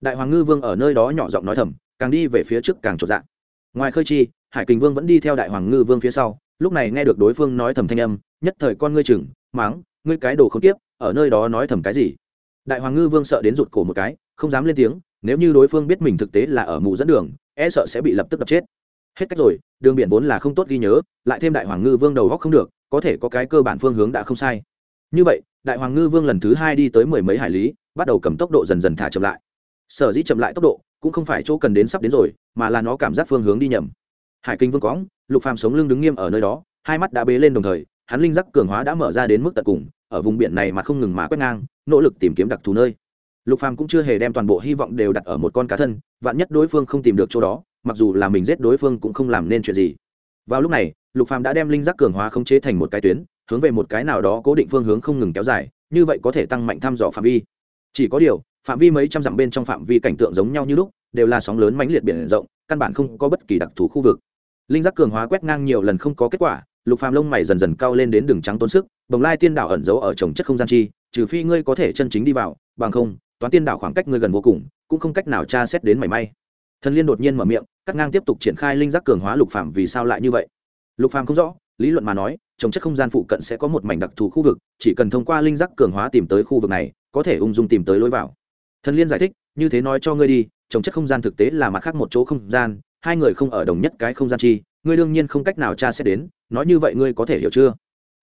Đại hoàng ngư vương ở nơi đó nhỏ giọng nói thầm càng đi về phía trước càng trột dạng, ngoài khơi chi hải kình vương vẫn đi theo đại hoàng ngư vương phía sau lúc này nghe được đối phương nói thầm thanh âm, nhất thời con ngươi chừng máng ngươi cái đồ không tiếp ở nơi đó nói thầm cái gì? Đại hoàng ngư vương sợ đến rụt cổ một cái, không dám lên tiếng, nếu như đối phương biết mình thực tế là ở mù dẫn đường e sợ sẽ bị lập tức đập chết. Hết cách rồi, đường biển vốn là không tốt ghi nhớ, lại thêm đại hoàng ngư vương đầu góc không được, có thể có cái cơ bản phương hướng đã không sai. Như vậy, đại hoàng ngư vương lần thứ hai đi tới mười mấy hải lý, bắt đầu cầm tốc độ dần dần thả chậm lại. Sở dĩ chậm lại tốc độ, cũng không phải chỗ cần đến sắp đến rồi, mà là nó cảm giác phương hướng đi nhầm hải kinh vương cóng lục phàm sống lưng đứng nghiêm ở nơi đó, hai mắt đã bế lên đồng thời, hắn linh giác cường hóa đã mở ra đến mức tận cùng, ở vùng biển này mà không ngừng mà quét ngang, nỗ lực tìm kiếm đặc thù nơi. Lục phàm cũng chưa hề đem toàn bộ hy vọng đều đặt ở một con cá thân, vạn nhất đối phương không tìm được chỗ đó, mặc dù là mình giết đối phương cũng không làm nên chuyện gì. Vào lúc này, lục phàm đã đem linh giác cường hóa khống chế thành một cái tuyến, hướng về một cái nào đó cố định phương hướng không ngừng kéo dài, như vậy có thể tăng mạnh thăm dò phạm vi. Chỉ có điều, phạm vi mấy trăm dặm bên trong phạm vi cảnh tượng giống nhau như lúc, đều là sóng lớn mãnh liệt biển rộng, căn bản không có bất kỳ đặc thù khu vực linh giác cường hóa quét ngang nhiều lần không có kết quả, lục phàm lông mày dần dần cao lên đến đường trắng tốn sức, bồng lai tiên đảo ẩn giấu ở trồng chất không gian chi, trừ phi ngươi có thể chân chính đi vào, bằng không, toán tiên đảo khoảng cách ngươi gần vô cùng, cũng không cách nào tra xét đến mảy may. Thần liên đột nhiên mở miệng, cắt ngang tiếp tục triển khai linh giác cường hóa lục phàm vì sao lại như vậy? Lục phàm không rõ, lý luận mà nói, trồng chất không gian phụ cận sẽ có một mảnh đặc thù khu vực, chỉ cần thông qua linh giác cường hóa tìm tới khu vực này, có thể ung dung tìm tới lối vào. Thần liên giải thích, như thế nói cho ngươi đi, trồng chất không gian thực tế là mặt khác một chỗ không gian hai người không ở đồng nhất cái không gian chi, ngươi đương nhiên không cách nào cha sẽ đến, nói như vậy ngươi có thể hiểu chưa?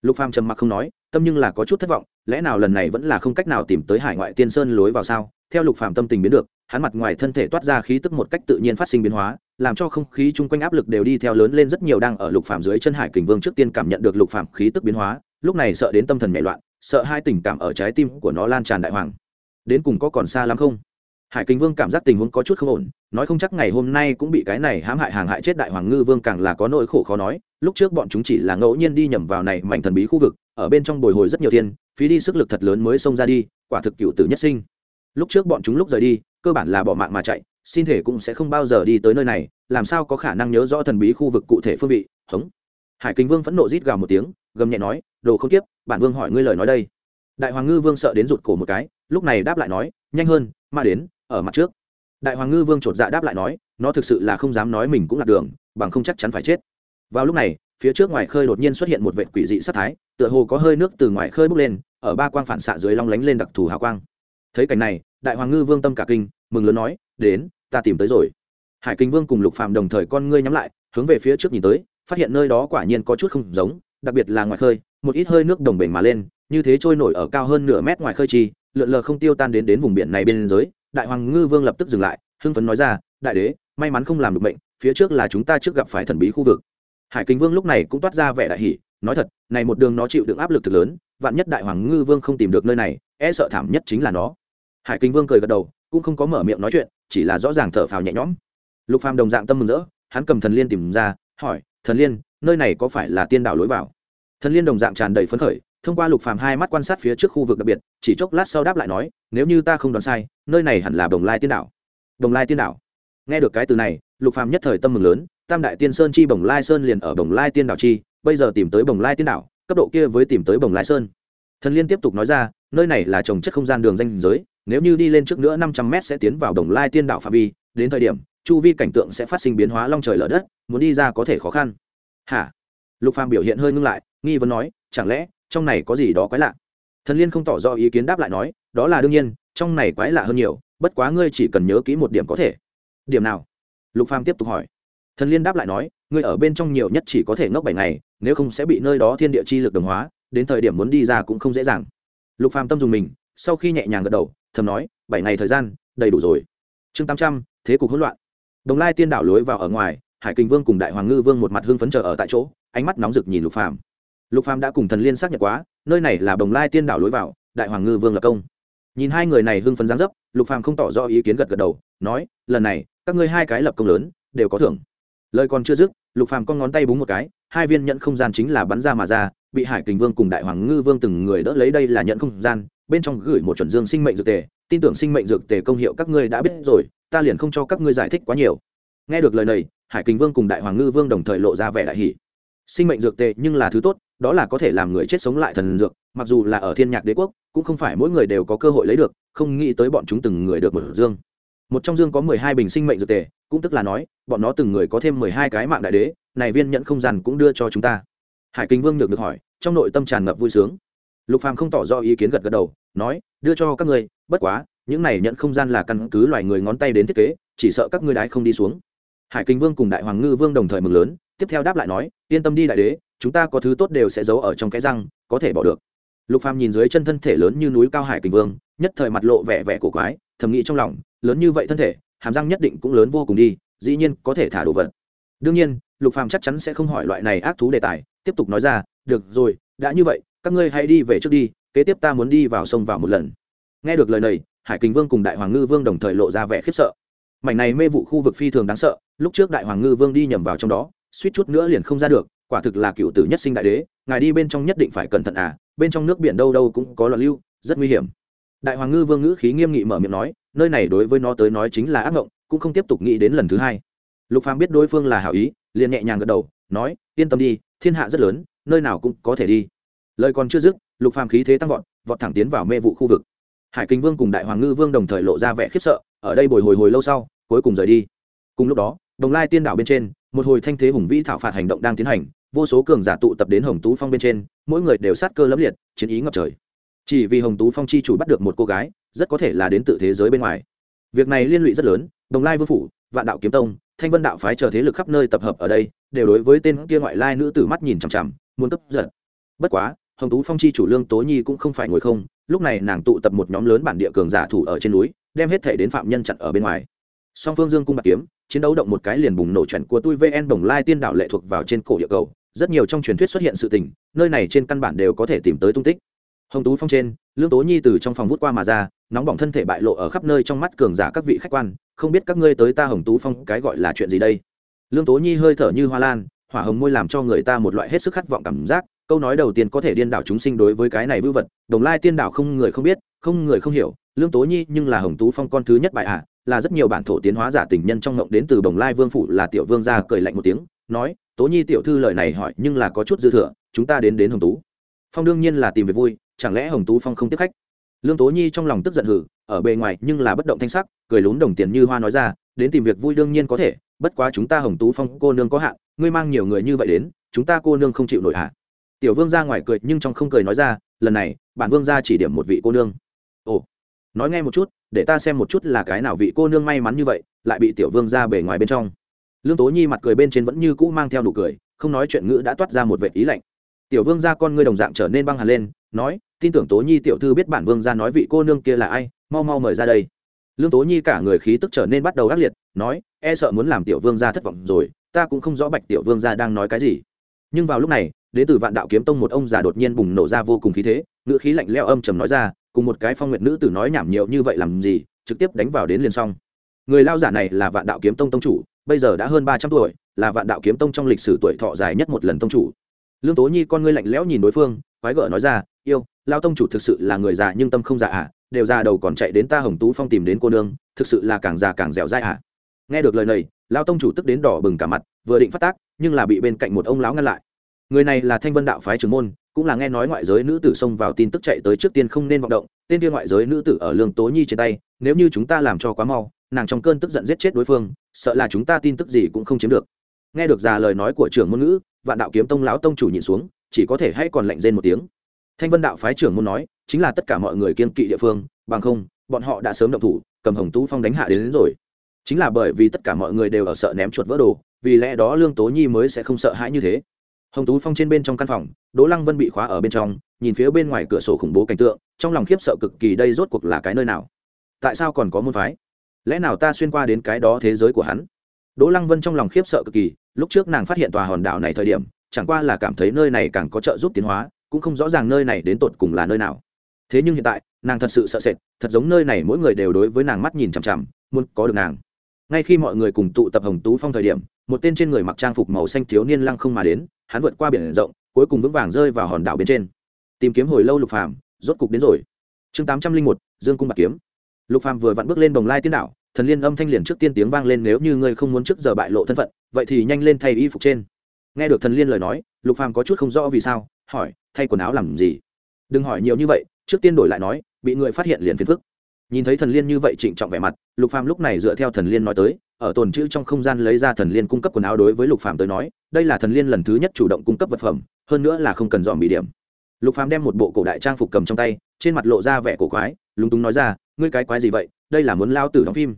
Lục phàm trầm mặc không nói, tâm nhưng là có chút thất vọng, lẽ nào lần này vẫn là không cách nào tìm tới hải ngoại tiên sơn lối vào sao? Theo lục phàm tâm tình biến được, hắn mặt ngoài thân thể toát ra khí tức một cách tự nhiên phát sinh biến hóa, làm cho không khí chung quanh áp lực đều đi theo lớn lên rất nhiều đang ở lục phàm dưới chân hải kình vương trước tiên cảm nhận được lục phàm khí tức biến hóa, lúc này sợ đến tâm thần nhảy loạn, sợ hai tình cảm ở trái tim của nó lan tràn đại hoàng. Đến cùng có còn xa lắm không? Hải kình vương cảm giác tình huống có chút không ổn nói không chắc ngày hôm nay cũng bị cái này hãm hại hàng hại chết đại hoàng ngư vương càng là có nỗi khổ khó nói. Lúc trước bọn chúng chỉ là ngẫu nhiên đi nhầm vào này mảnh thần bí khu vực, ở bên trong bồi hồi rất nhiều thiên phí đi sức lực thật lớn mới xông ra đi, quả thực cựu tử nhất sinh. Lúc trước bọn chúng lúc rời đi, cơ bản là bỏ mạng mà chạy, xin thể cũng sẽ không bao giờ đi tới nơi này, làm sao có khả năng nhớ rõ thần bí khu vực cụ thể phương vị, hống. Hải kính vương phẫn nộ rít gào một tiếng, gầm nhẹ nói, đồ không tiếp bản vương hỏi ngươi lời nói đây. Đại hoàng ngư vương sợ đến rụt cổ một cái, lúc này đáp lại nói, nhanh hơn mà đến, ở mặt trước đại hoàng ngư vương chột dạ đáp lại nói, nó thực sự là không dám nói mình cũng lạc đường, bằng không chắc chắn phải chết. Vào lúc này, phía trước ngoài khơi đột nhiên xuất hiện một vệ quỷ dị sát thái, tựa hồ có hơi nước từ ngoài khơi bốc lên, ở ba quang phản xạ dưới long lánh lên đặc thù hào quang. Thấy cảnh này, đại hoàng ngư vương tâm cả kinh, mừng lớn nói, đến, ta tìm tới rồi. Hải kinh vương cùng lục phàm đồng thời con ngươi nhắm lại, hướng về phía trước nhìn tới, phát hiện nơi đó quả nhiên có chút không giống, đặc biệt là ngoài khơi, một ít hơi nước đồng bể mà lên, như thế trôi nổi ở cao hơn nửa mét ngoài khơi chi, lượn lờ không tiêu tan đến đến vùng biển này bên dưới đại hoàng ngư vương lập tức dừng lại, hưng phấn nói ra, đại đế, may mắn không làm được bệnh phía trước là chúng ta trước gặp phải thần bí khu vực. Hải kinh vương lúc này cũng toát ra vẻ đại hỷ nói thật, này một đường nó chịu được áp lực thực lớn, vạn nhất đại hoàng ngư vương không tìm được nơi này e sợ thảm nhất chính là nó. Hải kinh vương cười gật đầu, cũng không có mở miệng nói chuyện, chỉ là rõ ràng thở phào nhẹ nhõm. Lục phàm đồng dạng tâm mừng rỡ, hắn cầm thần liên tìm ra, hỏi, thần liên, nơi này có phải là tiên đảo lối vào? Thần liên đồng dạng tràn đầy phấn khởi thông qua lục phàm hai mắt quan sát phía trước khu vực đặc biệt, chỉ chốc lát sau đáp lại nói, nếu như ta không đoán sai, nơi này hẳn là đồng lai tiên đảo. Đồng lai tiên đảo. Nghe được cái từ này, lục phàm nhất thời tâm mừng lớn, tam đại tiên sơn chi bồng lai sơn liền ở bồng lai tiên đảo chi, bây giờ tìm tới bồng lai tiên đảo, cấp độ kia với tìm tới bồng lai sơn. Thần liên tiếp tục nói ra, nơi này là trồng chất không gian đường danh giới, nếu như đi lên trước nữa năm trăm mét sẽ tiến vào đồng lai tiên đảo phạm vi, đến thời điểm, chu vi cảnh tượng sẽ phát sinh biến hóa long trời lở đất, muốn đi ra có thể khó khăn. Hả? Lục phàm biểu hiện hơi ngưng lại, nghi vấn nói, chẳng lẽ trong này có gì đó quái lạ. Thần liên không tỏ rõ ý kiến đáp lại nói, đó là đương nhiên, trong này quái lạ hơn nhiều, bất quá ngươi chỉ cần nhớ kỹ một điểm có thể. Điểm nào? Lục phàm tiếp tục hỏi. Thần liên đáp lại nói, ngươi ở bên trong nhiều nhất chỉ có thể ngốc bảy ngày, nếu không sẽ bị nơi đó thiên địa chi lực đồng hóa, đến thời điểm muốn đi ra cũng không dễ dàng. Lục phàm tâm dùng mình, sau khi nhẹ nhàng gật đầu, thầm nói, bảy ngày thời gian, đầy đủ rồi. Chương tám trăm, thế cục hỗn loạn. Đồng lai tiên đảo lối vào ở ngoài, hải kinh vương cùng đại hoàng ngư vương một mặt hưng phấn chờ ở tại chỗ, ánh mắt nóng rực nhìn lục phàm lục phàm đã cùng thần liên xác nhận quá, nơi này là bồng lai tiên đảo lối vào, đại hoàng ngư vương lập công. Nhìn hai người này hưng phấn giáng dấp, lục phàm không tỏ rõ ý kiến gật gật đầu, nói, lần này, các ngươi hai cái lập công lớn, đều có thưởng. Lời còn chưa dứt, lục phàm con ngón tay búng một cái, hai viên nhận không gian chính là bắn ra mà ra, bị hải kình vương cùng đại hoàng ngư vương từng người đỡ lấy đây là nhận không gian, bên trong gửi một chuẩn dương sinh mệnh dược tề, tin tưởng sinh mệnh dược tề công hiệu các ngươi đã biết rồi, ta liền không cho các ngươi giải thích quá nhiều. Nghe được lời này, hải kình vương cùng đại hoàng ngư vương đồng thời lộ ra vẻ đại hỷ sinh mệnh dược tề nhưng là thứ tốt đó là có thể làm người chết sống lại thần dược, mặc dù là ở thiên nhạc đế quốc, cũng không phải mỗi người đều có cơ hội lấy được, không nghĩ tới bọn chúng từng người được một dương. Một trong dương có mười hai bình sinh mệnh dược tề, cũng tức là nói, bọn nó từng người có thêm mười hai cái mạng đại đế, này viên nhận không gian cũng đưa cho chúng ta. Hải kinh vương được được hỏi, trong nội tâm tràn ngập vui sướng. Lục phàm không tỏ rõ ý kiến gật gật đầu, nói, đưa cho các ngươi, bất quá, những này nhận không gian là căn cứ loài người ngón tay đến thiết kế, chỉ sợ các ngươi đái không đi xuống. Hải kinh vương cùng đại hoàng ngư vương đồng thời mừng lớn tiếp theo đáp lại nói, yên tâm đi đại đế, chúng ta có thứ tốt đều sẽ giấu ở trong cái răng, có thể bỏ được. Lục phàm nhìn dưới chân thân thể lớn như núi cao hải kình vương, nhất thời mặt lộ vẻ vẻ cổ quái, thầm nghĩ trong lòng, lớn như vậy thân thể, hàm răng nhất định cũng lớn vô cùng đi, dĩ nhiên có thể thả đồ vật. Đương nhiên, lục phàm chắc chắn sẽ không hỏi loại này ác thú đề tài, tiếp tục nói ra, được rồi, đã như vậy, các ngươi hãy đi về trước đi, kế tiếp ta muốn đi vào sông vào một lần. Nghe được lời này, hải kình vương cùng đại hoàng ngư vương đồng thời lộ ra vẻ khiếp sợ. Mảnh này mê vụ khu vực phi thường đáng sợ, lúc trước đại hoàng ngư vương đi nhầm vào trong đó suýt chút nữa liền không ra được, quả thực là cựu tử nhất sinh đại đế, ngài đi bên trong nhất định phải cẩn thận à bên trong nước biển đâu đâu cũng có loạn lưu, rất nguy hiểm. Đại hoàng ngư vương ngữ khí nghiêm nghị mở miệng nói, nơi này đối với nó tới nói chính là ác mộng, cũng không tiếp tục nghĩ đến lần thứ hai. Lục phàm biết đối phương là hảo ý, liền nhẹ nhàng gật đầu, nói, yên tâm đi, thiên hạ rất lớn, nơi nào cũng có thể đi. Lời còn chưa dứt, lục phàm khí thế tăng vọt vọt thẳng tiến vào mê vụ khu vực. Hải kinh vương cùng đại hoàng ngư vương đồng thời lộ ra vẻ khiếp sợ, ở đây bồi hồi hồi lâu sau, cuối cùng rời đi. Cùng lúc đó, đồng lai tiên đảo bên trên một hồi thanh thế hùng vĩ thảo phạt hành động đang tiến hành, vô số cường giả tụ tập đến hồng tú phong bên trên, mỗi người đều sát cơ lẫm liệt, chiến ý ngập trời. Chỉ vì hồng tú phong chi chủ bắt được một cô gái, rất có thể là đến từ thế giới bên ngoài. Việc này liên lụy rất lớn, đồng lai vương phủ, vạn đạo kiếm tông, thanh vân đạo phái chờ thế lực khắp nơi tập hợp ở đây, đều đối với tên kia ngoại lai nữ tử mắt nhìn chằm chằm, muốn cấp giật. Bất quá, hồng tú phong chi chủ lương tố nhi cũng không phải ngồi không, lúc này nàng tụ tập một nhóm lớn bản địa cường giả thủ ở trên núi, đem hết thể đến phạm nhân chặn ở bên ngoài. Song phương dương cung bạc kiếm chiến đấu động một cái liền bùng nổ chuẩn của tôi vn đồng lai tiên đạo lệ thuộc vào trên cổ địa cầu. Rất nhiều trong truyền thuyết xuất hiện sự tình, nơi này trên căn bản đều có thể tìm tới tung tích. Hồng tú phong trên, lương tố nhi từ trong phòng vút qua mà ra, nóng bỏng thân thể bại lộ ở khắp nơi trong mắt cường giả các vị khách quan. Không biết các ngươi tới ta hồng tú phong, cái gọi là chuyện gì đây? Lương tố nhi hơi thở như hoa lan, hỏa hồng môi làm cho người ta một loại hết sức khát vọng cảm giác. Câu nói đầu tiên có thể điên đảo chúng sinh đối với cái này vư vật, đồng lai tiên đảo không người không biết, không người không hiểu. Lương tố nhi nhưng là hồng tú phong con thứ nhất bại ạ là rất nhiều bản thổ tiến hóa giả tình nhân trong ngộng đến từ đồng lai vương phủ là tiểu vương gia cười lạnh một tiếng, nói, tố nhi tiểu thư lời này hỏi nhưng là có chút dư thừa, chúng ta đến đến hồng tú. Phong đương nhiên là tìm về vui, chẳng lẽ hồng tú phong không tiếp khách? Lương tố nhi trong lòng tức giận hử, ở bề ngoài nhưng là bất động thanh sắc, cười lún đồng tiền như hoa nói ra, đến tìm việc vui đương nhiên có thể, bất quá chúng ta hồng tú phong cô nương có hạn, ngươi mang nhiều người như vậy đến, chúng ta cô nương không chịu nổi hạ tiểu vương ra ngoài cười nhưng trong không cười nói ra, lần này, bản vương ra chỉ điểm một vị cô nương. Ồ, nói nghe một chút để ta xem một chút là cái nào vị cô nương may mắn như vậy, lại bị tiểu vương ra bề ngoài bên trong. Lương tố nhi mặt cười bên trên vẫn như cũ mang theo nụ cười, không nói chuyện ngữ đã toát ra một vệ ý lạnh. Tiểu vương ra con ngươi đồng dạng trở nên băng hẳn lên, nói, tin tưởng tố nhi tiểu thư biết bản vương ra nói vị cô nương kia là ai, mau mau mời ra đây. Lương tố nhi cả người khí tức trở nên bắt đầu ác liệt, nói e sợ muốn làm tiểu vương ra thất vọng rồi, ta cũng không rõ bạch tiểu vương ra đang nói cái gì. Nhưng vào lúc này đến từ vạn đạo kiếm tông một ông già đột nhiên bùng nổ ra vô cùng khí thế, ngữ khí lạnh leo âm trầm nói ra cùng một cái phong nguyện nữ tử nói nhảm nhiều như vậy làm gì, trực tiếp đánh vào đến liền xong. Người lao giả này là vạn đạo kiếm tông tông chủ, bây giờ đã hơn ba trăm tuổi, là vạn đạo kiếm tông trong lịch sử tuổi thọ dài nhất một lần tông chủ. Lương tố nhi con ngươi lạnh lẽo nhìn đối phương, quái gở nói ra, yêu, lao tông chủ thực sự là người già nhưng tâm không già à đều già đầu còn chạy đến ta hồng tú phong tìm đến cô nương, thực sự là càng già càng dẻo dai à. Nghe được lời này, lao tông chủ tức đến đỏ bừng cả mặt, vừa định phát tác, nhưng là bị bên cạnh một ông lão ngăn lại người này là thanh vân đạo phái trưởng môn cũng là nghe nói ngoại giới nữ tử xông vào tin tức chạy tới trước tiên không nên vọng động tên kia ngoại giới nữ tử ở lương tố nhi trên tay nếu như chúng ta làm cho quá mau nàng trong cơn tức giận giết chết đối phương sợ là chúng ta tin tức gì cũng không chiếm được. Nghe được già lời nói của trưởng môn ngữ vạn đạo kiếm tông lão tông chủ nhìn xuống chỉ có thể hay còn lạnh rên một tiếng. Thanh vân đạo phái trưởng môn nói chính là tất cả mọi người kiên kỵ địa phương bằng không bọn họ đã sớm động thủ cầm hồng tú phong đánh hạ đến, đến rồi. Chính là bởi vì tất cả mọi người đều ở sợ ném chuột vỡ đồ vì lẽ đó lương tố nhi mới sẽ không sợ hãi như thế hồng tú phong trên bên trong căn phòng, đỗ lăng vân bị khóa ở bên trong, nhìn phía bên ngoài cửa sổ khủng bố cảnh tượng, trong lòng khiếp sợ cực kỳ đây rốt cuộc là cái nơi nào? Tại sao còn có môn phái? Lẽ nào ta xuyên qua đến cái đó thế giới của hắn? Đỗ lăng vân trong lòng khiếp sợ cực kỳ, lúc trước nàng phát hiện tòa hòn đảo này thời điểm, chẳng qua là cảm thấy nơi này càng có trợ giúp tiến hóa, cũng không rõ ràng nơi này đến tột cùng là nơi nào. Thế nhưng hiện tại, nàng thật sự sợ sệt, thật giống nơi này mỗi người đều đối với nàng mắt nhìn chằm chằm, muốn có được nàng. Ngay khi mọi người cùng tụ tập hồng tú phong thời điểm, một tên trên người mặc trang phục màu xanh thiếu niên lăng không mà đến hắn vượt qua biển rộng, cuối cùng vững vàng rơi vào hòn đảo bên trên. Tìm kiếm hồi lâu lục phàm, rốt cục đến rồi. Chương tám trăm linh một, dương cung bạc kiếm. Lục phàm vừa vặn bước lên bồng lai tiên đảo, thần liên âm thanh liền trước tiên tiếng vang lên nếu như ngươi không muốn trước giờ bại lộ thân phận, vậy thì nhanh lên thay y phục trên. Nghe được thần liên lời nói, lục phàm có chút không rõ vì sao, hỏi, thay quần áo làm gì? Đừng hỏi nhiều như vậy, trước tiên đổi lại nói, bị người phát hiện liền phiền phức. Nhìn thấy thần liên như vậy trịnh trọng vẻ mặt, lục phàm lúc này dựa theo thần liên nói tới ở tồn chữ trong không gian lấy ra thần liên cung cấp quần áo đối với lục phàm tới nói, đây là thần liên lần thứ nhất chủ động cung cấp vật phẩm, hơn nữa là không cần dọn bị điểm. Lục phàm đem một bộ cổ đại trang phục cầm trong tay, trên mặt lộ ra vẻ cổ quái, lúng túng nói ra, ngươi cái quái gì vậy? Đây là muốn lao tử đóng phim.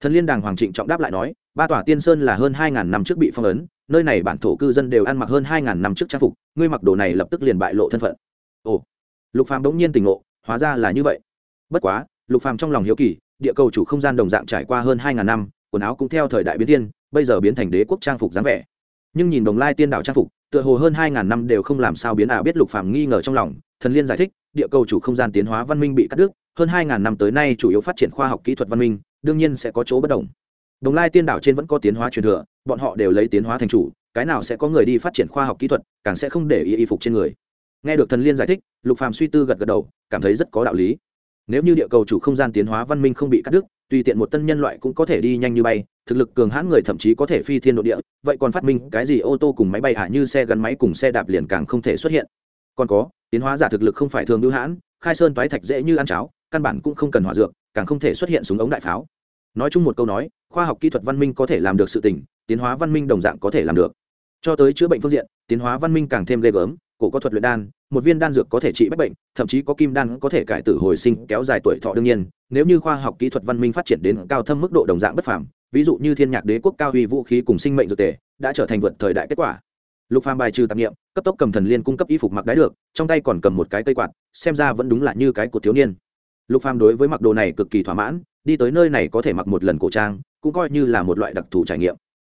Thần liên đàng hoàng trịnh trọng đáp lại nói, ba tòa tiên sơn là hơn hai ngàn năm trước bị phong ấn, nơi này bản thổ cư dân đều ăn mặc hơn hai ngàn năm trước trang phục, ngươi mặc đồ này lập tức liền bại lộ thân phận. Ồ. Lục phàm bỗng nhiên tỉnh ngộ, hóa ra là như vậy. Bất quá, lục phàm trong lòng hiếu kỳ, địa cầu chủ không gian đồng dạng trải qua hơn hai ngàn năm quần áo cũng theo thời đại biến thiên, bây giờ biến thành đế quốc trang phục dáng vẻ. Nhưng nhìn đồng lai tiên đảo trang phục, tựa hồ hơn hai ngàn năm đều không làm sao biến ả biết lục phàm nghi ngờ trong lòng, thần liên giải thích, địa cầu chủ không gian tiến hóa văn minh bị cắt đứt, hơn hai ngàn năm tới nay chủ yếu phát triển khoa học kỹ thuật văn minh, đương nhiên sẽ có chỗ bất đồng. Đồng lai tiên đảo trên vẫn có tiến hóa truyền thừa, bọn họ đều lấy tiến hóa thành chủ, cái nào sẽ có người đi phát triển khoa học kỹ thuật, càng sẽ không để ý y phục trên người. Nghe được thần liên giải thích, lục phàm suy tư gật gật đầu, cảm thấy rất có đạo lý nếu như địa cầu chủ không gian tiến hóa, văn minh không bị cắt đứt, tùy tiện một tân nhân loại cũng có thể đi nhanh như bay, thực lực cường hãn người thậm chí có thể phi thiên nội địa, vậy còn phát minh cái gì ô tô cùng máy bay hạ như xe gắn máy cùng xe đạp liền càng không thể xuất hiện. Còn có, tiến hóa giả thực lực không phải thường lưu hãn, khai sơn toái thạch dễ như ăn cháo, căn bản cũng không cần hỏa dược, càng không thể xuất hiện súng ống đại pháo. Nói chung một câu nói, khoa học kỹ thuật văn minh có thể làm được sự tình, tiến hóa văn minh đồng dạng có thể làm được. Cho tới chữa bệnh phương diện, tiến hóa văn minh càng thêm ghê gớm cổ có thuật luyện đan, một viên đan dược có thể trị bách bệnh, thậm chí có kim đan có thể cải tử hồi sinh kéo dài tuổi thọ đương nhiên, nếu như khoa học kỹ thuật văn minh phát triển đến cao thâm mức độ đồng dạng bất phàm, ví dụ như thiên nhạc đế quốc cao huy vũ khí cùng sinh mệnh dược tề, đã trở thành vượt thời đại kết quả. Lục phàm bài trừ tạp nghiệm cấp tốc cầm thần liên cung cấp y phục mặc đái được, trong tay còn cầm một cái cây quạt, xem ra vẫn đúng là như cái của thiếu niên. Lục phàm đối với mặc đồ này cực kỳ thỏa mãn, đi tới nơi này có thể mặc một lần cổ trang, cũng coi như là một loại đặc thù trải nghiệm.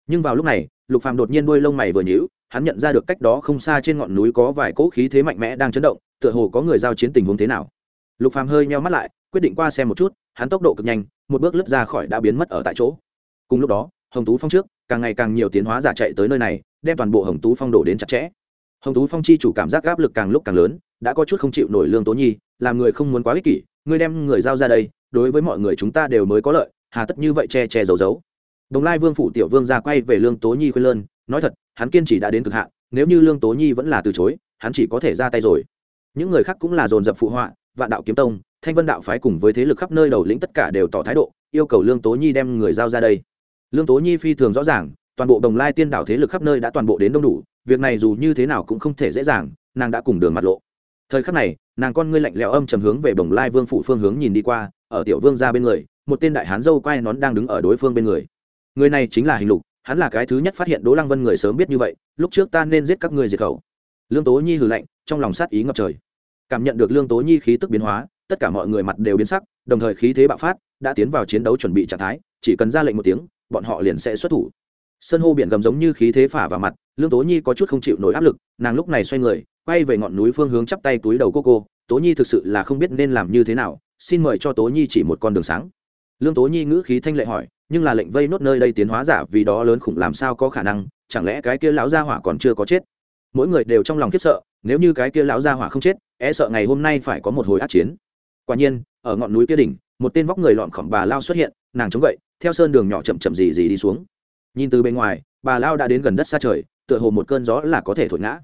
Nhưng vào lúc này, lục phàm đột nhiên đuôi lông mày vừa nhíu hắn nhận ra được cách đó không xa trên ngọn núi có vài cỗ khí thế mạnh mẽ đang chấn động, tựa hồ có người giao chiến tình huống thế nào. Lục phàm hơi nheo mắt lại, quyết định qua xem một chút, hắn tốc độ cực nhanh, một bước lướt ra khỏi đã biến mất ở tại chỗ. Cùng lúc đó, hồng tú phong trước, càng ngày càng nhiều tiến hóa giả chạy tới nơi này, đem toàn bộ hồng tú phong đổ đến chặt chẽ. Hồng tú phong chi chủ cảm giác áp lực càng lúc càng lớn, đã có chút không chịu nổi lương tố nhi, làm người không muốn quá ích kỷ, ngươi đem người giao ra đây, đối với mọi người chúng ta đều mới có lợi, hà tất như vậy che che giấu giấu. Đồng lai vương phủ tiểu vương ra quay về lương tố nhi khuyên lơn nói thật, hắn kiên trì đã đến cực hạn, nếu như lương tố nhi vẫn là từ chối, hắn chỉ có thể ra tay rồi. Những người khác cũng là dồn dập phụ họa, vạn đạo kiếm tông, thanh vân đạo phái cùng với thế lực khắp nơi đầu lĩnh tất cả đều tỏ thái độ, yêu cầu lương tố nhi đem người giao ra đây. Lương tố nhi phi thường rõ ràng, toàn bộ đồng lai tiên đảo thế lực khắp nơi đã toàn bộ đến đông đủ, việc này dù như thế nào cũng không thể dễ dàng, nàng đã cùng đường mặt lộ. Thời khắc này, nàng con ngươi lạnh lẽo âm trầm hướng về đồng lai vương phủ phương hướng nhìn đi qua, ở tiểu vương ra bên người, một tên đại hán dâu quai nón đang đứng ở đối phương bên người. Người này chính là hình lục hắn là cái thứ nhất phát hiện đỗ lăng vân người sớm biết như vậy, lúc trước ta nên giết các ngươi diệt khẩu. Lương tố nhi hừ lạnh, trong lòng sát ý ngập trời. Cảm nhận được lương tố nhi khí tức biến hóa, tất cả mọi người mặt đều biến sắc, đồng thời khí thế bạo phát, đã tiến vào chiến đấu chuẩn bị trạng thái, chỉ cần ra lệnh một tiếng, bọn họ liền sẽ xuất thủ. Sân hô biển gầm giống như khí thế phả vào mặt, lương tố nhi có chút không chịu nổi áp lực, nàng lúc này xoay người, quay về ngọn núi phương hướng chắp tay túi đầu cô cô, tố nhi thực sự là không biết nên làm như thế nào, xin mời cho tố nhi chỉ một con đường sáng. Lương tố nhi ngữ khí thanh lệ hỏi nhưng là lệnh vây nốt nơi đây tiến hóa giả vì đó lớn khủng làm sao có khả năng, chẳng lẽ cái kia lão gia hỏa còn chưa có chết? Mỗi người đều trong lòng khiếp sợ, nếu như cái kia lão gia hỏa không chết e sợ ngày hôm nay phải có một hồi át chiến. Quả nhiên, ở ngọn núi kia đỉnh, một tên vóc người lọn khỏng bà lao xuất hiện, nàng chống gậy, theo sơn đường nhỏ chậm chậm gì gì đi xuống. Nhìn từ bên ngoài, bà lao đã đến gần đất xa trời, tựa hồ một cơn gió là có thể thổi ngã.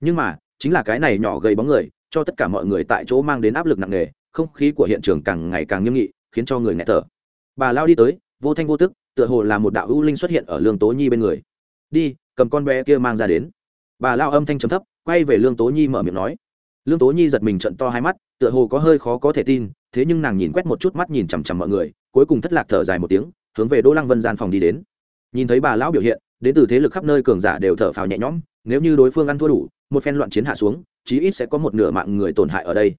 Nhưng mà, chính là cái này nhỏ gầy bóng người, cho tất cả mọi người tại chỗ mang đến áp lực nặng nề, không khí của hiện trường càng ngày càng nghiêm nghị, khiến cho người nghẹt thở. Bà lao đi tới vô thanh vô tức, tựa hồ là một đạo hữu linh xuất hiện ở lương tố nhi bên người. Đi, cầm con bé kia mang ra đến. Bà lao âm thanh trầm thấp, quay về lương tố nhi mở miệng nói. Lương tố nhi giật mình trận to hai mắt, tựa hồ có hơi khó có thể tin, thế nhưng nàng nhìn quét một chút mắt nhìn chằm chằm mọi người, cuối cùng thất lạc thở dài một tiếng, hướng về đỗ lăng vân gian phòng đi đến. Nhìn thấy bà lão biểu hiện, đến từ thế lực khắp nơi cường giả đều thở phào nhẹ nhõm, nếu như đối phương ăn thua đủ, một phen loạn chiến hạ xuống, chí ít sẽ có một nửa mạng người tổn hại ở đây.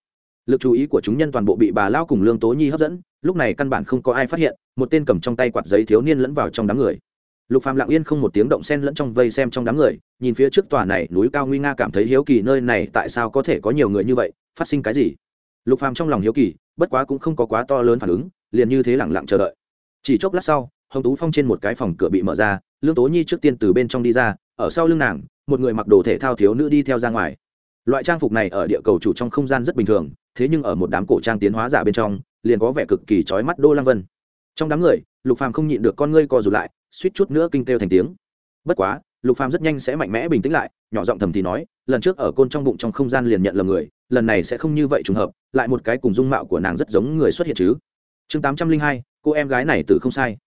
Lực chú ý của chúng nhân toàn bộ bị bà lao cùng lương tố nhi hấp dẫn, lúc này căn bản không có ai phát hiện một tên cầm trong tay quạt giấy thiếu niên lẫn vào trong đám người. Lục phàm lặng yên không một tiếng động sen lẫn trong vây xem trong đám người, nhìn phía trước tòa này núi cao nguy nga cảm thấy hiếu kỳ nơi này tại sao có thể có nhiều người như vậy, phát sinh cái gì? Lục phàm trong lòng hiếu kỳ, bất quá cũng không có quá to lớn phản ứng, liền như thế lặng lặng chờ đợi. Chỉ chốc lát sau, hồng tú phong trên một cái phòng cửa bị mở ra, lương tố nhi trước tiên từ bên trong đi ra, ở sau lưng nàng, một người mặc đồ thể thao thiếu nữ đi theo ra ngoài. Loại trang phục này ở địa cầu chủ trong không gian rất bình thường, thế nhưng ở một đám cổ trang tiến hóa giả bên trong, liền có vẻ cực kỳ trói mắt đô lăng vân trong đám người, lục phàm không nhịn được con ngươi co rụt lại, suýt chút nữa kinh kêu thành tiếng. Bất quá, lục phàm rất nhanh sẽ mạnh mẽ bình tĩnh lại, nhỏ giọng thầm thì nói, lần trước ở côn trong bụng trong không gian liền nhận lầm người, lần này sẽ không như vậy trùng hợp, lại một cái cùng dung mạo của nàng rất giống người xuất hiện chứ. Chương tám trăm linh hai, cô em gái này từ không sai.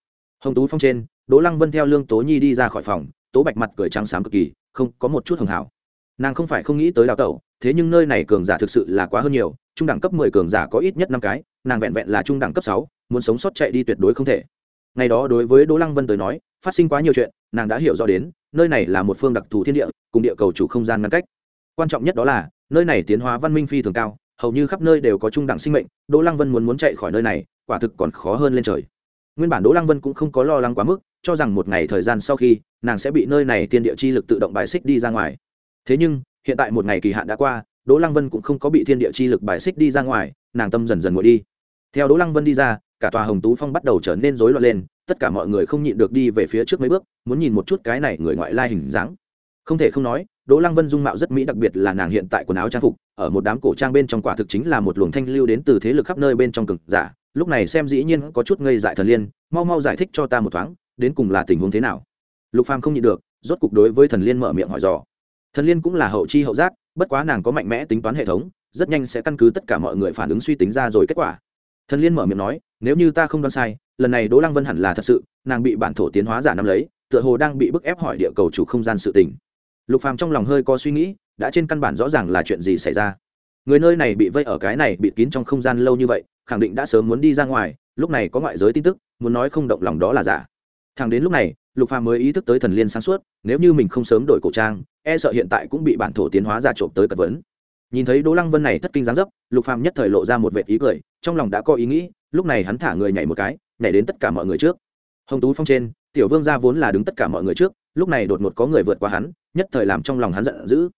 Hồng tú phong trên, đỗ lăng vân theo lương tố nhi đi ra khỏi phòng, tố bạch mặt cười trắng xám cực kỳ, không, có một chút hưởng hảo. Nàng không phải không nghĩ tới đào tẩu, thế nhưng nơi này cường giả thực sự là quá hơn nhiều, trung đẳng cấp mười cường giả có ít nhất năm cái, nàng vẹn vẹn là trung đẳng cấp sáu muốn sống sót chạy đi tuyệt đối không thể. Ngày đó đối với đỗ lăng vân tới nói, phát sinh quá nhiều chuyện, nàng đã hiểu rõ đến, nơi này là một phương đặc thù thiên địa, cùng địa cầu chủ không gian ngăn cách. Quan trọng nhất đó là, nơi này tiến hóa văn minh phi thường cao, hầu như khắp nơi đều có trung đẳng sinh mệnh, đỗ lăng vân muốn muốn chạy khỏi nơi này, quả thực còn khó hơn lên trời. Nguyên bản đỗ lăng vân cũng không có lo lắng quá mức, cho rằng một ngày thời gian sau khi, nàng sẽ bị nơi này tiên địa chi lực tự động bài xích đi ra ngoài. Thế nhưng, hiện tại một ngày kỳ hạn đã qua, đỗ lăng vân cũng không có bị thiên địa chi lực bài xích đi ra ngoài, nàng tâm dần dần ngồi đi. Theo đỗ lăng vân đi ra cả tòa hồng tú phong bắt đầu trở nên rối loạn lên, tất cả mọi người không nhịn được đi về phía trước mấy bước, muốn nhìn một chút cái này người ngoại lai hình dáng. Không thể không nói, đỗ lăng vân dung mạo rất mỹ, đặc biệt là nàng hiện tại quần áo trang phục, ở một đám cổ trang bên trong quả thực chính là một luồng thanh lưu đến từ thế lực khắp nơi bên trong cực giả. Lúc này xem dĩ nhiên có chút ngây dại thần liên, mau mau giải thích cho ta một thoáng, đến cùng là tình huống thế nào? Lục phàm không nhịn được, rốt cục đối với thần liên mở miệng hỏi dò. Thần liên cũng là hậu chi hậu giác, bất quá nàng có mạnh mẽ tính toán hệ thống, rất nhanh sẽ căn cứ tất cả mọi người phản ứng suy tính ra rồi kết quả thần liên mở miệng nói, nếu như ta không đoán sai, lần này đỗ lăng vân hẳn là thật sự, nàng bị bản thổ tiến hóa giả nắm lấy, tựa hồ đang bị bức ép hỏi địa cầu chủ không gian sự tình. Lục phàm trong lòng hơi có suy nghĩ, đã trên căn bản rõ ràng là chuyện gì xảy ra. Người nơi này bị vây ở cái này bị kín trong không gian lâu như vậy, khẳng định đã sớm muốn đi ra ngoài, lúc này có ngoại giới tin tức, muốn nói không động lòng đó là giả. Thằng đến lúc này, lục phàm mới ý thức tới thần liên sáng suốt, nếu như mình không sớm đổi cổ trang e sợ hiện tại cũng bị bản thổ tiến hóa giả trộm tới cật vấn nhìn thấy đỗ lăng vân này thất kinh giáng dấp, lục phàm nhất thời lộ ra một vệ ý cười, trong lòng đã có ý nghĩ, lúc này hắn thả người nhảy một cái, nhảy đến tất cả mọi người trước. Hồng tú phong trên, tiểu vương gia vốn là đứng tất cả mọi người trước, lúc này đột ngột có người vượt qua hắn, nhất thời làm trong lòng hắn giận dữ.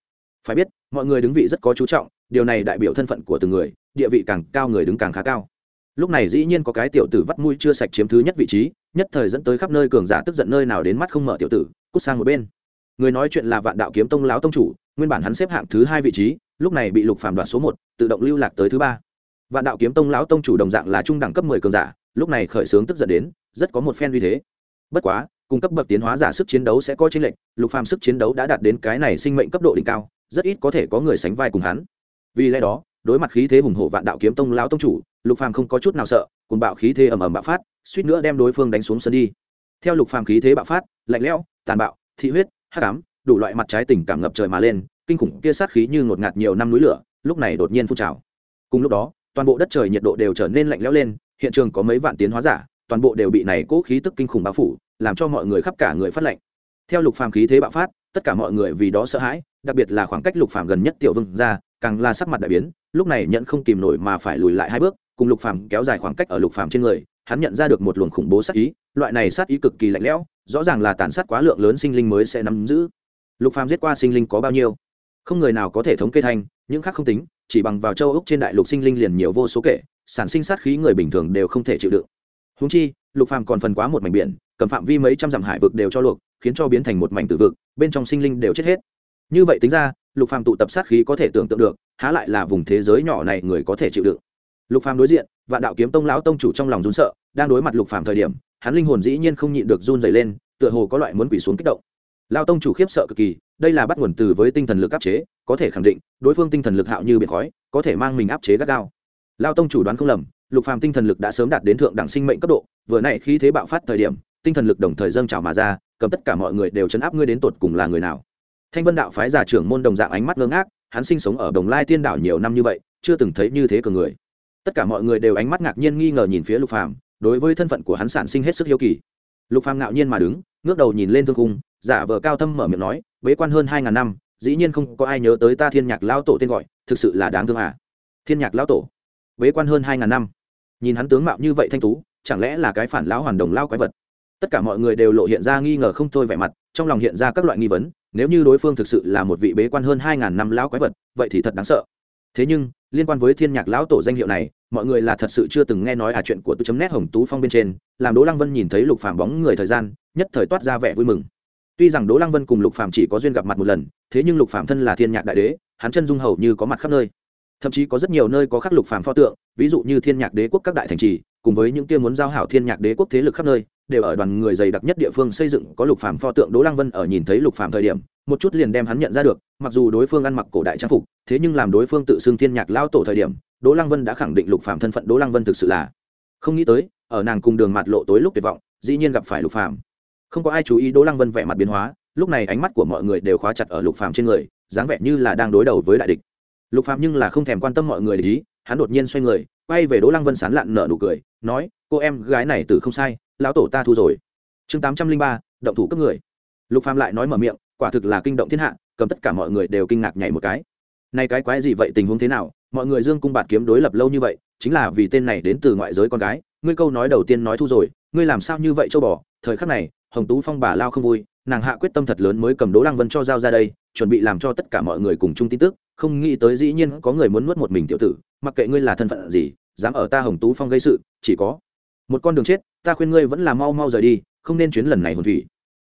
Phải biết, mọi người đứng vị rất có chú trọng, điều này đại biểu thân phận của từng người, địa vị càng cao người đứng càng khá cao. Lúc này dĩ nhiên có cái tiểu tử vắt mũi chưa sạch chiếm thứ nhất vị trí, nhất thời dẫn tới khắp nơi cường giả tức giận nơi nào đến mắt không mở tiểu tử, cút sang một bên. Người nói chuyện là vạn đạo kiếm tông láo tông chủ, nguyên bản hắn xếp hạng thứ hai vị trí lúc này bị lục phàm đoạt số một, tự động lưu lạc tới thứ ba. Vạn đạo kiếm tông lão tông chủ đồng dạng là trung đẳng cấp mười cường giả, lúc này khởi sướng tức giận đến, rất có một phen uy thế. Bất quá cung cấp bậc tiến hóa giả sức chiến đấu sẽ có chênh lệch, lục phàm sức chiến đấu đã đạt đến cái này sinh mệnh cấp độ đỉnh cao, rất ít có thể có người sánh vai cùng hắn. Vì lẽ đó, đối mặt khí thế hùng hổ vạn đạo kiếm tông lão tông chủ, lục phàm không có chút nào sợ cùng bạo khí thế ầm ầm bạo phát, suýt nữa đem đối phương đánh xuống sân đi. Theo lục phàm khí thế bạo phát, lạnh lẽo, tàn bạo, thị huyết, hắc ám, đủ loại mặt trái tình cảm ngập trời mà lên kinh khủng kia sát khí như ngột ngạt nhiều năm núi lửa, lúc này đột nhiên phun trào. Cùng lúc đó, toàn bộ đất trời nhiệt độ đều trở nên lạnh lẽo lên, hiện trường có mấy vạn tiến hóa giả, toàn bộ đều bị này cố khí tức kinh khủng bao phủ, làm cho mọi người khắp cả người phát lạnh. Theo lục phàm khí thế bạo phát, tất cả mọi người vì đó sợ hãi, đặc biệt là khoảng cách lục phàm gần nhất tiểu vương ra càng là sắc mặt đại biến, lúc này nhận không kìm nổi mà phải lùi lại hai bước, cùng lục phàm kéo dài khoảng cách ở lục phàm trên người, hắn nhận ra được một luồng khủng bố sát ý, loại này sát ý cực kỳ lạnh lẽo, rõ ràng là tàn sát quá lượng lớn sinh linh mới sẽ nắm giữ. Lục phàm giết qua sinh linh có bao nhiêu? Không người nào có thể thống kê thành, những khác không tính, chỉ bằng vào châu ốc trên đại lục sinh linh liền nhiều vô số kể, sản sinh sát khí người bình thường đều không thể chịu đựng. Húng chi, lục phàm còn phần quá một mảnh biển, cầm phạm vi mấy trăm dặm hải vực đều cho luộc, khiến cho biến thành một mảnh tử vực, bên trong sinh linh đều chết hết. Như vậy tính ra, lục phàm tụ tập sát khí có thể tưởng tượng được, há lại là vùng thế giới nhỏ này người có thể chịu đựng. Lục phàm đối diện, vạn đạo kiếm tông lão tông chủ trong lòng run sợ, đang đối mặt lục phàm thời điểm, hắn linh hồn dĩ nhiên không nhịn được run dày lên, tựa hồ có loại muốn quỷ xuống kích động lao tông chủ khiếp sợ cực kỳ, đây là bắt nguồn từ với tinh thần lực áp chế, có thể khẳng định, đối phương tinh thần lực hạo như biển khói, có thể mang mình áp chế gắt gao. Lao tông chủ đoán không lầm, lục phàm tinh thần lực đã sớm đạt đến thượng đẳng sinh mệnh cấp độ, vừa nãy khi thế bạo phát thời điểm, tinh thần lực đồng thời dâng trào mà ra, cầm tất cả mọi người đều chấn áp ngươi đến tột cùng là người nào. Thanh vân đạo phái giả trưởng môn đồng dạng ánh mắt ngơ ngác, hắn sinh sống ở đồng lai tiên đảo nhiều năm như vậy, chưa từng thấy như thế cường người. Tất cả mọi người đều ánh mắt ngạc nhiên nghi ngờ nhìn phía lục phàm, đối với thân phận của hắn sản sinh hết sức hiếu kỳ. Lục phàm ngạo nhiên mà đứng, ngước đầu nhìn lên thương cung giả vờ cao thâm mở miệng nói, bế quan hơn hai ngàn năm, dĩ nhiên không có ai nhớ tới ta thiên nhạc lão tổ tên gọi, thực sự là đáng thương à. Thiên nhạc lão tổ, bế quan hơn hai ngàn năm. Nhìn hắn tướng mạo như vậy thanh tú, chẳng lẽ là cái phản lão hoàn đồng lao quái vật? Tất cả mọi người đều lộ hiện ra nghi ngờ không thôi vẻ mặt, trong lòng hiện ra các loại nghi vấn, nếu như đối phương thực sự là một vị bế quan hơn hai ngàn năm lão quái vật, vậy thì thật đáng sợ. Thế nhưng, liên quan với thiên nhạc lão tổ danh hiệu này, mọi người là thật sự chưa từng nghe nói à chuyện của tôi chấm nét hồng tú phong bên trên, làm đỗ lăng vân nhìn thấy lục phàm bóng người thời gian, nhất thời toát ra vẻ vui mừng tuy rằng đỗ lăng vân cùng lục Phạm chỉ có duyên gặp mặt một lần, thế nhưng lục Phạm thân là thiên nhạc đại đế, hắn chân dung hầu như có mặt khắp nơi thậm chí có rất nhiều nơi có khắc lục Phạm pho tượng, ví dụ như thiên nhạc đế quốc các đại thành trì, cùng với những kia muốn giao hảo thiên nhạc đế quốc thế lực khắp nơi, đều ở đoàn người dày đặc nhất địa phương xây dựng có lục Phạm pho tượng đỗ lăng vân ở nhìn thấy lục Phạm thời điểm, một chút liền đem hắn nhận ra được, mặc dù đối phương ăn mặc cổ đại trang phục, thế nhưng làm đối phương tự xưng thiên nhạc lao tổ thời điểm, đỗ lăng vân đã khẳng định lục Phạm thân phận đỗ lăng vân thực sự là không nghĩ tới, ở nàng cùng đường mặt lộ tối lúc tuyệt vọng, dĩ nhiên gặp phải lục Phạm không có ai chú ý đỗ lăng vân vẻ mặt biến hóa, lúc này ánh mắt của mọi người đều khóa chặt ở lục phàm trên người, dáng vẻ như là đang đối đầu với đại địch. Lục phàm nhưng là không thèm quan tâm mọi người để ý, hắn đột nhiên xoay người, quay về đỗ lăng vân sán lạn nở nụ cười, nói, cô em gái này từ không sai, lão tổ ta thu rồi. Chương tám trăm linh ba, động thủ cấp người. Lục phàm lại nói mở miệng, quả thực là kinh động thiên hạ, cầm tất cả mọi người đều kinh ngạc nhảy một cái. Nay cái quái gì vậy, tình huống thế nào? Mọi người dương cung bạt kiếm đối lập lâu như vậy, chính là vì tên này đến từ ngoại giới con gái, ngươi câu nói đầu tiên nói thu rồi, ngươi làm sao như vậy châu bò? Thời khắc này hồng tú phong bà lao không vui, nàng hạ quyết tâm thật lớn mới cầm đỗ lăng vân cho giao ra đây, chuẩn bị làm cho tất cả mọi người cùng chung tin tức, không nghĩ tới dĩ nhiên có người muốn nuốt một mình tiểu tử, mặc kệ ngươi là thân phận gì, dám ở ta hồng tú phong gây sự, chỉ có một con đường chết, ta khuyên ngươi vẫn là mau mau rời đi, không nên chuyến lần này hồn thủy.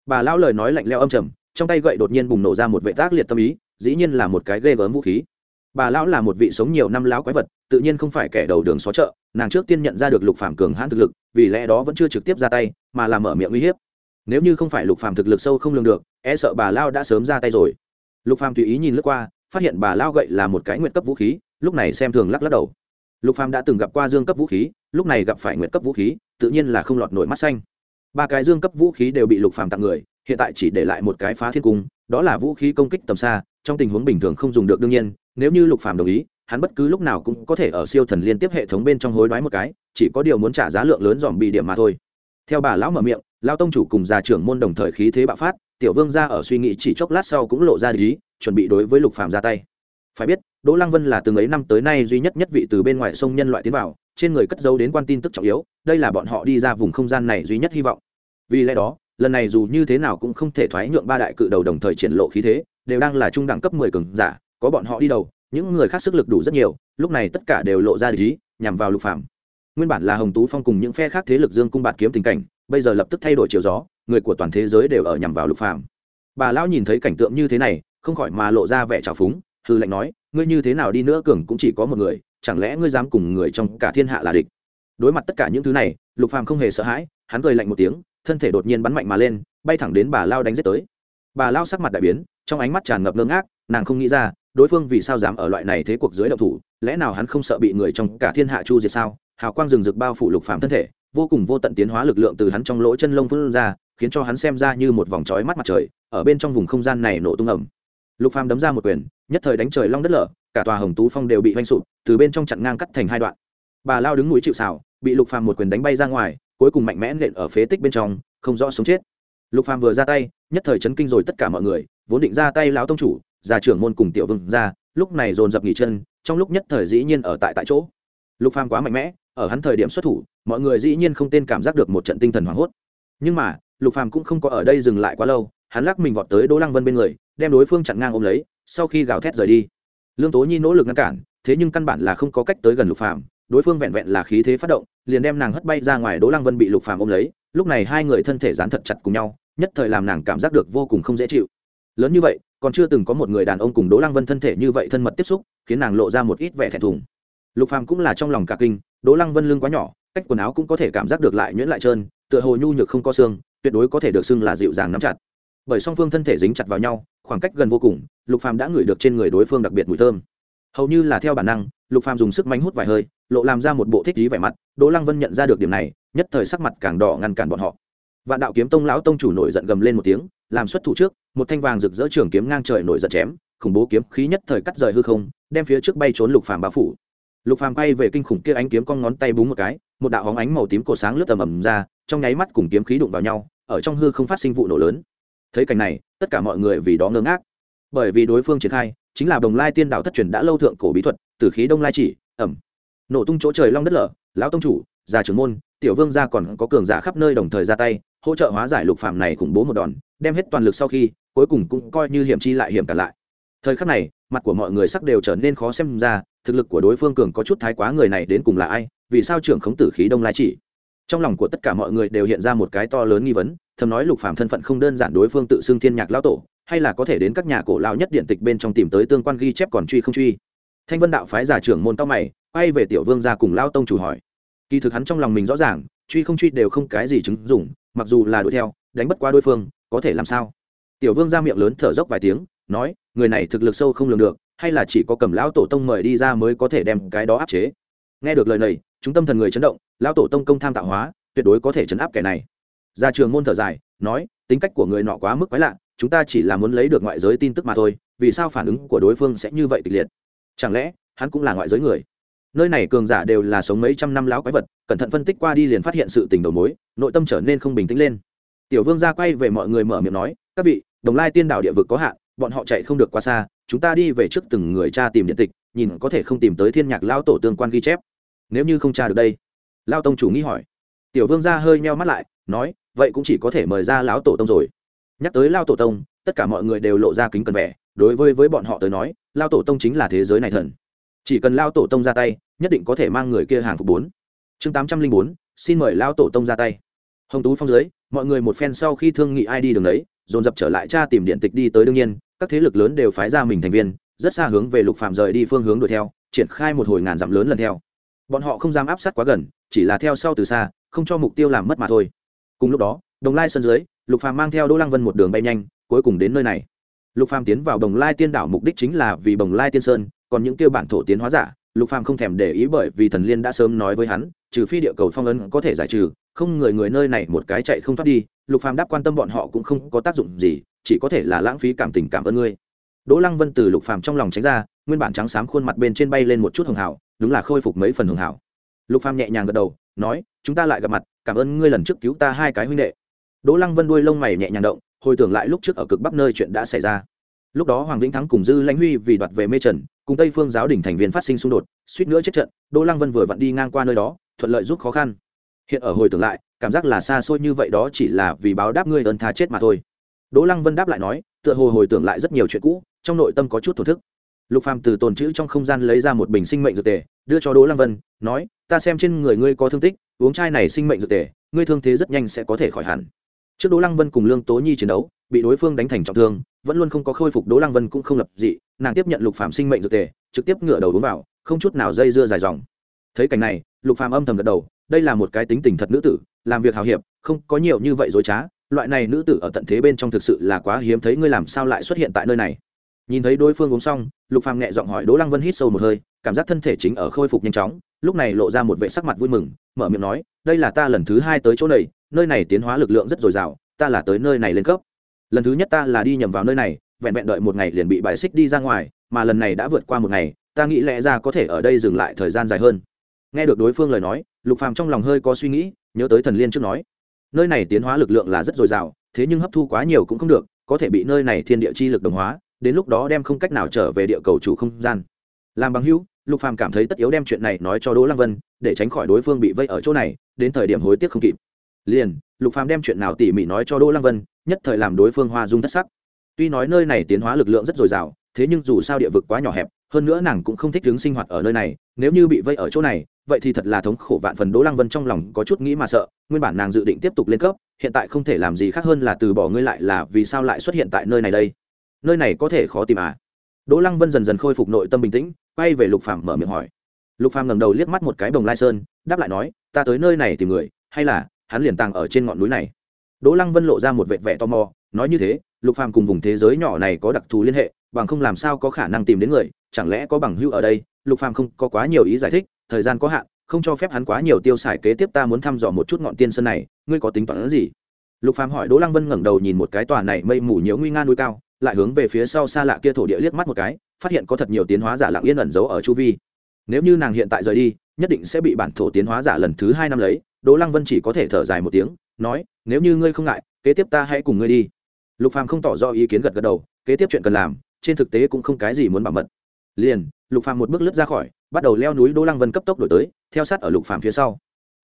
Bà lão lời nói lạnh leo âm trầm, trong tay gậy đột nhiên bùng nổ ra một vệ tác liệt tâm ý, dĩ nhiên là một cái ghê gớm vũ khí. Bà lão là một vị sống nhiều năm lão quái vật, tự nhiên không phải kẻ đầu đường xó chợ, nàng trước tiên nhận ra được lục phàm cường hãn thực lực, vì lẽ đó vẫn chưa trực tiếp ra tay, mà là mở miệng uy hiếp nếu như không phải lục phàm thực lực sâu không lường được e sợ bà lao đã sớm ra tay rồi. Lục phàm tùy ý nhìn lướt qua, phát hiện bà lao gậy là một cái nguyện cấp vũ khí, lúc này xem thường lắc lắc đầu. Lục phàm đã từng gặp qua dương cấp vũ khí, lúc này gặp phải nguyện cấp vũ khí, tự nhiên là không lọt nổi mắt xanh. Ba cái dương cấp vũ khí đều bị lục phàm tặng người, hiện tại chỉ để lại một cái phá thiên cung, đó là vũ khí công kích tầm xa, trong tình huống bình thường không dùng được đương nhiên, nếu như lục phàm đồng ý, hắn bất cứ lúc nào cũng có thể ở siêu thần liên tiếp hệ thống bên trong hối đoái một cái, chỉ có điều muốn trả giá lượng lớn dòm bị điểm mà thôi. Theo bà lão mở miệng lao tông chủ cùng già trưởng môn đồng thời khí thế bạo phát, tiểu vương ra ở suy nghĩ chỉ chốc lát sau cũng lộ ra lý chuẩn bị đối với lục phàm ra tay. Phải biết, đỗ lăng vân là từng ấy năm tới nay duy nhất nhất vị từ bên ngoài sông nhân loại tiến vào, trên người cất dấu đến quan tin tức trọng yếu, đây là bọn họ đi ra vùng không gian này duy nhất hy vọng. Vì lẽ đó, lần này dù như thế nào cũng không thể thoái nhượng ba đại cự đầu đồng thời triển lộ khí thế, đều đang là trung đẳng cấp mười cường giả, có bọn họ đi đầu, những người khác sức lực đủ rất nhiều, lúc này tất cả đều lộ ra lý nhằm vào lục phạm nguyên bản là hồng tú phong cùng những phe khác thế lực dương cung bạt kiếm tình cảnh bây giờ lập tức thay đổi chiều gió, người của toàn thế giới đều ở nhằm vào lục phàm. Bà lão nhìn thấy cảnh tượng như thế này, không khỏi mà lộ ra vẻ trào phúng, hư lệnh nói, ngươi như thế nào đi nữa cường cũng chỉ có một người, chẳng lẽ ngươi dám cùng người trong cả thiên hạ là địch? Đối mặt tất cả những thứ này, lục phàm không hề sợ hãi, hắn cười lạnh một tiếng, thân thể đột nhiên bắn mạnh mà lên, bay thẳng đến bà lao đánh giết tới. Bà lao sắc mặt đại biến, trong ánh mắt tràn ngập ngơ ngác, nàng không nghĩ ra, đối phương vì sao dám ở loại này thế cuộc dưới độc thủ, lẽ nào hắn không sợ bị người trong cả thiên hạ chu diệt sao? Hào quang rừng rực bao phủ lục phàm thân thể vô cùng vô tận tiến hóa lực lượng từ hắn trong lỗ chân lông phun ra, khiến cho hắn xem ra như một vòng trói mắt mặt trời, ở bên trong vùng không gian này nổ tung ẩm lục phàm đấm ra một quyền, nhất thời đánh trời long đất lở, cả tòa hồng tú phong đều bị hoanh sụp, từ bên trong chặn ngang cắt thành hai đoạn. Bà lao đứng mũi chịu xào bị lục phàm một quyền đánh bay ra ngoài, cuối cùng mạnh mẽ nện ở phế tích bên trong, không rõ sống chết. Lục phàm vừa ra tay, nhất thời chấn kinh rồi tất cả mọi người, vốn định ra tay lão tông chủ, già trưởng môn cùng tiểu vương ra, lúc này dồn dập nghỉ chân, trong lúc nhất thời dĩ nhiên ở tại tại chỗ. Lục phàm quá mạnh mẽ, ở hắn thời điểm xuất thủ mọi người dĩ nhiên không tên cảm giác được một trận tinh thần hoảng hốt. Nhưng mà, lục phàm cũng không có ở đây dừng lại quá lâu, hắn lắc mình vọt tới đỗ lăng vân bên người, đem đối phương chặn ngang ôm lấy, sau khi gào thét rời đi. Lương tố nhi nỗ lực ngăn cản, thế nhưng căn bản là không có cách tới gần lục phàm, đối phương vẹn vẹn là khí thế phát động, liền đem nàng hất bay ra ngoài đỗ lăng vân bị lục phàm ôm lấy, lúc này hai người thân thể dán thật chặt cùng nhau, nhất thời làm nàng cảm giác được vô cùng không dễ chịu. Lớn như vậy, còn chưa từng có một người đàn ông cùng đỗ lăng vân thân thể như vậy thân mật tiếp xúc, khiến nàng lộ ra một ít vẻ thẹn thùng. Lục phàm cũng là trong lòng cả kinh, đỗ lăng vân lưng quá nhỏ cách quần áo cũng có thể cảm giác được lại nhuyễn lại trơn, tựa hồ nhu nhược không có xương, tuyệt đối có thể được xưng là dịu dàng nắm chặt. Bởi song phương thân thể dính chặt vào nhau, khoảng cách gần vô cùng, lục phàm đã ngửi được trên người đối phương đặc biệt mùi thơm. Hầu như là theo bản năng, lục phàm dùng sức mánh hút vài hơi, lộ làm ra một bộ thích lý vẻ mặt, đỗ lăng vân nhận ra được điểm này, nhất thời sắc mặt càng đỏ ngăn cản bọn họ. Vạn đạo kiếm tông lão tông chủ nổi giận gầm lên một tiếng, làm xuất thủ trước, một thanh vàng rực rỡ trường kiếm ngang trời nổi giận chém, khủng bố kiếm khí nhất thời cắt rời hư không, đem phía trước bay trốn lục phàm bao phủ lục phàm quay về kinh khủng kia ánh kiếm con ngón tay búng một cái, một đạo hóng ánh màu tím cổ sáng lướt tầm ầm ra, trong nháy mắt cùng kiếm khí đụng vào nhau, ở trong hư không phát sinh vụ nổ lớn. Thấy cảnh này, tất cả mọi người vì đó ngơ ngác. Bởi vì đối phương triển khai, chính là đồng lai tiên đạo thất truyền đã lâu thượng cổ bí thuật, từ khí đông lai chỉ, ẩm. Nổ tung chỗ trời long đất lở, lão tông chủ, già trưởng môn, tiểu vương gia còn có cường giả khắp nơi đồng thời ra tay, hỗ trợ hóa giải lục phạm này khủng bố một đòn, đem hết toàn lực sau khi, cuối cùng cũng coi như hiểm chi lại hiểm cả lại. Thời khắc này, mặt của mọi người sắc đều trở nên khó xem ra thực lực của đối phương cường có chút thái quá người này đến cùng là ai, vì sao trưởng khống tử khí đông lai chỉ? Trong lòng của tất cả mọi người đều hiện ra một cái to lớn nghi vấn, thầm nói lục phàm thân phận không đơn giản đối phương tự xưng thiên nhạc lão tổ, hay là có thể đến các nhà cổ lão nhất điện tịch bên trong tìm tới tương quan ghi chép còn truy không truy. Thanh vân đạo phái giả trưởng môn cao mày, quay về tiểu vương gia cùng lao tông chủ hỏi. Kỳ thực hắn trong lòng mình rõ ràng, truy không truy đều không cái gì chứng dụng, mặc dù là đuổi theo, đánh bất qua đối phương, có thể làm sao? Tiểu vương ra miệng lớn thở dốc vài tiếng, nói, người này thực lực sâu không lường được hay là chỉ có cầm lão tổ tông mời đi ra mới có thể đem cái đó áp chế? Nghe được lời này, chúng tâm thần người chấn động, lão tổ tông công tham tạo hóa, tuyệt đối có thể chấn áp kẻ này. Ra trường môn thở dài, nói, tính cách của người nọ quá mức quái lạ, chúng ta chỉ là muốn lấy được ngoại giới tin tức mà thôi, vì sao phản ứng của đối phương sẽ như vậy kịch liệt? Chẳng lẽ, hắn cũng là ngoại giới người? Nơi này cường giả đều là sống mấy trăm năm lão quái vật, cẩn thận phân tích qua đi liền phát hiện sự tình đầu mối, nội tâm trở nên không bình tĩnh lên. Tiểu vương ra quay về mọi người mở miệng nói, các vị, đồng lai tiên đảo địa vực có hạn, bọn họ chạy không được quá xa chúng ta đi về trước từng người cha tìm điện tịch, nhìn có thể không tìm tới thiên nhạc lao tổ tương quan ghi chép. Nếu như không tra được đây lao tông chủ nghĩ hỏi. Tiểu vương ra hơi meo mắt lại, nói, vậy cũng chỉ có thể mời ra lão tổ tông rồi. Nhắc tới lao tổ tông, tất cả mọi người đều lộ ra kính cần vẻ, đối với với bọn họ tới nói lao tổ tông chính là thế giới này thần. Chỉ cần lao tổ tông ra tay, nhất định có thể mang người kia hàng phục bốn. Chương tám trăm linh bốn, xin mời lao tổ tông ra tay. Hồng tú phong dưới, mọi người một phen sau khi thương nghị ai đi đường đấy, dồn dập trở lại tra tìm điện tịch đi tới đương nhiên các thế lực lớn đều phái ra mình thành viên, rất xa hướng về lục phạm rời đi phương hướng đuổi theo, triển khai một hồi ngàn dặm lớn lần theo. Bọn họ không dám áp sát quá gần, chỉ là theo sau từ xa, không cho mục tiêu làm mất mà thôi. Cùng lúc đó, đồng lai sân dưới, lục phàm mang theo đỗ lăng vân một đường bay nhanh, cuối cùng đến nơi này. Lục phàm tiến vào đồng lai tiên đảo mục đích chính là vì đồng lai tiên sơn, còn những kêu bản thổ tiến hóa giả, lục phàm không thèm để ý bởi vì thần liên đã sớm nói với hắn, trừ phi địa cầu phong ấn có thể giải trừ, không người người nơi này một cái chạy không thoát đi, lục phàm đáp quan tâm bọn họ cũng không có tác dụng gì chỉ có thể là lãng phí cảm tình cảm ơn ngươi. Đỗ lăng vân từ lục phàm trong lòng tránh ra, nguyên bản trắng xám khuôn mặt bên trên bay lên một chút hường hảo, đúng là khôi phục mấy phần hường hảo. Lục phàm nhẹ nhàng gật đầu, nói, chúng ta lại gặp mặt, cảm ơn ngươi lần trước cứu ta hai cái huynh đệ. Đỗ lăng vân đuôi lông mày nhẹ nhàng động, hồi tưởng lại lúc trước ở cực bắc nơi chuyện đã xảy ra. Lúc đó hoàng vĩnh thắng cùng dư lãnh huy vì đoạt về mê trần, cùng tây phương giáo đình thành viên phát sinh xung đột, suýt nữa chết trận, đỗ lăng vân vừa vặn đi ngang qua nơi đó, thuận lợi giúp khó khăn. Hiện ở hồi tưởng lại, cảm giác là xa xôi như vậy đó chỉ là vì báo đáp ngươi ơn tha chết mà thôi đỗ lăng vân đáp lại nói, tựa hồ hồi tưởng lại rất nhiều chuyện cũ, trong nội tâm có chút thổ thức. Lục phàm từ tồn chữ trong không gian lấy ra một bình sinh mệnh dược tề, đưa cho đỗ lăng vân, nói, ta xem trên người ngươi có thương tích, uống chai này sinh mệnh dược tề, ngươi thương thế rất nhanh sẽ có thể khỏi hẳn. Trước đỗ lăng vân cùng lương tố nhi chiến đấu, bị đối phương đánh thành trọng thương, vẫn luôn không có khôi phục, đỗ lăng vân cũng không lập dị, nàng tiếp nhận lục phàm sinh mệnh dược tề, trực tiếp ngửa đầu uống vào, không chút nào dây dưa dài dòng. Thấy cảnh này, lục phàm âm thầm gật đầu, đây là một cái tính tình thật nữ tử, làm việc hào hiệp, không có nhiều như vậy dối trá loại này nữ tử ở tận thế bên trong thực sự là quá hiếm thấy, ngươi làm sao lại xuất hiện tại nơi này? Nhìn thấy đối phương uống xong, lục phàm nhẹ giọng hỏi đỗ lăng vân hít sâu một hơi, cảm giác thân thể chính ở khôi phục nhanh chóng, lúc này lộ ra một vệ sắc mặt vui mừng, mở miệng nói, đây là ta lần thứ hai tới chỗ này, nơi này tiến hóa lực lượng rất dồi dào, ta là tới nơi này lên cấp. Lần thứ nhất ta là đi nhầm vào nơi này, vẹn vẹn đợi một ngày liền bị bài xích đi ra ngoài, mà lần này đã vượt qua một ngày, ta nghĩ lẽ ra có thể ở đây dừng lại thời gian dài hơn. Nghe được đối phương lời nói, lục phàm trong lòng hơi có suy nghĩ, nhớ tới thần liên trước nói nơi này tiến hóa lực lượng là rất dồi dào, thế nhưng hấp thu quá nhiều cũng không được, có thể bị nơi này thiên địa chi lực đồng hóa, đến lúc đó đem không cách nào trở về địa cầu chủ không gian. Làm bằng hữu, lục phàm cảm thấy tất yếu đem chuyện này nói cho đỗ lăng vân, để tránh khỏi đối phương bị vây ở chỗ này, đến thời điểm hối tiếc không kịp. Liền, lục phàm đem chuyện nào tỉ mỉ nói cho đỗ lăng vân, nhất thời làm đối phương hoa dung thất sắc. Tuy nói nơi này tiến hóa lực lượng rất dồi dào, thế nhưng dù sao địa vực quá nhỏ hẹp, hơn nữa nàng cũng không thích đứng sinh hoạt ở nơi này, nếu như bị vây ở chỗ này vậy thì thật là thống khổ vạn phần, đỗ lăng vân trong lòng có chút nghĩ mà sợ, nguyên bản nàng dự định tiếp tục lên cấp, hiện tại không thể làm gì khác hơn là từ bỏ ngươi lại là vì sao lại xuất hiện tại nơi này đây? Nơi này có thể khó tìm à? Đỗ lăng vân dần dần khôi phục nội tâm bình tĩnh, quay về lục phàm mở miệng hỏi. Lục phàm ngẩng đầu liếc mắt một cái bồng lai sơn, đáp lại nói, ta tới nơi này tìm người, hay là hắn liền tàng ở trên ngọn núi này? Đỗ lăng vân lộ ra một vẻ vẻ tò mò, nói như thế, lục phàm cùng vùng thế giới nhỏ này có đặc thù liên hệ, bằng không làm sao có khả năng tìm đến người, chẳng lẽ có bằng hữu ở đây? Lục phàm không có quá nhiều ý giải thích thời gian có hạn, không cho phép hắn quá nhiều tiêu xài kế tiếp ta muốn thăm dò một chút ngọn tiên sơn này, ngươi có tính toán gì? Lục phàm hỏi đỗ lăng vân ngẩng đầu nhìn một cái tòa này mây mù nhiễu nguy nga núi cao, lại hướng về phía sau xa lạ kia thổ địa liếc mắt một cái, phát hiện có thật nhiều tiến hóa giả lặng yên ẩn giấu ở chu vi. Nếu như nàng hiện tại rời đi, nhất định sẽ bị bản thổ tiến hóa giả lần thứ hai năm lấy. Đỗ lăng vân chỉ có thể thở dài một tiếng, nói, nếu như ngươi không ngại, kế tiếp ta hãy cùng ngươi đi. Lục phàm không tỏ rõ ý kiến gật gật đầu, kế tiếp chuyện cần làm, trên thực tế cũng không cái gì muốn bảo mật liền, lục phàm một bước lướt ra khỏi, bắt đầu leo núi đỗ lăng vân cấp tốc đổi tới, theo sát ở lục phàm phía sau.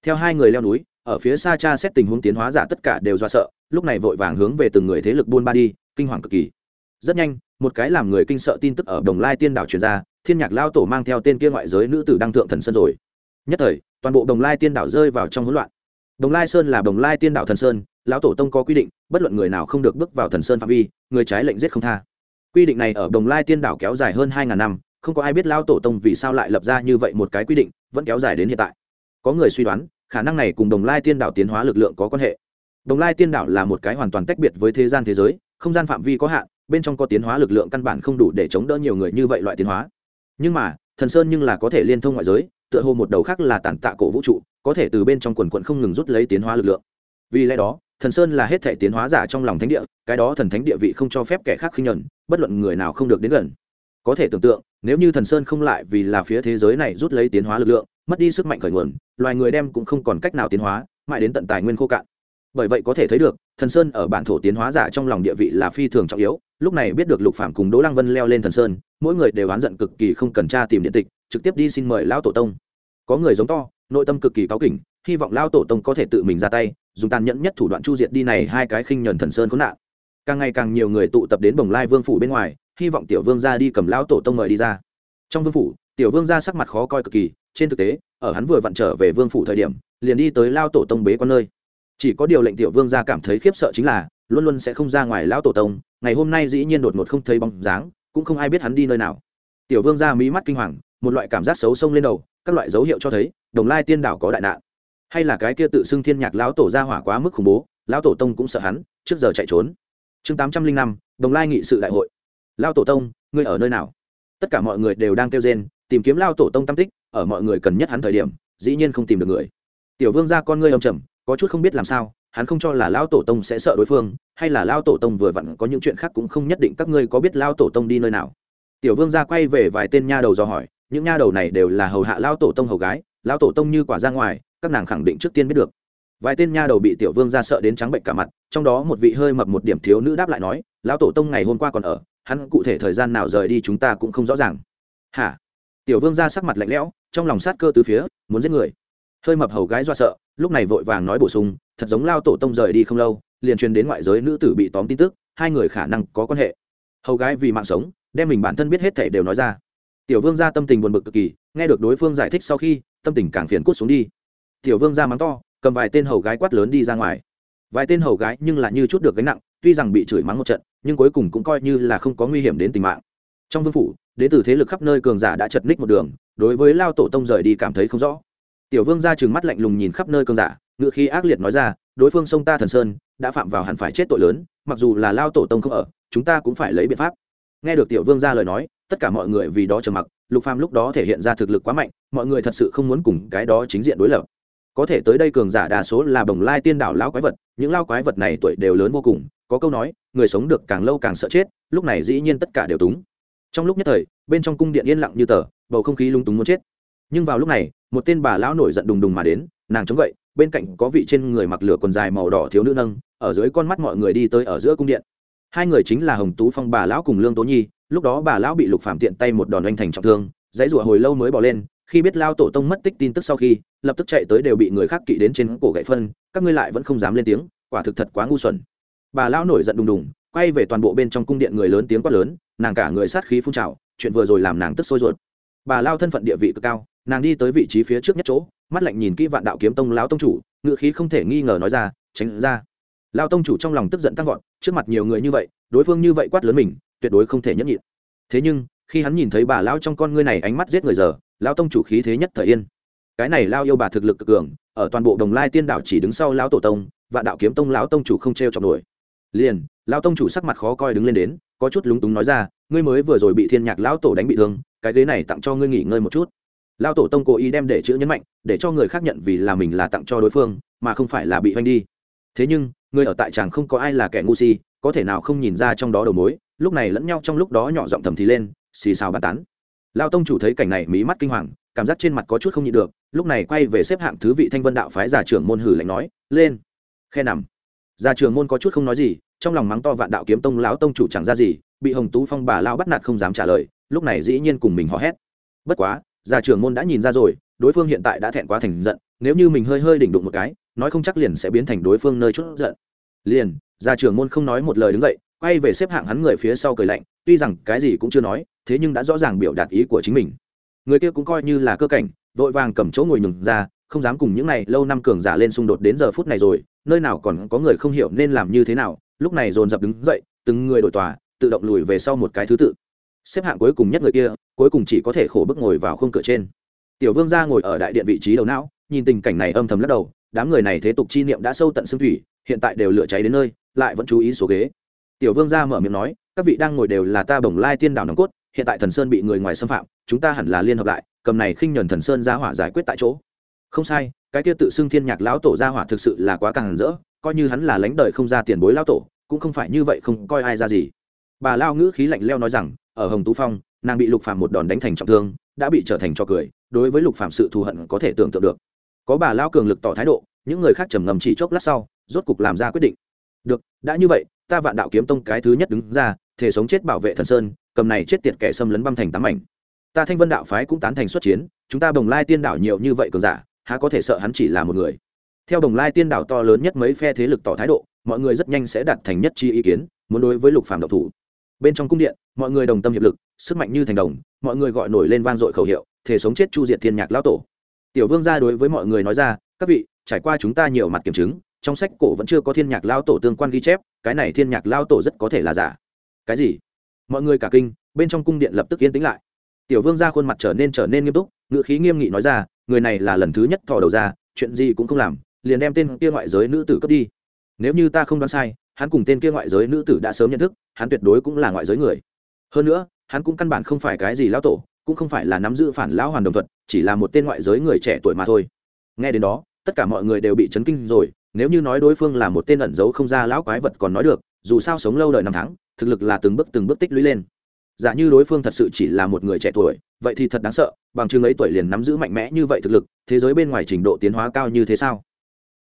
Theo hai người leo núi, ở phía xa cha xét tình huống tiến hóa giả tất cả đều do sợ, lúc này vội vàng hướng về từng người thế lực buôn ba đi, kinh hoàng cực kỳ. Rất nhanh, một cái làm người kinh sợ tin tức ở đồng lai tiên đảo truyền ra, thiên nhạc lao tổ mang theo tên kia ngoại giới nữ tử đăng thượng thần sơn rồi. Nhất thời, toàn bộ đồng lai tiên đảo rơi vào trong hỗn loạn. Đồng lai sơn là đồng lai tiên đảo thần sơn, lão tổ tông có quy định, bất luận người nào không được bước vào thần sơn phạm vi, người trái lệnh giết không tha quy định này ở đồng lai tiên đảo kéo dài hơn hai ngàn năm, không có ai biết lão tổ tông vì sao lại lập ra như vậy một cái quy định, vẫn kéo dài đến hiện tại. Có người suy đoán, khả năng này cùng đồng lai tiên đảo tiến hóa lực lượng có quan hệ. Đồng lai tiên đảo là một cái hoàn toàn tách biệt với thế gian thế giới, không gian phạm vi có hạn, bên trong có tiến hóa lực lượng căn bản không đủ để chống đỡ nhiều người như vậy loại tiến hóa. Nhưng mà, thần sơn nhưng là có thể liên thông ngoại giới, tựa hồ một đầu khác là tản tạ cổ vũ trụ, có thể từ bên trong quần quận không ngừng rút lấy tiến hóa lực lượng. Vì lẽ đó thần sơn là hết thể tiến hóa giả trong lòng thánh địa, cái đó thần thánh địa vị không cho phép kẻ khác khinh nhuận, bất luận người nào không được đến gần. Có thể tưởng tượng, nếu như thần sơn không lại vì là phía thế giới này rút lấy tiến hóa lực lượng, mất đi sức mạnh khởi nguồn, loài người đem cũng không còn cách nào tiến hóa, mãi đến tận tài nguyên khô cạn. Bởi vậy có thể thấy được, thần sơn ở bản thổ tiến hóa giả trong lòng địa vị là phi thường trọng yếu, lúc này biết được lục phạm cùng đỗ lăng vân leo lên thần sơn, mỗi người đều oán giận cực kỳ không cần tra tìm điện tịch, trực tiếp đi xin mời lão tổ tông. Có người giống to, nội tâm cực kỳ cáu kỉnh, hy vọng Lão tổ tông có thể tự mình ra tay dùng tàn nhẫn nhất thủ đoạn chu diệt đi này hai cái khinh nhuần thần sơn khốn nạn. Càng ngày càng nhiều người tụ tập đến bồng lai vương phủ bên ngoài, hy vọng tiểu vương ra đi cầm lao tổ tông mời đi ra. Trong vương phủ, tiểu vương ra sắc mặt khó coi cực kỳ, trên thực tế, ở hắn vừa vặn trở về vương phủ thời điểm, liền đi tới lao tổ tông bế con nơi. Chỉ có điều lệnh tiểu vương ra cảm thấy khiếp sợ chính là, luôn luôn sẽ không ra ngoài lao tổ tông, ngày hôm nay dĩ nhiên đột ngột không thấy bóng dáng, cũng không ai biết hắn đi nơi nào. Tiểu vương ra mí mắt kinh hoàng, một loại cảm giác xấu xông lên đầu, các loại dấu hiệu cho thấy, đồng lai tiên đảo có đại nạn hay là cái kia tự xưng thiên nhạc lão tổ ra hỏa quá mức khủng bố, lão tổ tông cũng sợ hắn, trước giờ chạy trốn. Chương tám trăm linh năm, đồng lai nghị sự đại hội. Lão tổ tông, ngươi ở nơi nào? Tất cả mọi người đều đang kêu rên, tìm kiếm lao tổ tông tam tích, ở mọi người cần nhất hắn thời điểm, dĩ nhiên không tìm được người. Tiểu vương ra con ngươi âm trầm, có chút không biết làm sao, hắn không cho là lão tổ tông sẽ sợ đối phương, hay là lao tổ tông vừa vặn có những chuyện khác cũng không nhất định các ngươi có biết lao tổ tông đi nơi nào. Tiểu vương ra quay về vài tên nha đầu do hỏi, những nha đầu này đều là hầu hạ lao tổ tông hầu gái lao tổ tông như quả ra ngoài các nàng khẳng định trước tiên biết được. Vài tên nha đầu bị tiểu vương ra sợ đến trắng bệnh cả mặt, trong đó một vị hơi mập một điểm thiếu nữ đáp lại nói, lão tổ tông ngày hôm qua còn ở, hắn cụ thể thời gian nào rời đi chúng ta cũng không rõ ràng. Hả? Tiểu vương ra sắc mặt lạnh lẽo, trong lòng sát cơ từ phía, muốn giết người. Hơi mập hầu gái do sợ, lúc này vội vàng nói bổ sung, thật giống lao tổ tông rời đi không lâu, liền truyền đến ngoại giới nữ tử bị tóm tin tức, hai người khả năng có quan hệ. Hầu gái vì mạng sống, đem mình bản thân biết hết thể đều nói ra. Tiểu vương ra tâm tình buồn bực cực kỳ, nghe được đối phương giải thích sau khi, tâm tình càng phiền cút xuống đi tiểu vương ra mắng to, cầm vài tên hầu gái quát lớn đi ra ngoài. Vài tên hầu gái nhưng lại như chút được gánh nặng, tuy rằng bị chửi mắng một trận, nhưng cuối cùng cũng coi như là không có nguy hiểm đến tính mạng. Trong vương phủ, đến từ thế lực khắp nơi cường giả đã chật ních một đường, đối với lao tổ tông rời đi cảm thấy không rõ. Tiểu vương ra chừng mắt lạnh lùng nhìn khắp nơi cường giả, ngựa khi ác liệt nói ra, đối phương sông ta thần sơn, đã phạm vào hẳn phải chết tội lớn, mặc dù là lao tổ tông không ở, chúng ta cũng phải lấy biện pháp. Nghe được tiểu vương ra lời nói, tất cả mọi người vì đó trầm mặc, lục phàm lúc đó thể hiện ra thực lực quá mạnh, mọi người thật sự không muốn cùng cái đó chính diện đối lập có thể tới đây cường giả đa số là bồng lai tiên đảo lão quái vật, những lao quái vật này tuổi đều lớn vô cùng, có câu nói, người sống được càng lâu càng sợ chết, lúc này dĩ nhiên tất cả đều túng. Trong lúc nhất thời, bên trong cung điện yên lặng như tờ, bầu không khí lung túng muốn chết. Nhưng vào lúc này, một tên bà lão nổi giận đùng đùng mà đến, nàng chống gậy, bên cạnh có vị trên người mặc lửa quần dài màu đỏ thiếu nữ nâng, ở dưới con mắt mọi người đi tới ở giữa cung điện. Hai người chính là hồng tú phong bà lão cùng lương tố nhi, lúc đó bà lão bị lục phạm tiện tay một đòn oanh thành trọng thương, dãy rủa hồi lâu mới bỏ lên khi biết lao tổ tông mất tích tin tức sau khi, lập tức chạy tới đều bị người khác kỵ đến trên cổ gậy phân, các ngươi lại vẫn không dám lên tiếng, quả thực thật quá ngu xuẩn. Bà lão nổi giận đùng đùng, quay về toàn bộ bên trong cung điện người lớn tiếng quát lớn, nàng cả người sát khí phun trào, chuyện vừa rồi làm nàng tức sôi ruột. Bà lao thân phận địa vị cực cao, nàng đi tới vị trí phía trước nhất chỗ, mắt lạnh nhìn kỹ vạn đạo kiếm tông lão tông chủ ngự khí không thể nghi ngờ nói ra, tránh ra. Lao tông chủ trong lòng tức giận tăng vọt, trước mặt nhiều người như vậy, đối phương như vậy quát lớn mình, tuyệt đối không thể nhẫn nhịn. Thế nhưng khi hắn nhìn thấy bà lao trong con ngươi này ánh mắt giết người giờ lao tông chủ khí thế nhất thời yên. Cái này lao yêu bà thực lực cực cường, ở toàn bộ đồng lai tiên đảo chỉ đứng sau lão tổ tông và đạo kiếm tông lão tông chủ không t r e o chọc nổi. Liền, lão tông chủ sắc mặt khó coi đứng lên đến, có chút lúng túng nói ra, ngươi mới vừa rồi bị thiên nhạc lão tổ đánh bị thương, cái ghế này tặng cho ngươi nghỉ ngơi một chút. Lão tổ tông cố ý đem để chữ nhấn mạnh, để cho người khác nhận vì là mình là tặng cho đối phương, mà không phải là bị oanh đi. Thế nhưng, người ở tại chàng không có ai là kẻ ngu si, có thể nào không nhìn ra trong đó đầu mối, lúc này lẫn nhau trong lúc đó nhỏ giọng thầm thì lên xì xào bàn tán. Lao tông chủ thấy cảnh này mí mắt kinh hoàng, cảm giác trên mặt có chút không nhịn được, lúc này quay về xếp hạng thứ vị thanh vân đạo phái giả trưởng môn hử lạnh nói, lên, khe nằm. Giả trưởng môn có chút không nói gì, trong lòng mắng to vạn đạo kiếm tông lão tông chủ chẳng ra gì, bị hồng tú phong bà lao bắt nạt không dám trả lời, lúc này dĩ nhiên cùng mình hò hét. Bất quá giả trưởng môn đã nhìn ra rồi, đối phương hiện tại đã thẹn quá thành giận, nếu như mình hơi hơi đỉnh đụng một cái, nói không chắc liền sẽ biến thành đối phương nơi chút giận. Liền giả trưởng môn không nói một lời đứng dậy, quay về xếp hạng hắn người phía sau cười lạnh, tuy rằng cái gì cũng chưa nói thế nhưng đã rõ ràng biểu đạt ý của chính mình. Người kia cũng coi như là cơ cảnh, vội vàng cầm chỗ ngồi nhường ra, không dám cùng những này lâu năm cường giả lên xung đột đến giờ phút này rồi, nơi nào còn có người không hiểu nên làm như thế nào, lúc này dồn dập đứng dậy, từng người đổi tòa, tự động lùi về sau một cái thứ tự. Xếp hạng cuối cùng nhất người kia, cuối cùng chỉ có thể khổ bức ngồi vào khung cửa trên. Tiểu vương gia ngồi ở đại điện vị trí đầu não, nhìn tình cảnh này âm thầm lắc đầu, đám người này thế tục chi niệm đã sâu tận xương thủy, hiện tại đều lửa cháy đến nơi, lại vẫn chú ý số ghế. Tiểu vương gia mở miệng nói, các vị đang ngồi đều là ta bồng lai tiên đảo nòng cốt hiện tại thần sơn bị người ngoài xâm phạm, chúng ta hẳn là liên hợp lại, cầm này khinh nhuần thần sơn ra hỏa giải quyết tại chỗ. Không sai, cái kia tự xưng thiên nhạc lão tổ ra hỏa thực sự là quá càng rỡ, coi như hắn là lãnh đời không ra tiền bối lão tổ, cũng không phải như vậy không coi ai ra gì. Bà lao ngữ khí lạnh leo nói rằng, ở hồng tú phong, nàng bị lục phạm một đòn đánh thành trọng thương, đã bị trở thành cho cười, đối với lục phạm sự thù hận có thể tưởng tượng được. Có bà lao cường lực tỏ thái độ, những người khác trầm ngầm chỉ chốc lát sau, rốt cục làm ra quyết định. Được, đã như vậy, ta vạn đạo kiếm tông cái thứ nhất đứng ra, thể sống chết bảo vệ thần sơn cầm này chết tiệt kẻ xâm lấn băm thành tám ảnh ta thanh vân đạo phái cũng tán thành xuất chiến, chúng ta bồng lai tiên đảo nhiều như vậy cường giả, há có thể sợ hắn chỉ là một người? Theo đồng lai tiên đảo to lớn nhất mấy phe thế lực tỏ thái độ, mọi người rất nhanh sẽ đạt thành nhất chi ý kiến, muốn đối với lục phàm độc thủ. Bên trong cung điện, mọi người đồng tâm hiệp lực, sức mạnh như thành đồng, mọi người gọi nổi lên vang dội khẩu hiệu, thể sống chết chu diệt thiên nhạc lão tổ. Tiểu vương gia đối với mọi người nói ra, các vị, trải qua chúng ta nhiều mặt kiểm chứng, trong sách cổ vẫn chưa có thiên nhạc lão tổ tương quan ghi chép, cái này thiên nhạc lão tổ rất có thể là giả. Cái gì? Mọi người cả kinh, bên trong cung điện lập tức yên tĩnh lại. Tiểu vương ra khuôn mặt trở nên trở nên nghiêm túc ngự khí nghiêm nghị nói ra, người này là lần thứ nhất thò đầu ra, chuyện gì cũng không làm, liền đem tên kia ngoại giới nữ tử cướp đi. Nếu như ta không đoán sai, hắn cùng tên kia ngoại giới nữ tử đã sớm nhận thức, hắn tuyệt đối cũng là ngoại giới người. Hơn nữa, hắn cũng căn bản không phải cái gì lão tổ, cũng không phải là nắm giữ phản lão hoàn đồng thuật, chỉ là một tên ngoại giới người trẻ tuổi mà thôi. Nghe đến đó, tất cả mọi người đều bị chấn kinh rồi, nếu như nói đối phương là một tên ẩn giấu không ra lão quái vật còn nói được, dù sao sống lâu đời năm tháng thực lực là từng bước từng bước tích lũy lên. Giả như đối phương thật sự chỉ là một người trẻ tuổi, vậy thì thật đáng sợ, bằng chứng ấy tuổi liền nắm giữ mạnh mẽ như vậy thực lực, thế giới bên ngoài trình độ tiến hóa cao như thế sao?